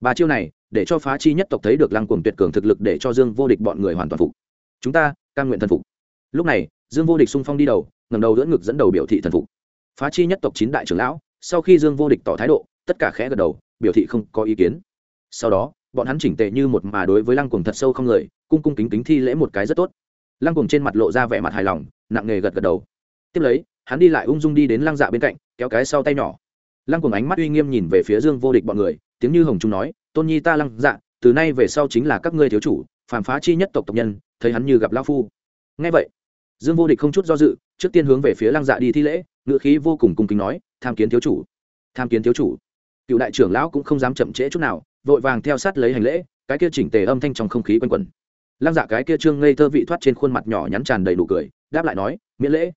Ba chiêu này, để cho phá chi nhất tộc thấy được lăng cuồng tuyệt cường thực lực để cho dương vô địch bọn người hoàn toàn phục. Chúng ta căn nguyện thần phục. Lúc này, dương vô địch sung phong đi đầu ngầm đầu đỡ ngực dẫn đầu biểu thị thần phục. Phá chi nhất tộc chín đại trưởng lão, sau khi dương vô địch tỏ thái độ, tất cả khẽ gật đầu, biểu thị không có ý kiến. Sau đó, bọn hắn chỉnh tệ như một mà đối với lăng cuồng thật sâu không người cung cung kính kính thi lễ một cái rất tốt. Lăng cuồng trên mặt lộ ra vẻ mặt hài lòng, nặng nề gật gật đầu. Tiếp lấy, hắn đi lại ung dung đi đến lăng dạ bên cạnh, kéo cái sau tay nhỏ. Lăng cuồng ánh mắt uy nghiêm nhìn về phía dương vô địch bọn người, tiếng như hồng trung nói, tôn nhi ta lăng dạ từ nay về sau chính là các ngươi thiếu chủ, phàm phá chi nhất tộc tộc nhân, thấy hắn như gặp lao phu. Ngay vậy, dương vô địch không chút do dự trước tiên hướng về phía lăng dạ đi thi lễ ngự khí vô cùng cung kính nói, tham kiến thiếu chủ. Tham kiến thiếu chủ. Cựu đại trưởng lão cũng không dám chậm trễ chút nào, vội vàng theo sát lấy hành lễ, cái kia chỉnh tề âm thanh trong không khí quanh quẩn. Lăng dạ cái kia trương ngây thơ vị thoát trên khuôn mặt nhỏ nhắn tràn đầy đủ cười, đáp lại nói, miễn lễ.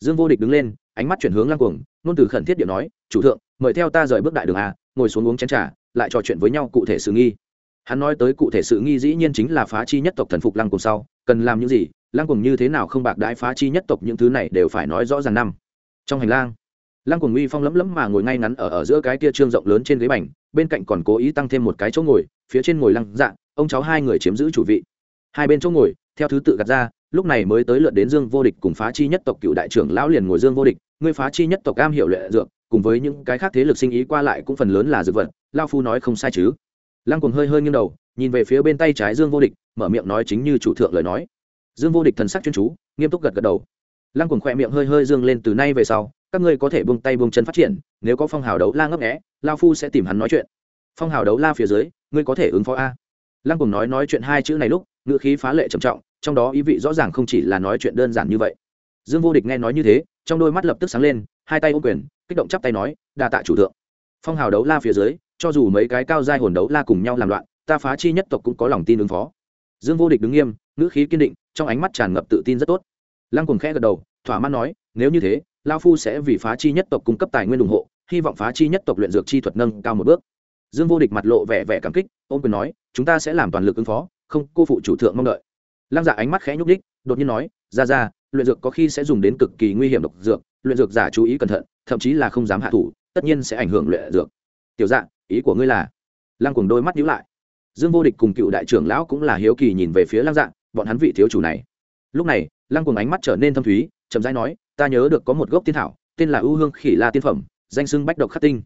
Dương vô địch đứng lên, ánh mắt chuyển hướng lăng cuồng nôn từ khẩn thiết điện nói, chủ thượng, mời theo ta rời bước đại đường a, ngồi xuống uống chén trà, lại trò chuyện với nhau cụ thể sự nghi. Hắn nói tới cụ thể sự nghi dĩ nhiên chính là phá chi nhất tộc thần phục lăng cùng sau, cần làm những gì lăng cùng như thế nào không bạc đãi phá chi nhất tộc những thứ này đều phải nói rõ ràng năm. Trong hành lang, lăng cùng uy phong lấm lấm mà ngồi ngay ngắn ở ở giữa cái kia trương rộng lớn trên ghế bành, bên cạnh còn cố ý tăng thêm một cái chỗ ngồi, phía trên ngồi lăng dạ ông cháu hai người chiếm giữ chủ vị. Hai bên chỗ ngồi, theo thứ tự gạt ra, lúc này mới tới lượt đến dương vô địch cùng phá chi nhất tộc cựu đại trưởng lão liền ngồi dương vô địch người phá chi nhất tộc cam hiệu lệ dược, cùng với những cái khác thế lực sinh ý qua lại cũng phần lớn là dược vật, lao phu nói không sai chứ. Lăng cùng hơi hơi nghiêng đầu, nhìn về phía bên tay trái dương vô địch, mở miệng nói chính như chủ thượng lời nói dương vô địch thần sắc chuyên chú, nghiêm túc gật gật đầu. Lăng cùng khỏe miệng hơi hơi dương lên từ nay về sau, các ngươi có thể buông tay buông chân phát triển, nếu có phong hào đấu la ngấp nghẽ lao phu sẽ tìm hắn nói chuyện. Phong hào đấu la phía dưới, ngươi có thể ứng phó a. Lăng cùng nói nói chuyện hai chữ này lúc, ngữ khí phá lệ trầm trọng, trong đó ý vị rõ ràng không chỉ là nói chuyện đơn giản như vậy. Dương vô địch nghe nói như thế, trong đôi mắt lập tức sáng lên, hai tay ô quyền, kích động chắp tay nói, đa tạ chủ thượng. Phong hào đấu la phía dưới, cho dù mấy cái cao giai hồn đấu la cùng nhau làm loạn, ta phá chi nhất tộc cũng có lòng tin ứng phó. Dương vô địch đứng nghiêm ngữ khí kiên định trong ánh mắt tràn ngập tự tin rất tốt. Lăng cùng khẽ gật đầu thỏa mãn nói nếu như thế lao phu sẽ vì phá chi nhất tộc cung cấp tài nguyên ủng hộ hy vọng phá chi nhất tộc luyện dược chi thuật nâng cao một bước. Dương vô địch mặt lộ vẻ vẻ cảm kích ôm quyền nói chúng ta sẽ làm toàn lực ứng phó không cô phụ chủ thượng mong đợi. Lăng dạ ánh mắt khẽ nhúc đích đột nhiên nói ra ra luyện dược có khi sẽ dùng đến cực kỳ nguy hiểm độc dược luyện dược giả chú ý cẩn thận thậm chí là không dám hạ thủ tất nhiên sẽ ảnh hưởng luyện dược. Tiểu Dạng, ý của ngươi là? Lăng cùng đôi mắt nhíu lại. Dương vô địch cùng cựu đại trưởng lão cũng là hiếu kỳ nhìn về phía lăng Dạng bọn hắn vị thiếu chủ này. Lúc này, lăng cùng ánh mắt trở nên thâm thúy, chậm rãi nói, ta nhớ được có một gốc tiên thảo, tên là ưu hương khỉ la tiên phẩm, danh xưng bách độc khắc tinh.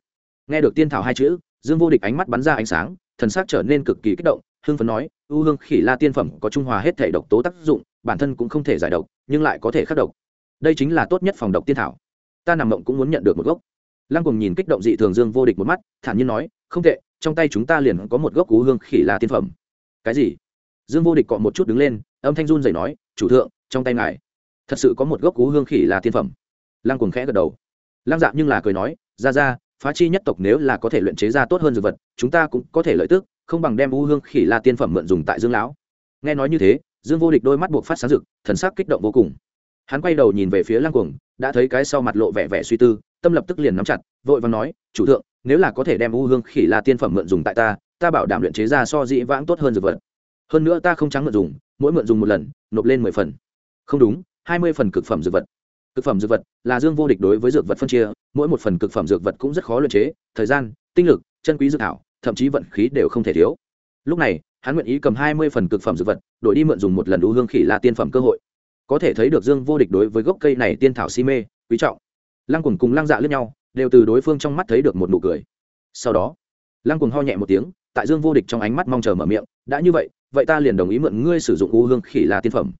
Nghe được tiên thảo hai chữ, dương vô địch ánh mắt bắn ra ánh sáng, thần sắc trở nên cực kỳ kích động, hưng phấn nói ưu hương khỉ la tiên phẩm có trung hòa hết thể độc tố tác dụng, bản thân cũng không thể giải độc, nhưng lại có thể khắc độc. Đây chính là tốt nhất phòng độc tiên thảo. Ta nằm mộng cũng muốn nhận được một gốc. Lăng cùng nhìn kích động dị thường dương vô địch một mắt, thản nhiên nói, không tệ, trong tay chúng ta liền có một gốc U hương khỉ La tiên phẩm. Cái gì? Dương vô địch cọ một chút đứng lên, âm thanh run rẩy nói, chủ thượng, trong tay ngài, thật sự có một gốc cú hương khỉ là tiên phẩm. Lăng cuồng khẽ gật đầu. Lăng dạ nhưng là cười nói, ra ra, phá chi nhất tộc nếu là có thể luyện chế ra tốt hơn dược vật, chúng ta cũng có thể lợi tức, không bằng đem u hương khỉ là tiên phẩm mượn dùng tại dương lão. Nghe nói như thế, dương vô địch đôi mắt buộc phát sáng rực, thần sắc kích động vô cùng. Hắn quay đầu nhìn về phía lăng cuồng, đã thấy cái sau mặt lộ vẻ vẻ suy tư, tâm lập tức liền nắm chặt, vội và nói, chủ thượng, nếu là có thể đem u hương khỉ là tiên phẩm mượn dùng tại ta ta bảo đảm luyện chế ra so dĩ vãng tốt hơn dược vật hơn nữa ta không trắng mượn dùng, mỗi mượn dùng một lần, nộp lên mười phần. Không đúng, hai mươi phần cực phẩm dược vật. Cực phẩm dược vật là dương vô địch đối với dược vật phân chia, mỗi một phần cực phẩm dược vật cũng rất khó luyện chế, thời gian, tinh lực, chân quý dược thảo, thậm chí vận khí đều không thể thiếu. Lúc này, hắn nguyện ý cầm hai mươi phần cực phẩm dược vật, đổi đi mượn dùng một lần u hương khỉ là tiên phẩm cơ hội. Có thể thấy được dương vô địch đối với gốc cây này tiên thảo si mê, quý trọng. Lăng cùng cùng lăng dạ lướt nhau, đều từ đối phương trong mắt thấy được một nụ cười. Sau đó, lăng cùng ho nhẹ một tiếng, tại dương vô địch trong ánh mắt mong chờ mở miệng, đã như vậy vậy ta liền đồng ý mượn ngươi sử dụng u hương khỉ là tiên phẩm.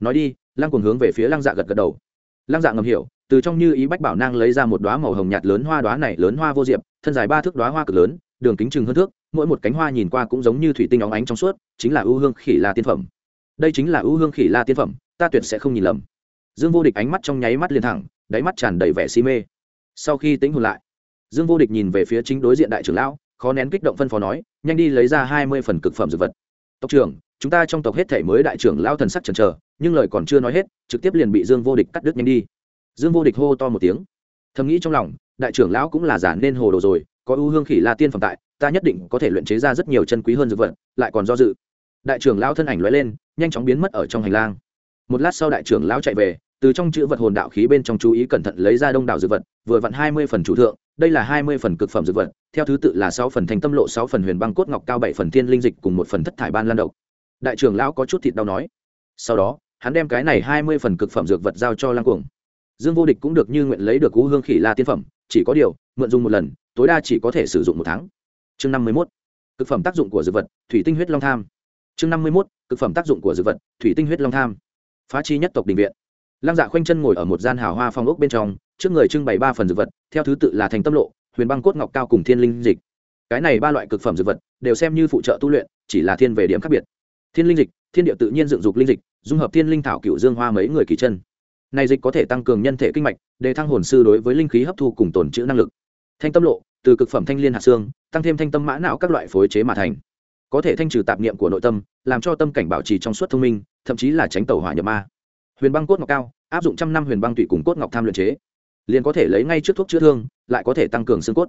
Nói đi, lăng cùng hướng về phía lăng dạ gật gật đầu. Lăng dạ ngầm hiểu, từ trong như ý bách bảo nang lấy ra một đoá màu hồng nhạt lớn hoa đoá này lớn hoa vô diệp, thân dài ba thước đoá hoa cực lớn, đường kính chừng hơn thước, mỗi một cánh hoa nhìn qua cũng giống như thủy tinh óng ánh trong suốt, chính là ưu hương khỉ la tiên phẩm. Đây chính là ưu hương khỉ la tiên phẩm, ta tuyệt sẽ không nhìn lầm. Dương vô địch ánh mắt trong nháy mắt liền thẳng, đáy mắt tràn đầy vẻ si mê. Sau khi tính hồn lại, dương vô địch nhìn về phía chính đối diện đại trưởng lão, khó nén kích động phân phó nói, nhanh đi lấy ra hai mươi phần cực phẩm dược vật tộc trưởng, chúng ta trong tộc hết thể mới đại trưởng lao thần sắc chần chờ, nhưng lời còn chưa nói hết, trực tiếp liền bị dương vô địch cắt đứt nhanh đi. Dương vô địch hô to một tiếng. Thầm nghĩ trong lòng, đại trưởng lão cũng là giả nên hồ đồ rồi, có ưu hương khỉ la tiên phẩm tại, ta nhất định có thể luyện chế ra rất nhiều chân quý hơn dược vật, lại còn do dự. Đại trưởng lão thân ảnh lóe lên, nhanh chóng biến mất ở trong hành lang. Một lát sau đại trưởng lão chạy về, từ trong chữ vật hồn đạo khí bên trong chú ý cẩn thận lấy ra đông đảo dược vật, vừa vặn hai mươi phần chủ thượng đây là hai mươi phần cực phẩm dược vật, theo thứ tự là sáu phần thành tâm lộ, sáu phần huyền băng cốt ngọc cao, bảy phần thiên linh dịch cùng một phần thất thải ban lan độc. Đại trưởng lão có chút thịt đau nói. Sau đó, hắn đem cái này hai mươi phần cực phẩm dược vật giao cho lăng cuồng. Dương vô địch cũng được như nguyện lấy được cú hương khỉ la tiên phẩm, chỉ có điều, mượn dùng một lần, tối đa chỉ có thể sử dụng một tháng. Chương năm mươi mốt. Cực phẩm tác dụng của dược vật, thủy tinh huyết long tham. Chương năm mươi mốt. Cực phẩm tác dụng của dược vật, thủy tinh huyết long tham. Phá chi nhất tộc đình viện. Lăng dạ khoanh chân ngồi ở một gian hào hoa phong ốc bên trong trước người trưng bày ba phần dược vật, theo thứ tự là thành tâm lộ, huyền băng cốt ngọc cao cùng thiên linh dịch. Cái này ba loại cực phẩm dược vật đều xem như phụ trợ tu luyện, chỉ là thiên về điểm khác biệt. Thiên linh dịch, thiên địa tự nhiên dựng dục linh dịch, dung hợp thiên linh thảo cựu dương hoa mấy người kỳ chân. Này dịch có thể tăng cường nhân thể kinh mạch để thăng hồn sư đối với linh khí hấp thu cùng tồn trữ năng lực. Thanh tâm lộ, từ cực phẩm thanh liên hạt xương, tăng thêm thanh tâm mã não các loại phối chế mà thành. Có thể thanh trừ tạp niệm của nội tâm, làm cho tâm cảnh bảo trì trong suốt thông minh, thậm chí là tránh tàu hỏa nhập ma. Huyền băng cốt ngọc cao, áp dụng trăm năm huyền băng tụy cùng cốt ngọc tham luyện chế liền có thể lấy ngay trước thuốc chữa thương, lại có thể tăng cường xương cốt.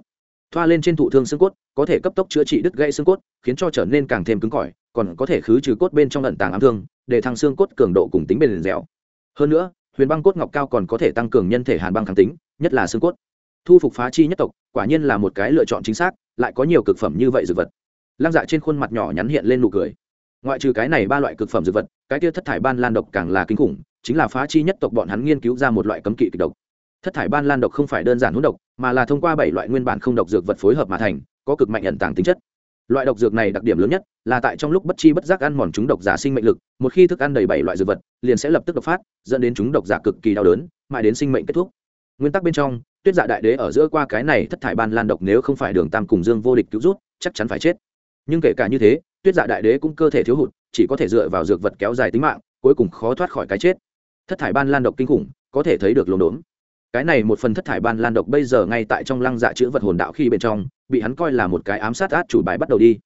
Thoa lên trên thụ thương xương cốt, có thể cấp tốc chữa trị đứt gãy xương cốt, khiến cho trở nên càng thêm cứng cỏi, còn có thể khứ trừ cốt bên trong lận tàng ám thương, để thăng xương cốt cường độ cùng tính bền dẻo. Hơn nữa, huyền băng cốt ngọc cao còn có thể tăng cường nhân thể hàn băng kháng tính, nhất là xương cốt. Thu phục phá chi nhất tộc, quả nhiên là một cái lựa chọn chính xác, lại có nhiều cực phẩm như vậy dược vật. Lăng dạ trên khuôn mặt nhỏ nhắn hiện lên nụ cười. Ngoại trừ cái này ba loại cực phẩm dược vật, cái tia thất thải ban lan độc càng là kinh khủng, chính là phá chi nhất tộc bọn hắn nghiên cứu ra một loại cấm kỵ kịch độc thất thải ban lan độc không phải đơn giản hỗn độc, mà là thông qua bảy loại nguyên bản không độc dược vật phối hợp mà thành, có cực mạnh ẩn tàng tính chất. Loại độc dược này đặc điểm lớn nhất là tại trong lúc bất chi bất giác ăn mòn chúng độc giả sinh mệnh lực, một khi thức ăn đầy bảy loại dược vật, liền sẽ lập tức độc phát, dẫn đến chúng độc giả cực kỳ đau đớn, mãi đến sinh mệnh kết thúc. Nguyên tắc bên trong, tuyết dạ đại đế ở giữa qua cái này thất thải ban lan độc nếu không phải đường tam cùng dương vô địch cứu rút, chắc chắn phải chết. Nhưng kể cả như thế, tuyết dạ đại đế cũng cơ thể thiếu hụt, chỉ có thể dựa vào dược vật kéo dài tính mạng, cuối cùng khó thoát khỏi cái chết. Thất thải ban lan độc kinh khủng, có thể thấy được lồn đốn cái này một phần thất thải ban lan độc bây giờ ngay tại trong lăng dạ chữ vật hồn đạo khi bên trong, bị hắn coi là một cái ám sát át chủ bài bắt đầu đi.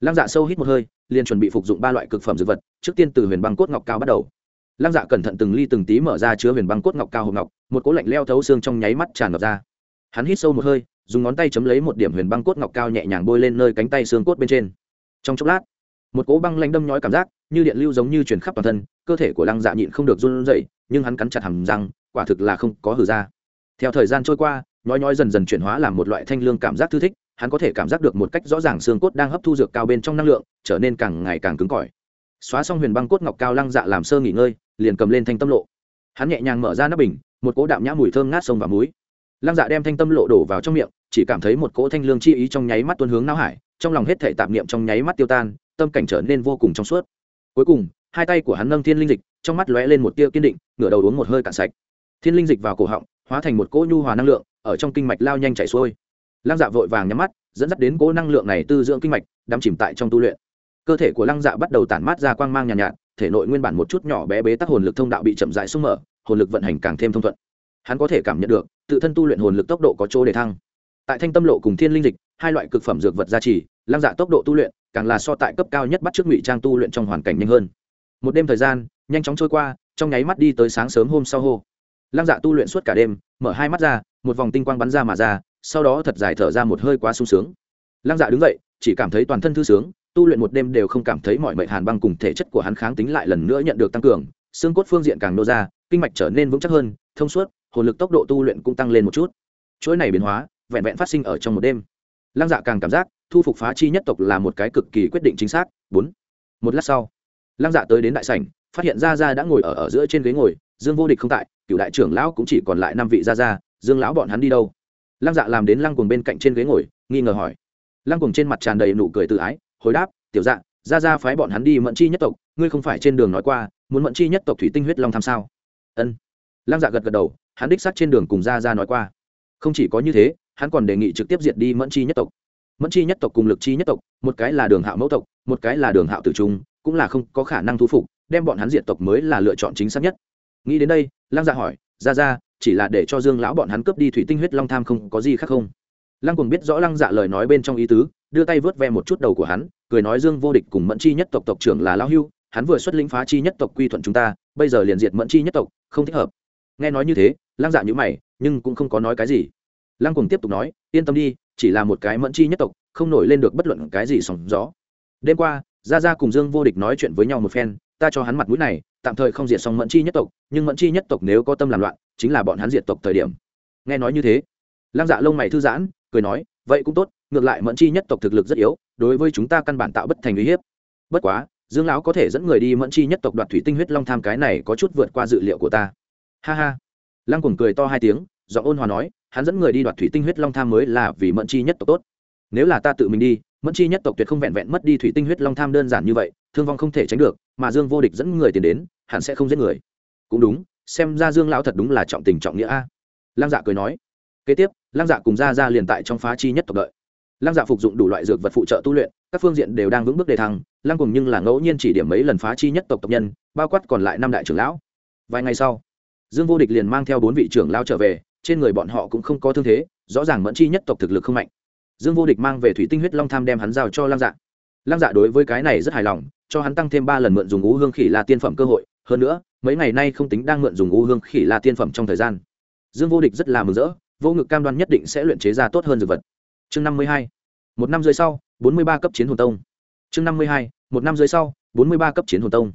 Lăng dạ sâu hít một hơi, liền chuẩn bị phục dụng ba loại cực phẩm dược vật, trước tiên từ huyền băng cốt ngọc cao bắt đầu. Lăng dạ cẩn thận từng ly từng tí mở ra chứa huyền băng cốt ngọc cao hộp ngọc, một cố lạnh leo thấu xương trong nháy mắt tràn ngập ra. Hắn hít sâu một hơi, dùng ngón tay chấm lấy một điểm huyền băng cốt ngọc cao nhẹ nhàng bôi lên nơi cánh tay xương cốt bên trên. Trong chốc lát, một cỗ băng lanh đâm nhói cảm giác, như điện lưu giống như chuyển khắp toàn thân, cơ thể của lăng dạ nhịn không được run rẩy, nhưng hắn cắn chặt hàm răng, quả thực là không có hử ra theo thời gian trôi qua nói nói dần dần chuyển hóa làm một loại thanh lương cảm giác thư thích, hắn có thể cảm giác được một cách rõ ràng xương cốt đang hấp thu dược cao bên trong năng lượng, trở nên càng ngày càng cứng cỏi. Xóa xong huyền băng cốt ngọc cao lăng dạ làm sơ nghỉ ngơi, liền cầm lên thanh tâm lộ. Hắn nhẹ nhàng mở ra nắp bình, một cỗ đạm nhã mùi thơm ngát sông và muối lăng dạ đem thanh tâm lộ đổ vào trong miệng, chỉ cảm thấy một cỗ thanh lương chi ý trong nháy mắt tuôn hướng não hải, trong lòng hết thể tạp niệm trong nháy mắt tiêu tan, tâm cảnh trở nên vô cùng trong suốt. Cuối cùng, hai tay của hắn nâng thiên linh dịch, trong mắt lóe lên một tia kiên định, ngửa đầu uống một hơi cạn sạch. Thiên linh dịch vào cổ họng hóa thành một cỗ nhu hòa năng lượng ở trong kinh mạch lao nhanh chảy xuôi. Lăng dạ vội vàng nhắm mắt dẫn dắt đến cỗ năng lượng này tư dưỡng kinh mạch đắm chìm tại trong tu luyện. Cơ thể của lăng dạ bắt đầu tản mát ra quang mang nhàn nhạt, nhạt thể nội nguyên bản một chút nhỏ bé bế tắc hồn lực thông đạo bị chậm rãi sung mở hồn lực vận hành càng thêm thông thuận. Hắn có thể cảm nhận được tự thân tu luyện hồn lực tốc độ có chỗ để thăng. Tại thanh tâm lộ cùng thiên linh dịch hai loại cực phẩm dược vật gia trì lăng dạ tốc độ tu luyện càng là so tại cấp cao nhất bắt trước ngụy trang tu luyện trong hoàn cảnh nhanh hơn. Một đêm thời gian nhanh chóng trôi qua trong nháy mắt đi tới sáng sớm hôm sau hô lăng dạ tu luyện suốt cả đêm, mở hai mắt ra, một vòng tinh quang bắn ra mà ra, sau đó thật dài thở ra một hơi quá sung sướng. Lăng dạ đứng dậy, chỉ cảm thấy toàn thân thư sướng, tu luyện một đêm đều không cảm thấy mọi mệnh hàn băng cùng thể chất của hắn kháng tính lại lần nữa nhận được tăng cường, xương cốt phương diện càng nô ra, kinh mạch trở nên vững chắc hơn, thông suốt, hồn lực tốc độ tu luyện cũng tăng lên một chút. Chuỗi này biến hóa, vẹn vẹn phát sinh ở trong một đêm. Lăng dạ càng cảm giác, thu phục phá chi nhất tộc là một cái cực kỳ quyết định chính xác. Bốn. Một lát sau, lăng dạ tới đến đại sảnh, phát hiện ra ra đã ngồi ở ở giữa trên ghế ngồi dương vô địch không tại, cựu đại trưởng lão cũng chỉ còn lại năm vị gia gia, dương lão bọn hắn đi đâu? Lăng dạ làm đến lăng cùng bên cạnh trên ghế ngồi, nghi ngờ hỏi. Lăng cùng trên mặt tràn đầy nụ cười tự ái, hồi đáp, tiểu dạ gia gia phái bọn hắn đi mẫn chi nhất tộc, ngươi không phải trên đường nói qua, muốn mẫn chi nhất tộc thủy tinh huyết long tham sao? Ân. Lăng dạ gật gật đầu, hắn đích xác trên đường cùng gia gia nói qua. Không chỉ có như thế, hắn còn đề nghị trực tiếp diệt đi mẫn chi nhất tộc. Mẫn chi nhất tộc cùng lực chi nhất tộc, một cái là đường hạo mẫu tộc, một cái là đường hạo tử trung, cũng là không có khả năng thu phục, đem bọn hắn diệt tộc mới là lựa chọn chính xác nhất nghĩ đến đây, lăng dạ hỏi, ra ra, chỉ là để cho dương lão bọn hắn cướp đi thủy tinh huyết long tham không có gì khác không? Lăng cùng biết rõ lăng dạ lời nói bên trong ý tứ, đưa tay vớt ve một chút đầu của hắn, cười nói dương vô địch cùng mẫn chi nhất tộc tộc trưởng là lão hưu, hắn vừa xuất lĩnh phá chi nhất tộc quy thuận chúng ta, bây giờ liền diệt mẫn chi nhất tộc, không thích hợp. Nghe nói như thế, lăng dạ nhữ mày, nhưng cũng không có nói cái gì. Lăng cùng tiếp tục nói, yên tâm đi, chỉ là một cái mẫn chi nhất tộc, không nổi lên được bất luận cái gì sóng gió. Đêm qua gia gia cùng dương vô địch nói chuyện với nhau một phen, ta cho hắn mặt mũi này tạm thời không diệt xong mẫn chi nhất tộc, nhưng mẫn chi nhất tộc nếu có tâm làm loạn, chính là bọn hắn diệt tộc thời điểm. Nghe nói như thế, lăng dạ lông mày thư giãn, cười nói, vậy cũng tốt, ngược lại mẫn chi nhất tộc thực lực rất yếu, đối với chúng ta căn bản tạo bất thành uy hiếp. Bất quá, dương lão có thể dẫn người đi mẫn chi nhất tộc đoạt thủy tinh huyết long tham cái này có chút vượt qua dự liệu của ta. Ha ha. Lăng cùng cười to hai tiếng, giọng ôn hòa nói, hắn dẫn người đi đoạt thủy tinh huyết long tham mới là vì mẫn chi nhất tộc tốt. Nếu là ta tự mình đi mẫn chi nhất tộc tuyệt không vẹn vẹn mất đi thủy tinh huyết long tham đơn giản như vậy, thương vong không thể tránh được, mà dương vô địch dẫn người tiền đến, hẳn sẽ không giết người. Cũng đúng, xem ra dương lão thật đúng là trọng tình trọng nghĩa a. Lăng dạ cười nói. Kế tiếp, lăng dạ cùng ra ra liền tại trong phá chi nhất tộc đợi. Lăng dạ phục dụng đủ loại dược vật phụ trợ tu luyện, các phương diện đều đang vững bước đề thăng, lăng cùng nhưng là ngẫu nhiên chỉ điểm mấy lần phá chi nhất tộc tộc nhân, bao quát còn lại năm đại trưởng lão. Vài ngày sau, dương vô địch liền mang theo bốn vị trưởng lao trở về, trên người bọn họ cũng không có thương thế, rõ ràng mẫn chi nhất tộc thực lực không mạnh dương vô địch mang về thủy tinh huyết long tham đem hắn giao cho lăng dạ. Lăng dạ đối với cái này rất hài lòng, cho hắn tăng thêm ba lần mượn dùng ngũ hương khỉ là tiên phẩm cơ hội. Hơn nữa, mấy ngày nay không tính đang mượn dùng ngũ hương khỉ là tiên phẩm trong thời gian. Dương vô địch rất là mừng rỡ, vô ngực cam đoan nhất định sẽ luyện chế ra tốt hơn dược vật. Chương năm mươi hai, một năm dưới sau, bốn mươi ba cấp chiến hồn tông. Chương năm mươi hai, một năm dưới sau, bốn mươi ba cấp chiến hồn tông.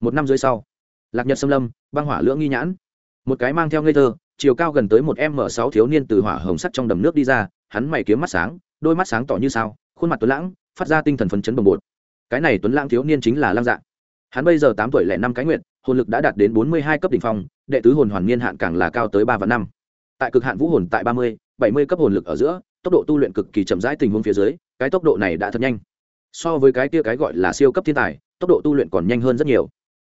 Một năm dưới sau, lạc nhật xâm lâm, băng hỏa lưỡng nghi nhãn. Một cái mang theo ngây thơ chiều cao gần tới một m sáu thiếu niên từ hỏa hồng sắt trong đầm nước đi ra, hắn mày kiếm mắt sáng, đôi mắt sáng tỏ như sao, khuôn mặt tuấn lãng, phát ra tinh thần phấn chấn bồng bột. Cái này tuấn lãng thiếu niên chính là lăng dạ. Hắn bây giờ tám tuổi lẻ năm cái nguyện hồn lực đã đạt đến bốn mươi hai cấp đ ỉ n h phong, đệ tứ hồn hoàn niên hạn càng là cao tới ba và năm. Tại cực hạn vũ hồn tại ba mươi, bảy mươi cấp hồn lực ở giữa, tốc độ tu luyện cực kỳ chậm rãi tình huống phía dưới, cái tốc độ này đã thật nhanh. So với cái kia cái gọi là siêu cấp thiên tài, tốc độ tu luyện còn nhanh hơn rất nhiều.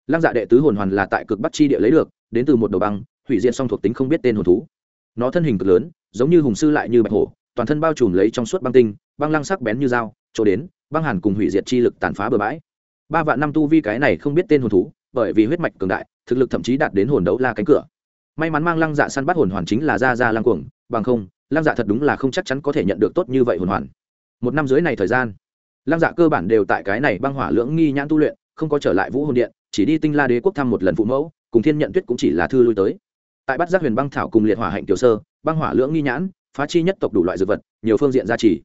Lăng dạ đệ tứ hồn hoàn là tại cực bắc chi địa lấy được, đến từ một đầu băng hủy diệt song thuộc tính không biết tên hồn thú. Nó thân hình cực lớn, giống như hùng sư lại như bạch hổ, toàn thân bao trùm lấy trong suốt băng tinh, băng lăng sắc bén như dao, chỗ đến, băng hàn cùng hủy diệt chi lực tàn phá bừa bãi. Ba vạn năm tu vi cái này không biết tên hồn thú, bởi vì huyết mạch cường đại, thực lực thậm chí đạt đến hồn đấu la cánh cửa. May mắn mang lăng dạ săn bắt hồn hoàn chính là ra ra lăng cuồng, bằng không, lăng dạ thật đúng là không chắc chắn có thể nhận được tốt như vậy hồn hoàn. Một năm dưới này thời gian, lăng dạ cơ bản đều tại cái này băng hỏa lưỡng nghi nhãn tu luyện, không có trở lại vũ hồn điện, chỉ đi tinh la đế quốc thăm một lần phụ mẫu, cùng thiên nhận tuyết cũng chỉ là thư lui tới tại bắt giác huyền băng thảo cùng liệt hỏa hạnh tiểu sơ băng hỏa lưỡng nghi nhãn phá chi nhất tộc đủ loại dược vật nhiều phương diện gia trì.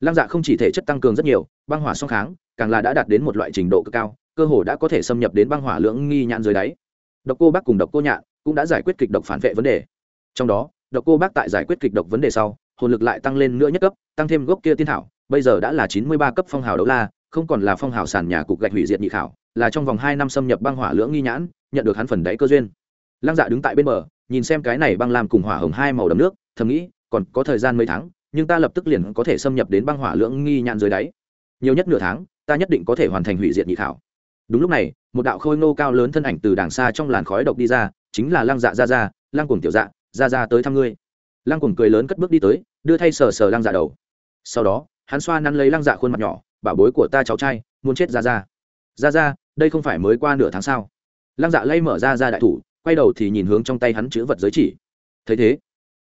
Lăng dạ không chỉ thể chất tăng cường rất nhiều băng hỏa song kháng càng là đã đạt đến một loại trình độ cực cao cơ hồ đã có thể xâm nhập đến băng hỏa lưỡng nghi nhãn dưới đáy. Độc cô bác cùng độc cô nhạn cũng đã giải quyết kịch độc phản vệ vấn đề. Trong đó độc cô bác tại giải quyết kịch độc vấn đề sau hồn lực lại tăng lên nữa nhất cấp tăng thêm gốc kia tiên thảo bây giờ đã là chín mươi ba cấp phong hào đấu la không còn là phong hào sàn nhà cục gạch hủy diệt nhị khảo, là trong vòng hai năm xâm nhập băng hỏa lưỡng nghi nhãn nhận được hắn phần đáy cơ duyên. Lăng dạ đứng tại bên bờ nhìn xem cái này băng làm cùng hỏa hồng hai màu đầm nước, thầm nghĩ, còn có thời gian mấy tháng, nhưng ta lập tức liền có thể xâm nhập đến băng hỏa lưỡng nghi nhạn dưới đáy. Nhiều nhất nửa tháng, ta nhất định có thể hoàn thành hủy diệt nhị thảo đúng lúc này, một đạo khôi nô cao lớn thân ảnh từ đàng xa trong làn khói độc đi ra, chính là lăng dạ ra ra lăng cùng tiểu dạ ra ra tới thăm ngươi. Lăng cùng cười lớn cất bước đi tới, đưa thay sờ sờ lăng dạ đầu. Sau đó, hắn xoa nắn lấy lăng dạ khuôn mặt nhỏ, bảo bối của ta cháu trai, muốn chết ra ra ra ra đây không phải mới qua nửa tháng sao? Lăng dạ lay mở ra ra đại thủ quay đầu thì nhìn hướng trong tay hắn chữ vật giới chỉ. Thấy thế,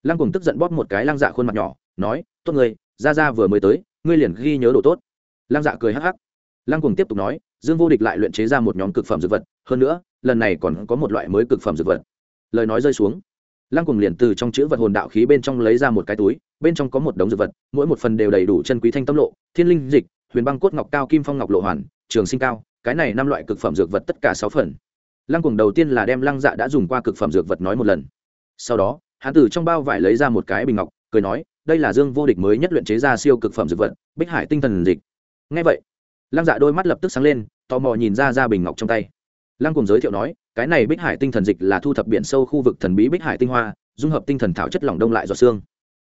lăng cùng tức giận bóp một cái lăng dạ khuôn mặt nhỏ, nói, tốt người, ra ra vừa mới tới, ngươi liền ghi nhớ đồ tốt. Lăng dạ cười hắc hắc. Lăng cùng tiếp tục nói, dương vô địch lại luyện chế ra một nhóm cực phẩm dược vật, hơn nữa, lần này còn có một loại mới cực phẩm dược vật. Lời nói rơi xuống, lăng cùng liền từ trong chữ vật hồn đạo khí bên trong lấy ra một cái túi, bên trong có một đống dược vật, mỗi một phần đều đầy đủ chân quý thanh tâm lộ, thiên linh dịch, huyền băng cốt ngọc cao kim phong ngọc lộ hoàn, trường sinh cao, cái này năm loại cực phẩm dược vật tất cả sáu phần lăng cuồng đầu tiên là đem lăng dạ đã dùng qua cực phẩm dược vật nói một lần. Sau đó, hắn từ trong bao vải lấy ra một cái bình ngọc, cười nói, đây là dương vô địch mới nhất luyện chế ra siêu cực phẩm dược vật, bích hải tinh thần dịch. Ngay vậy, lăng dạ đôi mắt lập tức sáng lên, tò mò nhìn ra ra bình ngọc trong tay. Lăng cùng giới thiệu nói, cái này bích hải tinh thần dịch là thu thập biển sâu khu vực thần bí bích hải tinh hoa, dung hợp tinh thần thảo chất lỏng đông lại giọt xương.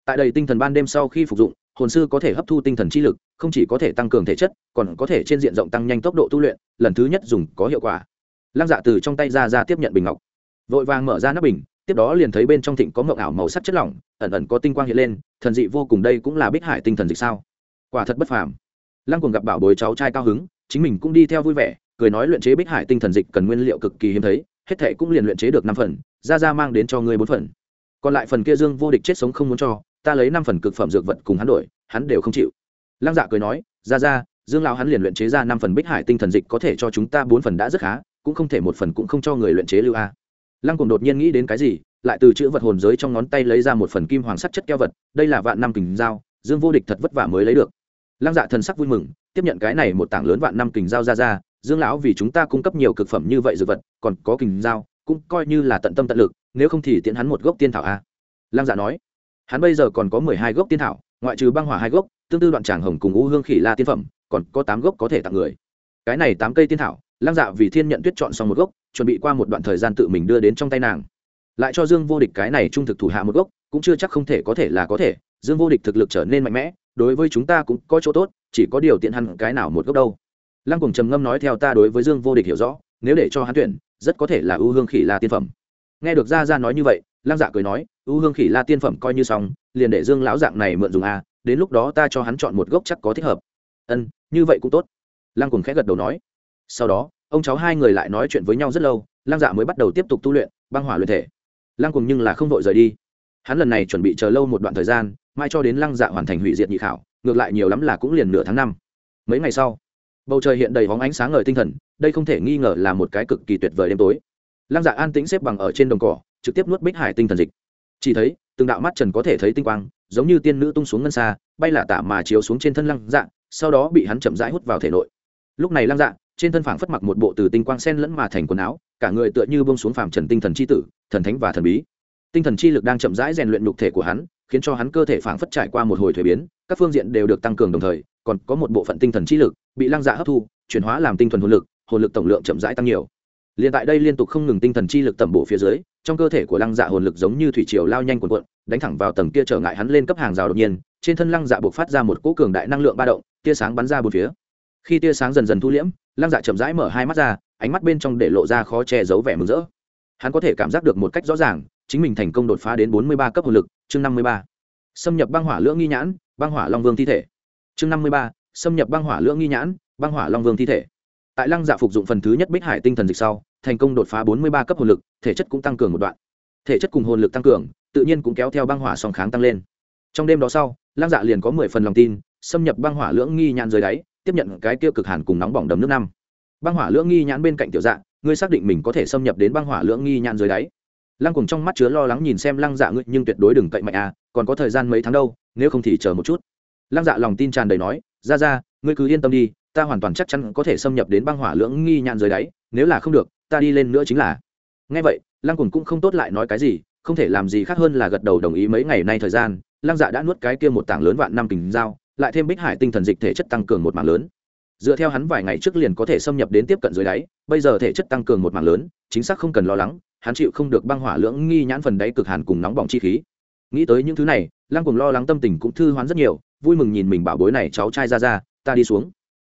Tại đây tinh thần ban đêm sau khi phục dụng, hồn sư có thể hấp thu tinh thần chi lực, không chỉ có thể tăng cường thể chất, còn có thể trên diện rộng tăng nhanh tốc độ tu luyện, lần thứ nhất dùng có hiệu quả lăng dạ từ trong tay ra ra tiếp nhận bình ngọc. Vội vàng mở ra nắp bình, tiếp đó liền thấy bên trong thịnh có mộng ảo màu sắc chất lỏng, ẩn ẩn có tinh quang hiện lên, thần dị vô cùng đây cũng là bích hải tinh thần dịch sao? Quả thật bất phàm. Lăng cùng gặp bảo bối cháu trai cao hứng, chính mình cũng đi theo vui vẻ, cười nói luyện chế bích hải tinh thần dịch cần nguyên liệu cực kỳ hiếm thấy, hết thệ cũng liền luyện chế được năm phần, ra ra mang đến cho ngươi bốn phần. Còn lại phần kia dương vô địch chết sống không muốn cho, ta lấy năm phần cực phẩm dược vật cùng hắn đổi, hắn đều không chịu. Lăng dạ cười nói, ra ra, dương lão hắn liền luyện chế ra năm phần bích hải tinh thần dịch có thể cho chúng ta bốn phần đã rất khá cũng không thể một phần cũng không cho người luyện chế lưu a. Lăng cùng đột nhiên nghĩ đến cái gì, lại từ chữ vật hồn giới trong ngón tay lấy ra một phần kim hoàng sắt chất keo vật, đây là vạn năm kình dao dương vô địch thật vất vả mới lấy được. Lăng dạ thần sắc vui mừng, tiếp nhận cái này một tảng lớn vạn năm kình dao ra ra, dương lão vì chúng ta cung cấp nhiều cực phẩm như vậy dược vật, còn có kình dao cũng coi như là tận tâm tận lực, nếu không thì tiễn hắn một gốc tiên thảo a. Lăng dạ nói, hắn bây giờ còn có mười hai gốc tiên thảo, ngoại trừ băng hỏa hai gốc, tương tư đoạn tràng hồng cùng u hương khỉ la tiên phẩm, còn có tám gốc có thể tặng người. Cái này tám cây tiên thảo lăng dạ vì thiên nhận tuyết chọn xong một gốc, chuẩn bị qua một đoạn thời gian tự mình đưa đến trong tay nàng. Lại cho dương vô địch cái này trung thực thủ hạ một gốc, cũng chưa chắc không thể có thể là có thể. Dương vô địch thực lực trở nên mạnh mẽ, đối với chúng ta cũng có chỗ tốt, chỉ có điều tiện hẳn cái nào một gốc đâu. Lăng cùng trầm ngâm nói theo ta đối với dương vô địch hiểu rõ, nếu để cho hắn tuyển, rất có thể là ưu hương khỉ la tiên phẩm. Nghe được ra ra nói như vậy, lăng dạ cười nói, ưu hương khỉ la tiên phẩm coi như xong, liền để dương lão dạng này mượn dùng a, đến lúc đó ta cho hắn chọn một gốc chắc có thích hợp. Ân, như vậy cũng tốt. Lăng cùng khẽ gật đầu nói sau đó, ông cháu hai người lại nói chuyện với nhau rất lâu, lăng dạ mới bắt đầu tiếp tục tu luyện, băng hỏa luyện thể. Lăng cùng nhưng là không vội rời đi. Hắn lần này chuẩn bị chờ lâu một đoạn thời gian, mai cho đến lăng dạ hoàn thành hủy diệt nhị khảo, ngược lại nhiều lắm là cũng liền nửa tháng năm. Mấy ngày sau, bầu trời hiện đầy hóng ánh sáng ngời tinh thần, đây không thể nghi ngờ là một cái cực kỳ tuyệt vời đêm tối. Lăng dạ an tĩnh xếp bằng ở trên đồng cỏ, trực tiếp nuốt bích hải tinh thần dịch. Chỉ thấy, từng đạo mắt trần có thể thấy tinh quang, giống như tiên nữ tung xuống ngân xa, bay lả tả mà chiếu xuống trên thân lăng dạ sau đó bị hắn chậm rãi hút vào thể nội. Lúc này lăng dạ trên thân phảng phất mặc một bộ từ tinh quang sen lẫn mà thành quần áo, cả người tựa như bông xuống phàm trần tinh thần c h i tử, thần thánh và thần bí. Tinh thần chi lực đang chậm rãi rèn luyện nhục thể của hắn, khiến cho hắn cơ thể phảng phất trải qua một hồi thuế biến, các phương diện đều được tăng cường đồng thời, còn có một bộ phận tinh thần chi lực bị lăng dạ hấp thu, chuyển hóa làm tinh thuần hồn lực hồn lực tổng lượng chậm rãi tăng nhiều. Liền tại đây liên tục không ngừng tinh thần chi lực tẩm bổ phía dưới, trong cơ thể của lăng dạ hồn lực giống như thủy triều lao nhanh cuộn cuộn, đánh thẳng vào tầng kia trở ngại hắn lên cấp hàng rào đột nhiên, trên thân lăng dạ buộc phát ra một cỗ cường đại năng lượng ba động, tia sáng bắn ra bốn phía khi tia sáng dần dần thu liễm, lăng dạ chậm rãi mở hai mắt ra, ánh mắt bên trong để lộ ra khó che giấu vẻ mừng rỡ. Hắn có thể cảm giác được một cách rõ ràng, chính mình thành công đột phá đến bốn mươi ba cấp hồn lực, chương năm mươi ba. Xâm nhập băng hỏa lưỡng nghi nhãn, băng hỏa long vương thi thể. Chương năm mươi ba, xâm nhập băng hỏa lưỡng nghi nhãn, băng hỏa long vương thi thể. Tại lăng dạ phục dụng phần thứ nhất bích hải tinh thần dịch sau, thành công đột phá bốn mươi ba cấp hồn lực, thể chất cũng tăng cường một đoạn. Thể chất cùng hồn lực tăng cường, tự nhiên cũng kéo theo băng hỏa song kháng tăng lên. Trong đêm đó sau, lăng dạ liền có mười phần lòng tin, xâm nhập băng hỏa lưỡng nghi nhãn dưới đáy tiếp nhận cái kia cực hàn cùng nóng bỏng đầm nước năm. Băng hỏa lưỡng nghi nhãn bên cạnh tiểu dạ ngươi xác định mình có thể xâm nhập đến băng hỏa lưỡng nghi nhãn dưới đáy. Lăng cùng trong mắt chứa lo lắng nhìn xem lăng dạ ngươi, nhưng tuyệt đối đừng cậy mạnh à còn có thời gian mấy tháng đâu, nếu không thì chờ một chút. Lăng dạ lòng tin tràn đầy nói, ra ra, ngươi cứ yên tâm đi, ta hoàn toàn chắc chắn có thể xâm nhập đến băng hỏa lưỡng nghi nhãn dưới đáy, nếu là không được, ta đi lên nữa chính là. Ngay vậy, lăng cùng cũng không tốt lại nói cái gì, không thể làm gì khác hơn là gật đầu đồng ý mấy ngày nay thời gian. Lăng dạ đã nuốt cái kia một tảng lớn vạn năm kình dao lại thêm bích hải tinh thần dịch thể chất tăng cường một mảng lớn. Dựa theo hắn vài ngày trước liền có thể xâm nhập đến tiếp cận dưới đáy, bây giờ thể chất tăng cường một mảng lớn, chính xác không cần lo lắng, hắn chịu không được băng hỏa lưỡng nghi nhãn phần đáy cực hàn cùng nóng bỏng chi khí. Nghĩ tới những thứ này, lăng cùng lo lắng tâm tình cũng thư hoán rất nhiều, vui mừng nhìn mình bảo bối này cháu trai ra ra, ta đi xuống.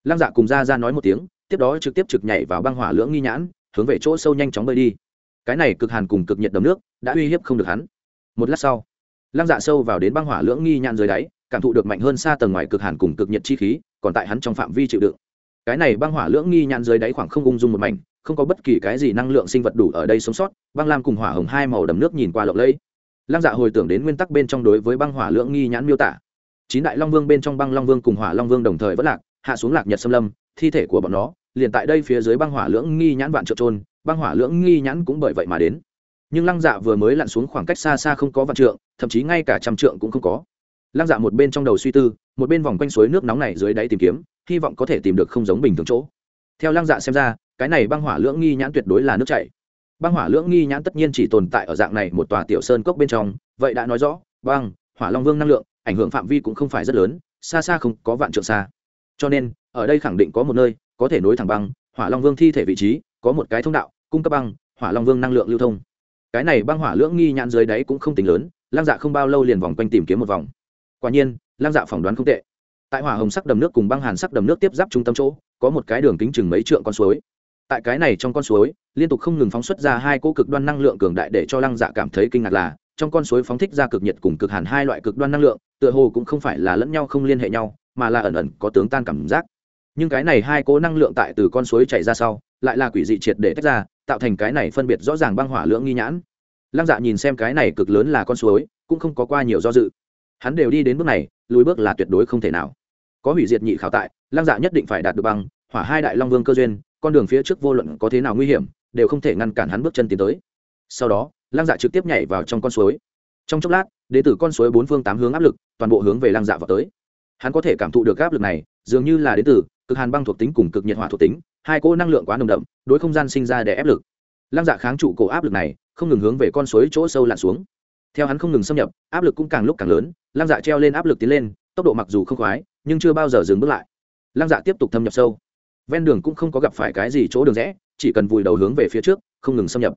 Lăng dạ cùng ra ra nói một tiếng, tiếp đó trực tiếp trực nhảy vào băng hỏa lưỡng nghi nhãn, hướng về chỗ sâu nhanh chóng bơi đi. Cái này cực hàn cùng cực nhiệt đầm nước, đã uy hiếp không được hắn. Một lát sau, lăng dạ sâu vào đến băng hỏa lưỡng nghi nhãn dưới đáy cảm thụ được mạnh hơn xa tầng ngoài cực hàn cùng cực nhiệt chi khí, còn tại hắn trong phạm vi chịu đựng. Cái này băng hỏa lưỡng nghi nhãn dưới đáy khoảng không ung dung một mảnh, không có bất kỳ cái gì năng lượng sinh vật đủ ở đây sống sót, băng lam cùng hỏa hồng hai màu đầm nước nhìn qua lộng lẫy. Lăng dạ hồi tưởng đến nguyên tắc bên trong đối với băng hỏa lưỡng nghi nhãn miêu tả. Chín đại long vương bên trong băng long vương cùng hỏa long vương đồng thời vẫn lạc, hạ xuống lạc nhật xâm lâm, thi thể của bọn nó liền tại đây phía dưới băng hỏa lưỡng nghi nhãn vạn trượng trôn băng hỏa lưỡng nghi nhãn cũng bởi vậy mà đến. Nhưng lăng dạ vừa mới lặn xuống khoảng cách xa xa không có vạn trượng, thậm chí ngay cả trăm trượng cũng không có lăng dạ một bên trong đầu suy tư, một bên vòng quanh suối nước nóng này dưới đáy tìm kiếm, hy vọng có thể tìm được không giống bình thường chỗ. Theo lăng dạ xem ra, cái này băng hỏa lưỡng nghi nhãn tuyệt đối là nước chảy. Băng hỏa lưỡng nghi nhãn tất nhiên chỉ tồn tại ở dạng này một tòa tiểu sơn cốc bên trong, vậy đã nói rõ, băng, hỏa long vương năng lượng, ảnh hưởng phạm vi cũng không phải rất lớn, xa xa không có vạn trượng xa. Cho nên, ở đây khẳng định có một nơi, có thể nối thẳng băng, hỏa long vương thi thể vị trí, có một cái thông đạo, cung cấp băng, hỏa long vương năng lượng lưu thông. Cái này băng hỏa lưỡng nghi nhãn dưới đáy cũng không tính lớn, lăng dạ không bao lâu liền vòng quanh tìm kiếm một vòng quả nhiên lăng dạ phỏng đoán không tệ. Tại hỏa hồng sắc đầm nước cùng băng hàn sắc đầm nước tiếp giáp trung tâm chỗ, có một cái đường kính chừng mấy trượng con suối. Tại cái này trong con suối, liên tục không ngừng phóng xuất ra hai cỗ cực đoan năng lượng cường đại để cho lăng dạ cảm thấy kinh ngạc là, trong con suối phóng thích ra cực nhiệt cùng cực hàn hai loại cực đoan năng lượng, tựa hồ cũng không phải là lẫn nhau không liên hệ nhau, mà là ẩn ẩn có tướng tan cảm giác. Nhưng cái này hai cỗ năng lượng tại từ con suối chảy ra sau, lại là quỷ dị triệt để tách ra, tạo thành cái này phân biệt rõ ràng băng hỏa lưỡng nghi nhãn. Lăng dạ nhìn xem cái này cực lớn là con suối, cũng không có qua nhiều do dự hắn đều đi đến bước này, lùi bước là tuyệt đối không thể nào. Có hủy diệt nhị khảo tại, lăng dạ nhất định phải đạt được băng, hỏa hai đại long vương cơ duyên, con đường phía trước vô luận có thế nào nguy hiểm, đều không thể ngăn cản hắn bước chân tiến tới. Sau đó, lăng dạ trực tiếp nhảy vào trong con suối. Trong chốc lát đ ế t ử con suối bốn phương tám hướng áp lực, toàn bộ hướng về lăng dạ vào tới. Hắn có thể cảm thụ được áp lực này, dường như là đ ế t ử cực hàn băng thuộc tính cùng cực nhiệt hỏa thuộc tính, hai cỗ năng lượng quá nồng đậm, đối không gian sinh ra để ép lực. Lăng dạ kháng trụ cổ áp lực này, không ngừng hướng về con suối chỗ sâu lặn xuống theo hắn không ngừng xâm nhập, áp lực cũng càng lúc càng lớn, lăng dạ treo lên áp lực tiến lên, tốc độ mặc dù không khoái, nhưng chưa bao giờ dừng bước lại. Lăng dạ tiếp tục thâm nhập sâu. Ven đường cũng không có gặp phải cái gì chỗ đường rẽ, chỉ cần vùi đầu hướng về phía trước, không ngừng xâm nhập.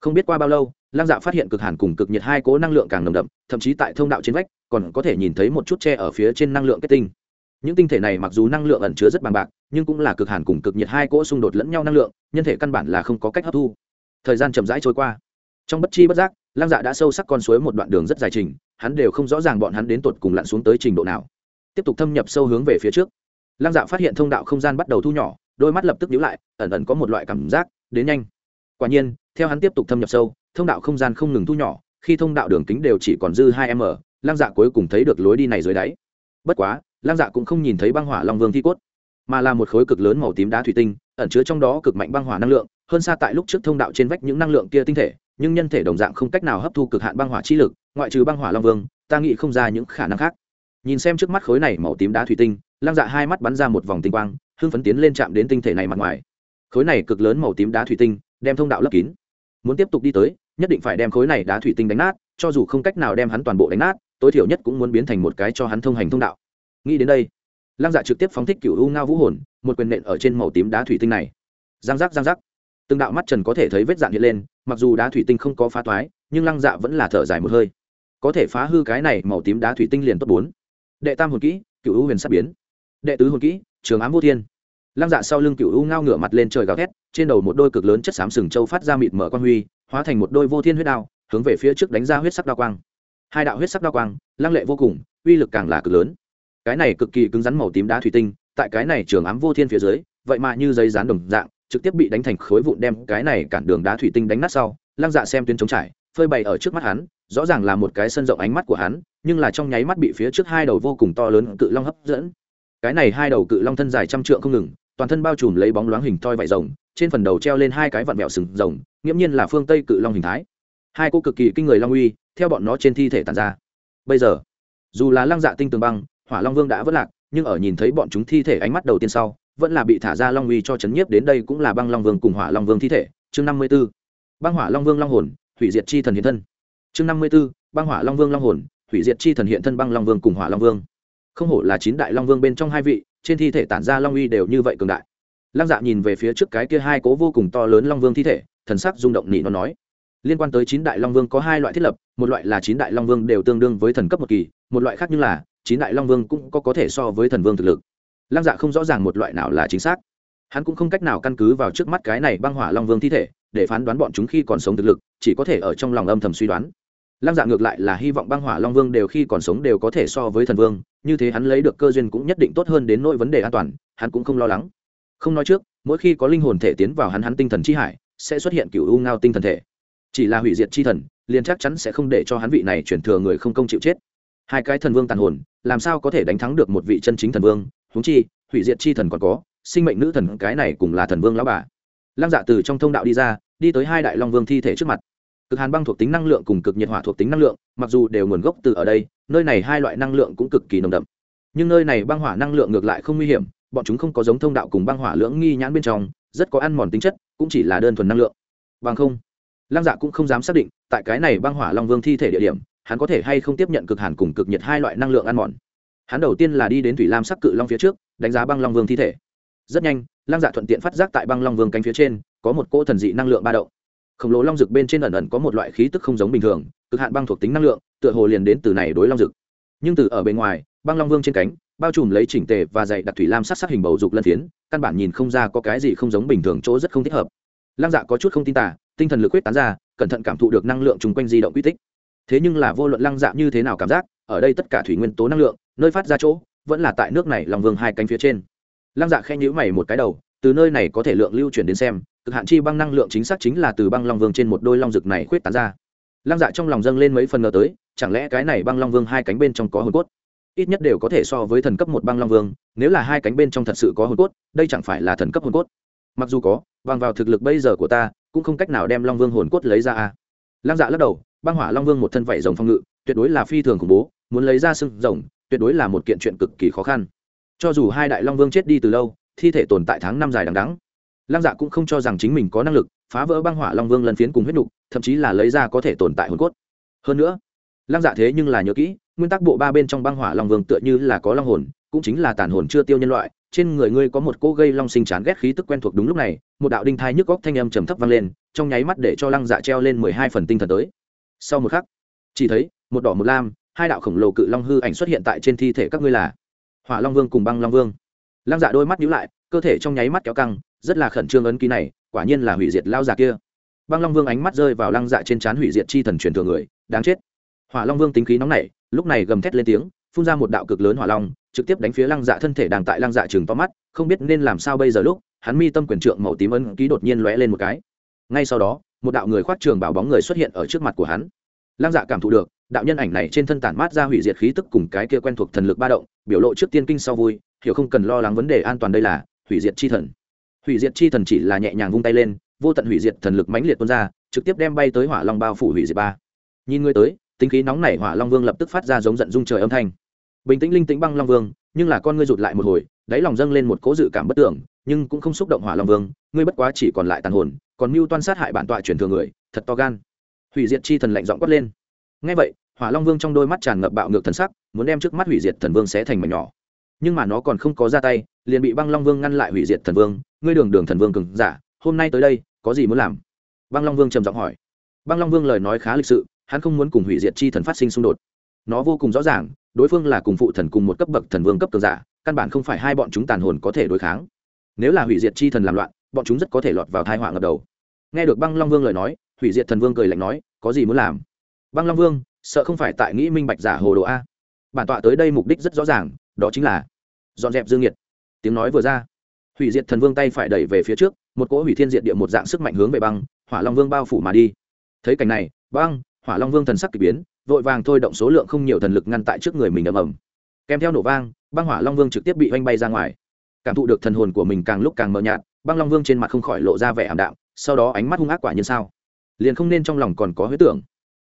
Không biết qua bao lâu, lăng dạ phát hiện cực hàn cùng cực nhiệt hai cố năng lượng càng nồng đậm, thậm chí tại thông đạo trên vách, còn có thể nhìn thấy một chút tre ở phía trên năng lượng kết tinh. Những tinh thể này mặc dù năng lượng ẩn chứa rất bằng bạc, nhưng cũng là cực hàn cùng cực nhiệt hai cỗ xung đột lẫn nhau năng lượng, nhân thể căn bản là không có cách hấp thu. Thời gian chậm rãi trôi qua. Trong bất chi bất giác lăng dạ đã sâu sắc con suối một đoạn đường rất dài trình, hắn đều không rõ ràng bọn hắn đến tột cùng lặn xuống tới trình độ nào. Tiếp tục thâm nhập sâu hướng về phía trước. Lăng dạ phát hiện thông đạo không gian bắt đầu thu nhỏ, đôi mắt lập tức nhíu lại, ẩn ẩn có một loại cảm giác đến nhanh. Quả nhiên, theo hắn tiếp tục thâm nhập sâu, thông đạo không gian không ngừng thu nhỏ, khi thông đạo đường kính đều chỉ còn dư hai m, lăng dạ cuối cùng thấy được lối đi này dưới đáy. Bất quá, lăng dạ cũng không nhìn thấy băng hỏa long vương thi cốt, mà là một khối cực lớn màu tím đá thủy tinh, ẩn chứa trong đó cực mạnh băng hỏa năng lượng, hơn xa tại lúc trước thông đạo trên vách những năng lượng kia tinh thể nhưng nhân thể đồng dạng không cách nào hấp thu cực hạn băng hỏa chi lực, ngoại trừ băng hỏa long vương, ta nghĩ không ra những khả năng khác. Nhìn xem trước mắt khối này màu tím đá thủy tinh, lăng dạ hai mắt bắn ra một vòng tinh quang, hưng phấn tiến lên chạm đến tinh thể này mặt ngoài. Khối này cực lớn màu tím đá thủy tinh, đem thông đạo lấp kín. Muốn tiếp tục đi tới, nhất định phải đem khối này đá thủy tinh đánh nát, cho dù không cách nào đem hắn toàn bộ đánh nát, tối thiểu nhất cũng muốn biến thành một cái cho hắn thông hành thông đạo. Nghĩ đến đây, lăng dạ trực tiếp phóng thích cựu u ngao vũ hồn, một quyền nện ở trên màu tím đá thủy tinh này. Giang giác giang giác. Từng đạo mắt trần có thể thấy vết dạn hiện lên mặc dù đá thủy tinh không có phá toái, nhưng lăng dạ vẫn là thở dài một hơi. Có thể phá hư cái này màu tím đá thủy tinh liền tốt bốn. Đệ tam hồn kỹ, cựu u huyền sắp biến. Đệ tứ hồn kỹ, trường ám vô thiên. Lăng dạ sau lưng cựu u ngao ngửa mặt lên trời gào thét, trên đầu một đôi cực lớn chất xám sừng châu phát ra mịt mở quan huy, hóa thành một đôi vô thiên huyết đao, hướng về phía trước đánh ra huyết sắc đao quang. Hai đạo huyết sắc đao quang, lăng lệ vô cùng, uy lực càng là cực lớn. Cái này cực kỳ cứng rắn màu tím đá thủy tinh, tại cái này trường ám vô thiên phía dưới, vậy mà như giấy dán đồng dạng trực tiếp bị đánh thành khối vụn đem cái này cản đường đá thủy tinh đánh nát sau, lăng dạ xem tuyến chống trải, phơi bày ở trước mắt hắn, rõ ràng là một cái sân rộng ánh mắt của hắn, nhưng là trong nháy mắt bị phía trước hai đầu vô cùng to lớn cự long hấp dẫn. Cái này hai đầu cự long thân dài trăm trượng không ngừng, toàn thân bao trùm lấy bóng loáng hình toi vải rồng, trên phần đầu treo lên hai cái vặn vẹo sừng rồng, nghiễm nhiên là phương tây cự long hình thái. Hai cô cực kỳ kinh người long uy, theo bọn nó trên thi thể tàn ra. Bây giờ, dù là lăng dạ tinh tường băng, hỏa long vương đã vất lạc, nhưng ở nhìn thấy bọn chúng thi thể ánh mắt đầu tiên sau vẫn là bị thả ra long uy cho chấn nhiếp đến đây cũng là băng long vương cùng hỏa long vương thi thể chương năm mươi b ố băng hỏa long vương long hồn hủy diệt chi thần hiện thân chương năm mươi b ố băng hỏa long vương long hồn hủy diệt chi thần hiện thân băng long vương cùng hỏa long vương không hổ là chín đại long vương bên trong hai vị trên thi thể tản ra long uy đều như vậy cường đại lăng dạ nhìn về phía trước cái kia hai cố vô cùng to lớn long vương thi thể thần sắc rung động nỉ nó nói liên quan tới chín đại long vương có hai loại thiết lập một loại là chín đại long vương đều tương đương với thần cấp một kỳ một loại khác như là chín đại long vương cũng có có thể so với thần vương thực lực lăng dạ không rõ ràng một loại nào là chính xác. Hắn cũng không cách nào căn cứ vào trước mắt cái này băng hỏa long vương thi thể để phán đoán bọn chúng khi còn sống thực lực, chỉ có thể ở trong lòng âm thầm suy đoán. Lăng dạ ngược lại là hy vọng băng hỏa long vương đều khi còn sống đều có thể so với thần vương, như thế hắn lấy được cơ duyên cũng nhất định tốt hơn đến nỗi vấn đề an toàn, hắn cũng không lo lắng. Không nói trước, mỗi khi có linh hồn thể tiến vào hắn hắn tinh thần chi hải, sẽ xuất hiện cựu u ngao tinh thần thể. Chỉ là hủy diệt chi thần, liền chắc chắn sẽ không để cho hắn vị này chuyển thừa người không công chịu chết. Hai cái thần vương tàn hồn, làm sao có thể đánh thắng được một vị chân chính thần vương huống chi, hủy diệt chi thần còn có, sinh mệnh nữ thần, cái này cũng là thần vương lão bà. Lăng dạ từ trong thông đạo đi ra, đi tới hai đại long vương thi thể trước mặt. Cực hàn băng thuộc tính năng lượng cùng cực nhiệt hỏa thuộc tính năng lượng, mặc dù đều nguồn gốc từ ở đây, nơi này hai loại năng lượng cũng cực kỳ nồng đậm. Nhưng nơi này băng hỏa năng lượng ngược lại không nguy hiểm, bọn chúng không có giống thông đạo cùng băng hỏa lưỡng nghi nhãn bên trong, rất có ăn mòn tính chất, cũng chỉ là đơn thuần năng lượng. Bằng không, lăng dạ cũng không dám xác định, tại cái này băng hỏa long vương thi thể địa điểm, hắn có thể hay không tiếp nhận cực hàn cùng cực nhiệt hai loại năng lượng ăn mòn hắn đầu tiên là đi đến thủy lam sắc cự long phía trước, đánh giá băng long vương thi thể. Rất nhanh, lăng dạ thuận tiện phát giác tại băng long vương cánh phía trên, có một cỗ thần dị năng lượng ba động. Khổng lồ long rực bên trên ẩn ẩn có một loại khí tức không giống bình thường, cực hạn băng thuộc tính năng lượng, tựa hồ liền đến từ này đối long rực nhưng từ ở bên ngoài, băng long vương trên cánh, bao trùm lấy chỉnh tề và dày đặc thủy lam sắc sắc hình bầu dục lân phiến, căn bản nhìn không ra có cái gì không giống bình thường chỗ rất không thích hợp. Lăng dạ có chút không tin tả tinh thần lực quyết tán ra, cẩn thận cảm thụ được năng lượng chung quanh di động quy tích. Thế nhưng là vô luận lăng dạ như thế nào cảm giác, ở đây tất cả thủy nguyên tố năng lượng nơi phát ra chỗ, vẫn là tại nước này lòng vương hai cánh phía trên. Lăng dạ khen nhữ mày một cái đầu, từ nơi này có thể lượng lưu chuyển đến xem, cực hạn chi băng năng lượng chính xác chính là từ băng long vương trên một đôi long rực này khuyết tán ra. Lăng dạ trong lòng dâng lên mấy phần ngờ tới, chẳng lẽ cái này băng long vương hai cánh bên trong có hồn cốt? Ít nhất đều có thể so với thần cấp một băng long vương, nếu là hai cánh bên trong thật sự có hồn cốt, đây chẳng phải là thần cấp hồn cốt? Mặc dù có, bằng vào thực lực bây giờ của ta, cũng không cách nào đem long vương hồn cốt lấy ra a lăng dạ lắc đầu, băng hỏa long vương một thân vảy rồng phong ngự, tuyệt đối là phi thường khủng bố, muốn lấy ra sưng rồng tuyệt đối là một kiện chuyện cực kỳ khó khăn. Cho dù hai đại long vương chết đi từ lâu, thi thể tồn tại tháng năm dài đằng đắng lăng dạ cũng không cho rằng chính mình có năng lực phá vỡ băng hỏa long vương lần phiến cùng huyết nục, thậm chí là lấy ra có thể tồn tại hồn cốt. Hơn nữa, lăng dạ thế nhưng là nhớ kỹ, nguyên tắc bộ ba bên trong băng hỏa long vương tựa như là có long hồn, cũng chính là tàn hồn chưa tiêu nhân loại. Trên người ngươi có một cô gây long sinh chán ghét khí tức quen thuộc đúng lúc này, một đạo đinh thai nhức góc thanh âm trầm thấp vang lên, trong nháy mắt để cho lăng dạ treo lên mười hai phần tinh thần tới. Sau một khắc, chỉ thấy một đỏ một lam hai đạo khổng lồ cự long hư ảnh xuất hiện tại trên thi thể các ngươi là hỏa long vương cùng băng long vương lăng dạ đôi mắt nhíu lại cơ thể trong nháy mắt kéo căng rất là khẩn trương ấn ký này quả nhiên là hủy diệt lao già kia băng long vương ánh mắt rơi vào lăng dạ trên trán hủy diệt chi thần truyền thừa người đáng chết hỏa long vương tính khí nóng nảy lúc này gầm thét lên tiếng phun ra một đạo cực lớn hỏa long trực tiếp đánh phía lăng dạ thân thể đang tại lăng dạ chừng to mắt không biết nên làm sao bây giờ lúc hắn mi tâm quyền trượng màu tím ấn ký đột nhiên lóe lên một cái ngay sau đó một đạo người khoác trường bảo bóng người xuất hiện ở trước mặt của hắn lăng dạ cảm thụ được đạo nhân ảnh này trên thân tản mát ra hủy diệt khí tức cùng cái kia quen thuộc thần lực ba động, biểu lộ trước tiên kinh sau vui, hiểu không cần lo lắng vấn đề an toàn đây là, hủy diệt chi thần. Hủy diệt chi thần chỉ là nhẹ nhàng vung tay lên, vô tận hủy diệt thần lực mãnh liệt tuôn ra, trực tiếp đem bay tới hỏa long bao phủ hủy diệt ba. Nhìn người tới tính khí nóng nảy hỏa long vương lập tức phát ra giống giận dung trời âm thanh. Bình tĩnh linh tĩnh băng long vương, nhưng là con ngươi rụt lại một hồi, đáy lòng dâng lên một cố dự cảm bất tưởng, nhưng cũng không xúc động hỏa long vương, ngươi bất quá chỉ còn lại tàn hồn, còn mưu toan sát hại bản tọa truyền thừa người, thật to gan. Hủy diệt chi thần lạnh giọng quát lên. Ngay vậy hỏa long vương trong đôi mắt tràn ngập bạo ngược thần sắc, muốn đem trước mắt hủy diệt thần vương sẽ thành mảnh nhỏ. Nhưng mà nó còn không có ra tay, liền bị băng long vương ngăn lại hủy diệt thần vương, ngươi đường đường thần vương cừng giả, hôm nay tới đây, có gì muốn làm? Băng long vương trầm giọng hỏi. Băng long vương lời nói khá lịch sự, hắn không muốn cùng hủy diệt chi thần phát sinh xung đột. Nó vô cùng rõ ràng, đối phương là cùng phụ thần cùng một cấp bậc thần vương cấp cường giả, căn bản không phải hai bọn chúng tàn hồn có thể đối kháng. Nếu là hủy diệt chi thần làm loạn, bọn chúng rất có thể lọt vào thai họa ngập đầu. Nghe được băng long vương lời nói, hủy diệt thần vương cười lạnh nói, có gì muốn làm? Băng long vương sợ không phải tại nghĩ minh bạch giả hồ đồ a. Bản tọa tới đây mục đích rất rõ ràng, đó chính là dọn dẹp dương nhiệt. Tiếng nói vừa ra, hủy diệt thần vương tay phải đẩy về phía trước, một cỗ hủy thiên diệt địa một dạng sức mạnh hướng về băng, hỏa long vương bao phủ mà đi. Thấy cảnh này, băng, hỏa long vương thần sắc k ỳ biến, vội vàng thôi động số lượng không nhiều thần lực ngăn tại trước người mình ầm ầm. Kèm theo nổ vang, băng hỏa long vương trực tiếp bị oanh bay ra ngoài. Cảm thụ được thần hồn của mình càng lúc càng mờ nhạt, băng long vương trên mặt không khỏi lộ ra vẻ ảm đạm, sau đó ánh mắt hung ác quả như sao. Liền không nên trong lòng còn có huế tưởng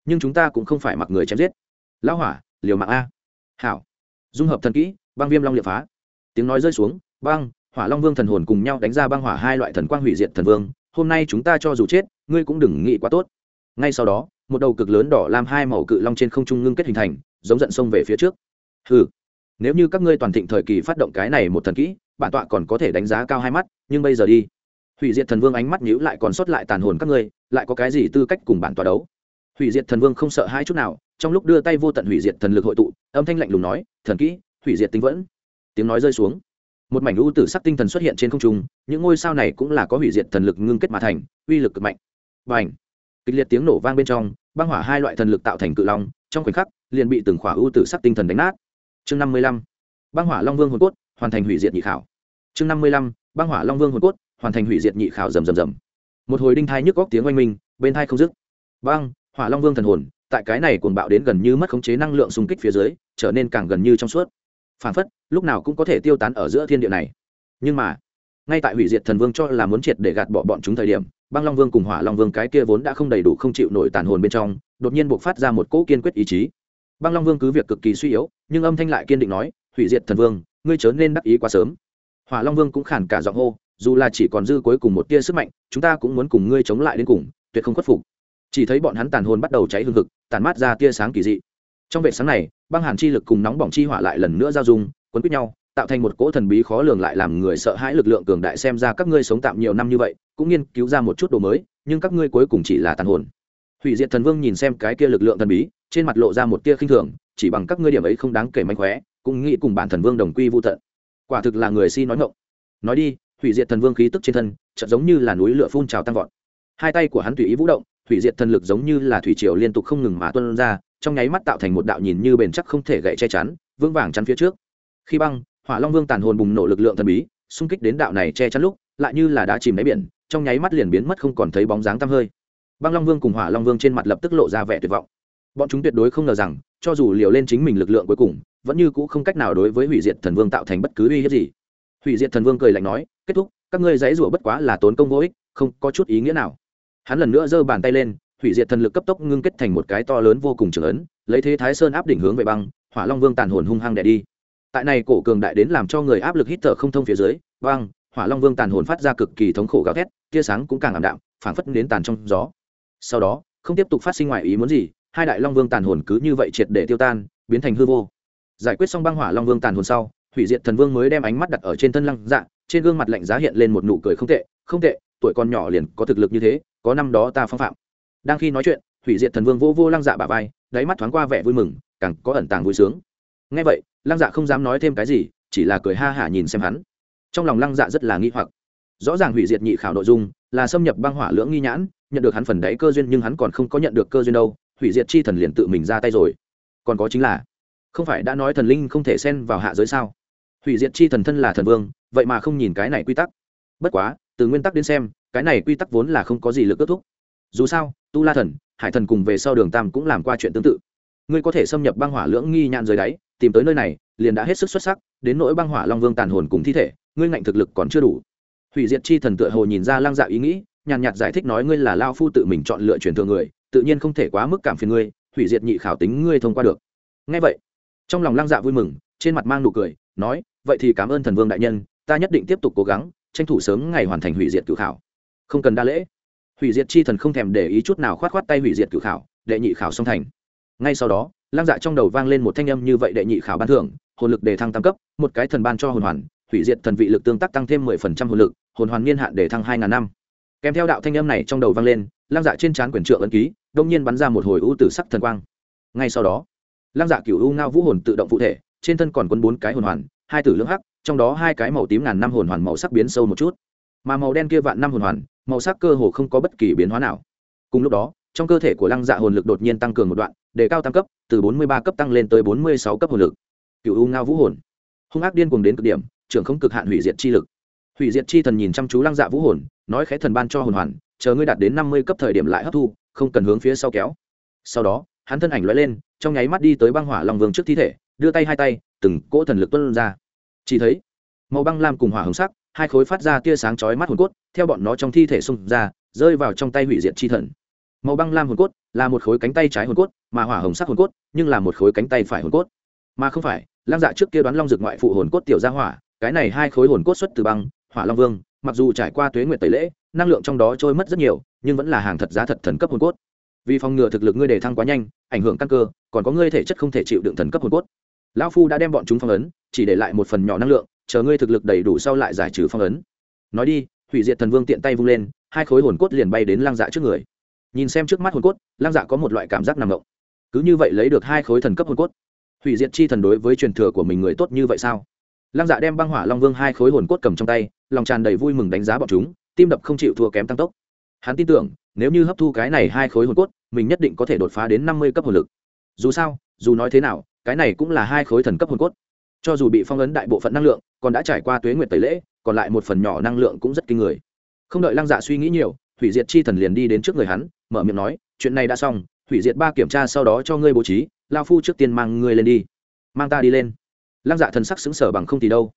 nhưng chúng ta cũng không phải mặc người chém giết. Lão hỏa, liều mạng a. Hảo. Dung hợp thần kỹ, băng viêm long liệt phá. Tiếng nói rơi xuống, băng, hỏa long vương thần hồn cùng nhau đánh ra băng hỏa hai loại thần quang hủy diệt thần vương. Hôm nay chúng ta cho dù chết, ngươi cũng đừng nghĩ quá tốt. Ngay sau đó, một đầu cực lớn đỏ làm hai màu cự long trên không trung ngưng kết hình thành, giống giận sông về phía trước. Ừ nếu như các ngươi toàn thịnh thời kỳ phát động cái này một thần kỹ, bản tọa còn có thể đánh giá cao hai mắt, nhưng bây giờ đi. Hủy diệt thần vương ánh mắt nhíu lại còn sót lại tàn hồn các ngươi, lại có cái gì tư cách cùng bản tọa đấu? Hủy diệt thần vương không sợ hai chút nào, trong lúc đưa tay vô tận hủy diệt thần lực hội tụ, âm thanh lạnh lùng nói, thần kỹ, hủy diệt tinh vẫn. Tiếng nói rơi xuống. Một mảnh u tử sắc tinh thần xuất hiện trên không trung, những ngôi sao này cũng là có hủy diệt thần lực ngưng kết mà thành, uy lực cực mạnh. Và ảnh kịch liệt tiếng nổ vang bên trong, băng hỏa hai loại thần lực tạo thành cự long, trong khoảnh khắc, liền bị từng khỏa u tử sắc tinh thần đánh nát. Chương năm mươi lăm, băng hỏa long vương hồn cốt, hoàn thành hủy diệt nhị khảo. Chương năm mươi lăm, băng hỏa long vương hồn cốt, hoàn thành hủy diệt nhị khảo rầm rầm rầm. Một hồi đinh thai nhức góc tiếng oanh minh, bên thai không dứt. Băng! Hỏa long vương thần hồn, tại cái này cuồng bạo đến gần như mất khống chế năng lượng xung kích phía dưới, trở nên càng gần như trong suốt. Phản phất, lúc nào cũng có thể tiêu tán ở giữa thiên địa này. Nhưng mà, ngay tại hủy diệt thần vương cho là muốn triệt để gạt bỏ bọn chúng thời điểm, băng long vương cùng hỏa long vương cái kia vốn đã không đầy đủ không chịu nổi tàn hồn bên trong, đột nhiên buộc phát ra một cỗ kiên quyết ý chí. Băng long vương cứ việc cực kỳ suy yếu, nhưng âm thanh lại kiên định nói, hủy diệt thần vương, ngươi chớ nên đắc ý quá sớm. Hỏa long vương cũng khản cả giọng hô, dù là chỉ còn dư cuối cùng một tia sức mạnh, chúng ta cũng muốn cùng ngươi chống lại đến cùng, tuyệt không khuất phục chỉ thấy bọn hắn tàn hồn bắt đầu cháy hương thực tàn mát ra tia sáng kỳ dị. Trong vệ sáng này, băng hàn chi lực cùng nóng bỏng chi hỏa lại lần nữa giao dung, quấn quýt nhau, tạo thành một cỗ thần bí khó lường lại làm người sợ hãi lực lượng cường đại xem ra các ngươi sống tạm nhiều năm như vậy, cũng nghiên cứu ra một chút đồ mới, nhưng các ngươi cuối cùng chỉ là tàn hồn. Hủy diệt thần vương nhìn xem cái kia lực lượng thần bí, trên mặt lộ ra một tia khinh thường, chỉ bằng các ngươi điểm ấy không đáng kể mánh khóe, cũng nghĩ cùng bản thần vương đồng quy vô tận. Quả thực là người si nói ngộng nói đi, hủy diệt thần vương khí tức trên thân, chợt giống như là núi lửa phun trào tăng vọt. Hai tay của hắn tùy ý vũ động hủy diệt thần lực giống như là thủy triều liên tục không ngừng mà tuôn ra, trong nháy mắt tạo thành một đạo nhìn như bền chắc không thể gậy che chắn, vững vàng chắn phía trước. Khi băng, hỏa long vương tàn hồn bùng nổ lực lượng thần bí, xung kích đến đạo này che chắn lúc, lại như là đã chìm đáy biển, trong nháy mắt liền biến mất không còn thấy bóng dáng tăm hơi. Băng long vương cùng hỏa long vương trên mặt lập tức lộ ra vẻ tuyệt vọng. Bọn chúng tuyệt đối không ngờ rằng, cho dù liều lên chính mình lực lượng cuối cùng, vẫn như cũ không cách nào đối với hủy diệt thần vương tạo thành bất cứ uy hiếp gì. Hủy diệt thần vương cười lạnh nói, kết thúc, các ngươi dãy rủa bất quá là tốn công vô ích, không có chút ý nghĩa nào hắn lần nữa giơ bàn tay lên, hủy diệt thần lực cấp tốc ngưng kết thành một cái to lớn vô cùng trưởng ấn, lấy thế thái sơn áp đỉnh hướng về băng, hỏa long vương tàn hồn hung hăng đẻ đi. Tại này cổ cường đại đến làm cho người áp lực hít thở không thông phía dưới, băng, hỏa long vương tàn hồn phát ra cực kỳ thống khổ gào thét, tia sáng cũng càng ảm đạm, phảng phất đến tàn trong gió. Sau đó, không tiếp tục phát sinh ngoại ý muốn gì, hai đại long vương tàn hồn cứ như vậy triệt để tiêu tan, biến thành hư vô. Giải quyết xong băng hỏa long vương tàn hồn sau, hủy diệt thần vương mới đem ánh mắt đặt ở trên thân lăng dạ trên gương mặt lạnh giá hiện lên một nụ cười không tệ không tệ, tuổi con nhỏ liền có thực lực như thế có năm đó ta phong phạm. Đang khi nói chuyện, hủy diệt thần vương vô vô lăng dạ bà vai, đáy mắt thoáng qua vẻ vui mừng, càng có ẩn tàng vui sướng. Ngay vậy, lăng dạ không dám nói thêm cái gì, chỉ là cười ha hả nhìn xem hắn. Trong lòng lăng dạ rất là nghi hoặc. Rõ ràng hủy diệt nhị khảo nội dung là xâm nhập băng hỏa lưỡng nghi nhãn, nhận được hắn phần đáy cơ duyên nhưng hắn còn không có nhận được cơ duyên đâu, hủy diệt chi thần liền tự mình ra tay rồi. Còn có chính là, không phải đã nói thần linh không thể xen vào hạ giới sao? Hủy diệt chi thần thân là thần vương, vậy mà không nhìn cái này quy tắc. Bất quá từ nguyên tắc đến xem, cái này quy tắc vốn là không có gì lực kết thúc. Dù sao, tu la thần, hải thần cùng về sau đường tam cũng làm qua chuyện tương tự. Ngươi có thể xâm nhập băng hỏa lưỡng nghi nhạn dưới đáy tìm tới nơi này, liền đã hết sức xuất sắc, đến nỗi băng hỏa long vương tàn hồn cùng thi thể, ngươi ngạnh thực lực còn chưa đủ. Hủy diệt chi thần tựa hồ nhìn ra lang dạ ý nghĩ, nhàn nhạt giải thích nói ngươi là lao phu tự mình chọn lựa truyền thừa người, tự nhiên không thể quá mức cảm phiền ngươi, hủy diệt nhị khảo tính ngươi thông qua được. Ngay vậy, trong lòng lang dạ vui mừng, trên mặt mang nụ cười, nói, vậy thì cảm ơn thần vương đại nhân, ta nhất định tiếp tục cố gắng tranh thủ sớm ngày hoàn thành hủy diệt cự khảo. Không cần đa lễ. Hủy diệt chi thần không thèm để ý chút nào khoát khoát tay hủy diệt cự khảo, đệ nhị khảo song thành. Ngay sau đó, lang dạ trong đầu vang lên một thanh âm như vậy đệ nhị khảo ban thưởng, hồn lực đề thăng tam cấp, một cái thần ban cho hồn hoàn, hủy diệt thần vị lực tương tác tăng thêm mười phần trăm hồn lực, hồn hoàn niên hạn đề thăng hai ngàn năm. Kèm theo đạo thanh âm này trong đầu vang lên, lang dạ trên trán quyển trượng ấn ký đông nhiên bắn ra một hồi ưu tử sắc thần quang. Ngay sau đó, lang dạ cửu u ngao vũ hồn tự động cụ thể, trên thân còn quấn bốn cái hồn hoàn, hai tử lưỡng hắc trong đó hai cái màu tím ngàn năm hồn hoàn màu sắc biến sâu một chút. Mà màu đen kia vạn năm hồn hoàn, màu sắc cơ hồ không có bất kỳ biến hóa nào. Cùng lúc đó, trong cơ thể của lăng dạ hồn lực đột nhiên tăng cường một đoạn, đề cao tăng cấp, từ bốn mươi ba cấp tăng lên tới bốn mươi sáu cấp hồn lực. Cựu u ngao vũ hồn. Hung ác điên cùng đến cực điểm, trưởng không cực hạn hủy diệt chi lực. Hủy diệt chi thần nhìn chăm chú lăng dạ vũ hồn, nói khẽ thần ban cho hồn hoàn, chờ ngươi đạt đến năm mươi cấp thời điểm lại hấp thu, không cần hướng phía sau kéo. Sau đó, hắn thân ảnh lóe lên, trong nháy mắt đi tới băng hỏa long vương trước thi thể, đưa tay hai tay, từng cỗ thần lực tuân ra chỉ thấy, màu băng lam cùng hỏa hồng sắc, hai khối phát ra tia sáng chói mắt hồn cốt, theo bọn nó trong thi thể xung ra, rơi vào trong tay hủy diệt chi thần. Màu băng lam hồn cốt là một khối cánh tay trái hồn cốt, mà hỏa hồng sắc hồn cốt, nhưng là một khối cánh tay phải hồn cốt. Mà không phải lam dạ trước kia đoán long dược ngoại phụ hồn cốt tiểu gia hỏa, cái này hai khối hồn cốt xuất từ băng, hỏa long vương, mặc dù trải qua tuế nguyệt tẩy lễ, năng lượng trong đó trôi mất rất nhiều, nhưng vẫn là hàng thật giá thật thần cấp hồn cốt. Vì phòng ngừa thực lực ngươi đề thăng quá nhanh, ảnh hưởng căn cơ, còn có ngươi thể chất không thể chịu đựng thần cấp hồn cốt lão phu đã đem bọn chúng phong ấn, chỉ để lại một phần nhỏ năng lượng, chờ ngươi thực lực đầy đủ sau lại giải trừ phong ấn. Nói đi, hủy diệt thần vương tiện tay vung lên, hai khối hồn cốt liền bay đến lăng dạ trước người. Nhìn xem trước mắt hồn cốt, lăng dạ có một loại cảm giác nằm ngộng cứ như vậy lấy được hai khối thần cấp hồn cốt. Hủy diệt chi thần đối với truyền thừa của mình người tốt như vậy sao? Lăng dạ đem băng hỏa long vương hai khối hồn cốt cầm trong tay, lòng tràn đầy vui mừng đánh giá bọn chúng, tim đập không chịu thua kém tăng tốc. Hắn tin tưởng, nếu như hấp thu cái này hai khối hồn cốt, mình nhất định có thể đột phá đến năm mươi cấp hồn lực. Dù sao, dù nói thế nào cái này cũng là hai khối thần cấp hồn cốt. Cho dù bị phong ấn đại bộ phận năng lượng, còn đã trải qua tuế nguyệt tẩy lễ, còn lại một phần nhỏ năng lượng cũng rất kinh người. Không đợi lăng dạ suy nghĩ nhiều, hủy diệt chi thần liền đi đến trước người hắn, mở miệng nói, chuyện này đã xong, hủy diệt ba kiểm tra sau đó cho ngươi bố trí, lao phu trước tiên mang ngươi lên đi. Mang ta đi lên. Lăng dạ thần sắc xứng sở bằng không thì đâu.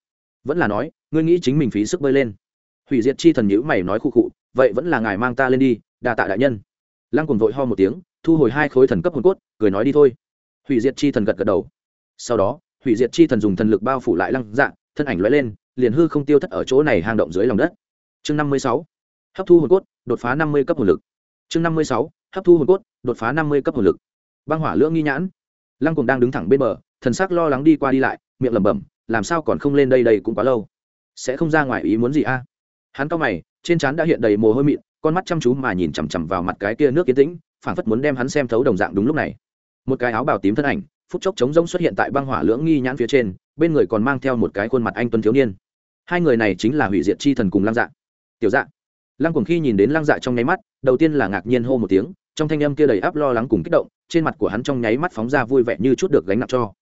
Vẫn là nói, ngươi nghĩ chính mình phí sức bơi lên. Hủy diệt chi thần nhữ mày nói khu khụ, vậy vẫn là ngài mang ta lên đi đà tạ đại nhân. Lăng cùng vội ho một tiếng, thu hồi hai khối thần cấp hồn cốt, cười nói đi thôi hủy diệt chi thần gật gật đầu. Sau đó, hủy diệt chi thần dùng thần lực bao phủ lại lăng dạ thân ảnh l lên, liền hư không tiêu thất ở chỗ này hang động dưới lòng đất. Chương năm mươi sáu, hấp thu hồn cốt, đột phá năm mươi cấp hồn lực. Chương năm mươi sáu, hấp thu hồn cốt, đột phá năm mươi cấp hồn lực. Băng hỏa lưỡng nghi nhãn. Lăng cùng đang đứng thẳng bên bờ, thần sắc lo lắng đi qua đi lại, miệng lẩm bẩm, làm sao còn không lên đây đây cũng quá lâu. Sẽ không ra ngoài ý muốn gì a? Hắn cao mày, trên trán đã hiện đầy mồ hôi mịn, con mắt chăm chú mà nhìn chằm chằm vào mặt cái kia nước kiến tĩnh, phảng phất muốn đem hắn xem thấu đồng dạng đúng lúc này một cái áo bào tím thân ảnh, phút chốc trống rỗng xuất hiện tại băng hỏa lưỡng nghi nhãn phía trên, bên người còn mang theo một cái khuôn mặt anh tuấn thiếu niên. Hai người này chính là hủy diệt chi thần cùng lăng dạ. Tiểu dạ. Lăng cùng khi nhìn đến lăng dạ trong nháy mắt, đầu tiên là ngạc nhiên hô một tiếng, trong thanh âm kia đầy áp lo lắng cùng kích động, trên mặt của hắn trong nháy mắt phóng ra vui vẻ như chút được gánh nặng cho.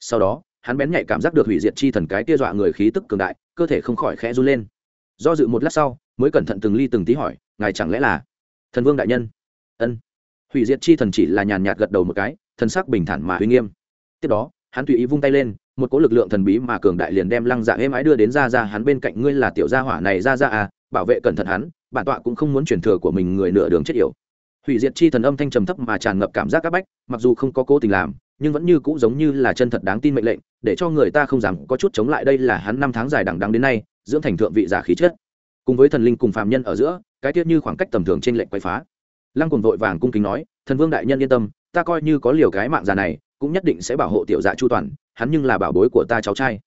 Sau đó, hắn bén nhạy cảm giác được hủy diệt chi thần cái kia dọa người khí tức cường đại, cơ thể không khỏi khẽ run lên. Do dự một lát sau, mới cẩn thận từng ly từng tí hỏi, ngài chẳng lẽ là thần vương đại nhân? Ân. Hủy diệt chi thần chỉ là nhàn nhạt gật đầu một cái thần sắc bình thản mà uy nghiêm. Tiếp đó, hắn tùy ý vung tay lên, một cỗ lực lượng thần bí mà cường đại liền đem lăng dạ êm ái đưa đến ra ra hắn bên cạnh ngươi là tiểu gia hỏa này ra ra à bảo vệ cẩn thận hắn, bản tọa cũng không muốn truyền thừa của mình người nửa đường chết yểu. Hủy diệt chi thần âm thanh trầm thấp mà tràn ngập cảm giác c áp bách, mặc dù không có cố tình làm, nhưng vẫn như cũ giống như là chân thật đáng tin mệnh lệnh, để cho người ta không dám có chút chống lại đây là hắn năm tháng dài đằng đắng đến nay, dưỡng thành thượng vị giả khí chất. Cùng với thần linh cùng phạm nhân ở giữa, cái tiết như khoảng cách tầm thường trên lệnh quay phá. Lăng cùng vội vàng cung kính nói, thần vương đại nhân yên tâm ta coi như có liều cái mạng già này, cũng nhất định sẽ bảo hộ tiểu dạ chu toàn, hắn nhưng là bảo bối của ta cháu trai.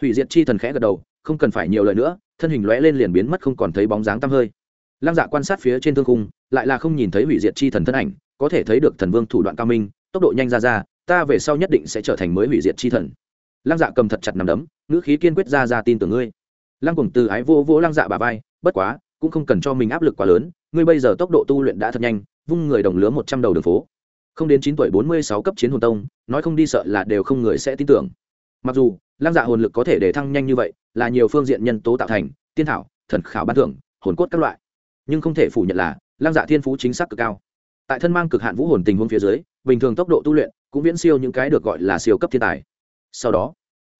Hủy diệt chi thần khẽ gật đầu, không cần phải nhiều lời nữa, thân hình lóe lên liền biến mất không còn thấy bóng dáng tăm hơi. Lăng dạ quan sát phía trên thương khung, lại là không nhìn thấy hủy diệt chi thần thân ảnh, có thể thấy được thần vương thủ đoạn cao minh, tốc độ nhanh ra ra, ta về sau nhất định sẽ trở thành mới hủy diệt chi thần. Lăng dạ cầm thật chặt nằm đấm, ngữ khí kiên quyết ra ra tin tưởng ngươi. Lăng cùng từ ái vô vô lăng dạ bà vai, bất quá, cũng không cần cho mình áp lực quá lớn, ngươi bây giờ tốc độ tu luyện đã thật nhanh, vung người đồng lứa một trăm đầu đường phố không đến chín tuổi bốn mươi sáu cấp chiến hồn tông, nói không đi sợ là đều không người sẽ tin tưởng. Mặc dù, lăng dạ hồn lực có thể để thăng nhanh như vậy, là nhiều phương diện nhân tố tạo thành, tiên thảo, thần khảo ban thưởng, hồn cốt các loại. Nhưng không thể phủ nhận là, lăng dạ thiên phú chính xác cực cao. Tại thân mang cực hạn vũ hồn tình huống phía dưới, bình thường tốc độ tu luyện cũng viễn siêu những cái được gọi là siêu cấp thiên tài. Sau đó,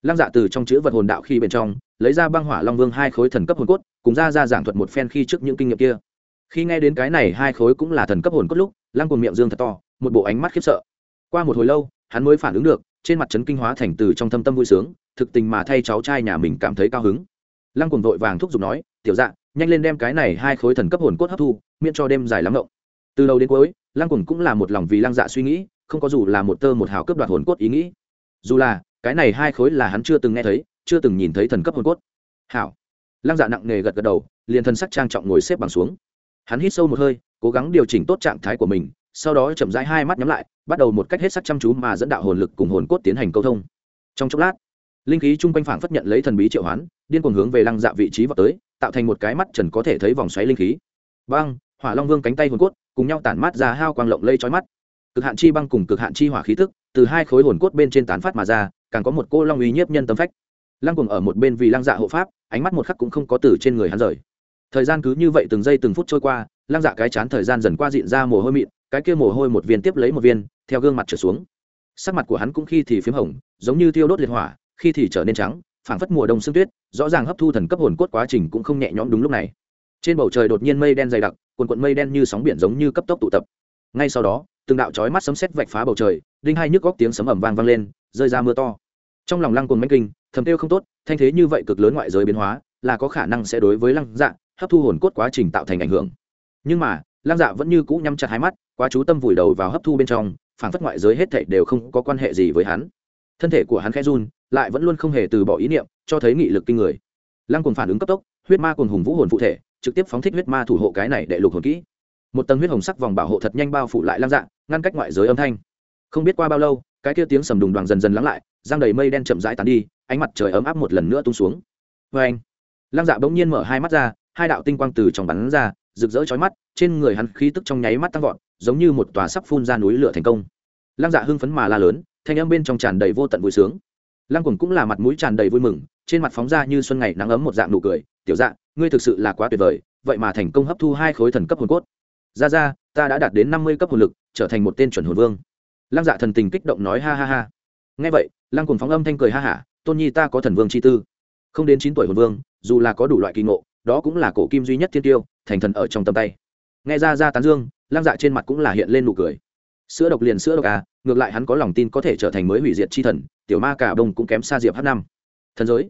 lăng dạ từ trong chữ vật hồn đạo khi bên trong, lấy ra băng hỏa long vương hai khối thần cấp hồn cốt, cùng ra ra giảng thuật một phen khi trước những kinh nghiệm kia. Khi nghe đến cái này hai khối cũng là thần cấp hồn cốt lúc, lăng cùng miệng dương thật to một bộ ánh mắt khiếp sợ. Qua một hồi lâu, hắn mới phản ứng được, trên mặt trấn kinh hóa thành từ trong thâm tâm vui sướng, thực tình mà thay cháu trai nhà mình cảm thấy cao hứng. Lăng cùng vội vàng thúc giục nói, tiểu dạ nhanh lên đem cái này hai khối thần cấp hồn cốt hấp thu, miễn cho đêm dài lắm ngộng. Từ đầu đến cuối, lăng cùng cũng là một lòng vì lăng dạ suy nghĩ, không có dù là một tơ một hào cấp đoạt hồn cốt ý nghĩ. Dù là, cái này hai khối là hắn chưa từng nghe thấy, chưa từng nhìn thấy thần cấp hồn cốt. Hảo. Lăng dạ nặng nề gật gật đầu, liền thân sắc trang trọng ngồi xếp bằng xuống. Hắn hít sâu một hơi, cố gắng điều chỉnh tốt trạng thái của mình sau đó chậm rãi hai mắt nhắm lại, bắt đầu một cách hết sắc chăm chú mà dẫn đạo hồn lực cùng hồn cốt tiến hành câu thông. Trong chốc lát, linh khí chung quanh phảng phất nhận lấy thần bí triệu hoán, điên cuồng hướng về lăng dạ vị trí vào tới, tạo thành một cái mắt trần có thể thấy vòng xoáy linh khí. Băng, hỏa long vương cánh tay hồn cốt, cùng nhau tản mát ra hao quang lộng lây chói mắt. Cực hạn chi băng cùng cực hạn chi hỏa khí tức, từ hai khối hồn cốt bên trên tán phát mà ra, càng có một cô long uy nhiếp nhân tâm phách. Lăng cùng ở một bên vì lăng dạ hộ pháp, ánh mắt một khắc cũng không có từ trên người hắn rời. Thời gian cứ như vậy từng giây từng phút trôi qua, lăng dạ cái chán thời gian dần qua dịn ra mồ hôi mịn cái kia mồ hôi một viên tiếp lấy một viên, theo gương mặt trở xuống. Sắc mặt của hắn cũng khi thì p h í m hồng, giống như thiêu đốt liệt hỏa, khi thì trở nên trắng, phảng phất mùa đông sương tuyết, rõ ràng hấp thu thần cấp hồn cốt quá trình cũng không nhẹ nhõm đúng lúc này. Trên bầu trời đột nhiên mây đen dày đặc quần quận mây đen như sóng biển giống như cấp tốc tụ tập. Ngay sau đó, từng đạo trói mắt sấm sét vạch phá bầu trời, đinh hai nhức góc tiếng sấm ẩm vang vang lên, rơi ra mưa to. Trong lòng lăng cồn manh kinh, thầm tiêu không tốt, thanh thế như vậy cực lớn ngoại giới biến hóa, là có khả năng sẽ đối với lăng dạ hấp thu hồn cốt quá trình tạo thành ảnh hưởng. Nhưng mà lăng dạ vẫn như cũ nhắm chặt hai mắt, quá chú tâm vùi đầu vào hấp thu bên trong phản phất ngoại giới hết thảy đều không có quan hệ gì với hắn. Thân thể của hắn khẽ run, lại vẫn luôn không hề từ bỏ ý niệm, cho thấy nghị lực kinh người. Lăng cùng phản ứng cấp tốc, huyết ma cùng hùng vũ hồn phụ thể, trực tiếp phóng thích huyết ma thủ hộ cái này để lục hồn kỹ. Một tầng huyết hồng sắc vòng bảo hộ thật nhanh bao phủ lại lăng dạ ngăn cách ngoại giới âm thanh. Không biết qua bao lâu, cái kia tiếng sầm đùng đoàn dần dần lắng lại giang đầy mây đen chậm rãi tán đi, ánh mặt trời ấm áp một lần nữa tung xuống. Vê anh lăng dạ bỗng nhiên mở hai mắt ra, hai đạo tinh quang từ trong bắn ra rực rỡ chói mắt, trên người hắn khí tức trong nháy mắt tăng vọt, giống như một tòa sắp phun ra núi lửa thành công. Lăng dạ hưng phấn mà la lớn, thanh âm bên trong tràn đầy vô tận vui sướng. Lăng Cuồng cũng là mặt mũi tràn đầy vui mừng, trên mặt phóng ra như xuân ngày nắng ấm một dạng nụ cười, tiểu dạ ngươi thực sự là quá tuyệt vời, vậy mà thành công hấp thu hai khối thần cấp hồn cốt. Ra ra, ta đã đạt đến năm mươi cấp hồn lực, trở thành một tên chuẩn hồn vương. Lăng dạ thần tình kích động nói, ha ha ha. Nghe vậy, lăng Cuồng phóng âm thanh cười ha hả, tôn nhi ta có thần vương chi tư. Không đến chín tuổi hồn vương, dù là có đủ loại kỳ ngộ, đó cũng là cổ kim duy nhất thiên tiêu thành thần ở trong tầm tay. Nghe ra ra tán dương, lăng dạ trên mặt cũng là hiện lên nụ cười. Sữa độc liền sữa độc à ngược lại hắn có lòng tin có thể trở thành mới hủy diệt chi thần, tiểu ma cả đông cũng kém xa diệp h năm thần giới.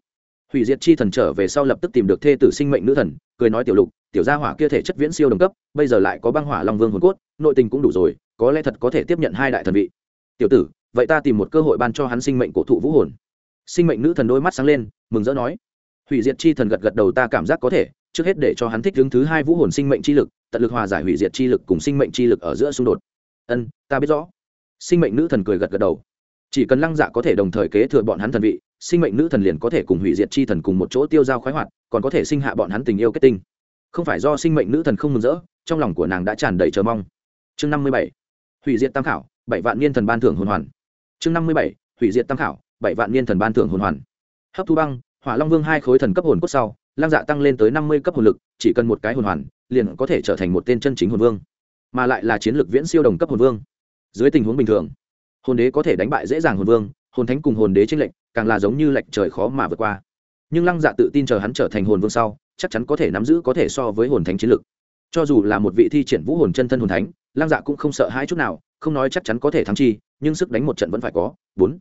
Hủy diệt chi thần trở về sau lập tức tìm được thê tử sinh mệnh nữ thần, cười nói tiểu lục, tiểu gia hỏa kia thể chất viễn siêu đồng cấp, bây giờ lại có băng hỏa long vương hồn cốt, nội tình cũng đủ rồi, có lẽ thật có thể tiếp nhận hai đại thần vị. Tiểu tử, vậy ta tìm một cơ hội ban cho hắn sinh mệnh cổ thụ vũ hồn. Sinh mệnh nữ thần đôi mắt sáng lên, mừng rỡ nói. Hủy diệt chi thần gật gật đầu ta cảm giác có thể trước hết để cho hắn thích đứng thứ hai vũ hồn sinh mệnh chi lực, tận lực hòa giải hủy diệt chi lực cùng sinh mệnh chi lực ở giữa xung đột. Ân, ta biết rõ. Sinh mệnh nữ thần cười gật gật đầu. Chỉ cần lăng dạ có thể đồng thời kế thừa bọn hắn thần vị, sinh mệnh nữ thần liền có thể cùng hủy diệt chi thần cùng một chỗ tiêu dao khoái hoạt, còn có thể sinh hạ bọn hắn tình yêu kết tinh. Không phải do sinh mệnh nữ thần không mừng rỡ, trong lòng của nàng đã tràn đầy chờ mong. Chương năm mươi bảy. Hủy diệt tam khảo, bảy vạn niên thần ban thưởng hồn hoàn. Chương năm mươi bảy. Hủy diệt tam khảo, bảy vạn niên thần ban thưởng hồn hoàn. Hấp thu băng, hỏa long vương hai khối thần cấp hồn cốt sau lang dạ tăng lên tới năm mươi cấp hồn lực, chỉ cần một cái hồn hoàn, liền có thể trở thành một tên chân chính hồn vương. Mà lại là chiến lược viễn siêu đồng cấp hồn vương. Dưới tình huống bình thường, hồn đế có thể đánh bại dễ dàng hồn vương, hồn thánh cùng hồn đế tranh lệnh càng là giống như lệnh trời khó mà vượt qua. Nhưng lăng dạ tự tin chờ hắn trở thành hồn vương sau, chắc chắn có thể nắm giữ có thể so với hồn thánh chiến lực cho dù là một vị thi triển vũ hồn chân thân hồn thánh lăng dạ cũng không sợ hai chút nào, không nói chắc chắn có thể thắng chi, nhưng sức đánh một trận vẫn phải có. Bốn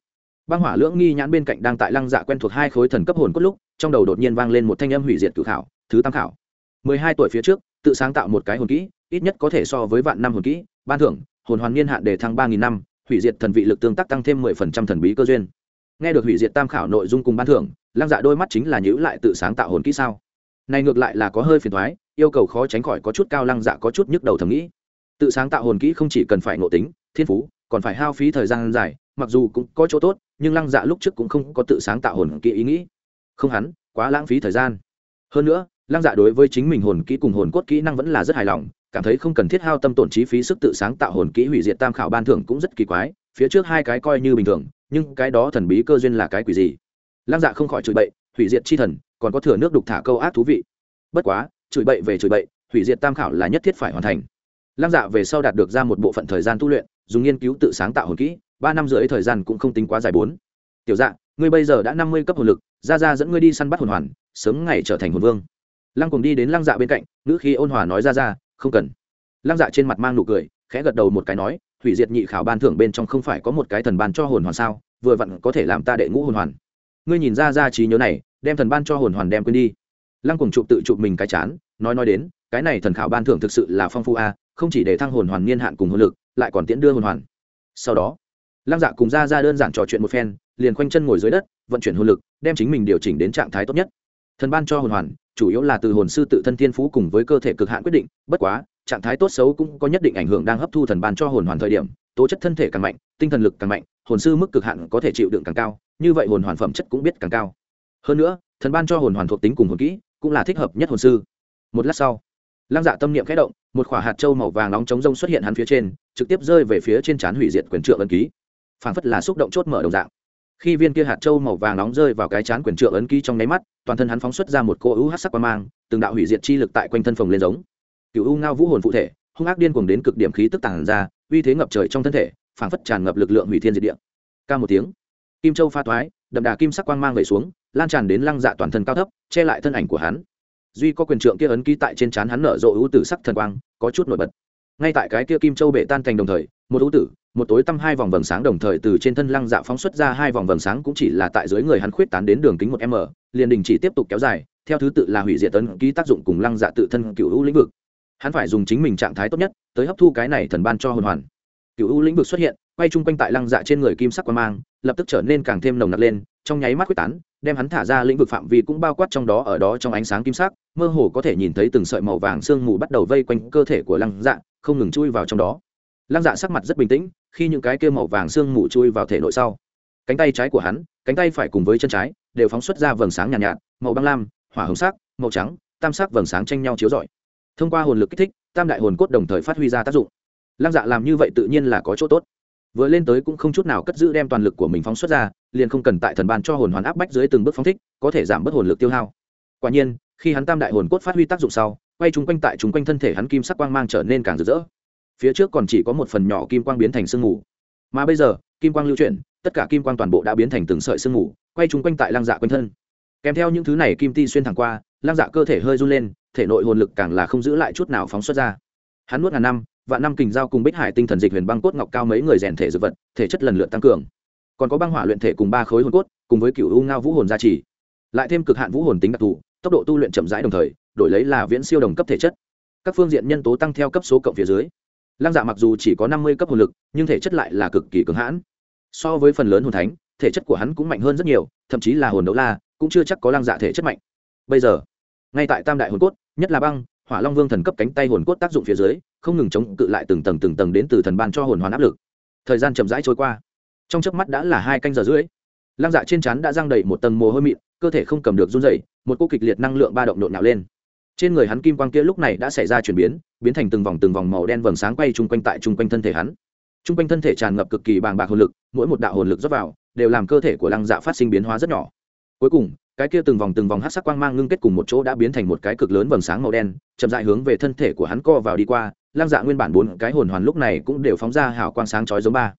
băng hỏa lưỡng nghi nhãn bên cạnh đang tại lăng dạ quen thuộc hai khối thần cấp hồn cốt lúc, trong đầu đột nhiên vang lên một thanh âm hủy diệt cử khảo, thứ tam khảo. Mười hai tuổi phía trước, tự sáng tạo một cái hồn kỹ, ít nhất có thể so với vạn năm hồn kỹ, ban thưởng, hồn hoàn niên hạn đề thăng ba nghìn năm, hủy diệt thần vị lực tương tác tăng thêm mười phần trăm thần bí cơ duyên. Nghe được hủy diệt tam khảo nội dung cùng ban thưởng, lăng dạ đôi mắt chính là nhữ lại tự sáng tạo hồn kỹ sao? Này ngược lại là có hơi phiền thoái yêu cầu khó tránh khỏi có chút cao lăng dạ có chút nhức đầu thầm nghĩ. Tự sáng tạo hồn kỹ không chỉ cần phải ngộ tính, thiên phú, còn phải hao phí thời gian dài, mặc dù cũng có chỗ tốt nhưng lăng dạ lúc trước cũng không có tự sáng tạo hồn kỹ ý nghĩ. Không hắn, quá lãng phí thời gian. Hơn nữa, lăng dạ đối với chính mình hồn kỹ cùng hồn cốt kỹ năng vẫn là rất hài lòng, cảm thấy không cần thiết hao tâm tổn chi phí sức tự sáng tạo hồn kỹ hủy diệt tam khảo ban thưởng cũng rất kỳ quái, phía trước hai cái coi như bình thường, nhưng cái đó thần bí cơ duyên là cái quỷ gì? Lăng dạ không khỏi chửi bậy, hủy diệt chi thần, còn có thừa nước đục thả câu ác thú vị. Bất quá, chửi bậy về chửi bậy, hủy diệt tam khảo là nhất thiết phải hoàn thành. Lăng dạ về sau đạt được ra một bộ phận thời gian tu luyện, dùng nghiên cứu tự sáng tạo hồn kỹ ba năm rưỡi thời gian cũng không tính quá dài bốn. Tiểu dạ ngươi bây giờ đã năm mươi cấp hồn lực, ra ra dẫn ngươi đi săn bắt hồn hoàn, sớm ngày trở thành hồn vương. Lăng cùng đi đến lăng dạ bên cạnh, ngữ khi ôn hòa nói ra ra, không cần. Lăng dạ trên mặt mang nụ cười, khẽ gật đầu một cái nói hủy diệt nhị khảo ban thưởng bên trong không phải có một cái thần ban cho hồn hoàn sao, vừa vặn có thể làm ta đệ ngũ hồn hoàn. Ngươi nhìn ra ra trí nhớ này, đem thần ban cho hồn hoàn đem quên đi. Lăng cùng chụp tự chụp mình cái chán, nói nói đến, cái này thần khảo ban thưởng thực sự là phong phu a, không chỉ để thăng hồn hoàn niên hạn cùng hồn lực, lại còn tiễn đưa hồn hoàn. Sau đó lăng dạ cùng ra ra đơn giản trò chuyện một phen, liền khoanh chân ngồi dưới đất, vận chuyển hồn lực, đem chính mình điều chỉnh đến trạng thái tốt nhất. Thần ban cho hồn hoàn, chủ yếu là từ hồn sư tự thân thiên phú cùng với cơ thể cực hạn quyết định, bất quá, trạng thái tốt xấu cũng có nhất định ảnh hưởng đang hấp thu thần ban cho hồn hoàn thời điểm, tố chất thân thể càng mạnh, tinh thần lực càng mạnh, hồn sư mức cực hạn có thể chịu đựng càng cao, như vậy hồn hoàn phẩm chất cũng biết càng cao. Hơn nữa, thần ban cho hồn hoàn thuộc tính cùng hồn kỹ, cũng là thích hợp nhất hồn sư. Một lát sau, lăng dạ tâm niệm khẽ động, một quả hạt trâu màu vàng nóng trống rông xuất hiện hắn phía trên, trực tiếp rơi về phía trên trán hủy diệt quyền trượng ấn ký phảng phất là xúc động chốt mở đồng dạng. Khi viên kia hạt trâu màu vàng nóng rơi vào cái chán quyền trượng ấn ký trong nháy mắt, toàn thân hắn phóng xuất ra một cô ưu hát sắc qua mang, từng đạo hủy diệt chi lực tại quanh thân phồng lên giống. Cựu u ngao vũ hồn phụ thể, hung ác điên cuồng đến cực điểm khí tức tàng ra, uy thế ngập trời trong thân thể, phảng phất tràn ngập lực lượng hủy thiên diệt địa. Ca một tiếng, kim châu pha toái đậm đà kim sắc quang mang vẩy xuống, lan tràn đến lăng dạ toàn thân cao thấp, che lại thân ảnh của hắn. Duy có quyền trượng kia ấn ký tại trên trán hắn nở rộ ưu tử sắc thần quang, có chút nổi bật. Ngay tại cái kia kim châu bệ tan thành đồng thời, một ưu tử một tối tăm hai vòng vầng sáng đồng thời từ trên thân lăng dạ phóng xuất ra hai vòng vầng sáng cũng chỉ là tại dưới người hắn khuyết tán đến đường kính một m, liền đình chỉ tiếp tục kéo dài, theo thứ tự là hủy diệt tấn ký tác dụng cùng lăng dạ tự thân cựu hữu lĩnh vực. Hắn phải dùng chính mình trạng thái tốt nhất tới hấp thu cái này thần ban cho hồn hoàn. Cựu hữu lĩnh vực xuất hiện, quay chung quanh tại lăng dạ trên người kim sắc quan mang, lập tức trở nên càng thêm nồng nặc lên, trong nháy mắt quyết tán, đem hắn thả ra lĩnh vực phạm vi cũng bao quát trong đó ở đó trong ánh sáng kim sắc, mơ hồ có thể nhìn thấy từng sợi màu vàng sương mù bắt đầu vây quanh cơ thể của lăng dạ không ngừng chui vào trong đó. Lăng dạ sắc mặt rất bình tĩnh khi những cái kia màu vàng sương mù chui vào thể nội sau cánh tay trái của hắn cánh tay phải cùng với chân trái đều phóng xuất ra vầng sáng nhàn nhạt, nhạt màu băng lam hỏa hồng sắc màu trắng tam sắc vầng sáng tranh nhau chiếu rọi. Thông qua hồn lực kích thích tam đại hồn cốt đồng thời phát huy ra tác dụng. Lăng dạ làm như vậy tự nhiên là có chỗ tốt. Vừa lên tới cũng không chút nào cất giữ đem toàn lực của mình phóng xuất ra liền không cần tại thần ban cho hồn hoàn áp bách dưới từng bước phóng thích có thể giảm bớt hồn lực tiêu hao. Quả nhiên khi hắn tam đại hồn cốt phát huy tác dụng sau quay chung quanh tại chung quanh thân thể hắn kim sắc quang mang trở nên càng rực rỡ phía trước còn chỉ có một phần nhỏ kim quang biến thành sương mù. Mà bây giờ, kim quang lưu chuyển, tất cả kim quang toàn bộ đã biến thành từng sợi sương mù, quay trúng quanh tại lăng dạ quanh thân. Kèm theo những thứ này kim ti xuyên thẳng qua, lăng dạ cơ thể hơi run lên, thể nội hồn lực càng là không giữ lại chút nào phóng xuất ra. Hắn nuốt ngàn năm và năm kình giao cùng bích hải tinh thần dịch huyền băng cốt ngọc cao mấy người rèn thể dược vật, thể chất lần lượt tăng cường. Còn có băng hỏa luyện thể cùng ba khối hồn cốt, cùng với cựu u ngao vũ hồn gia trì. Lại thêm cực hạn vũ hồn tính đặc thù, tốc độ tu luyện chậm rãi đồng thời, đổi lấy là viễn siêu đồng cấp thể chất. Các phương diện nhân tố tăng theo cấp số cộng phía dưới lăng dạ mặc dù chỉ có năm mươi cấp hồn lực, nhưng thể chất lại là cực kỳ cứng hãn. So với phần lớn hồn thánh, thể chất của hắn cũng mạnh hơn rất nhiều, thậm chí là hồn đấu la, cũng chưa chắc có lăng dạ thể chất mạnh. Bây giờ, ngay tại tam đại hồn cốt, nhất là băng, hỏa long vương thần cấp cánh tay hồn cốt tác dụng phía dưới, không ngừng chống cự lại từng tầng từng tầng đến từ thần ban cho hồn hoàn áp lực. Thời gian chậm rãi trôi qua. Trong chớp mắt đã là hai canh giờ rưỡi. Lăng dạ trên trán đã giang đầy một tầng mồ hôi mịn, cơ thể không cầm được run dày một cô kịch liệt năng lượng ba động nhộn nhạo lên. Trên người hắn kim quang kia lúc này đã xảy ra chuyển biến biến thành từng vòng từng vòng màu đen vầng sáng quay chung quanh tại chung quanh thân thể hắn. Chung quanh thân thể tràn ngập cực kỳ bàng bạc hồn lực, mỗi một đạo hồn lực dốc vào, đều làm cơ thể của lăng dạ phát sinh biến hóa rất nhỏ. Cuối cùng, cái kia từng vòng từng vòng hát sắc quang mang ngưng kết cùng một chỗ đã biến thành một cái cực lớn vầng sáng màu đen, chậm dại hướng về thân thể của hắn co vào đi qua, lăng dạ nguyên bản bốn cái hồn hoàn lúc này cũng đều phóng ra hào quang sáng chói giống ba.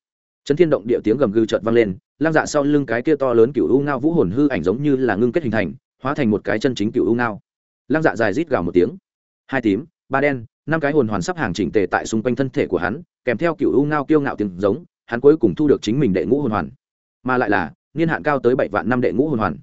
Chấn thiên động địa tiếng gầm gừ chợt vang lên, lăng dạ sau lưng cái kia to lớn cựu u ngao vũ hồn hư ảnh giống như là ngưng kết hình thành, hóa thành một cái chân chính cựu u ngao. Lăng dạ dài rít gào một tiếng. Hai tím ba đen, năm cái hồn hoàn sắp hàng chỉnh tề tại xung quanh thân thể của hắn, kèm theo cựu u ngao kiêu ngạo tiếng giống, hắn cuối cùng thu được chính mình đệ ngũ hồn hoàn. Mà lại là, niên hạn cao tới bảy vạn năm đệ ngũ hồn hoàn.